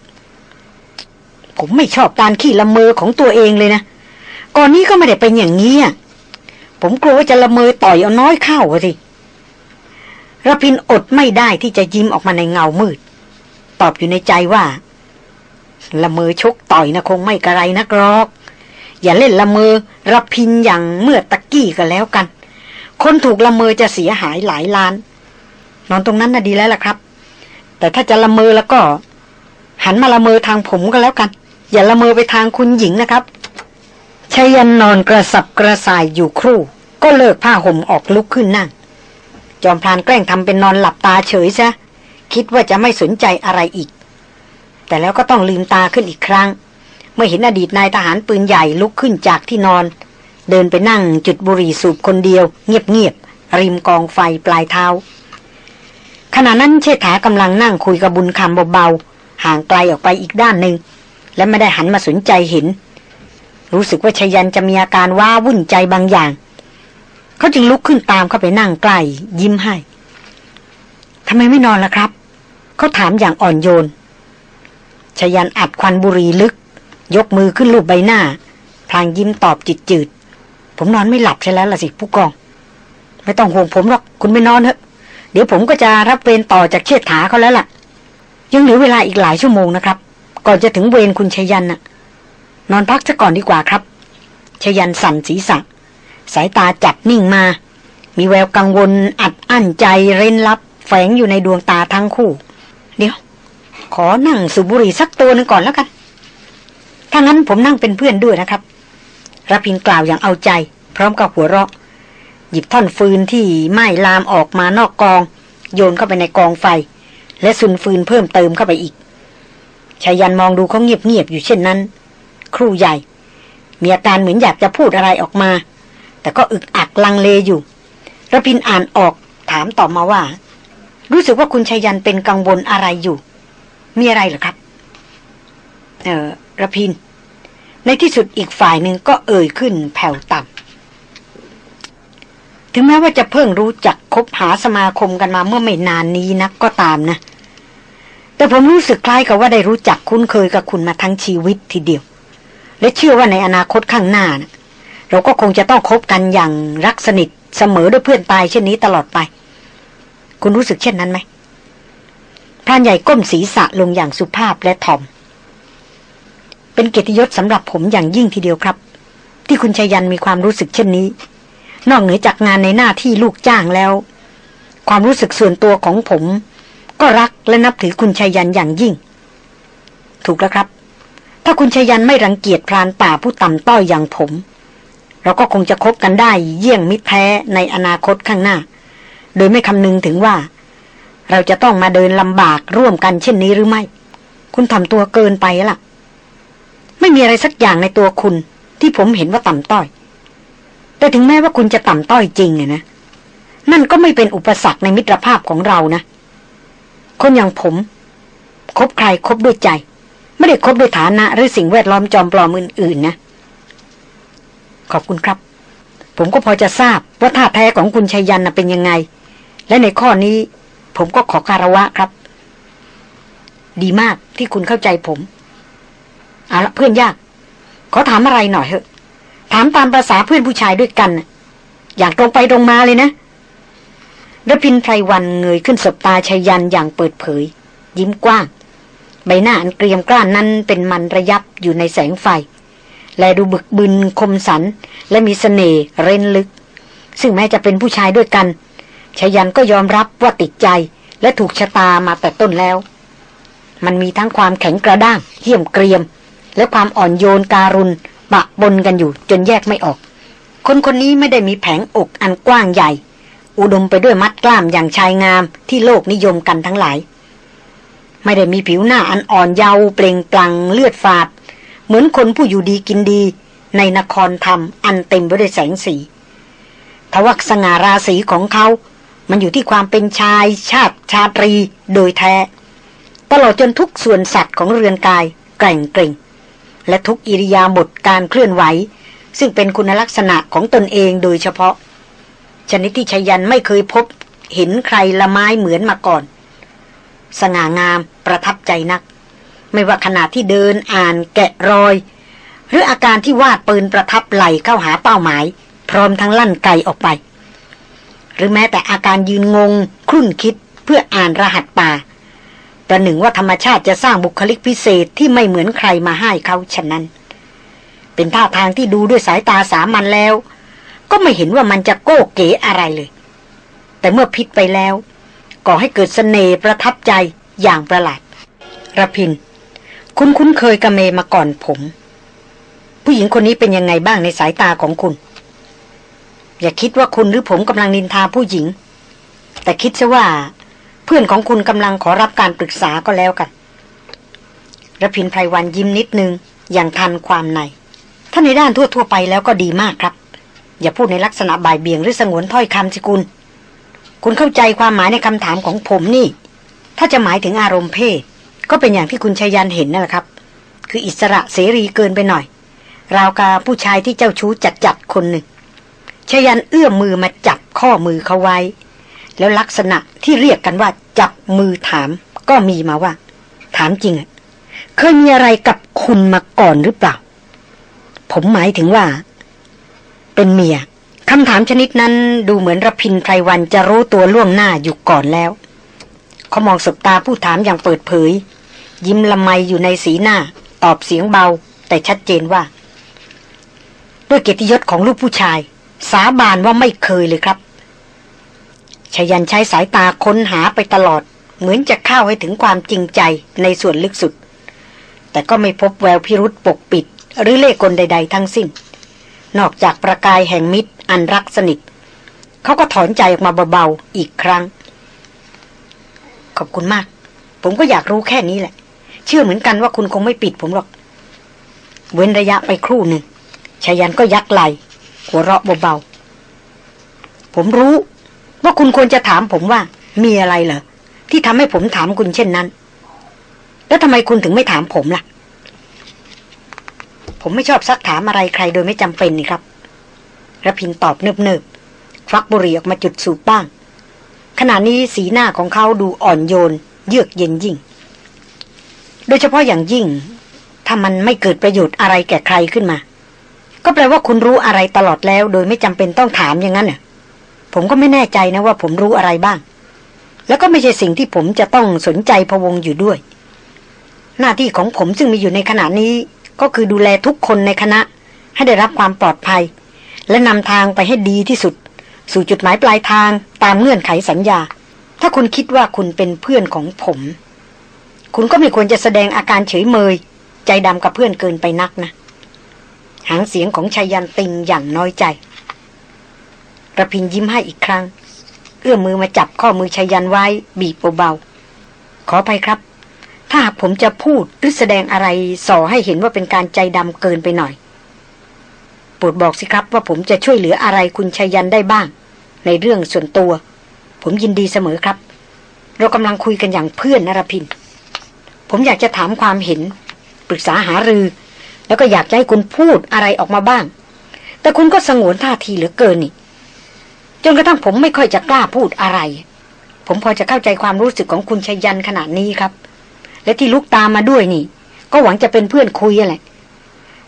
ผมไม่ชอบการขี้ละเมอของตัวเองเลยนะ ก่อนนี้ก็ไม่ได้เป็นอย่างนี้อะ ผมกลัวว่าจะละเมอต่อยเอาน้อยเข้าสิระพินอดไม่ได้ที่จะยิ้มออกมาในเงามืด ตอบอยู่ในใจว่า ละเมอชกต่อยนะคงไม่กระไรนักหรอก อย่าเล่นละเมอระพินอย่างเมื่อตะกี้ก็แล้วกัน คนถูกละเมอจะเสียหายหลายล้าน นอนตรงนั้นน่ะดีแล้วล่ะครับ แต่ถ้าจะละเมอแล้วก็ หันมาละเมอทางผมก็แล้วกัน อย่าละเมอไปทางคุณหญิงนะครับ ชายันนอนกระสับกระส่ายอยู่ครู่ ก็เลิกผ้าห่มออกลุกขึ้นนั่ง จอมพรานแกล้งทำเป็นนอนหลับตาเฉยซะ คิดว่าจะไม่สนใจอะไรอีก แต่แล้วก็ต้องลืมตาขึ้นอีกครั้ง เมื่อเห็นอดีตนายทหารปืนใหญ่ลุกขึ้นจากที่นอน เดินไปนั่งจุดบุหรี่สูบคนเดียว เงียบๆริมกองไฟปลายเท้า ขณะนั้นเชษฐากำลังนั่งคุยกับบุญคำเบาๆห่างไกลออกไปอีกด้านหนึ่งและไม่ได้หันมาสนใจเห็น รู้สึกว่าชยันจะมีอาการว้าวุ่นใจบางอย่าง เขาจึงลุกขึ้นตามเข้าไปนั่งใกล้ยิ้มให้ทำไมไม่นอนล่ะครับ เขาถามอย่างอ่อนโยนชยันอัดควันบุหรี่ลึก ยกมือขึ้นลูบใบหน้า พลางยิ้มตอบจิตจืด ผมนอนไม่หลับใช่แล้วล่ะสิผู้กอง ไม่ต้องห่วงผมหรอกคุณไม่นอนเถอะ เดี๋ยวผมก็จะรับเวรต่อจากเชิดถาเขาแล้วล่ะ ยังเหลือเวลาอีกหลายชั่วโมงนะครับ ก่อนจะถึงเวรคุณชยันน่ะ นอนพักซะก่อนดีกว่าครับ ชยันสั่นศีรษะ สายตาจับนิ่งมา มีแววกังวลอัดอั้นใจเร้นลับ แฝงอยู่ในดวงตาทั้งคู่ เดี๋ยว ขอนั่งสูบบุหรี่สักตัวหนึงก่อนแล้วกัน ถ้างั้นผมนั่งเป็นเพื่อนด้วยนะครับรพินกล่าวอย่างเอาใจ พร้อมกับหัวเราะ หยิบท่อนฟืนที่ไหม้ลามออกมานอกกอง โยนเข้าไปในกองไฟ และสุนฟืนเพิ่มเติมเข้าไปอีกชายันมองดูเขาเงียบๆอยู่เช่นนั้น ครูใหญ่ มีอาการเหมือนอยากจะพูดอะไรออกมา แต่ก็อึกอักลังเลอยู่ระพินอ่านออกถามต่อมาว่า รู้สึกว่าคุณชายันเป็นกังวลอะไรอยู่ มีอะไรเหรอครับ เออระพิน ในที่สุดอีกฝ่ายหนึ่งก็เอ่ยขึ้นแผ่วต่ำถึงแม้ว่าจะเพิ่งรู้จักคบหาสมาคมกันมาเมื่อไม่นานนี้นักก็ตามนะ แต่ผมรู้สึกคล้ายกับว่าได้รู้จักคุ้นเคยกับคุณมาทั้งชีวิตทีเดียว และเชื่อว่าในอนาคตข้างหน้านะเราก็คงจะต้องคบกันอย่างรักสนิทเสมอด้วยเพื่อนตายเช่นนี้ตลอดไป คุณรู้สึกเช่นนั้นไหมพรานใหญ่ก้มศีรษะลงอย่างสุภาพและถ่อม เป็นเกียรติยศสำหรับผมอย่างยิ่งทีเดียวครับ ที่คุณชยันมีความรู้สึกเช่นนี้ นอกเหนือจากงานในหน้าที่ลูกจ้างแล้ว ความรู้สึกส่วนตัวของผม ก็รักและนับถือคุณชยันอย่างยิ่ง ถูกแล้วครับ ถ้าคุณชยันไม่รังเกียจพรานป่าผู้ต่ำต้อยอย่างผม เราก็คงจะคบกันได้เยี่ยงมิตรแท้ในอนาคตข้างหน้า โดยไม่คำนึงถึงว่า เราจะต้องมาเดินลำบากร่วมกันเช่นนี้หรือไม่ คุณทำตัวเกินไปล่ะ ไม่มีอะไรสักอย่างในตัวคุณ ที่ผมเห็นว่าต่ำต้อย แต่ถึงแม้ว่าคุณจะต่ำต้อยจริงนะ นั่นก็ไม่เป็นอุปสรรคในมิตรภาพของเรานะ คนอย่างผม คบใครคบด้วยใจ ไม่ได้คบด้วยฐานะหรือสิ่งแวดล้อมจอมปลอมอื่นๆนะ ขอบคุณครับ ผมก็พอจะทราบว่าท่าแท้ของคุณชัยยันเป็นยังไง และในข้อนี้ ผมก็ขอคารวะครับ ดีมากที่คุณเข้าใจผมเอาละเพื่อนยาก ขอถามอะไรหน่อยเถอะ ถามตามภาษาเพื่อนผู้ชายด้วยกัน อย่างตรงไปตรงมาเลยนะระพินไพรวันเงยขึ้นสบตาชัยยันอย่างเปิดเผย ยิ้มกว้าง ใบหน้าอันเกรียมกล้านนั้นเป็นมันระยับอยู่ในแสงไฟ และดูบึกบึนคมสัน และมีสเสน่ห์เร้นลึก ซึ่งแม้จะเป็นผู้ชายด้วยกันชายันก็ยอมรับว่าติดใจและถูกชะตามาแต่ต้นแล้ว มันมีทั้งความแข็งกระด้างเหี้ยมเกรียม และความอ่อนโยนการุณปะบนกันอยู่จนแยกไม่ออก คนคนนี้ไม่ได้มีแผงอกอันกว้างใหญ่ อุดมไปด้วยมัดกล้ามอย่างชายงามที่โลกนิยมกันทั้งหลาย ไม่ได้มีผิวหน้าอันอ่อนเยาว์เปล่งปลั่งเลือดฝาด เหมือนคนผู้อยู่ดีกินดี ในนครธรรมอันเต็มไปด้วยแสงสีทวักสง่าราศีของเขา มันอยู่ที่ความเป็นชายชาติชาตรีโดยแท้ ตลอดจนทุกส่วนสัตว์ของเรือนกายแกร่งเกร่งและทุกอิริยาบถการเคลื่อนไหว ซึ่งเป็นคุณลักษณะของตนเองโดยเฉพาะ ชนิดที่ชยันไม่เคยพบเห็นใครละไม้เหมือนมาก่อน สง่างามประทับใจนัก ไม่ว่าขณะที่เดินอ่านแกะรอย หรืออาการที่วาดปืนประทับไหลเข้าหาเป้าหมาย พร้อมทั้งลั่นไกออกไป หรือแม้แต่อาการยืนงงครุ่นคิดเพื่ออ่านรหัสป่าประหนึ่งว่าธรรมชาติจะสร้างบุคลิกพิเศษที่ไม่เหมือนใครมาให้เขาฉะนั้น เป็นท่าทางที่ดูด้วยสายตาสามัญแล้ว ก็ไม่เห็นว่ามันจะโก้เก๋อะไรเลย แต่เมื่อพิษไปแล้ว ก่อให้เกิดสเสน่ห์ประทับใจอย่างประหลาดระพิน คุณคุ้นเคยกับเมมาก่อนผม ผู้หญิงคนนี้เป็นยังไงบ้างในสายตาของคุณ อย่าคิดว่าคุณหรือผมกำลังนินทาผู้หญิง แต่คิดซะว่า เพื่อนของคุณกำลังขอรับการปรึกษาก็แล้วกันระพินไพรวันยิ้มนิดนึง อย่างทันความใน ถ้าในด้านทั่วๆไปแล้วก็ดีมากครับ อย่าพูดในลักษณะบ่ายเบี่ยงหรือสงวนถ้อยคำสิคุณ คุณเข้าใจความหมายในคำถามของผมนี่ ถ้าจะหมายถึงอารมณ์เพศ ก็เป็นอย่างที่คุณชายันเห็นนั่นแหละครับ คืออิสระเสรีเกินไปหน่อย ราวกาผู้ชายที่เจ้าชู้จัดจัดคนหนึ่งชายันเอื้อมมือมาจับข้อมือเขาไว้ แล้วลักษณะที่เรียกกันว่า จับมือถาม ก็มีมาว่า ถามจริงอะเคยมีอะไรกับคุณมาก่อนหรือเปล่า ผมหมายถึงว่า เป็นเมีย คำถามชนิดนั้นดูเหมือนรพินไพรวันจะรู้ตัวล่วงหน้าอยู่ก่อนแล้ว เขามองสบตาผู้ถามอย่างเปิดเผย ยิ้มละไมอยู่ในสีหน้า ตอบเสียงเบา แต่ชัดเจนว่า ด้วยเกียรติยศของลูกผู้ชาย สาบานว่าไม่เคยเลยครับชยันใช้สายตาค้นหาไปตลอด เหมือนจะเข้าให้ถึงความจริงใจในส่วนลึกสุด แต่ก็ไม่พบแววพิรุษปกปิด หรือเล่กลใด ๆ ทั้งสิ้น นอกจากประกายแห่งมิตรอันรักสนิทเขาก็ถอนใจออกมาเบาๆอีกครั้ง ขอบคุณมาก ผมก็อยากรู้แค่นี้แหละ เชื่อเหมือนกันว่าคุณคงไม่ปิดผมหรอก เว้นระยะไปครู่หนึ่งชายันก็ยักไหลหัวเราะเบาๆผมรู้ ว่าคุณควรจะถามผมว่า มีอะไรเหรอที่ทำให้ผมถามคุณเช่นนั้น แล้วทำไมคุณถึงไม่ถามผมล่ะ ผมไม่ชอบซักถามอะไรใครโดยไม่จำเป็นนี่ครับระพินตอบเนิบๆควักบุหรี่ออกมาจุดสูบบ้าง ขณะนี้สีหน้าของเขาดูอ่อนโยน เยือกเย็นยิ่ง โดยเฉพาะอย่างยิ่ง ถ้ามันไม่เกิดประโยชน์อะไรแก่ใครขึ้นมา ก็แปลว่าคุณรู้อะไรตลอดแล้ว โดยไม่จำเป็นต้องถามอย่างนั้นน่ะผมก็ไม่แน่ใจนะว่าผมรู้อะไรบ้าง แล้วก็ไม่ใช่สิ่งที่ผมจะต้องสนใจพะวงอยู่ด้วย หน้าที่ของผมซึ่งมีอยู่ในขณะนี้ ก็คือดูแลทุกคนในคณะให้ได้รับความปลอดภัย และนำทางไปให้ดีที่สุด สู่จุดหมายปลายทางตามเงื่อนไขสัญญา ถ้าคุณคิดว่าคุณเป็นเพื่อนของผม คุณก็ไม่ควรจะแสดงอาการเฉยเมย ใจดำกับเพื่อนเกินไปนักนะ หางเสียงของชายันติงอย่างน้อยใจระพินยิ้มให้อีกครั้ง เอื้อมมือมาจับข้อมือชายันไว้ บีบเบาๆขอไปครับ ถ้าหากผมจะพูดหรือแสดงอะไรส่อให้เห็นว่าเป็นการใจดำเกินไปหน่อยโปรดบอกสิครับว่าผมจะช่วยเหลืออะไรคุณชายันได้บ้าง ในเรื่องส่วนตัว ผมยินดีเสมอครับ เรากำลังคุยกันอย่างเพื่อนนรพิน ผมอยากจะถามความเห็น ปรึกษาหารือ แล้วก็อยากให้คุณพูดอะไรออกมาบ้าง แต่คุณก็สงวนท่าทีเหลือเกินนี่จนกระทั่งผมไม่ค่อยจะกล้าพูดอะไร ผมพอจะเข้าใจความรู้สึกของคุณชัยยันขนาดนี้ครับ และที่ลุกตามมาด้วยนี่ ก็หวังจะเป็นเพื่อนคุยแหละ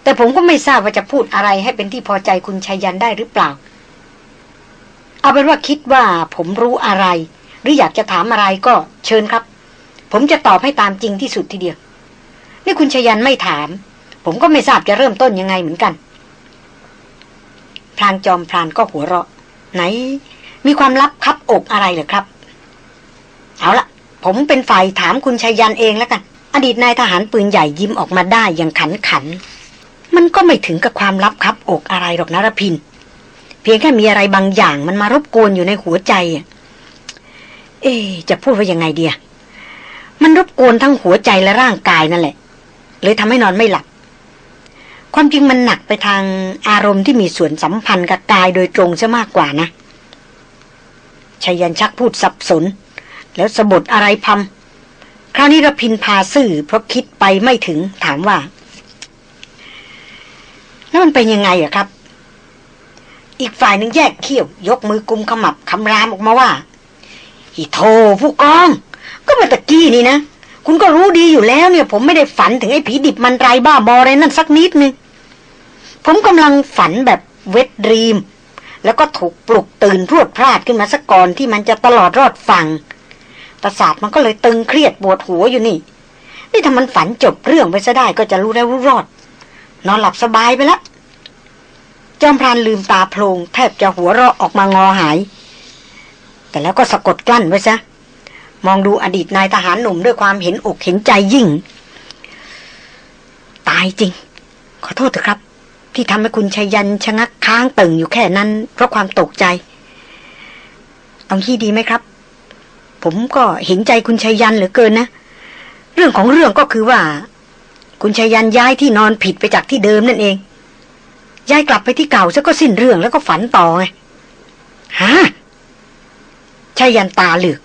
แต่ผมก็ไม่ทราบว่าจะพูดอะไรให้เป็นที่พอใจคุณชัยยันได้หรือเปล่า เอาเป็นว่าคิดว่าผมรู้อะไร หรืออยากจะถามอะไรก็เชิญครับ ผมจะตอบให้ตามจริงที่สุดทีเดียว นี่คุณชยันไม่ถาม ผมก็ไม่ทราบจะเริ่มต้นยังไงเหมือนกันพลางจอมพลานก็หัวเราะ ไหน มีความลับคับอกอะไรเหรอครับ เอาละ ผมเป็นฝ่ายถามคุณชายันเองแล้วกัน อดีตนายทหารปืนใหญ่ยิ้มออกมาได้อย่างขันขัน มันก็ไม่ถึงกับความลับคับอกอะไรหรอกนะรพิน เพียงแค่มีอะไรบางอย่างมันมารบกวนอยู่ในหัวใจอะเอ๊จะพูดว่ายังไงเดียมันรบกวนทั้งหัวใจและร่างกายนั่นแหละ เลยทำให้นอนไม่หลับ ความจริงมันหนักไปทางอารมณ์ที่มีส่วนสัมพันธ์กับกายโดยตรงซะมากกว่านะชายันชักพูดสับสน แล้วสะบดอะไรพำคราวนี้ระพินพาซื่อเพราะคิดไปไม่ถึงถามว่า แล้วมันเป็นยังไงอะครับ อีกฝ่ายหนึ่งแยกเขี้ยว ยกมือกุมขมับคำรามออกมาว่าอีโทผู้กอง ก็เมื่อตะกี้นี่นะคุณก็รู้ดีอยู่แล้วเนี่ย ผมไม่ได้ฝันถึงไอ้ผีดิบมันไรบ้าบออะไรนั่นสักนิดนึงผมกำลังฝันแบบเวทดรีม แล้วก็ถูกปลุกตื่นพรวดพลาดขึ้นมาสักก่อนที่มันจะตลอดรอดฟัง ประสาทมันก็เลยตึงเครียดปวดหัวอยู่นี่ นี่ถ้ามันฝันจบเรื่องไปซะได้ก็จะรู้แล้วรู้รอด นอนหลับสบายไปแล้วจอมพรานลืมตาโพลงแทบจะหัวเราะออกมางอหาย แต่แล้วก็สะกดกลั้นไว้ซะ มองดูอดีตนายทหารหนุ่มด้วยความเห็นอกเห็นใจยิ่ง ตายจริง ขอโทษเถอะครับ ที่ทำให้คุณชัยยันชะงักค้างตึงอยู่แค่นั้น เพราะความตกใจ เอาที่ดีไหมครับ ผมก็เห็นใจคุณชัยยันเหลือเกินนะ เรื่องของเรื่องก็คือว่า คุณชัยยันย้ายที่นอนผิดไปจากที่เดิมนั่นเอง ย้ายกลับไปที่เก่าซะก็สิ้นเรื่องแล้วก็ฝันต่อไงฮะชัยยันตาเหลือก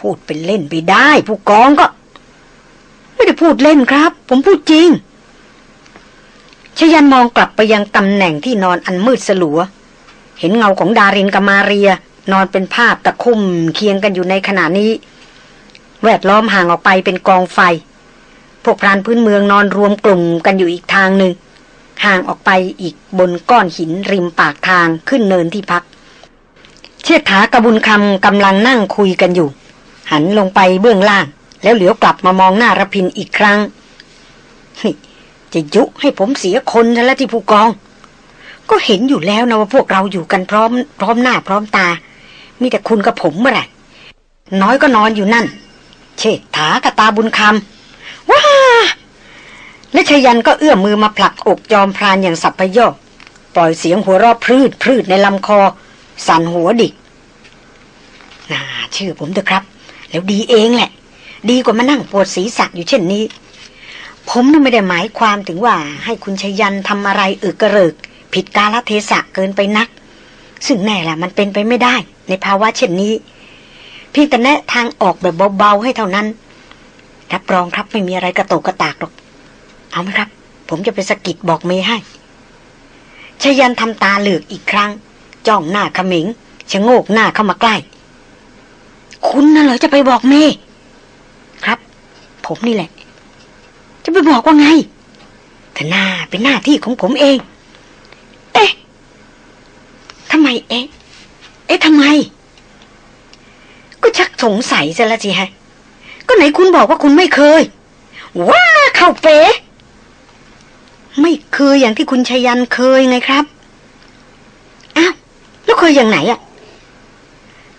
พูดเป็นเล่นไปได้ ผู้กองก็ ไม่ได้พูดเล่นครับ ผมพูดจริงชยันมองกลับไปยังตำแหน่งที่นอนอันมืดสลัว เห็นเงาของดารินกับมาเรีย นอนเป็นภาพตะคุ่มเคียงกันอยู่ในขณะนี้ แวดล้อมห่างออกไปเป็นกองไฟ พวกพรานพื้นเมืองนอนรวมกลุ่มกันอยู่อีกทางหนึ่ง ห่างออกไปอีกบนก้อนหินริมปากทางขึ้นเนินที่พัก เชษฐากระบุญคำกำลังนั่งคุยกันอยู่ หันลงไปเบื้องล่าง แล้วเหลียวกลับมามองหน้ารพินอีกครั้งเฮ้ยจะยุให้ผมเสียคนซะแล้วที่ผู้กอง ก็เห็นอยู่แล้วนะว่าพวกเราอยู่กันพร้อม พร้อมหน้าพร้อมตา มีแต่คุณกับผมเมื่อไหร่น้อยก็นอนอยู่นั่น เชษฐากับตาบุญคำว้าและชยันก็เอื้อมมือมาผลักอกจอมพรานอย่างสับพยอปล่อยเสียงหัวราะพรืดพรืดในลำคอ สั่นหัวดิกน่าเชื่อผมเถอะครับ แล้วดีเองแหละ ดีกว่ามานั่งปวดศีรษะอยู่เช่นนี้ ผมน่ไม่ได้หมายความถึงว่า ให้คุณชยันทำอะไรอึกกระเริก ผิดกาลเทศะเกินไปนัก ซึ่งแน่ละมันเป็นไปไม่ได้ ในภาวะเช่นนี้ เพียงแต่แนะทางออกแบบเบาๆให้เท่านั้นรับรองครับไม่มีอะไรกระโตกกระตากหรอก เอาไหมครับ ผมจะไปสะกิดบอกเมย์ให้ชยันทำตาเหลือกอีกครั้ง จ้องหน้าขมิงชะโงกหน้าเข้ามาใกล้ คุณน่ะเหรอจะไปบอกเมย์ครับ ผมนี่แหละ จะไปบอกว่าไงแต่หน้าเป็นหน้าที่ของผมเอง เอ๊ะทำไมเอ๊ะ เอ๊ะทำไม ก็ชักสงสัยซะล้วสิฮะ ก็ไหนคุณบอกว่าคุณไม่เคย ว้าเข้าเป๋ไม่เคยอย่างที่คุณชยันเคยไงครับ อ้าว แล้วเคยอย่างไหนอะ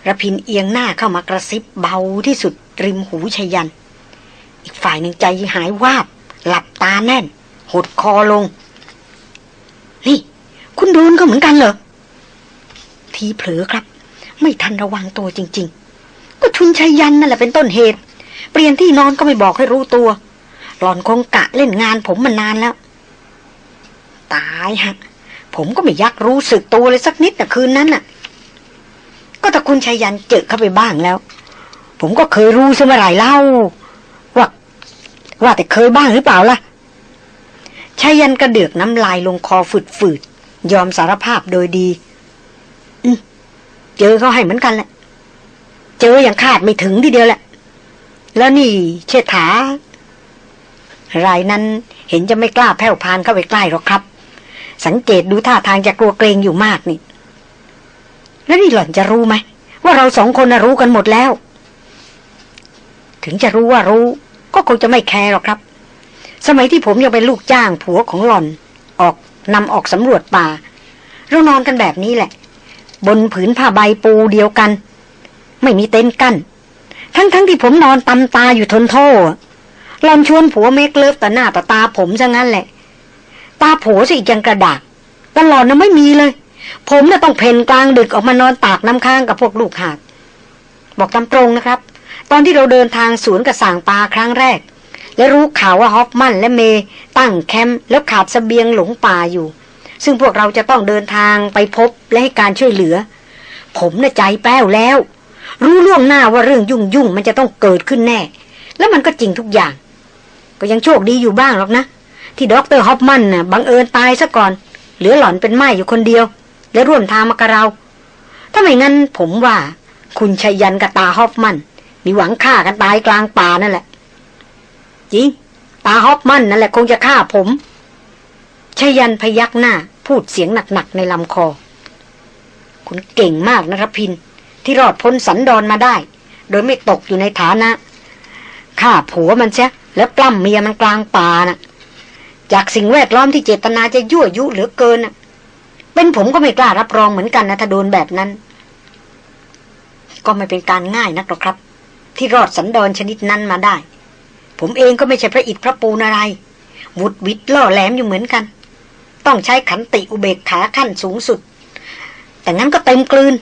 ระพินเอียงหน้าเข้ามากระซิบเบาที่สุดริมหูชยัน อีกฝ่ายหนึ่งใจหายวาบ หลับตาแน่น หดคอลง นี่ คุณโดนก็เหมือนกันเหรอ ทีเผลอครับ ไม่ทันระวังตัวจริง ๆ ก็ชุนชัยยันนั่นแหละเป็นต้นเหตุ เปลี่ยนที่นอนก็ไม่บอกให้รู้ตัว หลอนคงกะเล่นงานผมมานานแล้ว ตายฮะ ผมก็ไม่ยักรู้สึกตัวเลยสักนิดแต่คืนนั้นน่ะ ก็แต่คุณชัยยันเจอเข้าไปบ้างแล้ว ผมก็เคยรู้ซะเมื่อไหร่เล่า ว่า ว่าแต่เคยบ้างหรือเปล่าล่ะชายันกระเดือกน้ำลายลงคอฝืดๆ ยอมสารภาพโดยดี เจอเขาให้เหมือนกันแหละ เจออย่างคาดไม่ถึงทีเดียวแหละ แล้วนี่เชษฐารายนั้นเห็นจะไม่กล้าแผ่วพานเข้าไปใกล้หรอกครับ สังเกตดูท่าทางจะกลัวเกรงอยู่มากนี่ แล้วนี่หล่อนจะรู้ไหมว่าเราสองคนรู้กันหมดแล้ว ถึงจะรู้ว่ารู้ ก็คงจะไม่แคร์หรอกครับ สมัยที่ผมยังเป็นลูกจ้างผัวของหล่อน ออกนำออกสำรวจป่าเรานอนกันแบบนี้แหละ บนผืนผ้าใบปูเดียวกัน ไม่มีเต็นท์กั้น ทั้งๆที่ผมนอนตำตาอยู่ทนโท่ หล่อนชวนผัว make love ต่อหน้าต่อตาผมซะงั้นแหละ ตาผัวสิยังกระดากตัวหล่อนน่ะไม่มีเลย ผมน่ะต้องเผ่นกลางดึกออกมานอนตากน้ำค้างกับพวกลูกหาบบอกตามตรงนะครับ ตอนที่เราเดินทางสวนกับส่างปาครั้งแรก และรู้ข่าวว่าฮอฟมันและเมย์ตั้งแคมป์แล้วขาดเสบียงหลงป่าอยู่ ซึ่งพวกเราจะต้องเดินทางไปพบและให้การช่วยเหลือ ผมน่ะใจแป้วแล้ว รู้ล่วงหน้าว่าเรื่องยุ่งยุ่งมันจะต้องเกิดขึ้นแน่ แล้วมันก็จริงทุกอย่าง ก็ยังโชคดีอยู่บ้างหรอกนะ ที่ด็อกเตอร์ฮอฟมันน่ะบังเอิญตายซะก่อน เหลือหล่อนเป็นม่ายอยู่คนเดียว และร่วมทางมากับเรา ถ้าไม่งั้นผมว่า คุณชัยยันกับตาฮอฟมัน มีหวังฆ่ากันตายกลางป่านั่นแหละจริงตาฮอฟมันนั่นแหละคงจะฆ่าผม ชยันพยักหน้า พูดเสียงหนักๆในลำคอ คุณเก่งมากนะรพิน ที่รอดพ้นสันดอนมาได้ โดยไม่ตกอยู่ในฐานะฆ่าผัวมันเสียแล้วปล้ำเมียมันกลางป่าน่ะ จากสิ่งแวดล้อมที่เจตนาจะยั่วยุเหลือเกินน่ะ เป็นผมก็ไม่กล้ารับรองเหมือนกันนะถ้าโดนแบบนั้น ก็ไม่เป็นการง่ายนักหรอกครับ ที่รอดสันดอนชนิดนั้นมาได้ ผมเองก็ไม่ใช่พระอิฐพระปูนอะไรวุดวิดล่อแหลมอยู่เหมือนกัน ต้องใช้ขันติอุเบกขาขั้นสูงสุด แต่งั้นก็เต็มกลืน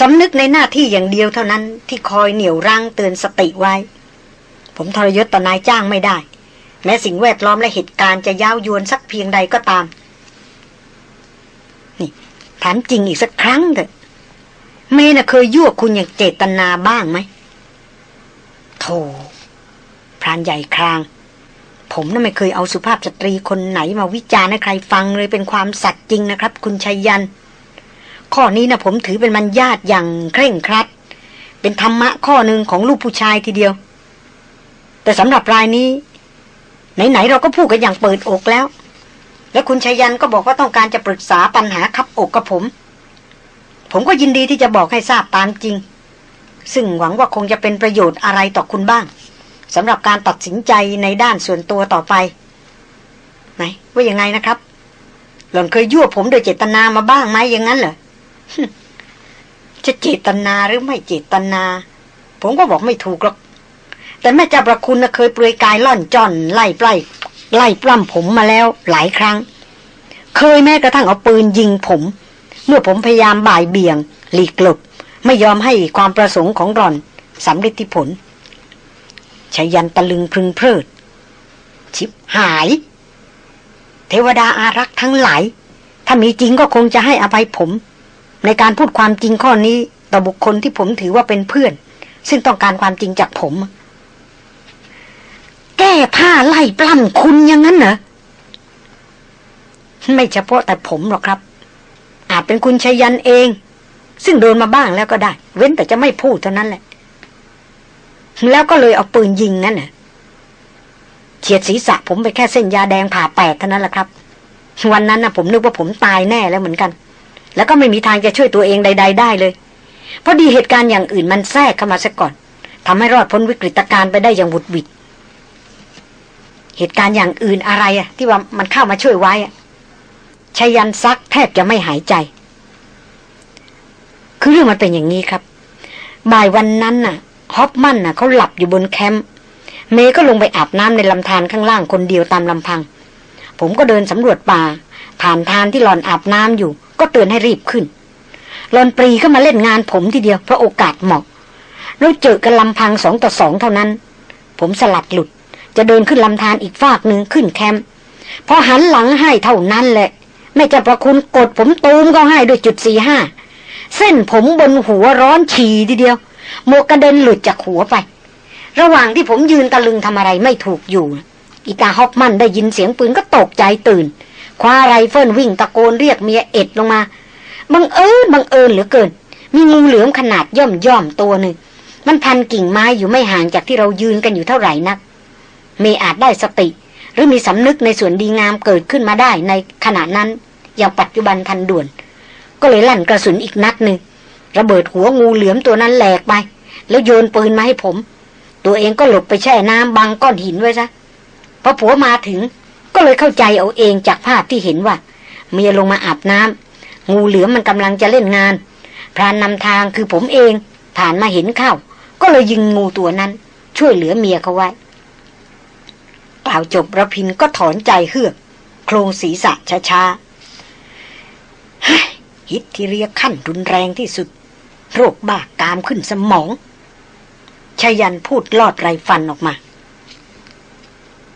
สำนึกในหน้าที่อย่างเดียวเท่านั้นที่คอยเหนี่ยวรั้งเตือนสติไว้ ผมทรยศต่อนายจ้างไม่ได้ แม้สิ่งแวดล้อมและเหตุการณ์จะย้าวยวนสักเพียงใดก็ตาม นี่ถามจริงอีกสักครั้งเถอะ เมย์น่ะเคยยั่วคุณอย่างเจตนาบ้างไหมโธ่พรานใหญ่คราง ผมน่ะไม่เคยเอาสุภาพสตรีคนไหนมาวิจารณ์ให้ใครฟังเลยเป็นความสัตย์จริงนะครับ คุณชัยยัน ข้อนี้นะผมถือเป็นมันญาติอย่างเคร่งครัด เป็นธรรมะข้อหนึ่งของลูกผู้ชายทีเดียว แต่สำหรับรายนี้ ไหนๆเราก็พูดกันอย่างเปิดอกแล้ว และคุณชัยยันก็บอกว่าต้องการจะปรึกษาปัญหาคับอกกับผม ผมก็ยินดีที่จะบอกให้ทราบตามจริง ซึ่งหวังว่าคงจะเป็นประโยชน์อะไรต่อคุณบ้าง สำหรับการตัดสินใจในด้านส่วนตัวต่อไป ไหน ว่ายังไงนะครับ หล่อนเคยยั่วผมโดยเจตนามาบ้างไหมอย่างนั้นเหรอจะเจตนาหรือไม่เจตนา ผมก็บอกไม่ถูกหรอก แต่แม่เจ้าประคุณเคยเปลือยกายล่อนจอนไล่ปล้ไล่ปล้ำผมมาแล้วหลายครั้ง เคยแม้กระทั่งเอาปืนยิงผม เมื่อผมพยายามบ่ายเบี่ยง หลีกหลบ ไม่ยอมให้ความประสงค์ของรอนสำเร็จผล ชยันตะลึงพึงเพลิด ชิบหาย เทวดาอารักษ์ทั้งหลาย ถ้ามีจริงก็คงจะให้อภัยผม ในการพูดความจริงข้อนี้ ต่อบุคคลที่ผมถือว่าเป็นเพื่อน ซึ่งต้องการความจริงจากผม แก้ผ้าไล่ปล้ำคุณอย่างนั้นเหรอไม่เฉพาะแต่ผมหรอกครับ อาจเป็นคุณชยันเอง ซึ่งโดนมาบ้างแล้วก็ได้ เว้นแต่จะไม่พูดเท่านั้นแหละ แล้วก็เลยเอาปืนยิงนั่นน่ะเฉียดศีรษะผมไปแค่เส้นยาแดงผ่าแปดเท่านั้นแหละครับ วันนั้นนะผมนึกว่าผมตายแน่แล้วเหมือนกัน แล้วก็ไม่มีทางจะช่วยตัวเองใด ๆ ได้เลยเพราะดีเหตุการณ์อย่างอื่นมันแทรกเข้ามาซะก่อนทำให้รอดพ้นวิกฤตการณ์ไปได้อย่างบุดวิด เหตุการณ์อย่างอื่นอะไรอะที่ว่ามันเข้ามาช่วยไว้ชายันซักแทบจะไม่หายใจ คือเรื่องมันเป็นอย่างนี้ครับบ่ายวันนั้นน่ะ ฮอปมันน่ะเขาหลับอยู่บนแคมป์เมย์ก็ลงไปอาบน้ำในลำธารข้างล่างคนเดียวตามลำพัง ผมก็เดินสำรวจป่า ผ่านทานที่หลอนอาบน้ำอยู่ ก็เตือนให้รีบขึ้นหลอนปรีก็มาเล่นงานผมทีเดียวเพราะโอกาสเหมาะแล้วเจอกันลำพังสองต่อสองเท่านั้น ผมสลัดหลุด จะเดินขึ้นลำธารอีกฟากหนึ่งขึ้นแคมป์พอหันหลังให้เท่านั้นแหละแม่จะประคุณกดผมตูมก็ให้ด้วยจุดสี่ห้าเส้นผมบนหัวร้อนฉี่ทีเดียว หมวกกระเด็นหลุดจากหัวไประหว่างที่ผมยืนตะลึงทำอะไรไม่ถูกอยู่ อีตาฮอปมันได้ยินเสียงปืนก็ตกใจตื่น คว้าไรเฟิลวิ่งตะโกนเรียกเมียเอ็ดลงมา บังเอิญบังเอิญเหลือเกิน มีงูเหลือมขนาดย่อมย่อมตัวหนึ่ง มันพันกิ่งไม้อยู่ไม่ห่างจากที่เรายืนกันอยู่เท่าไหร่นัก เมย์อาจได้สติ หรือมีสำนึกในส่วนดีงามเกิดขึ้นมาได้ในขณะนั้น อย่างปัจจุบันทันด่วน ก็เลยลั่นกระสุนอีกนัดหนึ่ง ระเบิดหัวงูเหลือมตัวนั้นแหลกไป แล้วโยนปืนมาให้ผม ตัวเองก็หลบไปแช่น้ำบังก้อนหินไว้ซะพอผัวมาถึงก็เลยเข้าใจเอาเองจากภาพที่เห็นว่า เมียลงมาอาบน้ำงูเหลือมมันกำลังจะเล่นงาน พรานนำทางคือผมเองผ่านมาเห็นเข้า ก็เลยยิงงูตัวนั้น ช่วยเหลือเมียเขาไว้กล่าวจบระพินก็ถอนใจเฮือกโครงศีรษะช้าๆฮิตที่เรียกขั้นรุนแรงที่สุด โรคบ้ากามขึ้นสมองชายันพูดลอดไรฟันออกมา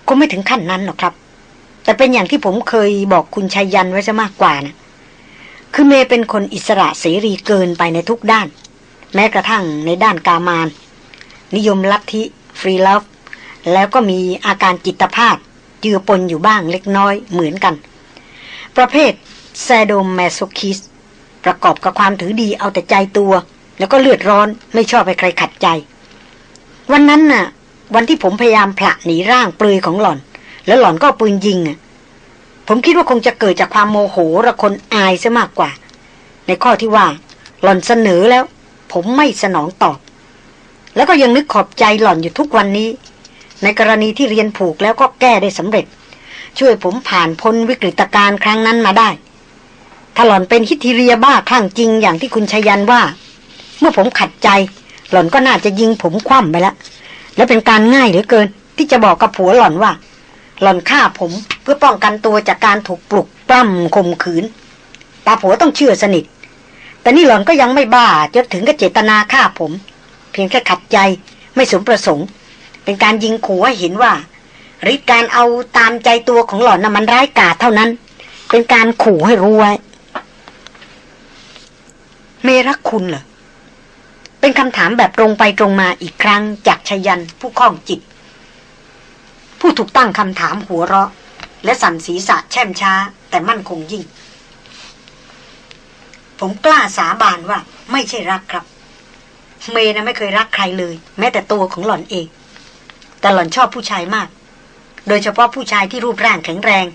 ก็ไม่ถึงขั้นนั้นหรอกครับ แต่เป็นอย่างที่ผมเคยบอกคุณชายันไว้ซะมากกว่านะคือเมย์เป็นคนอิสระเสรีเกินไปในทุกด้าน แม้กระทั่งในด้านกามาน นิยมลัทธิฟรีลัฟแล้วก็มีอาการจิตภาพเจือปนอยู่บ้างเล็กน้อยเหมือนกัน ประเภทแซโดมแมโซคิส ประกอบกับความถือดีเอาแต่ใจตัว แล้วก็เลือดร้อนไม่ชอบให้ใครขัดใจ วันนั้นน่ะ วันที่ผมพยายามผละหนีร่างเปลือยของหล่อน แล้วหล่อนก็ปืนยิงอะผมคิดว่าคงจะเกิดจากความโมโหระคนอายซะมากกว่า ในข้อที่ว่า หล่อนเสนอแล้ว ผมไม่สนองตอบ แล้วก็ยังนึกขอบใจหล่อนอยู่ทุกวันนี้ ในกรณีที่เรียนผูกแล้วก็แก้ได้สำเร็จ ช่วยผมผ่านพ้นวิกฤตการณ์ครั้งนั้นมาได้ ถ้าหล่อนเป็นฮิติเรียบ้าคลั่งจริงอย่างที่คุณชยันว่า เมื่อผมขัดใจ หล่อนก็น่าจะยิงผมคว่ำไปแล้วและเป็นการง่ายเหลือเกิน ที่จะบอกกับผัวหล่อนว่า หล่อนฆ่าผมเพื่อป้องกันตัวจากการถูกปลุกปล้ำข่มขืนตาผัวต้องเชื่อสนิท แต่นี่หล่อนก็ยังไม่บ้าจนถึงกับเจตนาฆ่าผม เพียงแค่ขัดใจไม่สมประสงค์ เป็นการยิงขู่ให้เห็นว่าฤทธิการเอาตามใจตัวของหล่อนน่ะมันร้ายกาจเท่านั้น เป็นการขู่ให้รู้ไว้ เมรักคุณเหรอ เป็นคำถามแบบตรงไปตรงมาอีกครั้งจากชยันผู้คล่องจิต ผู้ถูกตั้งคำถามหัวเราะ และสั่นศีรษะแช่มช้า แต่มั่นคงยิ่ง ผมกล้าสาบานว่า ไม่ใช่รักครับ เมย์นะไม่เคยรักใครเลย แม้แต่ตัวของหล่อนเอง แต่หล่อนชอบผู้ชายมาก โดยเฉพาะผู้ชายที่รูปร่างแข็งแรง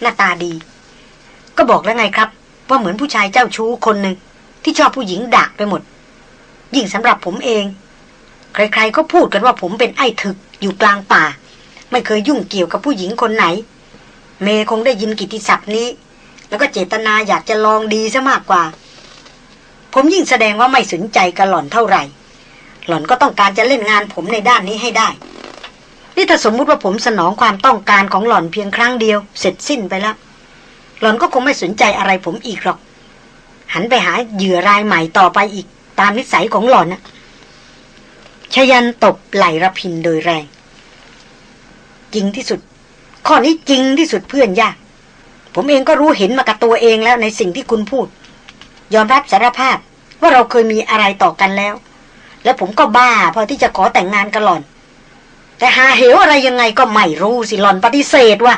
หน้าตาดี ก็บอกแล้วไงครับ ว่าเหมือนผู้ชายเจ้าชู้คนหนึ่ง ที่ชอบผู้หญิงดักไปหมด ยิ่งสำหรับผมเอง ใครๆก็พูดกันว่าผมเป็นไอ้ถึกอยู่กลางป่า ไม่เคยยุ่งเกี่ยวกับผู้หญิงคนไหน เมย์คงได้ยินกิติศัพท์นี้ แล้วก็เจตนาอยากจะลองดีซะมากกว่า ผมยิ่งแสดงว่าไม่สนใจกับหล่อนเท่าไหร่ หล่อนก็ต้องการจะเล่นงานผมในด้านนี้ให้ได้นี่ถ้าสมมุติว่าผมสนองความต้องการของหล่อนเพียงครั้งเดียว เสร็จสิ้นไปแล้ว หล่อนก็คงไม่สนใจอะไรผมอีกหรอก หันไปหาเหยื่อรายใหม่ต่อไปอีกตามนิสัยของหล่อนนะชยันตบไหลระพินโดยแรง จริงที่สุด ข้อนี้จริงที่สุดเพื่อนยาก ผมเองก็รู้เห็นมากับตัวเองแล้วในสิ่งที่คุณพูด ยอมรับสารภาพว่าเราเคยมีอะไรต่อกันแล้ว และผมก็บ้าพอที่จะขอแต่งงานกับหล่อน แต่หาเหวอะไรยังไงก็ไม่รู้สิหล่อนปฏิเสธว่า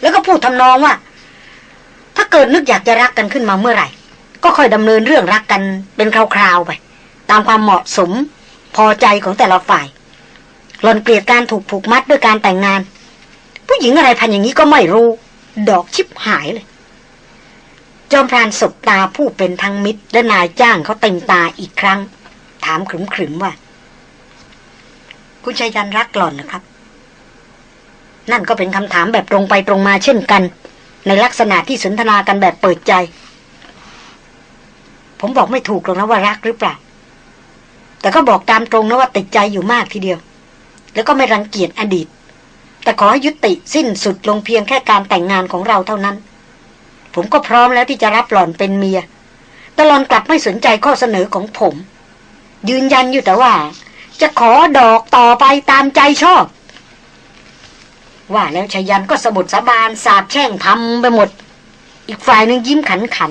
แล้วก็พูดทำนองว่า ถ้าเกิดนึกอยากจะรักกันขึ้นมาเมื่อไหร่ ก็ค่อยดำเนินเรื่องรักกันเป็นคราวๆไป ตามความเหมาะสมพอใจของแต่ละฝ่าย หล่อนเกลียดการถูกผูกมัดด้วยการแต่งงาน ผู้หญิงอะไรพันอย่างนี้ก็ไม่รู้ ดอกชิบหายเลย จอมพรานสบตาผู้เป็นทั้งมิตร และนายจ้างเขาเต็มตาอีกครั้ง ถามขรึมๆว่า คุณชายยันรักหล่อนนะครับ นั่นก็เป็นคำถามแบบตรงไปตรงมาเช่นกัน ในลักษณะที่สนทนากันแบบเปิดใจ ผมบอกไม่ถูกหรอกนะว่ารักหรือเปล่า แต่ก็บอกตามตรงนะว่าติดใจอยู่มากทีเดียว แล้วก็ไม่รังเกียจอดีต แต่ขอให้ยุติสิ้นสุดลงเพียงแค่การแต่งงานของเราเท่านั้น ผมก็พร้อมแล้วที่จะรับหล่อนเป็นเมีย แต่หล่อนกลับไม่สนใจข้อเสนอของผม ยืนยันอยู่แต่ว่า จะขอดอกต่อไปตามใจชอบว่าแล้วชายันก็สะบดสาบานสาบแช่งทำไปหมด อีกฝ่ายหนึ่งยิ้มขันขัน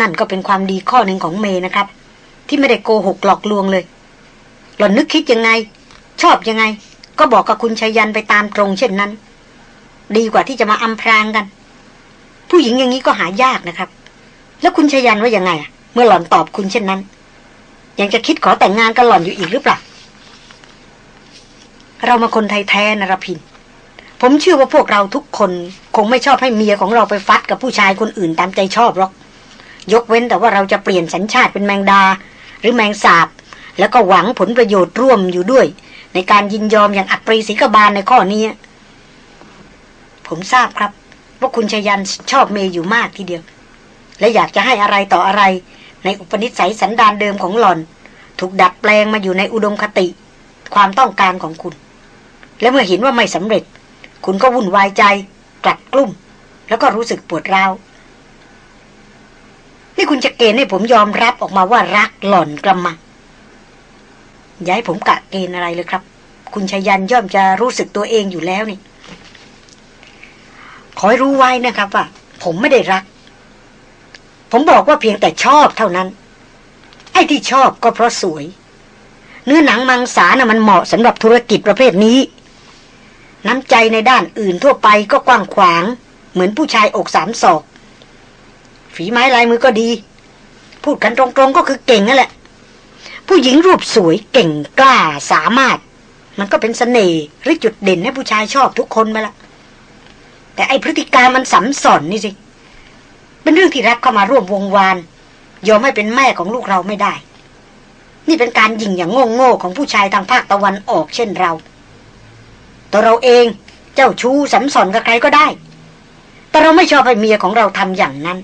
นั่นก็เป็นความดีข้อหนึ่งของเมย์นะครับ ที่ไม่ได้โกหกหลอกลวงเลย หล่อนนึกคิดยังไง ชอบยังไง ก็บอกกับคุณชายันไปตามตรงเช่นนั้น ดีกว่าที่จะมาอำพรางกัน ผู้หญิงอย่างนี้ก็หายากนะครับ แล้วคุณชายันว่ายังไงเมื่อหล่อนตอบคุณเช่นนั้น ยังจะคิดขอแต่งงานกับหล่อนอยู่อีกหรือเปล่าเรามาคนไทยแท้นรพิน ผมเชื่อว่าพวกเราทุกคน คงไม่ชอบให้เมียของเราไปฟัดกับผู้ชายคนอื่นตามใจชอบหรอก ยกเว้นแต่ว่าเราจะเปลี่ยนสัญชาติเป็นแมงดา หรือแมงสาบ แล้วก็หวังผลประโยชน์ร่วมอยู่ด้วย ในการยินยอมอย่างอัปรีศิกบาลในข้อนี้ ผมทราบครับ ว่าคุณชยันชอบเมย์อยู่มากทีเดียว และอยากจะให้อะไรต่ออะไร ในอุปนิสัยสันดานเดิมของหล่อน ถูกดัดแปลงมาอยู่ในอุดมคติ ความต้องการของคุณ และเมื่อเห็นว่าไม่สำเร็จ คุณก็วุ่นวายใจกลัดกลุ้มแล้วก็รู้สึกปวดร้าว นี่คุณจะเกณฑ์ให้ผมยอมรับออกมาว่ารักหล่อนกระมังอย่าให้ผมกะเกณฑ์อะไรเลยครับ คุณชยันย่อมจะรู้สึกตัวเองอยู่แล้วนี่ ขอให้รู้ไว้นะครับว่า ผมไม่ได้รัก ผมบอกว่าเพียงแต่ชอบเท่านั้น ไอ้ที่ชอบก็เพราะสวย เนื้อหนังมังสานะ่ะมันเหมาะสำหรับธุรกิจประเภทนี้ น้ำใจในด้านอื่นทั่วไปก็กว้างขวาง เหมือนผู้ชายอกสามศอก ฝีไม้ลายมือก็ดี พูดกันตรงๆก็คือเก่งนั่นแหละ ผู้หญิงรูปสวยเก่งกล้าสามารถ มันก็เป็นสเสน่ห์หรือจุดเด่นให้ผู้ชายชอบทุกคนไปละ แต่ไอพฤติการมันสัมสอนนี่สิ เป็นเรื่องที่รับเข้ามาร่วมวงวาน ยอมให้เป็นแม่ของลูกเราไม่ได้ นี่เป็นการยิงอย่างโง่ๆของผู้ชายทางภาคตะวันออกเช่นเรา ตัวเราเองเจ้าชู้สัมสอนกับใครก็ได้ แต่เราไม่ชอบให้เมียของเราทำอย่างนั้น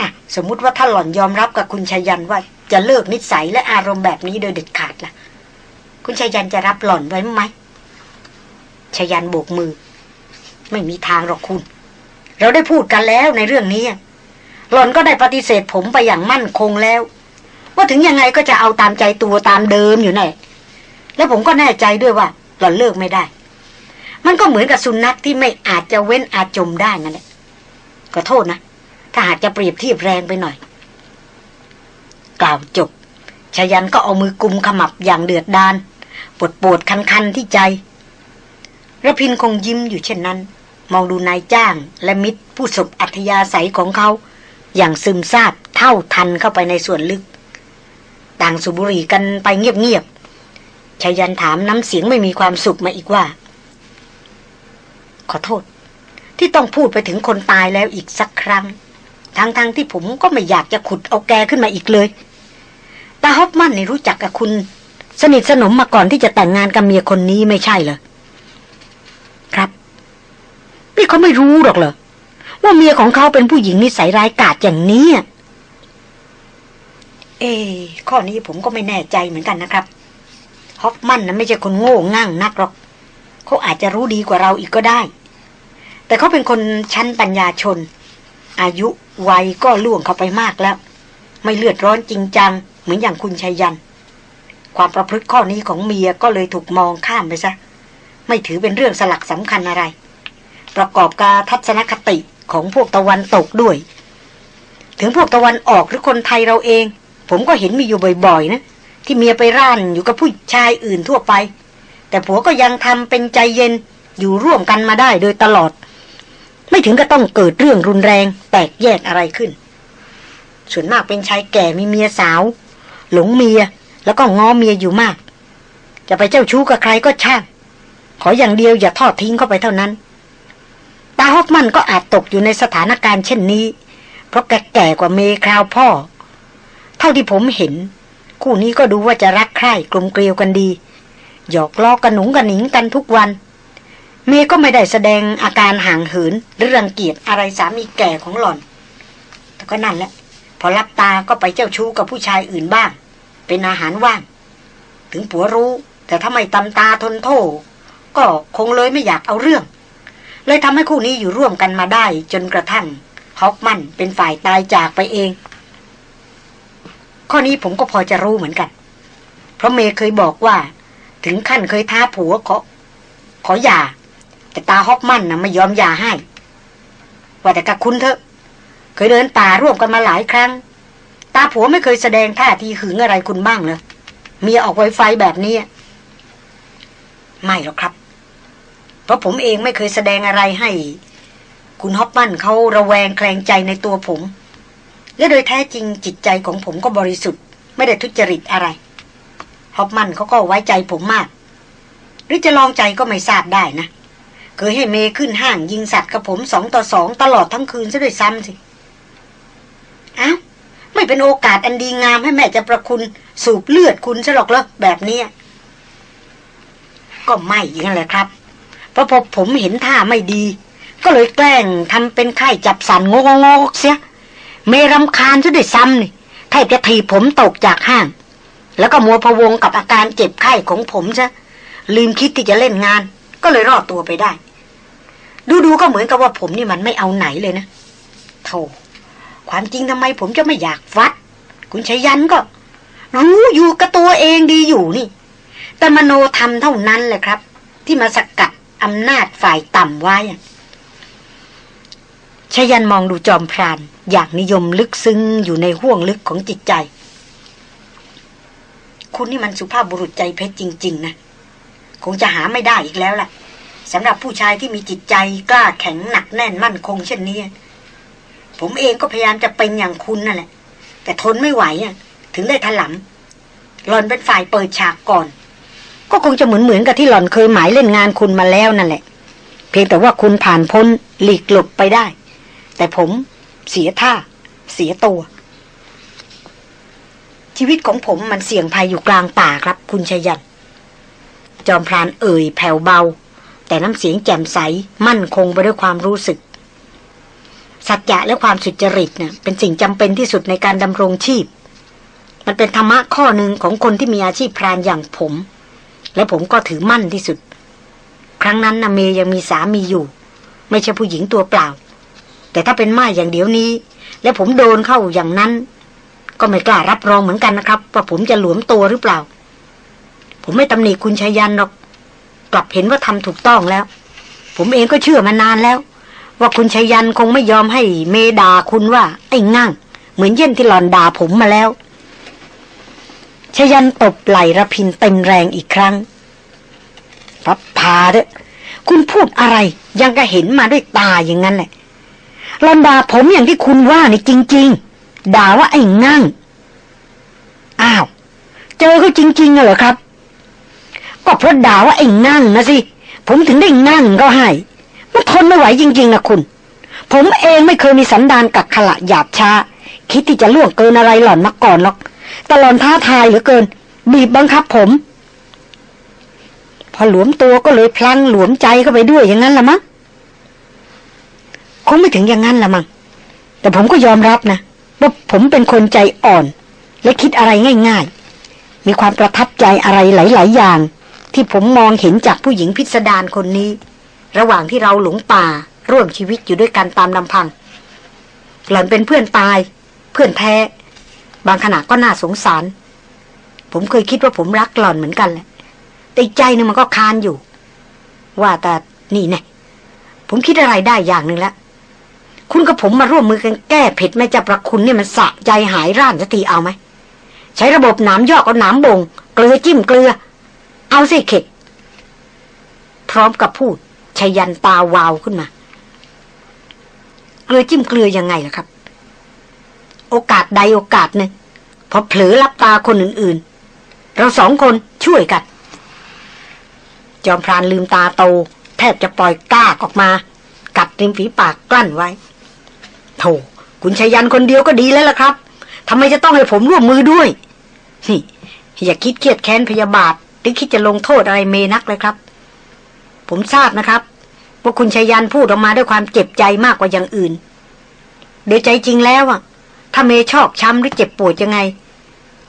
อะสมมุติว่าถ้าหล่อนยอมรับกับคุณชายันว่าจะเลิกนิสัยและอารมณ์แบบนี้โดยเด็ดขาดล่ะ คุณชายันจะรับหล่อนไว้ไหมชายันโบกมือ ไม่มีทางหรอกคุณ เราได้พูดกันแล้วในเรื่องนี้ หล่อนก็ได้ปฏิเสธผมไปอย่างมั่นคงแล้ว ว่าถึงยังไงก็จะเอาตามใจตัวตามเดิมอยู่แน่แล้วผมก็แน่ใจด้วยว่า หล่อนเลิกไม่ได้ มันก็เหมือนกับสุนัขที่ไม่อาจจะเว้นอาจจมได้นั่นแหละก็โทษนะ ถ้าหากจะเปรียบเทียบแรงไปหน่อย กล่าวจบชายันก็เอามือกุมขมับอย่างเดือดดานปวดปวดคันคันที่ใจระพินคงยิ้มอยู่เช่นนั้น มองดูนายจ้างและมิตรผู้สบอัธยาศัยของเขา อย่างซึมซาบเท่าทันเข้าไปในส่วนลึก ต่างสุบุรีกันไปเงียบๆชายันถามน้ำเสียงไม่มีความสุขมาอีกว่า ขอโทษ ที่ต้องพูดไปถึงคนตายแล้วอีกสักครั้ง ทั้งๆทที่ผมก็ไม่อยากจะขุดเอาแกขึ้นมาอีกเลยตาฮอปมันนี่รู้จักกับคุณ สนิทสนมมาก่อนที่จะแต่งงานกับเมียคนนี้ไม่ใช่เหรอครับนี่เขาไม่รู้หรอกเหรอว่าเมียของเขาเป็นผู้หญิงนิสัยร้ายกาจอย่างนี้เอ้ข้อนี้ผมก็ไม่แน่ใจเหมือนกันนะครับฮอฟมันนะไม่ใช่คนโง่ง่างนักหรอก เขาอาจจะรู้ดีกว่าเราอีกก็ได้ แต่เขาเป็นคนชั้นปัญญาชน อายุวัยก็ล่วงเข้าไปมากแล้ว ไม่เลือดร้อนจริงจัง เหมือนอย่างคุณชัยยัน ความประพฤติข้อนี้ของเมียก็เลยถูกมองข้ามไปซะ ไม่ถือเป็นเรื่องสลักสำคัญอะไร ประกอบกับทัศนคติของพวกตะวันตกด้วย ถึงพวกตะวันออกหรือคนไทยเราเอง ผมก็เห็นมีอยู่บ่อยๆนะที่เมียไปร่านอยู่กับผู้ชายอื่นทั่วไป แต่ผัวก็ยังทำเป็นใจเย็นอยู่ร่วมกันมาได้โดยตลอด ไม่ถึงก็ต้องเกิดเรื่องรุนแรง แตกแยกอะไรขึ้น ส่วนมากเป็นชายแก่มีเมียสาว หลงเมียแล้วก็ง้อเมียอยู่มาก จะไปเจ้าชู้กับใครก็ช่างขออย่างเดียวอย่าทอดทิ้งเข้าไปเท่านั้น ตาฮอฟมันก็อาจตกอยู่ในสถานการณ์เช่นนี้ เพราะแกแก่กว่าเมคราวพ่อ เท่าที่ผมเห็น คู่นี้ก็ดูว่าจะรักใคร่กลมเกลียวกันดี หยอกล้อกระหนุงกระหนิงกันทุกวัน เมย์ก็ไม่ได้แสดงอาการห่างเหินหรือรังเกียจอะไรสามีแก่ของหล่อน แต่ก็นั่นแหละ พอรับตาก็ไปเจ้าชู้กับผู้ชายอื่นบ้าง เป็นอาหารว่าง ถึงผัวรู้ แต่ถ้าไม่ตำตาทนโทษก็คงเลยไม่อยากเอาเรื่อง เลยทำให้คู่นี้อยู่ร่วมกันมาได้ จนกระทั่งฮอกมันเป็นฝ่ายตายจากไปเอง ข้อนี้ผมก็พอจะรู้เหมือนกัน เพราะเมย์เคยบอกว่า ถึงขั้นเคยท้าผัวขอขอหย่า แต่ตาฮอกมันนะไม่ยอมยาให้ ว่าแต่กับคุณเถอะ เคยเดินป่าร่วมกันมาหลายครั้ง ตาผัวไม่เคยแสดงท่าทีหึงอะไรคุณบ้างเลยเมียออกไวไฟแบบนี้ ไม่หรอกครับ เพราะผมเองไม่เคยแสดงอะไรให้ คุณฮอปมันเขาระแวงแคลงใจในตัวผม และโดยแท้จริงจิตใจของผมก็บริสุทธิ์ ไม่ได้ทุจริตอะไรฮอปมันเขาก็ไว้ใจผมมาก หรือจะลองใจก็ไม่ทราบได้นะ เคยให้เมย์ขึ้นห้างยิงสัตว์กับผมสองต่อสองตลอดทั้งคืนซะด้วยซ้ำสิอ้าวไม่เป็นโอกาสอันดีงามให้แม่จะประคุณสูบเลือดคุณซะหรอกเหรอแบบนี้ ก็ไม่อย่างนั้นแหละครับเพราะพอผมเห็นท่าไม่ดี ก็เลยแกล้งทำเป็นไข้จับสันงงงกเสีย เมรำคาญซะด้วยซ้ำนี่แทบจะถีผมตกจากห้าง แล้วก็มัวพะวงกับอาการเจ็บไข้ของผมซะลืมคิดที่จะเล่นงาน ก็เลยรอดตัวไปได้ ดูๆก็เหมือนกับว่าผมนี่มันไม่เอาไหนเลยนะโธ่ความจริงทำไมผมจะไม่อยากฟัด คุณชัยยันก็ รู้อยู่กับตัวเองดีอยู่นี่ แต่มโนทำเท่านั้นแหละครับ ที่มาสกัดอำนาจฝ่ายต่ำไว้ชยันมองดูจอมพราน อย่างนิยมลึกซึ้งอยู่ในห้วงลึกของจิตใจ คุณนี่มันสุภาพบุรุษใจเพชรจริง ๆ นะ คงจะหาไม่ได้อีกแล้วล่ะ สำหรับผู้ชายที่มีจิตใจกล้าแข็งหนักแน่นมั่นคงเช่นนี้ ผมเองก็พยายามจะเป็นอย่างคุณนั่นแหละ แต่ทนไม่ไหวอะ ถึงได้ถลำหลอนเป็นฝ่ายเปิดฉากก่อน ก็คงจะเหมือนเหมือนกับที่หลอนเคยหมายเล่นงานคุณมาแล้วนั่นแหละ เพียงแต่ว่าคุณผ่านพ้นหลีกหลบไปได้ แต่ผมเสียท่า เสียตัว ชีวิตของผมมันเสี่ยงภัยอยู่กลางป่าครับ คุณชยันจอมพรานเอ่ยแผ่วเบา แต่น้ำเสียงแจ่มใสมั่นคงไปด้วยความรู้สึก สัจจะและความสุจริตเนะ่ะเป็นสิ่งจำเป็นที่สุดในการดำรงชีพ มันเป็นธรรมะข้อหนึ่งของคนที่มีอาชีพพรานอย่างผม และผมก็ถือมั่นที่สุด ครั้งนั้นนะเมยังมีสามีอยู่ ไม่ใช่ผู้หญิงตัวเปล่า แต่ถ้าเป็นไม้อย่างเดี๋ยวนี้ และผมโดนเข้าอย่างนั้น ก็ไม่กล้ารับรองเหมือนกันนะครับ ว่าผมจะหลวมตัวหรือเปล่า ผมไม่ตำหนิคุณชายันหรอก กลับเห็นว่าทำถูกต้องแล้ว ผมเองก็เชื่อมานานแล้ว ว่าคุณชายันคงไม่ยอมให้เมดาคุณว่า ไอ้ง่าง เหมือนเย็นที่หลอนด่าผมมาแล้วชยันตบไหลระพินเต็มแรงอีกครั้งพับพาเถอะคุณพูดอะไร ยังก็เห็นมาด้วยตาอย่างนั้นแหละลอนดาผมอย่างที่คุณว่านี่จริง ๆ ด่าว่าไอ้งั่ง อ้าว เจอเขาจริงๆเหรอครับ ก็เพราะด่าว่าไอ้งั่งนะสิ ผมถึงได้งั่งก็ให้มันทนไม่ไหวจริง ๆนะคุณ ผมเองไม่เคยมีสันดานกักขละหยาบช้า คิดที่จะล่วงเกินอะไรหล่อนมาก่อนหรอกตลอนท้าทายเหลือเกิน บีบบังคับผม พอหลวมตัวก็เลยพลังหลวมใจเข้าไปด้วยอย่างนั้นละมั้งคงไม่ถึงอย่างนั้นละมั้งแต่ผมก็ยอมรับนะว่าผมเป็นคนใจอ่อน และคิดอะไรง่าย ๆ มีความประทับใจอะไรหลาย ๆ อย่าง ที่ผมมองเห็นจากผู้หญิงพิสดารคนนี้ ระหว่างที่เราหลงป่าร่วมชีวิตอยู่ด้วยกันตามลำพัง หล่อนเป็นเพื่อนตาย เพื่อนแท้ บางขณะก็น่าสงสาร ผมเคยคิดว่าผมรักหล่อนเหมือนกันแหละแต่ใจหนึงมันก็คานอยู่ ว่าแต่นี่แน่ผมคิดอะไรได้อย่างหนึ่งแล้วคุณกับผมมาร่วมมือกันแก้เผ็ดแม่เจ้าประคุณเนี่ยมันสะใจหายร่านสักทีเอาไหมใช้ระบบหนามยอกเอาหนามบ่งเกลือจิ้มเกลือ เอาสิเข็ด พร้อมกับพูดชยันตาวาวขึ้นมา เกลือจิ้มเกลือยังไงล่ะครับ โอกาสใดโอกาสหนึ่งพอเผลอรับตาคนอื่นๆ เราสองคนช่วยกัน จอมพรานลืมตาโต แทบจะปล่อยกล้ากออกมา กัดริมฝีปากกลั้นไว้โธ่คุณชยันคนเดียวก็ดีแล้วล่ะครับทำไมจะต้องให้ผมร่วมมือด้วยนี่อย่าคิดเครียดแค้นพยาบาท รือคิดจะลงโทษอะไรเมนักเลยครับ ผมทราบนะครับว่าคุณชายันพูดออกมาด้วยความเจ็บใจมากกว่าอย่างอื่น โดยใจจริงแล้วอะถ้าเมชอกช้ำหรือเจ็บปวดยังไง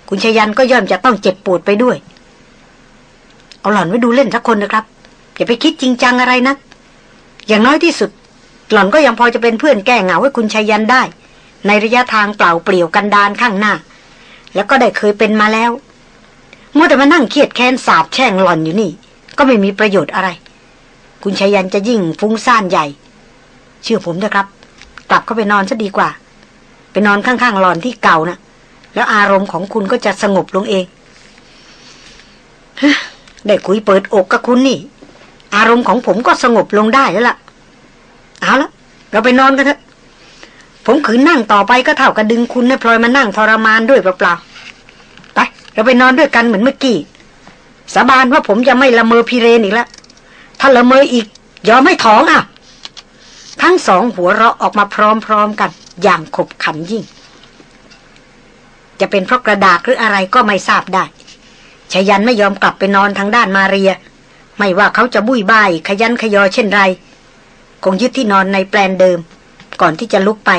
คุณชายันก็ย่อมจะต้องเจ็บปวดไปด้วย เอาหล่อนไว้ดูเล่นสักคนนะครับ อย่าไปคิดจริงจังอะไรนะ อย่างน้อยที่สุด หล่อนก็ยังพอจะเป็นเพื่อนแก้เหงาให้คุณชายันได้ ในระยะทางเปล่าเปลี่ยวกันดานข้างหน้า แล้วก็ได้เคยเป็นมาแล้ว มัวแต่มานั่งเครียดแค้นสาบแช่งหล่อนอยู่นี่ ก็ไม่มีประโยชน์อะไร คุณชายันจะยิ่งฟุ้งซ่านใหญ่ เชื่อผมนะครับ กลับเข้าไปนอนซะดีกว่า ไปนอนข้างๆหลอนที่เก่านะแล้วอารมณ์ของคุณก็จะสงบลงเองได้คุยเปิดอกกับคุณนี่ อารมณ์ของผมก็สงบลงได้แล้วล่ะ เอาละเราไปนอนกันเถอะ ผมขืนนั่งต่อไปก็เท่ากับดึงคุณให้พลอยมานั่งทรมานด้วยเปล่าๆ เราไปนอนด้วยกันเหมือนเมื่อกี้ สาบานว่าผมจะไม่ละเมอพิเรนอีกแล้วถ้าละเมออีก ยอมไม่ท้องอะ ทั้งสองหัวเราะออกมาพร้อมๆกัน อย่างขบขันยิ่ง จะเป็นเพราะกระดาษหรืออะไรก็ไม่ทราบได้ชายันไม่ยอมกลับไปนอนทางด้านมาเรีย ไม่ว่าเขาจะบุยบายขยันขยอเช่นไร คงยึดที่นอนในแปลนเดิม ก่อนที่จะลุกไป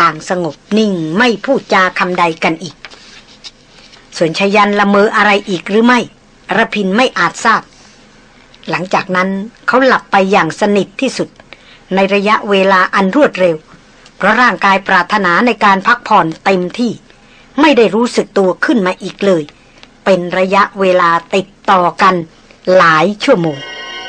ต่างสงบนิ่งไม่พูดจาคำใดกันอีก ส่วนชยันละเมออะไรอีกหรือไม่ระพินไม่อาจทราบ หลังจากนั้นเขาหลับไปอย่างสนิทที่สุด ในระยะเวลาอันรวดเร็ว เพราะร่างกายปรารถนาในการพักผ่อนเต็มที่ ไม่ได้รู้สึกตัวขึ้นมาอีกเลย เป็นระยะเวลาติดต่อกันหลายชั่วโมง